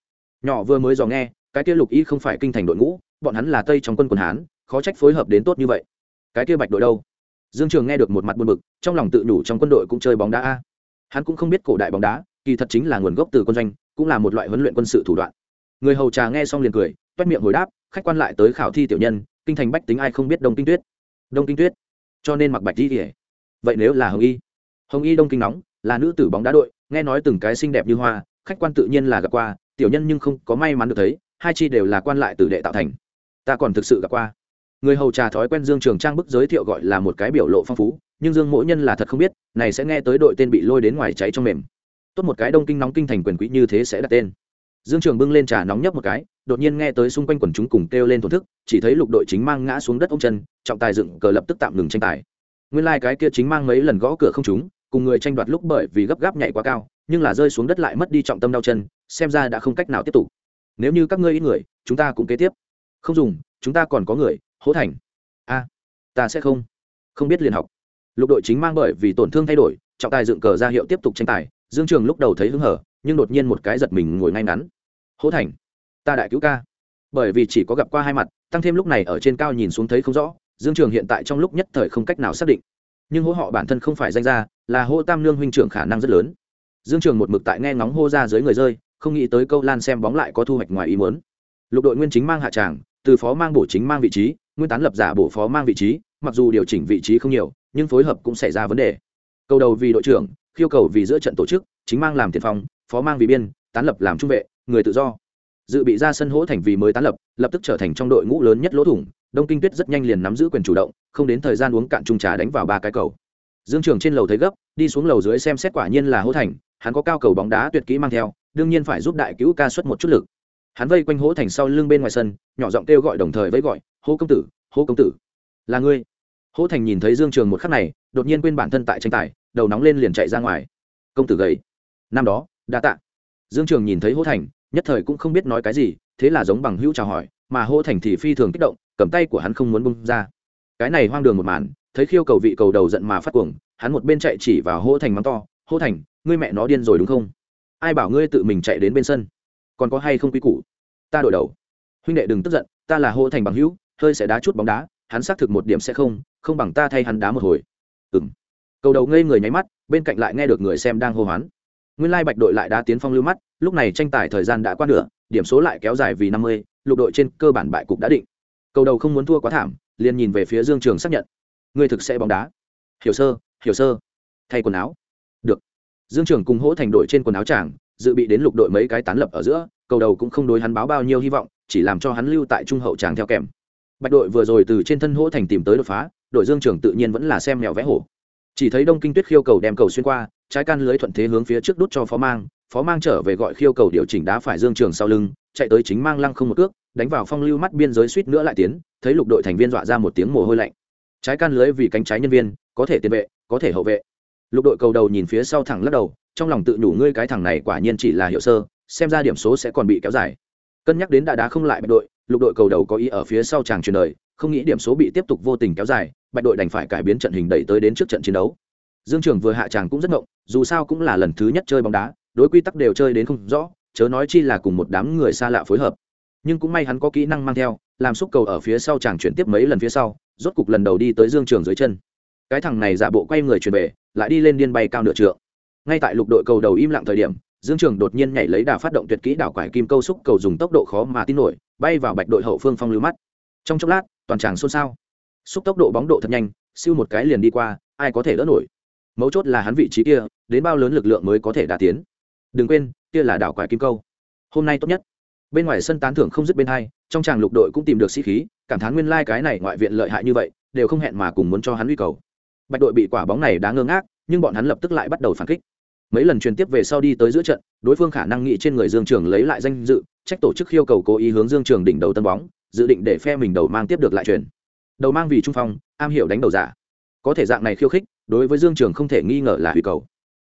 Nhỏ vừa mới dò nghe, cái kia lục y không phải kinh thành đội ngũ, bọn hắn là tây trong quân quần hán khó trách phối hợp đến tốt như vậy. Cái kia bạch đội đâu? Dương trường nghe được một mặt buồn bực, trong lòng tự nhủ trong quân đội cũng chơi bóng đá a. Hắn cũng không biết cổ đại bóng đá, kỳ thật chính là nguồn gốc từ quân doanh, cũng là một loại huấn luyện quân sự thủ đoạn. Người hầu trà nghe xong liền cười, toét miệng hồi đáp, khách quan lại tới khảo thi tiểu nhân, kinh thành bách tính ai không biết đông kinh tuyết. Đông kinh tuyết? Cho nên mặc bạch đi kể vậy nếu là hồng y? Hồng y đông kinh nóng, là nữ tử bóng đá đội, nghe nói từng cái xinh đẹp như hoa, khách quan tự nhiên là gặp qua, tiểu nhân nhưng không có may mắn được thấy, hai chi đều là quan lại tử đệ tạo thành. Ta còn thực sự gặp qua người hầu trà thói quen dương trường trang bức giới thiệu gọi là một cái biểu lộ phong phú, nhưng dương mỗi nhân là thật không biết, này sẽ nghe tới đội tên bị lôi đến ngoài cháy trong mềm. Tốt một cái đông kinh nóng kinh thành quyền quý như thế sẽ đặt tên. Dương trường bưng lên trà nóng nhấp một cái, đột nhiên nghe tới xung quanh quần chúng cùng kêu lên thổn thức, chỉ thấy lục đội chính mang ngã xuống đất ông chân, trọng tài dựng cờ lập tức tạm ngừng tranh tài. Nguyên lai、like、cái kia chính mang mấy lần gõ cửa không chúng cùng người tranh đoạt lúc bởi vì gấp gáp nhảy quá cao, nhưng là rơi xuống đất lại mất đi trọng tâm đau chân, xem ra đã không cách nào tiếp tục. Nếu như các ngươi ít người, chúng ta cũng kế tiếp. Không dùng, chúng ta còn có người hỗ thành. A, ta sẽ không. Không biết liền học. Lục đội chính mang bởi vì tổn thương thay đổi, trọng tài dựng cờ ra hiệu tiếp tục tranh tài. Dương trường lúc đầu thấy hứng hở, nhưng đột nhiên một cái giật mình ngồi ngay ngắn. Hỗ thành, ta đại cứu ca. Bởi vì chỉ có gặp qua hai mặt, tăng thêm lúc này ở trên cao nhìn xuống thấy không rõ, dương trường hiện tại trong lúc nhất thời không cách nào xác định. Nhưng hỗ họ bản thân không phải danh gia, là hô tam nương huynh trưởng khả năng rất lớn. Dương trường một mực tại nghe ngóng hô ra dưới người rơi, không nghĩ tới câu lan xem bóng lại có thu hoạch ngoài ý muốn. Lục đội nguyên chính mang hạ tràng, từ phó mang bổ chính mang vị trí nguyên tán lập giả bổ phó mang vị trí, mặc dù điều chỉnh vị trí không nhiều, nhưng phối hợp cũng xảy ra vấn đề. Cầu đầu vì đội trưởng, khiêu cầu vì giữa trận tổ chức, chính mang làm tiền phong, phó mang vì biên, tán lập làm trung vệ, người tự do. Dự bị ra sân hỗ thành vì mới tán lập lập tức trở thành trong đội ngũ lớn nhất lỗ thủng, đông kinh tuyết rất nhanh liền nắm giữ quyền chủ động, không đến thời gian uống cạn chung trà đánh vào ba cái cầu. Dương trường trên lầu thấy gấp, đi xuống lầu dưới xem xét quả nhiên là hỗ thành, hắn có cao cầu bóng đá tuyệt kỹ mang theo, đương nhiên phải giúp đại cứu ca xuất một chút lực. Hắn vây quanh hỗ thành sau lưng bên ngoài sân, nhỏ giọng kêu gọi đồng thời với gọi hô công tử hô công tử. Là ngươi. Hỗ thành nhìn thấy dương trường một khắc này, đột nhiên quên bản thân tại tranh tài, đầu nóng lên liền chạy ra ngoài. Công tử gầy. Năm đó, đa tạ. Dương trường nhìn thấy hỗ thành, nhất thời cũng không biết nói cái gì, thế là giống bằng hữu chào hỏi, mà hỗ thành thì phi thường kích động, cầm tay của hắn không muốn bung ra. Cái này hoang đường một màn, thấy khiêu cầu vị cầu đầu giận mà phát cuồng, hắn một bên chạy chỉ vào hỗ thành mắng to hỗ thành, ngươi mẹ nó điên rồi đúng không? Ai bảo ngươi tự mình chạy đến bên sân? Còn có hay không quý củ? Ta đổi đầu. Huynh đệ đừng tức giận, ta là hỗ thành bằng hữu hơi sẽ đá chút bóng đá, hắn xác thực một điểm sẽ không không bằng ta thay hắn đá một hồi. Ừng cầu đầu ngây người nháy mắt, bên cạnh lại nghe được người xem đang hô hoán. Nguyên lai bạch đội lại đá tiến phong lưu mắt, lúc này tranh tài thời gian đã qua nửa, điểm số lại kéo dài vì năm mươi, lục đội trên cơ bản bại cục đã định. Cầu đầu không muốn thua quá thảm, liền nhìn về phía dương trường xác nhận. Ngươi thực sẽ bóng đá. Hiểu sơ hiểu sơ. Thay quần áo. Được. Dương trường cùng hỗ thành đội trên quần áo chàng dự bị đến lục đội mấy cái tán lập ở giữa, cầu đầu cũng không đối hắn báo bao nhiêu hy vọng, chỉ làm cho hắn lưu tại trung hậu tràng theo kèm bạch đội vừa rồi từ trên thân hỗ thành tìm tới đột phá, đội dương trường tự nhiên vẫn là xem mèo vẽ hổ. Chỉ thấy đông kinh tuyết khiêu cầu đem cầu xuyên qua, trái can lưới thuận thế hướng phía trước đút cho phó mang phó mang trở về gọi khiêu cầu điều chỉnh đá phải dương trường sau lưng, chạy tới chính mang lăng không một cước, đánh vào phong lưu mắt biên giới suýt nữa lại tiến, thấy lục đội thành viên dọa ra một tiếng mồ hôi lạnh. Trái can lưới vì cánh trái nhân viên, có thể tiền vệ, có thể hậu vệ. Lục đội cầu đầu nhìn phía sau thẳng lắc đầu, trong lòng tự nhủ ngươi cái thằng này quả nhiên chỉ là hiệu sơ, xem ra điểm số sẽ còn bị kéo dài. Cân nhắc đến đã đá không lại bạch đội lục đội cầu đầu có ý ở phía sau chàng truyền đời, không nghĩ điểm số bị tiếp tục vô tình kéo dài, bạch đội đành phải cải biến trận hình đẩy tới đến trước trận chiến đấu. Dương trường vừa hạ chàng cũng rất ngộng, dù sao cũng là lần thứ nhất chơi bóng đá, đối quy tắc đều chơi đến không rõ, chớ nói chi là cùng một đám người xa lạ phối hợp. Nhưng cũng may hắn có kỹ năng mang theo, làm xúc cầu ở phía sau chàng chuyển tiếp mấy lần phía sau, rốt cục lần đầu đi tới dương trường dưới chân. Cái thằng này giả bộ quay người chuyển về, lại đi lên điên bay cao nửa trượng. Ngay tại lục đội cầu đầu im lặng thời điểm, dương trường đột nhiên nhảy lấy đà phát động tuyệt kỹ đảo quải kim câu xúc cầu dùng tốc độ khó mà tin nổi bay vào bạch đội hậu phương phong lưu mắt. Trong chốc lát, toàn tràng xôn xao. Xúc tốc độ bóng độ thật nhanh, siêu một cái liền đi qua, ai có thể đỡ nổi? Mấu chốt là hắn vị trí kia, đến bao lớn lực lượng mới có thể đà tiến? Đừng quên, kia là đảo quải kim câu. Hôm nay tốt nhất. Bên ngoài sân tán thưởng không dứt bên hai, trong tràng lục đội cũng tìm được sĩ khí, cảm thán nguyên lai、like、cái này ngoại viện lợi hại như vậy, đều không hẹn mà cùng muốn cho hắn uy cầu. Bạch đội bị quả bóng này đáng ngơ ngác, nhưng bọn hắn lập tức lại bắt đầu phản kích mấy lần truyền tiếp về sau đi tới giữa trận, đối phương khả năng nghĩ trên người dương trường lấy lại danh dự, trách tổ chức khiêu cầu cố ý hướng dương trường đỉnh đầu tân bóng, dự định để phe mình đầu mang tiếp được lại truyền. Đầu mang vì trung phong, am hiểu đánh đầu giả. Có thể dạng này khiêu khích, đối với dương trường không thể nghi ngờ là hủy cầu.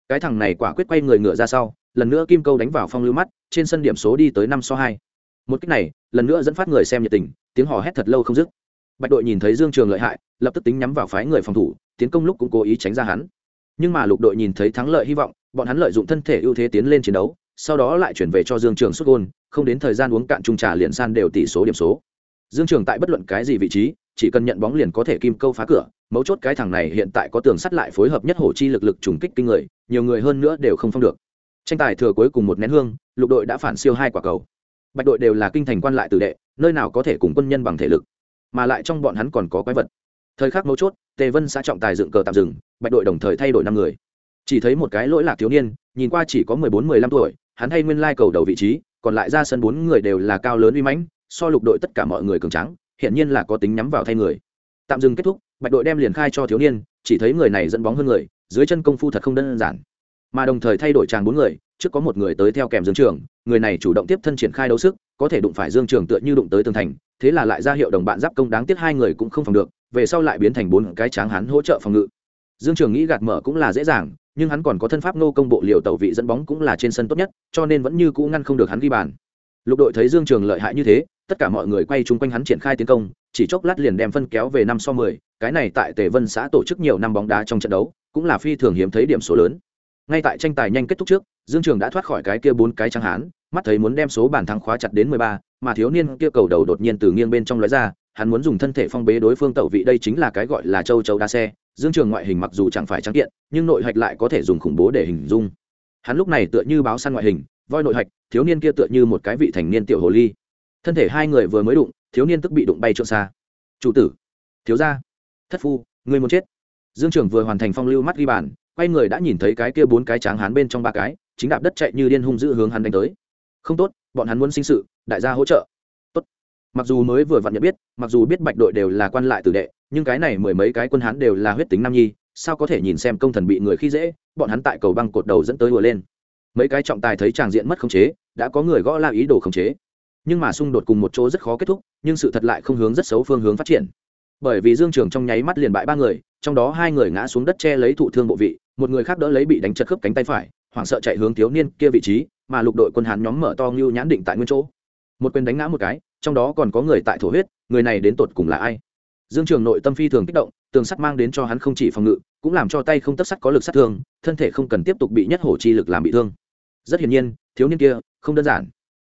Cái thằng này quả quyết quay người ngựa ra sau, lần nữa kim câu đánh vào phong lưu mắt, trên sân điểm số đi tới năm so hai. Một cách này, lần nữa dẫn phát người xem nhiệt tình, tiếng hò hét thật lâu không dứt. Bạch đội nhìn thấy dương trường lợi hại, lập tức tính nhắm vào phái người phòng thủ, tiến công lúc cũng cố ý tránh ra hắn. Nhưng mà lục đội nhìn thấy thắng lợi hy vọng bọn hắn lợi dụng thân thể ưu thế tiến lên chiến đấu, sau đó lại chuyển về cho dương trường xuất gôn, không đến thời gian uống cạn trung trà liền san đều tỷ số điểm số. Dương trường tại bất luận cái gì vị trí, chỉ cần nhận bóng liền có thể kim câu phá cửa, mấu chốt cái thằng này hiện tại có tường sắt lại phối hợp nhất hổ chi lực lực trùng kích kinh người, nhiều người hơn nữa đều không phong được. Tranh tài thừa cuối cùng một nén hương, lục đội đã phản siêu hai quả cầu. Bạch đội đều là kinh thành quan lại tử đệ, nơi nào có thể cùng quân nhân bằng thể lực. Mà lại trong bọn hắn còn có quái vật. Thời khắc mấu chốt, tề vân xã trọng tài dựng cờ tạm dừng, bạch đội đồng thời thay đổi năm người chỉ thấy một cái lỗi lạc thiếu niên, nhìn qua chỉ có mười bốn, mười lăm tuổi, hắn thay nguyên lai cầu đầu vị trí, còn lại ra sân bốn người đều là cao lớn uy mãnh, so lục đội tất cả mọi người cường trắng hiện nhiên là có tính nhắm vào thay người. Tạm dừng kết thúc, bạch đội đem liền khai cho thiếu niên, chỉ thấy người này dẫn bóng hơn người, dưới chân công phu thật không đơn giản. Mà đồng thời thay đổi tràng bốn người, trước có một người tới theo kèm dương trường, người này chủ động tiếp thân triển khai đấu sức, có thể đụng phải dương trường tựa như đụng tới tường thành, thế là lại ra hiệu đồng bạn giáp công đáng tiếc hai người cũng không phòng được, về sau lại biến thành bốn cái tráng hắn hỗ trợ phòng ngự. Dương trường nghĩ gạt mở cũng là dễ dàng nhưng hắn còn có thân pháp nô công bộ liều tẩu vị dẫn bóng cũng là trên sân tốt nhất, cho nên vẫn như cũ ngăn không được hắn ghi bàn. Lục đội thấy dương trường lợi hại như thế, tất cả mọi người quay chung quanh hắn triển khai tiến công, chỉ chốc lát liền đem phân kéo về năm so mười, cái này tại tề vân xã tổ chức nhiều năm bóng đá trong trận đấu, cũng là phi thường hiếm thấy điểm số lớn. Ngay tại tranh tài nhanh kết thúc trước, dương trường đã thoát khỏi cái kia bốn cái trắng hán, mắt thấy muốn đem số bàn thắng khóa chặt đến mười ba, mà thiếu niên kia cầu đầu đột nhiên từ nghiêng bên trong lóe ra, hắn muốn dùng thân thể phong bế đối phương tẩu vị, đây chính là cái gọi là châu châu đa xe dương trường ngoại hình mặc dù chẳng phải trắng kiện, nhưng nội hạch lại có thể dùng khủng bố để hình dung. Hắn lúc này tựa như báo săn ngoại hình, voi nội hạch, thiếu niên kia tựa như một cái vị thành niên tiểu hồ ly. Thân thể hai người vừa mới đụng, thiếu niên tức bị đụng bay trượt xa. Chủ tử. Thiếu gia. Thất phu người muốn chết. Dương trường vừa hoàn thành phong lưu mắt ghi bàn, quay người đã nhìn thấy cái kia bốn cái tráng hán bên trong ba cái, chính đạp đất chạy như điên hung dữ hướng hắn đánh tới. Không tốt, bọn hắn muốn sinh sự, đại gia hỗ trợ. Tốt. Mặc dù mới vừa vặn nhận biết, mặc dù biết bạch đội đều là quan lại tử đệ nhưng cái này mười mấy cái quân hán đều là huyết tính nam nhi, sao có thể nhìn xem công thần bị người khi dễ, bọn hắn tại cầu băng cột đầu dẫn tới vừa lên. Mấy cái trọng tài thấy tràng diện mất khống chế, đã có người gõ la ý đồ khống chế. Nhưng mà xung đột cùng một chỗ rất khó kết thúc, nhưng sự thật lại không hướng rất xấu phương hướng phát triển. Bởi vì dương trường trong nháy mắt liền bại ba người, trong đó hai người ngã xuống đất che lấy thụ thương bộ vị, một người khác đỡ lấy bị đánh chật khớp cánh tay phải, hoảng sợ chạy hướng thiếu niên kia vị trí, mà lục đội quân hán nhóm mở to ngưu nhãn định tại nguyên chỗ. Một quyền đánh ngã một cái, trong đó còn có người tại thổ huyết, người này đến tột cùng là ai? Dương trường nội tâm phi thường kích động, tường sắt mang đến cho hắn không chỉ phòng ngự, cũng làm cho tay không tất sắt có lực sát thương, thân thể không cần tiếp tục bị nhất hổ chi lực làm bị thương. Rất hiển nhiên, thiếu niên kia, không đơn giản.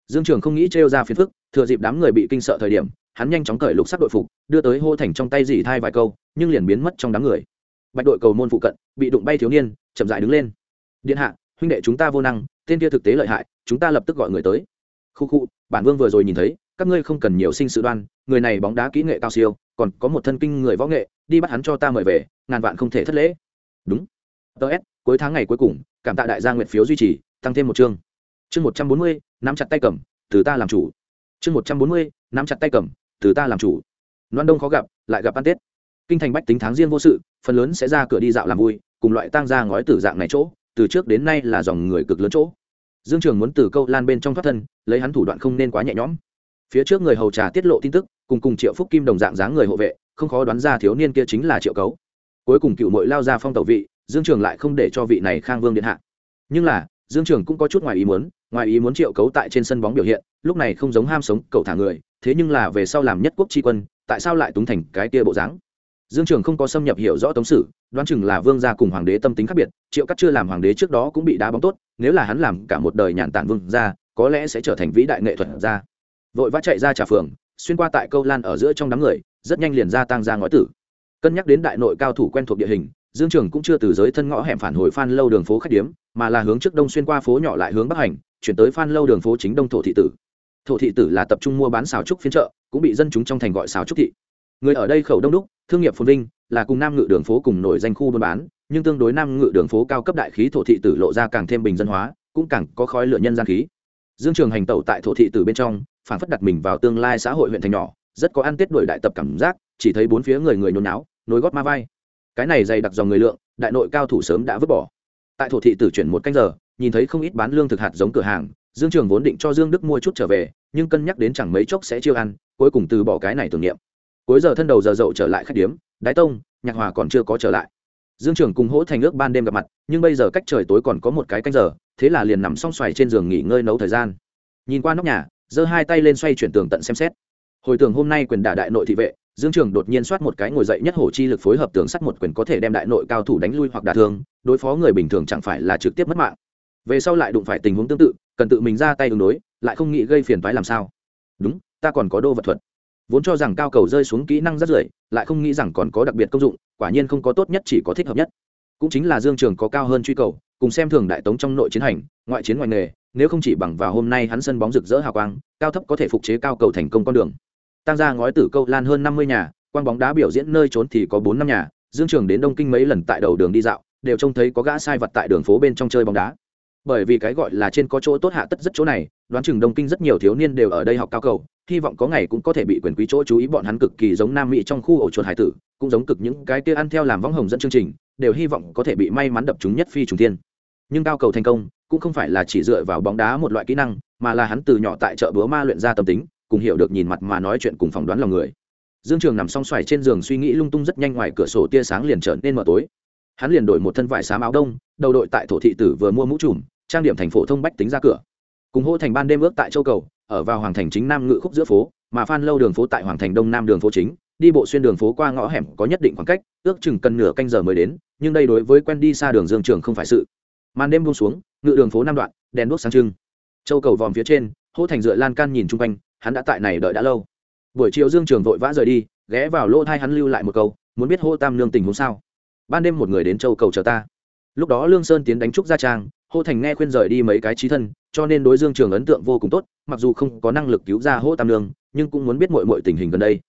Dương trường không nghĩ trêu ra phiền phức, thừa dịp đám người bị kinh sợ thời điểm, hắn nhanh chóng cởi lục sắc đội phục, đưa tới hô thành trong tay dì thai vài câu, nhưng liền biến mất trong đám người. Bạch đội cầu môn phụ cận, bị đụng bay thiếu niên, chậm dại đứng lên. Điện hạ, huynh đệ chúng ta vô năng, tên kia thực tế lợi hại, chúng ta lập tức gọi người tới. Khu khu, bản vương vừa rồi nhìn thấy, các ngươi không cần nhiều sinh sự đoan, người này bóng đá kỹ nghệ cao siêu còn có một thân kinh người võ nghệ, đi bắt hắn cho ta mời về, ngàn vạn không thể thất lễ. Đúng. Ts cuối tháng ngày cuối cùng, cảm tạ đại gia nguyện phiếu duy trì, tăng thêm một chương. Chương một trăm bốn mươi, nắm chặt tay cầm, từ ta làm chủ. Chương một trăm bốn mươi, nắm chặt tay cầm, từ ta làm chủ. Loan đông khó gặp, lại gặp ăn tết. Kinh thành bách tính tháng riêng vô sự, phần lớn sẽ ra cửa đi dạo làm vui, cùng loại tang ra ngói tử dạng này chỗ, từ trước đến nay là dòng người cực lớn chỗ. Dương trường muốn từ câu lan bên trong thoát thân, lấy hắn thủ đoạn không nên quá nhẹ nhõm. Phía trước người hầu trà tiết lộ tin tức cùng cùng triệu phúc kim đồng dạng dáng người hộ vệ, không khó đoán ra thiếu niên kia chính là triệu cấu. Cuối cùng cựu mội lao ra phong tẩu vị, dương trường lại không để cho vị này khang vương điện hạ. Nhưng là, dương trường cũng có chút ngoài ý muốn, ngoài ý muốn triệu cấu tại trên sân bóng biểu hiện, lúc này không giống ham sống, cầu thả người, thế nhưng là về sau làm nhất quốc tri quân, tại sao lại túng thành cái kia bộ dáng? Dương trường không có xâm nhập hiểu rõ tống sử, đoán chừng là vương gia cùng hoàng đế tâm tính khác biệt, triệu cắt chưa làm hoàng đế trước đó cũng bị đá bóng tốt, nếu là hắn làm cả một đời nhàn tản vương gia, có lẽ sẽ trở thành vĩ đại nghệ thuật gia. Vội vã chạy ra trà phường xuyên qua tại câu lan ở giữa trong đám người, rất nhanh liền ra tăng ra ngói tử. Cân nhắc đến đại nội cao thủ quen thuộc địa hình, dương trường cũng chưa từ giới thân ngõ hẻm phản hồi phan lâu đường phố khách điếm, mà là hướng trước đông xuyên qua phố nhỏ lại hướng bắc hành, chuyển tới phan lâu đường phố chính đông thổ thị tử. Thổ thị tử là tập trung mua bán xào trúc phiên chợ, cũng bị dân chúng trong thành gọi xào trúc thị. Người ở đây khẩu đông đúc, thương nghiệp phồn vinh, là cùng nam ngự đường phố cùng nổi danh khu buôn bán, nhưng tương đối nam ngự đường phố cao cấp đại khí thổ thị tử lộ ra càng thêm bình dân hóa, cũng càng có khói lửa nhân gian khí dương trường hành tẩu tại thổ thị tử bên trong phản phất đặt mình vào tương lai xã hội huyện thành nhỏ, rất có ăn tết đuổi đại tập cảm giác, chỉ thấy bốn phía người người nhốn náo nối gót ma vai. Cái này dày đặc dòng người lượng, đại nội cao thủ sớm đã vứt bỏ. Tại thổ thị tử chuyển một canh giờ, nhìn thấy không ít bán lương thực hạt giống cửa hàng, dương trường vốn định cho dương đức mua chút trở về, nhưng cân nhắc đến chẳng mấy chốc sẽ chiêu ăn, cuối cùng từ bỏ cái này tưởng niệm. Cuối giờ thân đầu giờ dậu trở lại khách điếm, đái tông, nhạc hòa còn chưa có trở lại dương trường cùng hỗ thành ước ban đêm gặp mặt, nhưng bây giờ cách trời tối còn có một cái canh giờ, thế là liền nằm xong xoài trên giường nghỉ ngơi nấu thời gian. Nhìn qua nóc nhà, giơ hai tay lên xoay chuyển tường tận xem xét. Hồi tường hôm nay quyền đả đại nội thị vệ, dương trường đột nhiên soát một cái ngồi dậy nhất hổ chi lực phối hợp tường sắt một quyền có thể đem đại nội cao thủ đánh lui hoặc đả thương, đối phó người bình thường chẳng phải là trực tiếp mất mạng. Về sau lại đụng phải tình huống tương tự, cần tự mình ra tay đường đối, lại không nghĩ gây phiền phái làm sao. Đúng, ta còn có đô vật thuật. Vốn cho rằng cao cầu rơi xuống kỹ năng rất rưởi, lại không nghĩ rằng còn có đặc biệt công dụng quả nhiên không có tốt nhất, chỉ có thích hợp nhất. Cũng chính là dương trường có cao hơn truy cầu, cùng xem thường đại tống trong nội chiến hành, ngoại chiến ngoài nghề, nếu không chỉ bằng vào hôm nay hắn sân bóng rực rỡ hào quang, cao thấp có thể phục chế cao cầu thành công con đường. Tăng ra ngói tử câu lan hơn năm mươi nhà, quang bóng đá biểu diễn nơi trốn thì có bốn năm nhà, dương trường đến đông kinh mấy lần tại đầu đường đi dạo, đều trông thấy có gã sai vật tại đường phố bên trong chơi bóng đá. Bởi vì cái gọi là trên có chỗ tốt hạ tất rất chỗ này đoán chừng đông kinh rất nhiều thiếu niên đều ở đây học cao cầu, hy vọng có ngày cũng có thể bị quyền quý chỗ chú ý bọn hắn cực kỳ giống nam mỹ trong khu ổ chuột hải tử, cũng giống cực những cái kia ăn theo làm võng hồng dẫn chương trình, đều hy vọng có thể bị may mắn đập chúng nhất phi trùng thiên. Nhưng cao cầu thành công, cũng không phải là chỉ dựa vào bóng đá một loại kỹ năng, mà là hắn từ nhỏ tại chợ búa ma luyện ra tâm tính, cùng hiểu được nhìn mặt mà nói chuyện cùng phỏng đoán lòng người. Dương trường nằm song xoài trên giường suy nghĩ lung tung rất nhanh ngoài cửa sổ tia sáng liền trở nên mờ tối. Hắn liền đổi một thân vải xám áo đông, đầu đội tại thổ thị tử vừa mua mũ trùm, trang điểm thành phố thông bách tính ra cửa cùng hô thành ban đêm ước tại châu cầu, ở vào hoàng thành chính nam ngự khúc giữa phố, mà phan lâu đường phố tại hoàng thành đông nam đường phố chính, đi bộ xuyên đường phố qua ngõ hẻm có nhất định khoảng cách, ước chừng cần nửa canh giờ mới đến, nhưng đây đối với quen đi xa đường dương trường không phải sự. Màn đêm buông xuống, ngự đường phố năm đoạn, đèn đuốc sáng trưng. Châu cầu vòm phía trên hô thành dựa lan can nhìn chung quanh, hắn đã tại này đợi đã lâu. Buổi chiều dương trường vội vã rời đi, ghé vào lỗ thai hắn lưu lại một câu, muốn biết hô tam lương tình huống sao? Ban đêm một người đến châu cầu chờ ta. Lúc đó lương sơn tiến đánh trúc gia trang, hô thành nghe khuyên rời đi mấy cái trí thân cho nên đối dương trường ấn tượng vô cùng tốt mặc dù không có năng lực cứu ra Hỗ tam Nương, nhưng cũng muốn biết mọi mọi tình hình gần đây.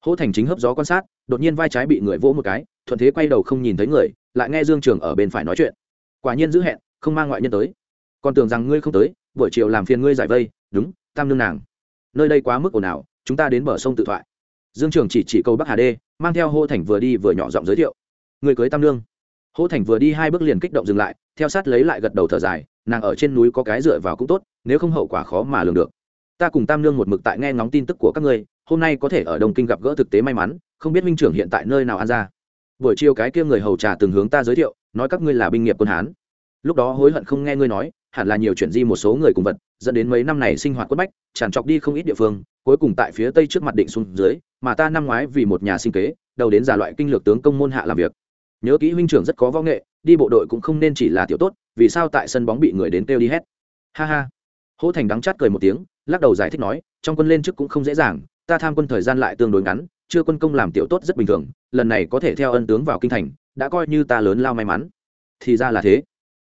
Hỗ thành chính hấp gió quan sát đột nhiên vai trái bị người vỗ một cái thuận thế quay đầu không nhìn thấy người lại nghe dương trường ở bên phải nói chuyện. Quả nhiên giữ hẹn không mang ngoại nhân tới. Còn tưởng rằng ngươi không tới buổi chiều làm phiền ngươi giải vây đúng tam Nương nàng. Nơi đây quá mức ồn ào chúng ta đến bờ sông tự thoại. Dương trường chỉ chỉ câu bắc hà đê mang theo Hỗ thành vừa đi vừa nhỏ giọng giới thiệu. Người cưới tam Nương. Hỗ thành vừa đi hai bước liền kích động dừng lại theo sát lấy lại gật đầu thở dài nàng ở trên núi có cái dựa vào cũng tốt, nếu không hậu quả khó mà lường được. Ta cùng tam Nương một mực tại nghe ngóng tin tức của các ngươi, hôm nay có thể ở đông kinh gặp gỡ thực tế may mắn, không biết minh trưởng hiện tại nơi nào ăn ra. Buổi chiều cái kia người hầu trà từng hướng ta giới thiệu, nói các ngươi là binh nghiệp quân hán. Lúc đó hối hận không nghe ngươi nói, hẳn là nhiều chuyện di một số người cùng vật, dẫn đến mấy năm này sinh hoạt quất bách tràn trọc đi không ít địa phương, cuối cùng tại phía tây trước mặt định xuống dưới, mà ta năm ngoái vì một nhà sinh kế, đầu đến giả loại kinh lược tướng công môn hạ làm việc. Nhớ kỹ huynh trưởng rất có võ nghệ, đi bộ đội cũng không nên chỉ là tiểu tốt vì sao tại sân bóng bị người đến kêu đi hết? Ha ha. Hỗ thành đắng chát cười một tiếng, lắc đầu giải thích nói, trong quân lên chức cũng không dễ dàng, ta tham quân thời gian lại tương đối ngắn, chưa quân công làm tiểu tốt rất bình thường, lần này có thể theo ân tướng vào kinh thành, đã coi như ta lớn lao may mắn. Thì ra là thế.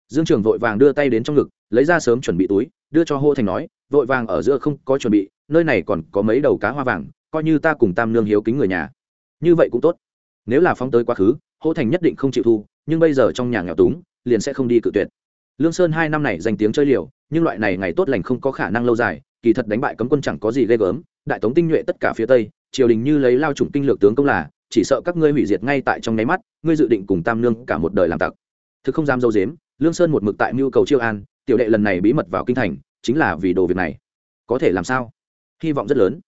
Dương trường vội vàng đưa tay đến trong ngực, lấy ra sớm chuẩn bị túi, đưa cho hô thành nói, vội vàng ở giữa không có chuẩn bị, nơi này còn có mấy đầu cá hoa vàng, coi như ta cùng tam nương hiếu kính người nhà. Như vậy cũng tốt. Nếu là phóng tới quá khứ hô thành nhất định không chịu thu, nhưng bây giờ trong nhà nghèo túng, liền sẽ không đi cự tuyệt lương sơn hai năm này danh tiếng chơi liều, nhưng loại này ngày tốt lành không có khả năng lâu dài, kỳ thật đánh bại cấm quân chẳng có gì ghê gớm, đại tống tinh nhuệ tất cả phía tây, triều đình như lấy lao chủng kinh lược tướng công là, chỉ sợ các ngươi hủy diệt ngay tại trong nháy mắt, ngươi dự định cùng tam nương cả một đời làm tặc. Thực không dám dâu dếm, lương sơn một mực tại mưu cầu chiêu an, tiểu đệ lần này bí mật vào kinh thành, chính là vì đồ việc này. Có thể làm sao? Hy vọng rất lớn.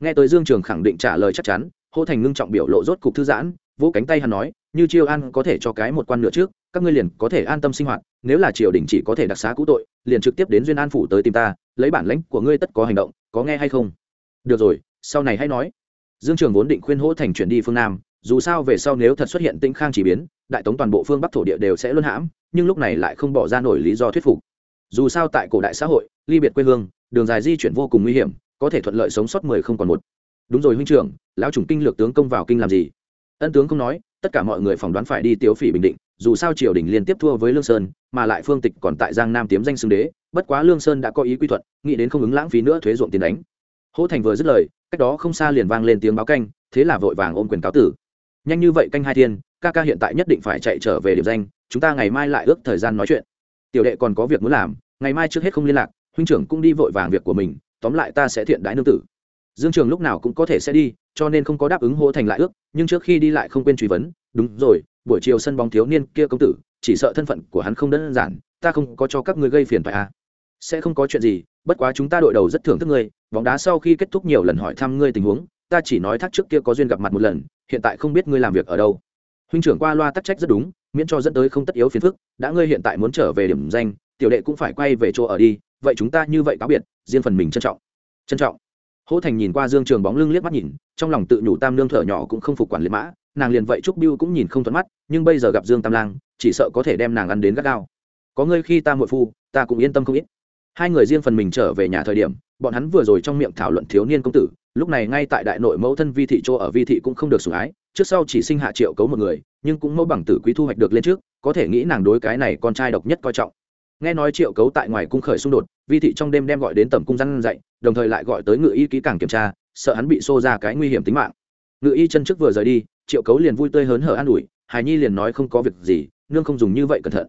Nghe tới dương trường khẳng định trả lời chắc chắn hô thành ngưng trọng biểu lộ rốt cục thư giãn, vỗ cánh tay hắn nói, như chiêu an có thể cho cái một quan nữa trước, các ngươi liền có thể an tâm sinh hoạt nếu là triều đình chỉ có thể đặc xá cũ tội, liền trực tiếp đến duyên an phủ tới tìm ta, lấy bản lãnh của ngươi tất có hành động, có nghe hay không? Được rồi, sau này hãy nói. Dương trường vốn định khuyên hỗ thành chuyển đi phương nam, dù sao về sau nếu thật xuất hiện tĩnh khang chỉ biến, đại tống toàn bộ phương bắc thổ địa đều sẽ luân hãm, nhưng lúc này lại không bỏ ra nổi lý do thuyết phục. Dù sao tại cổ đại xã hội, ly biệt quê hương, đường dài di chuyển vô cùng nguy hiểm, có thể thuận lợi sống sót mười không còn một. Đúng rồi huynh trưởng, lão chủng kinh lược tướng công vào kinh làm gì? Ân tướng không nói, tất cả mọi người phỏng đoán phải đi tiếu phỉ bình định dù sao triều đình liên tiếp thua với lương sơn, mà lại phương tịch còn tại giang nam tiếm danh xưng đế, bất quá lương sơn đã có ý quy thuận, nghĩ đến không ứng lãng phí nữa thuế ruộng tiền đánh. Hỗ thành vừa dứt lời, cách đó không xa liền vang lên tiếng báo canh, thế là vội vàng ôm quyền cáo tử. Nhanh như vậy canh hai thiên, ca ca hiện tại nhất định phải chạy trở về điểm danh, chúng ta ngày mai lại ước thời gian nói chuyện. Tiểu đệ còn có việc muốn làm, ngày mai trước hết không liên lạc, huynh trưởng cũng đi vội vàng việc của mình, tóm lại ta sẽ thiện đái nương tử. Dương trường lúc nào cũng có thể sẽ đi, cho nên không có đáp ứng hô thành lại ước, nhưng trước khi đi lại không quên truy vấn, đúng rồi buổi chiều sân bóng thiếu niên kia công tử, chỉ sợ thân phận của hắn không đơn giản, ta không có cho các ngươi gây phiền phải à. sẽ không có chuyện gì, bất quá chúng ta đội đầu rất thưởng thức ngươi, bóng đá sau khi kết thúc nhiều lần hỏi thăm ngươi tình huống, ta chỉ nói thác trước kia có duyên gặp mặt một lần, hiện tại không biết ngươi làm việc ở đâu. Huynh trưởng qua loa tắc trách rất đúng, miễn cho dẫn tới không tất yếu phiền phức, đã ngươi hiện tại muốn trở về điểm danh, tiểu đệ cũng phải quay về chỗ ở đi, vậy chúng ta như vậy cáo biệt, riêng phần mình trân trọng. Trân trọng. Hỗ thành nhìn qua dương trường bóng lưng liếc mắt nhìn, trong lòng tự nhủ tam nương thở nhỏ cũng không phục quản liệt mã nàng liền vậy trúc biêu cũng nhìn không thuận mắt, nhưng bây giờ gặp dương tam lang, chỉ sợ có thể đem nàng ăn đến gắt gao. Có ngươi khi ta muội phu, ta cũng yên tâm không ít. Hai người riêng phần mình trở về nhà thời điểm, bọn hắn vừa rồi trong miệng thảo luận thiếu niên công tử, lúc này ngay tại đại nội mẫu thân vi thị chỗ ở vi thị cũng không được sủng ái, trước sau chỉ sinh hạ triệu cấu một người, nhưng cũng mẫu bằng tử quý thu hoạch được lên trước, có thể nghĩ nàng đối cái này con trai độc nhất coi trọng. Nghe nói triệu cấu tại ngoài cung khởi xung đột, vi thị trong đêm đem gọi đến tầm cung răn dậy đồng thời lại gọi tới ngự y kỹ càng kiểm tra, sợ hắn bị xô ra cái nguy hiểm tính mạng. Ngự y chân trước vừa rời đi triệu cấu liền vui tươi hớn hở an ủi hài nhi liền nói không có việc gì, nương không dùng như vậy cẩn thận.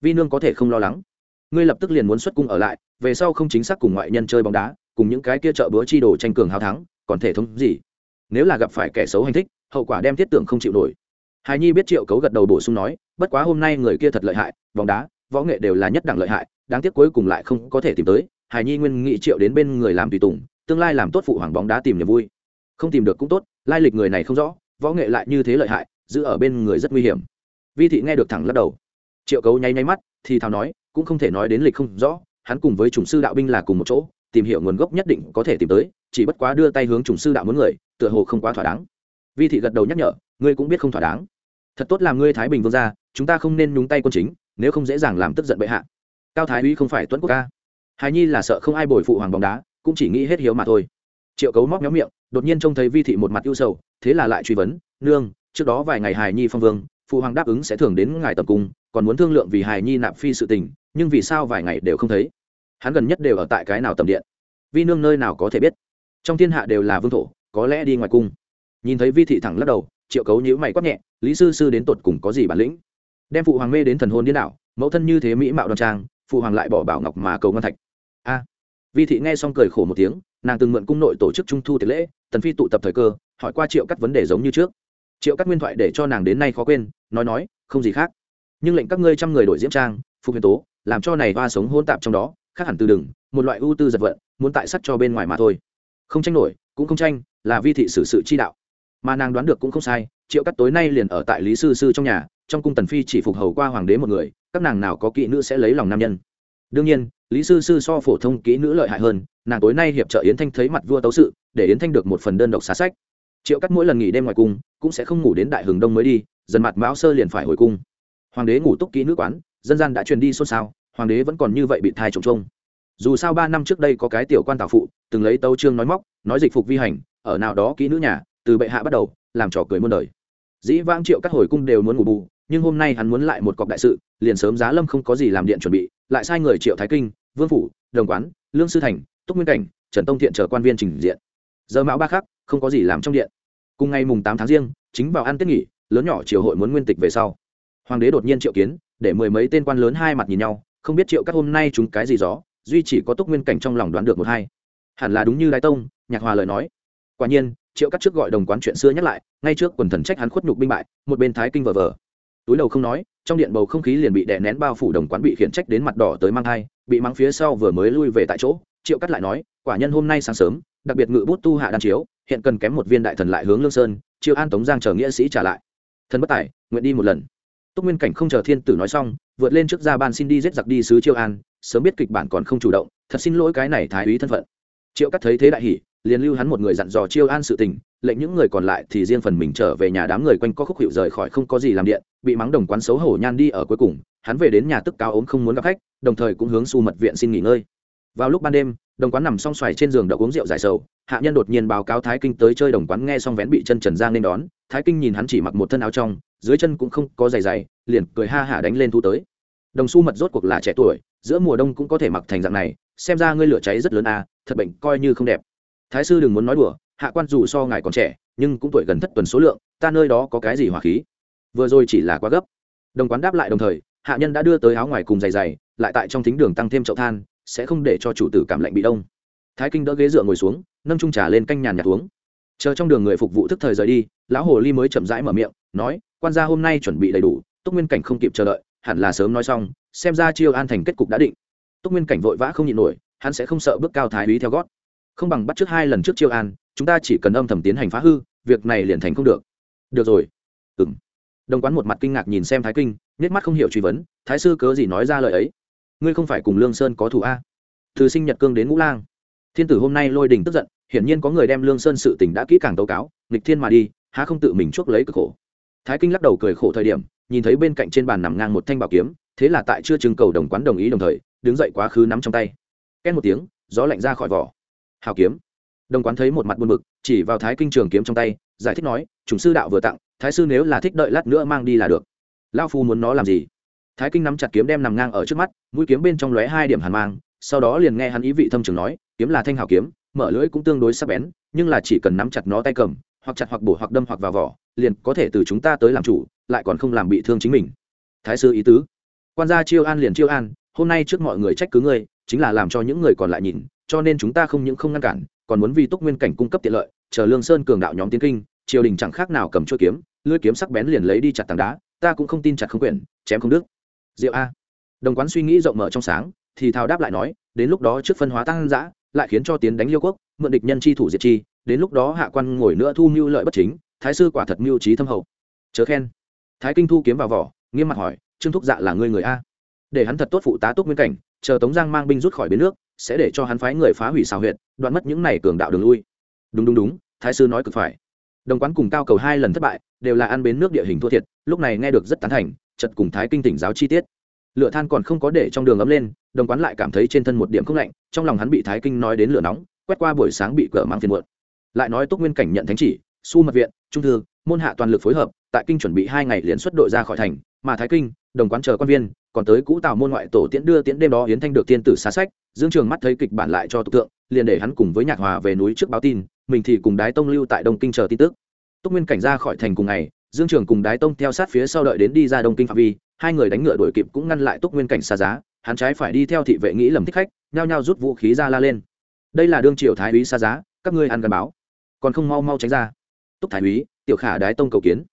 Vi nương có thể không lo lắng. Ngươi lập tức liền muốn xuất cung ở lại, về sau không chính xác cùng ngoại nhân chơi bóng đá, cùng những cái kia chợ bữa chi đồ tranh cường hào thắng, còn thể thống gì? Nếu là gặp phải kẻ xấu hành thích, hậu quả đem thiết tưởng không chịu nổi. Hài nhi biết triệu cấu gật đầu bổ sung nói, bất quá hôm nay người kia thật lợi hại, bóng đá, võ nghệ đều là nhất đẳng lợi hại, đáng tiếc cuối cùng lại không có thể tìm tới. Hài nhi nguyên nghị triệu đến bên người làm tùy tùng, tương lai làm tốt phụ hoàng bóng đá tìm niềm vui. Không tìm được cũng tốt, lai lịch người này không rõ võ nghệ lại như thế lợi hại, giữ ở bên người rất nguy hiểm. Vi thị nghe được thẳng lắc đầu. Triệu cấu nháy nháy mắt, thì thào nói, cũng không thể nói đến lịch không rõ, hắn cùng với chủng sư đạo binh là cùng một chỗ, tìm hiểu nguồn gốc nhất định có thể tìm tới, chỉ bất quá đưa tay hướng chủng sư đạo muốn người, tựa hồ không quá thỏa đáng. Vi thị gật đầu nhắc nhở, ngươi cũng biết không thỏa đáng. Thật tốt làm ngươi thái bình vương gia, chúng ta không nên nhúng tay quân chính, nếu không dễ dàng làm tức giận bệ hạ. Cao thái uy không phải tuấn quốc ca. Hài nhi là sợ không ai bồi phụ hoàng bóng đá, cũng chỉ nghĩ hết hiếu mà thôi. Triệu cấu móc nhóm miệng đột nhiên trông thấy vi thị một mặt ưu sầu, thế là lại truy vấn, nương, trước đó vài ngày hài nhi phong vương, phụ hoàng đáp ứng sẽ thường đến ngài tập cung, còn muốn thương lượng vì hài nhi nạp phi sự tình, nhưng vì sao vài ngày đều không thấy? Hắn gần nhất đều ở tại cái nào tầm điện? Vi nương nơi nào có thể biết? Trong thiên hạ đều là vương thổ, có lẽ đi ngoài cung. Nhìn thấy vi thị thẳng lắc đầu, triệu cấu nhữ mày quát nhẹ, lý sư sư đến tột cùng có gì bản lĩnh? Đem phụ hoàng mê đến thần hồn điên đảo, mẫu thân như thế mỹ mạo đoan trang, phụ hoàng lại bỏ bảo ngọc mà cầu ngân thạch vi thị nghe xong cười khổ một tiếng, nàng từng mượn cung nội tổ chức trung thu tiệc lễ, tần phi tụ tập thời cơ, hỏi qua triệu cắt vấn đề giống như trước. Triệu cắt nguyên thoại để cho nàng đến nay khó quên, nói nói, không gì khác. Nhưng lệnh các ngươi trăm người đổi diễm trang, phục huyền tố, làm cho này hoa sống hôn tạp trong đó, khác hẳn từ đừng, một loại ưu tư giật vận, muốn tại sắt cho bên ngoài mà thôi. Không tranh nổi, cũng không tranh, là vi thị xử sự chi đạo. Mà nàng đoán được cũng không sai, triệu cắt tối nay liền ở tại lý sư sư trong nhà, trong cung tần phi chỉ phục hầu qua hoàng đế một người, các nàng nào có kỹ nữ sẽ lấy lòng nam nhân đương nhiên, lý sư sư so phổ thông kỹ nữ lợi hại hơn, nàng tối nay hiệp trợ yến thanh thấy mặt vua tấu sự, để yến thanh được một phần đơn độc xá sách. Triệu cắt mỗi lần nghỉ đêm ngoài cung, cũng sẽ không ngủ đến đại hừng đông mới đi, dần mặt mão sơ liền phải hồi cung. Hoàng đế ngủ túc kỹ nữ quán, dân gian đã truyền đi xôn xao, hoàng đế vẫn còn như vậy bị thai trồng trông. Dù sao ba năm trước đây có cái tiểu quan tào phụ, từng lấy tấu trương nói móc, nói dịch phục vi hành, ở nào đó kỹ nữ nhà, từ bệ hạ bắt đầu, làm trò cười muôn đời. Dĩ vãng triệu các hồi cung đều muốn ngủ bù, nhưng hôm nay hắn muốn lại một cọc đại sự, liền sớm giá lâm không có gì làm điện chuẩn bị lại sai người triệu thái kinh, vương phủ, đồng quán, lương sư thành, túc nguyên cảnh, trần tông thiện chờ quan viên trình diện. Giờ mão ba khắc, không có gì làm trong điện. Cùng ngày mùng tám tháng riêng, chính vào ăn tết nghỉ, lớn nhỏ triều hội muốn nguyên tịch về sau. Hoàng đế đột nhiên triệu kiến, để mười mấy tên quan lớn hai mặt nhìn nhau, không biết triệu các hôm nay chúng cái gì gió, duy chỉ có túc nguyên cảnh trong lòng đoán được một hai. Hẳn là đúng như đại tông, nhạc hòa lời nói. Quả nhiên, triệu cắt trước gọi đồng quán chuyện xưa nhắc lại, ngay trước quần thần trách hắn khuất nhục binh bại, một bên thái kinh vờ vờ. Túi đầu không nói trong điện bầu không khí liền bị đè nén bao phủ đồng quán bị khiển trách đến mặt đỏ tới mang thai, bị mắng phía sau vừa mới lui về tại chỗ, triệu cắt lại nói, quả nhân hôm nay sáng sớm, đặc biệt ngự bút tu hạ đan chiếu, hiện cần kém một viên đại thần lại hướng lương sơn chiêu an tống giang chờ nghĩa sĩ trả lại. Thần bất tài, nguyện đi một lần. Túc nguyên cảnh không chờ thiên tử nói xong, vượt lên trước ra ban xin đi giết giặc đi sứ chiêu an, sớm biết kịch bản còn không chủ động, thật xin lỗi cái này thái úy thân phận. Triệu cắt thấy thế đại hỉ, liền lưu hắn một người dặn dò chiêu an sự tình lệnh những người còn lại thì riêng phần mình trở về nhà đám người quanh co khúc hiệu rời khỏi không có gì làm điện, bị mắng đồng quán xấu hổ nhan đi ở cuối cùng, hắn về đến nhà tức cao ốm không muốn gặp khách, đồng thời cũng hướng su mật viện xin nghỉ ngơi. Vào lúc ban đêm, đồng quán nằm song xoài trên giường đậu uống rượu giải sầu, hạ nhân đột nhiên báo cáo thái kinh tới chơi đồng quán nghe xong vén bị chân trần giang nên đón, thái kinh nhìn hắn chỉ mặc một thân áo trong, dưới chân cũng không có giày giày liền cười ha hả đánh lên thu tới. Đồng su mật rốt cuộc là trẻ tuổi, giữa mùa đông cũng có thể mặc thành dạng này, xem ra ngươi lửa cháy rất lớn à thật bệnh coi như không đẹp. Thái sư đừng muốn nói đùa hạ quan dù so ngài còn trẻ, nhưng cũng tuổi gần thất tuần số lượng, ta nơi đó có cái gì hỏa khí? Vừa rồi chỉ là quá gấp. Đồng quán đáp lại đồng thời, hạ nhân đã đưa tới áo ngoài cùng giày giày, lại tại trong thính đường tăng thêm chậu than, sẽ không để cho chủ tử cảm lạnh bị đông. Thái kinh đỡ ghế dựa ngồi xuống, nâng trung trà lên canh nhàn nhạt uống. Chờ trong đường người phục vụ thức thời rời đi, lão hồ ly mới chậm rãi mở miệng, nói, quan gia hôm nay chuẩn bị đầy đủ, túc nguyên cảnh không kịp chờ đợi, hẳn là sớm nói xong, xem ra chiêu an thành kết cục đã định. Túc nguyên cảnh vội vã không nhịn nổi, hắn sẽ không sợ bước cao thái úy theo gót không bằng bắt trước hai lần trước chiêu an, chúng ta chỉ cần âm thầm tiến hành phá hư, việc này liền thành không được. Được rồi. Ừ m đồng quán một mặt kinh ngạc nhìn xem thái kinh nét mắt không hiểu truy vấn, thái sư cớ gì nói ra lời ấy? Ngươi không phải cùng lương sơn có thủ a? Từ sinh nhật cương đến ngũ lang. Thiên tử hôm nay lôi đình tức giận, hiển nhiên có người đem lương sơn sự tình đã kỹ càng tố cáo, nghịch thiên mà đi, há không tự mình chuốc lấy cực khổ. Thái kinh lắc đầu cười khổ thời điểm, nhìn thấy bên cạnh trên bàn nằm ngang một thanh bảo kiếm, thế là tại chưa trưng cầu đồng quán đồng ý đồng thời, đứng dậy quá khứ nắm trong tay. Két một tiếng, gió lạnh ra khỏi vỏ hào kiếm. Đồng quán thấy một mặt buồn bực, chỉ vào thái kinh trường kiếm trong tay, giải thích nói, chủng sư đạo vừa tặng, thái sư nếu là thích đợi lát nữa mang đi là được. Lao phu muốn nó làm gì? Thái kinh nắm chặt kiếm đem nằm ngang ở trước mắt, mũi kiếm bên trong lóe hai điểm hàn mang, sau đó liền nghe hắn ý vị thâm trường nói, kiếm là thanh hảo kiếm, mở lưỡi cũng tương đối sắc bén, nhưng là chỉ cần nắm chặt nó tay cầm, hoặc chặt hoặc bổ hoặc đâm hoặc vào vỏ, liền có thể từ chúng ta tới làm chủ, lại còn không làm bị thương chính mình. Thái sư ý tứ. Quan gia chiêu an liền chiêu an, hôm nay trước mọi người trách cứ ngươi, chính là làm cho những người còn lại nhìn cho nên chúng ta không những không ngăn cản, còn muốn vì túc nguyên cảnh cung cấp tiện lợi, chờ lương sơn cường đạo nhóm tiến kinh, triều đình chẳng khác nào cầm chuôi kiếm, lưỡi kiếm sắc bén liền lấy đi chặt tảng đá, ta cũng không tin chặt không quyển chém không đức diệu a. Đồng quán suy nghĩ rộng mở trong sáng, thì thao đáp lại nói, đến lúc đó trước phân hóa tăng giã, lại khiến cho tiến đánh liêu quốc, mượn địch nhân chi thủ diệt chi, đến lúc đó hạ quan ngồi nữa thu mưu lợi bất chính, thái sư quả thật mưu trí thâm hậu. Chớ khen. Thái kinh thu kiếm vào vỏ, nghiêm mặt hỏi, trương thúc dạ là ngươi người a? Để hắn thật tốt phụ tá Túc nguyên cảnh, chờ tống giang mang binh rút khỏi bến nước sẽ để cho hắn phái người phá hủy xào huyệt, đoạn mất những này cường đạo đường lui. Đúng đúng đúng thái sư nói cực phải. Đồng quán cùng cao cầu hai lần thất bại đều là ăn bến nước địa hình thua thiệt lúc này nghe được rất tán thành chật cùng thái kinh tỉnh giáo chi tiết. Lửa than còn không có để trong đường ấm lên đồng quán lại cảm thấy trên thân một điểm không lạnh trong lòng hắn bị thái kinh nói đến lửa nóng quét qua buổi sáng bị cỡ mang phiền muộn. Lại nói túc nguyên cảnh nhận thánh chỉ su mật viện trung thư môn hạ toàn lực phối hợp tại kinh chuẩn bị hai ngày liền xuất đội ra khỏi thành mà thái kinh đồng quán chờ quan viên còn tới cũ tào môn ngoại tổ tiễn đưa tiễn đêm đó hiến thanh được tiên tử xá sách, dương trường mắt thấy kịch bản lại cho tục tượng liền để hắn cùng với nhạc hòa về núi trước báo tin, mình thì cùng đái tông lưu tại đông kinh chờ tin tức. Túc nguyên cảnh ra khỏi thành cùng ngày, dương trường cùng đái tông theo sát phía sau đợi đến đi ra đông kinh phạm vi, hai người đánh ngựa đuổi kịp cũng ngăn lại túc nguyên cảnh xa giá, hắn trái phải đi theo thị vệ nghĩ lầm thích khách, nhao nhao rút vũ khí ra la lên. Đây là đương triều thái úy xa giá, các ngươi ăn gắn báo. Còn không mau mau tránh ra. Túc thái úy, tiểu khả đái tông cầu kiến.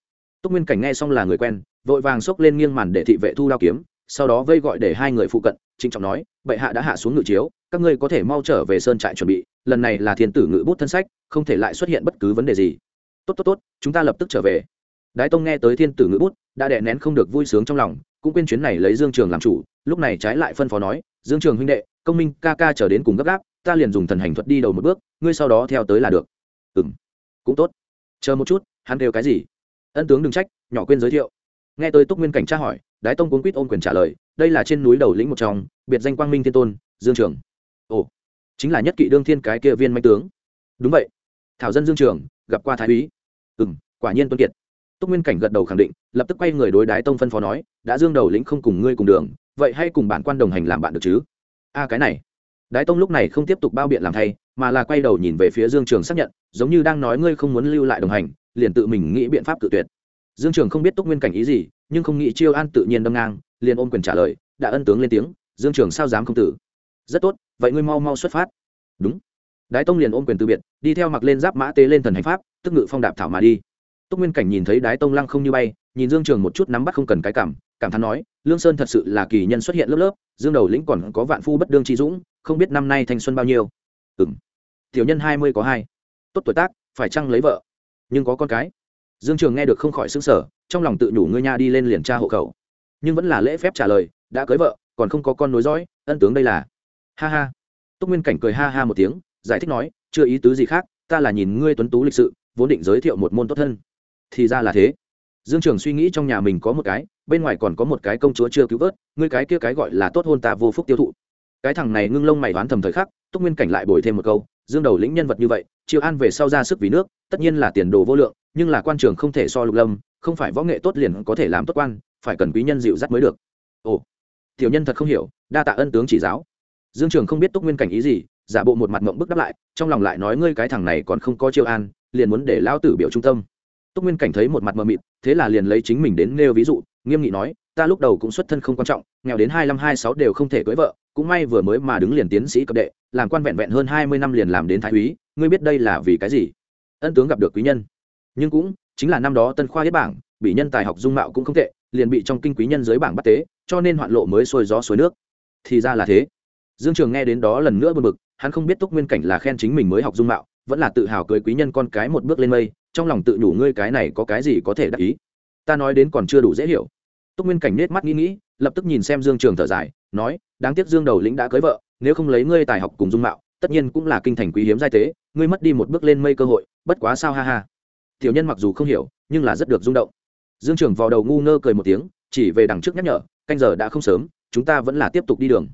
Túc nguyên cảnh nghe xong là người quen, vội vàng xốc lên nghiêng màn để thị vệ thu đao kiếm sau đó vây gọi để hai người phụ cận, trịnh trọng nói, bệ hạ đã hạ xuống ngự chiếu, các ngươi có thể mau trở về sơn trại chuẩn bị, lần này là thiên tử ngự bút thân sách, không thể lại xuất hiện bất cứ vấn đề gì. Tốt tốt tốt, chúng ta lập tức trở về. Đái tông nghe tới thiên tử ngự bút, đã đè nén không được vui sướng trong lòng, cũng quên chuyến này lấy dương trường làm chủ, lúc này trái lại phân phó nói, dương trường huynh đệ, công minh ca ca trở đến cùng gấp gáp, ta liền dùng thần hành thuật đi đầu một bước, ngươi sau đó theo tới là được. Ừ m cũng tốt. Chờ một chút, hắn đều cái gì? Ân tướng đừng trách, nhỏ quên giới thiệu. Nghe tới túc nguyên cảnh tra hỏi đái tông cuốn quýt ôm quyền trả lời, đây là trên núi đầu lĩnh một trong, biệt danh quang minh thiên tôn, dương trường. Ồ, chính là nhất kỵ đương thiên cái kia viên manh tướng. Đúng vậy. Thảo dân dương trường, gặp qua thái úy. Ừ m quả nhiên tuân kiệt. Túc nguyên cảnh gật đầu khẳng định, lập tức quay người đối đái tông phân phó nói, đã dương đầu lĩnh không cùng ngươi cùng đường, vậy hay cùng bản quan đồng hành làm bạn được chứ? A, cái này. Đái tông lúc này không tiếp tục bao biện làm thay, mà là quay đầu nhìn về phía dương trường xác nhận, giống như đang nói ngươi không muốn lưu lại đồng hành, liền tự mình nghĩ biện pháp tự tuyệt dương trường không biết túc nguyên cảnh ý gì, nhưng không nghĩ chiêu an tự nhiên đâm ngang, liền ôm quyền trả lời, đã ân tướng lên tiếng, dương trường sao dám không tử? Rất tốt, vậy ngươi mau mau xuất phát. Đúng. Đái tông liền ôm quyền từ biệt, đi theo mặc lên giáp mã tế lên thần hành pháp, tức ngự phong đạp thảo mà đi. Túc nguyên cảnh nhìn thấy đái tông lăng không như bay, nhìn dương trường một chút nắm bắt không cần cái cảm cảm thán nói, lương sơn thật sự là kỳ nhân xuất hiện lớp lớp, dương đầu lĩnh còn có vạn phu bất đương trí dũng, không biết năm nay thanh xuân bao nhiêu. Ừ m tiểu nhân hai mươi có hai. Tốt tuổi tác, phải chăng lấy vợ? Nhưng có con cái? Dương trường nghe được không khỏi xứng sở trong lòng tự nhủ ngươi nha đi lên liền tra hộ khẩu. Nhưng vẫn là lễ phép trả lời, đã cưới vợ, còn không có con nối dõi, ân tướng đây là. Ha ha. Túc nguyên cảnh cười ha ha một tiếng, giải thích nói, chưa ý tứ gì khác, ta là nhìn ngươi tuấn tú lịch sự, vốn định giới thiệu một môn tốt thân. Thì ra là thế. Dương trường suy nghĩ trong nhà mình có một cái, bên ngoài còn có một cái công chúa chưa cứu vớt, ngươi cái kia cái gọi là tốt hôn ta vô phúc tiêu thụ. Cái thằng này ngưng lông mày đoán thầm thời khắc, túc nguyên cảnh lại bồi thêm một câu dương đầu lĩnh nhân vật như vậy triệu an về sau ra sức vì nước, tất nhiên là tiền đồ vô lượng, nhưng là quan trường không thể so lục lâm, không phải võ nghệ tốt liền có thể làm tốt quan, phải cần quý nhân dịu dắt mới được. Ồ, tiểu nhân thật không hiểu, đa tạ ân tướng chỉ giáo. Dương trường không biết túc nguyên cảnh ý gì, giả bộ một mặt mộng bức đáp lại, trong lòng lại nói ngươi cái thằng này còn không có chiêu an, liền muốn để lao tử biểu trung tâm. Túc nguyên cảnh thấy một mặt mờ mịt, thế là liền lấy chính mình đến nêu ví dụ, nghiêm nghị nói, ta lúc đầu cũng xuất thân không quan trọng, nghèo đến hai năm hai sáu đều không thể cưới vợ cũng may vừa mới mà đứng liền tiến sĩ cấp đệ, làm quan vẹn vẹn hơn hai mươi năm liền làm đến thái úy, ngươi biết đây là vì cái gì? Ân tướng gặp được quý nhân. Nhưng cũng chính là năm đó tân khoa hết bảng, bị nhân tài học dung mạo cũng không tệ, liền bị trong kinh quý nhân dưới bảng bắt tế, cho nên hoạn lộ mới sôi gió suối nước. Thì ra là thế. Dương trường nghe đến đó lần nữa bực bực, hắn không biết túc nguyên cảnh là khen chính mình mới học dung mạo, vẫn là tự hào cưới quý nhân con cái một bước lên mây, trong lòng tự nhủ ngươi cái này có cái gì có thể đắc ý. Ta nói đến còn chưa đủ dễ hiểu. Túc nguyên cảnh nết mắt nghĩ nghĩ lập tức nhìn xem dương trường thở dài, nói, đáng tiếc dương đầu lĩnh đã cưới vợ, nếu không lấy ngươi tài học cùng dung mạo, tất nhiên cũng là kinh thành quý hiếm giai tế, ngươi mất đi một bước lên mây cơ hội, bất quá sao ha ha. Tiểu nhân mặc dù không hiểu, nhưng là rất được rung động. Dương trường vào đầu ngu ngơ cười một tiếng, chỉ về đằng trước nhắc nhở, canh giờ đã không sớm, chúng ta vẫn là tiếp tục đi đường.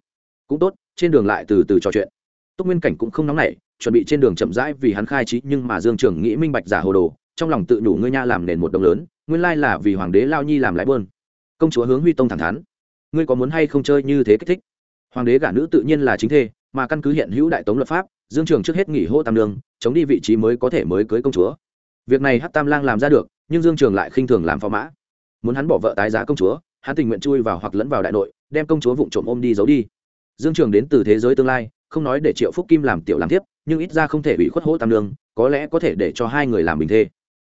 Cũng tốt, trên đường lại từ từ trò chuyện. Túc nguyên cảnh cũng không nóng nảy, chuẩn bị trên đường chậm rãi vì hắn khai trí, nhưng mà dương trường nghĩ minh bạch giả hồ đồ, trong lòng tự đủ ngươi nha làm nền một đồng lớn, nguyên lai là vì hoàng đế lao nhi làm lái bơn công chúa hướng huy tông thẳng thắn ngươi có muốn hay không chơi như thế kích thích? Hoàng đế gả nữ tự nhiên là chính thê, mà căn cứ hiện hữu đại tống luật pháp, dương trường trước hết nghỉ hô tam lương chống đi vị trí mới có thể mới cưới công chúa. Việc này hát tam lang làm ra được, nhưng dương trường lại khinh thường làm phò mã. Muốn hắn bỏ vợ tái giá công chúa, hắn tình nguyện chui vào hoặc lẫn vào đại nội, đem công chúa vụng trộm ôm đi giấu đi. Dương trường đến từ thế giới tương lai, không nói để triệu phúc kim làm tiểu làm tiếp nhưng ít ra không thể bị khuất hỗ tam lương có lẽ có thể để cho hai người làm bình thê.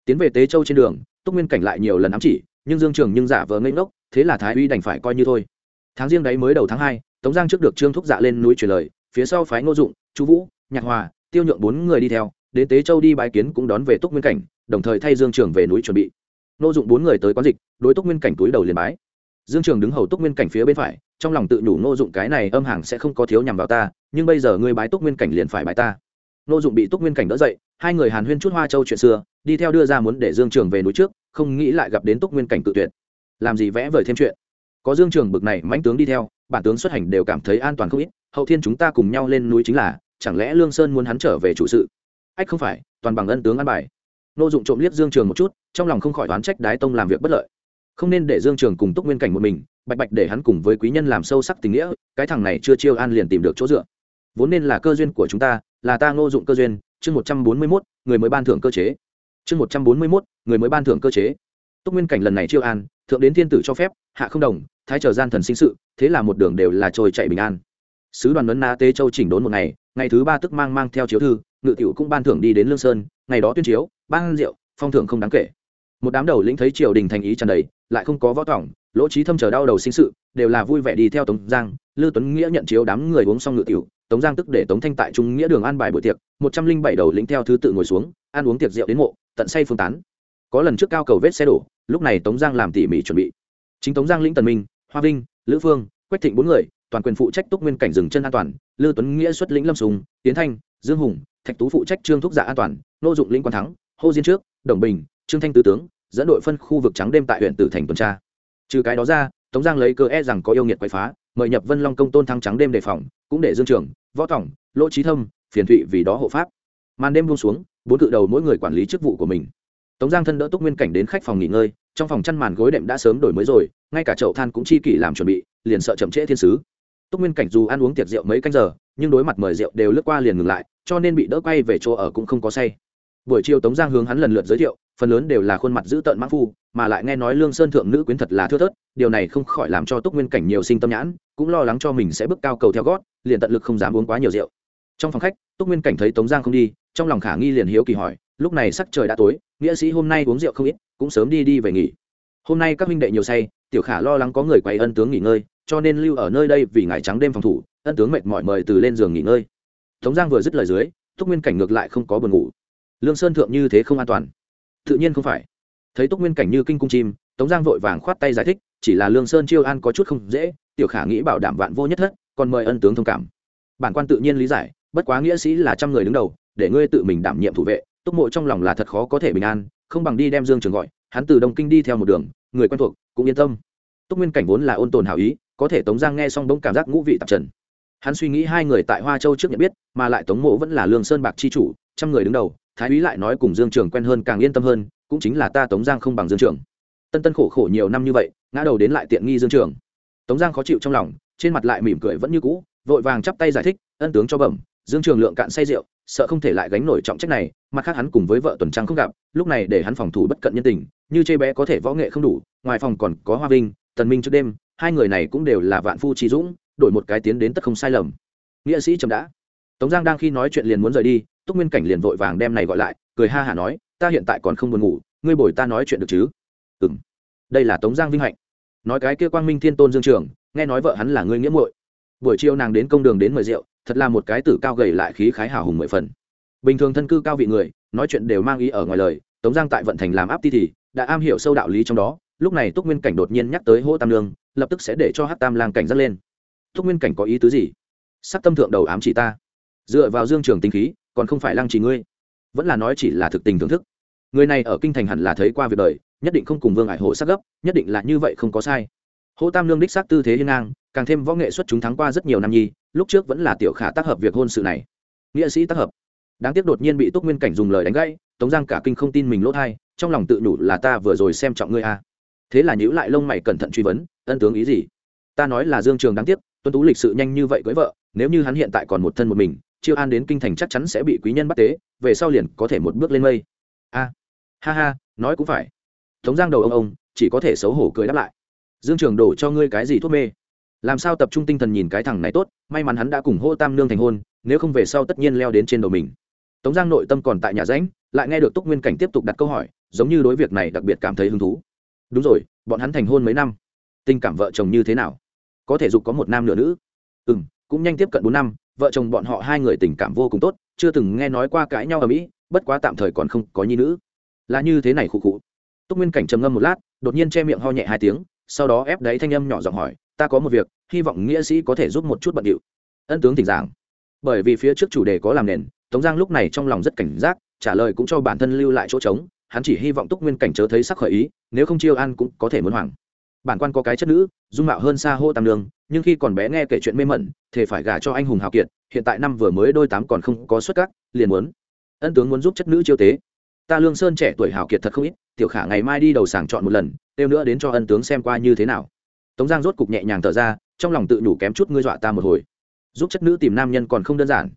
Tiến về tế châu trên đường, túc nguyên cảnh lại nhiều lần ám chỉ, nhưng dương trường nhưng giả vờ ngây ngốc thế là thái uy đành phải coi như thôi. Tháng riêng đấy mới đầu tháng hai, tống giang trước được trương thúc dạ lên núi truyền lời, phía sau phái ngô dụng chú vũ, nhạc hòa, tiêu nhượng bốn người đi theo, đến tế châu đi bái kiến cũng đón về túc nguyên cảnh, đồng thời thay dương trường về núi chuẩn bị. Ngô dụng bốn người tới quán dịch, đối túc nguyên cảnh túi đầu liền bái. Dương trường đứng hầu túc nguyên cảnh phía bên phải, trong lòng tự nhủ ngô dụng cái này âm hàng sẽ không có thiếu nhằm vào ta, nhưng bây giờ ngươi bái túc nguyên cảnh liền phải bái ta. Ngô dụng bị túc nguyên cảnh đỡ dậy, hai người hàn huyên chút hoa châu chuyện xưa, đi theo đưa ra muốn để dương trường về núi trước, không nghĩ lại gặp đến túc nguyên cảnh tự tuyệt làm gì vẽ vời thêm chuyện. Có dương trường bực này mãnh tướng đi theo, bản tướng xuất hành đều cảm thấy an toàn không ít, hậu thiên chúng ta cùng nhau lên núi chính là, chẳng lẽ lương sơn muốn hắn trở về chủ sự? Ách không phải, toàn bằng ân tướng an bài. Nô dụng trộm liếc dương trường một chút, trong lòng không khỏi đoán trách đái tông làm việc bất lợi. Không nên để dương trường cùng túc nguyên cảnh một mình, bạch bạch để hắn cùng với quý nhân làm sâu sắc tình nghĩa, cái thằng này chưa chiêu an liền tìm được chỗ dựa. Vốn nên là cơ duyên của chúng ta, là ta ngô dụng cơ duyên, chương một trăm bốn mươi mốt, người mới ban thưởng cơ chế. Chương một trăm bốn mươi mốt, người mới ban thưởng cơ chế. Túc nguyên cảnh lần này chiêu an thượng đến thiên tử cho phép, hạ không đồng, thái trở gian thần sinh sự, thế là một đường đều là trôi chạy bình an. Sứ đoàn lấn na tế châu chỉnh đốn một ngày ngày thứ ba tức mang mang theo chiếu thư, ngự tiểu cũng ban thưởng đi đến lương sơn, ngày đó tuyên chiếu, ban rượu, phong thưởng không đáng kể. Một đám đầu lĩnh thấy triều đình thành ý tràn đầy, lại không có võ tỏng, lỗ trí thâm chờ đau đầu sinh sự, đều là vui vẻ đi theo tống giang, lư tuấn nghĩa nhận chiếu đám người uống xong ngự tiểu, tống giang tức để tống thanh tại trung nghĩa đường an bài buổi tiệc, một trăm linh bảy đầu lĩnh theo thứ tự ngồi xuống, ăn uống tiệc rượu đến mộ, tận say phương tán có lần trước cao cầu vết xe đổ, lúc này tống giang làm tỉ mỉ chuẩn bị. Chính tống giang, lĩnh tần minh, hoa vinh, lữ phương, quách thịnh bốn người, toàn quyền phụ trách túc nguyên cảnh rừng chân an toàn, lư tuấn nghĩa xuất lĩnh lâm sùng, tiến thanh, dương hùng, thạch tú phụ trách trương thúc giả an toàn, nô dụng lĩnh quan thắng, hô diên trước, đồng bình, trương thanh tứ tướng, dẫn đội phân khu vực trắng đêm tại huyện tử thành tuần tra. Trừ cái đó ra, tống giang lấy cơ e rằng có yêu nghiệt quậy phá, mời nhập vân long công tôn thăng trắng đêm đề phòng, cũng để dương trường, võ tổng lỗ trí thâm, phiền thụy vì đó hộ pháp. Màn đêm buông xuống, bốn cự đầu mỗi người quản lý chức vụ của mình tống giang thân đỡ túc nguyên cảnh đến khách phòng nghỉ ngơi, trong phòng chăn màn gối đệm đã sớm đổi mới rồi, ngay cả chậu than cũng chi kỷ làm chuẩn bị, liền sợ chậm trễ thiên sứ. Túc nguyên cảnh dù ăn uống tiệc rượu mấy canh giờ, nhưng đối mặt mời rượu đều lướt qua liền ngừng lại, cho nên bị đỡ quay về chỗ ở cũng không có say. Buổi chiều tống giang hướng hắn lần lượt giới thiệu, phần lớn đều là khuôn mặt dữ tợn mãn phu, mà lại nghe nói lương sơn thượng nữ quyến thật là thưa thớt, điều này không khỏi làm cho túc nguyên cảnh nhiều sinh tâm nhãn, cũng lo lắng cho mình sẽ bước cao cầu theo gót, liền tận lực không dám uống quá nhiều rượu. Trong phòng khách, túc nguyên cảnh thấy tống giang không đi, trong lòng khả nghi liền hiếu kỳ hỏi lúc này sắc trời đã tối, nghĩa sĩ hôm nay uống rượu không ít, cũng sớm đi đi về nghỉ. Hôm nay các minh đệ nhiều say, tiểu khả lo lắng có người quay ân tướng nghỉ ngơi, cho nên lưu ở nơi đây vì ngày trắng đêm phòng thủ, ân tướng mệt mỏi mời từ lên giường nghỉ ngơi. Tống giang vừa dứt lời dưới, túc nguyên cảnh ngược lại không có buồn ngủ. Lương sơn thượng như thế không an toàn. Tự nhiên không phải. Thấy túc nguyên cảnh như kinh cung chim, tống giang vội vàng khoát tay giải thích, chỉ là lương sơn chiêu an có chút không dễ, tiểu khả nghĩ bảo đảm vạn vô nhất thất, còn mời ân tướng thông cảm. Bản quan tự nhiên lý giải, bất quá nghĩa sĩ là trăm người đứng đầu, để ngươi tự mình đảm nhiệm thủ vệ túc mộ trong lòng là thật khó có thể bình an, không bằng đi đem dương trường gọi, hắn từ đông kinh đi theo một đường, người quen thuộc, cũng yên tâm. Túc nguyên cảnh vốn là ôn tồn hảo ý, có thể tống giang nghe xong bỗng cảm giác ngũ vị tạp trần. Hắn suy nghĩ hai người tại hoa châu trước nhận biết, mà lại tống mộ vẫn là lương sơn bạc chi chủ, trăm người đứng đầu, thái úy lại nói cùng dương trường quen hơn càng yên tâm hơn, cũng chính là ta tống giang không bằng dương trường. Tân tân khổ khổ nhiều năm như vậy, ngã đầu đến lại tiện nghi dương trường. Tống giang khó chịu trong lòng, trên mặt lại mỉm cười vẫn như cũ, vội vàng chắp tay giải thích, ân tướng cho bẩm dương trường lượng cạn say rượu, sợ không thể lại gánh nổi trọng trách này, mặt khác hắn cùng với vợ tuần trang không gặp, lúc này để hắn phòng thủ bất cận nhân tình, như chê bé có thể võ nghệ không đủ, ngoài phòng còn có hoa vinh, tần minh trước đêm, hai người này cũng đều là vạn phu trí dũng, đổi một cái tiến đến tất không sai lầm. Nghĩa sĩ chậm đã. Tống giang đang khi nói chuyện liền muốn rời đi, túc nguyên cảnh liền vội vàng đem này gọi lại, cười ha hả nói, ta hiện tại còn không buồn ngủ, ngươi bồi ta nói chuyện được chứ? Ừ m đây là tống giang vinh hạnh. Nói cái kia quang minh thiên tôn dương trường, nghe nói vợ hắn là ngươi nghĩa muội. Buổi chiều nàng đến công đường đến mời rượu thật là một cái tử cao gầy lại khí khái hào hùng mười phần. Bình thường thân cư cao vị người, nói chuyện đều mang ý ở ngoài lời, tống giang tại vận thành làm áp ti thì, đã am hiểu sâu đạo lý trong đó, lúc này túc nguyên cảnh đột nhiên nhắc tới hỗ tam lương lập tức sẽ để cho hát tam lang cảnh dắt lên. Túc nguyên cảnh có ý tứ gì? Sắc tâm thượng đầu ám chỉ ta. Dựa vào dương trường tinh khí, còn không phải lăng trì ngươi. Vẫn là nói chỉ là thực tình thưởng thức. Người này ở kinh thành hẳn là thấy qua việc đời, nhất định không cùng vương ải hộ sắc gấp, nhất định là như vậy không có sai. Hỗ tam lương đích xác tư thế hiên ngang càng thêm võ nghệ xuất chúng thắng qua rất nhiều năm nhi, lúc trước vẫn là tiểu khả tác hợp việc hôn sự này. Nghĩa sĩ tác hợp. Đáng tiếc đột nhiên bị túc nguyên cảnh dùng lời đánh gãy, tống giang cả kinh không tin mình lỗ thai trong lòng tự nhủ là ta vừa rồi xem trọng ngươi a à. thế là nhữ lại lông mày cẩn thận truy vấn, ân tướng ý gì? Ta nói là dương trường đáng tiếc, tuân tú lịch sự nhanh như vậy cưới vợ, nếu như hắn hiện tại còn một thân một mình, chiêu an đến kinh thành chắc chắn sẽ bị quý nhân bắt tế, về sau liền có thể một bước lên mây. A, ha ha, nói cũng phải. Tống giang đầu ông ông, chỉ có thể xấu hổ cười đáp lại. Dương trường đổ cho ngươi cái gì thuốc mê? Làm sao tập trung tinh thần nhìn cái thằng này tốt, may mắn hắn đã cùng hô tam nương thành hôn, nếu không về sau tất nhiên leo đến trên đầu mình. Tống giang nội tâm còn tại nhà ránh lại nghe được túc nguyên cảnh tiếp tục đặt câu hỏi, giống như đối việc này đặc biệt cảm thấy hứng thú. Đúng rồi, bọn hắn thành hôn mấy năm? Tình cảm vợ chồng như thế nào? Có thể dục có một nam nửa nữ? Ừ m cũng nhanh tiếp cận bốn năm, vợ chồng bọn họ hai người tình cảm vô cùng tốt, chưa từng nghe nói qua cãi nhau ở mỹ, bất quá tạm thời còn không có nhi nữ. Là như thế này khụ khụ. Túc nguyên cảnh trầm ngâm một lát, đột nhiên che miệng ho nhẹ hai tiếng, sau đó ép đáy thanh âm nhỏ giọng hỏi ta có một việc, hy vọng nghĩa sĩ có thể giúp một chút bận điệu. Ân tướng thỉnh giảng. Bởi vì phía trước chủ đề có làm nền, tống giang lúc này trong lòng rất cảnh giác, trả lời cũng cho bản thân lưu lại chỗ trống, hắn chỉ hy vọng túc nguyên cảnh chớ thấy sắc khởi ý, nếu không chiêu an cũng có thể muốn hoảng bản quan có cái chất nữ, dung mạo hơn xa hô tam lương nhưng khi còn bé nghe kể chuyện mê mẩn thì phải gả cho anh hùng hào kiệt, hiện tại năm vừa mới đôi tám còn không có xuất các, liền muốn. Ân tướng muốn giúp chất nữ chiêu tế. Ta lương sơn trẻ tuổi hào kiệt thật không ít, tiểu khả ngày mai đi đầu sàng chọn một lần, tiêu nữa đến cho ân tướng xem qua như thế nào tống giang rốt cục nhẹ nhàng thở ra, trong lòng tự nhủ kém chút ngươi dọa ta một hồi. Giúp chất nữ tìm nam nhân còn không đơn giản.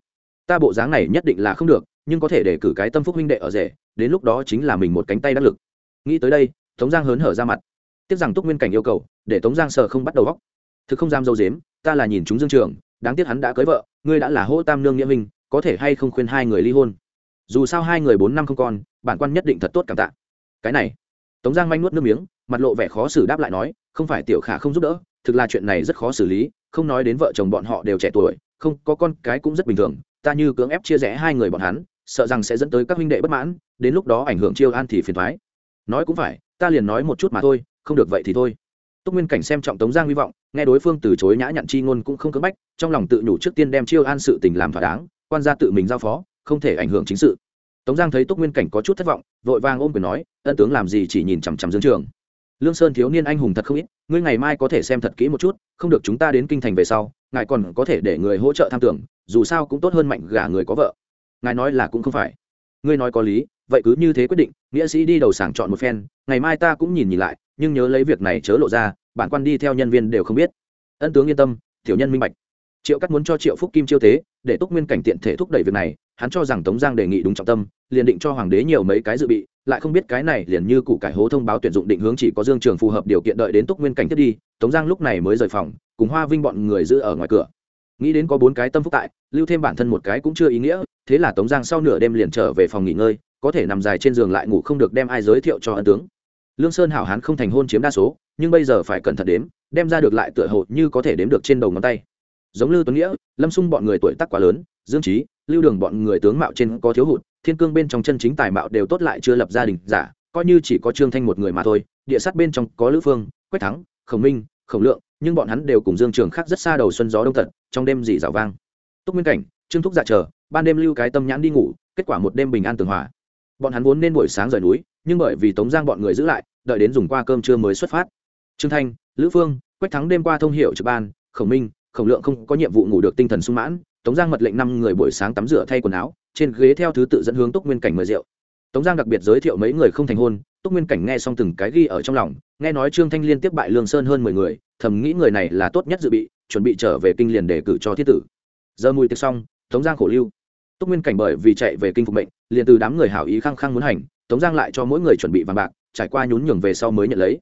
Ta bộ dáng này nhất định là không được, nhưng có thể để cử cái tâm phúc huynh đệ ở rể, đến lúc đó chính là mình một cánh tay đắc lực. Nghĩ tới đây, tống giang hớn hở ra mặt. Tiếc rằng túc nguyên cảnh yêu cầu, để tống giang sợ không bắt đầu góc. Thực không dám dâu dếm, ta là nhìn chúng dương trường, đáng tiếc hắn đã cưới vợ, ngươi đã là hô tam nương nghĩa minh, có thể hay không khuyên hai người ly hôn? Dù sao hai người bốn năm không con bản quan nhất định thật tốt cảm tạ. Cái này, tống giang manh nuốt nước miếng, mặt lộ vẻ khó xử đáp lại nói không phải tiểu khả không giúp đỡ, thực là chuyện này rất khó xử lý, không nói đến vợ chồng bọn họ đều trẻ tuổi, không, có con cái cũng rất bình thường, ta như cưỡng ép chia rẽ hai người bọn hắn, sợ rằng sẽ dẫn tới các huynh đệ bất mãn, đến lúc đó ảnh hưởng chiêu an thì phiền thoái nói cũng phải, ta liền nói một chút mà thôi, không được vậy thì thôi. Túc nguyên cảnh xem trọng tống giang hy vọng, nghe đối phương từ chối nhã nhặn chi ngôn cũng không cưỡng bách, trong lòng tự nhủ trước tiên đem chiêu an sự tình làm thỏa đáng, quan gia tự mình giao phó, không thể ảnh hưởng chính sự. Tống giang thấy túc nguyên cảnh có chút thất vọng, vội vàng ôm quyền nói, ân tướng làm gì chỉ nhìn chằm chằm dương trường? Lương sơn thiếu niên anh hùng thật không ít, ngươi ngày mai có thể xem thật kỹ một chút, không được chúng ta đến kinh thành về sau, ngài còn có thể để người hỗ trợ tham tưởng, dù sao cũng tốt hơn mạnh gả người có vợ. Ngài nói là cũng không phải. Ngươi nói có lý, vậy cứ như thế quyết định, nghĩa sĩ đi đầu sảng chọn một phen, ngày mai ta cũng nhìn nhìn lại, nhưng nhớ lấy việc này chớ lộ ra, bản quan đi theo nhân viên đều không biết. Ân tướng yên tâm, tiểu nhân minh bạch. Triệu cắt muốn cho triệu phúc kim chiêu thế, để túc nguyên cảnh tiện thể thúc đẩy việc này, hắn cho rằng tống giang đề nghị đúng trọng tâm, liền định cho hoàng đế nhiều mấy cái dự bị lại không biết cái này liền như cụ cải hố thông báo tuyển dụng định hướng chỉ có dương trường phù hợp điều kiện đợi đến túc nguyên cảnh tiếp đi, tống giang lúc này mới rời phòng, cùng hoa vinh bọn người giữ ở ngoài cửa. Nghĩ đến có bốn cái tâm phúc tại, lưu thêm bản thân một cái cũng chưa ý nghĩa, thế là tống giang sau nửa đêm liền trở về phòng nghỉ ngơi, có thể nằm dài trên giường lại ngủ không được đem ai giới thiệu cho ân tướng. Lương sơn hảo hán không thành hôn chiếm đa số, nhưng bây giờ phải cẩn thận đếm, đem ra được lại tựa hộ như có thể đếm được trên đầu ngón tay. Giống lưu tuấn nghĩa, lâm xung bọn người tuổi tác quá lớn, dương trí lưu đường bọn người tướng mạo trên có thiếu hụt thiên cương bên trong chân chính tài mạo đều tốt lại chưa lập gia đình, giả, coi như chỉ có trương thanh một người mà thôi, địa sát bên trong có lữ phương, quách thắng, khổng minh, khổng lượng, nhưng bọn hắn đều cùng dương trường khác rất xa đầu xuân gió đông tật trong đêm dị rào vang. Túc nguyên cảnh, trương thúc dạ chờ, ban đêm lưu cái tâm nhãn đi ngủ, kết quả một đêm bình an tường hòa. Bọn hắn vốn nên buổi sáng rời núi, nhưng bởi vì tống giang bọn người giữ lại, đợi đến dùng qua cơm trưa mới xuất phát. Trương thanh, lữ phương, quách thắng đêm qua thông hiệu trực ban, khổng minh, khổng lượng không có nhiệm vụ ngủ được tinh thần sung mãn, tống giang mật lệnh năm người buổi sáng tắm rửa thay quần áo trên ghế theo thứ tự dẫn hướng túc nguyên cảnh mời rượu. Tống giang đặc biệt giới thiệu mấy người không thành hôn, túc nguyên cảnh nghe xong từng cái ghi ở trong lòng, nghe nói trương thanh liên tiếp bại lương sơn hơn mười người, thầm nghĩ người này là tốt nhất dự bị, chuẩn bị trở về kinh liền để cử cho thiết tử. Giờ mùi tiệc xong, tống giang khổ lưu. Túc nguyên cảnh bởi vì chạy về kinh phục mệnh, liền từ đám người hảo ý khăng khăng muốn hành, tống giang lại cho mỗi người chuẩn bị vàng bạc, trải qua nhún nhường về sau mới nhận lấy.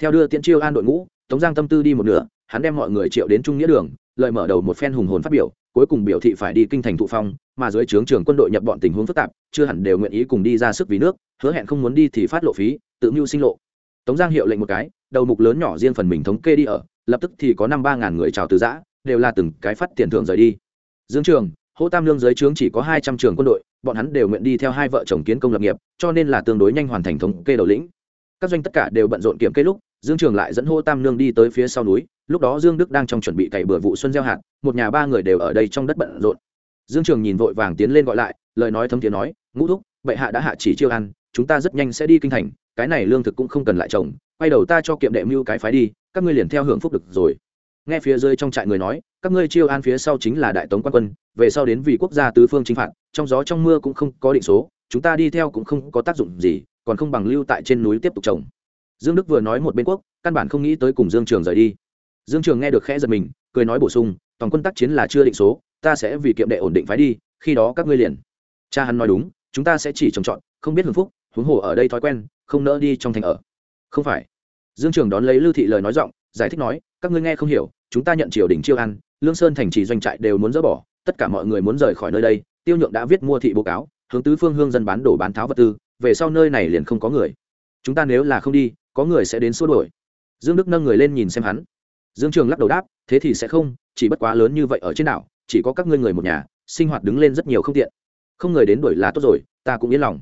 Theo đưa tiễn chiêu an đội ngũ, tống giang tâm tư đi một nửa, hắn đem mọi người triệu đến trung nghĩa đường lợi mở đầu một phen hùng hồn phát biểu cuối cùng biểu thị phải đi kinh thành thụ phong, mà dưới trướng trường quân đội nhập bọn tình huống phức tạp, chưa hẳn đều nguyện ý cùng đi ra sức vì nước, hứa hẹn không muốn đi thì phát lộ phí, tự mưu sinh lộ. Tống giang hiệu lệnh một cái, đầu mục lớn nhỏ riêng phần mình thống kê đi ở, lập tức thì có năm ba ngàn người chào từ giã, đều là từng cái phát tiền thưởng rời đi. Dương trường, hỗ tam lương dưới trướng chỉ có hai trăm trường quân đội, bọn hắn đều nguyện đi theo hai vợ chồng kiến công lập nghiệp, cho nên là tương đối nhanh hoàn thành thống kê đầu lĩnh. Các doanh tất cả đều bận rộn kiểm kê lúc, dương trường lại dẫn hô tam nương đi tới phía sau núi lúc đó dương đức đang trong chuẩn bị cày bừa vụ xuân gieo hạt, một nhà ba người đều ở đây trong đất bận rộn. Dương trường nhìn vội vàng tiến lên gọi lại, lời nói thấm tiếng nói, ngũ thúc, bệ hạ đã hạ chỉ chiêu ăn, chúng ta rất nhanh sẽ đi kinh thành, cái này lương thực cũng không cần lại trồng, quay đầu ta cho kiệm đệ mưu cái phái đi, các ngươi liền theo hưởng phúc được rồi. Nghe phía dưới trong trại người nói, các ngươi chiêu an phía sau chính là đại tống quan quân, về sau đến vì quốc gia tứ phương chính phạt, trong gió trong mưa cũng không có định số, chúng ta đi theo cũng không có tác dụng gì, còn không bằng lưu tại trên núi tiếp tục trồng. Dương đức vừa nói một bên quốc, căn bản không nghĩ tới cùng dương trường rời đi dương trường nghe được khẽ giật mình, cười nói bổ sung, toàn quân tác chiến là chưa định số, ta sẽ vì kiệm đệ ổn định phái đi, khi đó các ngươi liền. Cha hắn nói đúng, chúng ta sẽ chỉ trồng trọt, không biết hưởng phúc, huống hồ ở đây thói quen, không nỡ đi trong thành ở. Không phải. Dương trường đón lấy lưu thị lời nói giọng, giải thích nói, các ngươi nghe không hiểu, chúng ta nhận triều đình chiêu ăn, lương sơn thành trì doanh trại đều muốn dỡ bỏ, tất cả mọi người muốn rời khỏi nơi đây, tiêu nhượng đã viết mua thị báo cáo, hướng tứ phương hương dân bán đổ bán tháo vật tư, về sau nơi này liền không có người. Chúng ta nếu là không đi, có người sẽ đến xua đuổi. dương đức nâng người lên nhìn xem hắn dương trường lắc đầu đáp, thế thì sẽ không, chỉ bất quá lớn như vậy ở trên đảo, chỉ có các ngươi người một nhà, sinh hoạt đứng lên rất nhiều không tiện. Không người đến đuổi là tốt rồi, ta cũng yên lòng.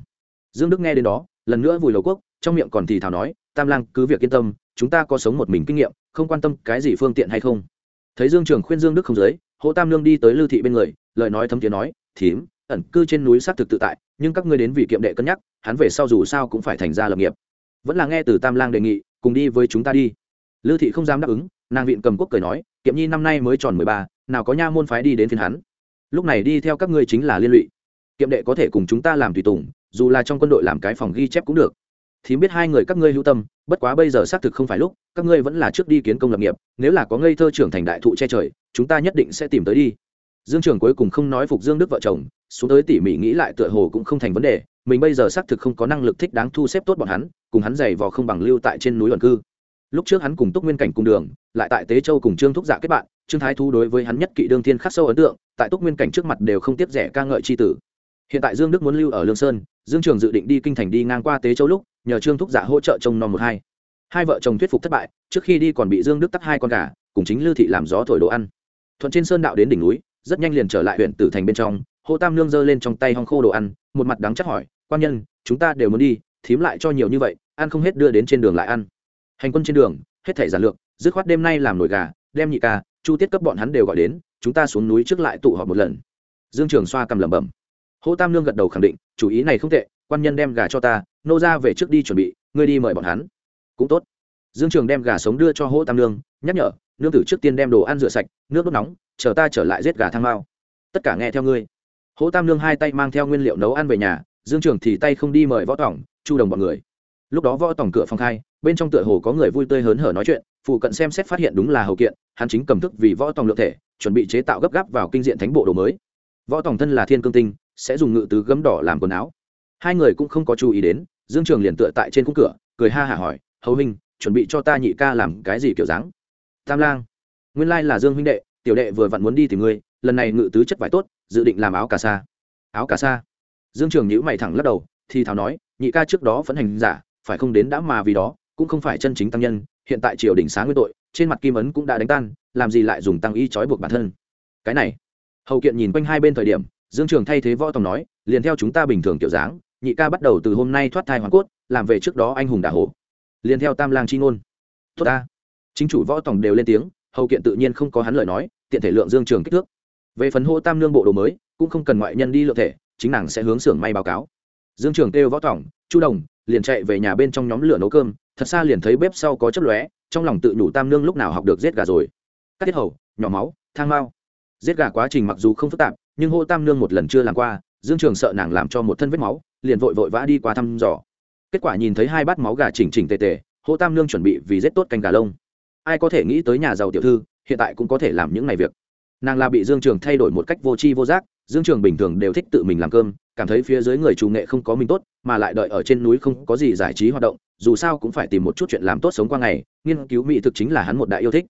Dương đức nghe đến đó, lần nữa vùi lầu quốc, trong miệng còn thì thào nói, tam lang, cứ việc yên tâm, chúng ta có sống một mình kinh nghiệm, không quan tâm cái gì phương tiện hay không. Thấy dương trường khuyên dương đức không giới hộ tam lương đi tới lưu thị bên người, lời nói thấm tiếng nói, thím, ẩn cư trên núi xác thực tự tại, nhưng các ngươi đến vì kiệm đệ cân nhắc, hắn về sau dù sao cũng phải thành ra lập nghiệp. Vẫn là nghe từ tam lang đề nghị, cùng đi với chúng ta đi. Lưu thị không dám đáp ứng nàng viện cầm quốc cười nói, kiệm nhi năm nay mới tròn mười ba, nào có nha môn phái đi đến phiên hắn. Lúc này đi theo các ngươi chính là liên lụy. Kiệm đệ có thể cùng chúng ta làm tùy tùng, dù là trong quân đội làm cái phòng ghi chép cũng được. Thì biết hai người các ngươi hữu tâm, bất quá bây giờ xác thực không phải lúc, các ngươi vẫn là trước đi kiến công lập nghiệp, nếu là có ngây thơ trưởng thành đại thụ che trời, chúng ta nhất định sẽ tìm tới đi. Dương trường cuối cùng không nói phục dương đức vợ chồng, xuống tới tỉ mỉ nghĩ lại tựa hồ cũng không thành vấn đề, mình bây giờ xác thực không có năng lực thích đáng thu xếp tốt bọn hắn, cùng hắn giày vò không bằng lưu tại trên núi ẩn cư lúc trước hắn cùng túc nguyên cảnh cùng đường, lại tại tế châu cùng trương thúc dạ kết bạn, trương thái thu đối với hắn nhất kỵ đương thiên khắc sâu ấn tượng, tại túc nguyên cảnh trước mặt đều không tiếp rẻ ca ngợi c h i tử. Hiện tại dương đức muốn lưu ở lương sơn, dương trường dự định đi kinh thành đi ngang qua tế châu lúc, nhờ trương thúc giả hỗ trợ trông non một hai. Hai vợ chồng thuyết phục thất bại, trước khi đi còn bị dương đức tắt hai con gà, cùng chính lưu thị làm gió thổi đồ ăn. Thuận trên sơn đạo đến đỉnh núi, rất nhanh liền trở lại huyện tử thành bên trong hô tam nương giơ lên trong tay hong khô đồ ăn, một mặt đắng chắc hỏi, quan nhân, chúng ta đều muốn đi, thím lại cho nhiều như vậy, ăn không hết đưa đến trên đường lại ăn hành quân trên đường, hết thể giản lược, dứt khoát đêm nay làm nồi gà, đem nhị ca, chu tiết cấp bọn hắn đều gọi đến, chúng ta xuống núi trước lại tụ họp một lần. Dương trường xoa cầm lẩm bẩm. Hô tam nương gật đầu khẳng định, chủ ý này không tệ, quan nhân đem gà cho ta, nô ra về trước đi chuẩn bị, ngươi đi mời bọn hắn. Cũng tốt. Dương trường đem gà sống đưa cho hô tam nương, nhắc nhở, nương tử trước tiên đem đồ ăn rửa sạch, nước đốt nóng, chờ ta trở lại giết gà thang mao. Tất cả nghe theo ngươi. Hỗ tam nương hai tay mang theo nguyên liệu nấu ăn về nhà, dương trường thì tay không đi mời võ tỏng chu đồng bọn người. Lúc đó võ tỏng cửa phòng khai bên trong tựa hồ có người vui tươi hớn hở nói chuyện, phụ cận xem xét phát hiện đúng là hầu kiện, hắn chính cầm thức vì võ tòng lượng thể, chuẩn bị chế tạo gấp gáp vào kinh diện thánh bộ đồ mới. Võ tòng thân là thiên cương tinh, sẽ dùng ngự tứ gấm đỏ làm quần áo. Hai người cũng không có chú ý đến, dương trường liền tựa tại trên khung cửa, cười ha hả hỏi, hầu huynh, chuẩn bị cho ta nhị ca làm cái gì kiểu dáng? Tam lang. Nguyên lai là dương huynh đệ, tiểu đệ vừa vặn muốn đi tìm ngươi, lần này ngự tứ chất vải tốt, dự định làm áo cà sa. Áo cà sa? Dương trường nhữ mày thẳng lắc đầu, thì thảo nói, nhị ca trước đó vẫn hành giả, phải không đến đã mà vì đó cũng không phải chân chính tăng nhân, hiện tại triều đình sáng nguyên tội, trên mặt kim ấn cũng đã đánh tan, làm gì lại dùng tăng y trói buộc bản thân? Cái này, hầu kiện nhìn quanh hai bên thời điểm, dương trường thay thế võ tòng nói, liền theo chúng ta bình thường kiểu dáng, nhị ca bắt đầu từ hôm nay thoát thai hoàn cốt, làm về trước đó anh hùng đả hổ. Liền theo tam lang chi ngôn. Tốt ta. Chính chủ võ tòng đều lên tiếng, hầu kiện tự nhiên không có hắn lời nói, tiện thể lượng dương trường kích thước. Về phần hô tam lương bộ đồ mới, cũng không cần ngoại nhân đi lượng thể, chính nàng sẽ hướng xưởng may báo cáo. Dương trường kêu võ tòng, chu đồng, liền chạy về nhà bên trong nhóm lửa nấu cơm thật xa liền thấy bếp sau có chất lóe, trong lòng tự nhủ tam nương lúc nào học được giết gà rồi. Cắt tiết hầu, nhỏ máu, thang mao giết gà quá trình mặc dù không phức tạp, nhưng hô tam nương một lần chưa làm qua, dương trường sợ nàng làm cho một thân vết máu, liền vội vội vã đi qua thăm dò. Kết quả nhìn thấy hai bát máu gà chỉnh chỉnh tề tề, hô tam nương chuẩn bị vì giết tốt canh gà lông. Ai có thể nghĩ tới nhà giàu tiểu thư, hiện tại cũng có thể làm những ngày việc. Nàng là bị dương trường thay đổi một cách vô tri vô giác dương trường bình thường đều thích tự mình làm cơm, cảm thấy phía dưới người chủ nghệ không có mình tốt, mà lại đợi ở trên núi không có gì giải trí hoạt động, dù sao cũng phải tìm một chút chuyện làm tốt sống qua ngày, nghiên cứu mỹ thực chính là hắn một đại yêu thích.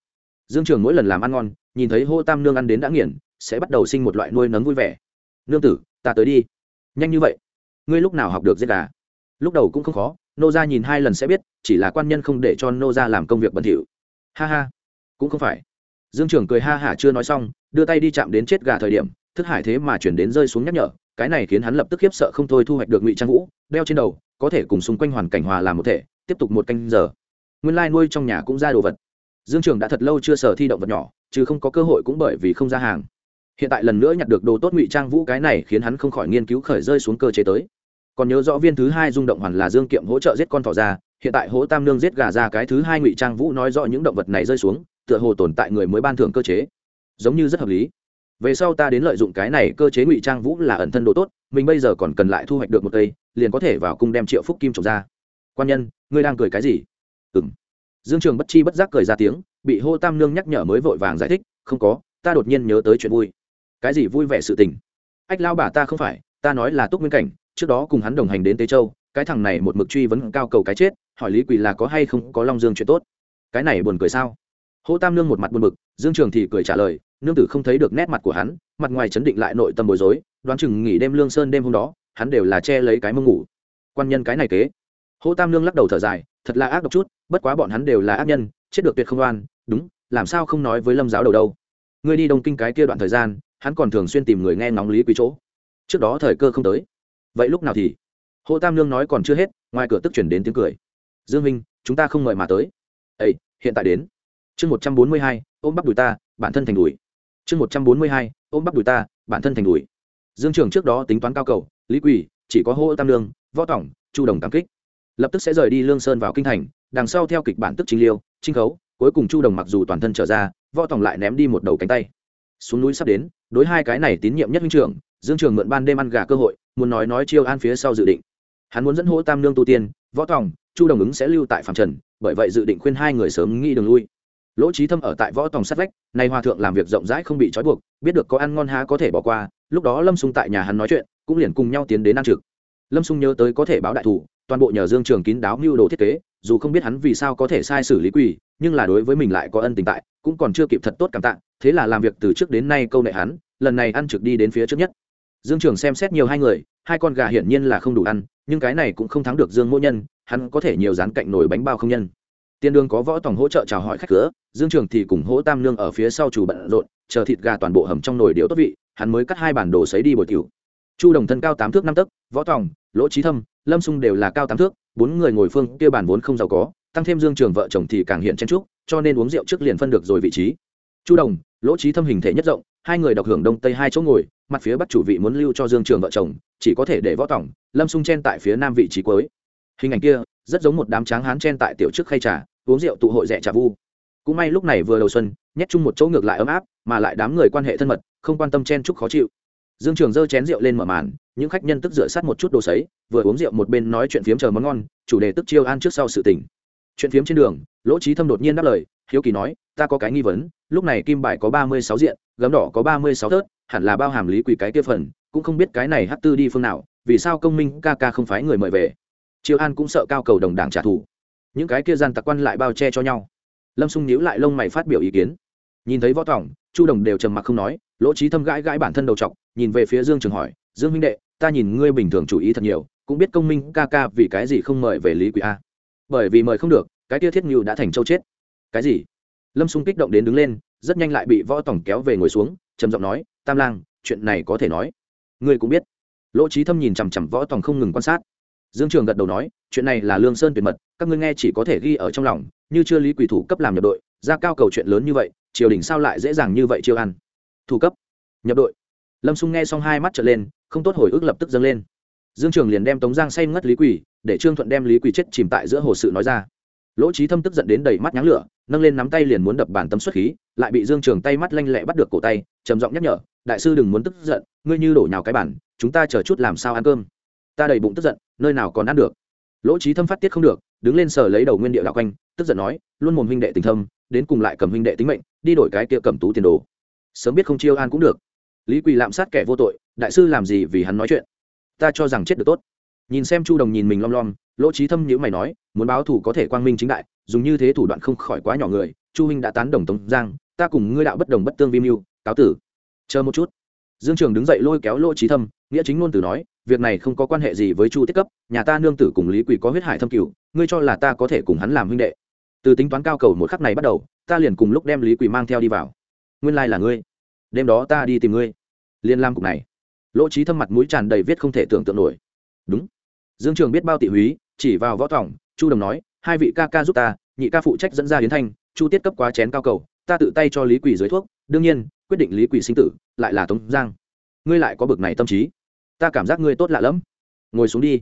Dương trường mỗi lần làm ăn ngon, nhìn thấy hô tam nương ăn đến đã nghiền, sẽ bắt đầu sinh một loại nuôi nấng vui vẻ. Nương tử, ta tới đi. Nhanh như vậy? Ngươi lúc nào học được giết gà? Lúc đầu cũng không khó, nô ra nhìn hai lần sẽ biết, chỉ là quan nhân không để cho nô ra làm công việc bẩn thỉu. Ha ha, cũng không phải. Dương trường cười ha hả chưa nói xong, đưa tay đi chạm đến chết gà thời điểm thức hải thế mà chuyển đến rơi xuống nhắc nhở, cái này khiến hắn lập tức khiếp sợ không thôi thu hoạch được ngụy trang vũ, đeo trên đầu, có thể cùng xung quanh hoàn cảnh hòa làm một thể, tiếp tục một canh giờ. Nguyên lai nuôi trong nhà cũng ra đồ vật. Dương trường đã thật lâu chưa sở thi động vật nhỏ, chứ không có cơ hội cũng bởi vì không ra hàng. Hiện tại lần nữa nhặt được đồ tốt ngụy trang vũ cái này khiến hắn không khỏi nghiên cứu khởi rơi xuống cơ chế tới. Còn nhớ rõ viên thứ hai rung động hoàn là dương kiệm hỗ trợ giết con thỏ ra, hiện tại hỗ tam nương giết gà ra cái thứ hai ngụy trang vũ nói rõ những động vật này rơi xuống, tựa hồ tồn tại người mới ban thưởng cơ chế. Giống như rất hợp lý về sau ta đến lợi dụng cái này cơ chế ngụy trang vũ là ẩn thân độ tốt, mình bây giờ còn cần lại thu hoạch được một cây, liền có thể vào cung đem triệu phúc kim trồng ra. Quan nhân, ngươi đang cười cái gì? Ừ m dương trường bất chi bất giác cười ra tiếng, bị hô tam nương nhắc nhở mới vội vàng giải thích, không có, ta đột nhiên nhớ tới chuyện vui. Cái gì vui vẻ sự tình? Ách lao bà ta không phải, ta nói là túc nguyên cảnh, trước đó cùng hắn đồng hành đến tế châu, cái thằng này một mực truy vấn cao cầu cái chết, hỏi lý quỳ là có hay không có long dương chuyện tốt. Cái này buồn cười sao? Hô tam nương một mặt buồn bực, dương trường thì cười trả lời, nương tử không thấy được nét mặt của hắn, mặt ngoài chấn định lại nội tâm bối rối, đoán chừng nghỉ đêm lương sơn đêm hôm đó, hắn đều là che lấy cái mông ngủ. Quan nhân cái này kế. Hô tam nương lắc đầu thở dài, thật là ác độc chút, bất quá bọn hắn đều là ác nhân, chết được tuyệt không oan, đúng, làm sao không nói với lâm giáo đầu đâu. Ngươi đi đông kinh cái kia đoạn thời gian, hắn còn thường xuyên tìm người nghe ngóng lý quý chỗ. Trước đó thời cơ không tới. Vậy lúc nào thì? Hồ tam nương nói còn chưa hết, ngoài cửa tức chuyển đến tiếng cười. Dương minh chúng ta không mời mà tới. Ây hiện tại đến chương một trăm bốn mươi hai, ôm bắp đùi ta, bản thân thành đùi. Chương một trăm bốn mươi hai, ôm bắp đùi ta, bản thân thành đùi. Dương trường trước đó tính toán cao cầu, lý quỳ, chỉ có hô tam lương võ tổng chu đồng tam kích. Lập tức sẽ rời đi lương sơn vào kinh thành, đằng sau theo kịch bản tức chính liêu, trinh khấu, cuối cùng chu đồng mặc dù toàn thân trở ra, võ tổng lại ném đi một đầu cánh tay. Xuống núi sắp đến, đối hai cái này tín nhiệm nhất huynh trưởng, dương trường mượn ban đêm ăn gà cơ hội, muốn nói nói chiêu an phía sau dự định. Hắn muốn dẫn Hỗ tam lương tu tiên, võ tòng chu đồng ứng sẽ lưu tại phạm trần, bởi vậy dự định khuyên hai người sớm nghĩ đường lui lỗ trí thâm ở tại võ tòng sát vách, nay hòa thượng làm việc rộng rãi không bị trói buộc, biết được có ăn ngon há có thể bỏ qua, lúc đó lâm sung tại nhà hắn nói chuyện, cũng liền cùng nhau tiến đến ăn trực. Lâm sung nhớ tới có thể báo đại thủ, toàn bộ nhờ dương trường kín đáo mưu đồ thiết kế, dù không biết hắn vì sao có thể sai xử lý quỷ, nhưng là đối với mình lại có ân tình tại, cũng còn chưa kịp thật tốt cảm tạ, thế là làm việc từ trước đến nay câu nệ hắn, lần này ăn trực đi đến phía trước nhất. Dương trường xem xét nhiều hai người, hai con gà hiển nhiên là không đủ ăn, nhưng cái này cũng không thắng được dương mỗi nhân, hắn có thể nhiều dán cạnh nồi bánh bao không nhân tiên đường có võ tòng hỗ trợ chào hỏi khách cửa, dương trường thì cùng hỗ tam nương ở phía sau chủ bận rộn, chờ thịt gà toàn bộ hầm trong nồi điệu tốt vị, hắn mới cắt hai bản đồ sấy đi bồi cựu chu đồng thân cao tám thước năm tấc, võ tòng lỗ trí thâm, lâm sung đều là cao tám thước, bốn người ngồi phương kia bản vốn không giàu có, tăng thêm dương trường vợ chồng thì càng hiện chen trúc cho nên uống rượu trước liền phân được rồi vị trí. Chu đồng, lỗ trí thâm hình thể nhất rộng, hai người độc hưởng đông tây hai chỗ ngồi, mặt phía bắc chủ vị muốn lưu cho dương trường vợ chồng, chỉ có thể để võ tòng lâm sung chen tại phía nam vị trí cuối. Hình ảnh kia rất giống một đám tráng hán chen tại tiểu trước khay trà, uống rượu tụ hội rẻ trà vu. Cũng may lúc này vừa đầu xuân, nhét chung một chỗ ngược lại ấm áp, mà lại đám người quan hệ thân mật, không quan tâm chen chúc khó chịu. Dương trường giơ chén rượu lên mở màn, những khách nhân tức rửa sát một chút đồ sấy, vừa uống rượu một bên nói chuyện phiếm chờ món ngon, chủ đề tức chiêu an trước sau sự tình. Chuyện phiếm trên đường, lỗ trí thâm đột nhiên đáp lời, hiếu kỳ nói, ta có cái nghi vấn, lúc này kim bài có ba mươi sáu diện, gấm đỏ có ba mươi sáu tớt hẳn là bao hàm lý quỷ cái kia phần, cũng không biết cái này hát tư đi phương nào, vì sao công minh ca ca không phái người mời về? Chiêu an cũng sợ cao cầu đồng đảng trả thù. Những cái kia gian tặc quan lại bao che cho nhau. Lâm xung nhíu lại lông mày phát biểu ý kiến. Nhìn thấy võ tòng, chu đồng đều trầm mặc không nói, lỗ trí thâm gãi gãi bản thân đầu t nhìn về phía dương trường hỏi, dương Minh đệ, ta nhìn ngươi bình thường chủ ý thật nhiều, cũng biết công minh ca ca vì cái gì không mời về lý quỷ a. Bởi vì mời không được, cái kia thiết ngưu đã thành châu chết. Cái gì? Lâm xung kích động đến đứng lên, rất nhanh lại bị võ tổng kéo về ngồi xuống, trầm giọng nói, tam lang, chuyện này có thể nói. Ngươi cũng biết. Lỗ trí thâm nhìn chằm chằm võ tổng không ngừng quan sát dương trường gật đầu nói, chuyện này là lương sơn tuyệt mật, các ngươi nghe chỉ có thể ghi ở trong lòng, như chưa lý quỷ thủ cấp làm nhập đội, ra cao cầu chuyện lớn như vậy, triều đình sao lại dễ dàng như vậy chiêu ăn? Thủ cấp, nhập đội. Lâm xung nghe xong hai mắt trở lên, không tốt hồi ức lập tức dâng lên. Dương trường liền đem tống giang say ngất lý quỷ, để trương thuận đem lý quỷ chết chìm tại giữa hồ sự nói ra. Lỗ trí thâm tức giận đến đầy mắt nháng lửa, nâng lên nắm tay liền muốn đập bàn tấm xuất khí, lại bị dương trường tay mắt lanh lẹ bắt được cổ tay, trầm giọng nhắc nhở, đại sư đừng muốn tức giận, ngươi như đổ nhào cái bản chúng ta chờ chút làm sao ăn cơm ta đầy bụng tức giận, nơi nào còn ăn được? Lỗ trí thâm phát tiết không được, đứng lên sờ lấy đầu nguyên địa đạo quanh, tức giận nói, luôn mồm huynh đệ tình thâm, đến cùng lại cầm huynh đệ tính mệnh, đi đổi cái kia cầm tú tiền đồ. Sớm biết không chiêu an cũng được. Lý quỳ lạm sát kẻ vô tội, đại sư làm gì vì hắn nói chuyện? Ta cho rằng chết được tốt. Nhìn xem chu đồng nhìn mình lom lom, lỗ trí thâm nhữ mày nói, muốn báo thù có thể quang minh chính đại, dùng như thế thủ đoạn không khỏi quá nhỏ người, chu huynh đã tán đồng tống giang, ta cùng ngươi đạo bất đồng bất tương vi mưu, cáo tử. Chờ một chút. Dương trường đứng dậy lôi kéo lỗ trí thâm, nghĩa chính ngôn từ nói việc này không có quan hệ gì với chu tiết cấp, nhà ta nương tử cùng lý quỳ có huyết hải thâm cửu, ngươi cho là ta có thể cùng hắn làm huynh đệ. Từ tính toán cao cầu một khắc này bắt đầu, ta liền cùng lúc đem lý quỳ mang theo đi vào. Nguyên lai là ngươi. Đêm đó ta đi tìm ngươi. Liên lam cục này. Lỗ trí thâm mặt mũi tràn đầy viết không thể tưởng tượng nổi. Đúng. Dương trường biết bao tị húy, chỉ vào võ tỏng chu đồng nói, hai vị ca ca giúp ta, nhị ca phụ trách dẫn ra hiến thanh, chu tiết cấp quá chén cao cầu, ta tự tay cho lý quỷ dưới thuốc, đương nhiên, quyết định lý quỷ sinh tử, lại là tống giang. Ngươi lại có bực này tâm trí ta cảm giác ngươi tốt lạ lắm ngồi xuống đi.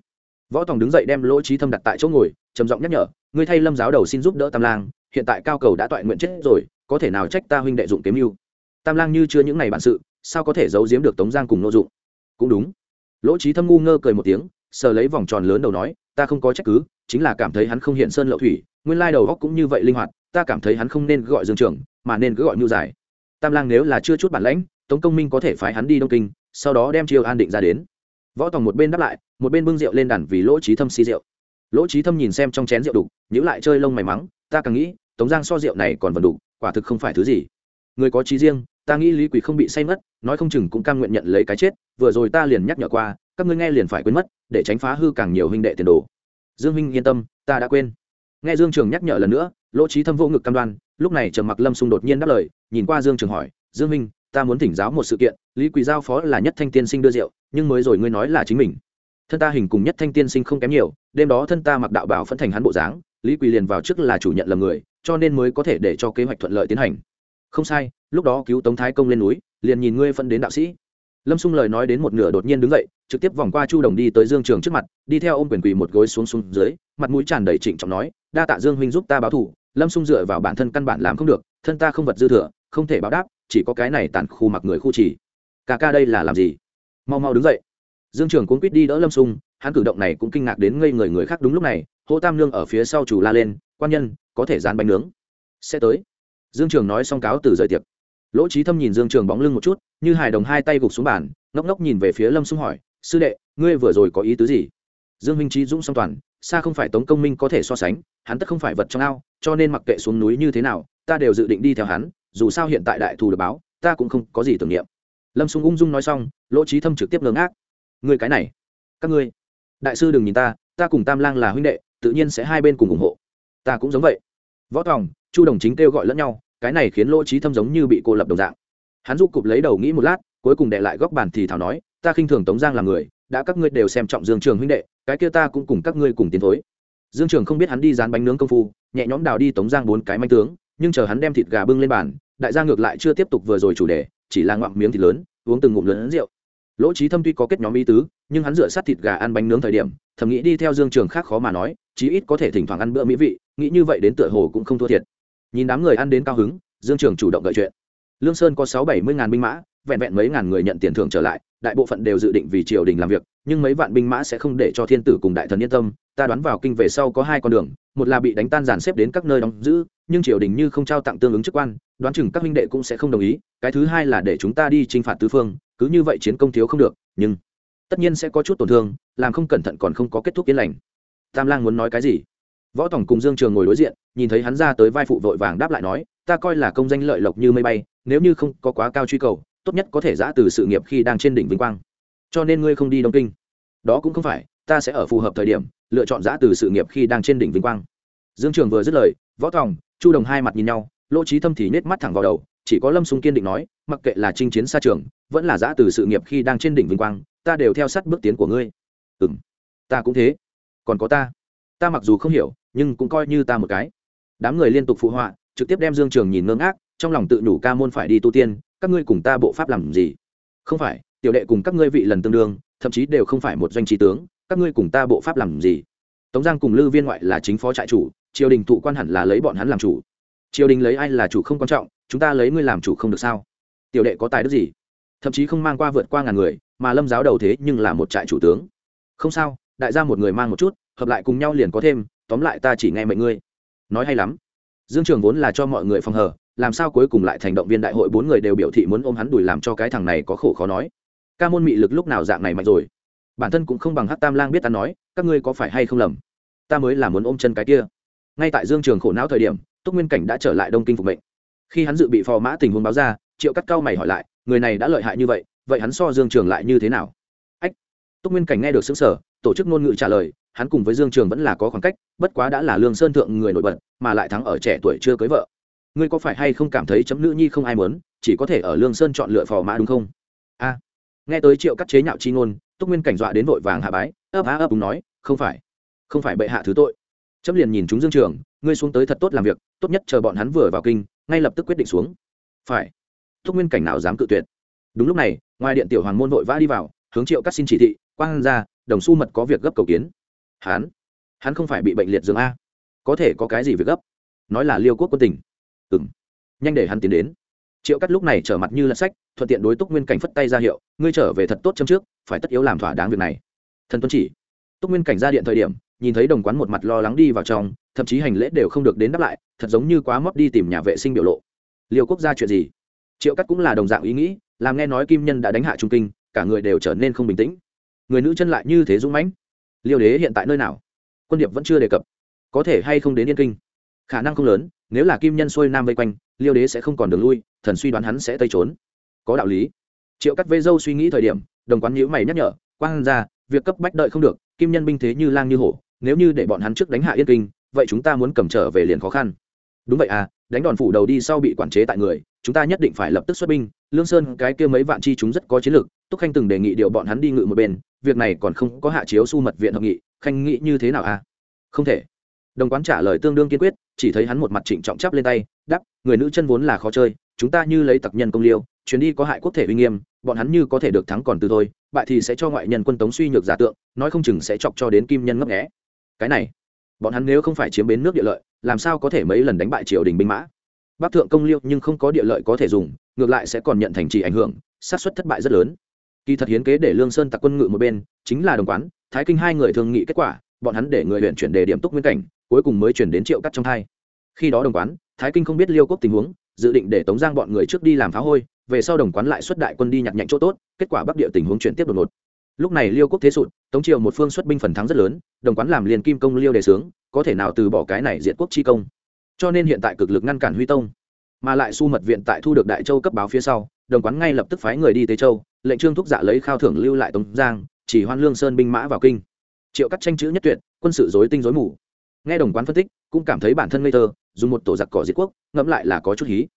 Võ tòng đứng dậy đem lỗ trí thâm đặt tại chỗ ngồi trầm giọng nhắc nhở ngươi thay lâm giáo đầu xin giúp đỡ tam lang hiện tại cao cầu đã toại nguyện chết rồi có thể nào trách ta huynh đệ dụng kiếm mưu? Tam lang như chưa những ngày bản sự sao có thể giấu giếm được tống giang cùng nội dụng? Cũng đúng. Lỗ trí thâm ngu ngơ cười một tiếng sờ lấy vòng tròn lớn đầu nói ta không có trách cứ chính là cảm thấy hắn không hiện sơn lậu thủy nguyên lai đầu góc cũng như vậy linh hoạt ta cảm thấy hắn không nên gọi dương trưởng, mà nên cứ gọi mưu giải. Tam lang nếu là chưa chút bản lãnh tống công minh có thể phái hắn đi đông kinh sau đó đem chiêu an định ra đến. Võ tòng một bên đáp lại, một bên bưng rượu lên đàn vì lỗ trí thâm xi rượu. Lỗ trí thâm nhìn xem trong chén rượu đục nhữ lại chơi lông mày mắng, ta càng nghĩ, tống giang so rượu này còn vần đục, quả thực không phải thứ gì. Người có trí riêng, ta nghĩ lý quỷ không bị say mất, nói không chừng cũng cam nguyện nhận lấy cái chết, vừa rồi ta liền nhắc nhở qua, các ngươi nghe liền phải quên mất, để tránh phá hư càng nhiều huynh đệ tiền đồ. Dương huynh yên tâm, ta đã quên. Nghe dương trường nhắc nhở lần nữa, lỗ trí thâm vô ngực cam đoan, lúc này trầm mặc lâm xung đột nhiên đáp lời, nhìn qua dương trường hỏi, dương huynh ta muốn thỉnh giáo một sự kiện lý quỳ giao phó là nhất thanh tiên sinh đưa rượu, nhưng mới rồi ngươi nói là chính mình. Thân ta hình cùng nhất thanh tiên sinh không kém nhiều, đêm đó thân ta mặc đạo bảo phân thành hắn bộ dáng, lý quỳ liền vào trước là chủ nhận lầm người, cho nên mới có thể để cho kế hoạch thuận lợi tiến hành. Không sai, lúc đó cứu tống thái công lên núi, liền nhìn ngươi phân đến đạo sĩ. Lâm xung lời nói đến một nửa đột nhiên đứng dậy, trực tiếp vòng qua chu đồng đi tới dương trường trước mặt, đi theo ôm quyền quỳ một gối xuống xuống dưới, mặt mũi tràn đầy trịnh trọng nói, đa tạ dương huynh giúp ta báo thù. Lâm xung dựa vào bản thân căn bản làm không được, thân ta không vật dư thừa, không thể báo đáp, chỉ có cái này tàn khu mặc người khu chỉ ca ca đây là làm gì? Mau mau đứng dậy. Dương trường cũng quýt đi đỡ lâm xung hắn cử động này cũng kinh ngạc đến ngây người người khác đúng lúc này hô tam lương ở phía sau chủ la lên, quan nhân, có thể dán bánh nướng. Sẽ tới. Dương trường nói xong cáo từ rời tiệc. Lỗ trí thâm nhìn dương trường bóng lưng một chút, như hài đồng hai tay gục xuống bàn, ngốc ngốc nhìn về phía lâm xung hỏi, sư đệ, ngươi vừa rồi có ý tứ gì? Dương minh trí dũng song toàn xa không phải tống công minh có thể so sánh, hắn tất không phải vật trong ao, cho nên mặc kệ xuống núi như thế nào, ta đều dự định đi theo hắn, dù sao hiện tại đại thù được báo, ta cũng không có gì tưởng niệm lâm sung ung dung nói xong, lỗ trí thâm trực tiếp ngớ ngác. Người cái này, các ngươi, đại sư đừng nhìn ta ta cùng tam lang là huynh đệ, tự nhiên sẽ hai bên cùng ủng hộ. Ta cũng giống vậy. Võ tòng, chu đồng chính kêu gọi lẫn nhau, cái này khiến lỗ trí thâm giống như bị cô lập đồng dạng. Hắn giúp cụp lấy đầu nghĩ một lát, cuối cùng đệ lại góc bàn thì thảo nói, ta khinh thường tống giang là người, đã các ngươi đều xem trọng dương trường huynh đệ, cái kia ta cũng cùng các ngươi cùng tiến thối. Dương trường không biết hắn đi dán bánh nướng công phu, nhẹ nhõm đào đi tống giang bốn cái manh tướng, nhưng chờ hắn đem thịt gà bưng lên bàn, đại gia ngược lại chưa tiếp tục vừa rồi chủ đề chỉ là ngoạm miếng thịt lớn, uống từng ngụm lớn rượu. Lỗ trí thâm tuy có kết nhóm ý tứ, nhưng hắn rửa sát thịt gà ăn bánh nướng thời điểm, thầm nghĩ đi theo dương trường khác khó mà nói, chí ít có thể thỉnh thoảng ăn bữa mỹ vị, nghĩ như vậy đến tựa hồ cũng không thua thiệt. Nhìn đám người ăn đến cao hứng, dương trường chủ động gợi chuyện. Lương sơn có sáu bảy mươi ngàn binh mã, vẹn vẹn mấy ngàn người nhận tiền thưởng trở lại, đại bộ phận đều dự định vì triều đình làm việc, nhưng mấy vạn binh mã sẽ không để cho thiên tử cùng đại thần yên tâm, ta đoán vào kinh về sau có hai con đường, một là bị đánh tan dàn xếp đến các nơi đóng giữ nhưng triều đình như không trao tặng tương ứng chức quan, đoán chừng các huynh đệ cũng sẽ không đồng ý, cái thứ hai là để chúng ta đi t r i n h phạt tứ phương, cứ như vậy chiến công thiếu không được, nhưng tất nhiên sẽ có chút tổn thương, làm không cẩn thận còn không có kết thúc yên lành. Tam lang muốn nói cái gì? Võ tổng cùng dương trường ngồi đối diện, nhìn thấy hắn ra tới vai phụ vội vàng đáp lại nói, ta coi là công danh lợi lộc như mây bay, nếu như không có quá cao truy cầu, tốt nhất có thể giã từ sự nghiệp khi đang trên đỉnh vinh quang. Cho nên ngươi không đi đông kinh. Đó cũng không phải, ta sẽ ở phù hợp thời điểm, lựa chọn giã từ sự nghiệp khi đang trên đỉnh vinh quang. Dương trường vừa dứt lời, võ tòng chu đồng hai mặt nhìn nhau, lỗ trí thâm thì nết mắt thẳng vào đầu, chỉ có lâm sung kiên định nói, mặc kệ là chinh chiến xa trường, vẫn là giã từ sự nghiệp khi đang trên đỉnh vinh quang, ta đều theo sát bước tiến của ngươi. Ừ m ta cũng thế. Còn có ta. Ta mặc dù không hiểu, nhưng cũng coi như ta một cái. Đám người liên tục phụ họa, trực tiếp đem dương trường nhìn ngưng ngác, trong lòng tự nhủ ca môn phải đi tu tiên, các ngươi cùng ta bộ pháp làm gì? Không phải, tiểu đệ cùng các ngươi vị lần tương đương, thậm chí đều không phải một doanh trí tướng, các ngươi cùng ta bộ pháp làm gì? Tống giang cùng lư viên ngoại là chính phó trại chủ, triều đình thụ quan hẳn là lấy bọn hắn làm chủ. Triều đình lấy ai là chủ không quan trọng, chúng ta lấy ngươi làm chủ không được sao? Tiểu đệ có tài đức gì? Thậm chí không mang qua vượt qua ngàn người, mà lâm giáo đầu thế nhưng là một trại chủ tướng. Không sao, đại gia một người mang một chút, hợp lại cùng nhau liền có thêm, tóm lại ta chỉ nghe mệnh ngươi. Nói hay lắm. Dương trường vốn là cho mọi người phòng hờ, làm sao cuối cùng lại thành động viên đại hội bốn người đều biểu thị muốn ôm hắn đùi làm cho cái thằng này có khổ khó nói. Ca môn mị lực lúc nào dạng này mạnh rồi? Bản thân cũng không bằng hát tam lang biết ta nói, các ngươi có phải hay không lầm? Ta mới là muốn ôm chân cái kia. Ngay tại dương trường khổ não thời điểm, túc nguyên cảnh đã trở lại đông kinh phục mệnh. Khi hắn dự bị phò mã tình huống báo ra, triệu cắt cao mày hỏi lại, người này đã lợi hại như vậy vậy hắn so dương trường lại như thế nào? Ách! Túc nguyên cảnh nghe được xứng sở tổ chức ngôn ngữ trả lời, hắn cùng với dương trường vẫn là có khoảng cách, bất quá đã là lương sơn thượng người nổi bật, mà lại thắng ở trẻ tuổi chưa cưới vợ. Ngươi có phải hay không cảm thấy chấm nữ nhi không ai muốn, chỉ có thể ở lương sơn chọn lựa phò mã đúng không? A! Nghe tới triệu cắt chế nhạo chi ngôn túc nguyên cảnh dọa đến vội vàng hạ bái, ấp á ấp đúng nói, không phải không phải bệ hạ thứ tội. Chấm liền nhìn chúng dương trường, ngươi xuống tới thật tốt làm việc, tốt nhất chờ bọn hắn vừa vào kinh, ngay lập tức quyết định xuống. Phải. Túc nguyên cảnh nào dám cự tuyệt. Đúng lúc này, ngoài điện tiểu hoàng môn vội vã đi vào, hướng triệu cắt xin chỉ thị, quang ra, đồng xu mật có việc gấp cầu kiến. Hắn hắn không phải bị bệnh liệt dương a? Có thể có cái gì việc gấp? Nói là liêu quốc quân tình. Ừ m nhanh để hắn tiến đến. Triệu cắt lúc này trở mặt như lật sách, thuận tiện đối túc nguyên cảnh phất tay ra hiệu, ngươi trở về thật tốt châm trước phải tất yếu làm thỏa đáng việc này. Thần tuân chỉ, túc nguyên cảnh ra điện thời điểm, nhìn thấy đồng quán một mặt lo lắng đi vào trong, thậm chí hành lễ đều không được đến đáp lại, thật giống như quá mót đi tìm nhà vệ sinh biểu lộ. Liêu quốc gia chuyện gì? Triệu cắt cũng là đồng dạng ý nghĩ, làm nghe nói kim nhân đã đánh hạ trung kinh, cả người đều trở nên không bình tĩnh. Người nữ chân lại như thế dũng mãnh. Liêu đế hiện tại nơi nào? Quân điệp vẫn chưa đề cập. Có thể hay không đến yên kinh? Khả năng không lớn, nếu là kim nhân xuôi nam vây quanh, liêu đế sẽ không còn đường lui, thần suy đoán hắn sẽ tây trốn. Có đạo lý. Triệu cắt vây dâu suy nghĩ thời điểm đồng quán nhữ mày nhắc nhở, quang ra, việc cấp bách đợi không được, kim nhân binh thế như lang như hổ, nếu như để bọn hắn trước đánh hạ yên kinh, vậy chúng ta muốn cầm trở về liền khó khăn. Đúng vậy à đánh đòn phủ đầu đi sau bị quản chế tại người, chúng ta nhất định phải lập tức xuất binh, lương sơn cái kia mấy vạn chi chúng rất có chiến lược. Túc khanh từng đề nghị điều bọn hắn đi ngự một bên, việc này còn không có hạ chiếu su mật viện hợp nghị, khanh nghĩ như thế nào à? Không thể. Đồng quán trả lời tương đương kiên quyết, chỉ thấy hắn một mặt trịnh trọng chắp lên tay đắp người nữ chân vốn là khó chơi, chúng ta như lấy tặc nhân công liêu chuyến đi có hại quốc thể uy nghiêm, bọn hắn như có thể được thắng còn từ thôi, bại thì sẽ cho ngoại nhân quân tống suy nhược giả tượng, nói không chừng sẽ chọc cho đến kim nhân ngấp nghẽ cái này, bọn hắn nếu không phải chiếm bến nước địa lợi, làm sao có thể mấy lần đánh bại triều đình binh mã? Bắc thượng công liêu nhưng không có địa lợi có thể dùng, ngược lại sẽ còn nhận thành trì ảnh hưởng sát xuất thất bại rất lớn. Kỳ thật hiến kế để lương sơn tặc quân ngự một bên, chính là đồng quán, thái kinh hai người thường nghị kết quả, bọn hắn để người huyện chuyển đề điểm túc nguyên cảnh, cuối cùng mới chuyển đến triệu cắt trong thai. Khi đó đồng quán, thái kinh không biết liêu quốc tình huống, dự định để tống giang bọn người trước đi làm phá hôi về sau đồng quán lại xuất đại quân đi nhặt nhạnh chỗ tốt, kết quả bắc địa tình huống chuyển tiếp đột ngột. Lúc này liêu quốc thế sụt, tống triều một phương xuất binh phần thắng rất lớn, đồng quán làm liền kim công liêu đề sướng có thể nào từ bỏ cái này diện quốc chi công. Cho nên hiện tại cực lực ngăn cản huy tông. Mà lại su mật viện tại thu được đại châu cấp báo phía sau, đồng quán ngay lập tức phái người đi tế châu, lệnh trương thúc dạ lấy khao thưởng lưu lại tống giang, chỉ hoan lương sơn binh mã vào kinh. Triệu cắt tranh chữ nhất tuyệt, quân sự dối tinh dối mù. Nghe đồng quán phân tích, cũng cảm thấy bản thân ngây thơ, dùng một tổ giặc cỏ diệt quốc, ngẫm lại là có chút hí.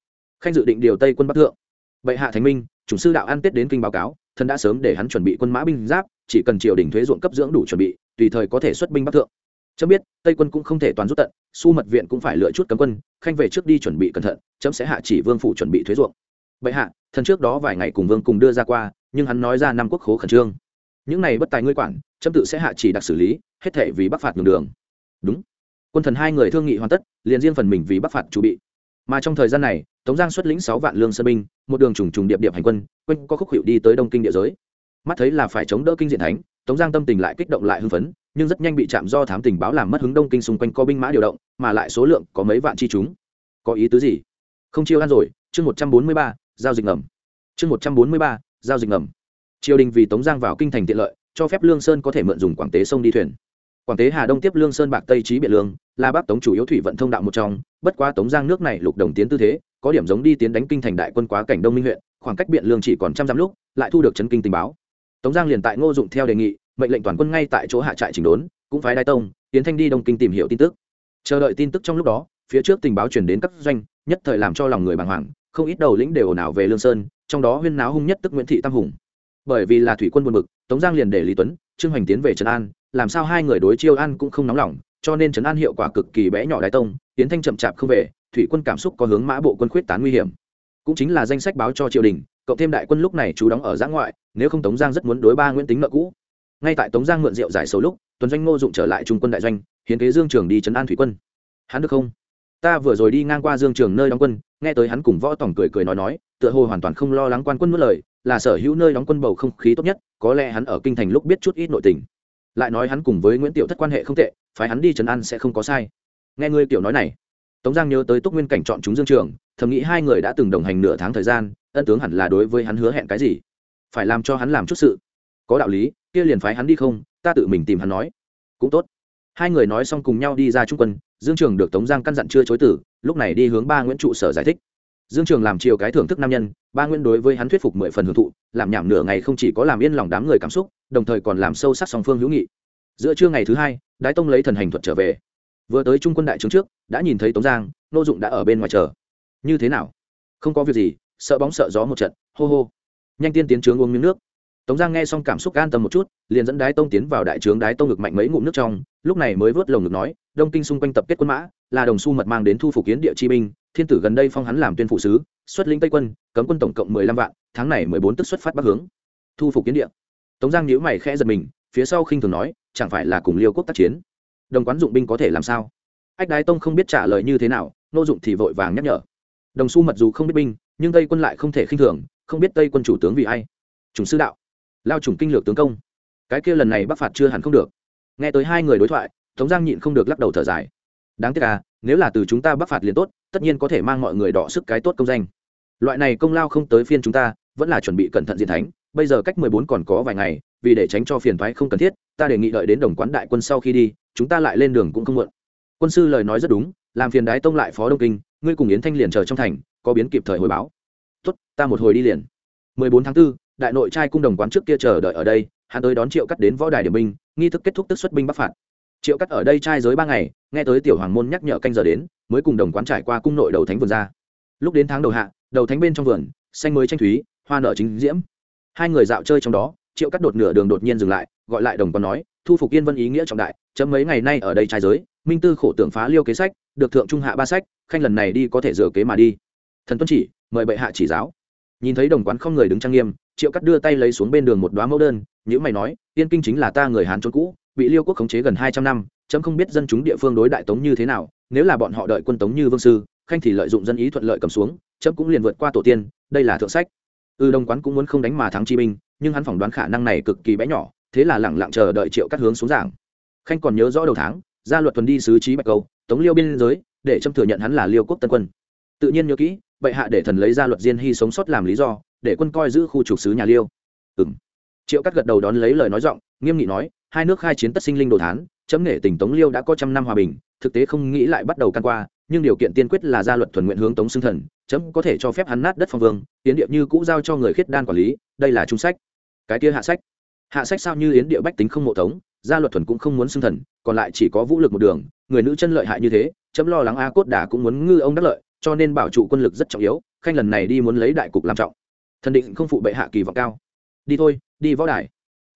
Khanh dự định điều tây quân bắc thượng bệ hạ thánh minh, chủng sư đạo an tết đến kinh báo cáo thần đã sớm để hắn chuẩn bị quân mã binh giáp, chỉ cần triều đình thuế ruộng cấp dưỡng đủ chuẩn bị, tùy thời có thể xuất binh bắc thượng. Chấm biết, tây quân cũng không thể toàn rút tận, su mật viện cũng phải lựa chút cấm quân, khanh về trước đi chuẩn bị cẩn thận, chấm sẽ hạ chỉ vương phủ chuẩn bị thuế ruộng. Bệ hạ, thần trước đó vài ngày cùng vương cùng đưa ra qua, nhưng hắn nói ra năm quốc khố khẩn trương. Những này bất tài ngươi quản, chấm tự sẽ hạ chỉ đặc xử lý, hết thể vì bắc phạt nhường đường. Đúng. Quân thần hai người thương nghị hoàn tất, liền riêng phần mình vì bắc phạt chuẩn bị. Mà trong thời gian này tống giang xuất lĩnh sáu vạn lương sơn binh, một đường trùng trùng điệp điệp hành quân, quanh có khúc hiệu đi tới đông kinh địa giới. Mắt thấy là phải chống đỡ kinh diện thánh, tống giang tâm tình lại kích động lại hưng phấn, nhưng rất nhanh bị chạm do thám tình báo làm mất hứng đông kinh xung quanh có binh mã điều động, mà lại số lượng có mấy vạn chi chúng. Có ý tứ gì? Không chiêu ăn rồi, chương một trăm bốn mươi ba, giao dịch ngầm. Chương một trăm bốn mươi ba, giao dịch ngầm. Triều đình vì tống giang vào kinh thành tiện lợi, cho phép lương sơn có thể mượn dùng quảng tế sông đi thuyền quảng tế hà đông tiếp lương sơn bạc tây trí biện lương là bắc tống chủ yếu thủy vận thông đạo một trong, bất quá tống giang nước này lục đồng tiến tư thế, có điểm giống đi tiến đánh kinh thành đại quân quá cảnh đông minh huyện, khoảng cách biện lương chỉ còn trăm dặm lúc, lại thu được chấn kinh tình báo. Tống giang liền tại ngô dụng theo đề nghị, mệnh lệnh toàn quân ngay tại chỗ hạ trại chỉnh đốn, cũng phái đai tông, tiến thanh đi đông kinh tìm hiểu tin tức. Chờ đợi tin tức trong lúc đó, phía trước tình báo chuyển đến các doanh, nhất thời làm cho lòng người bàng hoàng, không ít đầu lĩnh đều ồn ào về lương sơn, trong đó huyên náo hung nhất tức nguyễn thị tam hùng. Bởi vì là thủy quân buồn bực, tống giang liền để lý tuấn, trương hoành tiến về trần an làm sao hai người đối chiêu an cũng không nóng lòng, cho nên trấn an hiệu quả cực kỳ bé nhỏ đái tông, tiến thanh chậm chạp không về, thủy quân cảm xúc có hướng mã bộ quân khuyết tán nguy hiểm. Cũng chính là danh sách báo cho triều đình, cộng thêm đại quân lúc này chú đóng ở giã ngoại, nếu không tống giang rất muốn đối ba nguyễn tính nợ cũ. Ngay tại tống giang mượn rượu giải sầu lúc, tuần doanh ngô dụng trở lại trung quân đại doanh, hiến kế dương trường đi trấn an thủy quân. Hắn được không? Ta vừa rồi đi ngang qua dương trường nơi đóng quân, nghe tới hắn cùng võ tổng cười cười nói nói, tựa hồ hoàn toàn không lo lắng quan quân mất lời, là sở hữu nơi đóng quân bầu không khí tốt nhất, có lẽ hắn ở kinh thành lúc biết chút ít nội tình lại nói hắn cùng với nguyễn tiểu thất quan hệ không tệ phải hắn đi trấn an sẽ không có sai. Nghe ngươi tiểu nói này, tống giang nhớ tới túc nguyên cảnh chọn chúng dương trường, thầm nghĩ hai người đã từng đồng hành nửa tháng thời gian, ân tướng hẳn là đối với hắn hứa hẹn cái gì? Phải làm cho hắn làm chút sự. Có đạo lý, kia liền phái hắn đi không, ta tự mình tìm hắn nói. Cũng tốt. Hai người nói xong cùng nhau đi ra trung quân, dương trường được tống giang căn dặn chưa chối tử lúc này đi hướng ba nguyễn trụ sở giải thích. Dương trường làm chiều cái thưởng thức nam nhân, ba nguyễn đối với hắn thuyết phục mười phần hưởng thụ, làm nhảm nửa ngày không chỉ có làm yên lòng đám người cảm xúc đồng thời còn làm sâu sắc song phương hữu nghị. Giữa trưa ngày thứ hai, đái tông lấy thần hành thuật trở về. Vừa tới trung quân đại trướng trước, đã nhìn thấy tống giang, nô dụng đã ở bên ngoài chờ. Như thế nào? Không có việc gì, sợ bóng sợ gió một trận, hô hô. Nhanh tiên tiến trướng uống miếng nước. Tống giang nghe xong cảm xúc an tâm một chút, liền dẫn đái tông tiến vào đại trướng đái tông ngực mạnh mấy ngụm nước trong, lúc này mới vớt lồng ngực nói, đông kinh xung quanh tập kết quân mã, là đồng xu mật mang đến thu phục kiến địa chi binh, thiên tử gần đây phong hắn làm tuyên phụ sứ, xuất lĩnh tây quân, cấm quân tổng cộng mười lăm vạn, tháng này mười bốn tức xuất phát bắc hướng. Thu phục kiến địa tống giang nhíu mày khẽ giật mình, phía sau khinh thường nói, chẳng phải là cùng liêu quốc tác chiến? Đồng quán dụng binh có thể làm sao? Ách đái tông không biết trả lời như thế nào, nô dụng thì vội vàng nhắc nhở. Đồng xu mặc dù không biết binh, nhưng tây quân lại không thể khinh thường, không biết tây quân chủ tướng vì ai. Chủng sư đạo, lao chủng kinh lược tướng công. Cái kia lần này bắc phạt chưa hẳn không được. Nghe tới hai người đối thoại, tống giang nhịn không được lắc đầu thở dài. Đáng tiếc à nếu là từ chúng ta bắc phạt liền tốt, tất nhiên có thể mang mọi người đọ sức cái tốt công danh. Loại này công lao không tới phiên chúng ta, vẫn là chuẩn bị cẩn thận diện thánh bây giờ cách mười bốn còn có vài ngày vì để tránh cho phiền thoái không cần thiết ta đề nghị đợi đến đồng quán đại quân sau khi đi chúng ta lại lên đường cũng không muộn. Quân sư lời nói rất đúng làm phiền đái tông lại phó đông kinh ngươi cùng yến thanh liền chờ trong thành có biến kịp thời hồi báo. Tốt ta một hồi đi liền. mười bốn tháng 4, đại nội trai cung đồng quán trước kia chờ đợi ở đây hắn tới đón triệu cắt đến võ đài điểm binh nghi thức kết thúc tức xuất binh bắc phạt. Triệu cắt ở đây trai giới ba ngày nghe tới tiểu hoàng môn nhắc nhở canh giờ đến mới cùng đồng quán trải qua cung nội đầu thánh vườn ra. Lúc đến tháng đầu hạ đầu thánh bên trong vườn xanh mới tranh thúy hoa nở chính diễm hai người dạo chơi trong đó, triệu cắt đột nửa đường đột nhiên dừng lại, gọi lại đồng còn nói, thu phục yên vân ý nghĩa trọng đại, chấm mấy ngày nay ở đây trai giới, minh tư khổ tưởng phá liêu kế sách, được thượng trung hạ ba sách, khanh lần này đi có thể dựa kế mà đi. Thần tuân chỉ, mời bệ hạ chỉ giáo. Nhìn thấy đồng quán không người đứng trang nghiêm, triệu cắt đưa tay lấy xuống bên đường một đoá mẫu đơn những mày nói, tiên kinh chính là ta người hán trốn cũ, bị liêu quốc khống chế gần hai trăm năm, chấm không biết dân chúng địa phương đối đại tống như thế nào, nếu là bọn họ đợi quân tống như vương sư, khanh thì lợi dụng dân ý thuận lợi cầm xuống, chấm cũng liền vượt qua tổ tiên, đây là thượng sách ừ, đồng quán cũng muốn không đánh mà thắng chi binh nhưng hắn phỏng đoán khả năng này cực kỳ bé nhỏ thế là lẳng lặng chờ đợi triệu cắt hướng xuống giảng. Khanh còn nhớ rõ đầu tháng gia luật tuần đi sứ trí bạch cầu tống liêu biên giới để trâm thừa nhận hắn là liêu quốc tân quân. Tự nhiên nhớ kỹ bệ hạ để thần lấy ra luật diên hy sống sót làm lý do để quân coi giữ khu trục sứ nhà liêu. Ừ m triệu cắt gật đầu đón lấy lời nói giọng nghiêm nghị nói hai nước khai chiến tất sinh linh đồ thán chấm nể tỉnh tống liêu đã có trăm năm hòa bình thực tế không nghĩ lại bắt đầu căn qua nhưng điều kiện tiên quyết là gia luật thuần nguyện hướng tống xưng thần, chấm có thể cho phép hắn nát đất phong vương, yến địa như cũ giao cho người khiết đan quản lý, đây là trung sách. Cái kia hạ sách. Hạ sách sao như yến địa bách tính không mộ tống, gia luật thuần cũng không muốn xưng thần, còn lại chỉ có vũ lực một đường, người nữ chân lợi hại như thế, chấm lo lắng a cốt đà cũng muốn ngư ông đắc lợi, cho nên bảo trụ quân lực rất trọng yếu, khanh lần này đi muốn lấy đại cục làm trọng. Thần định không phụ bệ hạ kỳ vọng cao. Đi thôi, đi võ đài.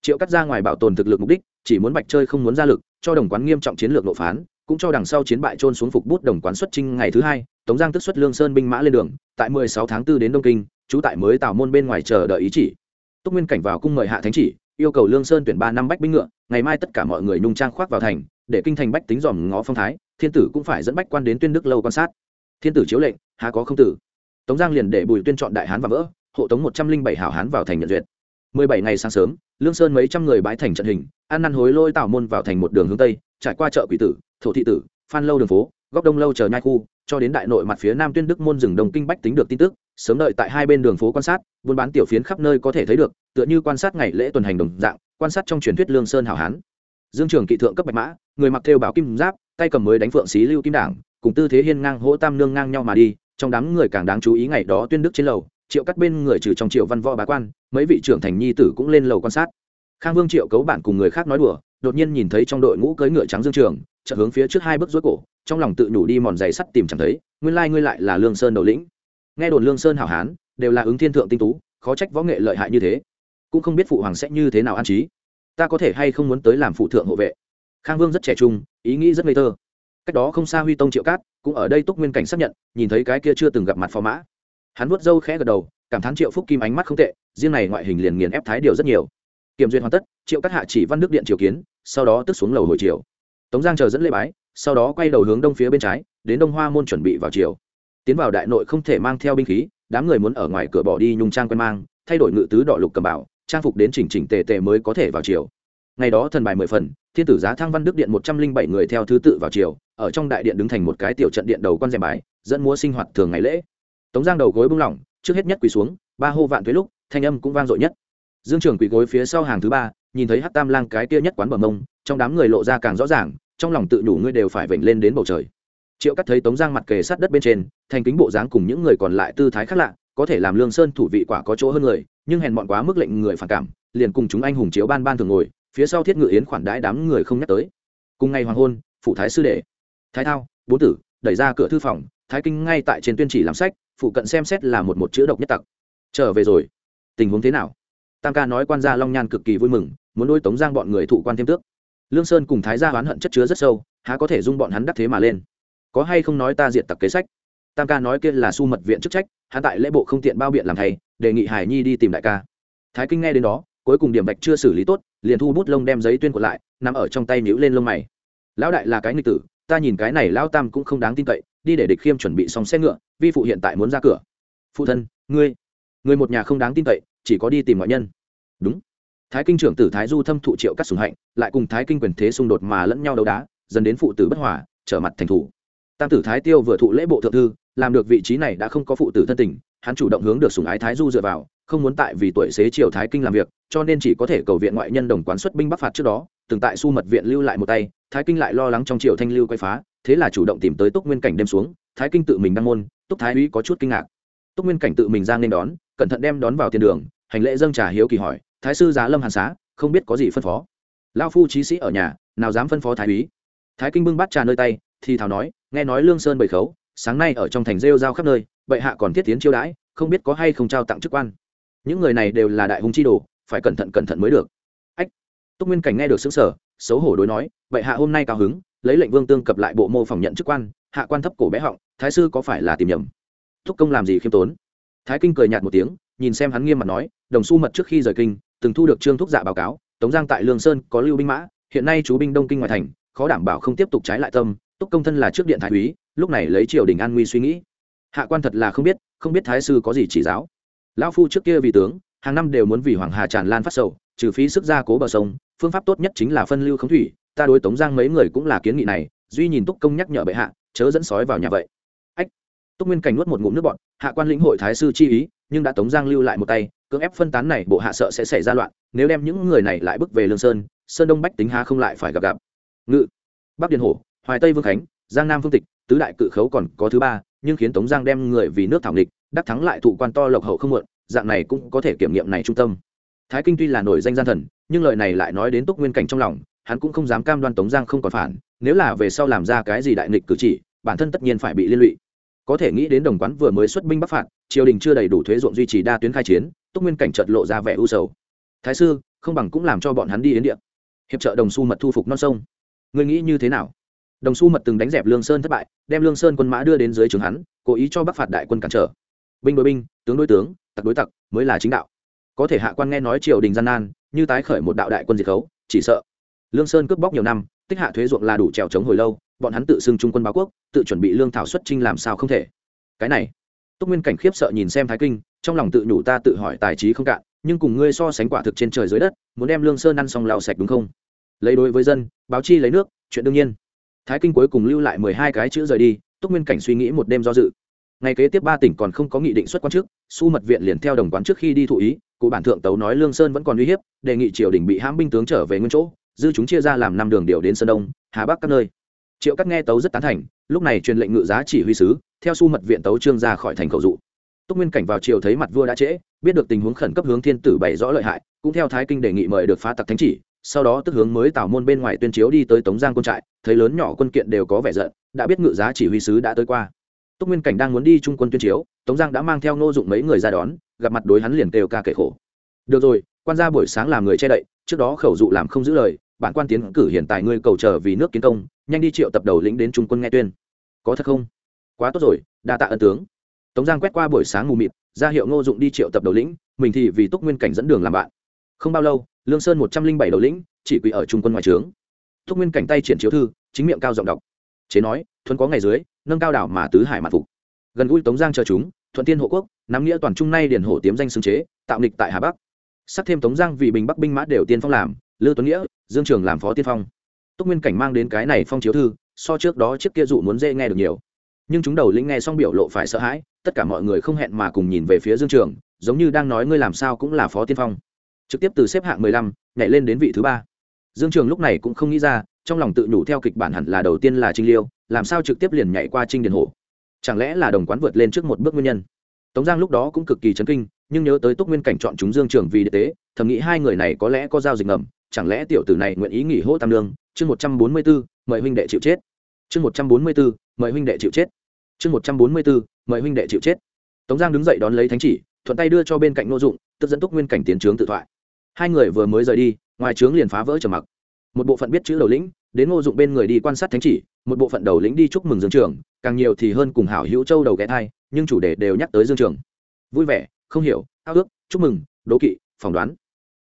Triệu cắt ra ngoài bảo tồn thực lực mục đích, chỉ muốn bạch chơi không muốn ra lực, cho đồng quán nghiêm trọng chiến lược nộp phán cũng cho đằng sau chiến bại trôn xuống phục bút đồng quán xuất trinh ngày thứ hai, tống giang tức xuất lương sơn binh mã lên đường, tại 16 tháng 4 đến đông kinh, trú tại mới tào môn bên ngoài chờ đợi ý chỉ. Túc nguyên cảnh vào cung mời hạ thánh chỉ, yêu cầu lương sơn tuyển ba năm bách binh ngựa, ngày mai tất cả mọi người nhung trang khoác vào thành, để kinh thành bách tính dòm ngó phong thái, thiên tử cũng phải dẫn bách quan đến tuyên đức lâu quan sát. Thiên tử chiếu lệnh, há có không tử. Tống giang liền để bùi tuyên chọn đại hán và vỡ, hộ tống một trăm linh bảy hảo hán vào thành nhận duyệt. mười bảy ngày sáng sớm, lương sơn mấy trăm người bãi thành trận hình, ăn năn hối lôi tảo môn vào thành một đường hướng tây, trải qua chợ quỷ tử thổ thị tử, phan lâu đường phố, góc đông lâu chờ nhai khu, cho đến đại nội mặt phía nam tuyên đức môn rừng đồng kinh bách tính được tin tức, sớm đợi tại hai bên đường phố quan sát, buôn bán tiểu phiến khắp nơi có thể thấy được, tựa như quan sát ngày lễ tuần hành đồng dạng, quan sát trong truyền thuyết lương sơn hảo hán. Dương trường kỵ thượng cấp bạch mã, người mặc thêu bảo kim giáp, tay cầm mới đánh phượng xí lưu kim đảng, cùng tư thế hiên ngang hỗ tam nương ngang nhau mà đi, trong đám người càng đáng chú ý ngày đó tuyên đức trên lầu, triệu cắt bên người trừ trong triệu văn võ bá quan, mấy vị trưởng thành nhi tử cũng lên lầu quan sát. Khang vương triệu cấu bản cùng người khác nói đùa đột nhiên nhìn thấy trong đội ngũ cưỡi ngựa trắng dương trường, chợt hướng phía trước hai bước rối cổ, trong lòng tự nhủ đi mòn giày sắt tìm chẳng thấy, nguyên lai ngươi lại là lương sơn đầu lĩnh. Nghe đồn lương sơn hảo hán, đều là ứng thiên thượng tinh tú, khó trách võ nghệ lợi hại như thế. Cũng không biết phụ hoàng sẽ như thế nào an trí. Ta có thể hay không muốn tới làm phụ thượng hộ vệ? Khang vương rất trẻ trung, ý nghĩ rất ngây thơ. Cách đó không xa huy tông triệu cát, cũng ở đây túc nguyên cảnh xác nhận, nhìn thấy cái kia chưa từng gặp mặt phò mã. Hắn vuốt râu khẽ gật đầu, cảm thán triệu phúc kim ánh mắt không tệ, riêng này ngoại hình liền nghiền ép thái điều rất nhiều kiểm duyệt hoàn tất, triệu cắt hạ chỉ văn đức điện triều kiến, sau đó tức xuống lầu hồi chiều tống giang chờ dẫn lễ bái, sau đó quay đầu hướng đông phía bên trái, đến đông hoa môn chuẩn bị vào chiều tiến vào đại nội không thể mang theo binh khí, đám người muốn ở ngoài cửa bỏ đi nhung trang quen mang, thay đổi ngự tứ đỏ lục cầm bảo, trang phục đến chỉnh chỉnh tề tề mới có thể vào chiều ngày đó thần bài mười phần, thiên tử giá thăng văn đức điện một trăm linh bảy người theo thứ tự vào chiều ở trong đại điện đứng thành một cái tiểu trận điện đầu con rèm bài, dẫn múa sinh hoạt thường ngày lễ. Tống giang đầu gối bung lỏng, trước hết nhất quỳ xuống, ba hô vạn thuế lúc, thanh âm cũng vang dội nhất dương trường quỳ gối phía sau hàng thứ ba, nhìn thấy hát tam lang cái kia nhất quán bờ mông, trong đám người lộ ra càng rõ ràng, trong lòng tự đủ ngươi đều phải vểnh lên đến bầu trời. Triệu cắt thấy tống giang mặt kề sát đất bên trên, thành kính bộ dáng cùng những người còn lại tư thái khác lạ, có thể làm lương sơn thủ vị quả có chỗ hơn người, nhưng hèn bọn quá mức lệnh người phản cảm, liền cùng chúng anh hùng chiếu ban ban thường ngồi, phía sau thiết ngự yến khoản đãi đám người không nhắc tới. Cùng ngày hoàng hôn, phụ thái sư đệ, thái thao bốn tử, đẩy ra cửa thư phòng, thái kinh ngay tại trên tuyên chỉ làm sách, phụ cận xem xét là một một chữ độc nhất tặc. Trở về rồi. Tình huống thế nào? Tam ca nói quan gia long nhan cực kỳ vui mừng, muốn nuôi tống giang bọn người thụ quan thêm tước. Lương sơn cùng thái gia oán hận chất chứa rất sâu, há có thể dung bọn hắn đắc thế mà lên. Có hay không nói ta diện tặc kế sách? Tam ca nói kia là su mật viện chức trách, hắn tại lễ bộ không tiện bao biện làm thầy, đề nghị hải nhi đi tìm đại ca. Thái kinh nghe đến đó, cuối cùng điểm bạch chưa xử lý tốt, liền thu bút lông đem giấy tuyên của lại, nằm ở trong tay nhíu lên lông mày. Lão đại là cái nghịch tử, ta nhìn cái này lão tam cũng không đáng tin cậy, đi để địch khiêm chuẩn bị xong xe ngựa, vi phụ hiện tại muốn ra cửa. Phụ thân, ngươi người một nhà không đáng tin cậy chỉ có đi tìm ngoại nhân. Đúng. Thái kinh trưởng tử thái du thâm thụ triệu các sùng hạnh, lại cùng thái kinh quyền thế xung đột mà lẫn nhau đấu đá, dần đến phụ tử bất hòa, trở mặt thành thủ. Tam tử thái tiêu vừa thụ lễ bộ thượng thư, làm được vị trí này đã không có phụ tử thân tình, hắn chủ động hướng được sùng ái thái du dựa vào, không muốn tại vì tuổi xế triều thái kinh làm việc, cho nên chỉ có thể cầu viện ngoại nhân đồng quán xuất binh bắc phạt trước đó, từng tại su mật viện lưu lại một tay, thái kinh lại lo lắng trong triều thanh lưu quay phá, thế là chủ động tìm tới túc nguyên cảnh đêm xuống, thái kinh tự mình đăng môn, túc thái úy có chút kinh ngạc. Túc nguyên cảnh tự mình ra nên đón cẩn thận đem đón vào tiền đường, hành lễ dâng trà hiếu kỳ hỏi, thái sư giá lâm hàn xá, không biết có gì phân phó? Lao phu trí sĩ ở nhà, nào dám phân phó thái úy? Thái kinh bưng bát trà nơi tay, thì thào nói, nghe nói lương sơn bầy khấu, sáng nay ở trong thành rêu giao khắp nơi, bệ hạ còn thiết tiến chiêu đãi, không biết có hay không trao tặng chức quan. Những người này đều là đại hùng chi đồ, phải cẩn thận cẩn thận mới được. Ách! Túc nguyên cảnh nghe được xứng sở xấu hổ đối nói, bệ hạ hôm nay cao hứng, lấy lệnh vương tương cập lại bộ mô phòng nhận chức quan, hạ quan thấp cổ bé họng, thái sư có phải là tìm nhầm? Thúc công làm gì khiêm tốn? Thái kinh cười nhạt một tiếng, nhìn xem hắn nghiêm mặt nói, đồng xu mật trước khi rời kinh, từng thu được trương thúc dạ báo cáo, tống giang tại lương sơn có lưu binh mã, hiện nay chú binh đông kinh ngoại thành, khó đảm bảo không tiếp tục trái lại tâm, túc công thân là trước điện thái úy, lúc này lấy triều đình an nguy suy nghĩ. Hạ quan thật là không biết không biết thái sư có gì chỉ giáo. Lão phu trước kia vì tướng, hàng năm đều muốn vì hoàng hà tràn lan phát sầu, trừ phí sức ra cố bờ sông, phương pháp tốt nhất chính là phân lưu không thủy, ta đối tống giang mấy người cũng là kiến nghị này, duy nhìn túc công nhắc nhở bệ hạ, chớ dẫn sói vào nhà vậy. Ách, túc nguyên cảnh nuốt một ngụm nước bọn hạ quan lĩnh hội thái sư chi ý, nhưng đã tống giang lưu lại một tay, cưỡng ép phân tán này bộ hạ sợ sẽ xảy ra loạn, nếu đem những người này lại bước về lương sơn sơn đông bách tính há không lại phải gặp gặp. Ngự, bắc điền hổ, hoài tây vương khánh, giang nam phương tịch, tứ đại cự khấu còn có thứ ba, nhưng khiến tống giang đem người vì nước thảo nghịch, đắc thắng lại thụ quan to lộc hậu không muộn, dạng này cũng có thể kiểm nghiệm này trung tâm. Thái kinh tuy là nổi danh gian thần, nhưng lời này lại nói đến túc nguyên cảnh trong lòng, hắn cũng không dám cam đoan tống giang không còn phản, nếu là về sau làm ra cái gì đại nghịch cử chỉ, bản thân tất nhiên phải bị liên lụy có thể nghĩ đến đồng quán vừa mới xuất binh bắc phạt, triều đình chưa đầy đủ thuế ruộng duy trì đa tuyến khai chiến, túc nguyên cảnh chợt lộ ra vẻ u sầu. Thái sư, không bằng cũng làm cho bọn hắn đi đến địa. Hiệp trợ đồng xu mật thu phục non sông. Người nghĩ như thế nào? Đồng xu mật từng đánh dẹp lương sơn thất bại, đem lương sơn quân mã đưa đến dưới trường hắn, cố ý cho bắc phạt đại quân cản trở. Binh đối binh, tướng đối tướng, tặc đối tặc, mới là chính đạo. Có thể hạ quan nghe nói triều đình gian nan, như tái khởi một đạo đại quân diệt khấu, chỉ sợ. Lương sơn cướp bóc nhiều năm, tích hạ thuế ruộng là đủ trèo chống hồi lâu bọn hắn tự xưng trung quân báo quốc, tự chuẩn bị lương thảo xuất trinh làm sao không thể. Cái này, túc nguyên cảnh khiếp sợ nhìn xem thái kinh, trong lòng tự nhủ ta tự hỏi tài trí không cạn, nhưng cùng ngươi so sánh quả thực trên trời dưới đất, muốn đem lương sơn ăn xong lao sạch đúng không? Lấy đối với dân, báo chi lấy nước, chuyện đương nhiên. Thái kinh cuối cùng lưu lại mười hai cái chữ rời đi, túc nguyên cảnh suy nghĩ một đêm do dự. Ngày kế tiếp ba tỉnh còn không có nghị định xuất quan chức su mật viện liền theo đồng quán trước khi đi thụ ý, cụ bản thượng tấu nói lương sơn vẫn còn uy hiếp, đề nghị triều đình bị hãm binh tướng trở về nguyên chỗ, dư chúng chia ra làm năm đường điều đến sơn đông, hà bắc các nơi triệu các nghe tấu rất tán thành, lúc này truyền lệnh ngự giá chỉ huy sứ, theo su mật viện tấu trương ra khỏi thành khẩu dụ. Túc nguyên cảnh vào triều thấy mặt vua đã trễ, biết được tình huống khẩn cấp hướng thiên tử bày rõ lợi hại, cũng theo thái kinh đề nghị mời được phá tặc thánh chỉ, sau đó tức hướng mới tào môn bên ngoài tuyên chiếu đi tới tống giang quân trại, thấy lớn nhỏ quân kiện đều có vẻ giận, đã biết ngự giá chỉ huy sứ đã tới qua. Túc nguyên cảnh đang muốn đi trung quân tuyên chiếu, tống giang đã mang theo nô dụng mấy người ra đón, gặp mặt đối hắn liền kêu ca kể khổ. Được rồi, quan gia buổi sáng làm người che đậy, trước đó khẩu dụ làm không giữ lời bản quan tiến cử hiện tại ngươi cầu chờ vì nước kiến công, nhanh đi triệu tập đầu lĩnh đến trung quân nghe tuyên. Có thật không? Quá tốt rồi, đa tạ ân tướng. Tống giang quét qua buổi sáng mù mịt, ra hiệu ngô dụng đi triệu tập đầu lĩnh, mình thì vì túc nguyên cảnh dẫn đường làm bạn. Không bao lâu, lương sơn một trăm linh bảy đầu lĩnh chỉ quỳ ở trung quân ngoài trướng. Túc nguyên cảnh tay triển chiếu thư, chính miệng cao giọng đọc. Chế nói, thuấn có ngày dưới, nâng cao đảo mà tứ hải mặt phục. Gần gũi tống giang chờ chúng, thuận tiên hộ quốc, nắm nghĩa toàn trung nay điển hổ tiếm danh xưng chế, tạo nghịch tại hà bắc. Sắc thêm tống giang vì bình bắc binh mã đều tiên phong làm, lư tuấn nghĩa dương trường làm phó tiên phong. Túc nguyên cảnh mang đến cái này phong chiếu thư, so trước đó chiếc kia dụ muốn dễ nghe được nhiều. Nhưng chúng đầu lĩnh nghe xong biểu lộ phải sợ hãi, tất cả mọi người không hẹn mà cùng nhìn về phía dương trường, giống như đang nói ngươi làm sao cũng là phó tiên phong. Trực tiếp từ xếp hạng mười lăm, nhảy lên đến vị thứ ba. Dương trường lúc này cũng không nghĩ ra, trong lòng tự nhủ theo kịch bản hẳn là đầu tiên là trinh liêu, làm sao trực tiếp liền nhảy qua trinh điền hổ? Chẳng lẽ là đồng quán vượt lên trước một bước nguyên nhân? Tống giang lúc đó cũng cực kỳ chấn kinh, nhưng nhớ tới túc nguyên cảnh chọn chúng dương trường vì tế, thầm nghĩ hai người này có lẽ có giao dịch ngầm chẳng lẽ tiểu tử này nguyện ý nghỉ hỗ tam lương chương một trăm bốn mươi bốn mời huynh đệ chịu chết. Chương một trăm bốn mươi bốn mời huynh đệ chịu chết. Chương một trăm bốn mươi bốn mời huynh đệ chịu chết. Tống giang đứng dậy đón lấy thánh chỉ, thuận tay đưa cho bên cạnh n ô dụng, tức dẫn túc nguyên cảnh tiến trướng tự thoại. Hai người vừa mới rời đi, ngoài trướng liền phá vỡ trầm mặc. Một bộ phận biết chữ đầu lĩnh, đến ngô dụng bên người đi quan sát thánh chỉ, một bộ phận đầu lĩnh đi chúc mừng dương trường, càng nhiều thì hơn cùng hảo hữu châu đầu ghé thai, nhưng chủ đề đều nhắc tới dương trường. Vui vẻ, không hiểu, ao ước, chúc mừng, đố kỵ, phỏng đoán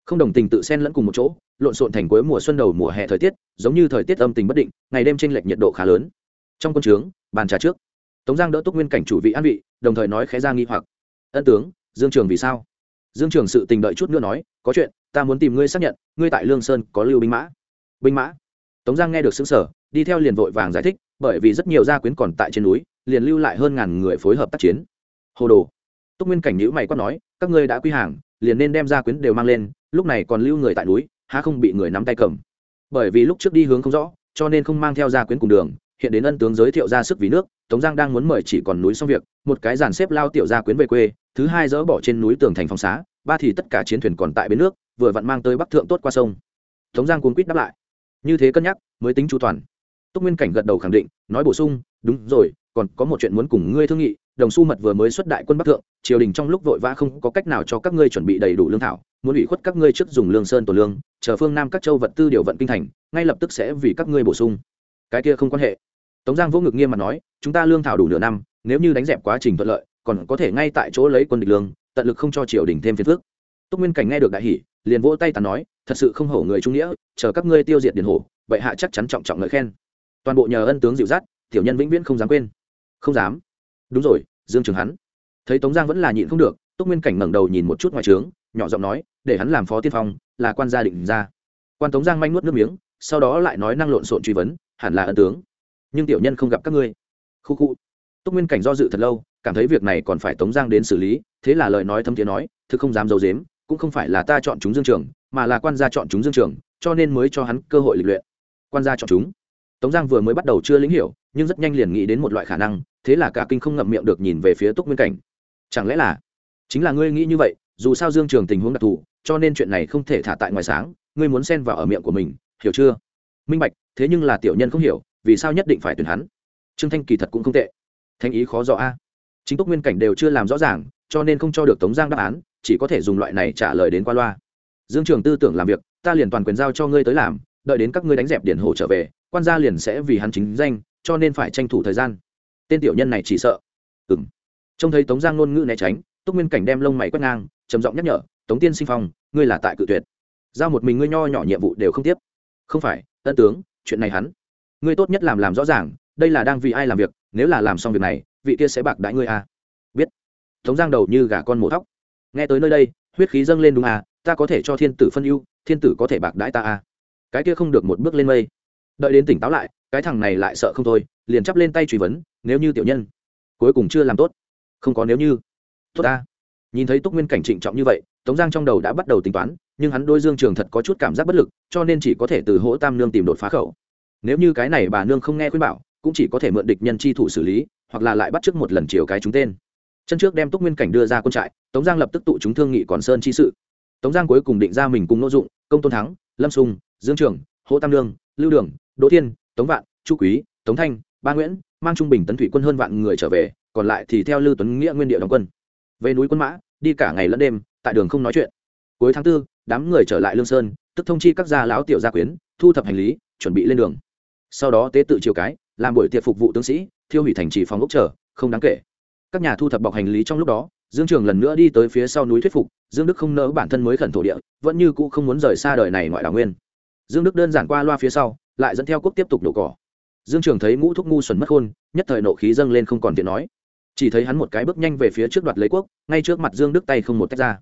không đồng tình tự xen lẫn cùng một chỗ, lộn xộn thành cuối mùa xuân đầu mùa hè thời tiết, giống như thời tiết âm tình bất định, ngày đêm tranh lệch nhiệt độ khá lớn. Trong quân trướng, bàn trà trước. Tống giang đỡ túc nguyên cảnh chủ vị an vị, đồng thời nói khẽ ra nghi hoặc. Ân tướng, dương trường vì sao? Dương trường sự tình đợi chút nữa nói, có chuyện, ta muốn tìm ngươi xác nhận, ngươi tại lương sơn có lưu binh mã. Binh mã? Tống giang nghe được xứng sở đi theo liền vội vàng giải thích, bởi vì rất nhiều gia quyến còn tại trên núi, liền lưu lại hơn ngàn người phối hợp tác chiến. Hồ đồ. Túc nguyên cảnh nhữ mày quát nói, các ngươi đã quy hàng, liền nên đem gia quyến đều mang lên lúc này còn lưu người tại núi, há không bị người nắm tay cầm. Bởi vì lúc trước đi hướng không rõ, cho nên không mang theo gia quyến cùng đường, hiện đến ân tướng giới thiệu ra sức vì nước, tống giang đang muốn mời chỉ còn núi xong việc, một cái dàn xếp lao tiểu gia quyến về quê, thứ hai dỡ bỏ trên núi tường thành phòng xá, ba thì tất cả chiến thuyền còn tại bến nước, vừa vặn mang tới bắc thượng tốt qua sông. Tống giang cuốn quýt đáp lại. Như thế cân nhắc, mới tính chu toàn. Túc nguyên cảnh gật đầu khẳng định, nói bổ sung, đúng rồi, còn có một chuyện muốn cùng ngươi thương nghị, đồng xu mật vừa mới xuất đại quân bắc thượng, triều đình trong lúc vội vã không có cách nào cho các ngươi chuẩn bị đầy đủ lương thảo muốn ủy khuất các ngươi trước dùng lương sơn tổ lương, chờ phương nam các châu vật tư điều vận kinh thành, ngay lập tức sẽ vì các ngươi bổ sung. Cái kia không quan hệ. Tống giang vô ngực nghiêm mặt nói, chúng ta lương thảo đủ nửa năm, nếu như đánh dẹp quá trình thuận lợi, còn có thể ngay tại chỗ lấy quân địch lương, tận lực không cho triều đình thêm phiền phức. Túc nguyên cảnh nghe được đại hỷ liền vỗ tay tàn nói, thật sự không hổ người trung nghĩa, chờ các ngươi tiêu diệt điền hổ, vậy hạ chắc chắn trọng trọng lời khen. Toàn bộ nhờ ân tướng dịu dắt, tiểu nhân vĩnh viễn không dám quên. Không dám. Đúng rồi, dương trường hắn thấy tống giang vẫn là nhịn không được, túc nguyên cảnh ngẩng đầu nhìn một chút ngoài trướng nhỏ giọng nói, để hắn làm phó tiên phong, là quan gia định ra. Quan tống giang manh nuốt nước miếng, sau đó lại nói năng lộn xộn truy vấn, hẳn là ân tướng. Nhưng tiểu nhân không gặp các ngươi. Khu khu. Túc nguyên cảnh do dự thật lâu, cảm thấy việc này còn phải tống giang đến xử lý, thế là lời nói thâm tiếng nói, thực không dám d i ấ u dếm cũng không phải là ta chọn chúng dương trường, mà là quan gia chọn chúng dương trường, cho nên mới cho hắn cơ hội lịch luyện. Quan gia chọn chúng. Tống giang vừa mới bắt đầu chưa lĩnh hiểu, nhưng rất nhanh liền nghĩ đến một loại khả năng, thế là cả kinh không ngậm miệng được nhìn về phía túc nguyên cảnh. Chẳng lẽ là, chính là ngươi nghĩ như vậy dù sao dương trường tình huống đặc thù, cho nên chuyện này không thể thả tại ngoài sáng, ngươi muốn xen vào ở miệng của mình, hiểu chưa? Minh bạch, thế nhưng là tiểu nhân không hiểu, vì sao nhất định phải tuyển hắn? Trương thanh kỳ thật cũng không tệ. Thanh ý khó rõ a. Chính túc nguyên cảnh đều chưa làm rõ ràng, cho nên không cho được tống giang đáp án, chỉ có thể dùng loại này trả lời đến qua loa. Dương trường tư tưởng làm việc, ta liền toàn quyền giao cho ngươi tới làm, đợi đến các ngươi đánh dẹp điển hồ trở về, quan gia liền sẽ vì hắn chính danh, cho nên phải tranh thủ thời gian. Tên tiểu nhân này chỉ sợ. Ừ m trông thấy tống giang ngôn ngữ né tránh, túc nguyên cảnh đem lông mày quét ngang trầm giọng nhắc nhở, tống tiên sinh phong, ngươi là tại cự tuyệt. Giao một mình ngươi nho nhỏ nhiệm vụ đều không tiếp. Không phải, ân tướng, chuyện này hắn. Ngươi tốt nhất làm làm rõ ràng, đây là đang vì ai làm việc, nếu là làm xong việc này, vị kia sẽ bạc đãi ngươi à. biết. Tống giang đầu như gà con mổ thóc. Nghe tới nơi đây, huyết khí dâng lên đúng à ta có thể cho thiên tử phân ưu, thiên tử có thể bạc đãi ta à. Cái kia không được một bước lên mây. Đợi đến tỉnh táo lại, cái thằng này lại sợ không thôi, liền chắp lên tay truy vấn, nếu như tiểu nhân, cuối cùng chưa làm tốt, không có nếu như, tốt ta nhìn thấy túc nguyên cảnh trịnh trọng như vậy, tống giang trong đầu đã bắt đầu tính toán, nhưng hắn đôi dương trường thật có chút cảm giác bất lực, cho nên chỉ có thể từ hỗ tam nương tìm đột phá khẩu. Nếu như cái này bà nương không nghe khuyên bảo, cũng chỉ có thể mượn địch nhân chi thủ xử lý, hoặc là lại bắt trước một lần chiều cái chúng tên. Chân trước đem túc nguyên cảnh đưa ra quân trại, tống giang lập tức tụ chúng thương nghị còn sơn chi sự. Tống giang cuối cùng định ra mình cùng nội dụng, công tôn thắng, lâm sùng, dương trường, hỗ tam lương lưu đường, đỗ thiên, tống vạn, chu quý, tống thanh, ba nguyễn, mang trung bình tấn thủy quân hơn vạn người trở về, còn lại thì theo lưu tuấn nghĩa nguyên địa đóng quân về núi quân mã, đi cả ngày lẫn đêm, tại đường không nói chuyện. Cuối tháng tư, đám người trở lại lương sơn, tức thông chi các gia lão tiểu gia quyến, thu thập hành lý, chuẩn bị lên đường. Sau đó tế tự chiều cái, làm buổi tiệc phục vụ tướng sĩ, thiêu hủy thành trì phòng ốc trở không đáng kể. Các nhà thu thập bọc hành lý trong lúc đó, dương trường lần nữa đi tới phía sau núi thuyết phục, dương đức không nỡ bản thân mới khẩn thổ địa, vẫn như cũ không muốn rời xa đời này ngoại đảo nguyên. Dương đức đơn giản qua loa phía sau, lại dẫn theo quốc tiếp tục đổ cỏ. Dương trường thấy ngũ thúc ngu xuẩn mất khôn nhất thời nộ khí dâng lên không còn tiện nói chỉ thấy hắn một cái bước nhanh về phía trước đoạt lấy quốc, ngay trước mặt dương đức tay không một tách ra.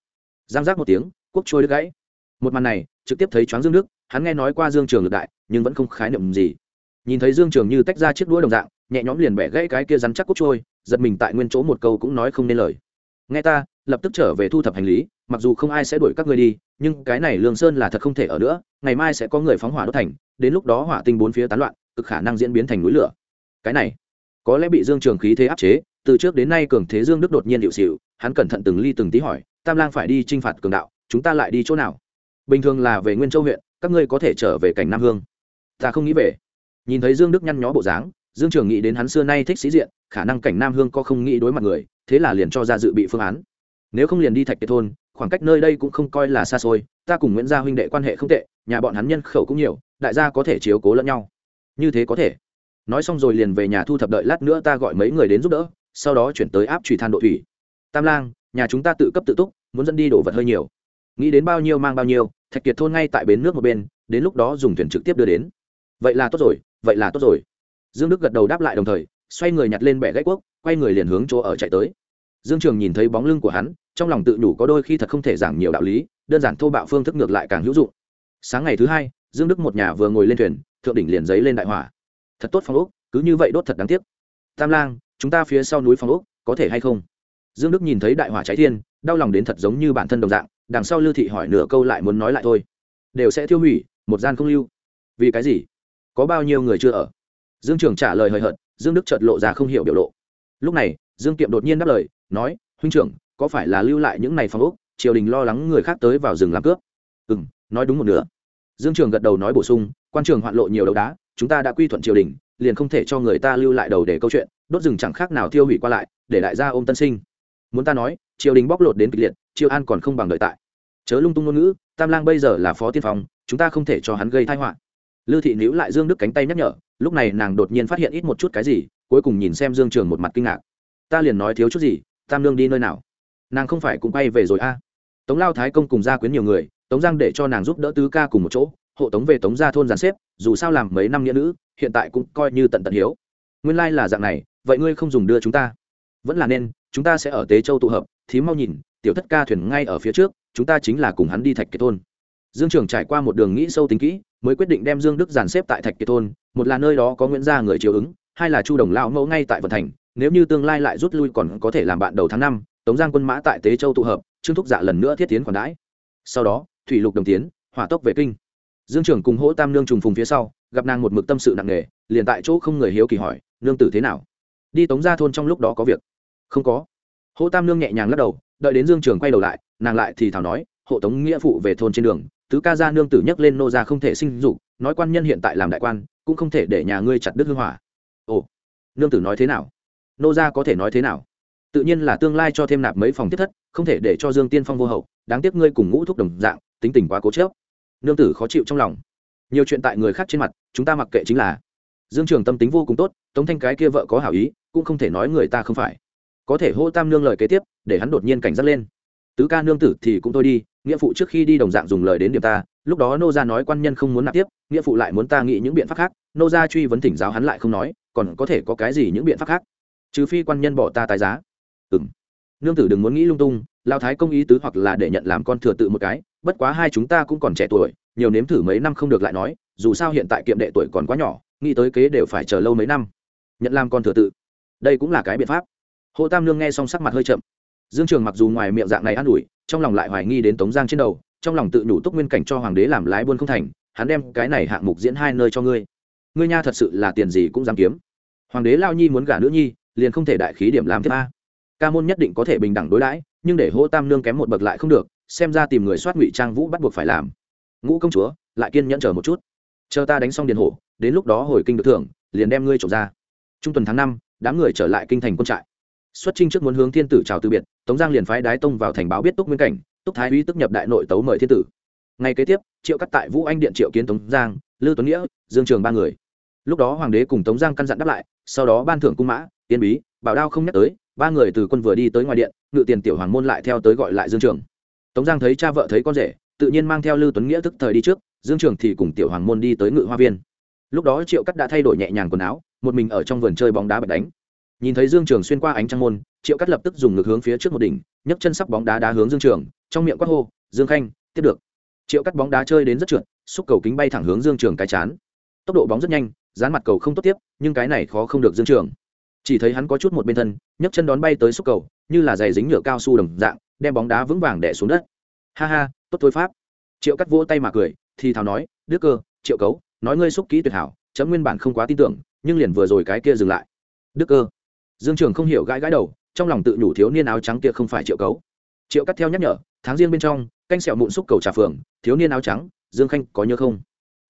Giang giác một tiếng, quốc trôi đứt gãy. Một màn này, trực tiếp thấy choáng dương đức, hắn nghe nói qua dương trường lực đại, nhưng vẫn không khái niệm gì. Nhìn thấy dương trường như tách ra chiếc đũa đồng dạng, nhẹ nhõm liền bẻ gãy cái kia rắn chắc quốc trôi, giật mình tại nguyên chỗ một câu cũng nói không nên lời. Nghe ta, lập tức trở về thu thập hành lý, mặc dù không ai sẽ đuổi các ngươi đi, nhưng cái này lương sơn là thật không thể ở nữa, ngày mai sẽ có người phóng hỏa đốt thành, đến lúc đó hỏa tinh bốn phía tán loạn, cực khả năng diễn biến thành núi lửa. Cái này có lẽ bị dương trường khí thế áp chế, từ trước đến nay cường thế dương đức đột nhiên hiệu xịu, hắn cẩn thận từng ly từng tí hỏi, tam lang phải đi t r i n h phạt cường đạo, chúng ta lại đi chỗ nào? Bình thường là về nguyên châu huyện, các ngươi có thể trở về cảnh nam hương. Ta không nghĩ về. Nhìn thấy dương đức nhăn nhó bộ dáng, dương trường nghĩ đến hắn xưa nay thích sĩ diện, khả năng cảnh nam hương có không nghĩ đối mặt người, thế là liền cho ra dự bị phương án. Nếu không liền đi thạch kiệt thôn, khoảng cách nơi đây cũng không coi là xa xôi, ta cùng nguyễn gia huynh đệ quan hệ không tệ, nhà bọn hắn nhân khẩu cũng nhiều, đại gia có thể chiếu cố lẫn nhau. Như thế có thể nói xong rồi liền về nhà thu thập đợi lát nữa ta gọi mấy người đến giúp đỡ, sau đó chuyển tới áp trùy than độ thủy. Tam lang, nhà chúng ta tự cấp tự túc, muốn dẫn đi đổ vật hơi nhiều. Nghĩ đến bao nhiêu mang bao nhiêu, thạch kiệt thôn ngay tại bến nước một bên, đến lúc đó dùng thuyền trực tiếp đưa đến. Vậy là tốt rồi, vậy là tốt rồi. Dương đức gật đầu đáp lại đồng thời, xoay người nhặt lên bẻ gãy quốc quay người liền hướng chỗ ở chạy tới. Dương trường nhìn thấy bóng lưng của hắn, trong lòng tự đủ có đôi khi thật không thể giảng nhiều đạo lý, đơn giản thô bạo phương thức ngược lại càng hữu dụng. Sáng ngày thứ hai, dương đức một nhà vừa ngồi lên thuyền, thượng đỉnh liền giấy lên đại hỏa thật tốt phong ốc, cứ như vậy đốt thật đáng tiếc. Tam lang, chúng ta phía sau núi phong ốc, có thể hay không? Dương đức nhìn thấy đại hỏa cháy thiên, đau lòng đến thật giống như bản thân đồng dạng, đằng sau lưu thị hỏi nửa câu lại muốn nói lại thôi. Đều sẽ tiêu hủy, một gian không lưu. Vì cái gì? Có bao nhiêu người chưa ở? Dương trường trả lời hời hợt, dương đức chợt lộ ra không hiểu biểu lộ. Lúc này, dương kiệm đột nhiên đáp lời, nói, huynh trưởng, có phải là lưu lại những này phong ốc, triều đình lo lắng người khác tới vào rừng làm cướp? Ừ m nói đúng một nửa. Dương trường gật đầu nói bổ sung, quan trường hoạn lộ nhiều đầu đá chúng ta đã quy thuận triều đình, liền không thể cho người ta lưu lại đầu để câu chuyện, đốt rừng chẳng khác nào tiêu hủy qua lại, để đại gia ôm tân sinh. Muốn ta nói, triều đình bóc lột đến kịch liệt, triều an còn không bằng đợi tại. Chớ lung tung ngôn ngữ, tam lang bây giờ là phó tiên phong, chúng ta không thể cho hắn gây thai họa. Lư thị níu lại dương đức cánh tay nhắc nhở, lúc này nàng đột nhiên phát hiện ít một chút cái gì, cuối cùng nhìn xem dương trường một mặt kinh ngạc. Ta liền nói thiếu chút gì, tam lương đi nơi nào? Nàng không phải cũng quay về rồi a. À. tống lao thái công cùng gia quyến nhiều người, tống giang để cho nàng giúp đỡ tứ ca cùng một chỗ hộ tống về tống gia thôn giàn xếp, dù sao làm mấy năm nghĩa nữ, hiện tại cũng coi như tận tận hiếu. Nguyên lai là dạng này, vậy ngươi không dùng đưa chúng ta? Vẫn là nên, chúng ta sẽ ở tế châu tụ hợp, thí mau nhìn, tiểu thất ca thuyền ngay ở phía trước, chúng ta chính là cùng hắn đi thạch kiệt thôn. Dương trường trải qua một đường nghĩ sâu tính kỹ, mới quyết định đem dương đức giàn xếp tại thạch kiệt thôn, một là nơi đó có nguyễn gia người chiều ứng, hai là chu đồng lão mẫu ngay tại vận thành, nếu như tương lai lại rút lui còn có thể làm bạn đầu tháng năm, tống giang quân mã tại tế châu tụ hợp, trương thúc dạ lần nữa thiết tiến khoản đãi. Sau đó, thủy lục đồng tiến, hỏa tốc về kinh dương trưởng cùng hỗ tam nương trùng phùng phía sau, gặp nàng một mực tâm sự nặng nề, liền tại chỗ không người hiếu kỳ hỏi, nương tử thế nào? Đi tống ra thôn trong lúc đó có việc. Không có. Hỗ tam nương nhẹ nhàng lắc đầu, đợi đến dương trường quay đầu lại, nàng lại thì thảo nói, hộ tống nghĩa phụ về thôn trên đường, tứ ca gia nương tử nhấc lên nô ra không thể sinh dục, nói quan nhân hiện tại làm đại quan, cũng không thể để nhà ngươi chặt đứt hương hỏa. Ồ, nương tử nói thế nào? Nô ra có thể nói thế nào? Tự nhiên là tương lai cho thêm nạp mấy phòng thiết thất, không thể để cho dương tiên phong vô hậu, đáng tiếc ngươi cùng ngũ thúc đồng dạng, tính tình quá cố chớp nương tử khó chịu trong lòng. Nhiều chuyện tại người khác trên mặt, chúng ta mặc kệ chính là. Dương trường tâm tính vô cùng tốt, tống thanh cái kia vợ có hảo ý, cũng không thể nói người ta không phải. Có thể hô tam nương lời kế tiếp, để hắn đột nhiên cảnh giác lên. Tứ ca nương tử thì cũng thôi đi, nghĩa phụ trước khi đi đồng dạng dùng lời đến điểm ta, lúc đó nô gia nói quan nhân không muốn nạp tiếp, nghĩa phụ lại muốn ta nghĩ những biện pháp khác, nô gia truy vấn thỉnh giáo hắn lại không nói, còn có thể có cái gì những biện pháp khác? Trừ phi quan nhân bỏ ta tài giá. Ừng nương tử đừng muốn nghĩ lung tung, lao thái công ý tứ hoặc là để nhận làm con thừa tự một cái bất quá hai chúng ta cũng còn trẻ tuổi, nhiều nếm thử mấy năm không được lại nói, dù sao hiện tại kiệm đệ tuổi còn quá nhỏ, nghĩ tới kế đều phải chờ lâu mấy năm. Nhận làm con thừa tự. Đây cũng là cái biện pháp. Hồ tam nương nghe xong sắc mặt hơi chậm. Dương trường mặc dù ngoài miệng dạng này an ủi, trong lòng lại hoài nghi đến tống giang trên đầu, trong lòng tự nhủ túc nguyên cảnh cho hoàng đế làm lái buôn không thành, hắn đem cái này hạng mục diễn hai nơi cho ngươi. Ngươi nha thật sự là tiền gì cũng dám kiếm. Hoàng đế lao nhi muốn gả nữ nhi, liền không thể đại khí điểm làm tiếp a. Ca môn nhất định có thể bình đẳng đối đãi, nhưng để hô tam nương kém một bậc lại không được xem ra tìm người soát ngụy trang vũ bắt buộc phải làm. Ngũ công chúa, lại kiên nhẫn chờ một chút. Chờ ta đánh xong điện hổ, đến lúc đó hồi kinh được thưởng, liền đem ngươi trộm ra. Trung tuần tháng năm, đám người trở lại kinh thành quân trại. Xuất trinh trước muốn hướng thiên tử chào từ biệt, tống giang liền phái đái tông vào thành báo biết túc nguyên cảnh, túc thái uy tức nhập đại nội tấu mời thiên tử. Ngày kế tiếp, triệu cắt tại, vũ anh điện triệu kiến tống giang lưu tuấn nghĩa, dương trường ba người. Lúc đó hoàng đế cùng tống giang căn dặn đáp lại, sau đó ban thưởng cung mã, tiên bí, bảo đao không nhắc tới, ba người từ quân vừa đi tới ngoài điện, ngự tiền tiểu hoàng môn lại theo tới gọi lại dương trường tống giang thấy cha vợ thấy con rể, tự nhiên mang theo lưu tuấn nghĩa tức thời đi trước, dương trường thì cùng tiểu hoàng môn đi tới ngự hoa viên. Lúc đó triệu cắt đã thay đổi nhẹ nhàng quần áo, một mình ở trong vườn chơi bóng đá bật đánh. Nhìn thấy dương trường xuyên qua ánh trăng môn, triệu cắt lập tức dùng ngực hướng phía trước một đỉnh, nhấc chân sắp bóng đá đá hướng dương trường, trong miệng quát hô, dương khanh, tiếp được. Triệu cắt bóng đá chơi đến rất trượt, xúc cầu kính bay thẳng hướng dương trường cái chán. Tốc độ bóng rất nhanh, dán mặt cầu không tốt tiếp, nhưng cái này khó không được dương trường. Chỉ thấy hắn có chút một bên thân, nhấc chân đón bay tới xúc cầu, như là giày dính nhựa cao su đồng dạng đem bóng đá vững vàng đẻ xuống đất. Ha ha, tốt thôi pháp. Triệu cắt vỗ tay mà cười, thì thào nói, đức cơ, triệu cấu, nói ngươi xúc kỹ tuyệt hảo, chấm nguyên bản không quá tin tưởng, nhưng liền vừa rồi cái kia dừng lại. Đức cơ. Dương trường không hiểu gãi gãi đầu, trong lòng tự nhủ thiếu niên áo trắng kia không phải triệu cấu. Triệu cắt theo nhắc nhở, tháng riêng bên trong, canh sẹo mụn xúc cầu trà phường thiếu niên áo trắng, dương khanh, có nhớ không?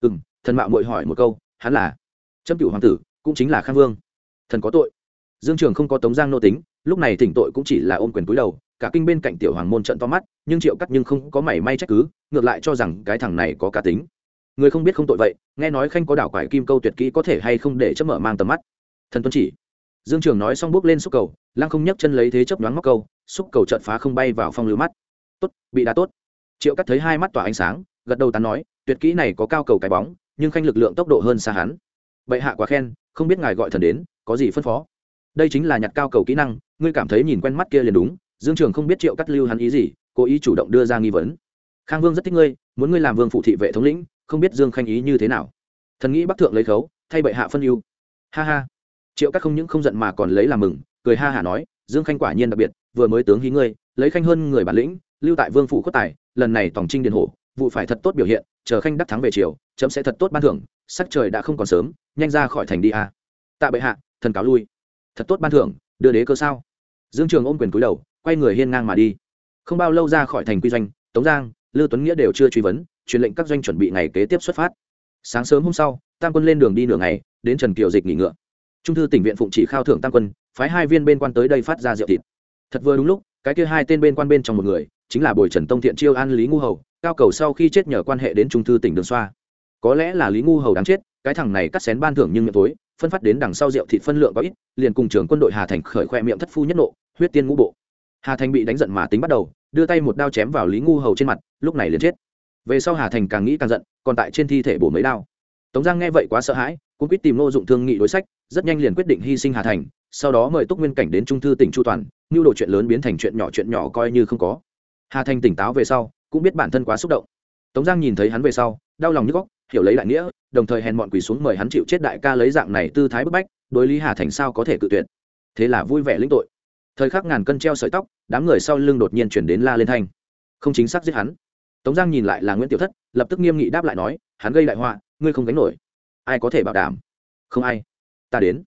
Ừ m thần mạo mội hỏi một câu, hắn là trâm cựu hoàng tử, cũng chính là khang vương. Thần có tội. Dương trường không có tống giang nô tính, lúc này thỉnh tội cũng chỉ là ôm quyền túi đầu cả kinh bên cạnh tiểu hoàng môn trận to mắt, nhưng triệu cắt nhưng không có mảy may trách cứ, ngược lại cho rằng cái thằng này có cá tính. Người không biết không tội vậy, nghe nói khanh có đảo quải kim câu tuyệt kỹ có thể hay không để chấp mở mang tầm mắt. Thần tuân chỉ. Dương trường nói xong bước lên xúc cầu, lăng không nhấc chân lấy thế chấp đoán móc câu, xúc cầu trận phá không bay vào phong lưu mắt. Tốt, bị đá tốt. Triệu cắt thấy hai mắt tỏa ánh sáng, gật đầu tán nói, tuyệt kỹ này có cao cầu cái bóng, nhưng khanh lực lượng tốc độ hơn xa hắn. Bệ hạ quá khen, không biết ngài gọi thần đến, có gì phân phó? Đây chính là nhặt cao cầu kỹ năng, ngươi cảm thấy nhìn quen mắt kia liền đúng dương trường không biết triệu cắt lưu hắn ý gì, cố ý chủ động đưa ra nghi vấn. Khang vương rất thích ngươi, muốn ngươi làm vương phụ thị vệ thống lĩnh, không biết dương khanh ý như thế nào. Thần nghĩ bắc thượng lấy khấu, thay bệ hạ phân ưu. Ha ha. Triệu cắt không những không giận mà còn lấy làm mừng, cười ha hả nói, dương khanh quả nhiên đặc biệt, vừa mới tướng hí ngươi, lấy khanh hơn người bản lĩnh, lưu tại vương phủ khuất tài, lần này tổng trinh điện hổ vụ phải thật tốt biểu hiện, chờ khanh đắc thắng về chiều chấm sẽ thật tốt ban thưởng, sắc trời đã không còn sớm, nhanh ra khỏi thành đi a tạ bệ hạ, thần cáo lui. Thật tốt ban thưởng, đưa đế cơ sao? Dương trường ôm quyền cúi đầu quay người hiên ngang mà đi. Không bao lâu ra khỏi thành quy doanh, tống giang lưu tuấn nghĩa đều chưa truy vấn, truyền lệnh các doanh chuẩn bị ngày kế tiếp xuất phát. Sáng sớm hôm sau, tam quân lên đường đi nửa ngày, đến trần kiều dịch nghỉ ngựa. Trung thư tỉnh viện phụng chỉ khao thưởng tam quân, phái hai viên bên quan tới đây phát ra rượu thịt. Thật vừa đúng lúc, cái kia hai tên bên quan bên trong một người, chính là bồi trần tông thiện chiêu an lý ngu hầu, cao cầu sau khi chết nhờ quan hệ đến trung thư tỉnh đường xoa. Có lẽ là lý ngu hầu đáng chết, cái thằng này cắt xén ban thưởng nhưng miệng tối, phân phát đến đằng sau rượu thịt phân lượng có ít, liền cùng trưởng quân đội hà thành khởi khoe miệng thất phu nhất nộ, huyết tiên ngũ bộ hà thành bị đánh giận mà tính bắt đầu đưa tay một đao chém vào lý ngu hầu trên mặt lúc này liền chết về sau hà thành càng nghĩ càng giận còn tại trên thi thể bổ mấy đao tống giang nghe vậy quá sợ hãi cũng quyết tìm nô dụng thương nghị đối sách rất nhanh liền quyết định hy sinh hà thành sau đó mời túc nguyên cảnh đến trung thư tỉnh chu toàn nhu đồ chuyện lớn biến thành chuyện nhỏ chuyện nhỏ coi như không có hà thành tỉnh táo về sau cũng biết bản thân quá xúc động tống giang nhìn thấy hắn về sau đau lòng như góc, hiểu lấy đại nghĩa, đồng thời hèn bọn quỳ xuống mời hắn chịu chết đại ca lấy dạng này tư thái bức bách, đối lý hà thành sao có thể cự tuyệt? Thế là vui vẻ lĩnh tội thời khắc ngàn cân treo sợi tóc, đám người sau lưng đột nhiên chuyển đến la lên thanh. Không chính xác giết hắn. Tống giang nhìn lại là nguyễn tiểu thất, lập tức nghiêm nghị đáp lại nói, hắn gây đại họa, ngươi không gánh nổi. Ai có thể bảo đảm? Không ai. Ta đến.